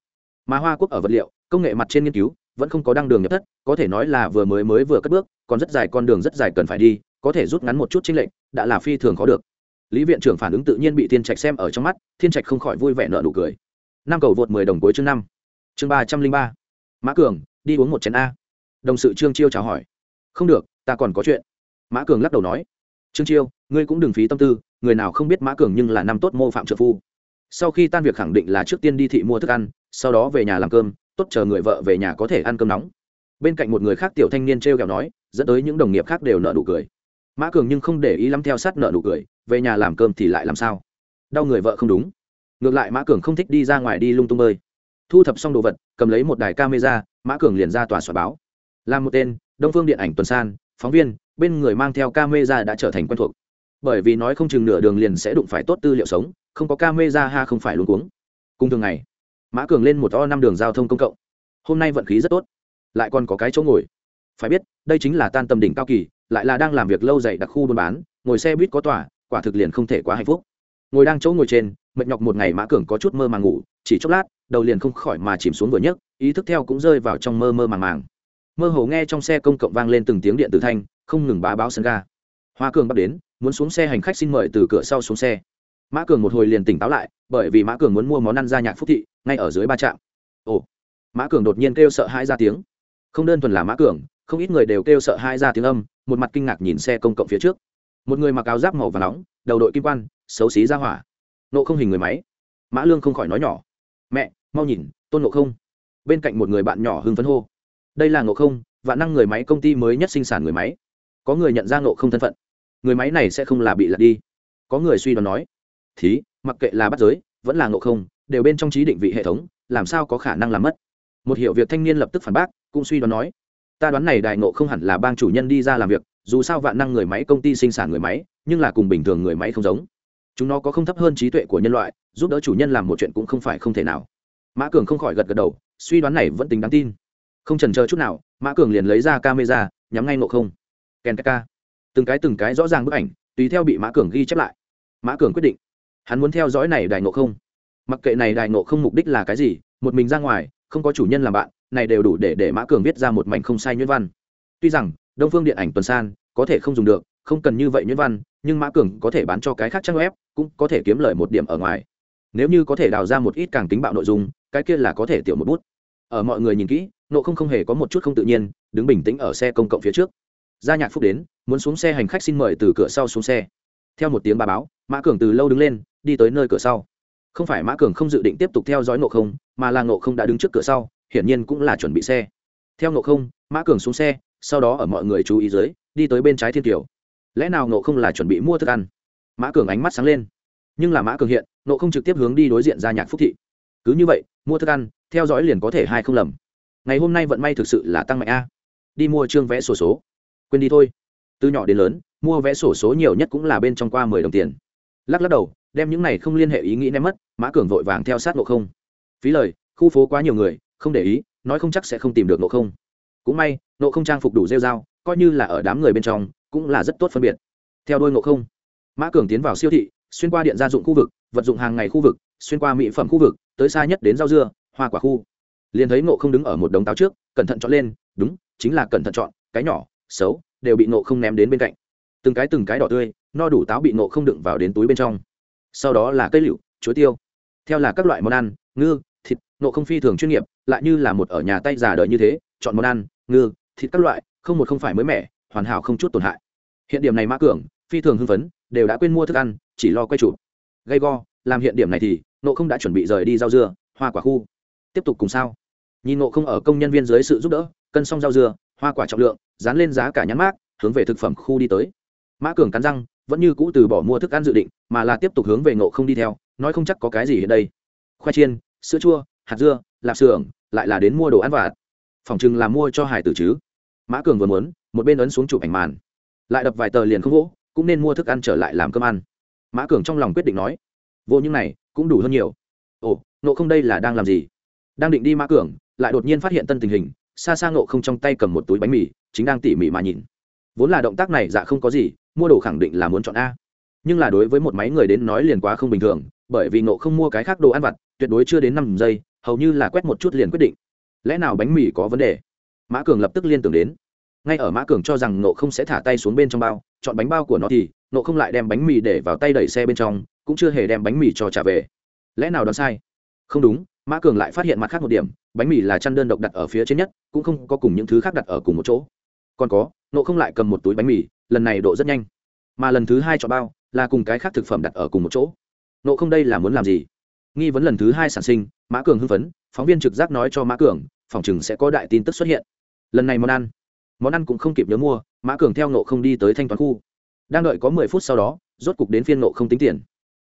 Mà hoa quốc ở vật liệu, công nghệ mặt trên nghiên cứu, vẫn không có đăng đường nhập thất, có thể nói là vừa mới mới vừa cất bước, còn rất dài con đường rất dài cần phải đi, có thể rút ngắn một chút chính lệnh đã là phi thường khó được. Lý viện trưởng phản ứng tự nhiên bị thiên trạch xem ở trong mắt, thiên trạch không khỏi vui vẻ nợ nụ cười năm cầu vượt mười đồng cuối chương năm. Chương ba trăm linh ba. Mã cường, đi uống một chén a. Đồng sự trương chiêu chào hỏi. Không được, ta còn có chuyện. Mã cường lắc đầu nói. Trương chiêu, ngươi cũng đừng phí tâm tư, người nào không biết mã cường nhưng là năm tốt mô phạm trợ phu. Sau khi tan việc khẳng định là trước tiên đi thị mua thức ăn, sau đó về nhà làm cơm, tốt chờ người vợ về nhà có thể ăn cơm nóng. Bên cạnh một người khác tiểu thanh niên t r e o kẹo nói, dẫn tới những đồng nghiệp khác đều nợ nụ cười. Mã cường nhưng không để ý lắm theo sát nợ nụ cười, về nhà làm cơm thì lại làm sao? Đau người vợ không đúng ngược lại mã cường không thích đi ra ngoài đi lung tung bơi. Thu thập xong đồ vật, cầm lấy một đài camera, mã cường liền ra tòa soạn báo. Làm một tên, đông phương điện ảnh tuần san, phóng viên, bên người mang theo camera đã trở thành quen thuộc. Bởi vì nói không chừng nửa đường liền sẽ đụng phải tốt tư liệu sống, không có camera ha không phải luôn cuống. Cùng thường ngày, mã cường lên một o năm đường giao thông công cộng. Hôm nay vận khí rất tốt, lại còn có cái chỗ ngồi. Phải biết, đây chính là tan tầm đỉnh cao kỳ, lại là đang làm việc lâu dày đặc khu buôn bán, ngồi xe buýt có tòa, quả thực liền không thể quá hạnh phúc ngồi đang chỗ ngồi trên, mệt nhọc một ngày mã cường có chút mơ màng ngủ, chỉ chốc lát, đầu liền không khỏi mà chìm xuống vừa nhấc, ý thức theo cũng rơi vào trong mơ mơ màng màng. Mơ hồ nghe trong xe công cộng vang lên từng tiếng điện tử thanh, không ngừng bá báo sân ga. Hoa cường bắt đến, muốn xuống xe hành khách xin mời từ cửa sau xuống xe. Mã cường một hồi liền tỉnh táo lại, bởi vì mã cường muốn mua món ăn ra nhạc phúc thị, ngay ở dưới ba trạm. Ồ, mã cường đột nhiên kêu sợ hãi ra tiếng. Không đơn thuần là mã cường, không ít người đều kêu sợ hãi ra tiếng âm, một mặt kinh ngạc nhìn xe công cộng phía trước. Một người mặc áo giáp màu và nóng, đầu đội kim quan xấu xí ra hỏa. Nộ không hình người máy. Mã lương không khỏi nói nhỏ. Mẹ, mau nhìn, tôn nộ không. Bên cạnh một người bạn nhỏ hưng phấn hô. Đây là nộ không, vạn năng người máy công ty mới nhất sinh sản người máy. Có người nhận ra nộ không thân phận. Người máy này sẽ không là bị lật đi. Có người suy đoán nói. Thí, mặc kệ là bắt giới, vẫn là nộ không, đều bên trong trí định vị hệ thống, làm sao có khả năng làm mất? Một hiệu việc thanh niên lập tức phản bác, cũng suy đoán nói. Ta đoán này đại nộ không hẳn là bang chủ nhân đi ra làm việc, dù sao vạn năng người máy công ty sinh sản người máy, nhưng là cùng bình thường người máy không giống chúng nó có không thấp hơn trí tuệ của nhân loại, giúp đỡ chủ nhân làm một chuyện cũng không phải không thể nào. Mã cường không khỏi gật gật đầu, suy đoán này vẫn tính đáng tin. Không trần chờ chút nào, mã cường liền lấy ra camera, nhắm ngay ngộ không. Kèn ca từng cái từng cái rõ ràng bức ảnh, tùy theo bị mã cường ghi chép lại. Mã cường quyết định, hắn muốn theo dõi này đài ngộ không. Mặc kệ này đài ngộ không mục đích là cái gì, một mình ra ngoài, không có chủ nhân làm bạn, này đều đủ để để mã cường viết ra một mảnh không sai nhuyễn văn. Tuy rằng, đông phương điện ảnh tuần san, có thể không dùng được, không cần như vậy nhuyễn văn nhưng mã cường có thể bán cho cái khác trang web, cũng có thể kiếm lời một điểm ở ngoài. Nếu như có thể đào ra một ít càng tính bạo nội dung, cái kia là có thể tiểu một bút. Ở mọi người nhìn kỹ nộ không không hề có một chút không tự nhiên, đứng bình tĩnh ở xe công cộng phía trước. Gia nhạc phúc đến, muốn xuống xe hành khách xin mời từ cửa sau xuống xe. Theo một tiếng bà báo, mã cường từ lâu đứng lên, đi tới nơi cửa sau. Không phải mã cường không dự định tiếp tục theo dõi nộ không, mà là nộ không đã đứng trước cửa sau, hiển nhiên cũng là chuẩn bị xe. Theo nộ không, mã cường xuống xe, sau đó ở mọi người chú ý dưới, đi tới bên trái thiên kiều lẽ nào nộ không là chuẩn bị mua thức ăn? Mã cường ánh mắt sáng lên. Nhưng là mã cường hiện nộ không trực tiếp hướng đi đối diện ra nhạc phúc thị. Cứ như vậy, mua thức ăn, theo dõi liền có thể hai không lầm. Ngày hôm nay vận may thực sự là tăng mạnh a. Đi mua chương vẽ sổ số. Quên đi thôi. Từ nhỏ đến lớn, mua vẽ sổ số nhiều nhất cũng là bên trong qua mười đồng tiền. Lắc lắc đầu, đem những này không liên hệ ý nghĩ ném mất, mã cường vội vàng theo sát nộ không. Phí lời, khu phố quá nhiều người, không để ý, nói không chắc sẽ không tìm được nộ không. Cũng may nộ không trang phục đủ rêu dao coi như là ở đám người bên trong cũng là rất tốt phân biệt. Theo đôi ngộ không, mã cường tiến vào siêu thị, xuyên qua điện gia dụng khu vực, vật dụng hàng ngày khu vực, xuyên qua mỹ phẩm khu vực, tới xa nhất đến rau dưa, hoa quả khu. Liền thấy ngộ không đứng ở một đống táo trước, cẩn thận chọn lên, đúng, chính là cẩn thận chọn, cái nhỏ, xấu, đều bị ngộ không ném đến bên cạnh. Từng cái từng cái đỏ tươi, no đủ táo bị ngộ không đựng vào đến túi bên trong. Sau đó là cây lựu, chuối tiêu. Theo là các loại món ăn, ngư, thịt, ngộ không phi thường chuyên nghiệp, lại như là một ở nhà tay già đời như thế, chọn món ăn, ngư, thịt các loại, không một không phải mới mẻ hoàn hảo không chút tổn hại. Hiện điểm này mã cường, phi thường hưng phấn, đều đã quên mua thức ăn, chỉ lo quay chụp. Gây go, làm hiện điểm này thì nộ không đã chuẩn bị rời đi rau dưa, hoa quả khu. Tiếp tục cùng sao. Nhìn nộ không ở công nhân viên dưới sự giúp đỡ, cân xong rau dưa, hoa quả trọng lượng, dán lên giá cả nhãn mát hướng về thực phẩm khu đi tới. Mã cường cắn răng, vẫn như cũ từ bỏ mua thức ăn dự định, mà là tiếp tục hướng về nộ không đi theo, nói không chắc có cái gì hiện đây. Khoai chiên, sữa chua, hạt dưa, lạp xưởng, lại là đến mua đồ ăn vặt. Phòng chừng là mua cho hải tử chứ mã cường vừa muốn, một bên ấn xuống chụp ảnh màn. Lại đập vài tờ liền không vỗ, cũng nên mua thức ăn trở lại làm cơm ăn. Mã cường trong lòng quyết định nói, vô những này, cũng đủ hơn nhiều. Ồ nộ không đây là đang làm gì? Đang định đi mã cường, lại đột nhiên phát hiện tân tình hình xa xa nộ không trong tay cầm một túi bánh mì, chính đang tỉ mỉ mà nhìn. Vốn là động tác này dạ không có gì, mua đồ khẳng định là muốn chọn a. Nhưng là đối với một máy người đến nói liền quá không bình thường, bởi vì nộ không mua cái khác đồ ăn vặt, tuyệt đối chưa đến năm giây, hầu như là quét một chút liền quyết định. Lẽ nào bánh mì có vấn đề? Mã cường lập tức liên tưởng đến ngay ở mã cường cho rằng nộ không sẽ thả tay xuống bên trong bao, chọn bánh bao của nó thì nộ không lại đem bánh mì để vào tay đẩy xe bên trong, cũng chưa hề đem bánh mì cho trả về. Lẽ nào đoán sai? Không đúng, mã cường lại phát hiện mặt khác một điểm, bánh mì là chăn đơn độc đặt ở phía trên nhất, cũng không có cùng những thứ khác đặt ở cùng một chỗ. Còn có nộ không lại cầm một túi bánh mì, lần này độ rất nhanh. Mà lần thứ hai cho bao, là cùng cái khác thực phẩm đặt ở cùng một chỗ. Nộ không đây là muốn làm gì? Nghi vấn lần thứ hai sản sinh, mã cường hưng phấn, phóng viên trực giác nói cho mã cường, phòng chừng sẽ có đại tin tức xuất hiện. Lần này món ăn món ăn cũng không kịp nhớ mua, mã cường theo nộ không đi tới thanh toán khu. Đang đợi có mười phút sau đó, rốt cục đến phiên nộ không tính tiền.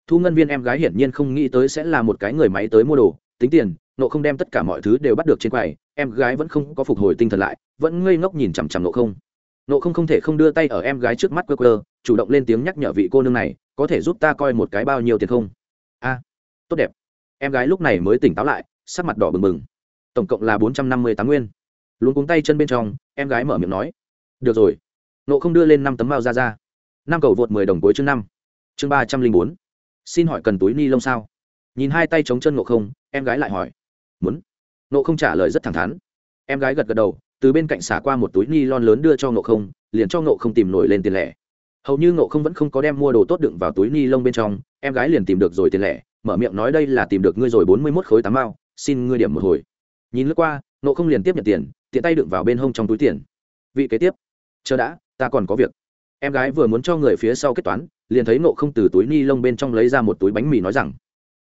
Thu ngân viên em gái hiển nhiên không nghĩ tới sẽ là một cái người máy tới mua đồ, tính tiền nộ không đem tất cả mọi thứ đều bắt được trên quầy, em gái vẫn không có phục hồi tinh thần lại, vẫn ngây ngốc nhìn chằm chằm nộ không. Nộ không không thể không đưa tay ở em gái trước mắt quơ quơ, chủ động lên tiếng nhắc nhở vị cô nương này, có thể giúp ta coi một cái bao nhiêu tiền không? A, tốt đẹp. Em gái lúc này mới tỉnh táo lại, sắc mặt đỏ bừng bừng. Tổng cộng là bốn trăm năm mươi tám nguyên luôn cuống tay chân bên trong, em gái mở miệng nói, được rồi. Nộ không đưa lên năm tấm bao ra ra. Năm cầu vượt mười đồng cuối chương năm. Chương ba trăm linh bốn. Xin hỏi cần túi ni lông sao? Nhìn hai tay chống chân nộ không, em gái lại hỏi, muốn. Nộ không trả lời rất thẳng thắn. Em gái gật gật đầu, từ bên cạnh xả qua một túi ni lon lớn đưa cho nộ không, liền cho nộ không tìm nổi lên tiền lẻ. Hầu như nộ không vẫn không có đem mua đồ tốt đựng vào túi ni lông bên trong, em gái liền tìm được rồi tiền lẻ, mở miệng nói đây là tìm được ngươi rồi bốn mươi mốt khối tám bao xin ngươi điểm một hồi. Nhìn lướt qua, nộ không liền tiếp nhận tiền tiện tay đựng vào bên hông trong túi tiền. Vị kế tiếp, chờ đã, ta còn có việc. Em gái vừa muốn cho người phía sau kết toán, liền thấy nộ không từ túi ni lông bên trong lấy ra một túi bánh mì nói rằng,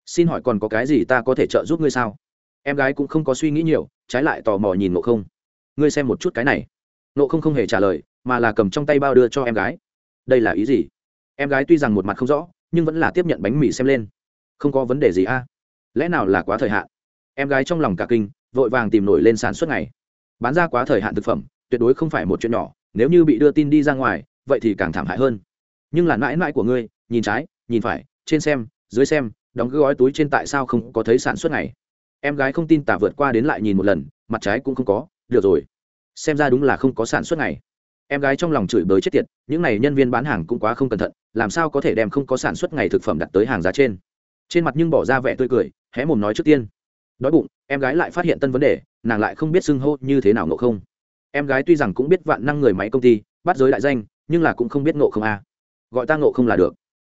xin hỏi còn có cái gì ta có thể trợ giúp ngươi sao? Em gái cũng không có suy nghĩ nhiều, trái lại tò mò nhìn nộ không. Ngươi xem một chút cái này. Nộ không không hề trả lời, mà là cầm trong tay bao đưa cho em gái. Đây là ý gì? Em gái tuy rằng một mặt không rõ, nhưng vẫn là tiếp nhận bánh mì xem lên. Không có vấn đề gì a? Lẽ nào là quá thời hạn? Em gái trong lòng cả kinh, vội vàng tìm nổi lên sản xuất ngày bán ra quá thời hạn thực phẩm, tuyệt đối không phải một chuyện nhỏ, nếu như bị đưa tin đi ra ngoài, vậy thì càng thảm hại hơn. Nhưng là mãi mãi của ngươi, nhìn trái, nhìn phải, trên xem, dưới xem, đóng cái gói túi trên tại sao không có thấy sản xuất này em gái không tin tả vượt qua đến lại nhìn một lần, mặt trái cũng không có, được rồi. Xem ra đúng là không có sản xuất này em gái trong lòng chửi bới chết tiệt, những n à y nhân viên bán hàng cũng quá không cẩn thận, làm sao có thể đem không có sản xuất ngày thực phẩm đặt tới hàng giá trên? Trên mặt nhưng bỏ ra vẻ tươi cười, hé mồm nói trước tiên. Đói bụng, em gái lại phát hiện tân vấn đề nàng lại không biết xưng hô như thế nào ngộ không. Em gái tuy rằng cũng biết vạn năng người máy công ty, bắt giới đại danh, nhưng là cũng không biết ngộ không a. Gọi ta ngộ không là được.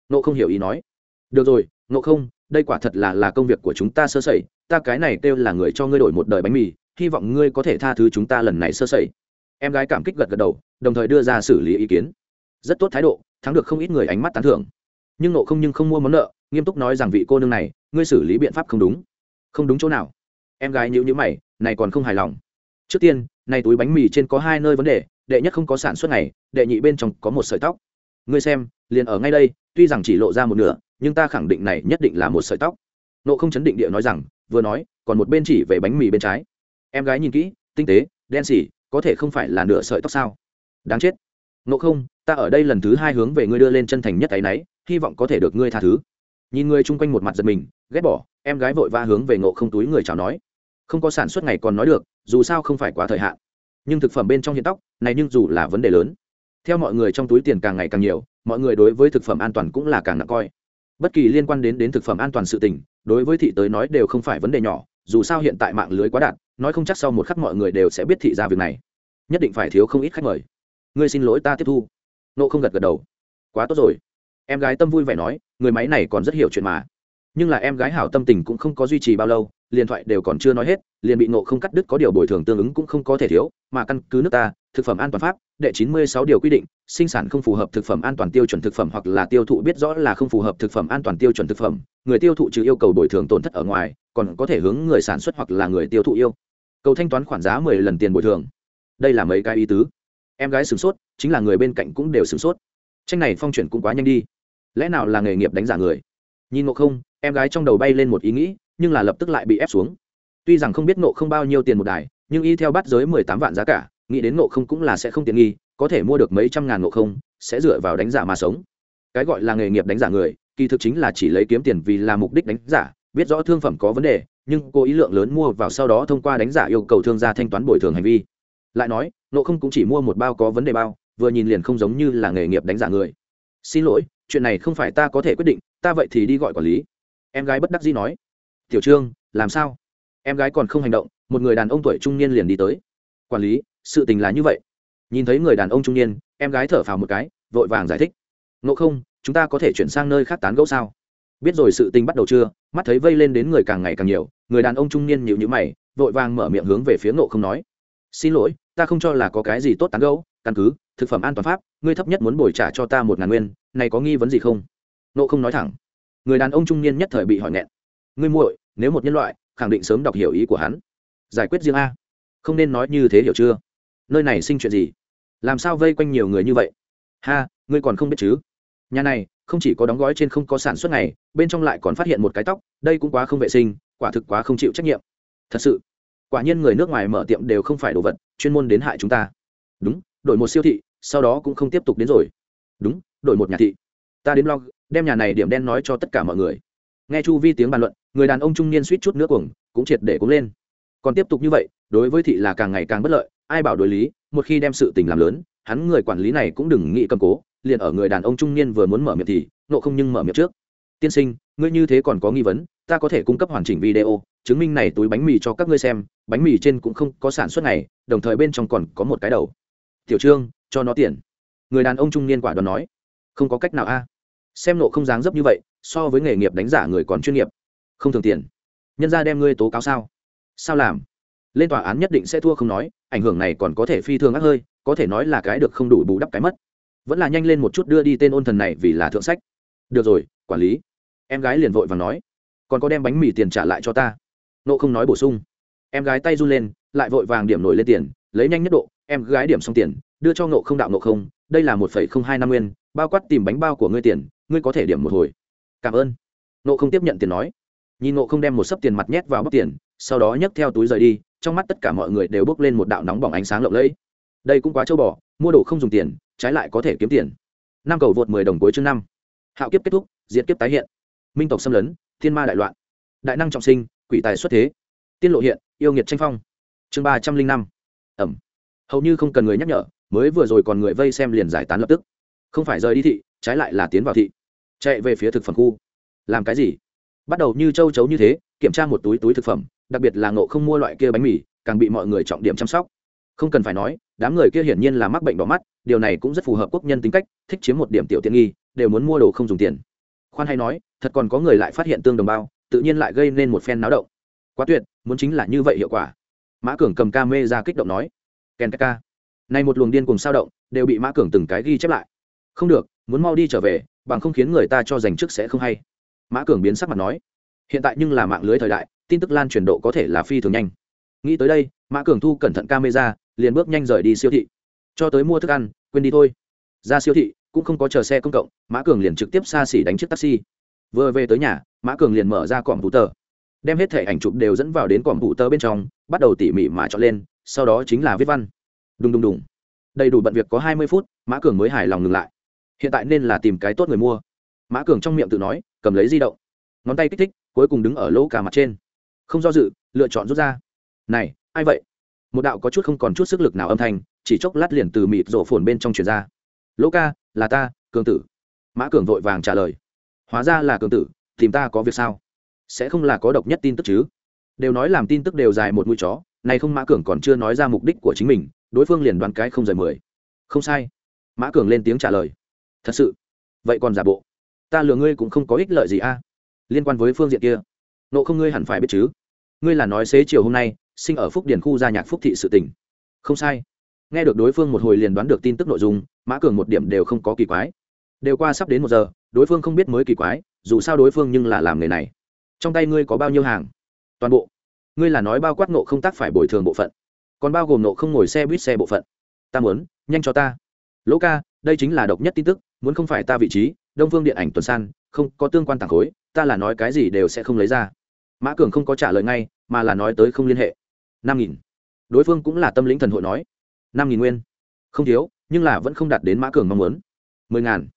Ngộ không hiểu ý nói. Được rồi, ngộ không, đây quả thật là là công việc của chúng ta sơ sẩy, ta cái này kêu là người cho ngươi đổi một đời bánh mì, hy vọng ngươi có thể tha thứ chúng ta lần này sơ sẩy. Em gái cảm kích gật gật đầu, đồng thời đưa ra xử lý ý kiến. Rất tốt thái độ, thắng được không ít người ánh mắt tán thưởng. Nhưng nộ không nhưng không mua món nợ, nghiêm túc nói rằng vị cô nương này, ngươi xử lý biện pháp không đúng. Không đúng chỗ nào. Em gái nhữ nhữ mày này còn không hài lòng. Trước tiên, này túi bánh mì trên có hai nơi vấn đề, đệ nhất không có sản xuất này, đệ nhị bên trong có một sợi tóc. Ngươi xem, liền ở ngay đây, tuy rằng chỉ lộ ra một nửa, nhưng ta khẳng định này nhất định là một sợi tóc. Nộ không chấn định địa nói rằng, vừa nói, còn một bên chỉ về bánh mì bên trái. Em gái nhìn kỹ, tinh tế, đen xỉ, có thể không phải là nửa sợi tóc sao? Đáng chết. Nộ không, ta ở đây lần thứ hai hướng về ngươi đưa lên chân thành nhất áy náy, hy vọng có thể được ngươi tha thứ. Nhìn người chung quanh một mặt giật mình, ghét bỏ, em gái vội va hướng về ngộ không túi người chào nói không có sản xuất ngày còn nói được, dù sao không phải quá thời hạn. Nhưng thực phẩm bên trong hiện tóc, này nhưng dù là vấn đề lớn. Theo mọi người trong túi tiền càng ngày càng nhiều, mọi người đối với thực phẩm an toàn cũng là càng nặng coi. Bất kỳ liên quan đến đến thực phẩm an toàn sự tình, đối với thị tới nói đều không phải vấn đề nhỏ, dù sao hiện tại mạng lưới quá đạt nói không chắc sau một khắc mọi người đều sẽ biết thị ra việc này. Nhất định phải thiếu không ít khách mời. Ngươi xin lỗi ta tiếp thu. Nộ không gật gật đầu. Quá tốt rồi. Em gái tâm vui vẻ nói, người máy này còn rất hiểu chuyện mà. Nhưng là em gái hảo tâm tình cũng không có duy trì bao lâu liền thoại đều còn chưa nói hết, liền bị nộ không cắt đứt có điều bồi thường tương ứng cũng không có thể thiếu, mà căn cứ nước ta, thực phẩm an toàn pháp, đệ chín mươi sáu điều quy định, sinh sản không phù hợp thực phẩm an toàn tiêu chuẩn thực phẩm hoặc là tiêu thụ biết rõ là không phù hợp thực phẩm an toàn tiêu chuẩn thực phẩm, người tiêu thụ trừ yêu cầu bồi thường tổn thất ở ngoài, còn có thể hướng người sản xuất hoặc là người tiêu thụ yêu. Cầu thanh toán khoản giá mười lần tiền bồi thường. Đây là mấy cái ý tứ. Em gái sửng sốt, chính là người bên cạnh cũng đều sửng sốt. Tranh này phong chuyển cũng quá nhanh đi. Lẽ nào là nghề nghiệp đánh giả người? Nhìn ngộ không, em gái trong đầu bay lên một ý nghĩ nhưng là lập tức lại bị ép xuống. Tuy rằng không biết ngộ không bao nhiêu tiền một đài, nhưng y theo bắt giới mười tám vạn giá cả, nghĩ đến ngộ không cũng là sẽ không tiện nghi, có thể mua được mấy trăm ngàn ngộ không, sẽ dựa vào đánh giả mà sống. Cái gọi là nghề nghiệp đánh giả người, kỳ thực chính là chỉ lấy kiếm tiền vì là mục đích đánh giả, biết rõ thương phẩm có vấn đề, nhưng cô ý lượng lớn mua vào sau đó thông qua đánh giả yêu cầu thương gia thanh toán bồi thường hành vi. Lại nói nộ không cũng chỉ mua một bao có vấn đề bao, vừa nhìn liền không giống như là nghề nghiệp đánh giả người. Xin lỗi, chuyện này không phải ta có thể quyết định, ta vậy thì đi gọi quản lý. Em gái bất đắc dĩ nói tiểu trương, làm sao? Em gái còn không hành động, một người đàn ông tuổi trung niên liền đi tới. Quản lý, sự tình là như vậy. Nhìn thấy người đàn ông trung niên, em gái thở phào một cái, vội vàng giải thích. Ngộ không, chúng ta có thể chuyển sang nơi khác tán gẫu sao? Biết rồi sự tình bắt đầu chưa, mắt thấy vây lên đến người càng ngày càng nhiều, người đàn ông trung niên nhịu nhữ mày, vội vàng mở miệng hướng về phía ngộ không nói. Xin lỗi, ta không cho là có cái gì tốt tán gẫu, căn cứ, thực phẩm an toàn pháp, ngươi thấp nhất muốn bồi trả cho ta một ngàn nguyên, này có nghi vấn gì không? Nộ không nói thẳng. Người đàn ông trung niên nhất thời bị hỏi nghẹn. Ngươi muội nếu một nhân loại, khẳng định sớm đọc hiểu ý của hắn. Giải quyết riêng a. Không nên nói như thế hiểu chưa? Nơi này sinh chuyện gì? Làm sao vây quanh nhiều người như vậy? Ha, ngươi còn không biết chứ? Nhà này, không chỉ có đóng gói trên không có sản xuất này, bên trong lại còn phát hiện một cái tóc, đây cũng quá không vệ sinh, quả thực quá không chịu trách nhiệm. Thật sự, quả nhiên người nước ngoài mở tiệm đều không phải đồ vật chuyên môn đến hại chúng ta. Đúng, đổi một siêu thị, sau đó cũng không tiếp tục đến rồi. Đúng, đổi một nhà thị. Ta đến blog, đem nhà này điểm đen nói cho tất cả mọi người. Nghe chu vi tiếng bàn luận người đàn ông trung niên suýt chút nước cuồng, cũng triệt để cũng lên. Còn tiếp tục như vậy, đối với thị là càng ngày càng bất lợi, ai bảo đối lý, một khi đem sự tình làm lớn, hắn người quản lý này cũng đừng nghĩ cầm cố, liền ở người đàn ông trung niên vừa muốn mở miệng thì, nộ không nhưng mở miệng trước. Tiên sinh, ngươi như thế còn có nghi vấn, ta có thể cung cấp hoàn chỉnh video, chứng minh này túi bánh mì cho các ngươi xem, bánh mì trên cũng không có sản xuất này, đồng thời bên trong còn có một cái đầu. Tiểu trương, cho nó tiền. Người đàn ông trung niên quả đoán nói. Không có cách nào a. Xem nộ không dáng dấp như vậy, so với nghề nghiệp đánh giả người còn chuyên nghiệp không thường tiền. Nhân ra đem ngươi tố cáo sao? Sao làm? Lên tòa án nhất định sẽ thua không nói, ảnh hưởng này còn có thể phi thường ác hơi, có thể nói là cái được không đủ bù đắp cái mất. Vẫn là nhanh lên một chút đưa đi tên ôn thần này vì là thượng sách. Được rồi, quản lý. Em gái liền vội và nói. Còn có đem bánh mì tiền trả lại cho ta. Nộ không nói bổ sung. Em gái tay run lên, lại vội vàng điểm nổi lên tiền, lấy nhanh nhất độ, em gái điểm xong tiền, đưa cho nộ không đạo nộ không, đây là một phẩy không hai năm nguyên, bao quát tìm bánh bao của ngươi tiền, ngươi có thể điểm một hồi. Cảm ơn. Nộ không tiếp nhận tiền nói nhìn nộ không đem một sấp tiền mặt nhét vào bóc tiền, sau đó nhấc theo túi rời đi, trong mắt tất cả mọi người đều bước lên một đạo nóng bỏng ánh sáng lộng lẫy. Đây cũng quá châu bò, mua đồ không dùng tiền, trái lại có thể kiếm tiền. Năm cầu vượt mười đồng cuối chương năm. Hạo kiếp kết thúc diễn kiếp tái hiện. Minh tộc xâm lấn, thiên ma đại loạn. Đại năng trọng sinh, quỷ tài xuất thế. Tiên lộ hiện, yêu nghiệt tranh phong. Chương ba trăm linh năm. Ẩm. Hầu như không cần người nhắc nhở, mới vừa rồi còn người vây xem liền giải tán lập tức. Không phải rời đi thị, trái lại là tiến vào thị. Chạy về phía thực phẩm khu. Làm cái gì? Bắt đầu như châu chấu như thế, kiểm tra một túi túi thực phẩm, đặc biệt là ngộ không mua loại kia bánh mì, càng bị mọi người trọng điểm chăm sóc. Không cần phải nói, đám người kia hiển nhiên là mắc bệnh đỏ mắt, điều này cũng rất phù hợp quốc nhân tính cách, thích chiếm một điểm tiểu tiện nghi, đều muốn mua đồ không dùng tiền. Khoan hay nói, thật còn có người lại phát hiện tương đồng bao, tự nhiên lại gây nên một phen náo động. Quá tuyệt, muốn chính là như vậy hiệu quả. Mã cường cầm ca mê ra kích động nói. Kèn ca này một luồng điên cùng sao động, đều bị mã cường từng cái ghi chép lại. Không được, muốn mau đi trở về, bằng không khiến người ta cho giành chức sẽ không hay mã cường biến sắc mặt nói, hiện tại nhưng là mạng lưới thời đại, tin tức lan truyền độ có thể là phi thường nhanh. Nghĩ tới đây, mã cường thu cẩn thận camera, liền bước nhanh rời đi siêu thị. Cho tới mua thức ăn, quên đi thôi. Ra siêu thị, cũng không có chờ xe công cộng, mã cường liền trực tiếp xa xỉ đánh chiếc taxi. Vừa về tới nhà, mã cường liền mở ra còm vũ tờ đem hết thẻ ảnh chụp đều dẫn vào đến còm vũ tờ bên trong, bắt đầu tỉ mỉ mà chọn lên, sau đó chính là viết văn. Đùng đùng đùng. Đầy đủ bận việc có hai mươi phút, mã cường mới hài lòng ngừng lại. Hiện tại nên là tìm cái tốt người mua mã cường trong miệng tự nói, cầm lấy di động. Ngón tay kích thích, cuối cùng đứng ở lỗ cả mặt trên. Không do dự, lựa chọn rút ra. Này, ai vậy? Một đạo có chút không còn chút sức lực nào âm thanh, chỉ chốc lát liền từ mịt rổ phồn bên trong truyền ra. Lỗ ca, là ta, cường tử. Mã cường vội vàng trả lời. Hóa ra là cường tử, tìm ta có việc sao? Sẽ không là có độc nhất tin tức chứ? Đều nói làm tin tức đều dài một mũi chó này không mã cường còn chưa nói ra mục đích của chính mình, đối phương liền đoán cái không rời mười. Không sai. Mã cường lên tiếng trả lời. Thật sự. Vậy còn giả bộ? Ta lừa ngươi cũng không có ích lợi gì a. Liên quan với phương diện kia, nộ không ngươi hẳn phải biết chứ. Ngươi là nói xế chiều hôm nay, sinh ở phúc điển khu gia nhạc phúc thị sự tỉnh không sai. Nghe được đối phương một hồi liền đoán được tin tức nội dung, mã cường một điểm đều không có kỳ quái. Đều qua sắp đến một giờ, đối phương không biết mới kỳ quái, dù sao đối phương nhưng là làm nghề này. Trong tay ngươi có bao nhiêu hàng? Toàn bộ. Ngươi là nói bao quát nộ không tác phải bồi thường bộ phận. Còn bao gồm nộ không ngồi xe buýt xe bộ phận. Ta muốn, nhanh cho ta. Lỗ ca, đây chính là độc nhất tin tức, muốn không phải ta vị trí đông phương điện ảnh tuần san, không có tương quan tàng khối, ta là nói cái gì đều sẽ không lấy ra. Mã cường không có trả lời ngay, mà là nói tới không liên hệ. Năm nghìn. Đối phương cũng là tâm lĩnh thần hội nói. Năm nghìn nguyên. Không thiếu, nhưng là vẫn không đạt đến mã cường mong muốn. Mười ngàn.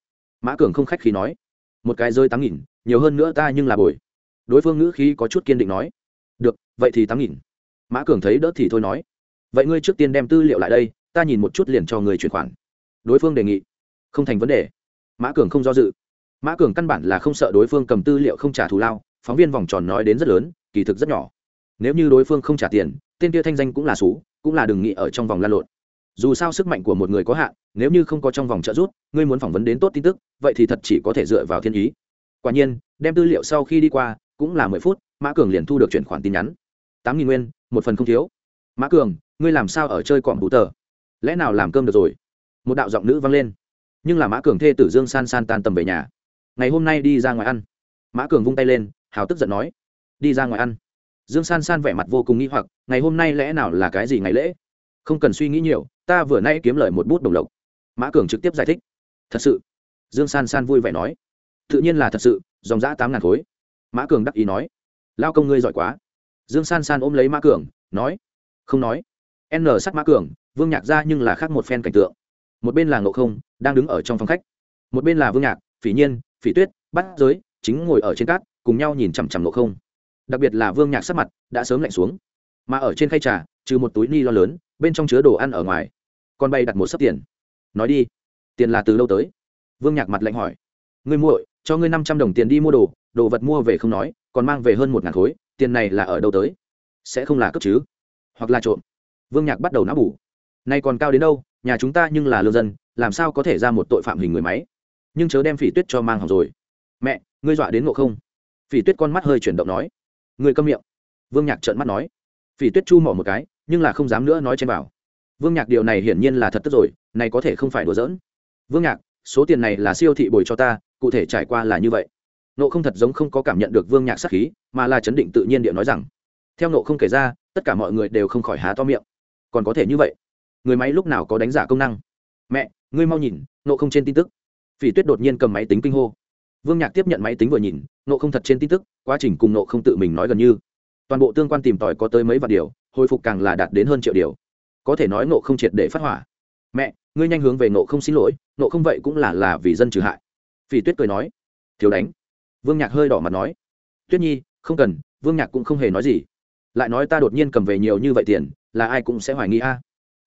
Mã cường không khách khí nói. Một cái rơi tám nghìn, nhiều hơn nữa ta nhưng là bồi. Đối phương ngữ khí có chút kiên định nói. Được, vậy thì tám nghìn. Mã cường thấy đỡ thì thôi nói. Vậy ngươi trước tiên đem tư liệu lại đây, ta nhìn một chút liền cho người chuyển khoản. Đối phương đề nghị. Không thành vấn đề mã cường không do dự. Mã cường căn bản là không sợ đối phương cầm tư liệu không trả thù lao, phóng viên vòng tròn nói đến rất lớn, kỳ thực rất nhỏ. Nếu như đối phương không trả tiền, tên kia thanh danh cũng là xú, cũng là đừng nghĩ ở trong vòng lan lộn. Dù sao sức mạnh của một người có hạn, nếu như không có trong vòng trợ giúp, ngươi muốn phỏng vấn đến tốt tin tức, vậy thì thật chỉ có thể dựa vào thiên ý. Quả nhiên, đem tư liệu sau khi đi qua, cũng là mười phút, mã cường liền thu được chuyển khoản tin nhắn. Tám nghìn nguyên, một phần không thiếu. Mã cường, ngươi làm sao ở chơi cọm bụ tờ? Lẽ nào làm cơm được rồi? Một đạo giọng nữ vang lên nhưng là mã cường thê tử dương san san tan tầm về nhà. Ngày hôm nay đi ra ngoài ăn. Mã cường vung tay lên, hào tức giận nói, đi ra ngoài ăn. Dương san san vẻ mặt vô cùng nghi hoặc, ngày hôm nay lẽ nào là cái gì ngày lễ? Không cần suy nghĩ nhiều, ta vừa nay kiếm lời một bút đồng lộc. Mã cường trực tiếp giải thích, thật sự. Dương san san vui vẻ nói, tự nhiên là thật sự, dòng giã tám ngàn khối. Mã cường đắc ý nói, lao công ngươi giỏi quá. Dương san san ôm lấy mã cường, nói, không nói. N sắt mã cường, vương nhạc ra nhưng là khác một phen cảnh tượng một bên là ngộ không, đang đứng ở trong phòng khách. Một bên là vương nhạc, phỉ nhiên, phỉ tuyết bắt giới, chính ngồi ở trên cát, cùng nhau nhìn chằm chằm ngộ không. Đặc biệt là vương nhạc sắc mặt đã sớm lạnh xuống. Mà ở trên khay trà, trừ một túi ni lo lớn, bên trong chứa đồ ăn ở ngoài. Còn bay đặt một sấp tiền. Nói đi, tiền là từ lâu tới? Vương nhạc mặt lạnh hỏi. Ngươi muội, cho ngươi năm trăm đồng tiền đi mua đồ đồ vật mua về không nói, còn mang về hơn một ngàn khối, tiền này là ở đâu tới? Sẽ không là cướp chứ? Hoặc là trộm? Vương nhạc bắt đầu nã bủ nay còn cao đến đâu? Nhà chúng ta nhưng là lương dân, làm sao có thể ra một tội phạm hình người máy? Nhưng chớ đem phỉ tuyết cho mang hỏng rồi. Mẹ, ngươi dọa đến ngộ không? Phỉ tuyết con mắt hơi chuyển động nói. Ngươi câm miệng. Vương nhạc trợn mắt nói. Phỉ tuyết chu mỏ một cái, nhưng là không dám nữa nói trên bảo. Vương nhạc điều này hiển nhiên là thật tức rồi, này có thể không phải đùa giỡn. Vương nhạc, số tiền này là siêu thị bồi cho ta, cụ thể trải qua là như vậy. Nộ không thật giống không có cảm nhận được vương nhạc sắc khí, mà là chấn định tự nhiên điệu nói rằng. Theo nộ không kể ra, tất cả mọi người đều không khỏi há to miệng. Còn có thể như vậy? Người máy lúc nào có đánh giả công năng? Mẹ, ngươi mau nhìn, nộ không trên tin tức. Phỉ tuyết đột nhiên cầm máy tính kinh hô. Vương nhạc tiếp nhận máy tính vừa nhìn, nộ không thật trên tin tức, quá trình cùng nộ không tự mình nói gần như. Toàn bộ tương quan tìm tòi có tới mấy vạn điều, hồi phục càng là đạt đến hơn triệu điều. Có thể nói nộ không triệt để phát hỏa. Mẹ, ngươi nhanh hướng về nộ không xin lỗi, nộ không vậy cũng là là vì dân trừ hại. Phỉ tuyết cười nói. Thiếu đánh. Vương nhạc hơi đỏ mặt nói. Tuyết nhi, không cần, vương nhạc cũng không hề nói gì. Lại nói ta đột nhiên cầm về nhiều như vậy tiền, là ai cũng sẽ hoài nghi a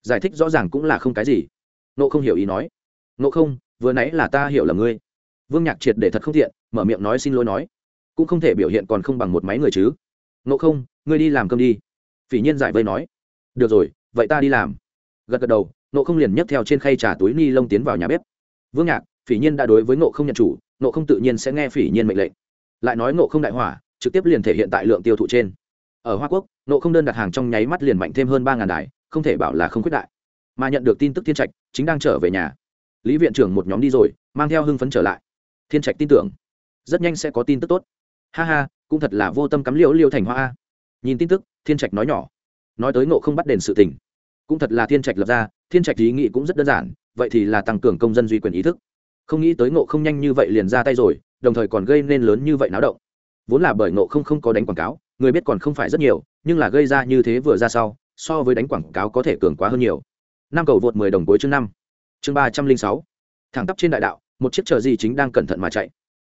giải thích rõ ràng cũng là không cái gì. Nộ không hiểu ý nói. Nộ không, vừa nãy là ta hiểu là ngươi. Vương nhạc triệt để thật không thiện mở miệng nói xin lỗi nói. Cũng không thể biểu hiện còn không bằng một máy người chứ. Nộ không, ngươi đi làm cơm đi. Phỉ nhiên giải vây nói. Được rồi, vậy ta đi làm. Gật gật đầu nộ không liền nhấc theo trên khay trà túi ni lông tiến vào nhà bếp. Vương nhạc, phỉ nhiên đã đối với nộ không nhận chủ nộ không tự nhiên sẽ nghe phỉ nhiên mệnh lệnh. Lại nói nộ không đại hỏa, trực tiếp liền thể hiện tại lượng tiêu thụ trên. Ở hoa quốc nộ không đơn đặt hàng trong nháy mắt liền mạnh thêm hơn ba ngàn đài không thể bảo là không quyết đại. Mà nhận được tin tức thiên trạch, chính đang trở về nhà. Lý viện trưởng một nhóm đi rồi, mang theo hưng phấn trở lại. Thiên trạch tin tưởng, rất nhanh sẽ có tin tức tốt. Ha ha, cũng thật là vô tâm cắm liễu liêu thành hoa a. Nhìn tin tức, thiên trạch nói nhỏ. Nói tới ngộ không bắt đền sự tình. Cũng thật là thiên trạch lập ra, thiên trạch ý nghĩ cũng rất đơn giản, vậy thì là tăng cường công dân duy quyền ý thức. Không nghĩ tới ngộ không nhanh như vậy liền ra tay rồi, đồng thời còn gây nên lớn như vậy náo động. Vốn là bởi ngộ không không có đánh quảng cáo, người biết còn không phải rất nhiều, nhưng là gây ra như thế vừa ra sau so với đánh quảng cáo có thể cường quá hơn nhiều. Năm cầu vượt mười đồng cuối chương năm. Chương ba trăm linh sáu. Thẳng tắp trên đại đạo, một chiếc chờ gì chính đang cẩn thận mà chạy.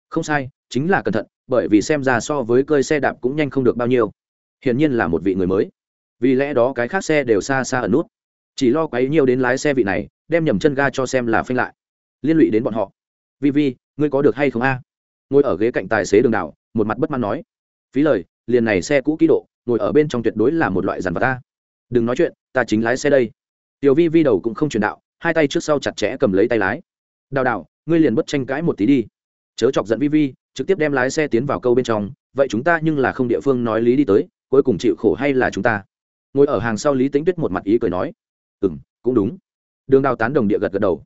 Không sai, chính là cẩn thận, bởi vì xem ra so với cơi xe đạp cũng nhanh không được bao nhiêu. Hiển nhiên là một vị người mới. Vì lẽ đó cái khác xe đều xa xa ở nút. Chỉ lo quấy nhiều đến lái xe vị này, đem nhầm chân ga cho xem là phanh lại. Liên lụy đến bọn họ. Vi vi, ngươi có được hay không a? Ngồi ở ghế cạnh tài xế đường đảo, một mặt bất mãn nói. Phí lời, liền này xe cũ kỹ độ, ngồi ở bên trong tuyệt đối là một loại dàn vật ta đừng nói chuyện, ta chính lái xe đây. Tiểu vi vi đầu cũng không truyền đạo, hai tay trước sau chặt chẽ cầm lấy tay lái. Đào đào, ngươi liền bất tranh cãi một tí đi. Chớ chọc giận vi vi, trực tiếp đem lái xe tiến vào câu bên trong, vậy chúng ta nhưng là không địa phương nói lý đi tới, cuối cùng chịu khổ hay là chúng ta? Ngồi ở hàng sau lý tính tuyết một mặt ý cười nói. Ừ m cũng đúng. Đường đào tán đồng địa gật gật đầu.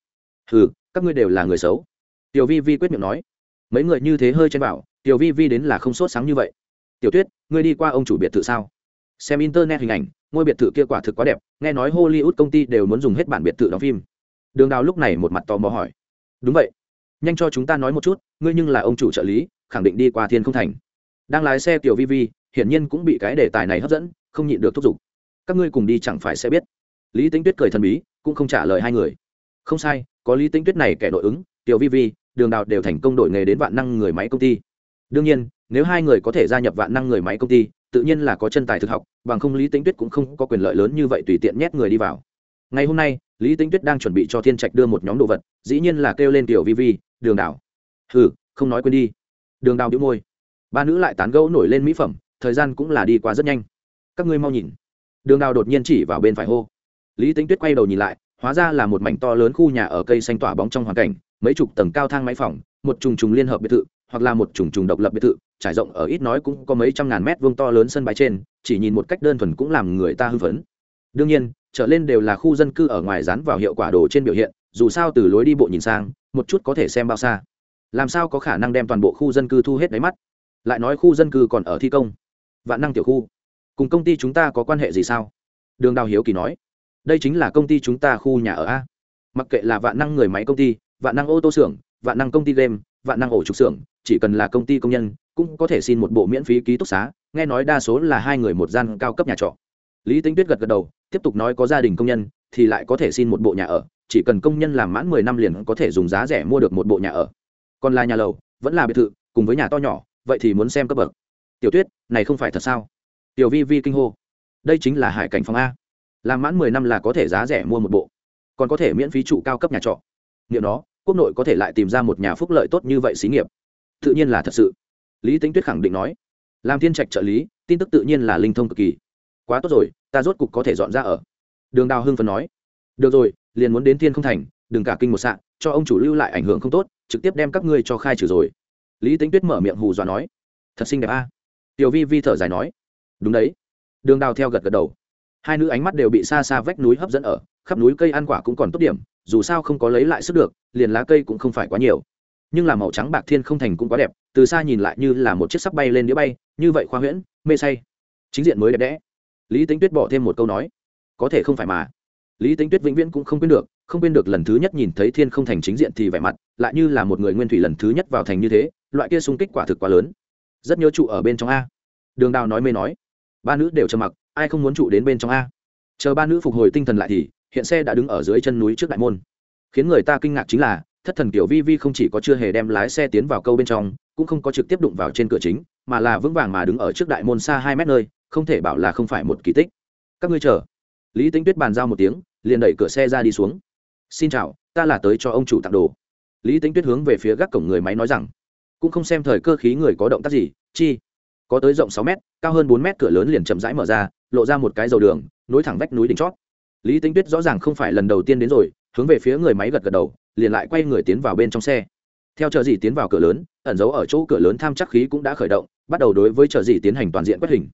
Ừ các ngươi đều là người xấu. Tiểu vi vi quyết miệng nói. Mấy người như thế hơi chen bảo tiểu vi vi đến là không sốt sáng như vậy. Tiểu tuyết, ngươi đi qua ông chủ biệt thự sao? Xem internet hình ảnh, ngôi biệt thự kia quả thực quá đẹp, nghe nói hollywood công ty đều muốn dùng hết bản biệt thự đóng phim. Đường đào lúc này một mặt tò mò hỏi. Đúng vậy. Nhanh cho chúng ta nói một chút, ngươi nhưng là ông chủ trợ lý, khẳng định đi qua thiên không thành. Đang lái xe tiểu vi vi, hiển nhiên cũng bị cái đề tài này hấp dẫn, không nhịn được thúc giục. Các ngươi cùng đi chẳng phải sẽ biết. Lý tính tuyết cười thần bí, cũng không trả lời hai người. Không sai, có lý tính tuyết này kẻ nội ứng, tiểu vi vi, đường đào đều thành công đổi nghề đến vạn năng người máy công ty. Đương nhiên, nếu hai người có thể gia nhập vạn năng người máy công ty tự nhiên là có chân tài thực học, bằng không lý tính tuyết cũng không có quyền lợi lớn như vậy tùy tiện nhét người đi vào. Ngày hôm nay, lý tính tuyết đang chuẩn bị cho thiên trạch đưa một nhóm đồ vật, dĩ nhiên là kêu lên tiểu vi vi, đường đảo hừ, không nói quên đi. Đường đào đĩu môi. Ba nữ lại tán gẫu nổi lên mỹ phẩm, thời gian cũng là đi qua rất nhanh. Các ngươi mau nhìn. Đường đào đột nhiên chỉ vào bên phải hô. Lý tính tuyết quay đầu nhìn lại, hóa ra là một mảnh to lớn khu nhà ở cây xanh tỏa bóng trong hoàn cảnh, mấy chục tầng cao thang máy phòng, một trùng trùng liên hợp biệt thự hoặc là một trùng trùng độc lập biệt thự, trải rộng ở ít nói cũng có mấy trăm ngàn mét vuông to lớn sân bãi trên, chỉ nhìn một cách đơn thuần cũng làm người ta hưng phấn. Đương nhiên, trở lên đều là khu dân cư ở ngoài dán vào hiệu quả đồ trên biểu hiện, dù sao từ lối đi bộ nhìn sang, một chút có thể xem bao xa. Làm sao có khả năng đem toàn bộ khu dân cư thu hết đáy mắt? Lại nói khu dân cư còn ở thi công. Vạn năng tiểu khu. Cùng công ty chúng ta có quan hệ gì sao? Đường đào hiếu kỳ nói. Đây chính là công ty chúng ta khu nhà ở a. Mặc kệ là vạn năng người máy công ty, vạn năng ô tô xưởng, vạn năng công ty game, vạn năng ổ trục xưởng chỉ cần là công ty công nhân, cũng có thể xin một bộ miễn phí ký túc xá, nghe nói đa số là hai người một gian cao cấp nhà trọ. Lý tính tuyết gật gật đầu, tiếp tục nói có gia đình công nhân, thì lại có thể xin một bộ nhà ở, chỉ cần công nhân làm mãn mười năm liền có thể dùng giá rẻ mua được một bộ nhà ở. Còn là nhà lầu, vẫn là biệt thự, cùng với nhà to nhỏ, vậy thì muốn xem cấp bậc. Tiểu tuyết, này không phải thật sao? Tiểu vi vi kinh hô. Đây chính là hải cảnh phòng a. Làm mãn mười năm là có thể giá rẻ mua một bộ, còn có thể miễn phí trụ cao cấp nhà trọ. Nghiệm đó quốc nội có thể lại tìm ra một nhà phúc lợi tốt như vậy xí nghiệp tự nhiên là thật sự. Lý tính tuyết khẳng định nói, làm thiên trạch trợ lý, tin tức tự nhiên là linh thông cực kỳ. Quá tốt rồi, ta rốt cục có thể dọn ra ở. Đường đào hưng phấn nói, được rồi, liền muốn đến thiên không thành, đừng cả kinh một sạn cho ông chủ lưu lại ảnh hưởng không tốt, trực tiếp đem các ngươi cho khai trừ rồi. Lý tính tuyết mở miệng hù dọa nói, thật xinh đẹp a. Tiểu vi vi thở dài nói, đúng đấy. Đường đào theo gật gật đầu. Hai nữ ánh mắt đều bị xa xa vách núi hấp dẫn ở, khắp núi cây ăn quả cũng còn tốt điểm, dù sao không có lấy lại sức được, liền lá cây cũng không phải quá nhiều nhưng là màu trắng bạc thiên không thành cũng quá đẹp, từ xa nhìn lại như là một chiếc sắp bay lên đĩa bay, như vậy khoa huyễn, mê say. Chính diện mới đẹp đẽ. Lý tính tuyết bỏ thêm một câu nói, có thể không phải mà. Lý tính tuyết vĩnh viễn cũng không quên được, không quên được lần thứ nhất nhìn thấy thiên không thành chính diện thì vẻ mặt lại như là một người nguyên thủy lần thứ nhất vào thành như thế, loại kia xung kích quả thực quá lớn. Rất nhớ trụ ở bên trong a. Đường đào nói mê nói, ba nữ đều trầm mặc, ai không muốn trụ đến bên trong a? Chờ ba nữ phục hồi tinh thần lại thì, hiện xe đã đứng ở dưới chân núi trước đại môn. Khiến người ta kinh ngạc chính là thất thần kiểu vi vi không chỉ có chưa hề đem lái xe tiến vào câu bên trong cũng không có trực tiếp đụng vào trên cửa chính mà là vững vàng mà đứng ở trước đại môn xa hai mét nơi không thể bảo là không phải một kỳ tích. Các ngươi chờ. Lý tính tuyết bàn giao một tiếng liền đẩy cửa xe ra đi xuống. Xin chào ta là tới cho ông chủ tặng đồ. Lý tính tuyết hướng về phía gác cổng người máy nói rằng cũng không xem thời cơ khí người có động tác gì chi có tới rộng sáu mét, cao hơn bốn mét cửa lớn liền chậm rãi mở ra lộ ra một cái dầu đường nối thẳng vách núi đỉnh chót. Lý tính tuyết rõ ràng không phải lần đầu tiên đến rồi hướng về phía người máy gật gật đầu, liền lại quay người tiến vào bên trong xe. Theo chờ gì tiến vào cửa lớn, ẩn giấu ở chỗ cửa lớn tham chắc khí cũng đã khởi động, bắt đầu đối với chờ gì tiến hành toàn diện quét hình.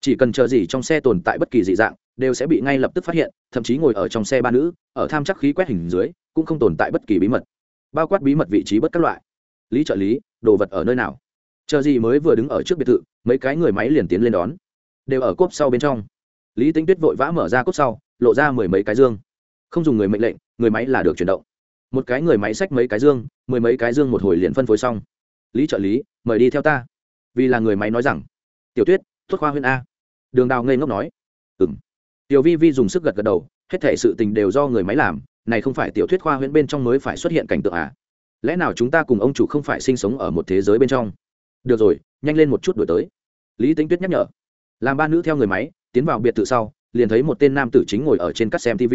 Chỉ cần chờ gì trong xe tồn tại bất kỳ dị dạng, đều sẽ bị ngay lập tức phát hiện, thậm chí ngồi ở trong xe ba nữ, ở tham chắc khí quét hình dưới, cũng không tồn tại bất kỳ bí mật. Bao quát bí mật vị trí bất các loại. Lý trợ lý, đồ vật ở nơi nào? Chờ gì mới vừa đứng ở trước biệt thự, mấy cái người máy liền tiến lên đón. Đều ở cốp sau bên trong. Lý tính tuyết vội vã mở ra cốp sau, lộ ra mười mấy cái dương. Không dùng người mệnh lệnh người máy là được chuyển động. Một cái người máy xách mấy cái dương, mười mấy cái dương một hồi liền phân phối xong. Lý trợ lý, mời đi theo ta. Vì là người máy nói rằng, tiểu tuyết, thuốc khoa huyện a. Đường đào ngây ngốc nói ừng tiểu vi vi dùng sức gật gật đầu, hết thể sự tình đều do người máy làm, này không phải tiểu thuyết khoa huyễn bên trong mới phải xuất hiện cảnh tượng à? Lẽ nào chúng ta cùng ông chủ không phải sinh sống ở một thế giới bên trong? Được rồi, nhanh lên một chút đổi tới. Lý tính tuyết nhắc nhở. Làm ba nữ theo người máy, tiến vào biệt thự sau, liền thấy một tên nam tử chính ngồi ở trên cắt xem tv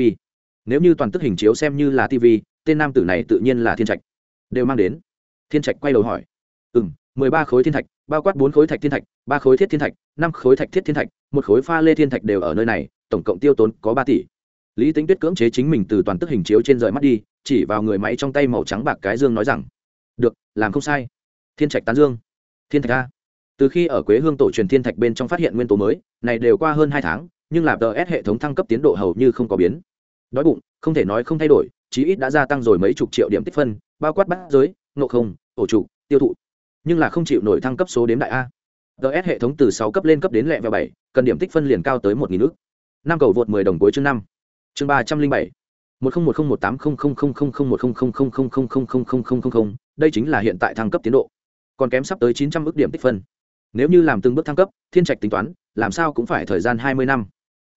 nếu như toàn tức hình chiếu xem như là tv tên nam tử này tự nhiên là thiên trạch. Đều mang đến. Thiên trạch quay đầu hỏi. Ừ m mười ba khối thiên thạch, bao quát bốn khối thạch thiên thạch, ba khối thiết thiên thạch, năm khối thạch thiết thiên thạch, một khối pha lê thiên thạch đều ở nơi này, tổng cộng tiêu tốn có ba tỷ. Lý tính tuyết cưỡng chế chính mình từ toàn tức hình chiếu trên rời mắt đi, chỉ vào người máy trong tay màu trắng bạc cái dương nói rằng, được, làm không sai. Thiên trạch tán dương. Thiên thạch a. Từ khi ở quế hương tổ truyền thiên thạch bên trong phát hiện nguyên tố mới, này đều qua hơn hai tháng, nhưng là tờ s hệ thống thăng cấp tiến độ hầu như không có biến đói bụng không thể nói không thay đổi chí ít đã gia tăng rồi mấy chục triệu điểm tích phân bao quát bát giới ngộ không ổ trụ tiêu thụ nhưng là không chịu nổi thăng cấp số đếm đại a ts hệ thống từ sáu cấp lên cấp đến lẹ và bảy cần điểm tích phân liền cao tới một nghìn nước năm cầu vượt mười đồng cuối chương năm chương ba trăm linh bảy một không một không một tám không không không không không một không không không không không không không không không không không đây chính là hiện tại thăng cấp tiến độ còn kém sắp tới chín trăm ước điểm tích phân nếu như làm từng bước thăng cấp thiên trạch tính toán làm sao cũng phải thời gian hai mươi năm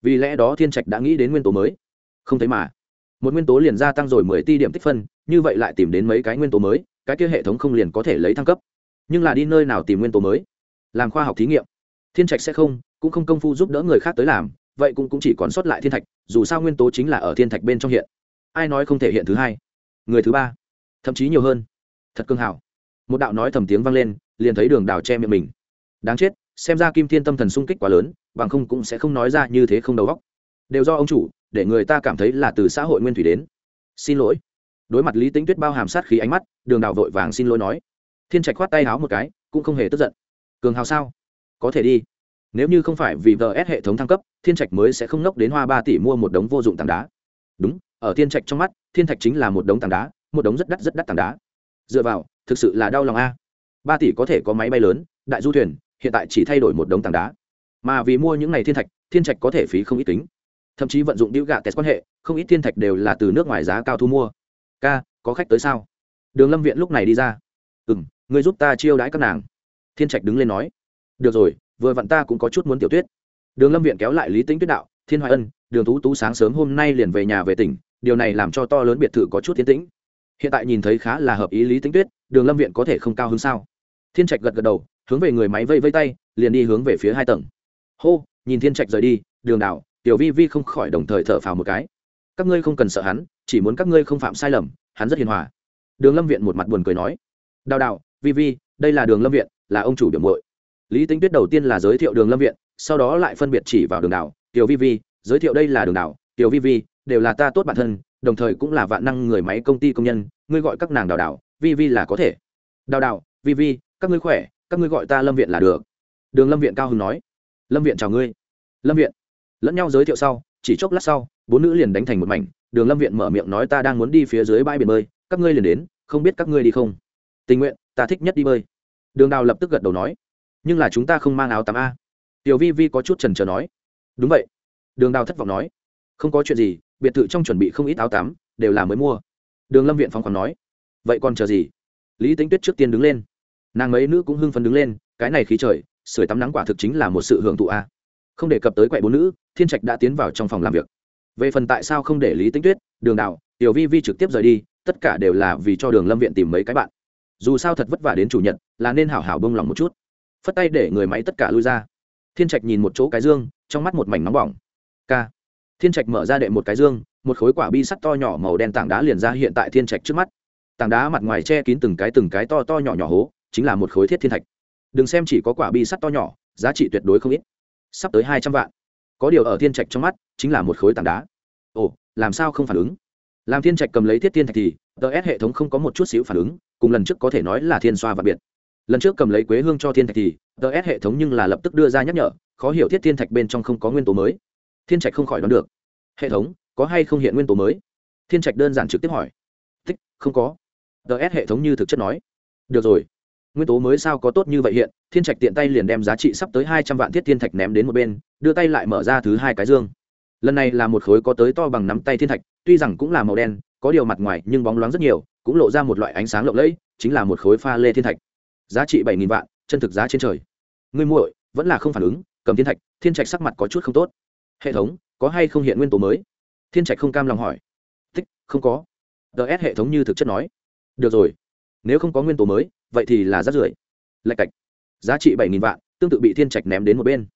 vì lẽ đó thiên trạch đã nghĩ đến nguyên tố mới không thấy mà. Một nguyên tố liền gia tăng rồi mười ti điểm tích phân như vậy lại tìm đến mấy cái nguyên tố mới cái kia hệ thống không liền có thể lấy thăng cấp. Nhưng là đi nơi nào tìm nguyên tố mới? Làm khoa học thí nghiệm. Thiên trạch sẽ không cũng không công phu giúp đỡ người khác tới làm vậy cũng, cũng chỉ còn sót lại thiên thạch dù sao nguyên tố chính là ở thiên thạch bên trong hiện. Ai nói không thể hiện thứ hai? Người thứ ba. Thậm chí nhiều hơn. Thật cương hảo. Một đạo nói thầm tiếng vang lên liền thấy đường đào che miệng mình. Đáng chết xem ra kim thiên tâm thần sung kích quá lớn bằng không cũng sẽ không nói ra như thế không đầu góc đều do ông chủ, để người ta cảm thấy là từ xã hội nguyên thủy đến. Xin lỗi. Đối mặt lý tính tuyết bao hàm sát khí ánh mắt, đường đào vội vàng xin lỗi nói. Thiên trạch khoát tay háo một cái, cũng không hề tức giận. Cường hào sao? Có thể đi. Nếu như không phải vì vs hệ thống thăng cấp, thiên trạch mới sẽ không nốc đến hoa ba tỷ mua một đống vô dụng tảng đá. Đúng, ở thiên trạch trong mắt, thiên thạch chính là một đống tảng đá, một đống rất đắt rất đắt tảng đá. Dựa vào, thực sự là đau lòng a. Ba tỷ có thể có máy bay lớn, đại du thuyền, hiện tại chỉ thay đổi một đống tảng đá. Mà vì mua những n à y thiên thạch thiên trạch có thể phí không ít tính thậm chí vận dụng đĩu gạ test quan hệ, không ít thiên thạch đều là từ nước ngoài giá cao thu mua. Ca, có khách tới sao? Đường lâm viện lúc này đi ra. Ừ m người giúp ta chiêu đãi các nàng. Thiên trạch đứng lên nói. Được rồi, vừa vặn ta cũng có chút muốn tiểu tuyết đường lâm viện kéo lại lý tính tuyết đạo, thiên hoài ân, đường tú tú sáng sớm hôm nay liền về nhà về tỉnh, điều này làm cho to lớn biệt thự có chút tiến tĩnh. Hiện tại nhìn thấy khá là hợp ý lý tính tuyết, đường lâm viện có thể không cao hơn sao? Thiên trạch gật gật đầu, hướng về người máy vây vây tay, liền đi hướng về phía hai tầng. Hô, nhìn thiên trạch rời đi, đường đảo tiểu vi vi không khỏi đồng thời thở phào một cái. Các ngươi không cần sợ hắn, chỉ muốn các ngươi không phạm sai lầm, hắn rất hiền hòa. Đường lâm viện một mặt buồn cười nói. Đào đào, vi vi, đây là đường lâm viện, là ông chủ điểm mội lý tính tuyết đầu tiên là giới thiệu đường lâm viện, sau đó lại phân biệt chỉ vào đường đảo tiểu vi vi, giới thiệu đây là đường đảo tiểu vi vi, đều là ta tốt bản thân, đồng thời cũng là vạn năng người máy công ty công nhân, ngươi gọi các nàng đào đào, vi vi là có thể. Đào đào, vi vi, các ngươi khỏe, các ngươi gọi ta lâm viện là được. Đường lâm viện cao hưng nói. Lâm viện chào ngươi. Lâm viện lẫn nhau giới thiệu sau, chỉ chốc lát sau, bốn nữ liền đánh thành một mảnh, đường lâm viện mở miệng nói ta đang muốn đi phía dưới bãi biển bơi, các ngươi liền đến, không biết các ngươi đi không? Tình nguyện, ta thích nhất đi bơi. Đường đào lập tức gật đầu nói, nhưng là chúng ta không mang áo tắm a. Tiểu vi vi có chút trần trờ nói, đúng vậy. Đường đào thất vọng nói, không có chuyện gì, biệt thự trong chuẩn bị không ít áo tắm, đều là mới mua. Đường lâm viện phong còn nói, vậy còn chờ gì? Lý tính tuyết trước tiên đứng lên. Nàng mấy nữ cũng hưng phấn đứng lên, cái này khí trời, sưởi tắm nắng quả thực chính là một sự hưởng thụ a không đề cập tới quậy bốn nữ, thiên trạch đã tiến vào trong phòng làm việc. Về phần tại sao không để lý tính tuyết, đường đạo, tiểu vi vi trực tiếp rời đi, tất cả đều là vì cho đường lâm viện tìm mấy cái bạn. Dù sao thật vất vả đến chủ nhật, là nên hảo hảo bông lòng một chút. Phất tay để người máy tất cả lui ra. Thiên trạch nhìn một chỗ cái dương, trong mắt một mảnh nóng bỏng. K thiên trạch mở ra đệ một cái dương, một khối quả bi sắt to nhỏ màu đen tảng đá liền ra hiện tại thiên trạch trước mắt. Tảng đá mặt ngoài che kín từng cái từng cái to to nhỏ nhỏ hố, chính là một khối thiết thiên thạch. Đừng xem chỉ có quả bi sắt to nhỏ, giá trị tuyệt đối không ít sắp tới hai trăm vạn. Có điều ở thiên trạch trong mắt, chính là một khối tảng đá. Ồ, làm sao không phản ứng? Làm thiên trạch cầm lấy thiết thiên thạch thì ts hệ thống không có một chút xíu phản ứng, cùng lần trước có thể nói là thiên xoa và biệt. Lần trước cầm lấy quế hương cho thiên thạch thì ts hệ thống nhưng là lập tức đưa ra nhắc nhở, khó hiểu thiết thiên thạch bên trong không có nguyên tố mới. Thiên trạch không khỏi đoán được. Hệ thống, có hay không hiện nguyên tố mới? Thiên trạch đơn giản trực tiếp hỏi. Tích, không có. Ts hệ thống như thực chất nói. Được rồi nguyên tố mới sao có tốt như vậy hiện, thiên trạch tiện tay liền đem giá trị sắp tới hai trăm vạn thiết thiên thạch ném đến một bên, đưa tay lại mở ra thứ hai cái dương. Lần này là một khối có tới to bằng nắm tay thiên thạch, tuy rằng cũng là màu đen, có điều mặt ngoài nhưng bóng loáng rất nhiều, cũng lộ ra một loại ánh sáng lộng lẫy, chính là một khối pha lê thiên thạch. Giá trị bảy nghìn vạn, chân thực giá trên trời. Ngươi muội, vẫn là không phản ứng, cầm thiên thạch, thiên trạch sắc mặt có chút không tốt. Hệ thống, có hay không hiện nguyên tố mới? Thiên trạch không cam lòng hỏi. Tích, không có. Ts hệ thống như thực chất nói. Được rồi, nếu không có nguyên tố mới vậy thì là rác rưởi. Lạch cạch. Giá trị bảy nghìn vạn, tương tự bị thiên trạch ném đến một bên.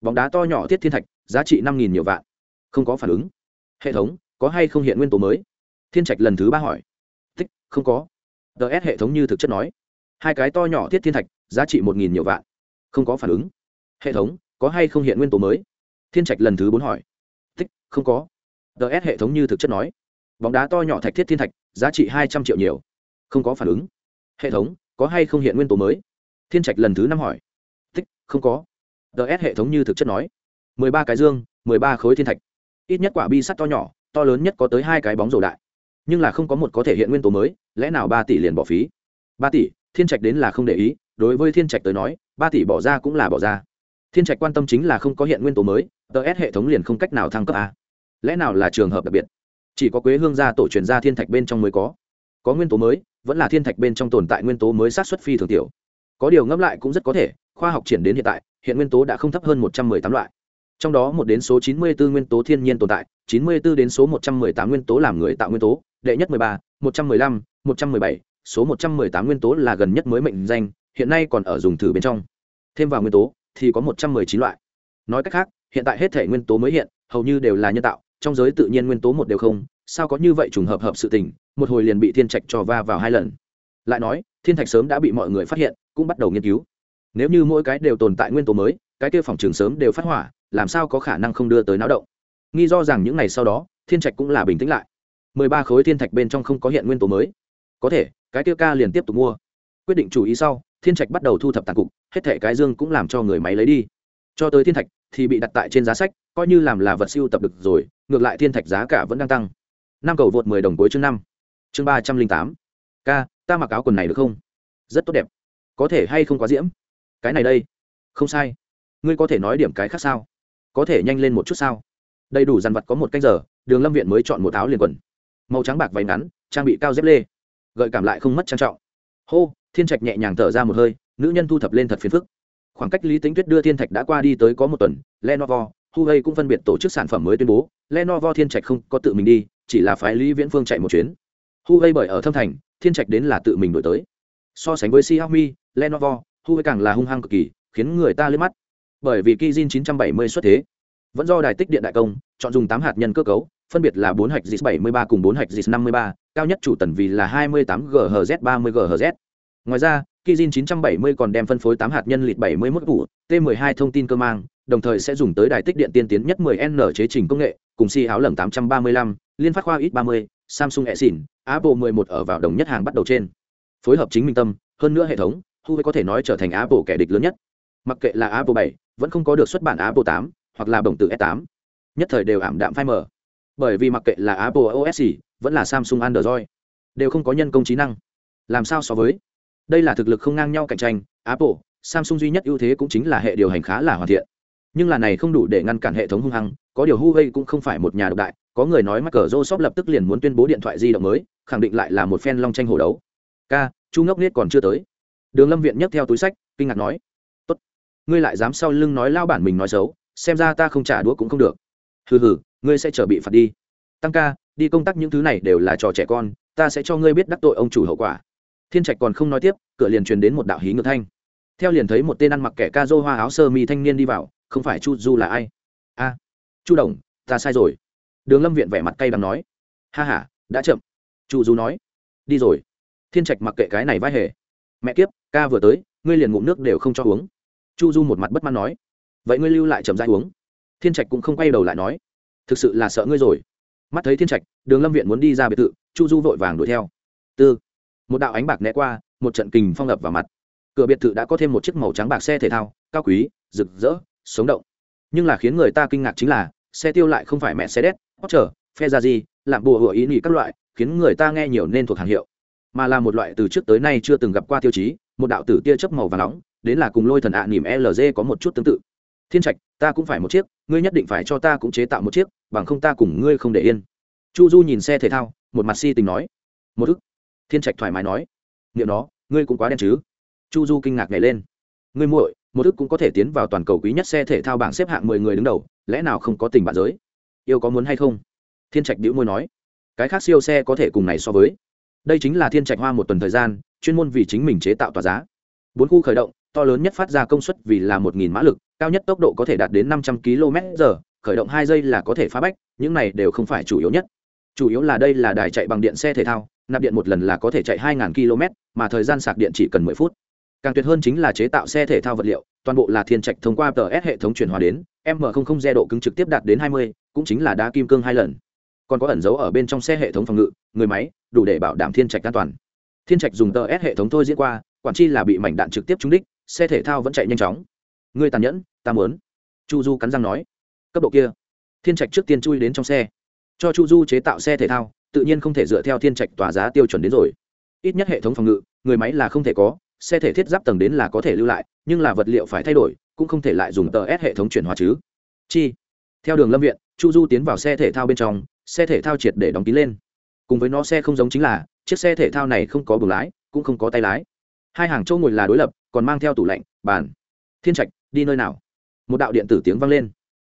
Bóng đá to nhỏ thiết thiên thạch, giá trị năm nghìn nhiều vạn. Không có phản ứng. Hệ thống, có hay không hiện nguyên tố mới? Thiên trạch lần thứ ba hỏi. Tích, không có. Ts hệ thống như thực chất nói. Hai cái to nhỏ thiết thiên thạch, giá trị một nghìn nhiều vạn. Không có phản ứng. Hệ thống, có hay không hiện nguyên tố mới? Thiên trạch lần thứ bốn hỏi. Tích, không có. Ts hệ thống như thực chất nói. Bóng đá to nhỏ thạch thiết thiên thạch, giá trị hai trăm triệu nhiều. Không có phản ứng. Hệ thống có hay không hiện nguyên tố mới? Thiên trạch lần thứ năm hỏi. Tích không có. Ts hệ thống như thực chất nói. mười ba cái dương, mười ba khối thiên thạch. Ít nhất quả bi sắt to nhỏ, to lớn nhất có tới hai cái bóng rổ đại. Nhưng là không có một có thể hiện nguyên tố mới, lẽ nào ba tỷ liền bỏ phí? Ba tỷ, thiên trạch đến là không để ý, đối với thiên trạch tới nói, ba tỷ bỏ ra cũng là bỏ ra. Thiên trạch quan tâm chính là không có hiện nguyên tố mới ts hệ thống liền không cách nào thăng cấp a. Lẽ nào là trường hợp đặc biệt? Chỉ có quế hương gia tổ truyền ra thiên thạch bên trong mới có. Có nguyên tố mới vẫn là thiên thạch bên trong tồn tại nguyên tố mới sát xuất phi thường tiểu. Có điều ngẫm lại cũng rất có thể, khoa học triển đến hiện tại, hiện nguyên tố đã không thấp hơn một trăm mười tám loại. Trong đó một đến số chín mươi bốn nguyên tố thiên nhiên tồn tại, chín mươi bốn đến số một trăm mười tám nguyên tố làm người tạo nguyên tố, đệ nhất mười ba, một trăm mười lăm, một trăm mười bảy, số một trăm mười tám nguyên tố là gần nhất mới mệnh danh, hiện nay còn ở dùng thử bên trong. Thêm vào nguyên tố thì có một trăm mười chín loại. Nói cách khác, hiện tại hết thể nguyên tố mới hiện, hầu như đều là nhân tạo, trong giới tự nhiên nguyên tố một đều không sao có như vậy trùng hợp hợp sự tình, một hồi liền bị thiên trạch cho va vào hai lần. Lại nói, thiên thạch sớm đã bị mọi người phát hiện, cũng bắt đầu nghiên cứu. Nếu như mỗi cái đều tồn tại nguyên tố mới, cái kia phòng trường sớm đều phát hỏa, làm sao có khả năng không đưa tới náo động? Nghi do rằng những ngày sau đó, thiên trạch cũng là bình tĩnh lại. Mười ba khối thiên thạch bên trong không có hiện nguyên tố mới. Có thể, cái kia ca liền tiếp tục mua. Quyết định chủ ý sau, thiên trạch bắt đầu thu thập tàn cục, hết thẻ cái dương cũng làm cho người máy lấy đi. Cho tới thiên thạch thì bị đặt tại trên giá sách, coi như làm là vật siêu tập được rồi, ngược lại thiên thạch giá cả vẫn đang tăng năm cầu vượt mười đồng cuối chương năm. Chương ba trăm linh tám. K ta mặc áo quần này được không? Rất tốt đẹp. Có thể hay không quá diễm? Cái này đây. Không sai. Ngươi có thể nói điểm cái khác sao? Có thể nhanh lên một chút sao? Đầy đủ dàn vật có một canh giờ, đường lâm viện mới chọn một áo liền quần. Màu trắng bạc váy ngắn, trang bị cao dép lê. Gợi cảm lại không mất trang trọng. Hô, thiên trạch nhẹ nhàng thở ra một hơi, nữ nhân thu thập lên thật phiền phức. Khoảng cách lý tính tuyết đưa thiên thạch đã qua đi tới có một tuần, lenovo huawei cũng phân biệt tổ chức sản phẩm mới tuyên bố lenovo thiên trạch không có tự mình đi chỉ là phái lý viễn phương chạy một chuyến. Huawei bởi ở thâm thành thiên trạch đến là tự mình đổi tới. So sánh với xiaomi lenovo huawei càng là hung hăng cực kỳ khiến người ta liếc mắt. Bởi vì Kijin 970 xuất thế. Vẫn do đài tích điện đại công chọn dùng tám hạt nhân cơ cấu phân biệt là bốn hạch JIS 73 cùng bốn hạch JIS 53, cao nhất chủ tần vì là 28 ghz 30 ghz ngoài ra Kijin 970 còn đem phân phối 8 hạt nhân lịt 71 củ, T12 thông tin cơ mang, đồng thời sẽ dùng tới đài tích điện tiên tiến nhất 10N chế trình công nghệ, cùng si áo lầm 835, liên phát khoa ít 30, Samsung Exynos, Apple 11 ở vào đồng nhất hàng bắt đầu trên. Phối hợp chính minh tâm, hơn nữa hệ thống, Huawei có thể nói trở thành Apple kẻ địch lớn nhất. Mặc kệ là Apple 7, vẫn không có được xuất bản Apple 8, hoặc là bổng tử S8. Nhất thời đều ảm đạm phai mờ. Bởi vì mặc kệ là Apple OS gì, vẫn là Samsung Android, đều không có nhân công trí năng. Làm sao so với đây là thực lực không ngang nhau cạnh tranh apple samsung duy nhất ưu thế cũng chính là hệ điều hành khá là hoàn thiện. Nhưng là này không đủ để ngăn cản hệ thống hung hăng có điều huawei cũng không phải một nhà độc đại có người nói mắc cờ shop lập tức liền muốn tuyên bố điện thoại di động mới khẳng định lại là một phen long tranh hổ đấu. Ca, chu ngốc nết còn chưa tới. Đường lâm viện nhấc theo túi sách kinh ngạc nói. Tốt. Ngươi lại dám sau lưng nói lao bản mình nói xấu xem ra ta không trả đũa cũng không được. Hừ hừ ngươi sẽ chờ bị phạt đi. Tăng ca đi công tác những thứ này đều là trò trẻ con ta sẽ cho ngươi biết đắc tội ông chủ hậu quả thiên trạch còn không nói tiếp, cửa liền truyền đến một đạo hí ngược thanh. Theo liền thấy một tên ăn mặc kẻ ca dô hoa áo sơ mi thanh niên đi vào, không phải chu du là ai? A, chu đồng, ta sai rồi. Đường lâm viện vẻ mặt cay đắng nói. Ha h a đã chậm. Chu du nói. Đi rồi. Thiên trạch mặc kệ cái này vai hề. Mẹ kiếp, ca vừa tới, ngươi liền ngụm nước đều không cho uống. Chu du một mặt bất mãn nói. Vậy ngươi lưu lại chậm dãi uống. Thiên trạch cũng không quay đầu lại nói. Thực sự là sợ ngươi rồi. Mắt thấy thiên trạch, đường lâm viện muốn đi ra biệt thự, chu du vội vàng đuổi theo. Tư một đạo ánh bạc né qua một trận kình phong lập vào mặt. Cửa biệt thự đã có thêm một chiếc màu trắng bạc xe thể thao cao quý rực rỡ sống động. Nhưng là khiến người ta kinh ngạc chính là xe tiêu lại không phải mẹ xe đét Porsche, Ferrari, làm bùa hựa ý nghĩ các loại khiến người ta nghe nhiều nên thuộc hàng hiệu. Mà là một loại từ trước tới nay chưa từng gặp qua tiêu chí một đạo tử tia chớp màu và nóng đến là cùng lôi thần ạ à nỉm lg có một chút tương tự. Thiên trạch ta cũng phải một chiếc ngươi nhất định phải cho ta cũng chế tạo một chiếc bằng không ta cùng ngươi không để yên. Chu du nhìn xe thể thao một mặt si tình nói. Một ức thiên trạch thoải mái nói. Niệm nó, ngươi cũng quá đen chứ. Chu du kinh ngạc nhảy lên. Ngươi muội, một ức cũng có thể tiến vào toàn cầu quý nhất xe thể thao bảng xếp hạng mười người đứng đầu, lẽ nào không có tình bạn giới? Yêu có muốn hay không? Thiên trạch đĩu môi nói. Cái khác siêu xe có thể cùng này so với. Đây chính là thiên trạch hoa một tuần thời gian, chuyên môn vì chính mình chế tạo tòa giá. Bốn khu khởi động, to lớn nhất phát ra công suất vì là một nghìn mã lực, cao nhất tốc độ có thể đạt đến năm trăm km giờ, khởi động hai giây là có thể phá bách, những này đều không phải chủ yếu nhất. Chủ yếu là đây là đài chạy bằng điện xe thể thao nạp điện một lần là có thể chạy 2.000 km mà thời gian sạc điện chỉ cần 10 phút. Càng tuyệt hơn chính là chế tạo xe thể thao vật liệu toàn bộ là thiên trạch thông qua ts hệ thống chuyển hóa đến m không xe độ cứng trực tiếp đạt đến 20, cũng chính là đá kim cương hai lần. Còn có ẩn dấu ở bên trong xe hệ thống phòng ngự người máy đủ để bảo đảm thiên trạch an toàn. Thiên trạch dùng ts hệ thống thôi diễn qua quản chi là bị mảnh đạn trực tiếp trúng đích xe thể thao vẫn chạy nhanh chóng. Người tàn nhẫn ta muốn. Chu du cắn răng nói. Cấp độ kia. Thiên trạch trước tiên chui đến trong xe. Cho chu du chế tạo xe thể thao tự nhiên không thể dựa theo thiên trạch tòa giá tiêu chuẩn đến rồi. Ít nhất hệ thống phòng ngự, người máy là không thể có, xe thể thiết giáp tầng đến là có thể lưu lại, nhưng là vật liệu phải thay đổi, cũng không thể lại dùng tờ s hệ thống chuyển hóa chứ. Chi? Theo đường lâm viện, chu du tiến vào xe thể thao bên trong, xe thể thao triệt để đóng kín lên. Cùng với nó xe không giống chính là, chiếc xe thể thao này không có buồng lái, cũng không có tay lái. Hai hàng chỗ ngồi là đối lập, còn mang theo tủ lạnh, bàn. Thiên trạch, đi nơi nào? Một đạo điện tử tiếng vang lên.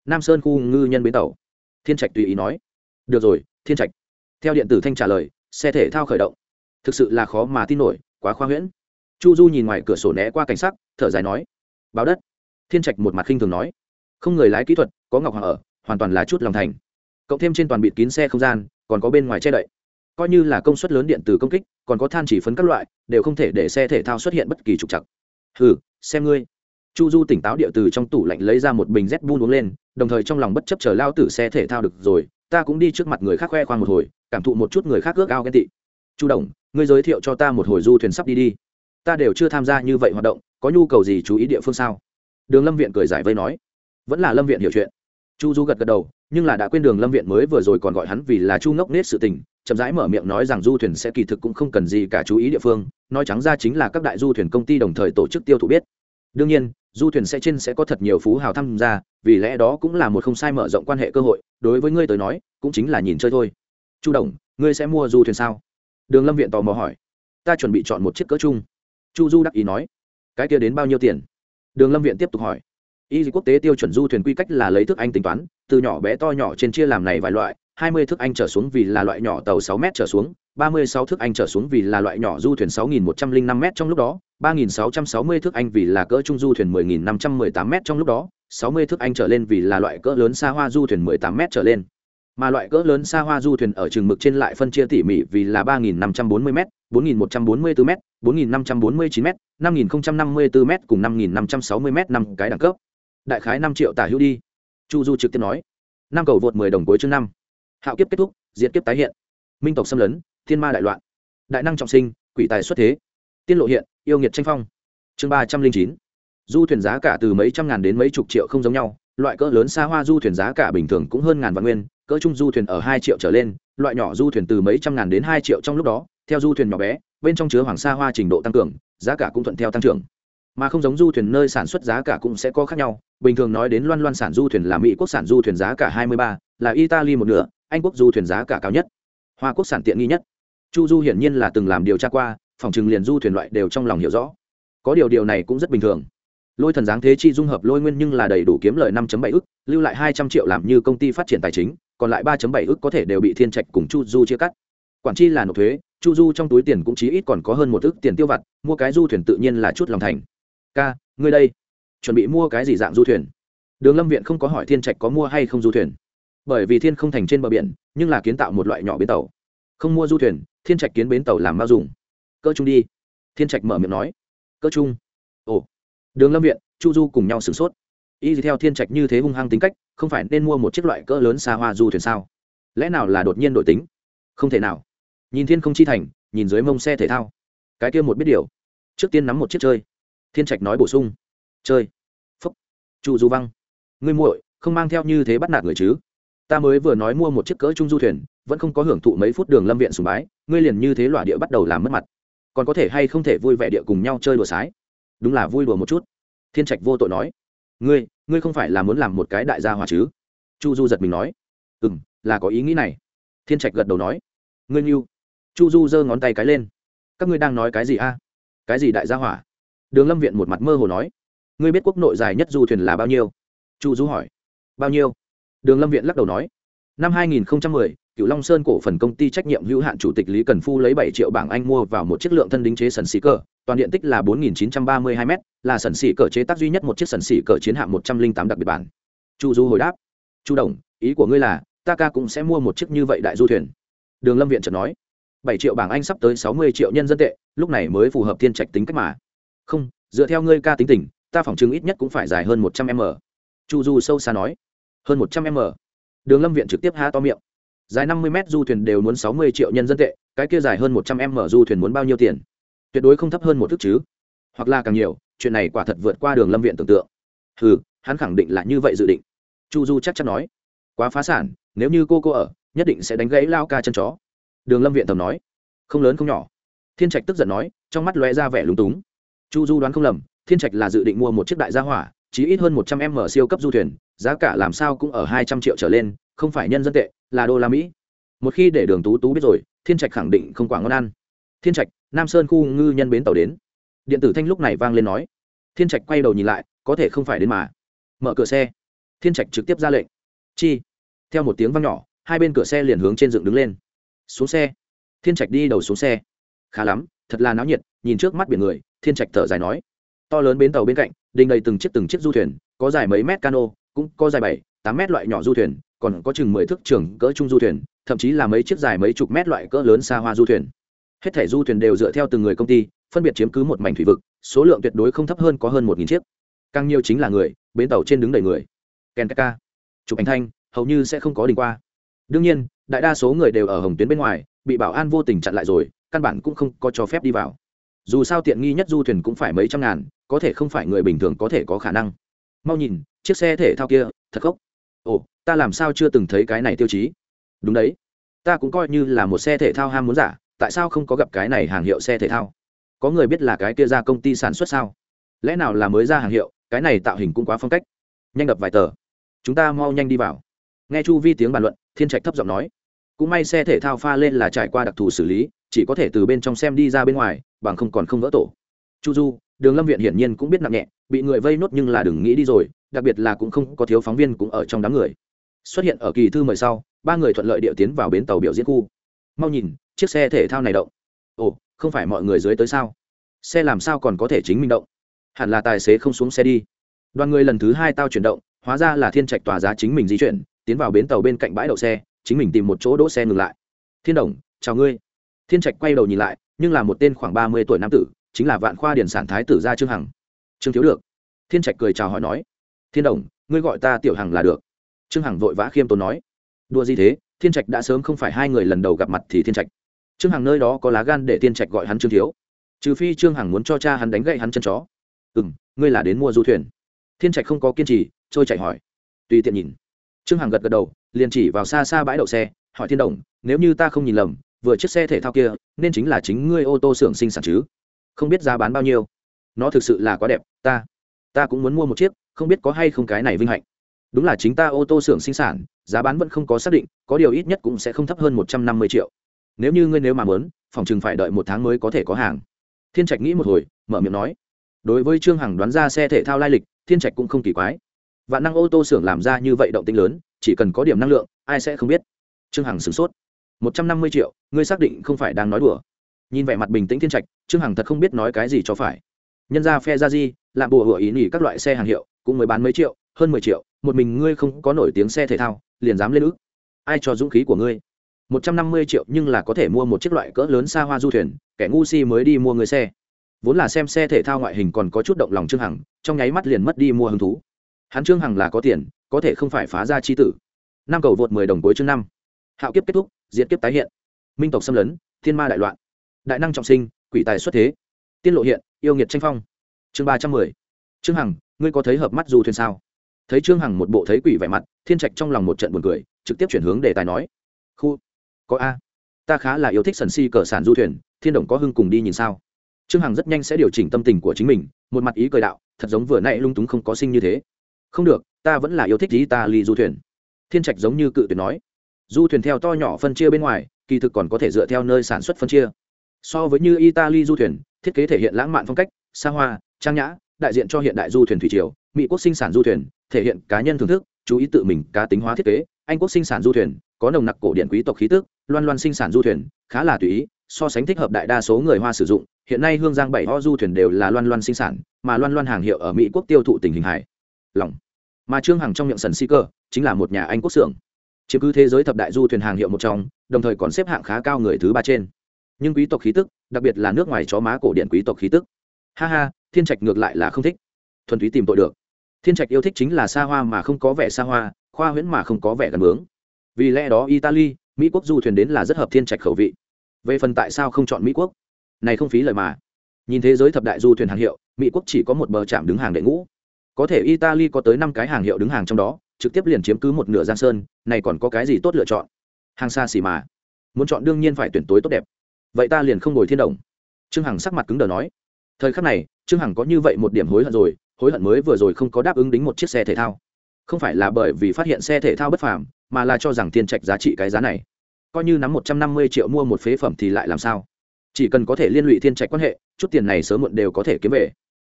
Nam sơn khu ngư nhân bến tàu. Thiên trạch tùy ý nói. Được rồi, thiên trạch theo điện tử thanh trả lời, xe thể thao khởi động. Thực sự là khó mà tin nổi, quá khoa huyễn. Chu du nhìn ngoài cửa sổ né qua cảnh sắc, thở dài nói, báo đất. Thiên trạch một mặt khinh thường nói, không người lái kỹ thuật, có ngọc hoàng ở, hoàn toàn là chút lòng thành. Cộng thêm trên toàn bịt kín xe không gian, còn có bên ngoài che đậy. Coi như là công suất lớn điện từ công kích, còn có than chỉ phấn các loại, đều không thể để xe thể thao xuất hiện bất kỳ trục chặt hừ, xem ngươi. Chu du tỉnh táo địa từ trong tủ lạnh lấy ra một bình z bun uống lên, đồng thời trong lòng bất chấp chờ lao tử xe thể thao được rồi ta cũng đi trước mặt người khác khoe khoang một hồi, cảm thụ một chút người khác ước ao ghen tị. Chu đồng, ngươi giới thiệu cho ta một hồi du thuyền sắp đi đi. Ta đều chưa tham gia như vậy hoạt động, có nhu cầu gì chú ý địa phương sao? Đường lâm viện cười giải vây nói. Vẫn là lâm viện hiểu chuyện. Chu du gật gật đầu, nhưng là đã quên đường lâm viện mới vừa rồi còn gọi hắn vì là chu ngốc nết sự tình, chậm rãi mở miệng nói rằng du thuyền sẽ kỳ thực cũng không cần gì cả chú ý địa phương, nói trắng ra chính là các đại du thuyền công ty đồng thời tổ chức tiêu thụ biết đương nhiên, du thuyền sẽ trên sẽ có thật nhiều phú hào tham gia, vì lẽ đó cũng là một không sai mở rộng quan hệ cơ hội, đối với ngươi tới nói, cũng chính là nhìn chơi thôi. Chu đồng, ngươi sẽ mua du thuyền sao? Đường lâm viện tò mò hỏi. Ta chuẩn bị chọn một chiếc cỡ chung. Chu du đắc ý nói. Cái kia đến bao nhiêu tiền? Đường lâm viện tiếp tục hỏi. Y quốc tế tiêu chuẩn du thuyền quy cách là lấy thức anh tính toán, từ nhỏ bé to nhỏ trên chia làm này vài loại hai mươi thước anh trở xuống vì là loại nhỏ tàu 6 mét trở xuống ba mươi sáu thước anh trở xuống vì là loại nhỏ du thuyền sáu nghìn một trong lúc đó ba nghìn sáu trăm sáu mươi thước anh vì là cỡ trung du thuyền mười nghìn năm trong lúc đó sáu mươi thước anh trở lên vì là loại cỡ lớn xa hoa du thuyền 18 mét m trở lên mà loại cỡ lớn xa hoa du thuyền ở trường mực trên lại phân chia tỉ mỉ vì là 3.540 m, 4.144 mét, 4.549 m, 5.054 m cùng 5.560 m năm cái đẳng cấp. Đại khái 5 triệu tả hữu đi. Chu Du trực tiếp nói. Năm cầu vượt 10 đồng cuối chương 5 hạo kiếp kết thúc, diệt kiếp tái hiện. Minh tộc xâm lấn, thiên ma đại loạn. Đại năng trọng sinh, quỷ tài xuất thế. Tiên lộ hiện, yêu nghiệt tranh phong. Chương ba trăm linh chín. Du thuyền giá cả từ mấy trăm ngàn đến mấy chục triệu không giống nhau. Loại cỡ lớn xa hoa du thuyền giá cả bình thường cũng hơn ngàn vạn nguyên, cỡ trung du thuyền ở hai triệu trở lên, loại nhỏ du thuyền từ mấy trăm ngàn đến hai triệu trong lúc đó, theo du thuyền nhỏ bé, bên trong chứa hoàng sa hoa trình độ tăng cường, giá cả cũng thuận theo tăng trưởng. Mà không giống du thuyền nơi sản xuất giá cả cũng sẽ có khác nhau. Bình thường nói đến loan loan sản du thuyền là mỹ quốc sản du thuyền giá cả hai mươi ba, là italy một nửa anh quốc du thuyền giá cả cao nhất, hoa quốc sản tiện nghi nhất. Chu du hiển nhiên là từng làm điều tra qua, phòng chừng liền du thuyền loại đều trong lòng hiểu rõ. Có điều điều này cũng rất bình thường. Lôi thần giáng thế chi dung hợp lôi nguyên nhưng là đầy đủ kiếm lời năm bảy ức, lưu lại hai trăm triệu làm như công ty phát triển tài chính, còn lại ba bảy ức có thể đều bị thiên trạch cùng chu du chia cắt. Quản chi là nộp thuế, chu du trong túi tiền cũng chí ít còn có hơn một ức tiền tiêu vặt, mua cái du thuyền tự nhiên là chút lòng thành. Ca, ngươi đây, chuẩn bị mua cái gì dạng du thuyền? Đường lâm viện không có hỏi thiên trạch có mua hay không du thuyền bởi vì thiên không thành trên bờ biển, nhưng là kiến tạo một loại nhỏ bến tàu. Không mua du thuyền, thiên trạch kiến bến tàu làm bao dùng. Cỡ trung đi. Thiên trạch mở miệng nói. Cỡ trung. Ồ. Đường lâm viện, chu du cùng nhau sửng sốt. Y theo thiên trạch như thế hung hăng tính cách, không phải nên mua một chiếc loại cỡ lớn xa hoa du thuyền sao? Lẽ nào là đột nhiên đổi tính? Không thể nào. Nhìn thiên không chi thành, nhìn dưới mông xe thể thao. Cái kia một biết điều. Trước tiên nắm một chiếc chơi. Thiên trạch nói bổ sung. Chơi. Phúc. Chu du văng. Ngươi muội, không mang theo như thế bắt nạt người chứ? Ta mới vừa nói mua một chiếc cỡ trung du thuyền, vẫn không có hưởng thụ mấy phút đường lâm viện sùng bái, ngươi liền như thế loại địa bắt đầu làm mất mặt. Còn có thể hay không thể vui vẻ địa cùng nhau chơi đùa sái? Đúng là vui đùa một chút. Thiên trạch vô tội nói. Ngươi ngươi không phải là muốn làm một cái đại gia hòa chứ? Chu du giật mình nói. Ừ m là có ý nghĩ này. Thiên trạch gật đầu nói. Ngươi như chu du giơ ngón tay cái lên. Các ngươi đang nói cái gì a? Cái gì đại gia hỏa? Đường lâm viện một mặt mơ hồ nói. Ngươi biết quốc nội dài nhất du thuyền là bao nhiêu? Chu du hỏi. Bao nhiêu? Đường lâm viện lắc đầu nói năm 2010, cựu long sơn cổ phần công ty trách nhiệm hữu hạn chủ tịch lý cần phu lấy 7 triệu bảng anh mua vào một chiếc lượng thân đính chế sần xì cờ toàn điện tích là 4.932 m là sần xì cờ chế tác duy nhất một chiếc sần xì cờ chiến hạm 108 đặc biệt bản. Chu du hồi đáp chu đồng ý của ngươi là ta ca cũng sẽ mua một chiếc như vậy đại du thuyền. Đường lâm viện chợt nói 7 triệu bảng anh sắp tới 60 triệu nhân dân tệ lúc này mới phù hợp thiên trạch tính cách mà. Không dựa theo ngươi ca tính tình ta phỏng chứng ít nhất cũng phải dài hơn 100 m. Chu du sâu xa nói hơn 100 m. Đường lâm viện trực tiếp há to miệng. Dài 50 m du thuyền đều muốn 60 triệu nhân dân tệ, cái kia dài hơn 100 m du thuyền muốn bao nhiêu tiền? Tuyệt đối không thấp hơn một thước chứ. Hoặc là càng nhiều, chuyện này quả thật vượt qua đường lâm viện tưởng tượng. Ừ hắn khẳng định là như vậy dự định. Chu du chắc chắn nói. Quá phá sản, nếu như cô cô ở, nhất định sẽ đánh gãy lao ca chân chó. Đường lâm viện tầm nói. Không lớn không nhỏ. Thiên trạch tức giận nói, trong mắt lóe ra vẻ lúng túng. Chu du đoán không lầm, thiên trạch là dự định mua một chiếc đại gia hỏa chỉ ít hơn một trăm m siêu cấp du thuyền giá cả làm sao cũng ở hai trăm triệu trở lên, không phải nhân dân tệ, là đô la mỹ. Một khi để đường tú tú biết rồi, thiên trạch khẳng định không quả ngon ăn. Thiên trạch, nam sơn khu ngư nhân bến tàu đến. Điện tử thanh lúc này vang lên nói. Thiên trạch quay đầu nhìn lại, có thể không phải đến mà. Mở cửa xe. Thiên trạch trực tiếp ra lệnh. Chi. Theo một tiếng vang nhỏ, hai bên cửa xe liền hướng trên dựng đứng lên. Xuống xe. Thiên trạch đi đầu xuống xe. Khá lắm, thật là náo nhiệt, nhìn trước mắt biển người, thiên trạch thở dài nói. To lớn bến tàu bên cạnh, đình đầy từng chiếc từng chiếc du thuyền, có dài mấy mét cano cũng có dài bảy, tám mét loại nhỏ du thuyền, còn có chừng mười thước trường cỡ trung du thuyền, thậm chí là mấy chiếc dài mấy chục mét loại cỡ lớn xa hoa du thuyền. Hết thẻ du thuyền đều dựa theo từng người công ty, phân biệt chiếm cứ một mảnh thủy vực, số lượng tuyệt đối không thấp hơn có hơn một nghìn chiếc. Càng nhiều chính là người, bến tàu trên đứng đầy người. Ken ka chụp ảnh thanh, hầu như sẽ không có đình qua. Đương nhiên, đại đa số người đều ở hồng tuyến bên ngoài, bị bảo an vô tình chặn lại rồi, căn bản cũng không có cho phép đi vào. Dù sao tiện nghi nhất du thuyền cũng phải mấy trăm ngàn, có thể không phải người bình thường có thể có khả năng mau nhìn, chiếc xe thể thao kia, thật khóc ồ, ta làm sao chưa từng thấy cái này tiêu chí? Đúng đấy. Ta cũng coi như là một xe thể thao ham muốn giả, tại sao không có gặp cái này hàng hiệu xe thể thao? Có người biết là cái kia ra công ty sản xuất sao? Lẽ nào là mới ra hàng hiệu, cái này tạo hình cũng quá phong cách. Nhanh đập vài tờ. Chúng ta mau nhanh đi vào. Nghe chu vi tiếng bàn luận, thiên trạch thấp giọng nói. Cũng may xe thể thao pha lên là trải qua đặc thù xử lý, chỉ có thể từ bên trong xem đi ra bên ngoài, bằng không còn không vỡ tổ. Chu du đường lâm viện hiển nhiên cũng biết nặng nhẹ, bị người vây nốt nhưng là đừng nghĩ đi rồi, đặc biệt là cũng không có thiếu phóng viên cũng ở trong đám người. Xuất hiện ở kỳ thư mời sau, ba người thuận lợi điệu tiến vào bến tàu biểu diễn khu. Mau nhìn, chiếc xe thể thao này động. Ồ, không phải mọi người dưới tới sao? Xe làm sao còn có thể chính mình động? Hẳn là tài xế không xuống xe đi. Đoàn người lần thứ hai tao chuyển động, hóa ra là thiên trạch tòa giá chính mình di chuyển, tiến vào bến tàu bên cạnh bãi đậu xe, chính mình tìm một chỗ đỗ xe ngừng lại. Thiên đồng, chào ngươi. Thiên trạch quay đầu nhìn lại, nhưng là một tên khoảng ba mươi tuổi nam tử chính là vạn khoa điển sản thái tử gia trương hằng. Trương thiếu được. Thiên trạch cười chào hỏi nói, thiên đồng, ngươi gọi ta tiểu hằng là được. Trương hằng vội vã khiêm tốn nói đua gì thế? Thiên trạch đã sớm không phải hai người lần đầu gặp mặt thì thiên trạch. Trương hằng nơi đó có lá gan để thiên trạch gọi hắn trương thiếu. Trừ phi trương hằng muốn cho cha hắn đánh gậy hắn chân chó. Ừ m ngươi là đến mua du thuyền. Thiên trạch không có kiên trì, trôi chạy hỏi. Tùy tiện nhìn. Trương hằng gật gật đầu, liền chỉ vào xa xa bãi đậu xe, hỏi thiên đồng, nếu như ta không nhìn lầm, vừa chiếc xe thể thao kia, nên chính là chính ngươi ô tô xưởng sinh sản chứ? Không biết giá bán bao nhiêu. Nó thực sự là quá đẹp, ta ta cũng muốn mua một chiếc, không biết có hay không cái này vinh hạnh. Đúng là chính ta ô tô xưởng sinh sản, giá bán vẫn không có xác định, có điều ít nhất cũng sẽ không thấp hơn một trăm năm mươi triệu. Nếu như ngươi nếu mà muốn, phòng chừng phải đợi một tháng mới có thể có hàng. Thiên trạch nghĩ một hồi, mở miệng nói. Đối với trương hằng đoán ra xe thể thao lai lịch, thiên trạch cũng không kỳ quái. Vạn năng ô tô xưởng làm ra như vậy động tinh lớn, chỉ cần có điểm năng lượng, ai sẽ không biết. Trương hằng sửng sốt. Một trăm năm mươi triệu, ngươi xác định không phải đang nói đùa nhìn vẻ mặt bình tĩnh thiên trạch, trương hằng thật không biết nói cái gì cho phải. Nhân ra phe ra di làm bùa hựa ý nghỉ các loại xe hàng hiệu, cũng mới bán mấy triệu, hơn mười triệu, một mình ngươi không có nổi tiếng xe thể thao, liền dám lên ước. Ai cho dũng khí của ngươi? Một trăm năm mươi triệu nhưng là có thể mua một chiếc loại cỡ lớn xa hoa du thuyền, kẻ ngu si mới đi mua người xe. Vốn là xem xe thể thao ngoại hình còn có chút động lòng trương hằng, trong nháy mắt liền mất đi mua hứng thú. Hắn trương hằng là có tiền, có thể không phải phá ra chi tử. Năm cầu vượt mười đồng cuối chương năm. Hạo kiếp kết thúc diễn kiếp tái hiện. Minh tộc xâm lấn, thiên ma đại loạn đại năng trọng sinh, quỷ tài xuất thế. Tiên lộ hiện, yêu nghiệt tranh phong. Chương ba trăm mười. Trương hằng, ngươi có thấy hợp mắt du thuyền sao? Thấy trương hằng một bộ thấy quỷ vẻ mặt, thiên trạch trong lòng một trận buồn cười, trực tiếp chuyển hướng đề tài nói. Khu, có a. Ta khá là yêu thích sần si cờ sản du thuyền, thiên đồng có hưng cùng đi nhìn sao? Trương hằng rất nhanh sẽ điều chỉnh tâm tình của chính mình, một mặt ý cười đạo, thật giống vừa nãy lung túng không có sinh như thế. Không được, ta vẫn là yêu thích ý ta ly du thuyền. Thiên trạch giống như cự tuyệt nói. Du thuyền theo to nhỏ phân chia bên ngoài, kỳ thực còn có thể dựa theo nơi sản xuất phân chia so với như italy du thuyền, thiết kế thể hiện lãng mạn phong cách, xa hoa, trang nhã, đại diện cho hiện đại du thuyền thủy triều, mỹ quốc sinh sản du thuyền, thể hiện cá nhân thưởng thức, chú ý tự mình cá tính hóa thiết kế. Anh quốc sinh sản du thuyền, có nồng nặc cổ điện quý tộc khí tức, loan loan sinh sản du thuyền, khá là tùy ý, so sánh thích hợp đại đa số người hoa sử dụng. Hiện nay hương giang bảy ho du thuyền đều là loan loan sinh sản, mà loan loan hàng hiệu ở mỹ quốc tiêu thụ tình hình hải lỏng mà trương hằng trong miệng sần si cơ chính là một nhà anh quốc xưởng. Chiếm cứ thế giới thập đại du thuyền hàng hiệu một trong, đồng thời còn xếp hạng khá cao người thứ ba trên nhưng quý tộc khí tức, đặc biệt là nước ngoài chó má cổ điện quý tộc khí tức. Ha ha, thiên trạch ngược lại là không thích. Thuần túy tìm tội được. Thiên trạch yêu thích chính là xa hoa mà không có vẻ xa hoa, khoa huyễn mà không có vẻ gần bướng. Vì lẽ đó italy, mỹ quốc du thuyền đến là rất hợp thiên trạch khẩu vị. Về phần tại sao không chọn mỹ quốc? Này không phí lời mà. Nhìn thế giới thập đại du thuyền hàng hiệu, mỹ quốc chỉ có một bờ chạm đứng hàng đệ ngũ. Có thể italy có tới năm cái hàng hiệu đứng hàng trong đó, trực tiếp liền chiếm cứ một nửa giang sơn, này còn có cái gì tốt lựa chọn? Hàng xa xỉ mà. Muốn chọn đương nhiên phải tuyển tối tốt đẹp vậy ta liền không ngồi thiên đồng trương hằng sắc mặt cứng đờ nói. Thời khắc này, trương hằng có như vậy một điểm hối hận rồi, hối hận mới vừa rồi không có đáp ứng đính một chiếc xe thể thao. Không phải là bởi vì phát hiện xe thể thao bất phàm, mà là cho rằng thiên trạch giá trị cái giá này. Coi như nắm một trăm năm mươi triệu mua một phế phẩm thì lại làm sao? Chỉ cần có thể liên lụy thiên trạch quan hệ, chút tiền này sớm muộn đều có thể kiếm về.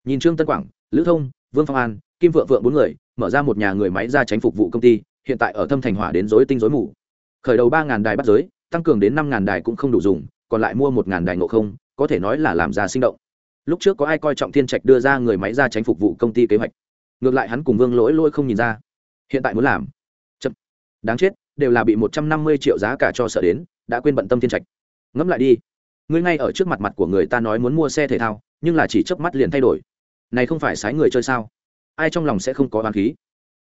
Nhìn trương tân quảng, lữ thông, vương phong an, kim vượng vượng bốn người, mở ra một nhà người máy ra tránh phục vụ công ty, hiện tại ở thâm thành hỏa đến dối tinh dối mù. Khởi đầu ba đài bắt giới, tăng cường đến năm đài cũng không đủ dùng còn lại mua một ngàn đài ngộ không, có thể nói là làm ra sinh động. Lúc trước có ai coi trọng thiên trạch đưa ra người máy ra tránh phục vụ công ty kế hoạch. Ngược lại hắn cùng vương lỗi lỗi không nhìn ra. Hiện tại muốn làm. Chậm. Đáng chết, đều là bị một trăm năm mươi triệu giá cả cho sợ đến, đã quên bận tâm thiên trạch. Ngẫm lại đi. Ngươi ngay ở trước mặt mặt của người ta nói muốn mua xe thể thao, nhưng là chỉ chớp mắt liền thay đổi. Này không phải sái người chơi sao? Ai trong lòng sẽ không có oán khí?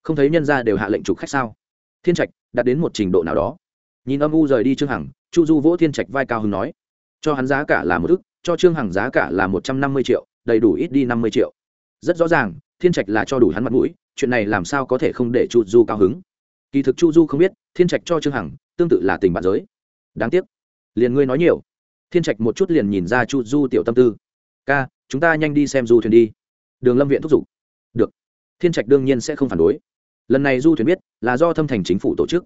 Không thấy nhân ra đều hạ lệnh trục khách sao? Thiên trạch, đạt đến một trình độ nào đó. Nhìn âm u rời đi trương hằng chu du vỗ thiên trạch vai cao hưng nói, cho hắn giá cả là một ức, cho trương hằng giá cả là một trăm năm mươi triệu, đầy đủ ít đi năm mươi triệu. Rất rõ ràng, thiên trạch là cho đủ hắn mặt mũi, chuyện này làm sao có thể không để chu du cao hứng. Kỳ thực chu du không biết, thiên trạch cho trương hằng, tương tự là tình bạn giới. Đáng tiếc, liền ngươi nói nhiều. Thiên trạch một chút liền nhìn ra chu du tiểu tâm tư. Ca, chúng ta nhanh đi xem du thuyền đi. Đường lâm viện thúc giục. Được. Thiên trạch đương nhiên sẽ không phản đối. Lần này du thuyền biết là do thâm thành chính phủ tổ chức.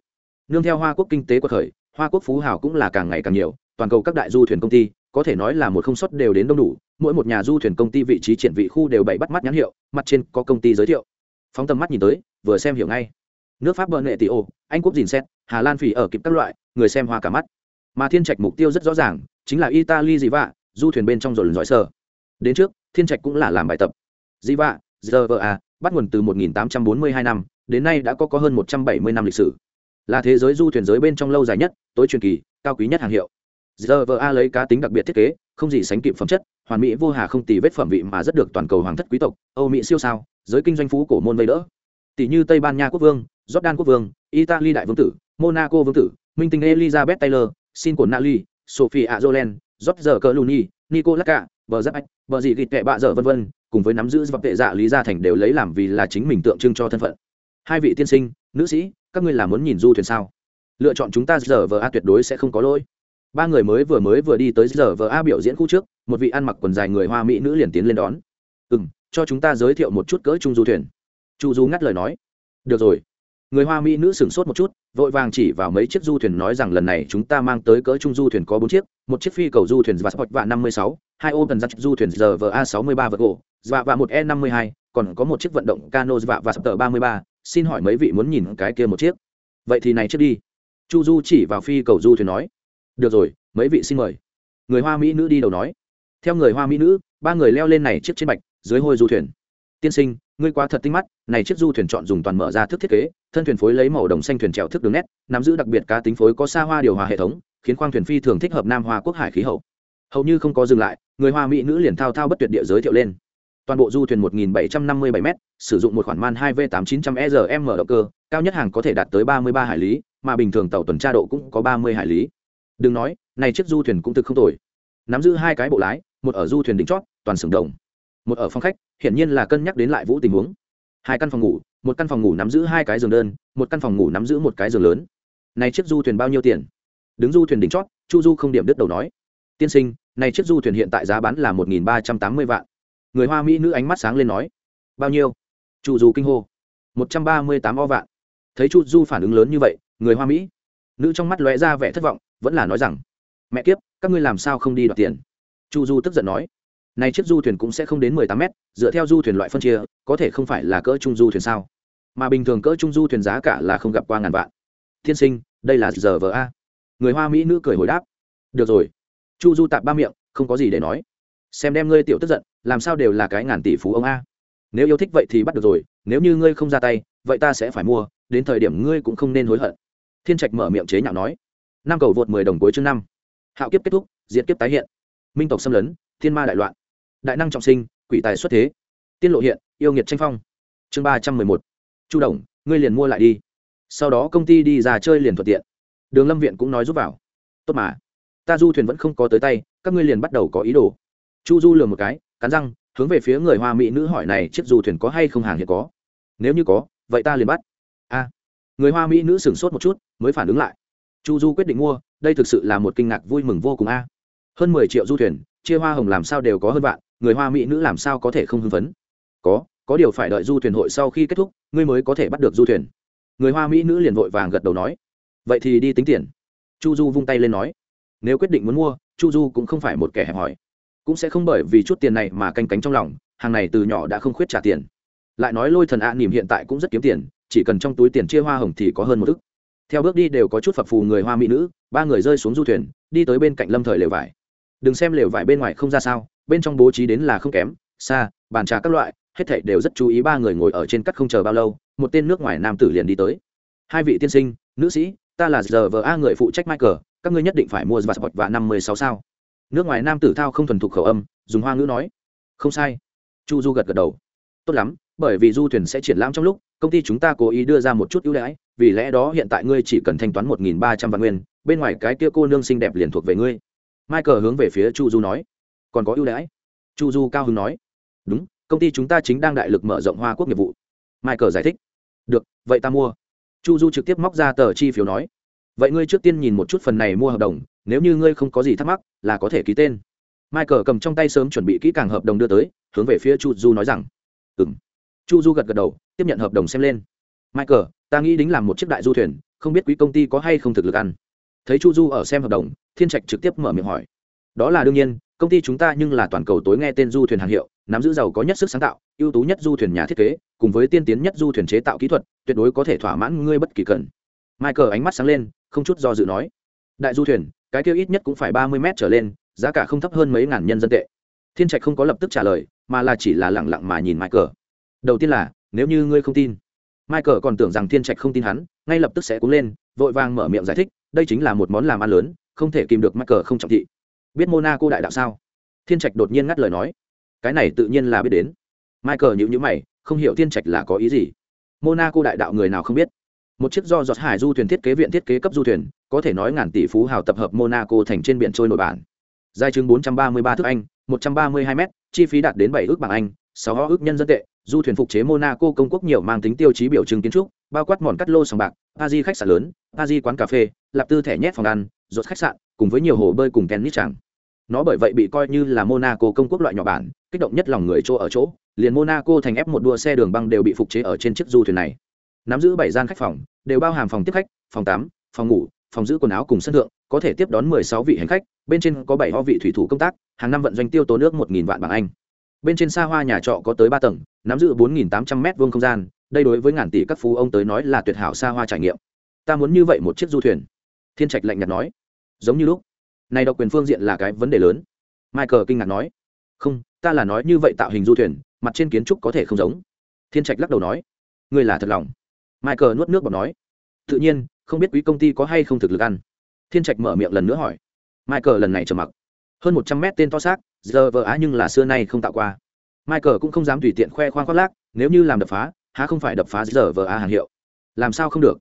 Nương theo hoa quốc kinh tế của khởi hoa quốc phú hào cũng là càng ngày càng nhiều, toàn cầu các đại du thuyền công ty, có thể nói là một không suất đều đến đông đủ, mỗi một nhà du thuyền công ty vị trí triển vị khu đều bày bắt mắt nhãn hiệu, mặt trên có công ty giới thiệu. Phóng tầm mắt nhìn tới, vừa xem hiểu ngay. Nước pháp bờ nghệ tỷ ô anh quốc dìn xét hà lan phỉ ở kịp các loại, người xem hoa cả mắt. Mà thiên trạch mục tiêu rất rõ ràng, chính là italy dị vạ du thuyền bên trong rồi giỏi sơ đến trước, thiên trạch cũng là làm bài tập. Dị vạ gva bắt nguồn từ 1842 năm, đến nay đã có có hơn 170 năm lịch sử là thế giới du thuyền giới bên trong lâu dài nhất, tối truyền kỳ, cao quý nhất hàng hiệu. Gva lấy cá tính đặc biệt thiết kế, không gì sánh kịp phẩm chất, hoàn mỹ vô hà không tì vết phẩm vị mà rất được toàn cầu hoàng thất quý tộc, âu mỹ siêu sao, giới kinh doanh phú cổ môn vây đỡ. Tỷ như tây ban nha quốc vương, jordan quốc vương, italy đại vương tử, monaco vương tử, minh tinh elizabeth taylor xin của nali, sophie azolen george cờ luni vợ cả giáp ách vợ dị gịt tệ bạ dở vân vân, cùng với nắm giữ vật tệ dạ lý gia thành đều lấy làm vì là chính mình tượng trưng cho thân phận. Hai vị tiên sinh, nữ sĩ các ngươi là muốn nhìn du thuyền sao? Lựa chọn chúng ta giờ vờ a tuyệt đối sẽ không có lỗi. Ba người mới vừa mới vừa đi tới giờ vờ a biểu diễn khu trước, một vị ăn mặc quần dài người hoa mỹ nữ liền tiến lên đón. Ừ m cho chúng ta giới thiệu một chút cỡ trung du thuyền. Chu du ngắt lời nói. Được rồi. Người hoa mỹ nữ sửng sốt một chút, vội vàng chỉ vào mấy chiếc du thuyền nói rằng lần này chúng ta mang tới cỡ trung du thuyền có bốn chiếc, một chiếc phi cầu du thuyền và sport vạ năm mươi sáu, hai ô cần giặc du thuyền giờ va sáu mươi ba vật gỗ và và một e năm mươi hai, còn có một chiếc vận động cano và và sập tờ ba mươi ba xin hỏi mấy vị muốn nhìn cái kia một chiếc? Vậy thì này trước đi. Chu du chỉ vào phi cầu du thuyền nói. Được rồi, mấy vị xin mời. Người hoa mỹ nữ đi đầu nói. Theo người hoa mỹ nữ, ba người leo lên này chiếc trên bạch, dưới hôi du thuyền. Tiên sinh, ngươi quá thật tinh mắt, này chiếc du thuyền chọn dùng toàn mở ra thức thiết kế, thân thuyền phối lấy màu đồng xanh thuyền trèo thức đường nét, nắm giữ đặc biệt cá tính phối có xa hoa điều hòa hệ thống, khiến khoang thuyền phi thường thích hợp nam hoa quốc hải khí hậu. Hầu như không có dừng lại, người hoa mỹ nữ liền thao thao bất tuyệt địa giới thiệu lên toàn bộ du thuyền 1757 m, sử dụng một khoản man 2 v 8900 erm động cơ, cao nhất hàng có thể đạt tới 33 hải lý, mà bình thường tàu tuần tra độ cũng có 30 hải lý. Đừng nói, này chiếc du thuyền cũng thực không tồi. Nắm giữ hai cái bộ lái, một ở du thuyền đỉnh chót, toàn sừng đồng. Một ở phòng khách, hiển nhiên là cân nhắc đến lại vũ tình huống. Hai căn phòng ngủ, một căn phòng ngủ nắm giữ hai cái giường đơn, một căn phòng ngủ nắm giữ một cái giường lớn. Này chiếc du thuyền bao nhiêu tiền? Đứng du thuyền đỉnh chót, chu du không điểm đứt đầu nói. Tiên sinh, này chiếc du thuyền hiện tại giá bán là một nghìn ba trăm tám mươi vạn người hoa mỹ nữ ánh mắt sáng lên nói, bao nhiêu? Chu du kinh hô, một trăm ba mươi tám o vạn. Thấy chu du phản ứng lớn như vậy, người hoa mỹ nữ trong mắt lóe ra vẻ thất vọng, vẫn là nói rằng, mẹ kiếp, các ngươi làm sao không đi đoạt tiền? Chu du tức giận nói, này chiếc du thuyền cũng sẽ không đến mười tám mét, dựa theo du thuyền loại phân chia, có thể không phải là cỡ trung du thuyền sao? Mà bình thường cỡ trung du thuyền giá cả là không gặp qua ngàn vạn. Thiên sinh, đây là giờ vờ a. Người hoa mỹ nữ cười hồi đáp, được rồi. Chu du tạp ba miệng, không có gì để nói. Xem đem ngươi tiểu tức giận làm sao đều là cái ngàn tỷ phú ông a. Nếu yêu thích vậy thì bắt được rồi, nếu như ngươi không ra tay, vậy ta sẽ phải mua, đến thời điểm ngươi cũng không nên hối hận. Thiên trạch mở miệng chế nhạo nói. Năm cầu vượt mười đồng cuối chương năm. Hạo kiếp kết thúc diễn kiếp tái hiện. Minh tộc xâm lấn, thiên ma đại loạn. Đại năng trọng sinh, quỷ tài xuất thế. Tiên lộ hiện, yêu nghiệt tranh phong. Chương ba trăm mười một. Chu đồng, ngươi liền mua lại đi. Sau đó công ty đi ra chơi liền thuận tiện. Đường lâm viện cũng nói giúp vào. Tốt mà, ta du thuyền vẫn không có tới tay, các ngươi liền bắt đầu có ý đồ. Chu du lừa một cái cắn răng, hướng về phía người hoa mỹ nữ hỏi này, chiếc du thuyền có hay không hàng hiện có? Nếu như có, vậy ta liền bắt. A. Người hoa mỹ nữ sửng sốt một chút, mới phản ứng lại. Chu du quyết định mua, đây thực sự là một kinh ngạc vui mừng vô cùng a. Hơn mười triệu du thuyền, chia hoa hồng làm sao đều có hơn vạn, người hoa mỹ nữ làm sao có thể không hưng phấn? Có có điều phải đợi du thuyền hội sau khi kết thúc, ngươi mới có thể bắt được du thuyền. Người hoa mỹ nữ liền vội vàng gật đầu nói. Vậy thì đi tính tiền. Chu du vung tay lên nói. Nếu quyết định muốn mua, chu du cũng không phải một kẻ hẹp hòi cũng sẽ không bởi vì chút tiền này mà canh cánh trong lòng hàng này từ nhỏ đã không khuyết trả tiền. Lại nói lôi thần ạ à, nỉm hiện tại cũng rất kiếm tiền chỉ cần trong túi tiền chia hoa hồng thì có hơn một thức theo bước đi đều có chút phập phù người hoa mỹ nữ ba người rơi xuống du thuyền đi tới bên cạnh lâm thời lều vải. Đừng xem lều vải bên ngoài không ra sao bên trong bố trí đến là không kém xa bàn trà các loại hết thảy đều rất chú ý ba người ngồi ở trên cắt không chờ bao lâu một tên nước ngoài nam tử liền đi tới. Hai vị tiên sinh nữ sĩ ta là giờ vợ a người phụ trách michael các ngươi nhất định phải mua và sport và năm mươi sáu sao nước ngoài nam tử thao không thuần thục khẩu âm, dùng hoa ngữ nói. Không sai. Chu du gật gật đầu. Tốt lắm, bởi vì du thuyền sẽ triển lãm trong lúc, công ty chúng ta cố ý đưa ra một chút ưu đãi, vì lẽ đó hiện tại ngươi chỉ cần thanh toán một nghìn ba trăm vạn nguyên, bên ngoài cái kia cô nương xinh đẹp liền thuộc về ngươi. Michael hướng về phía chu du nói. Còn có ưu đãi? Chu du cao hứng nói. Đúng, công ty chúng ta chính đang đại lực mở rộng hoa quốc nghiệp vụ. Michael giải thích. Được, vậy ta mua. Chu du trực tiếp móc ra tờ chi phiếu nói. Vậy ngươi trước tiên nhìn một chút phần này mua hợp đồng nếu như ngươi không có gì thắc mắc, là có thể ký tên. Michael cầm trong tay sớm chuẩn bị kỹ càng hợp đồng đưa tới, hướng về phía chu du nói rằng ừ m chu du gật gật đầu, tiếp nhận hợp đồng xem lên. Michael, ta nghĩ đính làm một chiếc đại du thuyền, không biết quý công ty có hay không thực lực ăn. Thấy chu du ở xem hợp đồng, thiên trạch trực tiếp mở miệng hỏi. Đó là đương nhiên, công ty chúng ta nhưng là toàn cầu tối nghe tên du thuyền hàng hiệu, nắm giữ giàu có nhất sức sáng tạo, ưu tú nhất du thuyền nhà thiết kế, cùng với tiên tiến nhất du thuyền chế tạo kỹ thuật, tuyệt đối có thể thỏa mãn ngươi bất kỳ cần. Michael ánh mắt sáng lên, không chút do dự nói. Đại du thuyền cái kia ít nhất cũng phải ba mươi mét trở lên, giá cả không thấp hơn mấy ngàn nhân dân tệ. Thiên trạch không có lập tức trả lời, mà là chỉ là lẳng lặng mà nhìn michael. Đầu tiên là, nếu như ngươi không tin, michael còn tưởng rằng thiên trạch không tin hắn, ngay lập tức sẽ cúng lên, vội vàng mở miệng giải thích, đây chính là một món làm ăn lớn, không thể kìm được michael không trọng thị. Biết monaco đại đạo sao? Thiên trạch đột nhiên ngắt lời nói. Cái này tự nhiên là biết đến. Michael nhữ nhữ mày, không hiểu thiên trạch là có ý gì. Monaco đại đạo người nào không biết? Một chiếc do giọt hải du thuyền thiết kế viện thiết kế cấp du thuyền, có thể nói ngàn tỷ phú hào tập hợp monaco thành trên biển trôi nổi bản. Dài chừng 433 thước anh 132 m chi phí đạt đến 7 ước bảng anh 6 ước nhân dân tệ. Du thuyền phục chế monaco công quốc nhiều mang tính tiêu chí biểu trưng kiến trúc, bao quát mòn cắt lô sòng bạc, paris khách sạn lớn, paris quán cà phê, lạp tư thẻ nhét phòng ăn rột khách sạn, cùng với nhiều hồ bơi cùng tennis chẳng nó bởi vậy bị coi như là monaco công quốc loại nhỏ bản, kích động nhất lòng người chỗ ở chỗ, liền monaco thành ép một đua xe đường băng đều bị phục chế ở trên chiếc du thuyền này nắm giữ bảy gian khách phòng, đều bao hàm phòng tiếp khách, phòng tắm, phòng ngủ, phòng giữ quần áo cùng sân thượng, có thể tiếp đón mười sáu vị hành khách, bên trên có bảy ho vị thủy thủ công tác, hàng năm vận doanh tiêu tố nước một nghìn vạn bảng anh. Bên trên xa hoa nhà trọ có tới ba tầng, nắm giữ bốn nghìn tám trăm m vuông không gian, đây đối với ngàn tỷ các phú ông tới nói là tuyệt hảo xa hoa trải nghiệm. Ta muốn như vậy một chiếc du thuyền. Thiên trạch lạnh nhạt nói. Giống như lúc, này độc quyền phương diện là cái vấn đề lớn. Michael kinh ngạc nói. Không, ta là nói như vậy tạo hình du thuyền, mặt trên kiến trúc có thể không giống. Thiên trạch lắc đầu nói. Ngươi là thật lòng michael nuốt nước bọt nói, tự nhiên, không biết quý công ty có hay không thực lực ăn. Thiên trạch mở miệng lần nữa hỏi. Michael lần này trầm mặc. Hơn một trăm mét tên to xác, giờ vờ á nhưng là xưa nay không tạo qua. Michael cũng không dám tùy tiện khoe khoang khoác lác, nếu như làm đập phá, há không phải đập phá giờ vờ á hàng hiệu. Làm sao không được?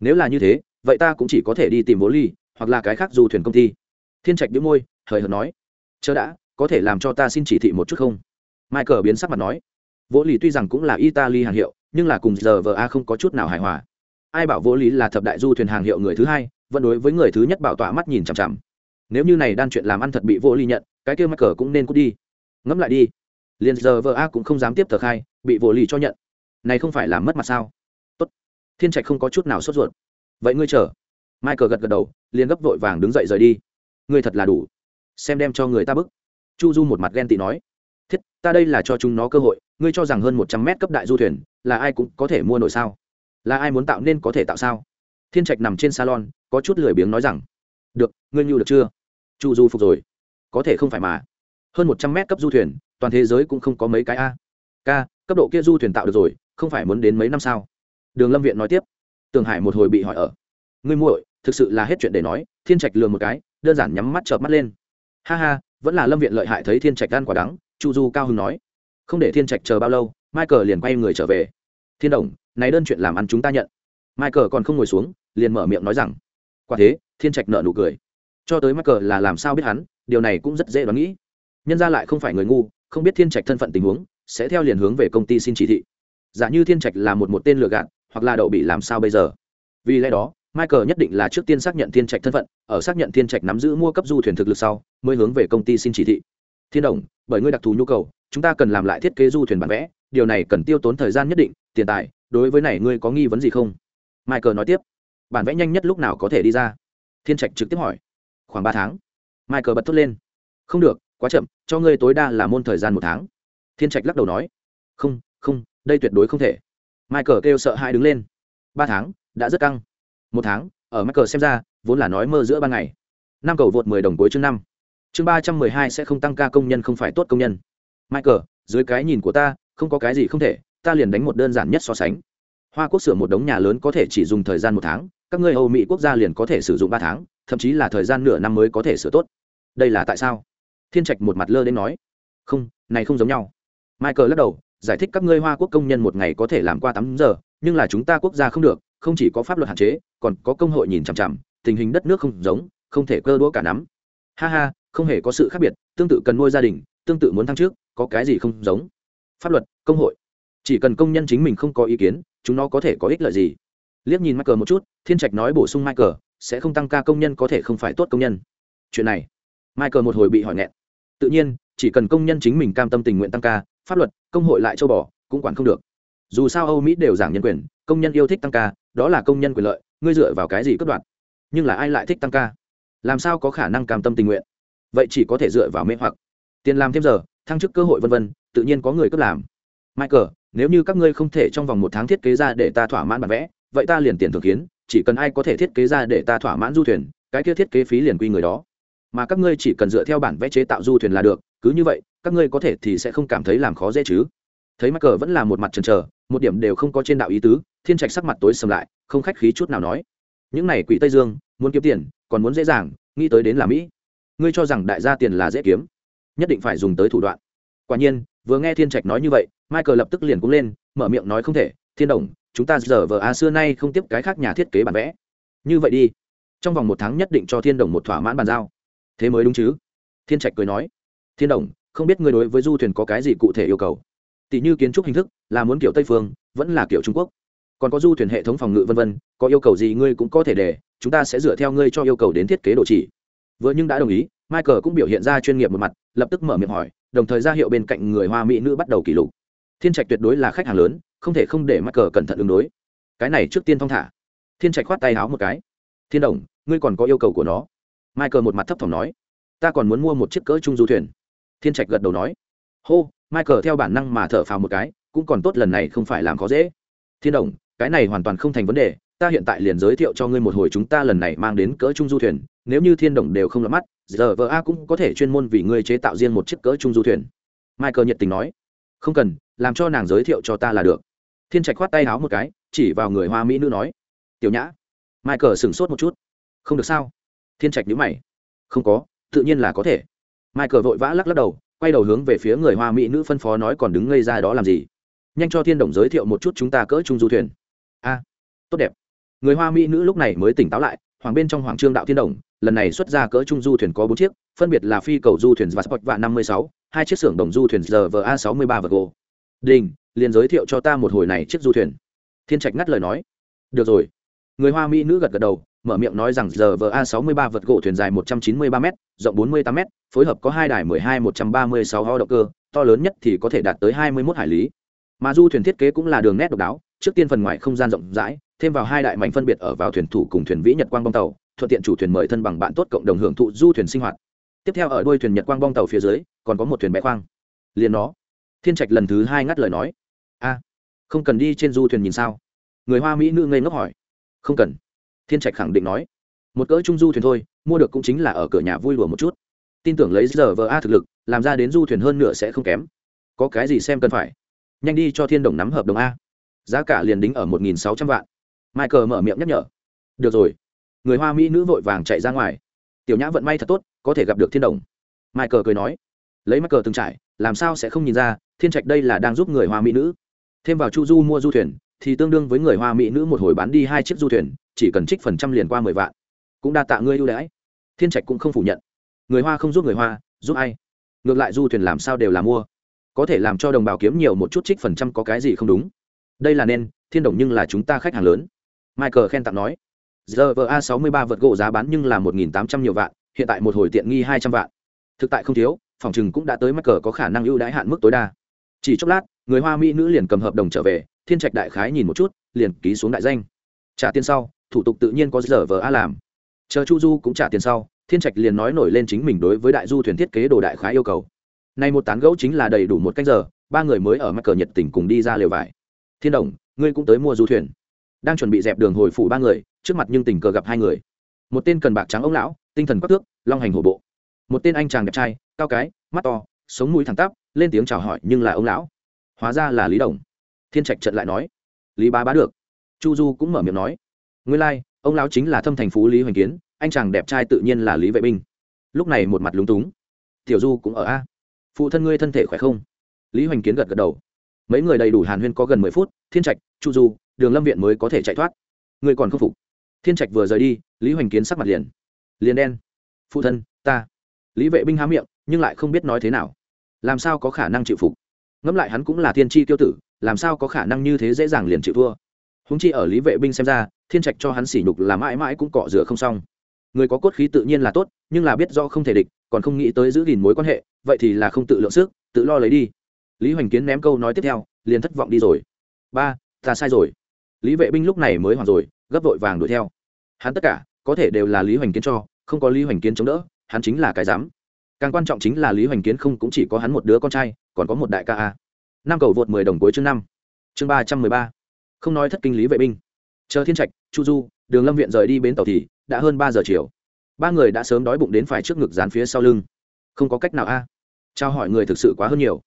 Nếu là như thế, vậy ta cũng chỉ có thể đi tìm bố ly, hoặc là cái khác du thuyền công ty. Thiên trạch đĩu môi, hời hợt nói. Chớ đã, có thể làm cho ta xin chỉ thị một chút không? Michael biến sắc mặt nói. Vỗ lì tuy rằng cũng là italy hàng hiệu nhưng là cùng giờ vờ a không có chút nào hài hòa. Ai bảo vỗ lý là thập đại du thuyền hàng hiệu người thứ hai, vẫn đối với người thứ nhất bảo tọa mắt nhìn chằm chằm. Nếu như này đan chuyện làm ăn thật bị vỗ lý nhận, cái kia mắc cờ cũng nên cút đi. Ngẫm lại đi. Liền giờ vợ a cũng không dám tiếp tờ khai, bị vỗ lý cho nhận. Này không phải làm mất mặt sao? Tốt. Thiên trạch không có chút nào sốt ruột. Vậy ngươi chờ. Michael gật gật đầu, liền gấp vội vàng đứng dậy rời đi. Ngươi thật là đủ. Xem đem cho người ta bức. Chu du một mặt ghen tị nói. Thiết, ta đây là cho chúng nó cơ hội ngươi cho rằng hơn một trăm mét cấp đại du thuyền là ai cũng có thể mua nổi sao? Là ai muốn tạo nên có thể tạo sao? Thiên trạch nằm trên salon, có chút lười biếng nói rằng, được, ngươi nhu được chưa? Chu du phục rồi. Có thể không phải mà. Hơn một trăm mét cấp du thuyền, toàn thế giới cũng không có mấy cái a. K cấp độ kia du thuyền tạo được rồi, không phải muốn đến mấy năm sao? Đường lâm viện nói tiếp. Tường hải một hồi bị hỏi ở. Ngươi muội, thực sự là hết chuyện để nói. Thiên trạch lừa một cái, đơn giản nhắm mắt chợp mắt lên. Ha ha, vẫn là lâm viện lợi hại thấy thiên trạch gan quả đắng, chu du cao hưng nói không để thiên trạch chờ bao lâu, michael liền quay người trở về. Thiên đồng, này đơn chuyện làm ăn chúng ta nhận. Michael còn không ngồi xuống, liền mở miệng nói rằng, quả thế, thiên trạch nợ nụ cười. Cho tới michael là làm sao biết hắn, điều này cũng rất dễ đoán nghĩ. Nhân ra lại không phải người ngu, không biết thiên trạch thân phận tình huống, sẽ theo liền hướng về công ty xin chỉ thị. Giả như thiên trạch là một một tên lừa gạt, hoặc là đậu bị làm sao bây giờ? Vì lẽ đó, michael nhất định là trước tiên xác nhận thiên trạch thân phận, ở xác nhận thiên trạch nắm giữ mua cấp du thuyền thực lực sau, mới hướng về công ty xin chỉ thị. Thiên đồng, bởi ngươi đặc thù nhu cầu chúng ta cần làm lại thiết kế du thuyền bản vẽ, điều này cần tiêu tốn thời gian nhất định, tiền tài, đối với này ngươi có nghi vấn gì không? Michael nói tiếp. Bản vẽ nhanh nhất lúc nào có thể đi ra? Thiên trạch trực tiếp hỏi. Khoảng ba tháng. Michael bật thốt lên. Không được, quá chậm, cho ngươi tối đa là môn thời gian một tháng. Thiên trạch lắc đầu nói. Không không, đây tuyệt đối không thể. Michael kêu sợ hai đứng lên. Ba tháng, đã rất căng. Một tháng, ở michael xem ra, vốn là nói mơ giữa ban ngày. Năm cầu vượt mười đồng cuối chương năm. Chương ba trăm mười hai sẽ không tăng ca công nhân không phải tốt công nhân michael, dưới cái nhìn của ta, không có cái gì không thể, ta liền đánh một đơn giản nhất so sánh. Hoa quốc sửa một đống nhà lớn có thể chỉ dùng thời gian một tháng, các ngươi âu mỹ quốc gia liền có thể sử dụng ba tháng, thậm chí là thời gian nửa năm mới có thể sửa tốt. Đây là tại sao? Thiên trạch một mặt lơ đến nói. Không, này không giống nhau. Michael lắc đầu, giải thích các ngươi hoa quốc công nhân một ngày có thể làm qua tám giờ, nhưng là chúng ta quốc gia không được, không chỉ có pháp luật hạn chế, còn có công hội nhìn chằm chằm, tình hình đất nước không giống, không thể cơ đũa cả nắm. Ha ha, không hề có sự khác biệt, tương tự cần nuôi gia đình, tương tự muốn thăng trước có cái gì không giống. Pháp luật, công hội. Chỉ cần công nhân chính mình không có ý kiến, chúng nó có thể có ích lợi gì? Liếc nhìn michael một chút, thiên trạch nói bổ sung michael, sẽ không tăng ca công nhân có thể không phải tốt công nhân. Chuyện này, michael một hồi bị hỏi nghẹn. Tự nhiên, chỉ cần công nhân chính mình cam tâm tình nguyện tăng ca, pháp luật, công hội lại châu bỏ cũng quản không được. Dù sao âu mỹ đều giảng nhân quyền, công nhân yêu thích tăng ca, đó là công nhân quyền lợi, ngươi dựa vào cái gì cất đoạn nhưng là ai lại thích tăng ca? Làm sao có khả năng cam tâm tình nguyện? Vậy chỉ có thể dựa vào mê hoặc. Tiền làm thêm giờ thăng chức cơ hội vân vân tự nhiên có người cấp làm. Michael nếu như các ngươi không thể trong vòng một tháng thiết kế ra để ta thỏa mãn bản vẽ vậy ta liền tiền thưởng kiến chỉ cần ai có thể thiết kế ra để ta thỏa mãn du thuyền cái kia thiết kế phí liền quy người đó. Mà các ngươi chỉ cần dựa theo bản vẽ chế tạo du thuyền là được cứ như vậy các ngươi có thể thì sẽ không cảm thấy làm khó dễ chứ. Thấy Michael vẫn là một mặt chần chờ, một điểm đều không có trên đạo ý tứ thiên trạch sắc mặt tối sầm lại không khách khí chút nào nói. Những này quỷ tây dương muốn kiếm tiền còn muốn dễ dàng nghĩ tới đến là mỹ. Ngươi cho rằng đại gia tiền là dễ kiếm nhất định phải dùng tới thủ đoạn. Quả nhiên, vừa nghe thiên trạch nói như vậy, michael lập tức liền cũng lên, mở miệng nói không thể, thiên đồng, chúng ta giờ vờ a xưa nay không tiếp cái khác nhà thiết kế bản vẽ. Như vậy đi. Trong vòng một tháng nhất định cho thiên đồng một thỏa mãn bàn giao. Thế mới đúng chứ? Thiên trạch cười nói. Thiên đồng, không biết ngươi đối với du thuyền có cái gì cụ thể yêu cầu? Tỷ như kiến trúc hình thức, là muốn kiểu tây phương, vẫn là kiểu trung quốc? Còn có du thuyền hệ thống phòng ngự vân vân, có yêu cầu gì ngươi cũng có thể để, chúng ta sẽ dựa theo ngươi cho yêu cầu đến thiết kế đồ chỉ. Vừa nhưng đã đồng ý michael cũng biểu hiện ra chuyên nghiệp một mặt, lập tức mở miệng hỏi, đồng thời ra hiệu bên cạnh người hoa mỹ nữ bắt đầu kỷ lục. Thiên trạch tuyệt đối là khách hàng lớn, không thể không để michael cẩn thận ứng đối. Cái này trước tiên thong thả. Thiên trạch khoát tay háo một cái. Thiên đồng, ngươi còn có yêu cầu của nó. Michael một mặt thấp thỏm nói, ta còn muốn mua một chiếc cỡ trung du thuyền. Thiên trạch gật đầu nói, hô, michael theo bản năng mà thở phào một cái, cũng còn tốt lần này không phải làm khó dễ. Thiên đồng, cái này hoàn toàn không thành vấn đề, ta hiện tại liền giới thiệu cho ngươi một hồi chúng ta lần này mang đến cỡ trung du thuyền nếu như thiên đồng đều không lọt mắt giờ vợ a cũng có thể chuyên môn vì ngươi chế tạo riêng một chiếc cỡ trung du thuyền. Michael nhiệt tình nói. Không cần, làm cho nàng giới thiệu cho ta là được. Thiên trạch khoát tay háo một cái, chỉ vào người hoa mỹ nữ nói. Tiểu nhã. Michael sửng sốt một chút. Không được sao? Thiên trạch nhữ mày. Không có, tự nhiên là có thể. Michael vội vã lắc lắc đầu, quay đầu hướng về phía người hoa mỹ nữ phân phó nói còn đứng ngây ra đó làm gì? Nhanh cho thiên đồng giới thiệu một chút chúng ta cỡ trung du thuyền. A, tốt đẹp. Người hoa mỹ nữ lúc này mới tỉnh táo lại, hoàng bên trong hoàng trương đạo thiên đồng lần này xuất ra cỡ trung du thuyền có bốn chiếc, phân biệt là phi cầu du thuyền và sport vạn năm mươi sáu, hai chiếc xưởng đồng du thuyền giờ va sáu mươi ba và gỗ đình, liền giới thiệu cho ta một hồi này chiếc du thuyền. Thiên trạch ngắt lời nói. Được rồi. Người hoa mỹ nữ gật gật đầu, mở miệng nói rằng giờ va sáu mươi ba vật gỗ thuyền dài một trăm chín mươi ba m rộng bốn mươi tám m phối hợp có hai đài mười hai một trăm ba mươi sáu ho động cơ, to lớn nhất thì có thể đạt tới hai mươi một hải lý. Mà du thuyền thiết kế cũng là đường nét độc đáo, trước tiên phần ngoài không gian rộng rãi, thêm vào hai đại mảnh phân biệt ở vào thuyền thủ cùng thuyền vĩ nhật quang bong tàu thuận tiện chủ thuyền mời thân bằng bạn tốt cộng đồng hưởng thụ du thuyền sinh hoạt. Tiếp theo ở đuôi thuyền nhật quang bong tàu phía dưới, còn có một thuyền bé khoang. Liền nó. Thiên trạch lần thứ hai ngắt lời nói. A, không cần đi trên du thuyền nhìn sao? Người hoa mỹ nữ ngây ngốc hỏi. Không cần. Thiên trạch khẳng định nói. Một cỡ trung du thuyền thôi, mua được cũng chính là ở cửa nhà vui lùa một chút. Tin tưởng lấy giờ vờ a thực lực, làm ra đến du thuyền hơn nửa sẽ không kém. Có cái gì xem cần phải? Nhanh đi cho thiên đồng nắm hợp đồng a. Giá cả liền đính ở một nghìn sáu trăm vạn. Michael mở miệng nhắc nhở. Được rồi người hoa mỹ nữ vội vàng chạy ra ngoài. Tiểu nhã vận may thật tốt, có thể gặp được thiên đồng. Mai Cờ cười nói, lấy michael từng trải, làm sao sẽ không nhìn ra, thiên trạch đây là đang giúp người hoa mỹ nữ. Thêm vào chu du mua du thuyền, thì tương đương với người hoa mỹ nữ một hồi bán đi hai chiếc du thuyền, chỉ cần trích phần trăm liền qua mười vạn. Cũng đa tạ ngươi ưu đãi. Thiên trạch cũng không phủ nhận. Người hoa không giúp người hoa, giúp ai? Ngược lại du thuyền làm sao đều là mua. Có thể làm cho đồng bào kiếm nhiều một chút trích phần trăm có cái gì không đúng? Đây là nên, thiên đồng nhưng là chúng ta khách hàng lớn. Michael khen tặng nói giờ a sáu mươi ba vật gỗ giá bán nhưng là một nghìn tám trăm nhiều vạn, hiện tại một hồi tiện nghi hai trăm vạn. Thực tại không thiếu, phòng chừng cũng đã tới michael có khả năng ưu đãi hạn mức tối đa. Chỉ chốc lát, người hoa mỹ nữ liền cầm hợp đồng trở về, thiên trạch đại khái nhìn một chút, liền ký xuống đại danh. Trả tiền sau, thủ tục tự nhiên có giờ a làm. Chờ chu du cũng trả tiền sau, thiên trạch liền nói nổi lên chính mình đối với đại du thuyền thiết kế đồ đại khái yêu cầu. Nay một tán gẫu chính là đầy đủ một canh giờ, ba người mới ở mắc cờ nhiệt tình cùng đi ra lều vải. Thiên đồng, ngươi cũng tới mua du thuyền đang chuẩn bị dẹp đường hồi phủ ba người trước mặt nhưng tình cờ gặp hai người. Một tên cần bạc trắng ông lão tinh thần quắc thước long hành hổ bộ. Một tên anh chàng đẹp trai cao cái mắt to sống mũi thẳng tắp lên tiếng chào hỏi nhưng là ông lão. Hóa ra là lý đồng. Thiên trạch trận lại nói. Lý bá bá được. Chu du cũng mở miệng nói. Nguyên lai、like, ông lão chính là thâm thành phú lý hoành kiến anh chàng đẹp trai tự nhiên là lý vệ binh. Lúc này một mặt lúng túng. Tiểu du cũng ở a. Phụ thân ngươi thân thể khỏe không? Lý hoành kiến gật gật đầu. Mấy người đầy đủ hàn huyên có gần mười phút thiên trạch chu du đường lâm viện mới có thể chạy thoát. Ngươi còn không phục. Thiên trạch vừa rời đi, lý hoành kiến sắc mặt liền liền đen. Phụ thân, ta. Lý vệ binh há miệng, nhưng lại không biết nói thế nào. Làm sao có khả năng chịu phục? Ngẫm lại hắn cũng là thiên tri tiêu tử, làm sao có khả năng như thế dễ dàng liền chịu thua? Húng chi ở lý vệ binh xem ra, thiên trạch cho hắn sỉ nhục là mãi mãi cũng cọ rửa không xong. Người có cốt khí tự nhiên là tốt, nhưng là biết do không thể địch, còn không nghĩ tới giữ gìn mối quan hệ, vậy thì là không tự lượng sức, tự lo lấy đi. Lý hoành kiến ném câu nói tiếp theo, liền thất vọng đi rồi. Ba, ta sai rồi lý vệ binh lúc này mới hoàn rồi, gấp vội vàng đuổi theo. Hắn tất cả, có thể đều là lý hoành kiến cho, không có lý hoành kiến chống đỡ, hắn chính là cái dám càng quan trọng chính là lý hoành kiến không cũng chỉ có hắn một đứa con trai, còn có một đại ca a. Năm cầu vượt mười đồng cuối chương năm. Chương ba trăm mười ba. Không nói thất kinh lý vệ binh. Chờ thiên trạch, chu du, đường lâm viện rời đi bến tàu thì đã hơn ba giờ chiều. Ba người đã sớm đói bụng đến phải trước ngực dán phía sau lưng. Không có cách nào a. Trao hỏi người thực sự quá hơn nhiều.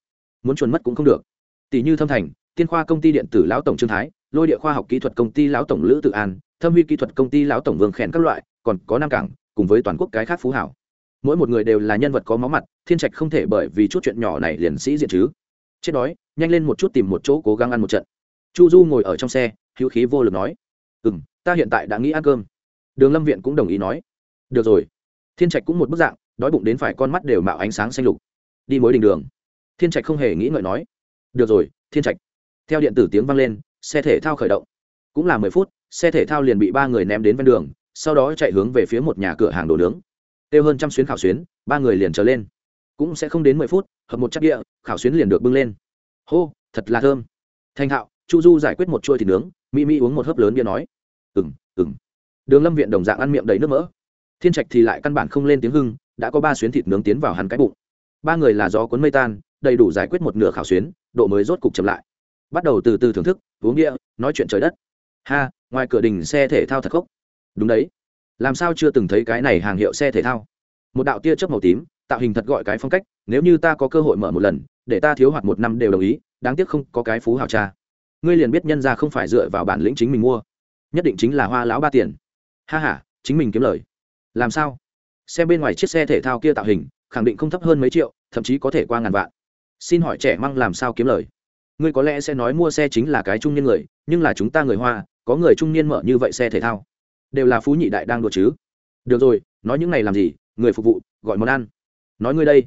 Muốn chuồn mất cũng không được. Tỷ như thâm thành, tiên khoa công ty điện tử lão tổng trương thái lôi địa khoa học kỹ thuật công ty lão tổng lữ tự an, thâm huy kỹ thuật công ty lão tổng vương khèn các loại, còn có nam cảng, cùng với toàn quốc cái khác phú hảo. Mỗi một người đều là nhân vật có máu mặt, thiên trạch không thể bởi vì chút chuyện nhỏ này liền sĩ diện chứ. Chết đói, nhanh lên một chút tìm một chỗ cố gắng ăn một trận. Chu du ngồi ở trong xe, hữu khí vô lực nói ừ m ta hiện tại đã nghĩ ăn cơm. Đường lâm viện cũng đồng ý nói, được rồi. Thiên trạch cũng một bức dạng, đói bụng đến phải con mắt đều mạo ánh sáng xanh lục. Đi mối đình đường. Thiên trạch không hề nghĩ ngợi nói, được rồi, thiên trạch. Theo điện tử tiếng vang lên xe thể thao khởi động. Cũng là mười phút, xe thể thao liền bị ba người ném đến ven đường, sau đó chạy hướng về phía một nhà cửa hàng đồ nướng. Tiêu hơn trăm xuyến khảo xuyến, ba người liền trở lên. Cũng sẽ không đến mười phút, hợp một chắc địa, khảo xuyến liền được bưng lên. Hô, thật là thơm. Thành thạo chu du giải quyết một chuôi thịt nướng mỹ mỹ uống một hớp lớn bia nói. Ừng ừng đường lâm viện đồng dạng ăn miệng đầy nước mỡ. Thiên trạch thì lại căn bản không lên tiếng hưng, đã có ba xuyến thịt nướng tiến vào hắn cái bụng. Ba người là gió cuốn mây tan, đầy đủ giải quyết một nửa khảo xuyến, độ mới rốt cục chậm lại bắt đầu từ từ thưởng thức, uống địa, nói chuyện trời đất. Ha, ngoài cửa đình xe thể thao thật khốc. Đúng đấy. Làm sao chưa từng thấy cái này hàng hiệu xe thể thao? Một đạo tia chớp màu tím, tạo hình thật gọi cái phong cách, nếu như ta có cơ hội mở một lần, để ta thiếu hoạt một năm đều đồng ý, đáng tiếc không có cái phú hào cha. Ngươi liền biết nhân ra không phải dựa vào bản lĩnh chính mình mua. Nhất định chính là hoa lão ba tiền. Ha h a chính mình kiếm lời. Làm sao? Xem bên ngoài chiếc xe thể thao kia tạo hình, khẳng định không thấp hơn mấy triệu, thậm chí có thể qua ngàn vạn. Xin hỏi trẻ măng làm sao kiếm lời? Ngươi có lẽ sẽ nói mua xe chính là cái trung niên người, nhưng là chúng ta người hoa, có người trung niên mở như vậy xe thể thao, đều là phú nhị đại đang đùa chứ. Được rồi, nói những này làm gì? Người phục vụ, gọi món ăn. Nói ngươi đây.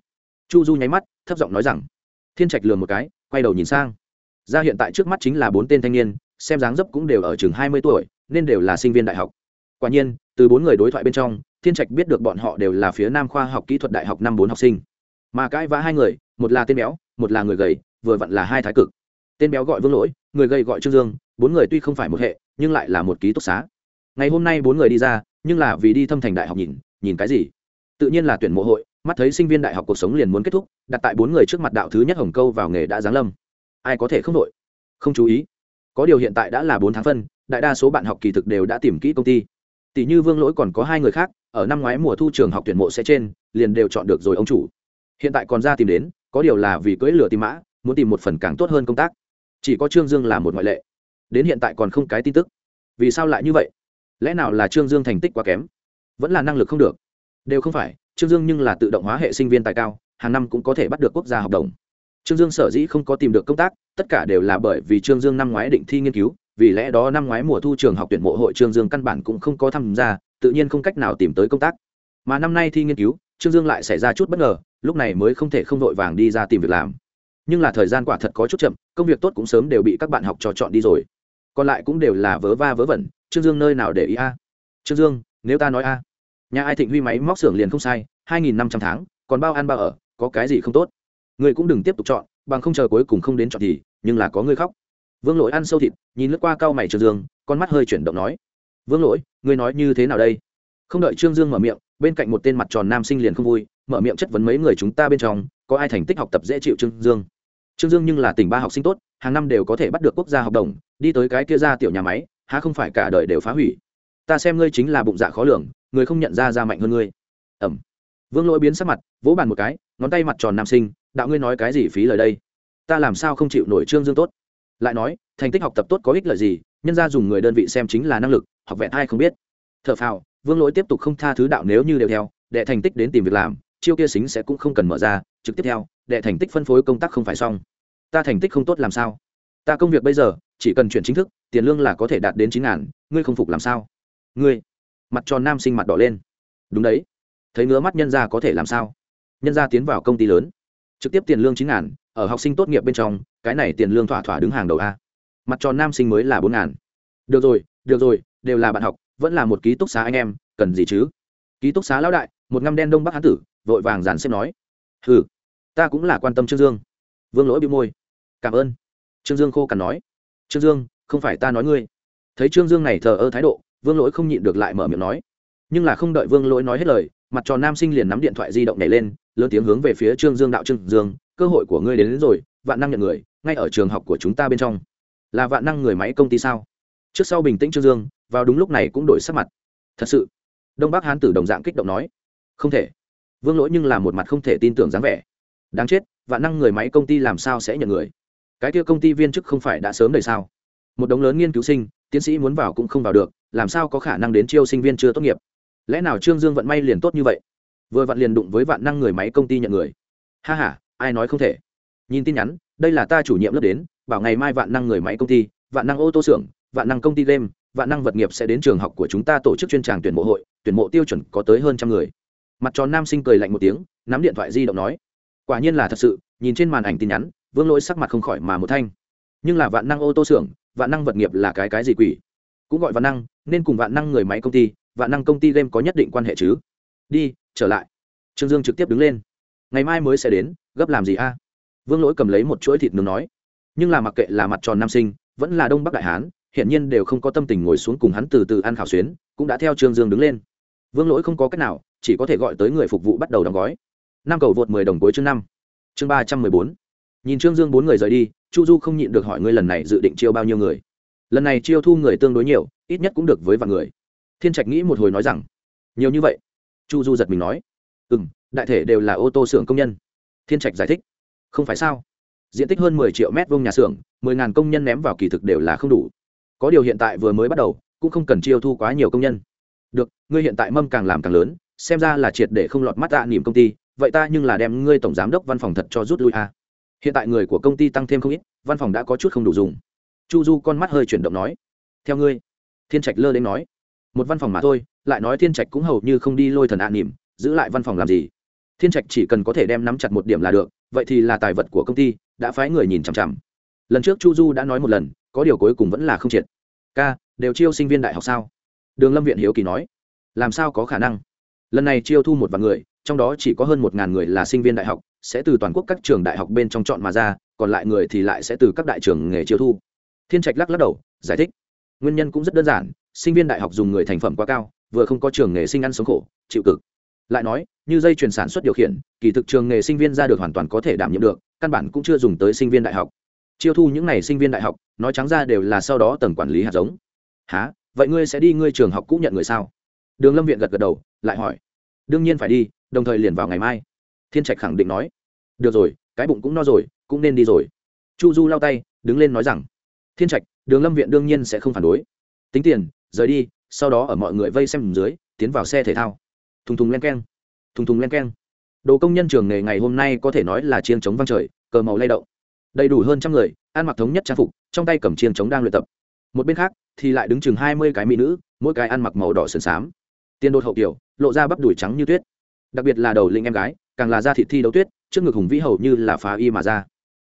Chu du nháy mắt, thấp giọng nói rằng. Thiên trạch lừa một cái, quay đầu nhìn sang. Ra hiện tại trước mắt chính là bốn tên thanh niên, xem dáng dấp cũng đều ở chừng hai mươi tuổi, nên đều là sinh viên đại học. Quả nhiên, từ bốn người đối thoại bên trong, thiên trạch biết được bọn họ đều là phía nam khoa học kỹ thuật đại học năm bốn học sinh. Mà cãi vã hai người, một là tên béo, một là người gầy, vừa vặn là hai thái cực tên béo gọi vương lỗi, người gầy gọi trương dương, bốn người tuy không phải một hệ, nhưng lại là một ký túc xá. Ngày hôm nay bốn người đi ra, nhưng là vì đi thâm thành đại học nhìn nhìn cái gì? Tự nhiên là tuyển mộ hội, mắt thấy sinh viên đại học cuộc sống liền muốn kết thúc, đặt tại bốn người trước mặt đạo thứ nhất hồng câu vào nghề đã giáng lâm. Ai có thể không đội? Không chú ý. Có điều hiện tại đã là bốn tháng phân, đại đa số bạn học kỳ thực đều đã tìm kỹ công ty. Tỷ như vương lỗi còn có hai người khác, ở năm ngoái mùa thu trường học tuyển mộ sẽ trên, liền đều chọn được rồi ông chủ. Hiện tại còn ra tìm đến, có điều là vì cưỡi lửa tìm mã, muốn tìm một phần càng tốt hơn công tác chỉ có trương dương là một ngoại lệ. Đến hiện tại còn không cái tin tức. Vì sao lại như vậy? Lẽ nào là trương dương thành tích quá kém? Vẫn là năng lực không được. Đều không phải, trương dương nhưng là tự động hóa hệ sinh viên tài cao, hàng năm cũng có thể bắt được quốc gia học đồng. Trương dương sở dĩ không có tìm được công tác, tất cả đều là bởi vì trương dương năm ngoái định thi nghiên cứu, vì lẽ đó năm ngoái mùa thu trường học tuyển mộ hội trương dương căn bản cũng không có tham gia, tự nhiên không cách nào tìm tới công tác. Mà năm nay thi nghiên cứu, trương dương lại xảy ra chút bất ngờ, lúc này mới không thể không vội vàng đi ra tìm việc làm. Nhưng là thời gian quả thật có chút chậm công việc tốt cũng sớm đều bị các bạn học trò chọn đi rồi. Còn lại cũng đều là vớ va vớ vẩn, trương dương nơi nào để ý a? Trương dương, nếu ta nói a, nhà ai thịnh huy máy móc xưởng liền không sai, hai nghìn năm trăm tháng, còn bao ăn bao ở, có cái gì không tốt? Người cũng đừng tiếp tục chọn, bằng không chờ cuối cùng không đến chọn thì, nhưng là có người khóc. Vương lỗi ăn sâu thịt, nhìn lướt qua cao mày trương dương, con mắt hơi chuyển động nói, vương lỗi, ngươi nói như thế nào đây? Không đợi trương dương mở miệng, bên cạnh một tên mặt tròn nam sinh liền không vui, mở miệng chất vấn mấy người chúng ta bên trong, có ai thành tích học tập dễ chịu trương dương? Trương dương nhưng là tỉnh ba học sinh tốt, hàng năm đều có thể bắt được quốc gia học đồng, đi tới cái kia ra tiểu nhà máy, há không phải cả đời đều phá hủy. Ta xem ngươi chính là bụng dạ khó lường, người không nhận ra ra mạnh hơn ngươi. Ẩm. Vương lỗi biến sắc mặt, vỗ bàn một cái, ngón tay mặt tròn nam sinh, đạo ngươi nói cái gì phí lời đây? Ta làm sao không chịu nổi trương dương tốt? Lại nói, thành tích học tập tốt có ích lợi gì, nhân ra dùng người đơn vị xem chính là năng lực, học vẹn ai không biết. T h ở phào, vương lỗi tiếp tục không tha thứ đạo nếu như đều theo đệ thành tích đến tìm việc làm, chiêu kia xính sẽ cũng không cần mở ra, trực tiếp theo đệ thành tích phân phối công tác không phải xong. Ta thành tích không tốt làm sao? Ta công việc bây giờ, chỉ cần chuyển chính thức, tiền lương là có thể đạt đến chín ngàn, ngươi không phục làm sao? Ngươi, mặt tròn nam sinh mặt đỏ lên. Đúng đấy. Thấy ngứa mắt nhân ra có thể làm sao? Nhân ra tiến vào công ty lớn. Trực tiếp tiền lương chín ngàn, ở học sinh tốt nghiệp bên trong, cái này tiền lương thỏa thỏa đứng hàng đầu a. Mặt tròn nam sinh mới là bốn ngàn. Được rồi được rồi, đều là bạn học, vẫn là một ký túc xá anh em, cần gì chứ? Ký túc xá lão đại, một ngăm đen đông bắc hán tử, vội vàng dàn xếp nói. Hừ ta cũng là quan tâm trương dương vương lỗi bị môi cảm ơn trương dương khô cằn nói trương dương không phải ta nói ngươi thấy trương dương này thờ ơ thái độ vương lỗi không nhịn được lại mở miệng nói nhưng là không đợi vương lỗi nói hết lời mặt tròn nam sinh liền nắm điện thoại di động nhảy lên lớn tiếng hướng về phía trương dương đạo trương dương cơ hội của ngươi đến, đến rồi vạn năng nhận người ngay ở trường học của chúng ta bên trong là vạn năng người máy công ty sao trước sau bình tĩnh trương dương vào đúng lúc này cũng đổi sắc mặt thật sự đông bắc hán tử đồng dạng kích động nói không thể vương lỗi nhưng là một mặt không thể tin tưởng dáng vẻ đáng chết, vạn năng người máy công ty làm sao sẽ nhận người? Cái kia công ty viên chức không phải đã sớm đời sao? Một đống lớn nghiên cứu sinh, tiến sĩ muốn vào cũng không vào được, làm sao có khả năng đến chiêu sinh viên chưa tốt nghiệp? Lẽ nào trương dương vận may liền tốt như vậy? Vừa vặn liền đụng với vạn năng người máy công ty nhận người. Ha h a ai nói không thể? Nhìn tin nhắn, đây là ta chủ nhiệm lớp đến, bảo ngày mai vạn năng người máy công ty, vạn năng ô tô xưởng, vạn năng công ty game, vạn năng vật nghiệp sẽ đến trường học của chúng ta tổ chức chuyên tràng tuyển mộ hội, tuyển mộ tiêu chuẩn có tới hơn trăm người. Mặt tròn nam sinh cười lạnh một tiếng, nắm điện thoại di động nói quả nhiên là thật sự, nhìn trên màn ảnh tin nhắn, vương lỗi sắc mặt không khỏi mà một thanh. Nhưng là vạn năng ô tô xưởng, vạn năng vật nghiệp là cái cái gì quỷ? Cũng gọi vạn năng, nên cùng vạn năng người máy công ty, vạn năng công ty game có nhất định quan hệ chứ? Đi, trở lại. Trương dương trực tiếp đứng lên. Ngày mai mới sẽ đến, gấp làm gì a? Vương lỗi cầm lấy một chuỗi thịt nướng nói. Nhưng là mặc kệ là mặt tròn nam sinh, vẫn là đông bắc đại hán, hiển nhiên đều không có tâm tình ngồi xuống cùng hắn từ từ ăn khảo xuyến, cũng đã theo trương dương đứng lên. Vương lỗi không có cách nào, chỉ có thể gọi tới người phục vụ bắt đầu đóng gói năm cầu vượt mười đồng cuối chương năm. Chương ba trăm mười bốn. Nhìn trương dương bốn người rời đi, chu du không nhịn được hỏi ngươi lần này dự định chiêu bao nhiêu người? Lần này chiêu thu người tương đối nhiều, ít nhất cũng được với vạn người. Thiên trạch nghĩ một hồi nói rằng, nhiều như vậy? Chu du giật mình nói ừ m đại thể đều là ô tô xưởng công nhân. Thiên trạch giải thích, không phải sao? Diện tích hơn mười triệu mét vuông nhà xưởng, mười ngàn công nhân ném vào kỳ thực đều là không đủ. Có điều hiện tại vừa mới bắt đầu, cũng không cần chiêu thu quá nhiều công nhân. Được, ngươi hiện tại mâm càng làm càng lớn, xem ra là triệt để không lọt mắt tạ niềm công ty vậy ta nhưng là đem ngươi tổng giám đốc văn phòng thật cho rút lui a à. hiện tại người của công ty tăng thêm không ít, văn phòng đã có chút không đủ dùng. Chu du con mắt hơi chuyển động nói, theo ngươi. Thiên trạch lơ đến nói, một văn phòng mà thôi, lại nói thiên trạch cũng hầu như không đi lôi thần ạ niệm nỉm, giữ lại văn phòng làm gì? Thiên trạch chỉ cần có thể đem nắm chặt một điểm là được, vậy thì là tài vật của công ty, đã phái người nhìn chằm chằm. Lần trước chu du đã nói một lần, có điều cuối cùng vẫn là không triệt. Ca, đều chiêu sinh viên đại học sao? Đường lâm viện hiếu kỳ nói, làm sao có khả năng? Lần này chiêu thu một vạn người trong đó chỉ có hơn một ngàn người là sinh viên đại học, sẽ từ toàn quốc các trường đại học bên trong chọn mà ra, còn lại người thì lại sẽ từ các đại trường nghề chiêu thu. Thiên trạch lắc lắc đầu, giải thích. Nguyên nhân cũng rất đơn giản, sinh viên đại học dùng người thành phẩm quá cao, vừa không có trường nghề sinh ăn sống khổ, chịu cực. Lại nói, như dây chuyển sản xuất điều khiển, kỳ thực trường nghề sinh viên ra được hoàn toàn có thể đảm nhiệm được, căn bản cũng chưa dùng tới sinh viên đại học. Chiêu thu những n à y sinh viên đại học, nói trắng ra đều là sau đó tầng quản lý hạt giống. Há vậy ngươi sẽ đi ngươi trường học cũ nhận người sao? Đường lâm viện gật gật đầu, lại hỏi đương nhiên phải đi, đồng thời liền vào ngày mai. Thiên trạch khẳng định nói. Được rồi, cái bụng cũng no rồi, cũng nên đi rồi. Chu du lao tay, đứng lên nói rằng, thiên trạch, đường lâm viện đương nhiên sẽ không phản đối. Tính tiền, rời đi, sau đó ở mọi người vây xem dưới, tiến vào xe thể thao. Thùng thùng len keng, thùng thùng len keng. Đồ công nhân trường nghề ngày hôm nay có thể nói là chiên chống văng trời, cờ màu lay động. Đầy đủ hơn trăm người, ăn mặc thống nhất trang phục, trong tay cầm chiên chống đang luyện tập. Một bên khác, thì lại đứng chừng hai mươi cái mỹ nữ, mỗi cái ăn mặc màu đỏ sườn xám. Tiền đột hậu kiểu lộ ra bắp đùi trắng như tuyết. Đặc biệt là đầu linh em gái, càng là da thịt thi đấu tuyết, trước ngực hùng vĩ hầu như là phá y mà ra.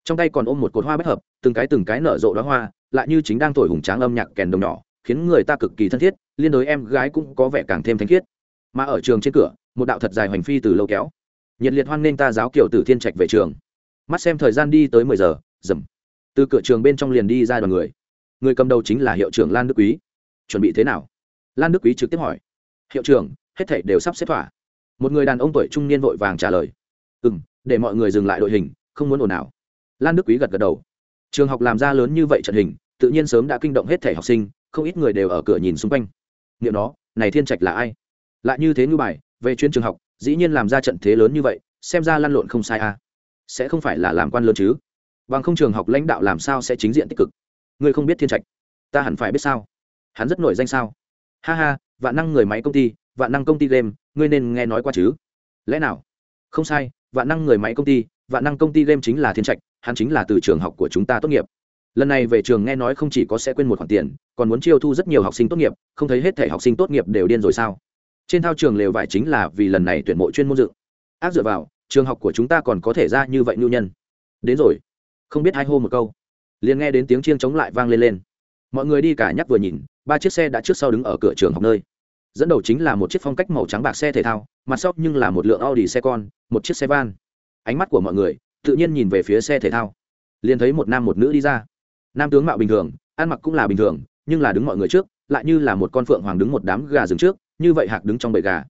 Trong tay còn ôm một cột hoa bất hợp, từng cái từng cái nở rộ đó hoa, lại như chính đang thổi hùng tráng âm nhạc kèn đồng nhỏ, khiến người ta cực kỳ thân thiết, liên đối em gái cũng có vẻ càng thêm thanh khiết. Mà ở trường trên cửa, một đạo thật dài hoành phi từ lâu kéo. Nhiệt liệt hoan nghênh ta giáo kiểu tử thiên trạch về trường. Mắt xem thời gian đi tới mười giờ, dầm. Từ cửa trường bên trong liền đi ra đoàn người. Người cầm đầu chính là hiệu trưởng lan đức quý. Chuẩn bị thế nào? Lan đức quý trực tiếp hỏi. Hiệu trưởng hết thảy đều sắp xếp thỏa. Một người đàn ông tuổi trung niên vội vàng trả lời. Ừ m để mọi người dừng lại đội hình, không muốn ồn ào. Lan đức quý gật gật đầu. Trường học làm ra lớn như vậy trận hình, tự nhiên sớm đã kinh động hết thẻ học sinh, không ít người đều ở cửa nhìn xung quanh. Liệu nó, này thiên trạch là ai? Lại như thế như bài, về chuyên trường học, dĩ nhiên làm ra trận thế lớn như vậy, xem ra lăn lộn không sai à sẽ không phải là làm quan lớn chứ? Bằng không trường học lãnh đạo làm sao sẽ chính diện tích cực? Ngươi không biết thiên trạch, ta hẳn phải biết sao? Hắn rất nổi danh sao? Ha ha, vạn năng người máy công ty vạn năng công ty game, ngươi nên nghe nói qua chứ? Lẽ nào? Không sai, vạn năng người máy công ty, vạn năng công ty game chính là thiên trạch, hắn chính là từ trường học của chúng ta tốt nghiệp. Lần này về trường nghe nói không chỉ có sẽ quên một khoản tiền, còn muốn chiêu thu rất nhiều học sinh tốt nghiệp, không thấy hết thể học sinh tốt nghiệp đều điên rồi sao? Trên thao trường lều vải chính là vì lần này tuyển mộ chuyên môn dự áp dựa vào, trường học của chúng ta còn có thể ra như vậy nhu nhân. Đến rồi. Không biết hai hô một câu. Liền nghe đến tiếng chiêng chống lại vang lên lên. Mọi người đi cả nhắc vừa nhìn, ba chiếc xe đã trước sau đứng ở cửa trường học nơi dẫn đầu chính là một chiếc phong cách màu trắng bạc xe thể thao, mặt sóc nhưng là một lượng audi xe con, một chiếc xe van. Ánh mắt của mọi người tự nhiên nhìn về phía xe thể thao. Liền thấy một nam một nữ đi ra. Nam tướng mạo bình thường, ăn mặc cũng là bình thường, nhưng là đứng mọi người trước, lại như là một con phượng hoàng đứng một đám gà rừng trước, như vậy hạc đứng trong bầy gà.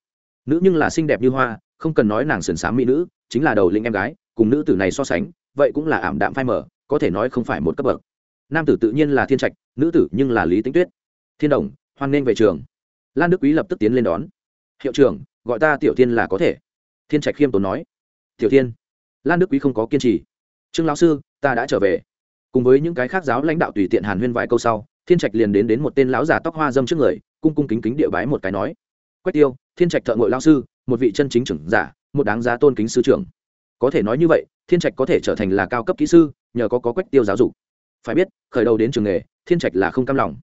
Nữ nhưng là xinh đẹp như hoa, không cần nói nàng sườn s á m mỹ nữ, chính là đầu linh em gái, cùng nữ tử này so sánh, vậy cũng là ảm đạm phai mở có thể nói không phải một cấp bậc. Nam tử tự nhiên là thiên trạch, nữ tử nhưng là lý tính tuyết. Thiên đồng, hoan nên về trường lan đức quý lập tức tiến lên đón. Hiệu trưởng, gọi ta tiểu thiên là có thể. Thiên trạch khiêm tốn nói. Tiểu thiên? Lan đức quý không có kiên trì. Trương lão sư, ta đã trở về. Cùng với những cái khác giáo lãnh đạo tùy tiện hàn huyên vài câu sau, thiên trạch liền đến đến một tên lão già tóc hoa dâm trước người, cung cung kính kính địa bái một cái nói. Quách tiêu, thiên trạch thợ ngội lao sư, một vị chân chính trưởng giả, một đáng giá tôn kính sư trưởng. Có thể nói như vậy, thiên trạch có thể trở thành là cao cấp kỹ sư, nhờ có có quách tiêu giáo dục. Phải biết, khởi đầu đến trường nghề, thiên trạch là không cam lòng.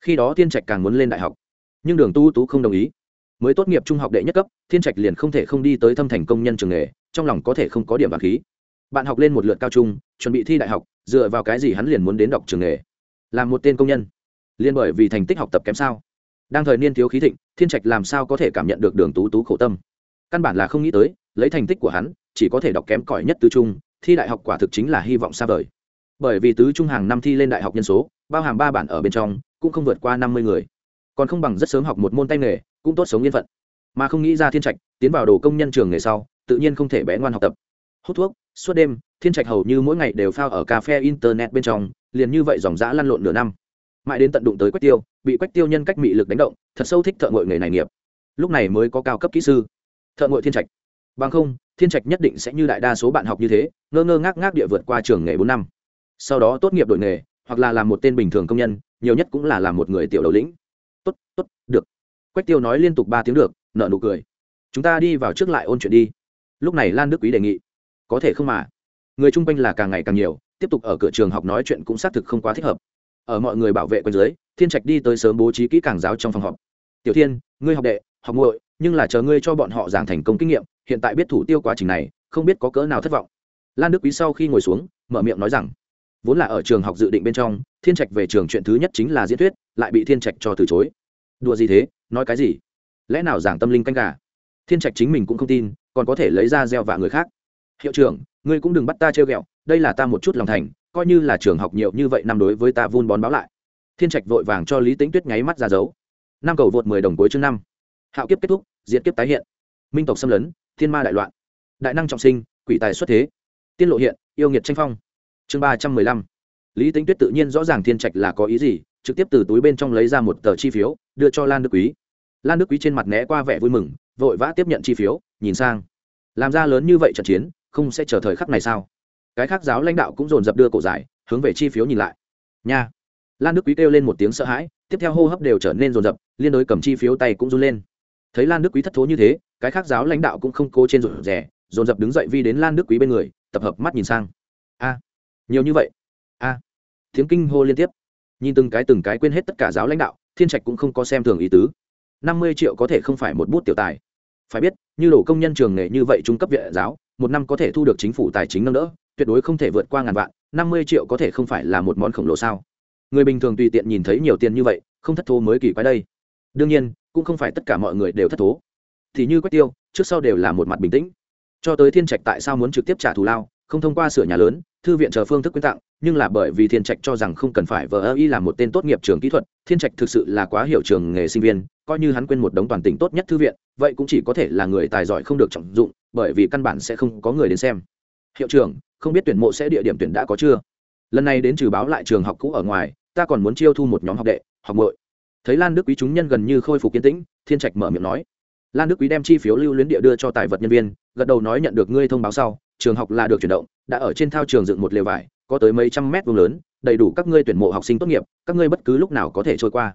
Khi đó thiên trạch càng muốn lên đại học nhưng đường tu tú không đồng ý. Mới tốt nghiệp trung học đệ nhất cấp, thiên trạch liền không thể không đi tới thâm thành công nhân trường nghề, trong lòng có thể không có điểm bạc khí. Bạn học lên một lượt cao trung, chuẩn bị thi đại học, dựa vào cái gì hắn liền muốn đến đọc trường nghề? Làm một tên công nhân? Liên bởi vì thành tích học tập kém sao? Đang thời niên thiếu khí thịnh, thiên trạch làm sao có thể cảm nhận được đường tú tú khổ tâm? Căn bản là không nghĩ tới, lấy thành tích của hắn, chỉ có thể đọc kém cỏi nhất tứ trung, thi đại học quả thực chính là hy vọng xa vời. Bởi vì tứ trung hàng năm thi lên đại học nhân số, bao hàm ba bản ở bên trong, cũng không vượt qua năm mươi người còn không bằng rất sớm học một môn tay nghề, cũng tốt sống yên phận. Mà không nghĩ ra thiên trạch, tiến vào đồ công nhân trường nghề sau, tự nhiên không thể bé ngoan học tập. Hút thuốc, suốt đêm, thiên trạch hầu như mỗi ngày đều phao ở cà phê internet bên trong, liền như vậy dòng dã lăn lộn nửa năm. Mãi đến tận đụng tới quách tiêu, bị quách tiêu nhân cách mị lực đánh động, thật sâu thích thợ ngội nghề này nghiệp. Lúc này mới có cao cấp kỹ sư. Thợ ngội thiên trạch. Bằng không, thiên trạch nhất định sẽ như đại đa số bạn học như thế, ngơ ngơ ngác ngác địa vượt qua trường nghề bốn năm. Sau đó tốt nghiệp đội nghề, hoặc là làm một tên bình thường công nhân, nhiều nhất cũng là làm một người tiểu đầu lĩnh tốt tốt, được. Quách tiêu nói liên tục ba tiếng được nợ nụ cười. Chúng ta đi vào trước lại ôn chuyện đi. Lúc này lan đức quý đề nghị. Có thể không mà. Người chung quanh là càng ngày càng nhiều, tiếp tục ở cửa trường học nói chuyện cũng xác thực không quá thích hợp. Ở mọi người bảo vệ quanh dưới, thiên trạch đi tới sớm bố trí kỹ càng giáo trong phòng họp. Tiểu thiên, ngươi học đệ, học ngội nhưng là chờ ngươi cho bọn họ giảng thành công kinh nghiệm, hiện tại biết thủ tiêu quá trình này, không biết có cỡ nào thất vọng. Lan đức quý sau khi ngồi xuống, mở miệng nói rằng vốn là ở trường học dự định bên trong, thiên trạch về trường chuyện thứ nhất chính là diễn thuyết, lại bị thiên trạch cho từ chối. Đùa gì thế? Nói cái gì? Lẽ nào giảng tâm linh canh gà? Thiên trạch chính mình cũng không tin, còn có thể lấy ra gieo vạ người khác. Hiệu trưởng, ngươi cũng đừng bắt ta trêu ghẹo, đây là ta một chút lòng thành, coi như là trường học nhiều như vậy năm đối với ta vun bón báo lại. Thiên trạch vội vàng cho lý tính tuyết nháy mắt ra dấu. Năm cầu vượt mười đồng cuối chương năm. Hạo kiếp kết thúc diễn kiếp tái hiện. Minh tộc xâm lấn, thiên ma đại loạn. Đại năng trọng sinh, quỷ tài xuất thế. Tiên lộ hiện, yêu nghiệt tranh phong chương ba trăm mười lăm. Lý tính tuyết tự nhiên rõ ràng thiên trạch là có ý gì, trực tiếp từ túi bên trong lấy ra một tờ chi phiếu, đưa cho lan đức quý. Lan đức quý trên mặt né qua vẻ vui mừng, vội vã tiếp nhận chi phiếu, nhìn sang. Làm ra lớn như vậy trận chiến, không sẽ chờ thời khắc này sao? Cái khác giáo lãnh đạo cũng dồn dập đưa cổ giải, hướng về chi phiếu nhìn lại. Nha. Lan đức quý kêu lên một tiếng sợ hãi, tiếp theo hô hấp đều trở nên dồn dập, liên đối cầm chi phiếu tay cũng run lên. Thấy lan đức quý thất thố như thế, cái khác giáo lãnh đạo cũng không cố trên rụt rè, dồn dập đứng dậy vi đến lan đức quý bên người, tập hợp mắt nhìn sang. A nhiều như vậy? A. Tiếng kinh hô liên tiếp. Nhìn từng cái từng cái quên hết tất cả giáo lãnh đạo, thiên trạch cũng không có xem thường ý tứ. Năm mươi triệu có thể không phải một bút tiểu tài. Phải biết, như đổ công nhân trường nghề như vậy trung cấp viện giáo, một năm có thể thu được chính phủ tài chính nâng đỡ, tuyệt đối không thể vượt qua ngàn vạn, năm mươi triệu có thể không phải là một món khổng lồ sao? Người bình thường tùy tiện nhìn thấy nhiều tiền như vậy, không thất thố mới kỳ quái đây. Đương nhiên, cũng không phải tất cả mọi người đều thất thố. Thì như quách tiêu, trước sau đều là một mặt bình tĩnh. Cho tới thiên trạch tại sao muốn trực tiếp trả thù lao, không thông qua sửa nhà lớn thư viện chờ phương thức quyên tặng, nhưng là bởi vì thiên trạch cho rằng không cần phải vờ ơ y là một tên tốt nghiệp trường kỹ thuật, thiên trạch thực sự là quá hiểu trường nghề sinh viên, coi như hắn quên một đống toàn tỉnh tốt nhất thư viện, vậy cũng chỉ có thể là người tài giỏi không được trọng dụng, bởi vì căn bản sẽ không có người đến xem. Hiệu trưởng, không biết tuyển mộ sẽ địa điểm tuyển đã có chưa? Lần này đến trừ báo lại trường học cũ ở ngoài, ta còn muốn chiêu thu một nhóm học đệ, học bội thấy lan đức quý chúng nhân gần như khôi phục kiến tĩnh, thiên trạch mở miệng nói. Lan đức quý đem chi phiếu lưu luyến địa đưa cho tài vật nhân viên, gật đầu nói nhận được ngươi thông báo sau trường học là được chuyển động, đã ở trên thao trường dựng một lều vải, có tới mấy trăm mét vuông lớn, đầy đủ các ngươi tuyển mộ học sinh tốt nghiệp, các ngươi bất cứ lúc nào có thể trôi qua.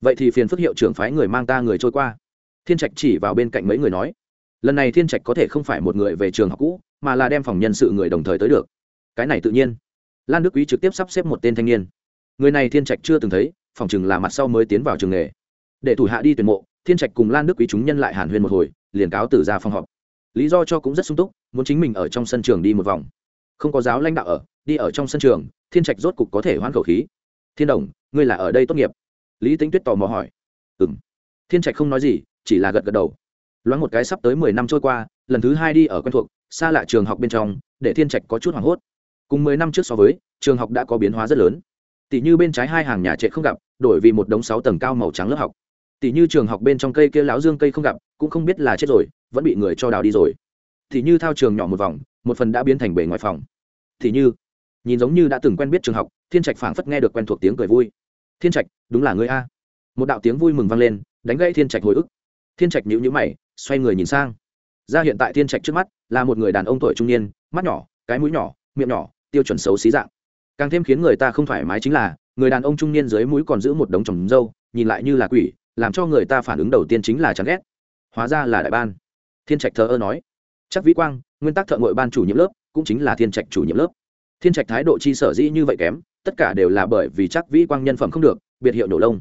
Vậy thì phiền phức hiệu trưởng phái người mang ta người trôi qua. Thiên trạch chỉ vào bên cạnh mấy người nói. Lần này thiên trạch có thể không phải một người về trường học cũ, mà là đem phòng nhân sự người đồng thời tới được. Cái này tự nhiên. Lan đức quý trực tiếp sắp xếp một tên thanh niên. Người này thiên trạch chưa từng thấy, phòng chừng là mặt sau mới tiến vào trường nghề. Để thủ hạ đi tuyển mộ, thiên trạch cùng lan đức quý chúng nhân lại hàn huyên một hồi, liền cáo từ ra phòng họp lý do cho cũng rất sung túc, muốn chính mình ở trong sân trường đi một vòng. Không có giáo lãnh đạo ở, đi ở trong sân trường, thiên trạch rốt cục có thể hoãn khẩu khí. Thiên đồng, ngươi là ở đây tốt nghiệp? Lý tính tuyết tò mò hỏi. Ừ m thiên trạch không nói gì, chỉ là gật gật đầu. Loáng một cái sắp tới mười năm trôi qua, lần thứ hai đi ở quen thuộc, xa lạ trường học bên trong, để thiên trạch có chút hoảng hốt. Cùng mười năm trước so với, trường học đã có biến hóa rất lớn. Tỷ như bên trái hai hàng nhà trệ không gặp, đổi vì một đống sáu tầng cao màu trắng lớp học. Tỷ như trường học bên trong cây kia láo dương cây không gặp, cũng không biết là chết rồi vẫn bị người cho đào đi rồi. Thì như thao trường nhỏ một vòng, một phần đã biến thành bể ngoài phòng. Thì như, nhìn giống như đã từng quen biết trường học, thiên trạch phảng phất nghe được quen thuộc tiếng cười vui. Thiên trạch, đúng là người a. Một đạo tiếng vui mừng vang lên, đánh gãy thiên trạch hồi ức. Thiên trạch nhíu nhíu mày, xoay người nhìn sang. Ra hiện tại thiên trạch trước mắt, là một người đàn ông tuổi trung niên, mắt nhỏ, cái mũi nhỏ, miệng nhỏ, tiêu chuẩn xấu xí dạng. Càng thêm khiến người ta không thoải mái chính là, người đàn ông trung niên dưới mũi còn giữ một đống trồng râu, nhìn lại như là quỷ, làm cho người ta phản ứng đầu tiên chính là chán ghét. Hóa ra là đại ban thiên trạch thờ ơ nói. Chắc vĩ quang, nguyên tắc thợ ngội ban chủ nhiệm lớp, cũng chính là thiên trạch chủ nhiệm lớp. Thiên trạch thái độ chi sở dĩ như vậy kém, tất cả đều là bởi vì chắc vĩ quang nhân phẩm không được, biệt hiệu nổ lông.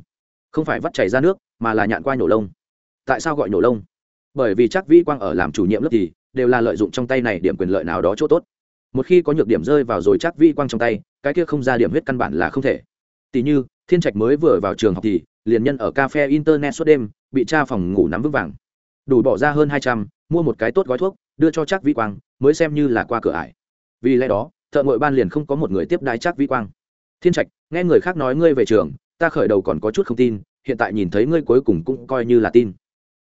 Không phải vắt chảy ra nước, mà là nhạn qua nổ lông. Tại sao gọi nổ lông? Bởi vì chắc vĩ quang ở làm chủ nhiệm lớp thì, đều là lợi dụng trong tay này điểm quyền lợi nào đó chỗ tốt. Một khi có nhược điểm rơi vào rồi chắc vĩ quang trong tay, cái kia không ra điểm huyết căn bản là không thể. Tỷ như, thiên trạch mới vừa vào trường học thì, liền nhân ở cafe internet suốt đêm, bị cha phòng ngủ nắm vững vàng. Đủ bỏ ra hơn hai trăm mua một cái tốt gói thuốc, đưa cho chắc vĩ quang, mới xem như là qua cửa ải. Vì lẽ đó, thợ ngội ban liền không có một người tiếp đái chắc vĩ quang. Thiên trạch, nghe người khác nói ngươi về trường, ta khởi đầu còn có chút không tin, hiện tại nhìn thấy ngươi cuối cùng cũng coi như là tin.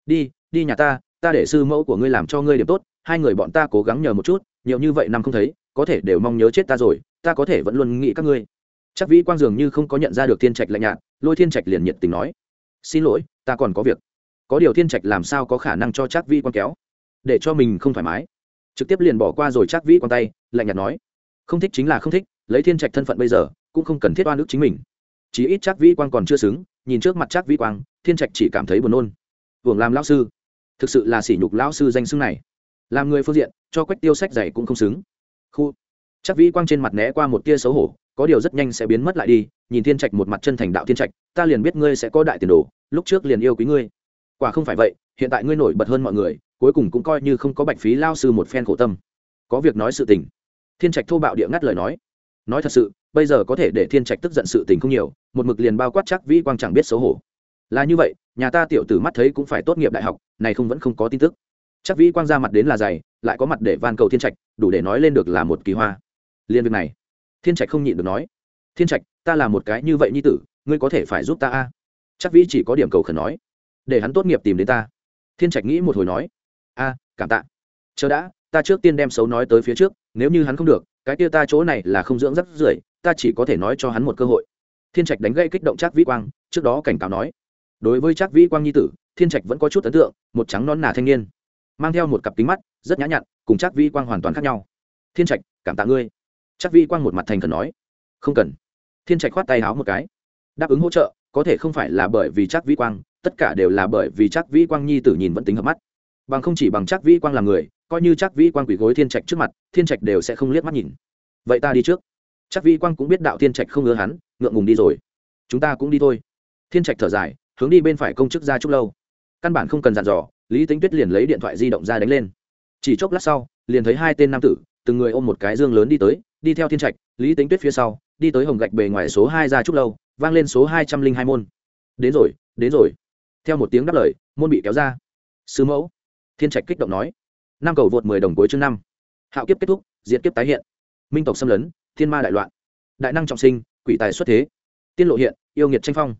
Đi đi nhà ta ta để sư mẫu của ngươi làm cho ngươi điểm tốt, hai người bọn ta cố gắng nhờ một chút, nhiều như vậy năm không thấy, có thể đều mong nhớ chết ta rồi, ta có thể vẫn luôn nghĩ các ngươi. Chắc vĩ quang dường như không có nhận ra được thiên trạch lạnh nhạt, lôi thiên trạch liền nhiệt tình nói, xin lỗi, ta còn có việc. Có điều thiên trạch làm sao có khả năng cho chắc vĩ quang kéo? Để cho mình không thoải mái. Trực tiếp liền bỏ qua rồi chắc vĩ quan tay, lạnh nhạt nói, không thích chính là không thích, lấy thiên trạch thân phận bây giờ, cũng không cần thiết oan ức chính mình. Chí ít chắc vĩ quang còn chưa xứng, nhìn trước mặt chắc vĩ quang, thiên trạch chỉ cảm thấy buồn nôn. Hưởng làm lão sư. Thực sự là sỉ nhục lão sư danh xưng này. Làm người phương diện, cho quách tiêu sách dày cũng không xứng. Khu. Chắc vĩ quang trên mặt né qua một tia xấu hổ, có điều rất nhanh sẽ biến mất lại đi, nhìn thiên trạch một mặt chân thành đạo thiên trạch, ta liền biết ngươi sẽ có đại tiền đồ, lúc trước liền yêu quý ngươi quả không phải vậy, hiện tại ngươi nổi bật hơn mọi người, cuối cùng cũng coi như không có bạch phí lao sư một phen khổ tâm. Có việc nói sự tình. Thiên trạch thô bạo địa ngắt lời nói. Nói thật sự, bây giờ có thể để thiên trạch tức giận sự tình không nhiều, một mực liền bao quát chắc vĩ quang chẳng biết xấu hổ. Là như vậy, nhà ta tiểu tử mắt thấy cũng phải tốt nghiệp đại học, này không vẫn không có tin tức. Chắc vĩ quang ra mặt đến là dày, lại có mặt để van cầu thiên trạch, đủ để nói lên được là một kỳ hoa. Liên việc này, thiên trạch không nhịn được nói. Thiên trạch, ta là một cái như vậy nhi tử, ngươi có thể phải giúp ta a? Chắc vĩ chỉ có điểm cầu khẩn nói để hắn tốt nghiệp tìm đến ta. Thiên trạch nghĩ một hồi nói, a, cảm tạ. Chờ đã, ta trước tiên đem xấu nói tới phía trước, nếu như hắn không được, cái kia ta chỗ này là không dưỡng rất rưởi, ta chỉ có thể nói cho hắn một cơ hội. Thiên trạch đánh gây kích động chắc vĩ quang, trước đó cảnh cáo nói, đối với chắc vĩ quang nhi tử, thiên trạch vẫn có chút ấn tượng, một trắng non nà thanh niên, mang theo một cặp kính mắt, rất nhã nhặn, cùng chắc vĩ quang hoàn toàn khác nhau. Thiên trạch, cảm tạ ngươi. Chắc vĩ quang một mặt thành khẩn nói, không cần. Thiên trạch khoát tay háo một cái, đáp ứng hỗ trợ, có thể không phải là bởi vì chắc vĩ quang tất cả đều là bởi vì chắc vĩ quang nhi tử nhìn vẫn tính hợp mắt. Bằng không chỉ bằng chắc vĩ quang là người, coi như chắc vĩ quang quỷ gối thiên trạch trước mặt, thiên trạch đều sẽ không liếc mắt nhìn. Vậy ta đi trước. Chắc vĩ quang cũng biết đạo thiên trạch không ngứa hắn, ngượng ngùng đi rồi. Chúng ta cũng đi thôi. Thiên trạch thở dài, hướng đi bên phải công chức ra chúc lâu. Căn bản không cần dặn dò, lý tính tuyết liền lấy điện thoại di động ra đánh lên. Chỉ chốc lát sau, liền thấy hai tên nam tử, từng người ôm một cái dương lớn đi tới, đi theo thiên trạch, lý tính tuyết phía sau, đi tới hồng gạch bề ngoài số hai ra chúc lâu, vang lên số hai trăm linh hai môn. Đến rồi đến rồi theo một tiếng đáp lời, môn bị kéo ra. Sứ mẫu. Thiên trạch kích động nói. Năm cầu vượt mười đồng cuối chương năm. Hạo kiếp kết thúc diễn kiếp tái hiện. Minh tộc xâm lấn, thiên ma đại loạn. Đại năng trọng sinh, quỷ tài xuất thế. Tiên lộ hiện, yêu nghiệt tranh phong.